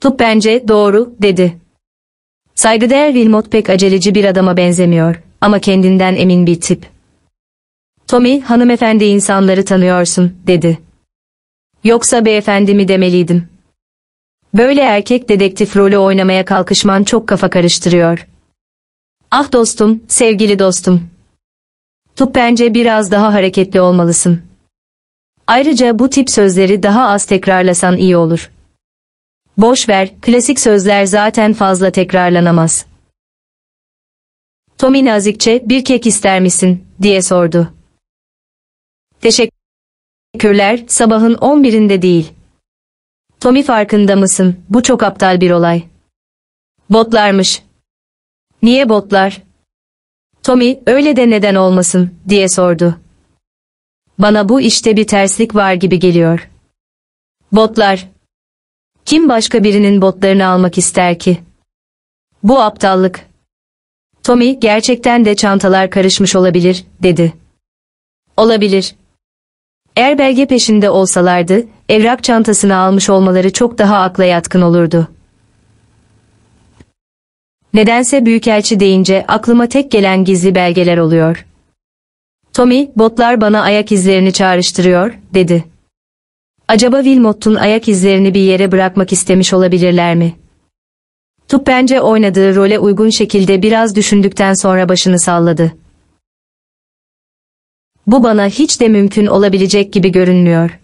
Tup bence doğru, dedi. Saygıdeğer Wilmot pek aceleci bir adama benzemiyor ama kendinden emin bir tip. Tommy, hanımefendi insanları tanıyorsun, dedi. Yoksa beyefendi mi demeliydim. Böyle erkek dedektif rolü oynamaya kalkışman çok kafa karıştırıyor. Ah dostum, sevgili dostum. Tup bence biraz daha hareketli olmalısın. Ayrıca bu tip sözleri daha az tekrarlasan iyi olur. Boş ver, klasik sözler zaten fazla tekrarlanamaz. Tommy nazikçe bir kek ister misin, diye sordu. Teşekkürler, sabahın 11'inde değil. Tommy farkında mısın, bu çok aptal bir olay. Botlarmış. Niye botlar? Tommy, öyle de neden olmasın, diye sordu. Bana bu işte bir terslik var gibi geliyor. Botlar, kim başka birinin botlarını almak ister ki? Bu aptallık. Tommy gerçekten de çantalar karışmış olabilir, dedi. Olabilir. Eğer belge peşinde olsalardı, evrak çantasını almış olmaları çok daha akla yatkın olurdu. Nedense büyükelçi deyince aklıma tek gelen gizli belgeler oluyor. Tommy, botlar bana ayak izlerini çağrıştırıyor, dedi. Acaba Wilmot'un ayak izlerini bir yere bırakmak istemiş olabilirler mi? Tup bence oynadığı role uygun şekilde biraz düşündükten sonra başını salladı. Bu bana hiç de mümkün olabilecek gibi görünmüyor.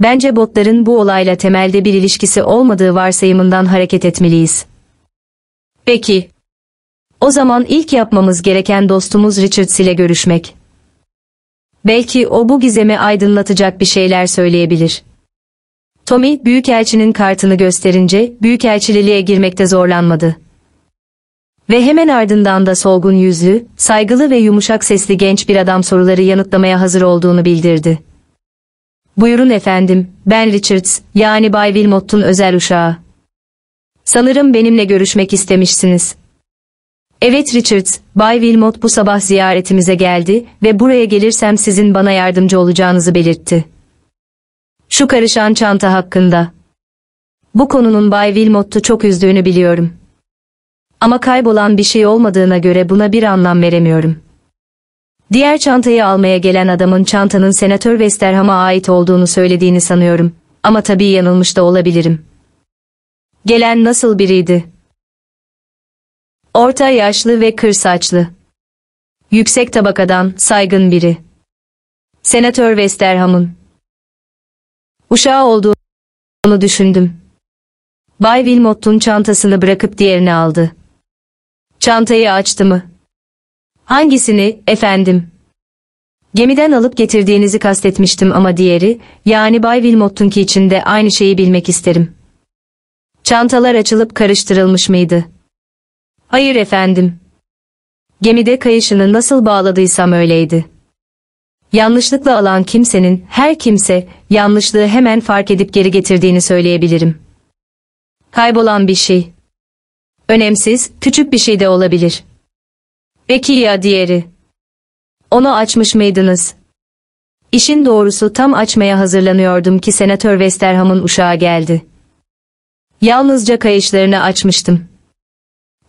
Bence botların bu olayla temelde bir ilişkisi olmadığı varsayımından hareket etmeliyiz. Peki. O zaman ilk yapmamız gereken dostumuz Richards ile görüşmek. Belki o bu gizemi aydınlatacak bir şeyler söyleyebilir. Tommy, Büyükelçinin kartını gösterince Büyükelçililiğe girmekte zorlanmadı. Ve hemen ardından da solgun yüzlü, saygılı ve yumuşak sesli genç bir adam soruları yanıtlamaya hazır olduğunu bildirdi. Buyurun efendim, ben Richards, yani Bay Wilmot'un özel uşağı. Sanırım benimle görüşmek istemişsiniz. Evet Richards, Bay Wilmot bu sabah ziyaretimize geldi ve buraya gelirsem sizin bana yardımcı olacağınızı belirtti. Şu karışan çanta hakkında. Bu konunun Bay Wilmot'u çok üzdüğünü biliyorum. Ama kaybolan bir şey olmadığına göre buna bir anlam veremiyorum. Diğer çantayı almaya gelen adamın çantanın Senatör Westerham'a ait olduğunu söylediğini sanıyorum. Ama tabii yanılmış da olabilirim. Gelen nasıl biriydi? Orta yaşlı ve kır saçlı. Yüksek tabakadan saygın biri. Senatör Westerham'ın. Uşağı olduğunu düşündüm. Bay Wilmot'un çantasını bırakıp diğerini aldı. Çantayı açtı mı? Hangisini, efendim? Gemiden alıp getirdiğinizi kastetmiştim ama diğeri, yani Bay Wilmot'unki için de aynı şeyi bilmek isterim. Çantalar açılıp karıştırılmış mıydı? Hayır efendim. Gemide kayışını nasıl bağladıysam öyleydi. Yanlışlıkla alan kimsenin, her kimse, yanlışlığı hemen fark edip geri getirdiğini söyleyebilirim. Kaybolan bir şey. Önemsiz, küçük bir şey de olabilir. Peki ya diğeri? Onu açmış mıydınız? İşin doğrusu tam açmaya hazırlanıyordum ki Senatör Westerham'ın uşağı geldi. Yalnızca kayışlarını açmıştım.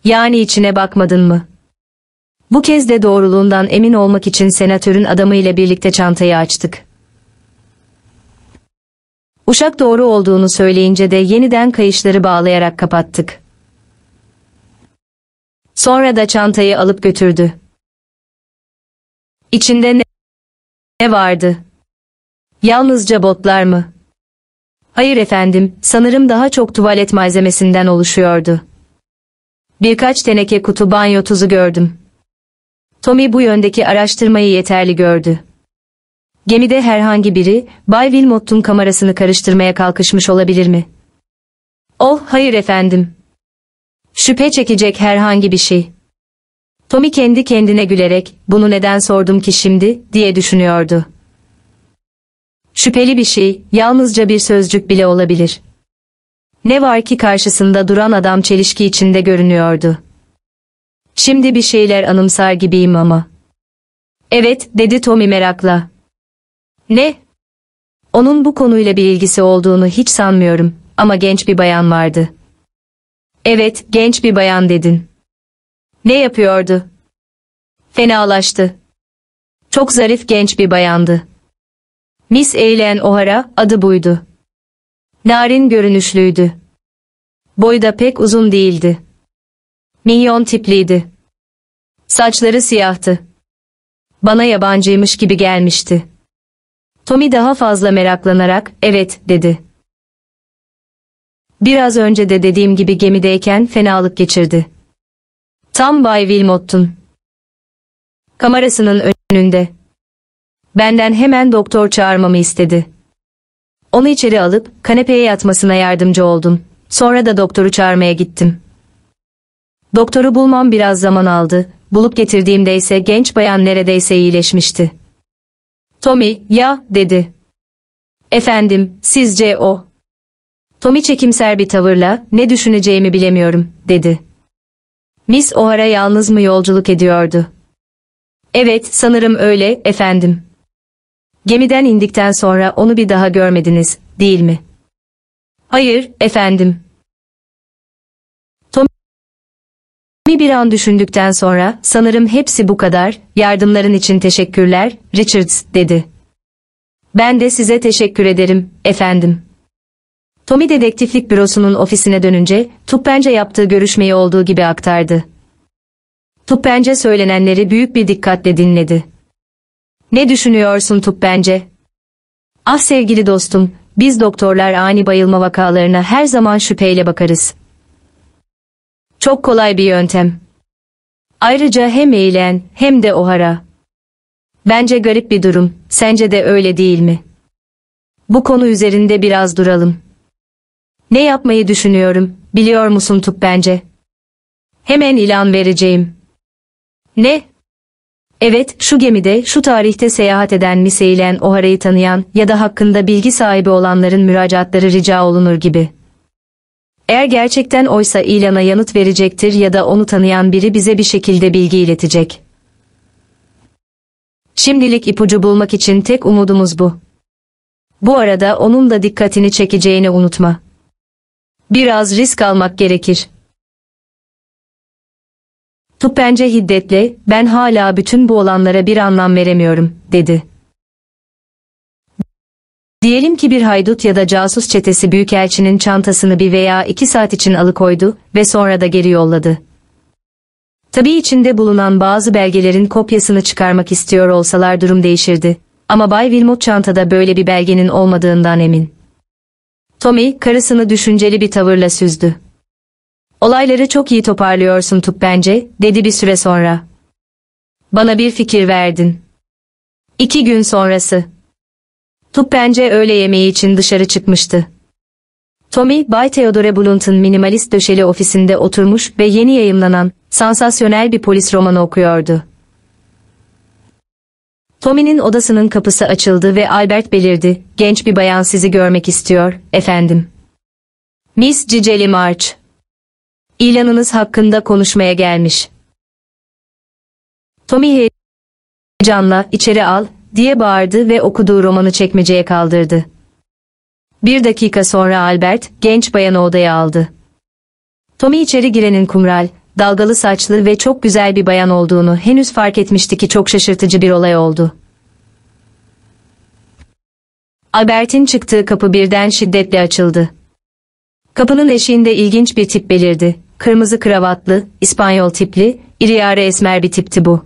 Yani içine bakmadın mı? Bu kez de doğruluğundan emin olmak için senatörün adamıyla birlikte çantayı açtık. Uşak doğru olduğunu söyleyince de yeniden kayışları bağlayarak kapattık. Sonra da çantayı alıp götürdü. İçinde ne, ne vardı? Yalnızca botlar mı? Hayır efendim, sanırım daha çok tuvalet malzemesinden oluşuyordu. Birkaç teneke kutu banyo tuzu gördüm. Tommy bu yöndeki araştırmayı yeterli gördü. Gemide herhangi biri, Bay Wilmot'un kamerasını karıştırmaya kalkışmış olabilir mi? Oh, hayır efendim. Şüphe çekecek herhangi bir şey. Tommy kendi kendine gülerek, bunu neden sordum ki şimdi, diye düşünüyordu. Şüpheli bir şey, yalnızca bir sözcük bile olabilir. Ne var ki karşısında duran adam çelişki içinde görünüyordu. Şimdi bir şeyler anımsar gibiyim ama. Evet, dedi Tommy merakla. Ne? Onun bu konuyla bir ilgisi olduğunu hiç sanmıyorum ama genç bir bayan vardı. Evet, genç bir bayan dedin. Ne yapıyordu? Fenalaştı. Çok zarif genç bir bayandı. Miss Eileen O'Hara adı buydu. Narin görünüşlüydü. Boyu da pek uzun değildi. Minyon tipliydi. Saçları siyahtı. Bana yabancıymış gibi gelmişti. Tommy daha fazla meraklanarak, evet, dedi. Biraz önce de dediğim gibi gemideyken fenalık geçirdi. Tam Bay Wilmot'tun. Kamerasının önünde. Benden hemen doktor çağırmamı istedi. Onu içeri alıp kanepeye yatmasına yardımcı oldum. Sonra da doktoru çağırmaya gittim. Doktoru bulmam biraz zaman aldı. Bulup getirdiğimde ise genç bayan neredeyse iyileşmişti. Tommy, ya, dedi. Efendim, sizce o. Tommy çekimser bir tavırla, ne düşüneceğimi bilemiyorum, dedi. Miss O'Hara yalnız mı yolculuk ediyordu? Evet, sanırım öyle, efendim. Gemiden indikten sonra onu bir daha görmediniz, değil mi? Hayır, efendim. Tommy bir an düşündükten sonra, sanırım hepsi bu kadar, yardımların için teşekkürler, Richards, dedi. Ben de size teşekkür ederim, efendim. Tommy dedektiflik bürosunun ofisine dönünce, Tuppence yaptığı görüşmeyi olduğu gibi aktardı. Tuppence söylenenleri büyük bir dikkatle dinledi. Ne düşünüyorsun Tuppence? Ah sevgili dostum, biz doktorlar ani bayılma vakalarına her zaman şüpheyle bakarız. Çok kolay bir yöntem. Ayrıca hem eğlen hem de ohara. Bence garip bir durum, sence de öyle değil mi? Bu konu üzerinde biraz duralım. Ne yapmayı düşünüyorum, biliyor musun Tup bence? Hemen ilan vereceğim. Ne? Evet, şu gemide, şu tarihte seyahat eden Miseilen O'Hara'yı tanıyan ya da hakkında bilgi sahibi olanların müracaatları rica olunur gibi. Eğer gerçekten oysa ilana yanıt verecektir ya da onu tanıyan biri bize bir şekilde bilgi iletecek. Şimdilik ipucu bulmak için tek umudumuz bu. Bu arada onun da dikkatini çekeceğini unutma. Biraz risk almak gerekir. Tupence hiddetle, ben hala bütün bu olanlara bir anlam veremiyorum, dedi. Diyelim ki bir haydut ya da casus çetesi büyükelçinin çantasını bir veya iki saat için alıkoydu ve sonra da geri yolladı. Tabii içinde bulunan bazı belgelerin kopyasını çıkarmak istiyor olsalar durum değişirdi. Ama Bay Wilmot çantada böyle bir belgenin olmadığından emin. Tommy, karısını düşünceli bir tavırla süzdü. Olayları çok iyi toparlıyorsun Tup bence, dedi bir süre sonra. Bana bir fikir verdin. İki gün sonrası. Tup bence öğle yemeği için dışarı çıkmıştı. Tommy, Bay Theodore Blunt'ın minimalist döşeli ofisinde oturmuş ve yeni yayımlanan, sansasyonel bir polis romanı okuyordu. Tommy'nin odasının kapısı açıldı ve Albert belirdi, genç bir bayan sizi görmek istiyor, efendim. Miss Cicely March. İlanınız hakkında konuşmaya gelmiş. Tommy heyecanla, içeri al, diye bağırdı ve okuduğu romanı çekmeceye kaldırdı. Bir dakika sonra Albert, genç bayanı odaya aldı. Tommy içeri girenin kumral, dalgalı saçlı ve çok güzel bir bayan olduğunu henüz fark etmişti ki çok şaşırtıcı bir olay oldu. Albert'in çıktığı kapı birden şiddetle açıldı. Kapının eşiğinde ilginç bir tip belirdi. Kırmızı kravatlı, İspanyol tipli, iri yarı esmer bir tipti bu.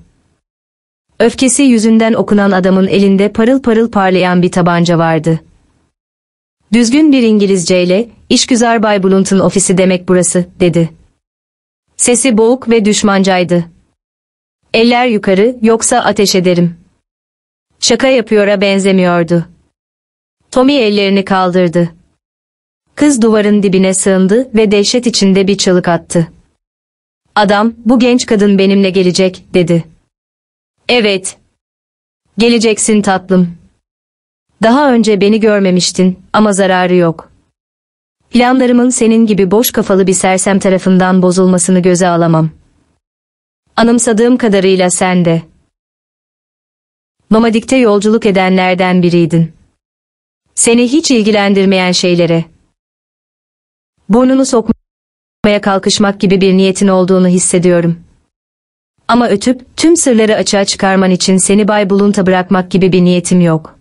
Öfkesi yüzünden okunan adamın elinde parıl parıl parlayan bir tabanca vardı. Düzgün bir İngilizceyle, işgüzar Bay Blunt'un ofisi demek burası, dedi. Sesi boğuk ve düşmancaydı. Eller yukarı, yoksa ateş ederim. Şaka yapıyora benzemiyordu. Tommy ellerini kaldırdı. Kız duvarın dibine sığındı ve dehşet içinde bir çığlık attı. Adam, bu genç kadın benimle gelecek, dedi. Evet. Geleceksin tatlım. Daha önce beni görmemiştin ama zararı yok. Planlarımın senin gibi boş kafalı bir sersem tarafından bozulmasını göze alamam. Anımsadığım kadarıyla sen de. Nomadikte yolculuk edenlerden biriydin. Seni hiç ilgilendirmeyen şeylere. Burnunu sokmaya kalkışmak gibi bir niyetin olduğunu hissediyorum. Ama ötüp tüm sırları açığa çıkarman için seni Bay Blunt'a bırakmak gibi bir niyetim yok.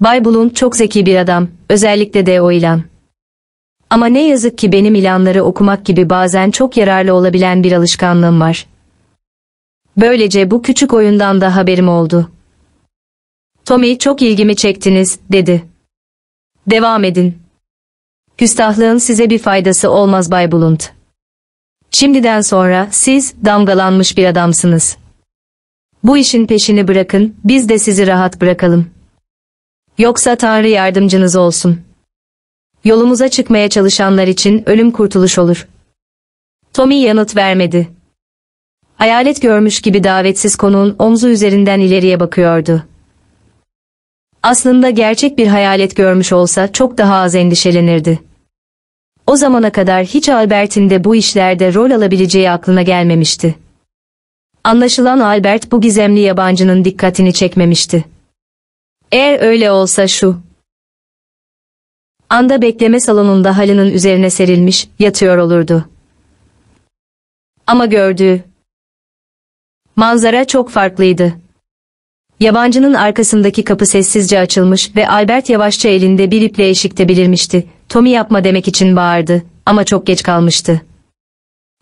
Bay Blunt çok zeki bir adam, özellikle de o ilan. Ama ne yazık ki benim ilanları okumak gibi bazen çok yararlı olabilen bir alışkanlığım var. Böylece bu küçük oyundan da haberim oldu. Tommy çok ilgimi çektiniz, dedi. Devam edin. Küstahlığın size bir faydası olmaz Bay Blunt. Şimdiden sonra siz damgalanmış bir adamsınız. Bu işin peşini bırakın, biz de sizi rahat bırakalım. Yoksa Tanrı yardımcınız olsun. Yolumuza çıkmaya çalışanlar için ölüm kurtuluş olur. Tommy yanıt vermedi. Hayalet görmüş gibi davetsiz konuğun omzu üzerinden ileriye bakıyordu. Aslında gerçek bir hayalet görmüş olsa çok daha az endişelenirdi. O zamana kadar hiç Albert'in de bu işlerde rol alabileceği aklına gelmemişti. Anlaşılan Albert bu gizemli yabancının dikkatini çekmemişti. Eğer öyle olsa şu. Anda bekleme salonunda halının üzerine serilmiş, yatıyor olurdu. Ama gördüğü manzara çok farklıydı. Yabancının arkasındaki kapı sessizce açılmış ve Albert yavaşça elinde bir iple eşikte belirmişti. Tommy yapma demek için bağırdı ama çok geç kalmıştı.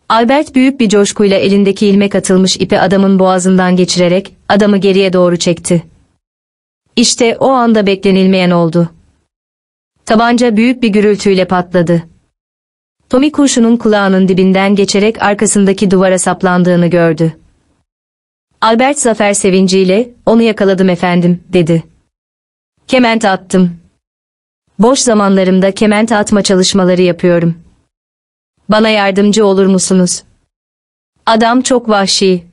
Albert büyük bir coşkuyla elindeki ilmek atılmış ipi adamın boğazından geçirerek adamı geriye doğru çekti. İşte o anda beklenilmeyen oldu. Tabanca büyük bir gürültüyle patladı. Tommy kurşunun kulağının dibinden geçerek arkasındaki duvara saplandığını gördü. Albert zafer sevinciyle, onu yakaladım efendim, dedi. Kement attım. Boş zamanlarımda kement atma çalışmaları yapıyorum. Bana yardımcı olur musunuz? Adam çok vahşi.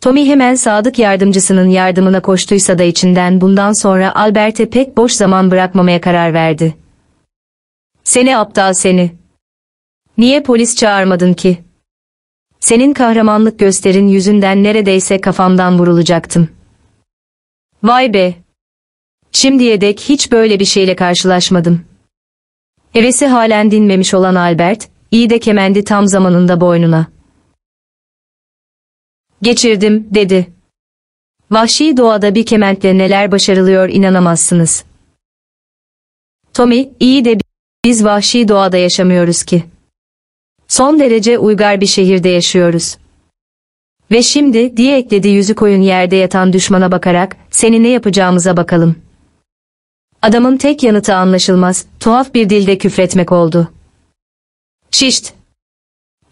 Tommy hemen sadık yardımcısının yardımına koştuysa da içinden bundan sonra Albert'e pek boş zaman bırakmamaya karar verdi. Seni aptal seni. Niye polis çağırmadın ki? Senin kahramanlık gösterin yüzünden neredeyse kafamdan vurulacaktım. Vay be! Şimdiye dek hiç böyle bir şeyle karşılaşmadım. Hevesi halen dinmemiş olan Albert, iyi de kemendi tam zamanında boynuna. Geçirdim, dedi. Vahşi doğada bir kementle neler başarılıyor inanamazsınız. Tommy, iyi de biz vahşi doğada yaşamıyoruz ki. Son derece uygar bir şehirde yaşıyoruz. Ve şimdi, diye ekledi yüzü koyun yerde yatan düşmana bakarak, seni ne yapacağımıza bakalım. Adamın tek yanıtı anlaşılmaz, tuhaf bir dilde küfretmek oldu. Şişt!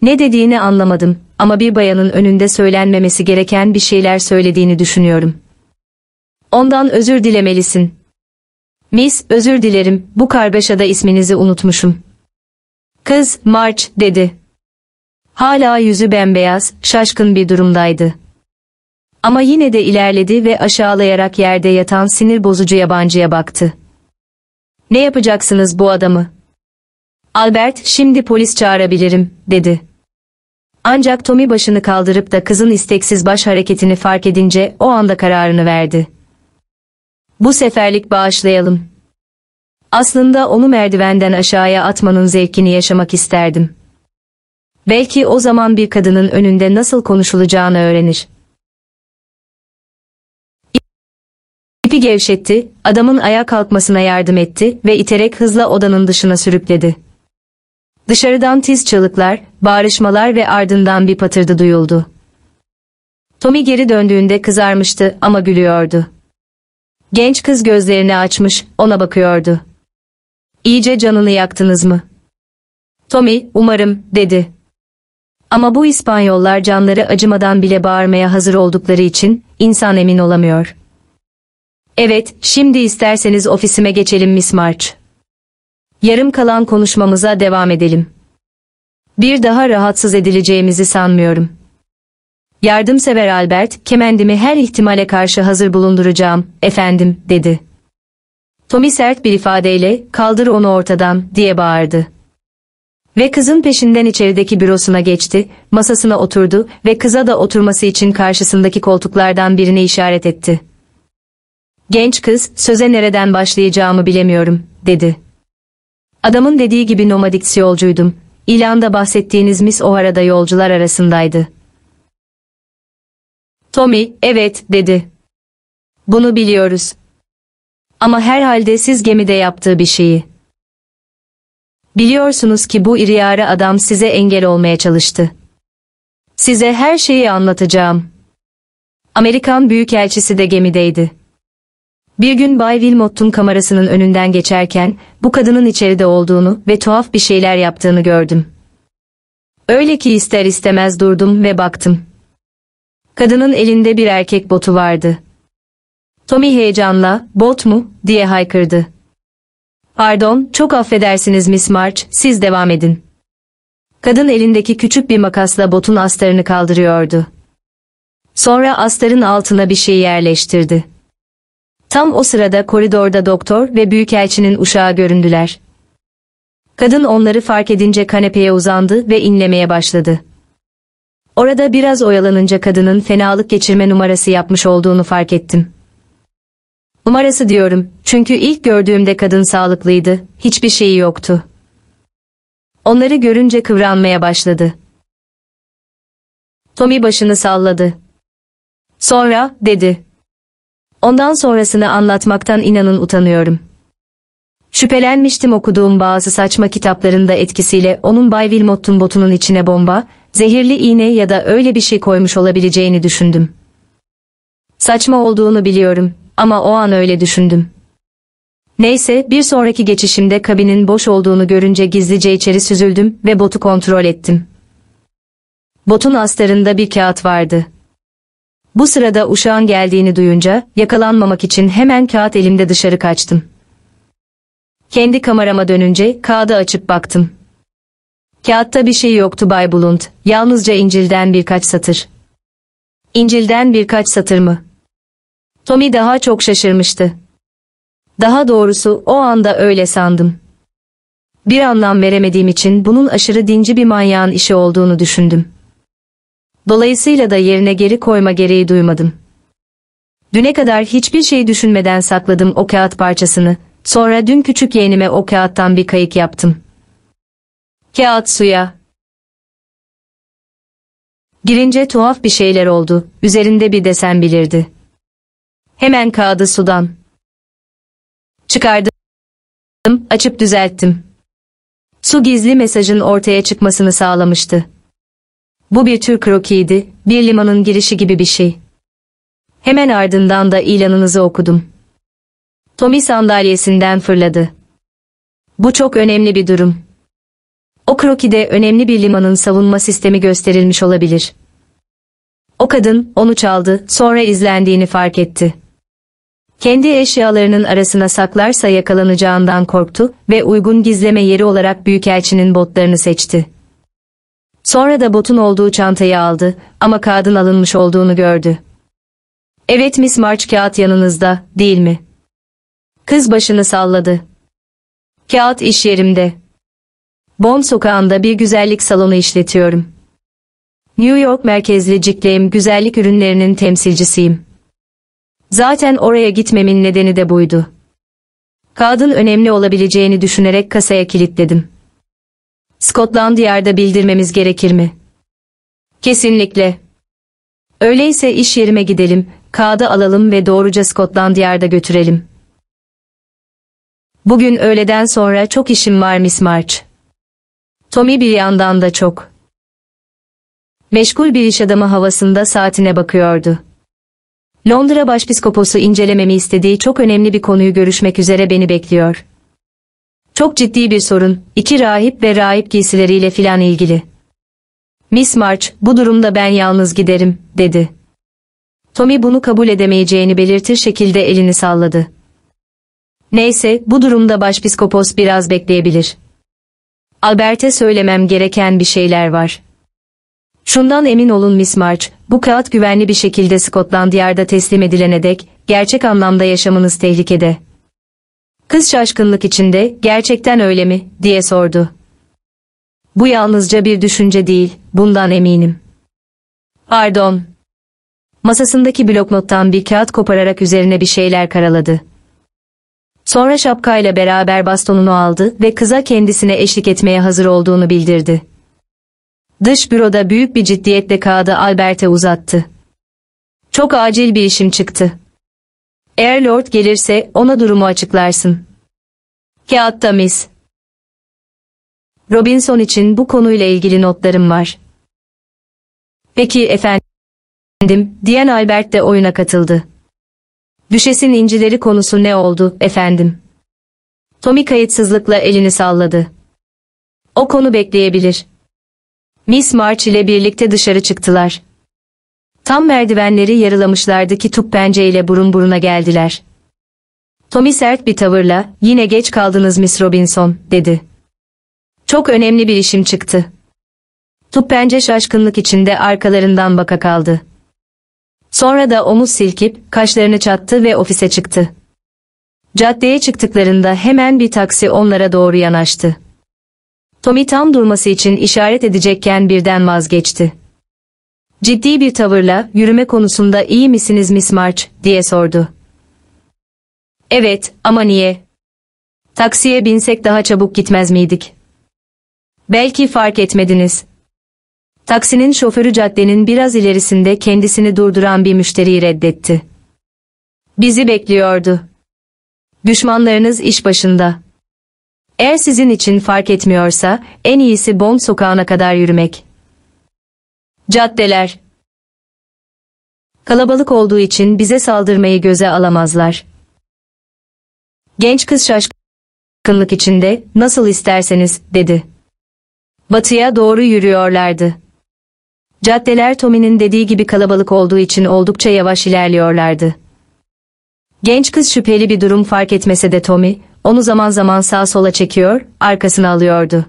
Ne dediğini anlamadım ama bir bayanın önünde söylenmemesi gereken bir şeyler söylediğini düşünüyorum. Ondan özür dilemelisin. Miss, özür dilerim, bu kargaşada isminizi unutmuşum. Kız, March, dedi. Hala yüzü bembeyaz, şaşkın bir durumdaydı. Ama yine de ilerledi ve aşağılayarak yerde yatan sinir bozucu yabancıya baktı. Ne yapacaksınız bu adamı? Albert, şimdi polis çağırabilirim, dedi. Ancak Tommy başını kaldırıp da kızın isteksiz baş hareketini fark edince o anda kararını verdi. Bu seferlik bağışlayalım. Aslında onu merdivenden aşağıya atmanın zevkini yaşamak isterdim. Belki o zaman bir kadının önünde nasıl konuşulacağını öğrenir. İpi gevşetti, adamın ayağa kalkmasına yardım etti ve iterek hızla odanın dışına sürükledi. Dışarıdan tiz çığlıklar, bağrışmalar ve ardından bir patırdı duyuldu. Tommy geri döndüğünde kızarmıştı ama gülüyordu. Genç kız gözlerini açmış, ona bakıyordu. İyice canını yaktınız mı? Tommy, umarım, dedi. Ama bu İspanyollar canları acımadan bile bağırmaya hazır oldukları için, insan emin olamıyor. Evet, şimdi isterseniz ofisime geçelim Miss March. Yarım kalan konuşmamıza devam edelim. Bir daha rahatsız edileceğimizi sanmıyorum. Yardımsever Albert, kemendimi her ihtimale karşı hazır bulunduracağım, efendim, dedi. Tommy sert bir ifadeyle, kaldır onu ortadan, diye bağırdı. Ve kızın peşinden içerideki bürosuna geçti, masasına oturdu ve kıza da oturması için karşısındaki koltuklardan birine işaret etti. Genç kız, söze nereden başlayacağımı bilemiyorum, dedi. Adamın dediği gibi nomadik yolcuydum. İlanda bahsettiğiniz Miss O'Hara'da yolcular arasındaydı. Tommy, evet, dedi. Bunu biliyoruz. Ama herhalde siz gemide yaptığı bir şeyi. Biliyorsunuz ki bu iri yarı adam size engel olmaya çalıştı. Size her şeyi anlatacağım. Amerikan Büyükelçisi de gemideydi. Bir gün Bay Wilmot'un kamerasının önünden geçerken bu kadının içeride olduğunu ve tuhaf bir şeyler yaptığını gördüm. Öyle ki ister istemez durdum ve baktım. Kadının elinde bir erkek botu vardı. Tommy heyecanla, bot mu, diye haykırdı. Pardon, çok affedersiniz Miss March, siz devam edin. Kadın elindeki küçük bir makasla botun astarını kaldırıyordu. Sonra astarın altına bir şey yerleştirdi. Tam o sırada koridorda doktor ve büyükelçinin uşağı göründüler. Kadın onları fark edince kanepeye uzandı ve inlemeye başladı. Orada biraz oyalanınca kadının fenalık geçirme numarası yapmış olduğunu fark ettim. Numarası diyorum, çünkü ilk gördüğümde kadın sağlıklıydı, hiçbir şeyi yoktu. Onları görünce kıvranmaya başladı. Tommy başını salladı. Sonra, dedi. Ondan sonrasını anlatmaktan inanın utanıyorum. Şüphelenmiştim okuduğum bazı saçma kitaplarında etkisiyle onun Bay Wilmot'un botunun içine bomba, zehirli iğne ya da öyle bir şey koymuş olabileceğini düşündüm. Saçma olduğunu biliyorum ama o an öyle düşündüm. Neyse bir sonraki geçişimde kabinin boş olduğunu görünce gizlice içeri süzüldüm ve botu kontrol ettim. Botun astarında bir kağıt vardı. Bu sırada uşağın geldiğini duyunca yakalanmamak için hemen kağıt elimde dışarı kaçtım. Kendi kamerama dönünce kağıdı açıp baktım. Kağıtta bir şey yoktu Bay Blunt, yalnızca İncil'den birkaç satır. İncil'den birkaç satır mı? Tommy daha çok şaşırmıştı. Daha doğrusu o anda öyle sandım. Bir anlam veremediğim için bunun aşırı dinci bir manyağın işi olduğunu düşündüm. Dolayısıyla da yerine geri koyma gereği duymadım. Düne kadar hiçbir şey düşünmeden sakladım o kağıt parçasını, Sonra dün küçük yeğenime o kağıttan bir kayık yaptım. Kağıt suya. Girince tuhaf bir şeyler oldu. Üzerinde bir desen bilirdi. Hemen kağıdı sudan. Çıkardım. Açıp düzelttim. Su gizli mesajın ortaya çıkmasını sağlamıştı. Bu bir tür krokiydi, bir limanın girişi gibi bir şey. Hemen ardından da ilanınızı okudum. Tommy sandalyesinden fırladı. Bu çok önemli bir durum. O krokide önemli bir limanın savunma sistemi gösterilmiş olabilir. O kadın onu çaldı, sonra izlendiğini fark etti. Kendi eşyalarının arasına saklarsa yakalanacağından korktu ve uygun gizleme yeri olarak Büyükelçinin botlarını seçti. Sonra da botun olduğu çantayı aldı ama kağıdın alınmış olduğunu gördü. Evet Miss March kağıt yanınızda, değil mi? Kız başını salladı. Kağıt iş yerimde. Bond sokağında bir güzellik salonu işletiyorum. New York merkezli Cikleyim güzellik ürünlerinin temsilcisiyim. Zaten oraya gitmemin nedeni de buydu. Kağıdın önemli olabileceğini düşünerek kasaya kilitledim. Scotland Yard'a bildirmemiz gerekir mi? Kesinlikle. Öyleyse iş yerime gidelim, kağıdı alalım ve doğruca Scotland Yard'a götürelim. Bugün öğleden sonra çok işim var Miss March. Tommy bir yandan da çok. Meşgul bir iş adamı havasında saatine bakıyordu. Londra Başpiskoposu incelememi istediği çok önemli bir konuyu görüşmek üzere beni bekliyor. Çok ciddi bir sorun, iki rahip ve rahip giysileriyle filan ilgili. Miss March, bu durumda ben yalnız giderim, dedi. Tommy bunu kabul edemeyeceğini belirtir şekilde elini salladı. Neyse, bu durumda başpiskopos biraz bekleyebilir. Albert'e söylemem gereken bir şeyler var. Şundan emin olun Miss March, bu kağıt güvenli bir şekilde Scotland Yard'a teslim edilene dek, gerçek anlamda yaşamınız tehlikede. Kız şaşkınlık içinde, gerçekten öyle mi, diye sordu. Bu yalnızca bir düşünce değil, bundan eminim. Pardon. Masasındaki bloknottan bir kağıt kopararak üzerine bir şeyler karaladı. Sonra şapkayla beraber bastonunu aldı ve kıza kendisine eşlik etmeye hazır olduğunu bildirdi. Dış büroda büyük bir ciddiyetle kağıdı Albert'e uzattı. Çok acil bir işim çıktı. Eğer Lord gelirse ona durumu açıklarsın. Kağıtta Miss. Robinson için bu konuyla ilgili notlarım var. Peki efendim, diyen Albert de oyuna katıldı. Düşesin incileri konusu ne oldu, efendim? Tommy kayıtsızlıkla elini salladı. O konu bekleyebilir. Miss March ile birlikte dışarı çıktılar. Tam merdivenleri yarılamışlardı ki tup penceyle burun buruna geldiler. Tommy sert bir tavırla, yine geç kaldınız Miss Robinson, dedi. Çok önemli bir işim çıktı. Tup pence şaşkınlık içinde arkalarından baka kaldı. Sonra da omuz silkip, kaşlarını çattı ve ofise çıktı. Caddeye çıktıklarında hemen bir taksi onlara doğru yanaştı. Tommy tam durması için işaret edecekken birden vazgeçti. Ciddi bir tavırla, yürüme konusunda iyi misiniz Miss March, diye sordu. Evet, ama niye? Taksiye binsek daha çabuk gitmez miydik? Belki fark etmediniz. Taksinin şoförü caddenin biraz ilerisinde kendisini durduran bir müşteriyi reddetti. Bizi bekliyordu. Düşmanlarınız iş başında. Eğer sizin için fark etmiyorsa, en iyisi Bond sokağına kadar yürümek. Caddeler. Kalabalık olduğu için bize saldırmayı göze alamazlar. Genç kız şaşkınlık içinde, nasıl isterseniz, dedi. Batıya doğru yürüyorlardı. Caddeler Tommy'nin dediği gibi kalabalık olduğu için oldukça yavaş ilerliyorlardı. Genç kız şüpheli bir durum fark etmese de Tommy, onu zaman zaman sağa sola çekiyor, arkasına alıyordu.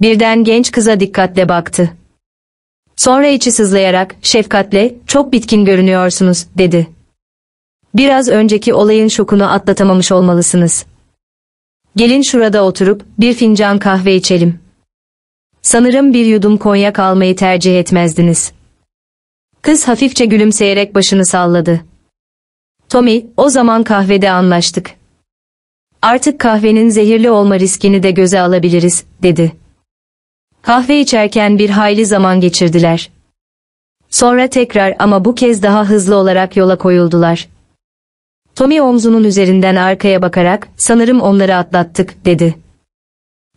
Birden genç kıza dikkatle baktı. Sonra içi sızlayarak, şefkatle, çok bitkin görünüyorsunuz, dedi. Biraz önceki olayın şokunu atlatamamış olmalısınız. Gelin şurada oturup, bir fincan kahve içelim. Sanırım bir yudum konyak almayı tercih etmezdiniz. Kız hafifçe gülümseyerek başını salladı. Tommy, o zaman kahvede anlaştık. Artık kahvenin zehirli olma riskini de göze alabiliriz, dedi. Kahve içerken bir hayli zaman geçirdiler. Sonra tekrar ama bu kez daha hızlı olarak yola koyuldular. Tommy omzunun üzerinden arkaya bakarak, sanırım onları atlattık, dedi.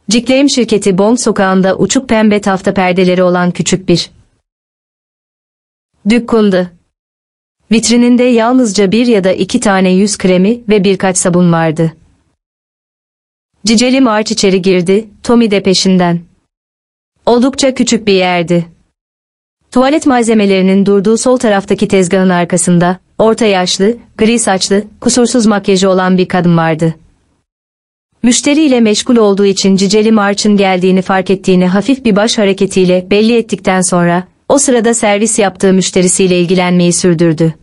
Cikleyim şirketi Bond sokağında uçuk pembe tafta perdeleri olan küçük bir dükkandı. Vitrininde yalnızca bir ya da iki tane yüz kremi ve birkaç sabun vardı. Ciceli March içeri girdi, Tommy de peşinden. Oldukça küçük bir yerdi. Tuvalet malzemelerinin durduğu sol taraftaki tezgahın arkasında, orta yaşlı, gri saçlı, kusursuz makyajı olan bir kadın vardı. Müşteriyle meşgul olduğu için Ciceli March'ın geldiğini fark ettiğini hafif bir baş hareketiyle belli ettikten sonra, o sırada servis yaptığı müşterisiyle ilgilenmeyi sürdürdü.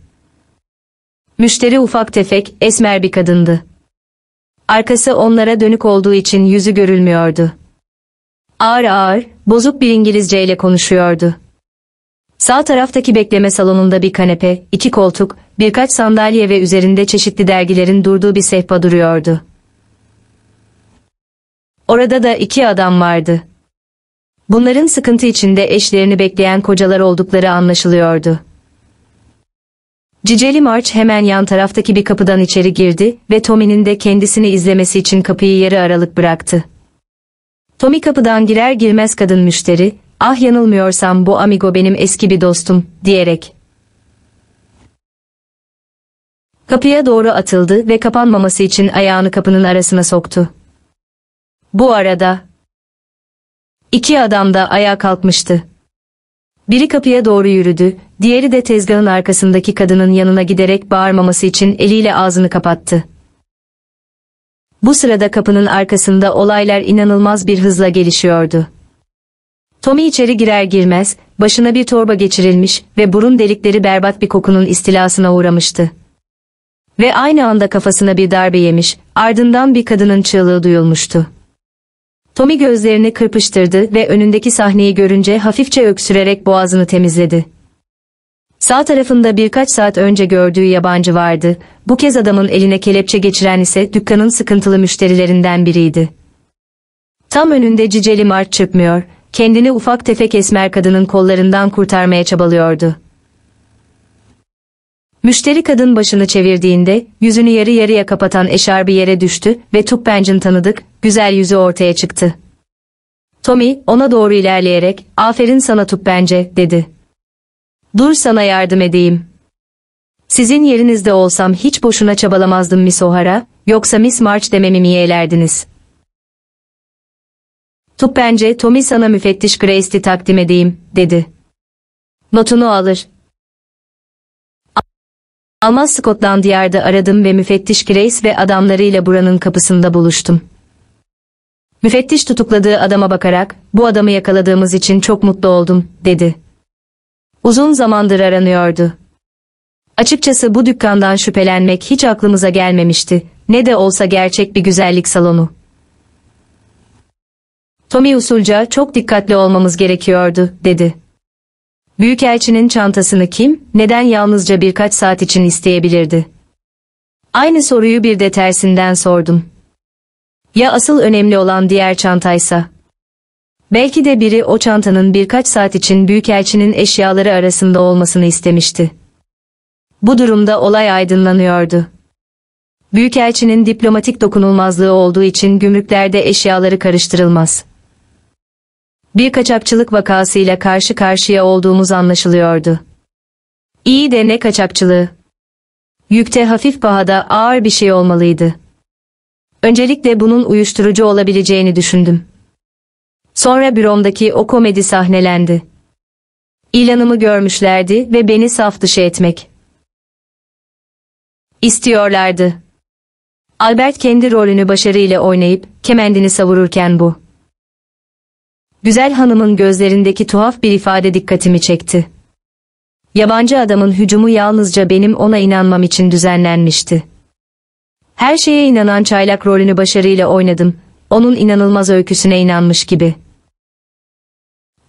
Müşteri ufak tefek, esmer bir kadındı. Arkası onlara dönük olduğu için yüzü görülmüyordu. Ağır ağır, bozuk bir İngilizce ile konuşuyordu. Sağ taraftaki bekleme salonunda bir kanepe, iki koltuk, birkaç sandalye ve üzerinde çeşitli dergilerin durduğu bir sehpa duruyordu. Orada da iki adam vardı. Bunların sıkıntı içinde eşlerini bekleyen kocalar oldukları anlaşılıyordu. Ciceli March hemen yan taraftaki bir kapıdan içeri girdi ve Tommy'nin de kendisini izlemesi için kapıyı yarı aralık bıraktı. Tommy kapıdan girer girmez kadın müşteri, ah yanılmıyorsam bu amigo benim eski bir dostum, diyerek. Kapıya doğru atıldı ve kapanmaması için ayağını kapının arasına soktu. Bu arada, iki adam da ayağa kalkmıştı. Biri kapıya doğru yürüdü, diğeri de tezgahın arkasındaki kadının yanına giderek bağırmaması için eliyle ağzını kapattı. Bu sırada kapının arkasında olaylar inanılmaz bir hızla gelişiyordu. Tommy içeri girer girmez, başına bir torba geçirilmiş ve burun delikleri berbat bir kokunun istilasına uğramıştı. Ve aynı anda kafasına bir darbe yemiş, ardından bir kadının çığlığı duyulmuştu. Tommy gözlerini kırpıştırdı ve önündeki sahneyi görünce hafifçe öksürerek boğazını temizledi. Sağ tarafında birkaç saat önce gördüğü yabancı vardı, bu kez adamın eline kelepçe geçiren ise dükkanın sıkıntılı müşterilerinden biriydi. Tam önünde ciceli Mart çıkmıyor, kendini ufak tefek esmer kadının kollarından kurtarmaya çabalıyordu. Müşteri kadın başını çevirdiğinde, yüzünü yarı yarıya kapatan eşarbı yere düştü ve Tuppen'cin tanıdık, güzel yüzü ortaya çıktı. Tommy, ona doğru ilerleyerek, aferin sana Tuppence, dedi. Dur sana yardım edeyim. Sizin yerinizde olsam hiç boşuna çabalamazdım Miss O'Hara, yoksa Miss March dememi mi yeğlerdiniz? Tuppence, Tommy sana müfettiş Grace'i takdim edeyim, dedi. Notunu alır, Almaz Scotland Yard'ı aradım ve müfettiş Grace ve adamlarıyla buranın kapısında buluştum. Müfettiş tutukladığı adama bakarak, bu adamı yakaladığımız için çok mutlu oldum, dedi. Uzun zamandır aranıyordu. Açıkçası bu dükkandan şüphelenmek hiç aklımıza gelmemişti, ne de olsa gerçek bir güzellik salonu. Tommy usulca çok dikkatli olmamız gerekiyordu, dedi. Büyükelçinin çantasını kim, neden yalnızca birkaç saat için isteyebilirdi? Aynı soruyu bir de tersinden sordum. Ya asıl önemli olan diğer çantaysa? Belki de biri o çantanın birkaç saat için Büyükelçinin eşyaları arasında olmasını istemişti. Bu durumda olay aydınlanıyordu. Büyükelçinin diplomatik dokunulmazlığı olduğu için gümrüklerde eşyaları karıştırılmaz bir kaçakçılık vakasıyla karşı karşıya olduğumuz anlaşılıyordu. İyi de ne kaçakçılığı? Yükte hafif pahada ağır bir şey olmalıydı. Öncelikle bunun uyuşturucu olabileceğini düşündüm. Sonra büromdaki o komedi sahnelendi. İlanımı görmüşlerdi ve beni saf dışı etmek. İstiyorlardı. Albert kendi rolünü başarıyla oynayıp kemendini savururken bu. Güzel hanımın gözlerindeki tuhaf bir ifade dikkatimi çekti. Yabancı adamın hücumu yalnızca benim ona inanmam için düzenlenmişti. Her şeye inanan çaylak rolünü başarıyla oynadım, onun inanılmaz öyküsüne inanmış gibi.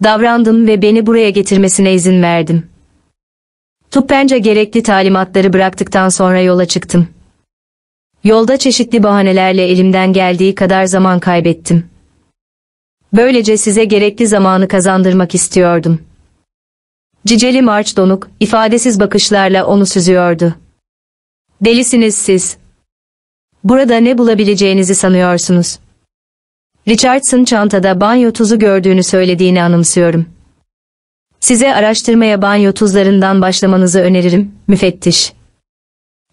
Davrandım ve beni buraya getirmesine izin verdim. Tuppence gerekli talimatları bıraktıktan sonra yola çıktım. Yolda çeşitli bahanelerle elimden geldiği kadar zaman kaybettim. Böylece size gerekli zamanı kazandırmak istiyordum. Ciceli March donuk, ifadesiz bakışlarla onu süzüyordu. Delisiniz siz. Burada ne bulabileceğinizi sanıyorsunuz. Richardson çantada banyo tuzu gördüğünü söylediğini anımsıyorum. Size araştırmaya banyo tuzlarından başlamanızı öneririm, müfettiş.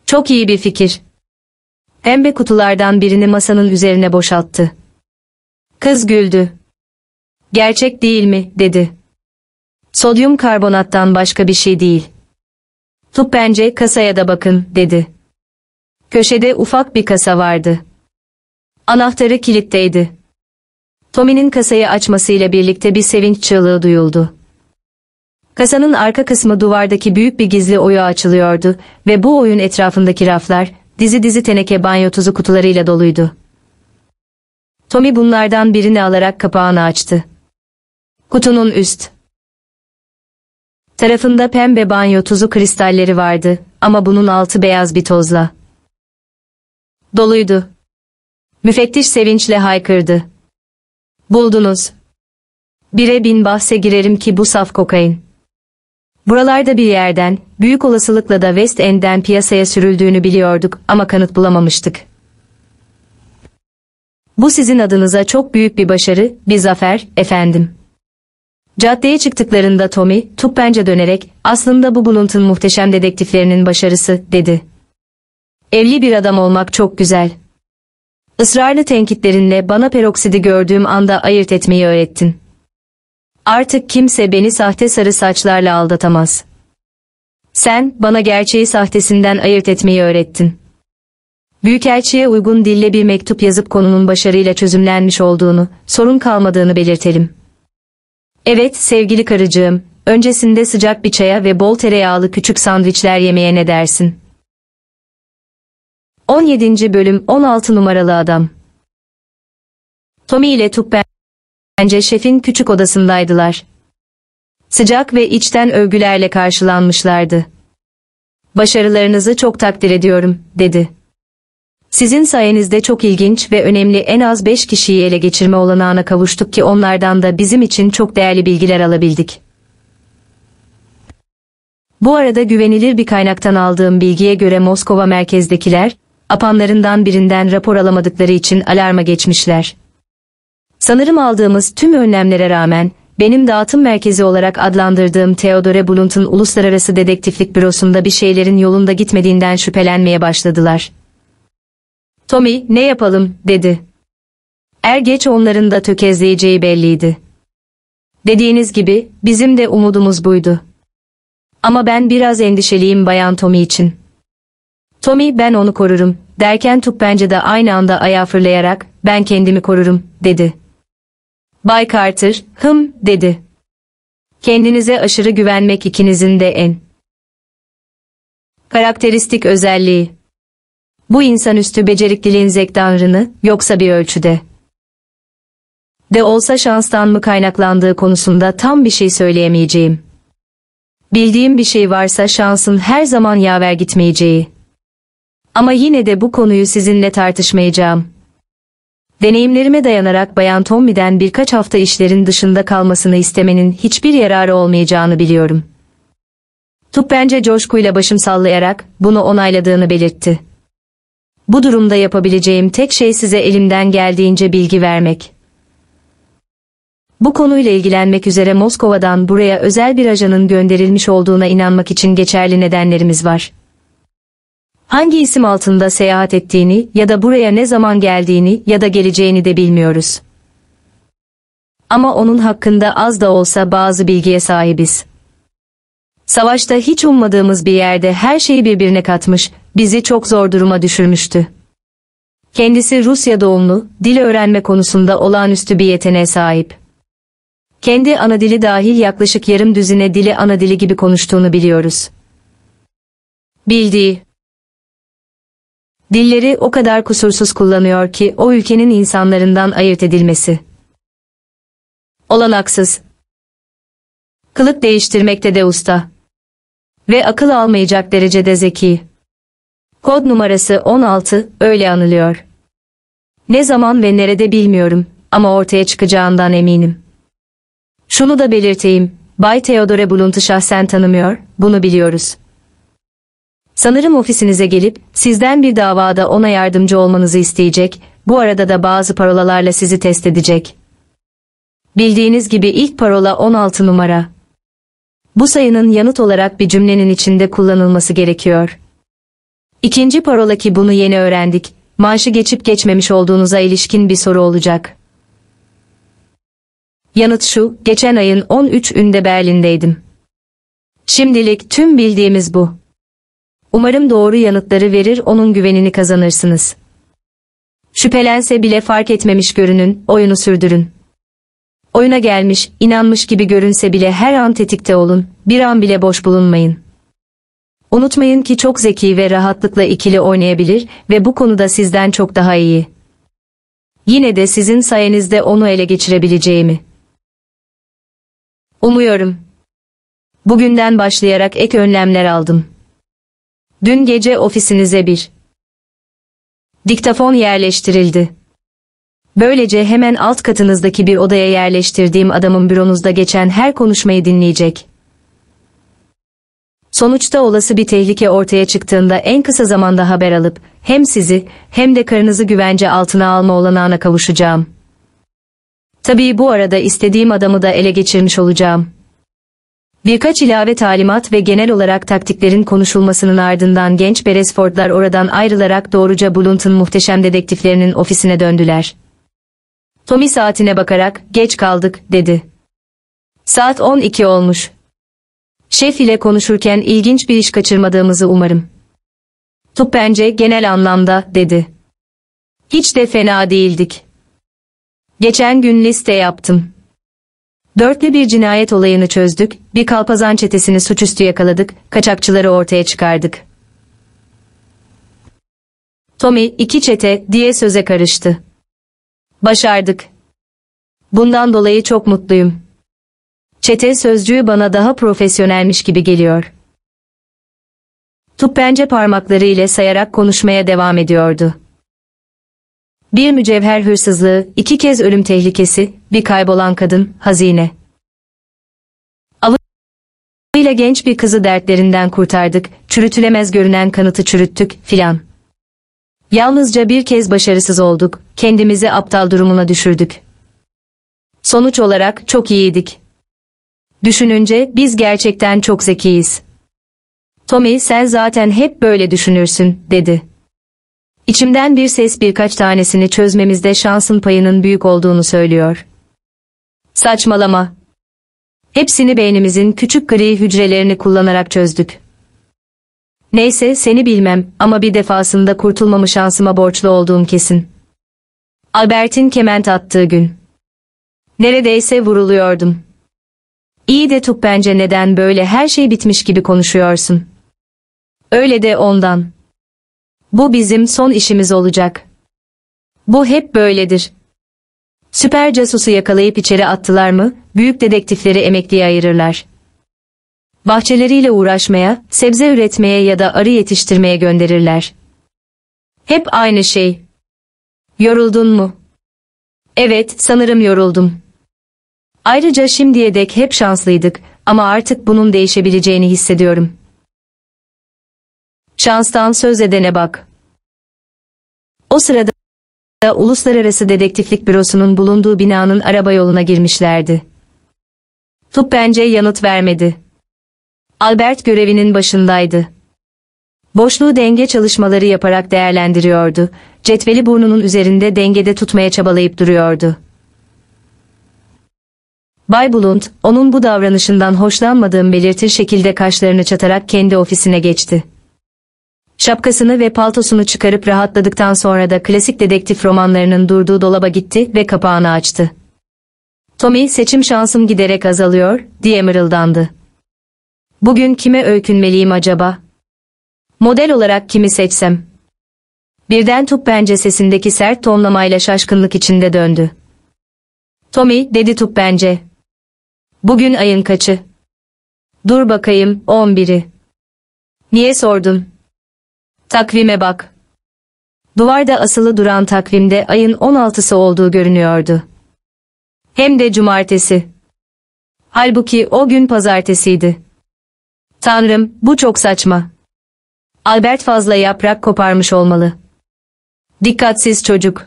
Çok iyi bir fikir. Pembe kutulardan birini masanın üzerine boşalttı. Kız güldü. Gerçek değil mi, dedi. Sodyum karbonattan başka bir şey değil. Tup bence kasaya da bakın, dedi. Köşede ufak bir kasa vardı. Anahtarı kilitteydi. Tommy'nin kasayı açmasıyla birlikte bir sevinç çığlığı duyuldu. Kasanın arka kısmı duvardaki büyük bir gizli oyu açılıyordu ve bu oyun etrafındaki raflar, dizi dizi teneke banyo tuzu kutularıyla doluydu. Tommy bunlardan birini alarak kapağını açtı. Kutunun üst tarafında pembe banyo tuzu kristalleri vardı ama bunun altı beyaz bir tozla. Doluydu. Müfettiş sevinçle haykırdı. Buldunuz. Bire bin bahse girerim ki bu saf kokain. Buralarda bir yerden, büyük olasılıkla da West End'den piyasaya sürüldüğünü biliyorduk ama kanıt bulamamıştık. Bu sizin adınıza çok büyük bir başarı, bir zafer, efendim. Caddeye çıktıklarında Tommy, tuppence dönerek, aslında bu Blunt'ın muhteşem dedektiflerinin başarısı, dedi. Evli bir adam olmak çok güzel. Israrlı tenkitlerinle bana peroksidi gördüğüm anda ayırt etmeyi öğrettin. Artık kimse beni sahte sarı saçlarla aldatamaz. Sen, bana gerçeği sahtesinden ayırt etmeyi öğrettin. Büyükelçiye uygun dille bir mektup yazıp konunun başarıyla çözümlenmiş olduğunu, sorun kalmadığını belirtelim. Evet sevgili karıcığım, öncesinde sıcak bir çaya ve bol tereyağlı küçük sandviçler yemeye ne dersin? 17. bölüm 16 numaralı adam. Tommy ile Tuppen bence şefin küçük odasındaydılar. Sıcak ve içten övgülerle karşılanmışlardı. Başarılarınızı çok takdir ediyorum, dedi. Sizin sayenizde çok ilginç ve önemli en az beş kişiyi ele geçirme olanağına kavuştuk ki onlardan da bizim için çok değerli bilgiler alabildik. Bu arada güvenilir bir kaynaktan aldığım bilgiye göre Moskova merkezdekiler, apanlarından birinden rapor alamadıkları için alarma geçmişler. Sanırım aldığımız tüm önlemlere rağmen, benim dağıtım merkezi olarak adlandırdığım Theodore Blunt'un Uluslararası Dedektiflik Bürosu'nda bir şeylerin yolunda gitmediğinden şüphelenmeye başladılar. Tommy, ne yapalım, dedi. Er geç onların da tökezleyeceği belliydi. Dediğiniz gibi, bizim de umudumuz buydu. Ama ben biraz endişeliyim Bayan Tommy için. Tommy ben onu korurum, derken bence de aynı anda ayağa fırlayarak, ben kendimi korurum, dedi. Bay Carter, hım, dedi. Kendinize aşırı güvenmek ikinizin de en karakteristik özelliği. Bu insanüstü becerikliliğin zektanrını, yoksa bir ölçüde. De olsa şanstan mı kaynaklandığı konusunda tam bir şey söyleyemeyeceğim. Bildiğim bir şey varsa şansın her zaman yaver gitmeyeceği. Ama yine de bu konuyu sizinle tartışmayacağım. Deneyimlerime dayanarak Bayan Tommy'den birkaç hafta işlerin dışında kalmasını istemenin hiçbir yararı olmayacağını biliyorum. Tup bence coşkuyla başım sallayarak bunu onayladığını belirtti. Bu durumda yapabileceğim tek şey size elimden geldiğince bilgi vermek. Bu konuyla ilgilenmek üzere Moskova'dan buraya özel bir ajanın gönderilmiş olduğuna inanmak için geçerli nedenlerimiz var. Hangi isim altında seyahat ettiğini ya da buraya ne zaman geldiğini ya da geleceğini de bilmiyoruz. Ama onun hakkında az da olsa bazı bilgiye sahibiz. Savaşta hiç ummadığımız bir yerde her şeyi birbirine katmış, bizi çok zor duruma düşürmüştü. Kendisi Rusya doğumlu, dil öğrenme konusunda olağanüstü bir yeteneğe sahip. Kendi ana dili dahil yaklaşık yarım düzine dili ana dili gibi konuştuğunu biliyoruz. Bildiği Dilleri o kadar kusursuz kullanıyor ki o ülkenin insanlarından ayırt edilmesi. Olanaksız. Kılık değiştirmekte de usta. Ve akıl almayacak derecede zeki. Kod numarası 16, öyle anılıyor. Ne zaman ve nerede bilmiyorum ama ortaya çıkacağından eminim. Şunu da belirteyim, Bay Theodore Blunt'u şahsen tanımıyor, bunu biliyoruz. Sanırım ofisinize gelip sizden bir davada ona yardımcı olmanızı isteyecek, bu arada da bazı parolalarla sizi test edecek. Bildiğiniz gibi ilk parola 16 numara. Bu sayının yanıt olarak bir cümlenin içinde kullanılması gerekiyor. İkinci parola ki bunu yeni öğrendik, maaşı geçip geçmemiş olduğunuza ilişkin bir soru olacak. Yanıt şu, geçen ayın 13'ünde Berlin'deydim. Şimdilik tüm bildiğimiz bu. Umarım doğru yanıtları verir onun güvenini kazanırsınız. Şüphelense bile fark etmemiş görünün, oyunu sürdürün. Oyuna gelmiş, inanmış gibi görünse bile her an tetikte olun, bir an bile boş bulunmayın. Unutmayın ki çok zeki ve rahatlıkla ikili oynayabilir ve bu konuda sizden çok daha iyi. Yine de sizin sayenizde onu ele geçirebileceğimi. Umuyorum. Bugünden başlayarak ek önlemler aldım. Dün gece ofisinize bir diktafon yerleştirildi. Böylece hemen alt katınızdaki bir odaya yerleştirdiğim adamın büronuzda geçen her konuşmayı dinleyecek. Sonuçta olası bir tehlike ortaya çıktığında en kısa zamanda haber alıp hem sizi hem de karınızı güvence altına alma olanağına kavuşacağım. Tabii bu arada istediğim adamı da ele geçirmiş olacağım. Birkaç ilave talimat ve genel olarak taktiklerin konuşulmasının ardından genç Beresfordlar oradan ayrılarak doğruca Blunt'un muhteşem dedektiflerinin ofisine döndüler. Tommy saatine bakarak, geç kaldık, dedi. Saat 12 olmuş. Şef ile konuşurken ilginç bir iş kaçırmadığımızı umarım. Tup bence genel anlamda, dedi. Hiç de fena değildik. Geçen gün liste yaptım. Dörtlü bir cinayet olayını çözdük, bir kalpazan çetesini suçüstü yakaladık, kaçakçıları ortaya çıkardık. Tommy, iki çete, diye söze karıştı. Başardık. Bundan dolayı çok mutluyum. Çete sözcüğü bana daha profesyonelmiş gibi geliyor. Tuppence parmakları ile sayarak konuşmaya devam ediyordu. Bir mücevher hırsızlığı, iki kez ölüm tehlikesi, bir kaybolan kadın, hazine. Avıyla genç bir kızı dertlerinden kurtardık, çürütülemez görünen kanıtı çürüttük, filan. Yalnızca bir kez başarısız olduk, kendimizi aptal durumuna düşürdük. Sonuç olarak çok iyiydik. Düşününce biz gerçekten çok zekiyiz. Tommy sen zaten hep böyle düşünürsün, dedi. İçimden bir ses birkaç tanesini çözmemizde şansın payının büyük olduğunu söylüyor. Saçmalama. Hepsini beynimizin küçük gri hücrelerini kullanarak çözdük. Neyse seni bilmem ama bir defasında kurtulmamı şansıma borçlu olduğum kesin. Albert'in kement attığı gün. Neredeyse vuruluyordum. İyi de tup bence neden böyle her şey bitmiş gibi konuşuyorsun. Öyle de ondan. Bu bizim son işimiz olacak. Bu hep böyledir. Süper casusu yakalayıp içeri attılar mı, büyük dedektifleri emekliye ayırırlar. Bahçeleriyle uğraşmaya, sebze üretmeye ya da arı yetiştirmeye gönderirler. Hep aynı şey. Yoruldun mu? Evet, sanırım yoruldum. Ayrıca şimdiye dek hep şanslıydık ama artık bunun değişebileceğini hissediyorum. Şanstan söz edene bak. O sırada Uluslararası Dedektiflik Bürosu'nun bulunduğu binanın araba yoluna girmişlerdi. Tup bence yanıt vermedi. Albert görevinin başındaydı. Boşluğu denge çalışmaları yaparak değerlendiriyordu. Cetveli burnunun üzerinde dengede tutmaya çabalayıp duruyordu. Bay Blunt, onun bu davranışından hoşlanmadığım belirtir şekilde kaşlarını çatarak kendi ofisine geçti. Şapkasını ve paltosunu çıkarıp rahatladıktan sonra da klasik dedektif romanlarının durduğu dolaba gitti ve kapağını açtı. Tommy seçim şansım giderek azalıyor, diye mırıldandı. Bugün kime öykünmeliyim acaba? Model olarak kimi seçsem? Birden tup bence sesindeki sert tonlamayla şaşkınlık içinde döndü. Tommy, dedi tup bence. Bugün ayın kaçı? Dur bakayım, on biri. Niye sordun? Takvime bak. Duvarda asılı duran takvimde ayın 16'sı olduğu görünüyordu. Hem de cumartesi. Halbuki o gün pazartesiydi. Tanrım, bu çok saçma. Albert fazla yaprak koparmış olmalı. Dikkatsiz çocuk.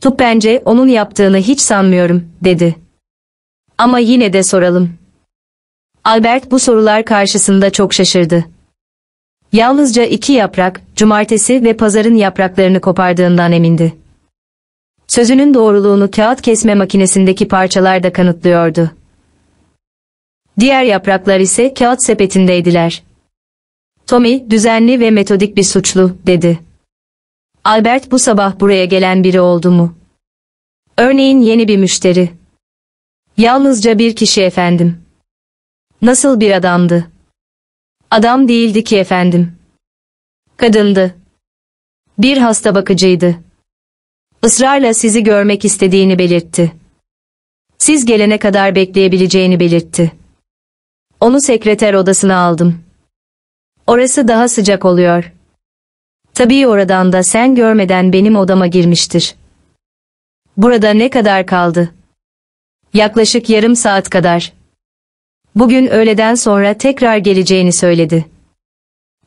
Tup bence onun yaptığını hiç sanmıyorum, dedi. Ama yine de soralım. Albert bu sorular karşısında çok şaşırdı. Yalnızca iki yaprak, cumartesi ve pazarın yapraklarını kopardığından emindi. Sözünün doğruluğunu kağıt kesme makinesindeki parçalar da kanıtlıyordu. Diğer yapraklar ise kağıt sepetindeydiler. Tommy, düzenli ve metodik bir suçlu, dedi. Albert bu sabah buraya gelen biri oldu mu? Örneğin yeni bir müşteri. Yalnızca bir kişi efendim. Nasıl bir adamdı? Adam değildi ki efendim. Kadındı. Bir hasta bakıcıydı. Israrla sizi görmek istediğini belirtti. Siz gelene kadar bekleyebileceğini belirtti. Onu sekreter odasına aldım. Orası daha sıcak oluyor. Tabii oradan da sen görmeden benim odama girmiştir. Burada ne kadar kaldı? Yaklaşık yarım saat kadar. Bugün öğleden sonra tekrar geleceğini söyledi.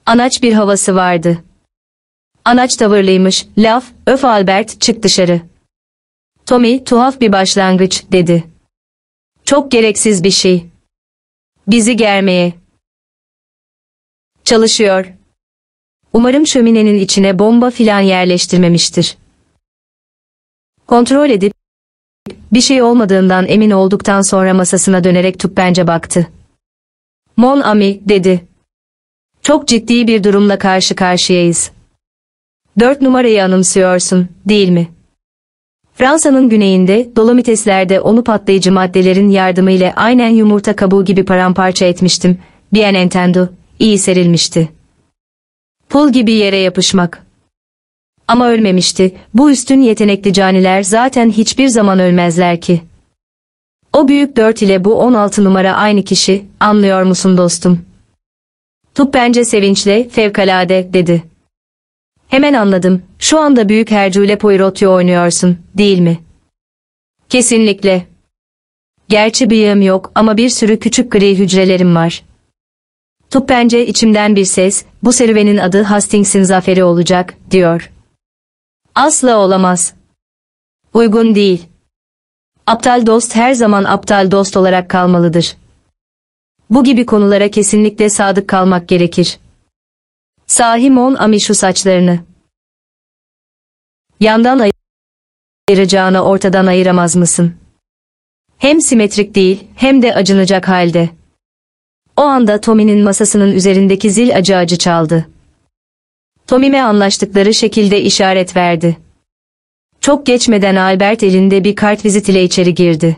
Anaç bir havası vardı. Anaç tavırlıymış, laf, öf Albert çık dışarı. Tommy tuhaf bir başlangıç dedi. Çok gereksiz bir şey. Bizi germeye. Çalışıyor. Umarım şöminenin içine bomba filan yerleştirmemiştir. Kontrol edip, bir şey olmadığından emin olduktan sonra masasına dönerek tüppence baktı. Mon ami, dedi. Çok ciddi bir durumla karşı karşıyayız. Dört numarayı anımsıyorsun, değil mi? Fransa'nın güneyinde, Dolomitesler'de onu patlayıcı maddelerin yardımıyla aynen yumurta kabuğu gibi paramparça etmiştim. Bien entendu, iyi serilmişti. Pul gibi yere yapışmak. Ama ölmemişti, bu üstün yetenekli caniler zaten hiçbir zaman ölmezler ki. O büyük dört ile bu on altı numara aynı kişi, anlıyor musun dostum? Tup bence sevinçle, fevkalade, dedi. Hemen anladım, şu anda büyük Hercule Poirot'u oynuyorsun, değil mi? Kesinlikle. Gerçi bıyığım yok ama bir sürü küçük gri hücrelerim var. Tup bence içimden bir ses, bu serüvenin adı Hastings'in zaferi olacak, diyor. Asla olamaz. Uygun değil. Aptal dost her zaman aptal dost olarak kalmalıdır. Bu gibi konulara kesinlikle sadık kalmak gerekir. Sahi Mon Ami şu saçlarını. Yandan ayıracağını ortadan ayıramaz mısın? Hem simetrik değil, hem de acınacak halde. O anda Tommy'nin masasının üzerindeki zil acı acı çaldı. Tommy'me anlaştıkları şekilde işaret verdi. Çok geçmeden Albert elinde bir kart vizit ile içeri girdi.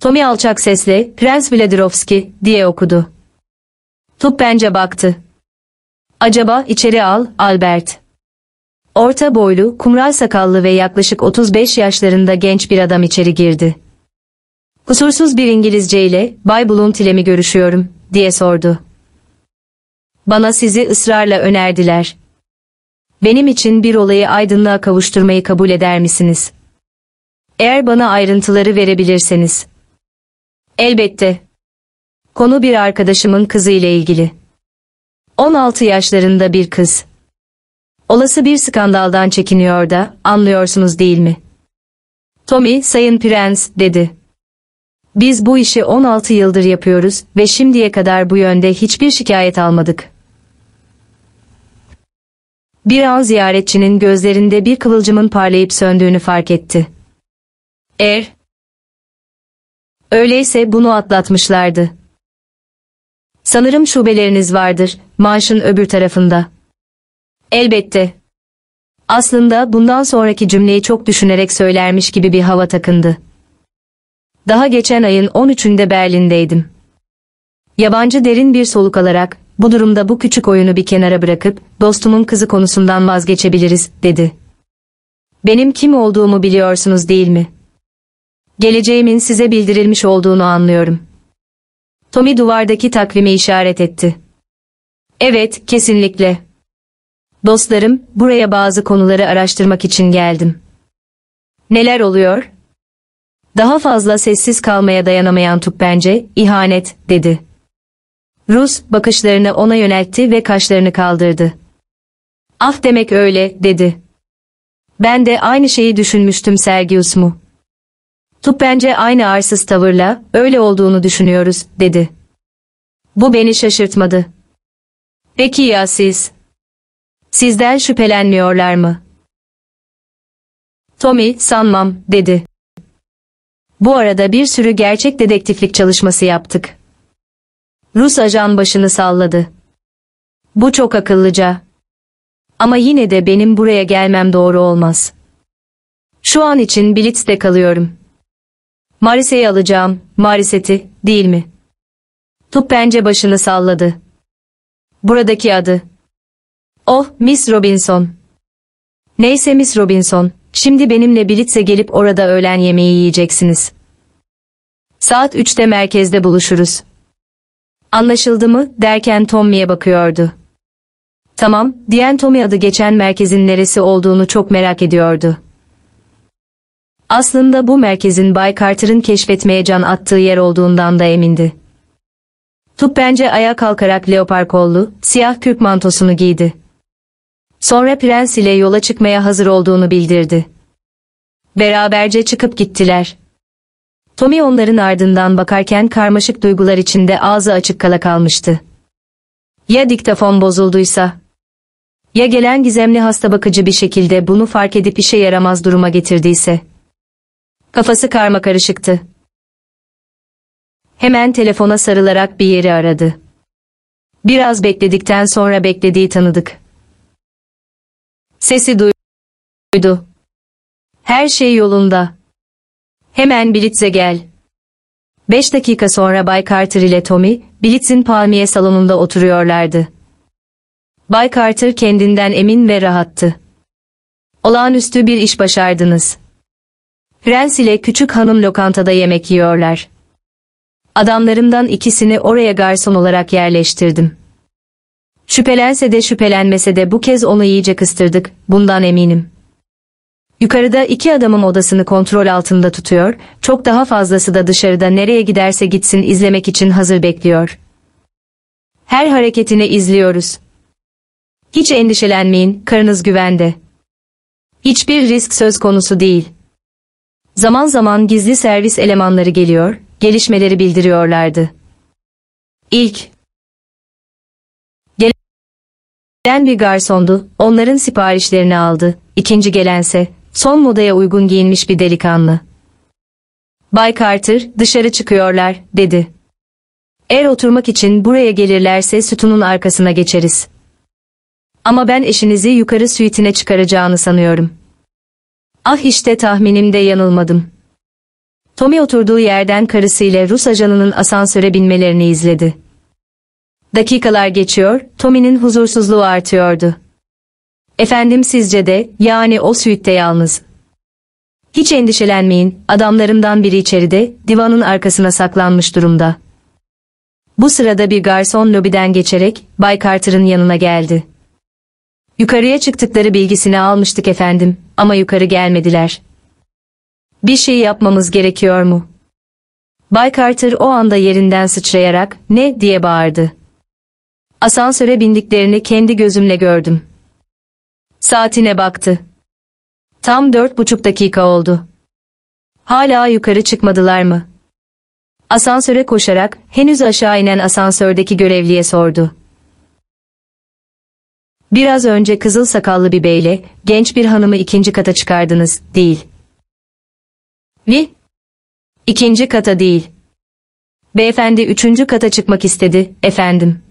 Tommy alçak sesle, Prens Vladirovski, diye okudu. Tup bence baktı. Acaba içeri al, Albert. Orta boylu, kumral sakallı ve yaklaşık 35 yaşlarında genç bir adam içeri girdi. Kusursuz bir İngilizce ile Bay Blunt ile mi görüşüyorum, diye sordu. Bana sizi ısrarla önerdiler. Benim için bir olayı aydınlığa kavuşturmayı kabul eder misiniz? Eğer bana ayrıntıları verebilirseniz. Elbette. Konu bir arkadaşımın kızı ile ilgili. 16 yaşlarında bir kız. Olası bir skandaldan çekiniyor da, anlıyorsunuz değil mi? Tommy, Sayın Prens, dedi. Biz bu işi 16 yıldır yapıyoruz ve şimdiye kadar bu yönde hiçbir şikayet almadık. Bir an ziyaretçinin gözlerinde bir kıvılcımın parlayıp söndüğünü fark etti. Er, öyleyse bunu atlatmışlardı. Sanırım şubeleriniz vardır, maaşın öbür tarafında. Elbette. Aslında bundan sonraki cümleyi çok düşünerek söylermiş gibi bir hava takındı. Daha geçen ayın 13'ünde Berlin'deydim. Yabancı derin bir soluk alarak, bu durumda bu küçük oyunu bir kenara bırakıp, dostumun kızı konusundan vazgeçebiliriz, dedi. Benim kim olduğumu biliyorsunuz değil mi? Geleceğimin size bildirilmiş olduğunu anlıyorum. Tommy duvardaki takvime işaret etti. Evet, kesinlikle. Dostlarım, buraya bazı konuları araştırmak için geldim. Neler oluyor? Daha fazla sessiz kalmaya dayanamayan bence ihanet, dedi. Rus, bakışlarını ona yöneltti ve kaşlarını kaldırdı. Ah demek öyle, dedi. Ben de aynı şeyi düşünmüştüm Sergius mu? bence aynı arsız tavırla, öyle olduğunu düşünüyoruz, dedi. Bu beni şaşırtmadı. Peki ya siz? Sizden şüphelenmiyorlar mı? Tommy, sanmam, dedi. Bu arada bir sürü gerçek dedektiflik çalışması yaptık. Rus ajan başını salladı. Bu çok akıllıca. Ama yine de benim buraya gelmem doğru olmaz. Şu an için Blitz'te kalıyorum. Marise'yi alacağım, Mariset'i, değil mi? Tup bence başını salladı. Buradaki adı. Oh, Miss Robinson. Neyse Miss Robinson, şimdi benimle Blitz'e gelip orada öğlen yemeği yiyeceksiniz. Saat üçte merkezde buluşuruz. Anlaşıldı mı derken Tommy'ye bakıyordu. Tamam, diyen Tommy adı geçen merkezin neresi olduğunu çok merak ediyordu. Aslında bu merkezin Bay Carter'ın keşfetmeye can attığı yer olduğundan da emindi. Tup bence ayağa kalkarak leopar kollu, siyah kürk mantosunu giydi. Sonra prens ile yola çıkmaya hazır olduğunu bildirdi. Beraberce çıkıp gittiler. Tommy onların ardından bakarken karmaşık duygular içinde ağzı açık kala kalmıştı. Ya diktafon bozulduysa? Ya gelen gizemli hasta bakıcı bir şekilde bunu fark edip işe yaramaz duruma getirdiyse? Kafası karma karışıktı. Hemen telefona sarılarak bir yeri aradı. Biraz bekledikten sonra beklediği tanıdık. Sesi duydu. Her şey yolunda. Hemen Blitz'e gel. Beş dakika sonra Bay Carter ile Tommy, Blitz'in palmiye salonunda oturuyorlardı. Bay Carter kendinden emin ve rahattı. Olağanüstü bir iş başardınız. Prens ile küçük hanım lokantada yemek yiyorlar. Adamlarımdan ikisini oraya garson olarak yerleştirdim. Şüphelense de şüphelenmese de bu kez onu iyice kıstırdık, bundan eminim. Yukarıda iki adamın odasını kontrol altında tutuyor, çok daha fazlası da dışarıda nereye giderse gitsin izlemek için hazır bekliyor. Her hareketini izliyoruz. Hiç endişelenmeyin, karınız güvende. Hiçbir risk söz konusu değil. Zaman zaman gizli servis elemanları geliyor, gelişmeleri bildiriyorlardı. İlk gelen bir garsondu, onların siparişlerini aldı. İkinci gelense, son modaya uygun giyinmiş bir delikanlı. Bay Carter, dışarı çıkıyorlar, dedi. Eğer oturmak için buraya gelirlerse sütunun arkasına geçeriz. Ama ben eşinizi yukarı suitine çıkaracağını sanıyorum. Ah işte tahminimde yanılmadım. Tommy oturduğu yerden karısıyla Rus ajanının asansöre binmelerini izledi. Dakikalar geçiyor, Tommy'nin huzursuzluğu artıyordu. Efendim sizce de, yani o suitte yalnız. Hiç endişelenmeyin, adamlarımdan biri içeride, divanın arkasına saklanmış durumda. Bu sırada bir garson lobiden geçerek, Bay Carter'ın yanına geldi. Yukarıya çıktıkları bilgisini almıştık efendim, ama yukarı gelmediler. Bir şey yapmamız gerekiyor mu? Bay Carter o anda yerinden sıçrayarak, ne diye bağırdı. Asansöre bindiklerini kendi gözümle gördüm. Saatine baktı. Tam dört buçuk dakika oldu. Hala yukarı çıkmadılar mı? Asansöre koşarak henüz aşağı inen asansördeki görevliye sordu. Biraz önce kızıl sakallı bir beyle genç bir hanımı ikinci kata çıkardınız, değil. Ne? İkinci kata değil. Beyefendi üçüncü kata çıkmak istedi, efendim.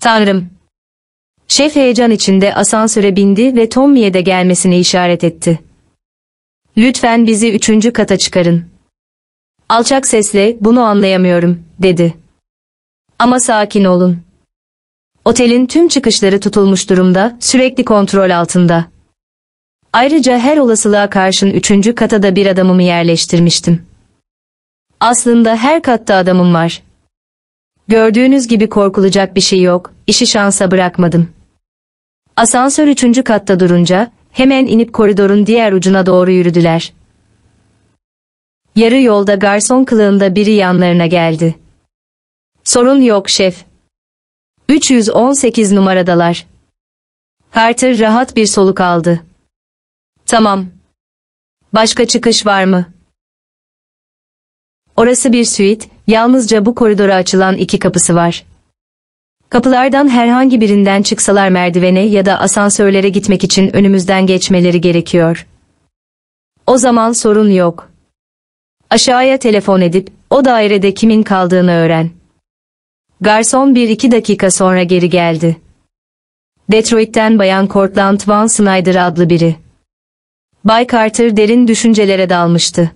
Tanrım. Şef heyecan içinde asansöre bindi ve Tommy'ye de gelmesini işaret etti. Lütfen bizi üçüncü kata çıkarın. Alçak sesle, bunu anlayamıyorum, dedi. Ama sakin olun. Otelin tüm çıkışları tutulmuş durumda, sürekli kontrol altında. Ayrıca her olasılığa karşın üçüncü kata da bir adamımı yerleştirmiştim. Aslında her katta adamım var. Gördüğünüz gibi korkulacak bir şey yok, işi şansa bırakmadım. Asansör üçüncü katta durunca, hemen inip koridorun diğer ucuna doğru yürüdüler. Yarı yolda garson kılığında biri yanlarına geldi. Sorun yok şef. 318 numaradalar. Carter rahat bir soluk aldı. Tamam. Başka çıkış var mı? Orası bir suite, yalnızca bu koridora açılan iki kapısı var. Kapılardan herhangi birinden çıksalar merdivene ya da asansörlere gitmek için önümüzden geçmeleri gerekiyor. O zaman sorun yok. Aşağıya telefon edip o dairede kimin kaldığını öğren. Garson bir iki dakika sonra geri geldi. Detroit'ten Bayan Cortland Van Snyder adlı biri. Bay Carter derin düşüncelere dalmıştı.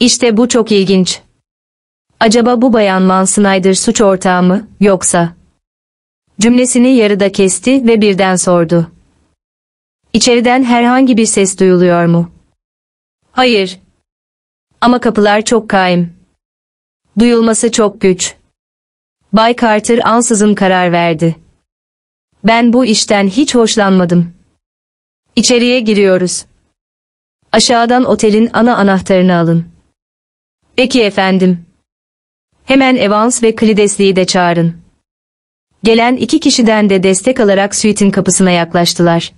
İşte bu çok ilginç. Acaba bu Bayan Van Snyder suç ortağı mı, yoksa? Cümlesini yarıda kesti ve birden sordu. İçeriden herhangi bir ses duyuluyor mu? Hayır. Ama kapılar çok kaim. Duyulması çok güç. Bay Carter ansızın karar verdi. Ben bu işten hiç hoşlanmadım. İçeriye giriyoruz. Aşağıdan otelin ana anahtarını alın. Peki efendim. Hemen Evans ve Klidesli'yi de çağırın. Gelen iki kişiden de destek alarak suite'in kapısına yaklaştılar.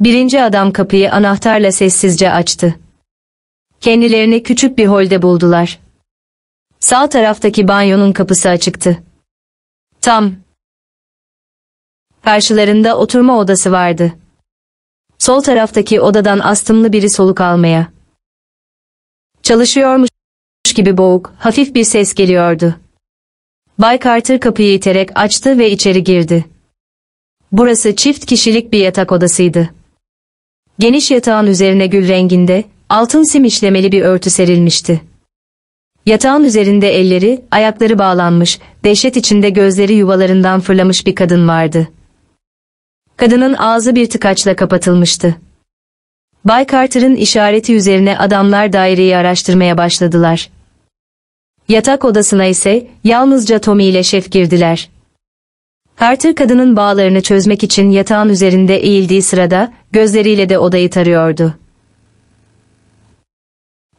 Birinci adam kapıyı anahtarla sessizce açtı. Kendilerini küçük bir holde buldular. Sağ taraftaki banyonun kapısı açıktı. Tam. Karşılarında oturma odası vardı. Sol taraftaki odadan astımlı biri soluk almaya. Çalışıyormuş gibi boğuk, hafif bir ses geliyordu. Bay Carter kapıyı iterek açtı ve içeri girdi. Burası çift kişilik bir yatak odasıydı. Geniş yatağın üzerine gül renginde, altın sim işlemeli bir örtü serilmişti. Yatağın üzerinde elleri, ayakları bağlanmış, dehşet içinde gözleri yuvalarından fırlamış bir kadın vardı. Kadının ağzı bir tıkaçla kapatılmıştı. Bay Carter'ın işareti üzerine adamlar daireyi araştırmaya başladılar. Yatak odasına ise yalnızca Tommy ile şef girdiler. Carter kadının bağlarını çözmek için yatağın üzerinde eğildiği sırada gözleriyle de odayı tarıyordu.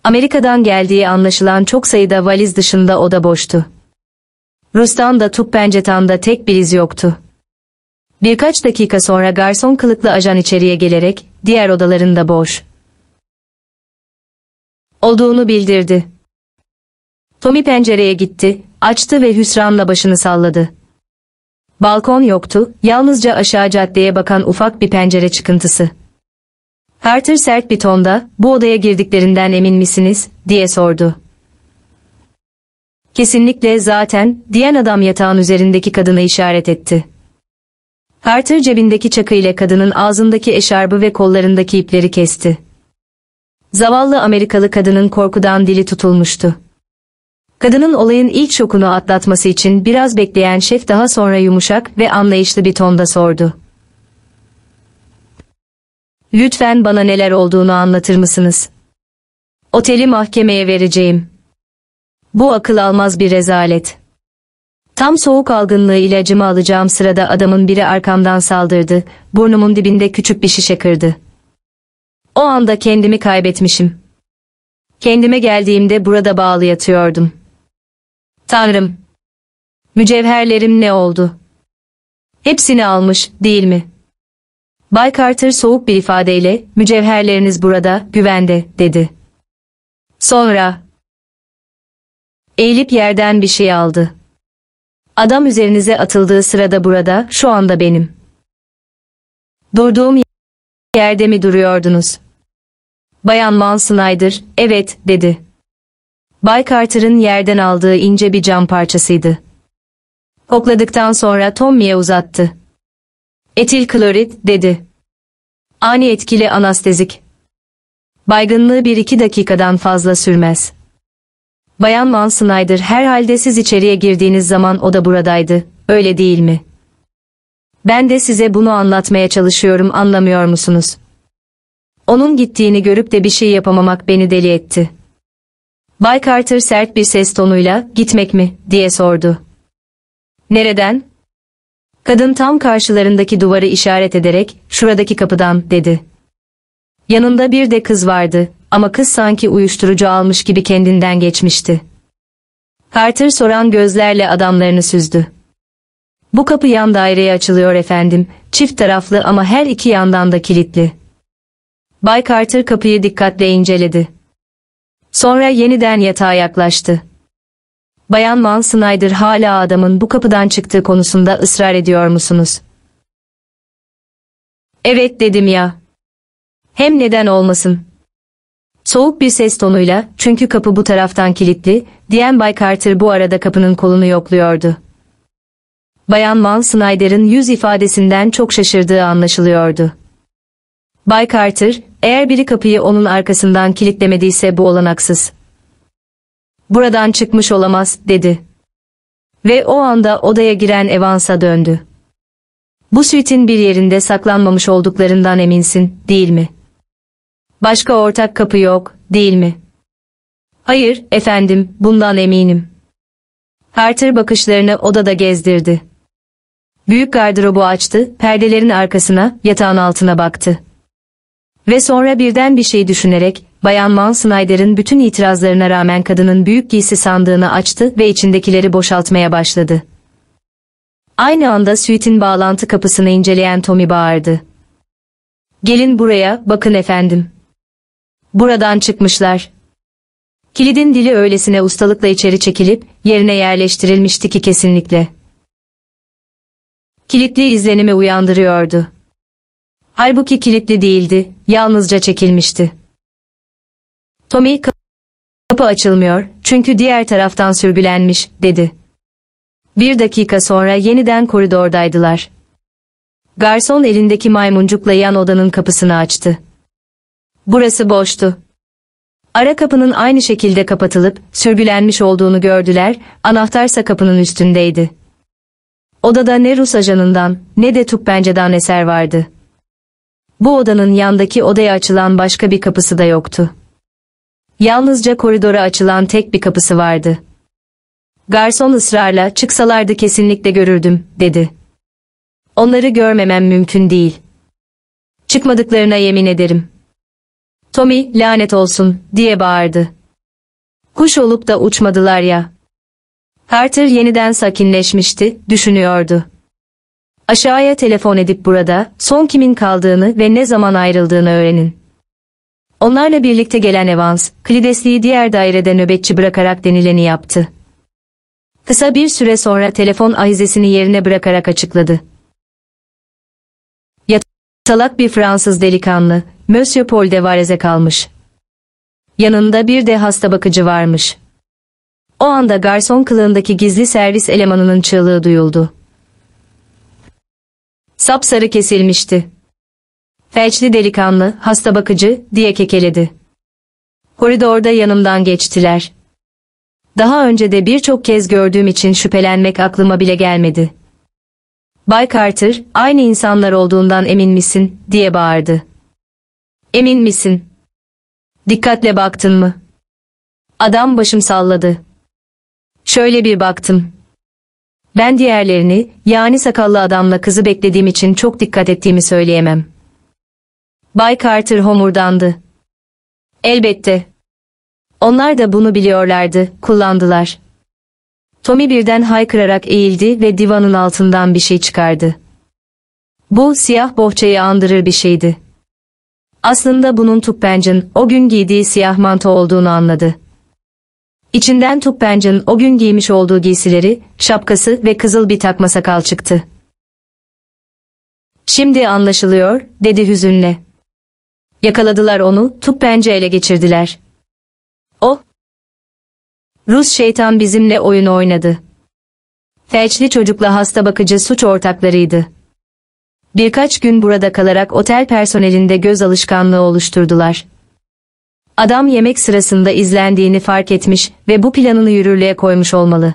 Amerika'dan geldiği anlaşılan çok sayıda valiz dışında oda boştu. Rus'tan da Tuppencetan'da da tek bir iz yoktu. Birkaç dakika sonra garson kılıklı ajan içeriye gelerek diğer odaların da boş olduğunu bildirdi. Tommy pencereye gitti, açtı ve hüsranla başını salladı. Balkon yoktu, yalnızca aşağı caddeye bakan ufak bir pencere çıkıntısı. Carter sert bir tonda, bu odaya girdiklerinden emin misiniz, diye sordu. Kesinlikle zaten, diyen adam yatağın üzerindeki kadını işaret etti. Carter cebindeki çakı ile kadının ağzındaki eşarbı ve kollarındaki ipleri kesti. Zavallı Amerikalı kadının korkudan dili tutulmuştu. Kadının olayın ilk şokunu atlatması için biraz bekleyen şef daha sonra yumuşak ve anlayışlı bir tonda sordu. Lütfen bana neler olduğunu anlatır mısınız? Oteli mahkemeye vereceğim. Bu akıl almaz bir rezalet. Tam soğuk algınlığı ilacımı alacağım sırada adamın biri arkamdan saldırdı, burnumun dibinde küçük bir şişe kırdı. O anda kendimi kaybetmişim. Kendime geldiğimde burada bağlı yatıyordum. Tanrım! Mücevherlerim ne oldu? Hepsini almış, değil mi? Bay Carter soğuk bir ifadeyle, mücevherleriniz burada, güvende, dedi. Sonra, eğilip yerden bir şey aldı. Adam üzerinize atıldığı sırada burada, şu anda benim. Durduğum yerde mi duruyordunuz? Bayan Mal Snyder, evet, dedi. Bay Carter'ın yerden aldığı ince bir cam parçasıydı. Kokladıktan sonra Tommy'ye uzattı. Etil klorit, dedi. Ani etkili anestezik. Baygınlığı bir iki dakikadan fazla sürmez. Bayan Van Snyder herhalde siz içeriye girdiğiniz zaman o da buradaydı, öyle değil mi? Ben de size bunu anlatmaya çalışıyorum anlamıyor musunuz? Onun gittiğini görüp de bir şey yapamamak beni deli etti. Bay Carter sert bir ses tonuyla gitmek mi diye sordu. Nereden? Kadın tam karşılarındaki duvarı işaret ederek şuradaki kapıdan dedi. Yanında bir de kız vardı ama kız sanki uyuşturucu almış gibi kendinden geçmişti. Carter soran gözlerle adamlarını süzdü. Bu kapı yan daireye açılıyor efendim, çift taraflı ama her iki yandan da kilitli. Bay Carter kapıyı dikkatle inceledi. Sonra yeniden yatağa yaklaştı. Bayan Van Snyder hala adamın bu kapıdan çıktığı konusunda ısrar ediyor musunuz? Evet dedim ya. Hem neden olmasın? Soğuk bir ses tonuyla, çünkü kapı bu taraftan kilitli, diyen Bay Carter bu arada kapının kolunu yokluyordu. Bayan Van Snyder'ın yüz ifadesinden çok şaşırdığı anlaşılıyordu. Bay Carter, eğer biri kapıyı onun arkasından kilitlemediyse bu olanaksız. Buradan çıkmış olamaz, dedi. Ve o anda odaya giren Evans'a döndü. Bu suite'in bir yerinde saklanmamış olduklarından eminsin, değil mi? Başka ortak kapı yok, değil mi? Hayır, efendim, bundan eminim. Carter bakışlarını odada gezdirdi. Büyük gardırobu açtı, perdelerin arkasına, yatağın altına baktı. Ve sonra birden bir şey düşünerek, Bayan Van Snyder'ın bütün itirazlarına rağmen kadının büyük giysi sandığını açtı ve içindekileri boşaltmaya başladı. Aynı anda suite'in bağlantı kapısını inceleyen Tommy bağırdı. Gelin buraya, bakın efendim. Buradan çıkmışlar. Kilidin dili öylesine ustalıkla içeri çekilip, yerine yerleştirilmişti ki kesinlikle. Kilitli izlenimi uyandırıyordu. Halbuki kilitli değildi, yalnızca çekilmişti. Tommy kapı açılmıyor çünkü diğer taraftan sürgülenmiş, dedi. Bir dakika sonra yeniden koridordaydılar. Garson elindeki maymuncukla yan odanın kapısını açtı. Burası boştu. Ara kapının aynı şekilde kapatılıp sürgülenmiş olduğunu gördüler, anahtarsa kapının üstündeydi. Odada ne Rus ajanından ne de Tukpence'den eser vardı. Bu odanın yandaki odaya açılan başka bir kapısı da yoktu. Yalnızca koridora açılan tek bir kapısı vardı. Garson ısrarla çıksalardı kesinlikle görürdüm, dedi. Onları görmemem mümkün değil. Çıkmadıklarına yemin ederim. Tommy, lanet olsun, diye bağırdı. Kuş olup da uçmadılar ya. Carter yeniden sakinleşmişti, düşünüyordu. Aşağıya telefon edip burada, son kimin kaldığını ve ne zaman ayrıldığını öğrenin. Onlarla birlikte gelen Evans, Klidesli'yi diğer dairede nöbetçi bırakarak denileni yaptı. Kısa bir süre sonra telefon ahizesini yerine bırakarak açıkladı. Yatalak bir Fransız delikanlı, Monsieur Paul de Varese kalmış. Yanında bir de hasta bakıcı varmış. O anda garson kılığındaki gizli servis elemanının çığlığı duyuldu. Sapsarı kesilmişti. Felçli delikanlı, hasta bakıcı, diye kekeledi. Koridorda yanımdan geçtiler. Daha önce de birçok kez gördüğüm için şüphelenmek aklıma bile gelmedi. Bay Carter, aynı insanlar olduğundan emin misin, diye bağırdı. Emin misin? Dikkatle baktın mı? Adam başım salladı. Şöyle bir baktım. Ben diğerlerini, yani sakallı adamla kızı beklediğim için çok dikkat ettiğimi söyleyemem. Bay Carter homurdandı. Elbette. Onlar da bunu biliyorlardı, kullandılar. Tommy birden haykırarak eğildi ve divanın altından bir şey çıkardı. Bu siyah bohçayı andırır bir şeydi. Aslında bunun Tukpenç'in o gün giydiği siyah manto olduğunu anladı. İçinden Tukpenç'in o gün giymiş olduğu giysileri, şapkası ve kızıl bir takma sakal çıktı. Şimdi anlaşılıyor, dedi hüzünle. Yakaladılar onu, Tukpenç'e ele geçirdiler. O, Rus şeytan bizimle oyun oynadı. Felçli çocukla hasta bakıcı suç ortaklarıydı. Birkaç gün burada kalarak otel personelinde göz alışkanlığı oluşturdular. Adam yemek sırasında izlendiğini fark etmiş ve bu planını yürürlüğe koymuş olmalı.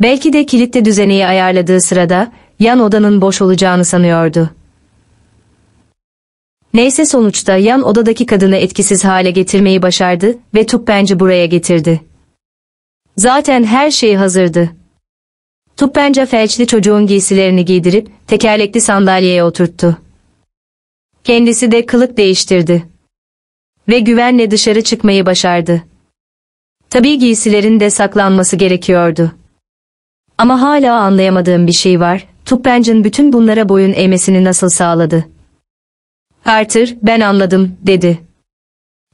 Belki de kilitli düzeneyi ayarladığı sırada yan odanın boş olacağını sanıyordu. Neyse sonuçta yan odadaki kadını etkisiz hale getirmeyi başardı ve Tuppenci buraya getirdi. Zaten her şey hazırdı. Tuppenca felçli çocuğun giysilerini giydirip tekerlekli sandalyeye oturttu. Kendisi de kılık değiştirdi. Ve güvenle dışarı çıkmayı başardı. Tabii giysilerin de saklanması gerekiyordu. Ama hala anlayamadığım bir şey var. Tuppencan bütün bunlara boyun eğmesini nasıl sağladı? Carter, ben anladım, dedi.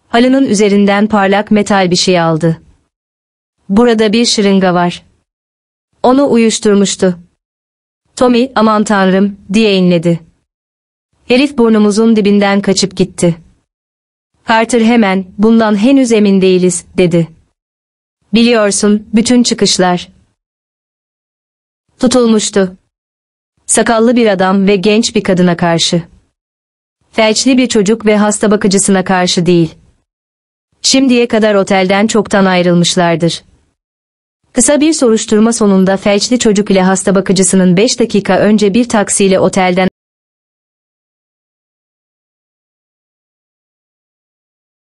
Halının üzerinden parlak metal bir şey aldı. Burada bir şırınga var. Onu uyuşturmuştu. Tommy, aman tanrım, diye inledi. Herif burnumuzun dibinden kaçıp gitti. Carter hemen, bundan henüz emin değiliz, dedi. Biliyorsun, bütün çıkışlar. Tutulmuştu. Sakallı bir adam ve genç bir kadına karşı. Felçli bir çocuk ve hasta bakıcısına karşı değil. Şimdiye kadar otelden çoktan ayrılmışlardır. Kısa bir soruşturma sonunda felçli çocuk ile hasta bakıcısının 5 dakika önce bir taksiyle otelden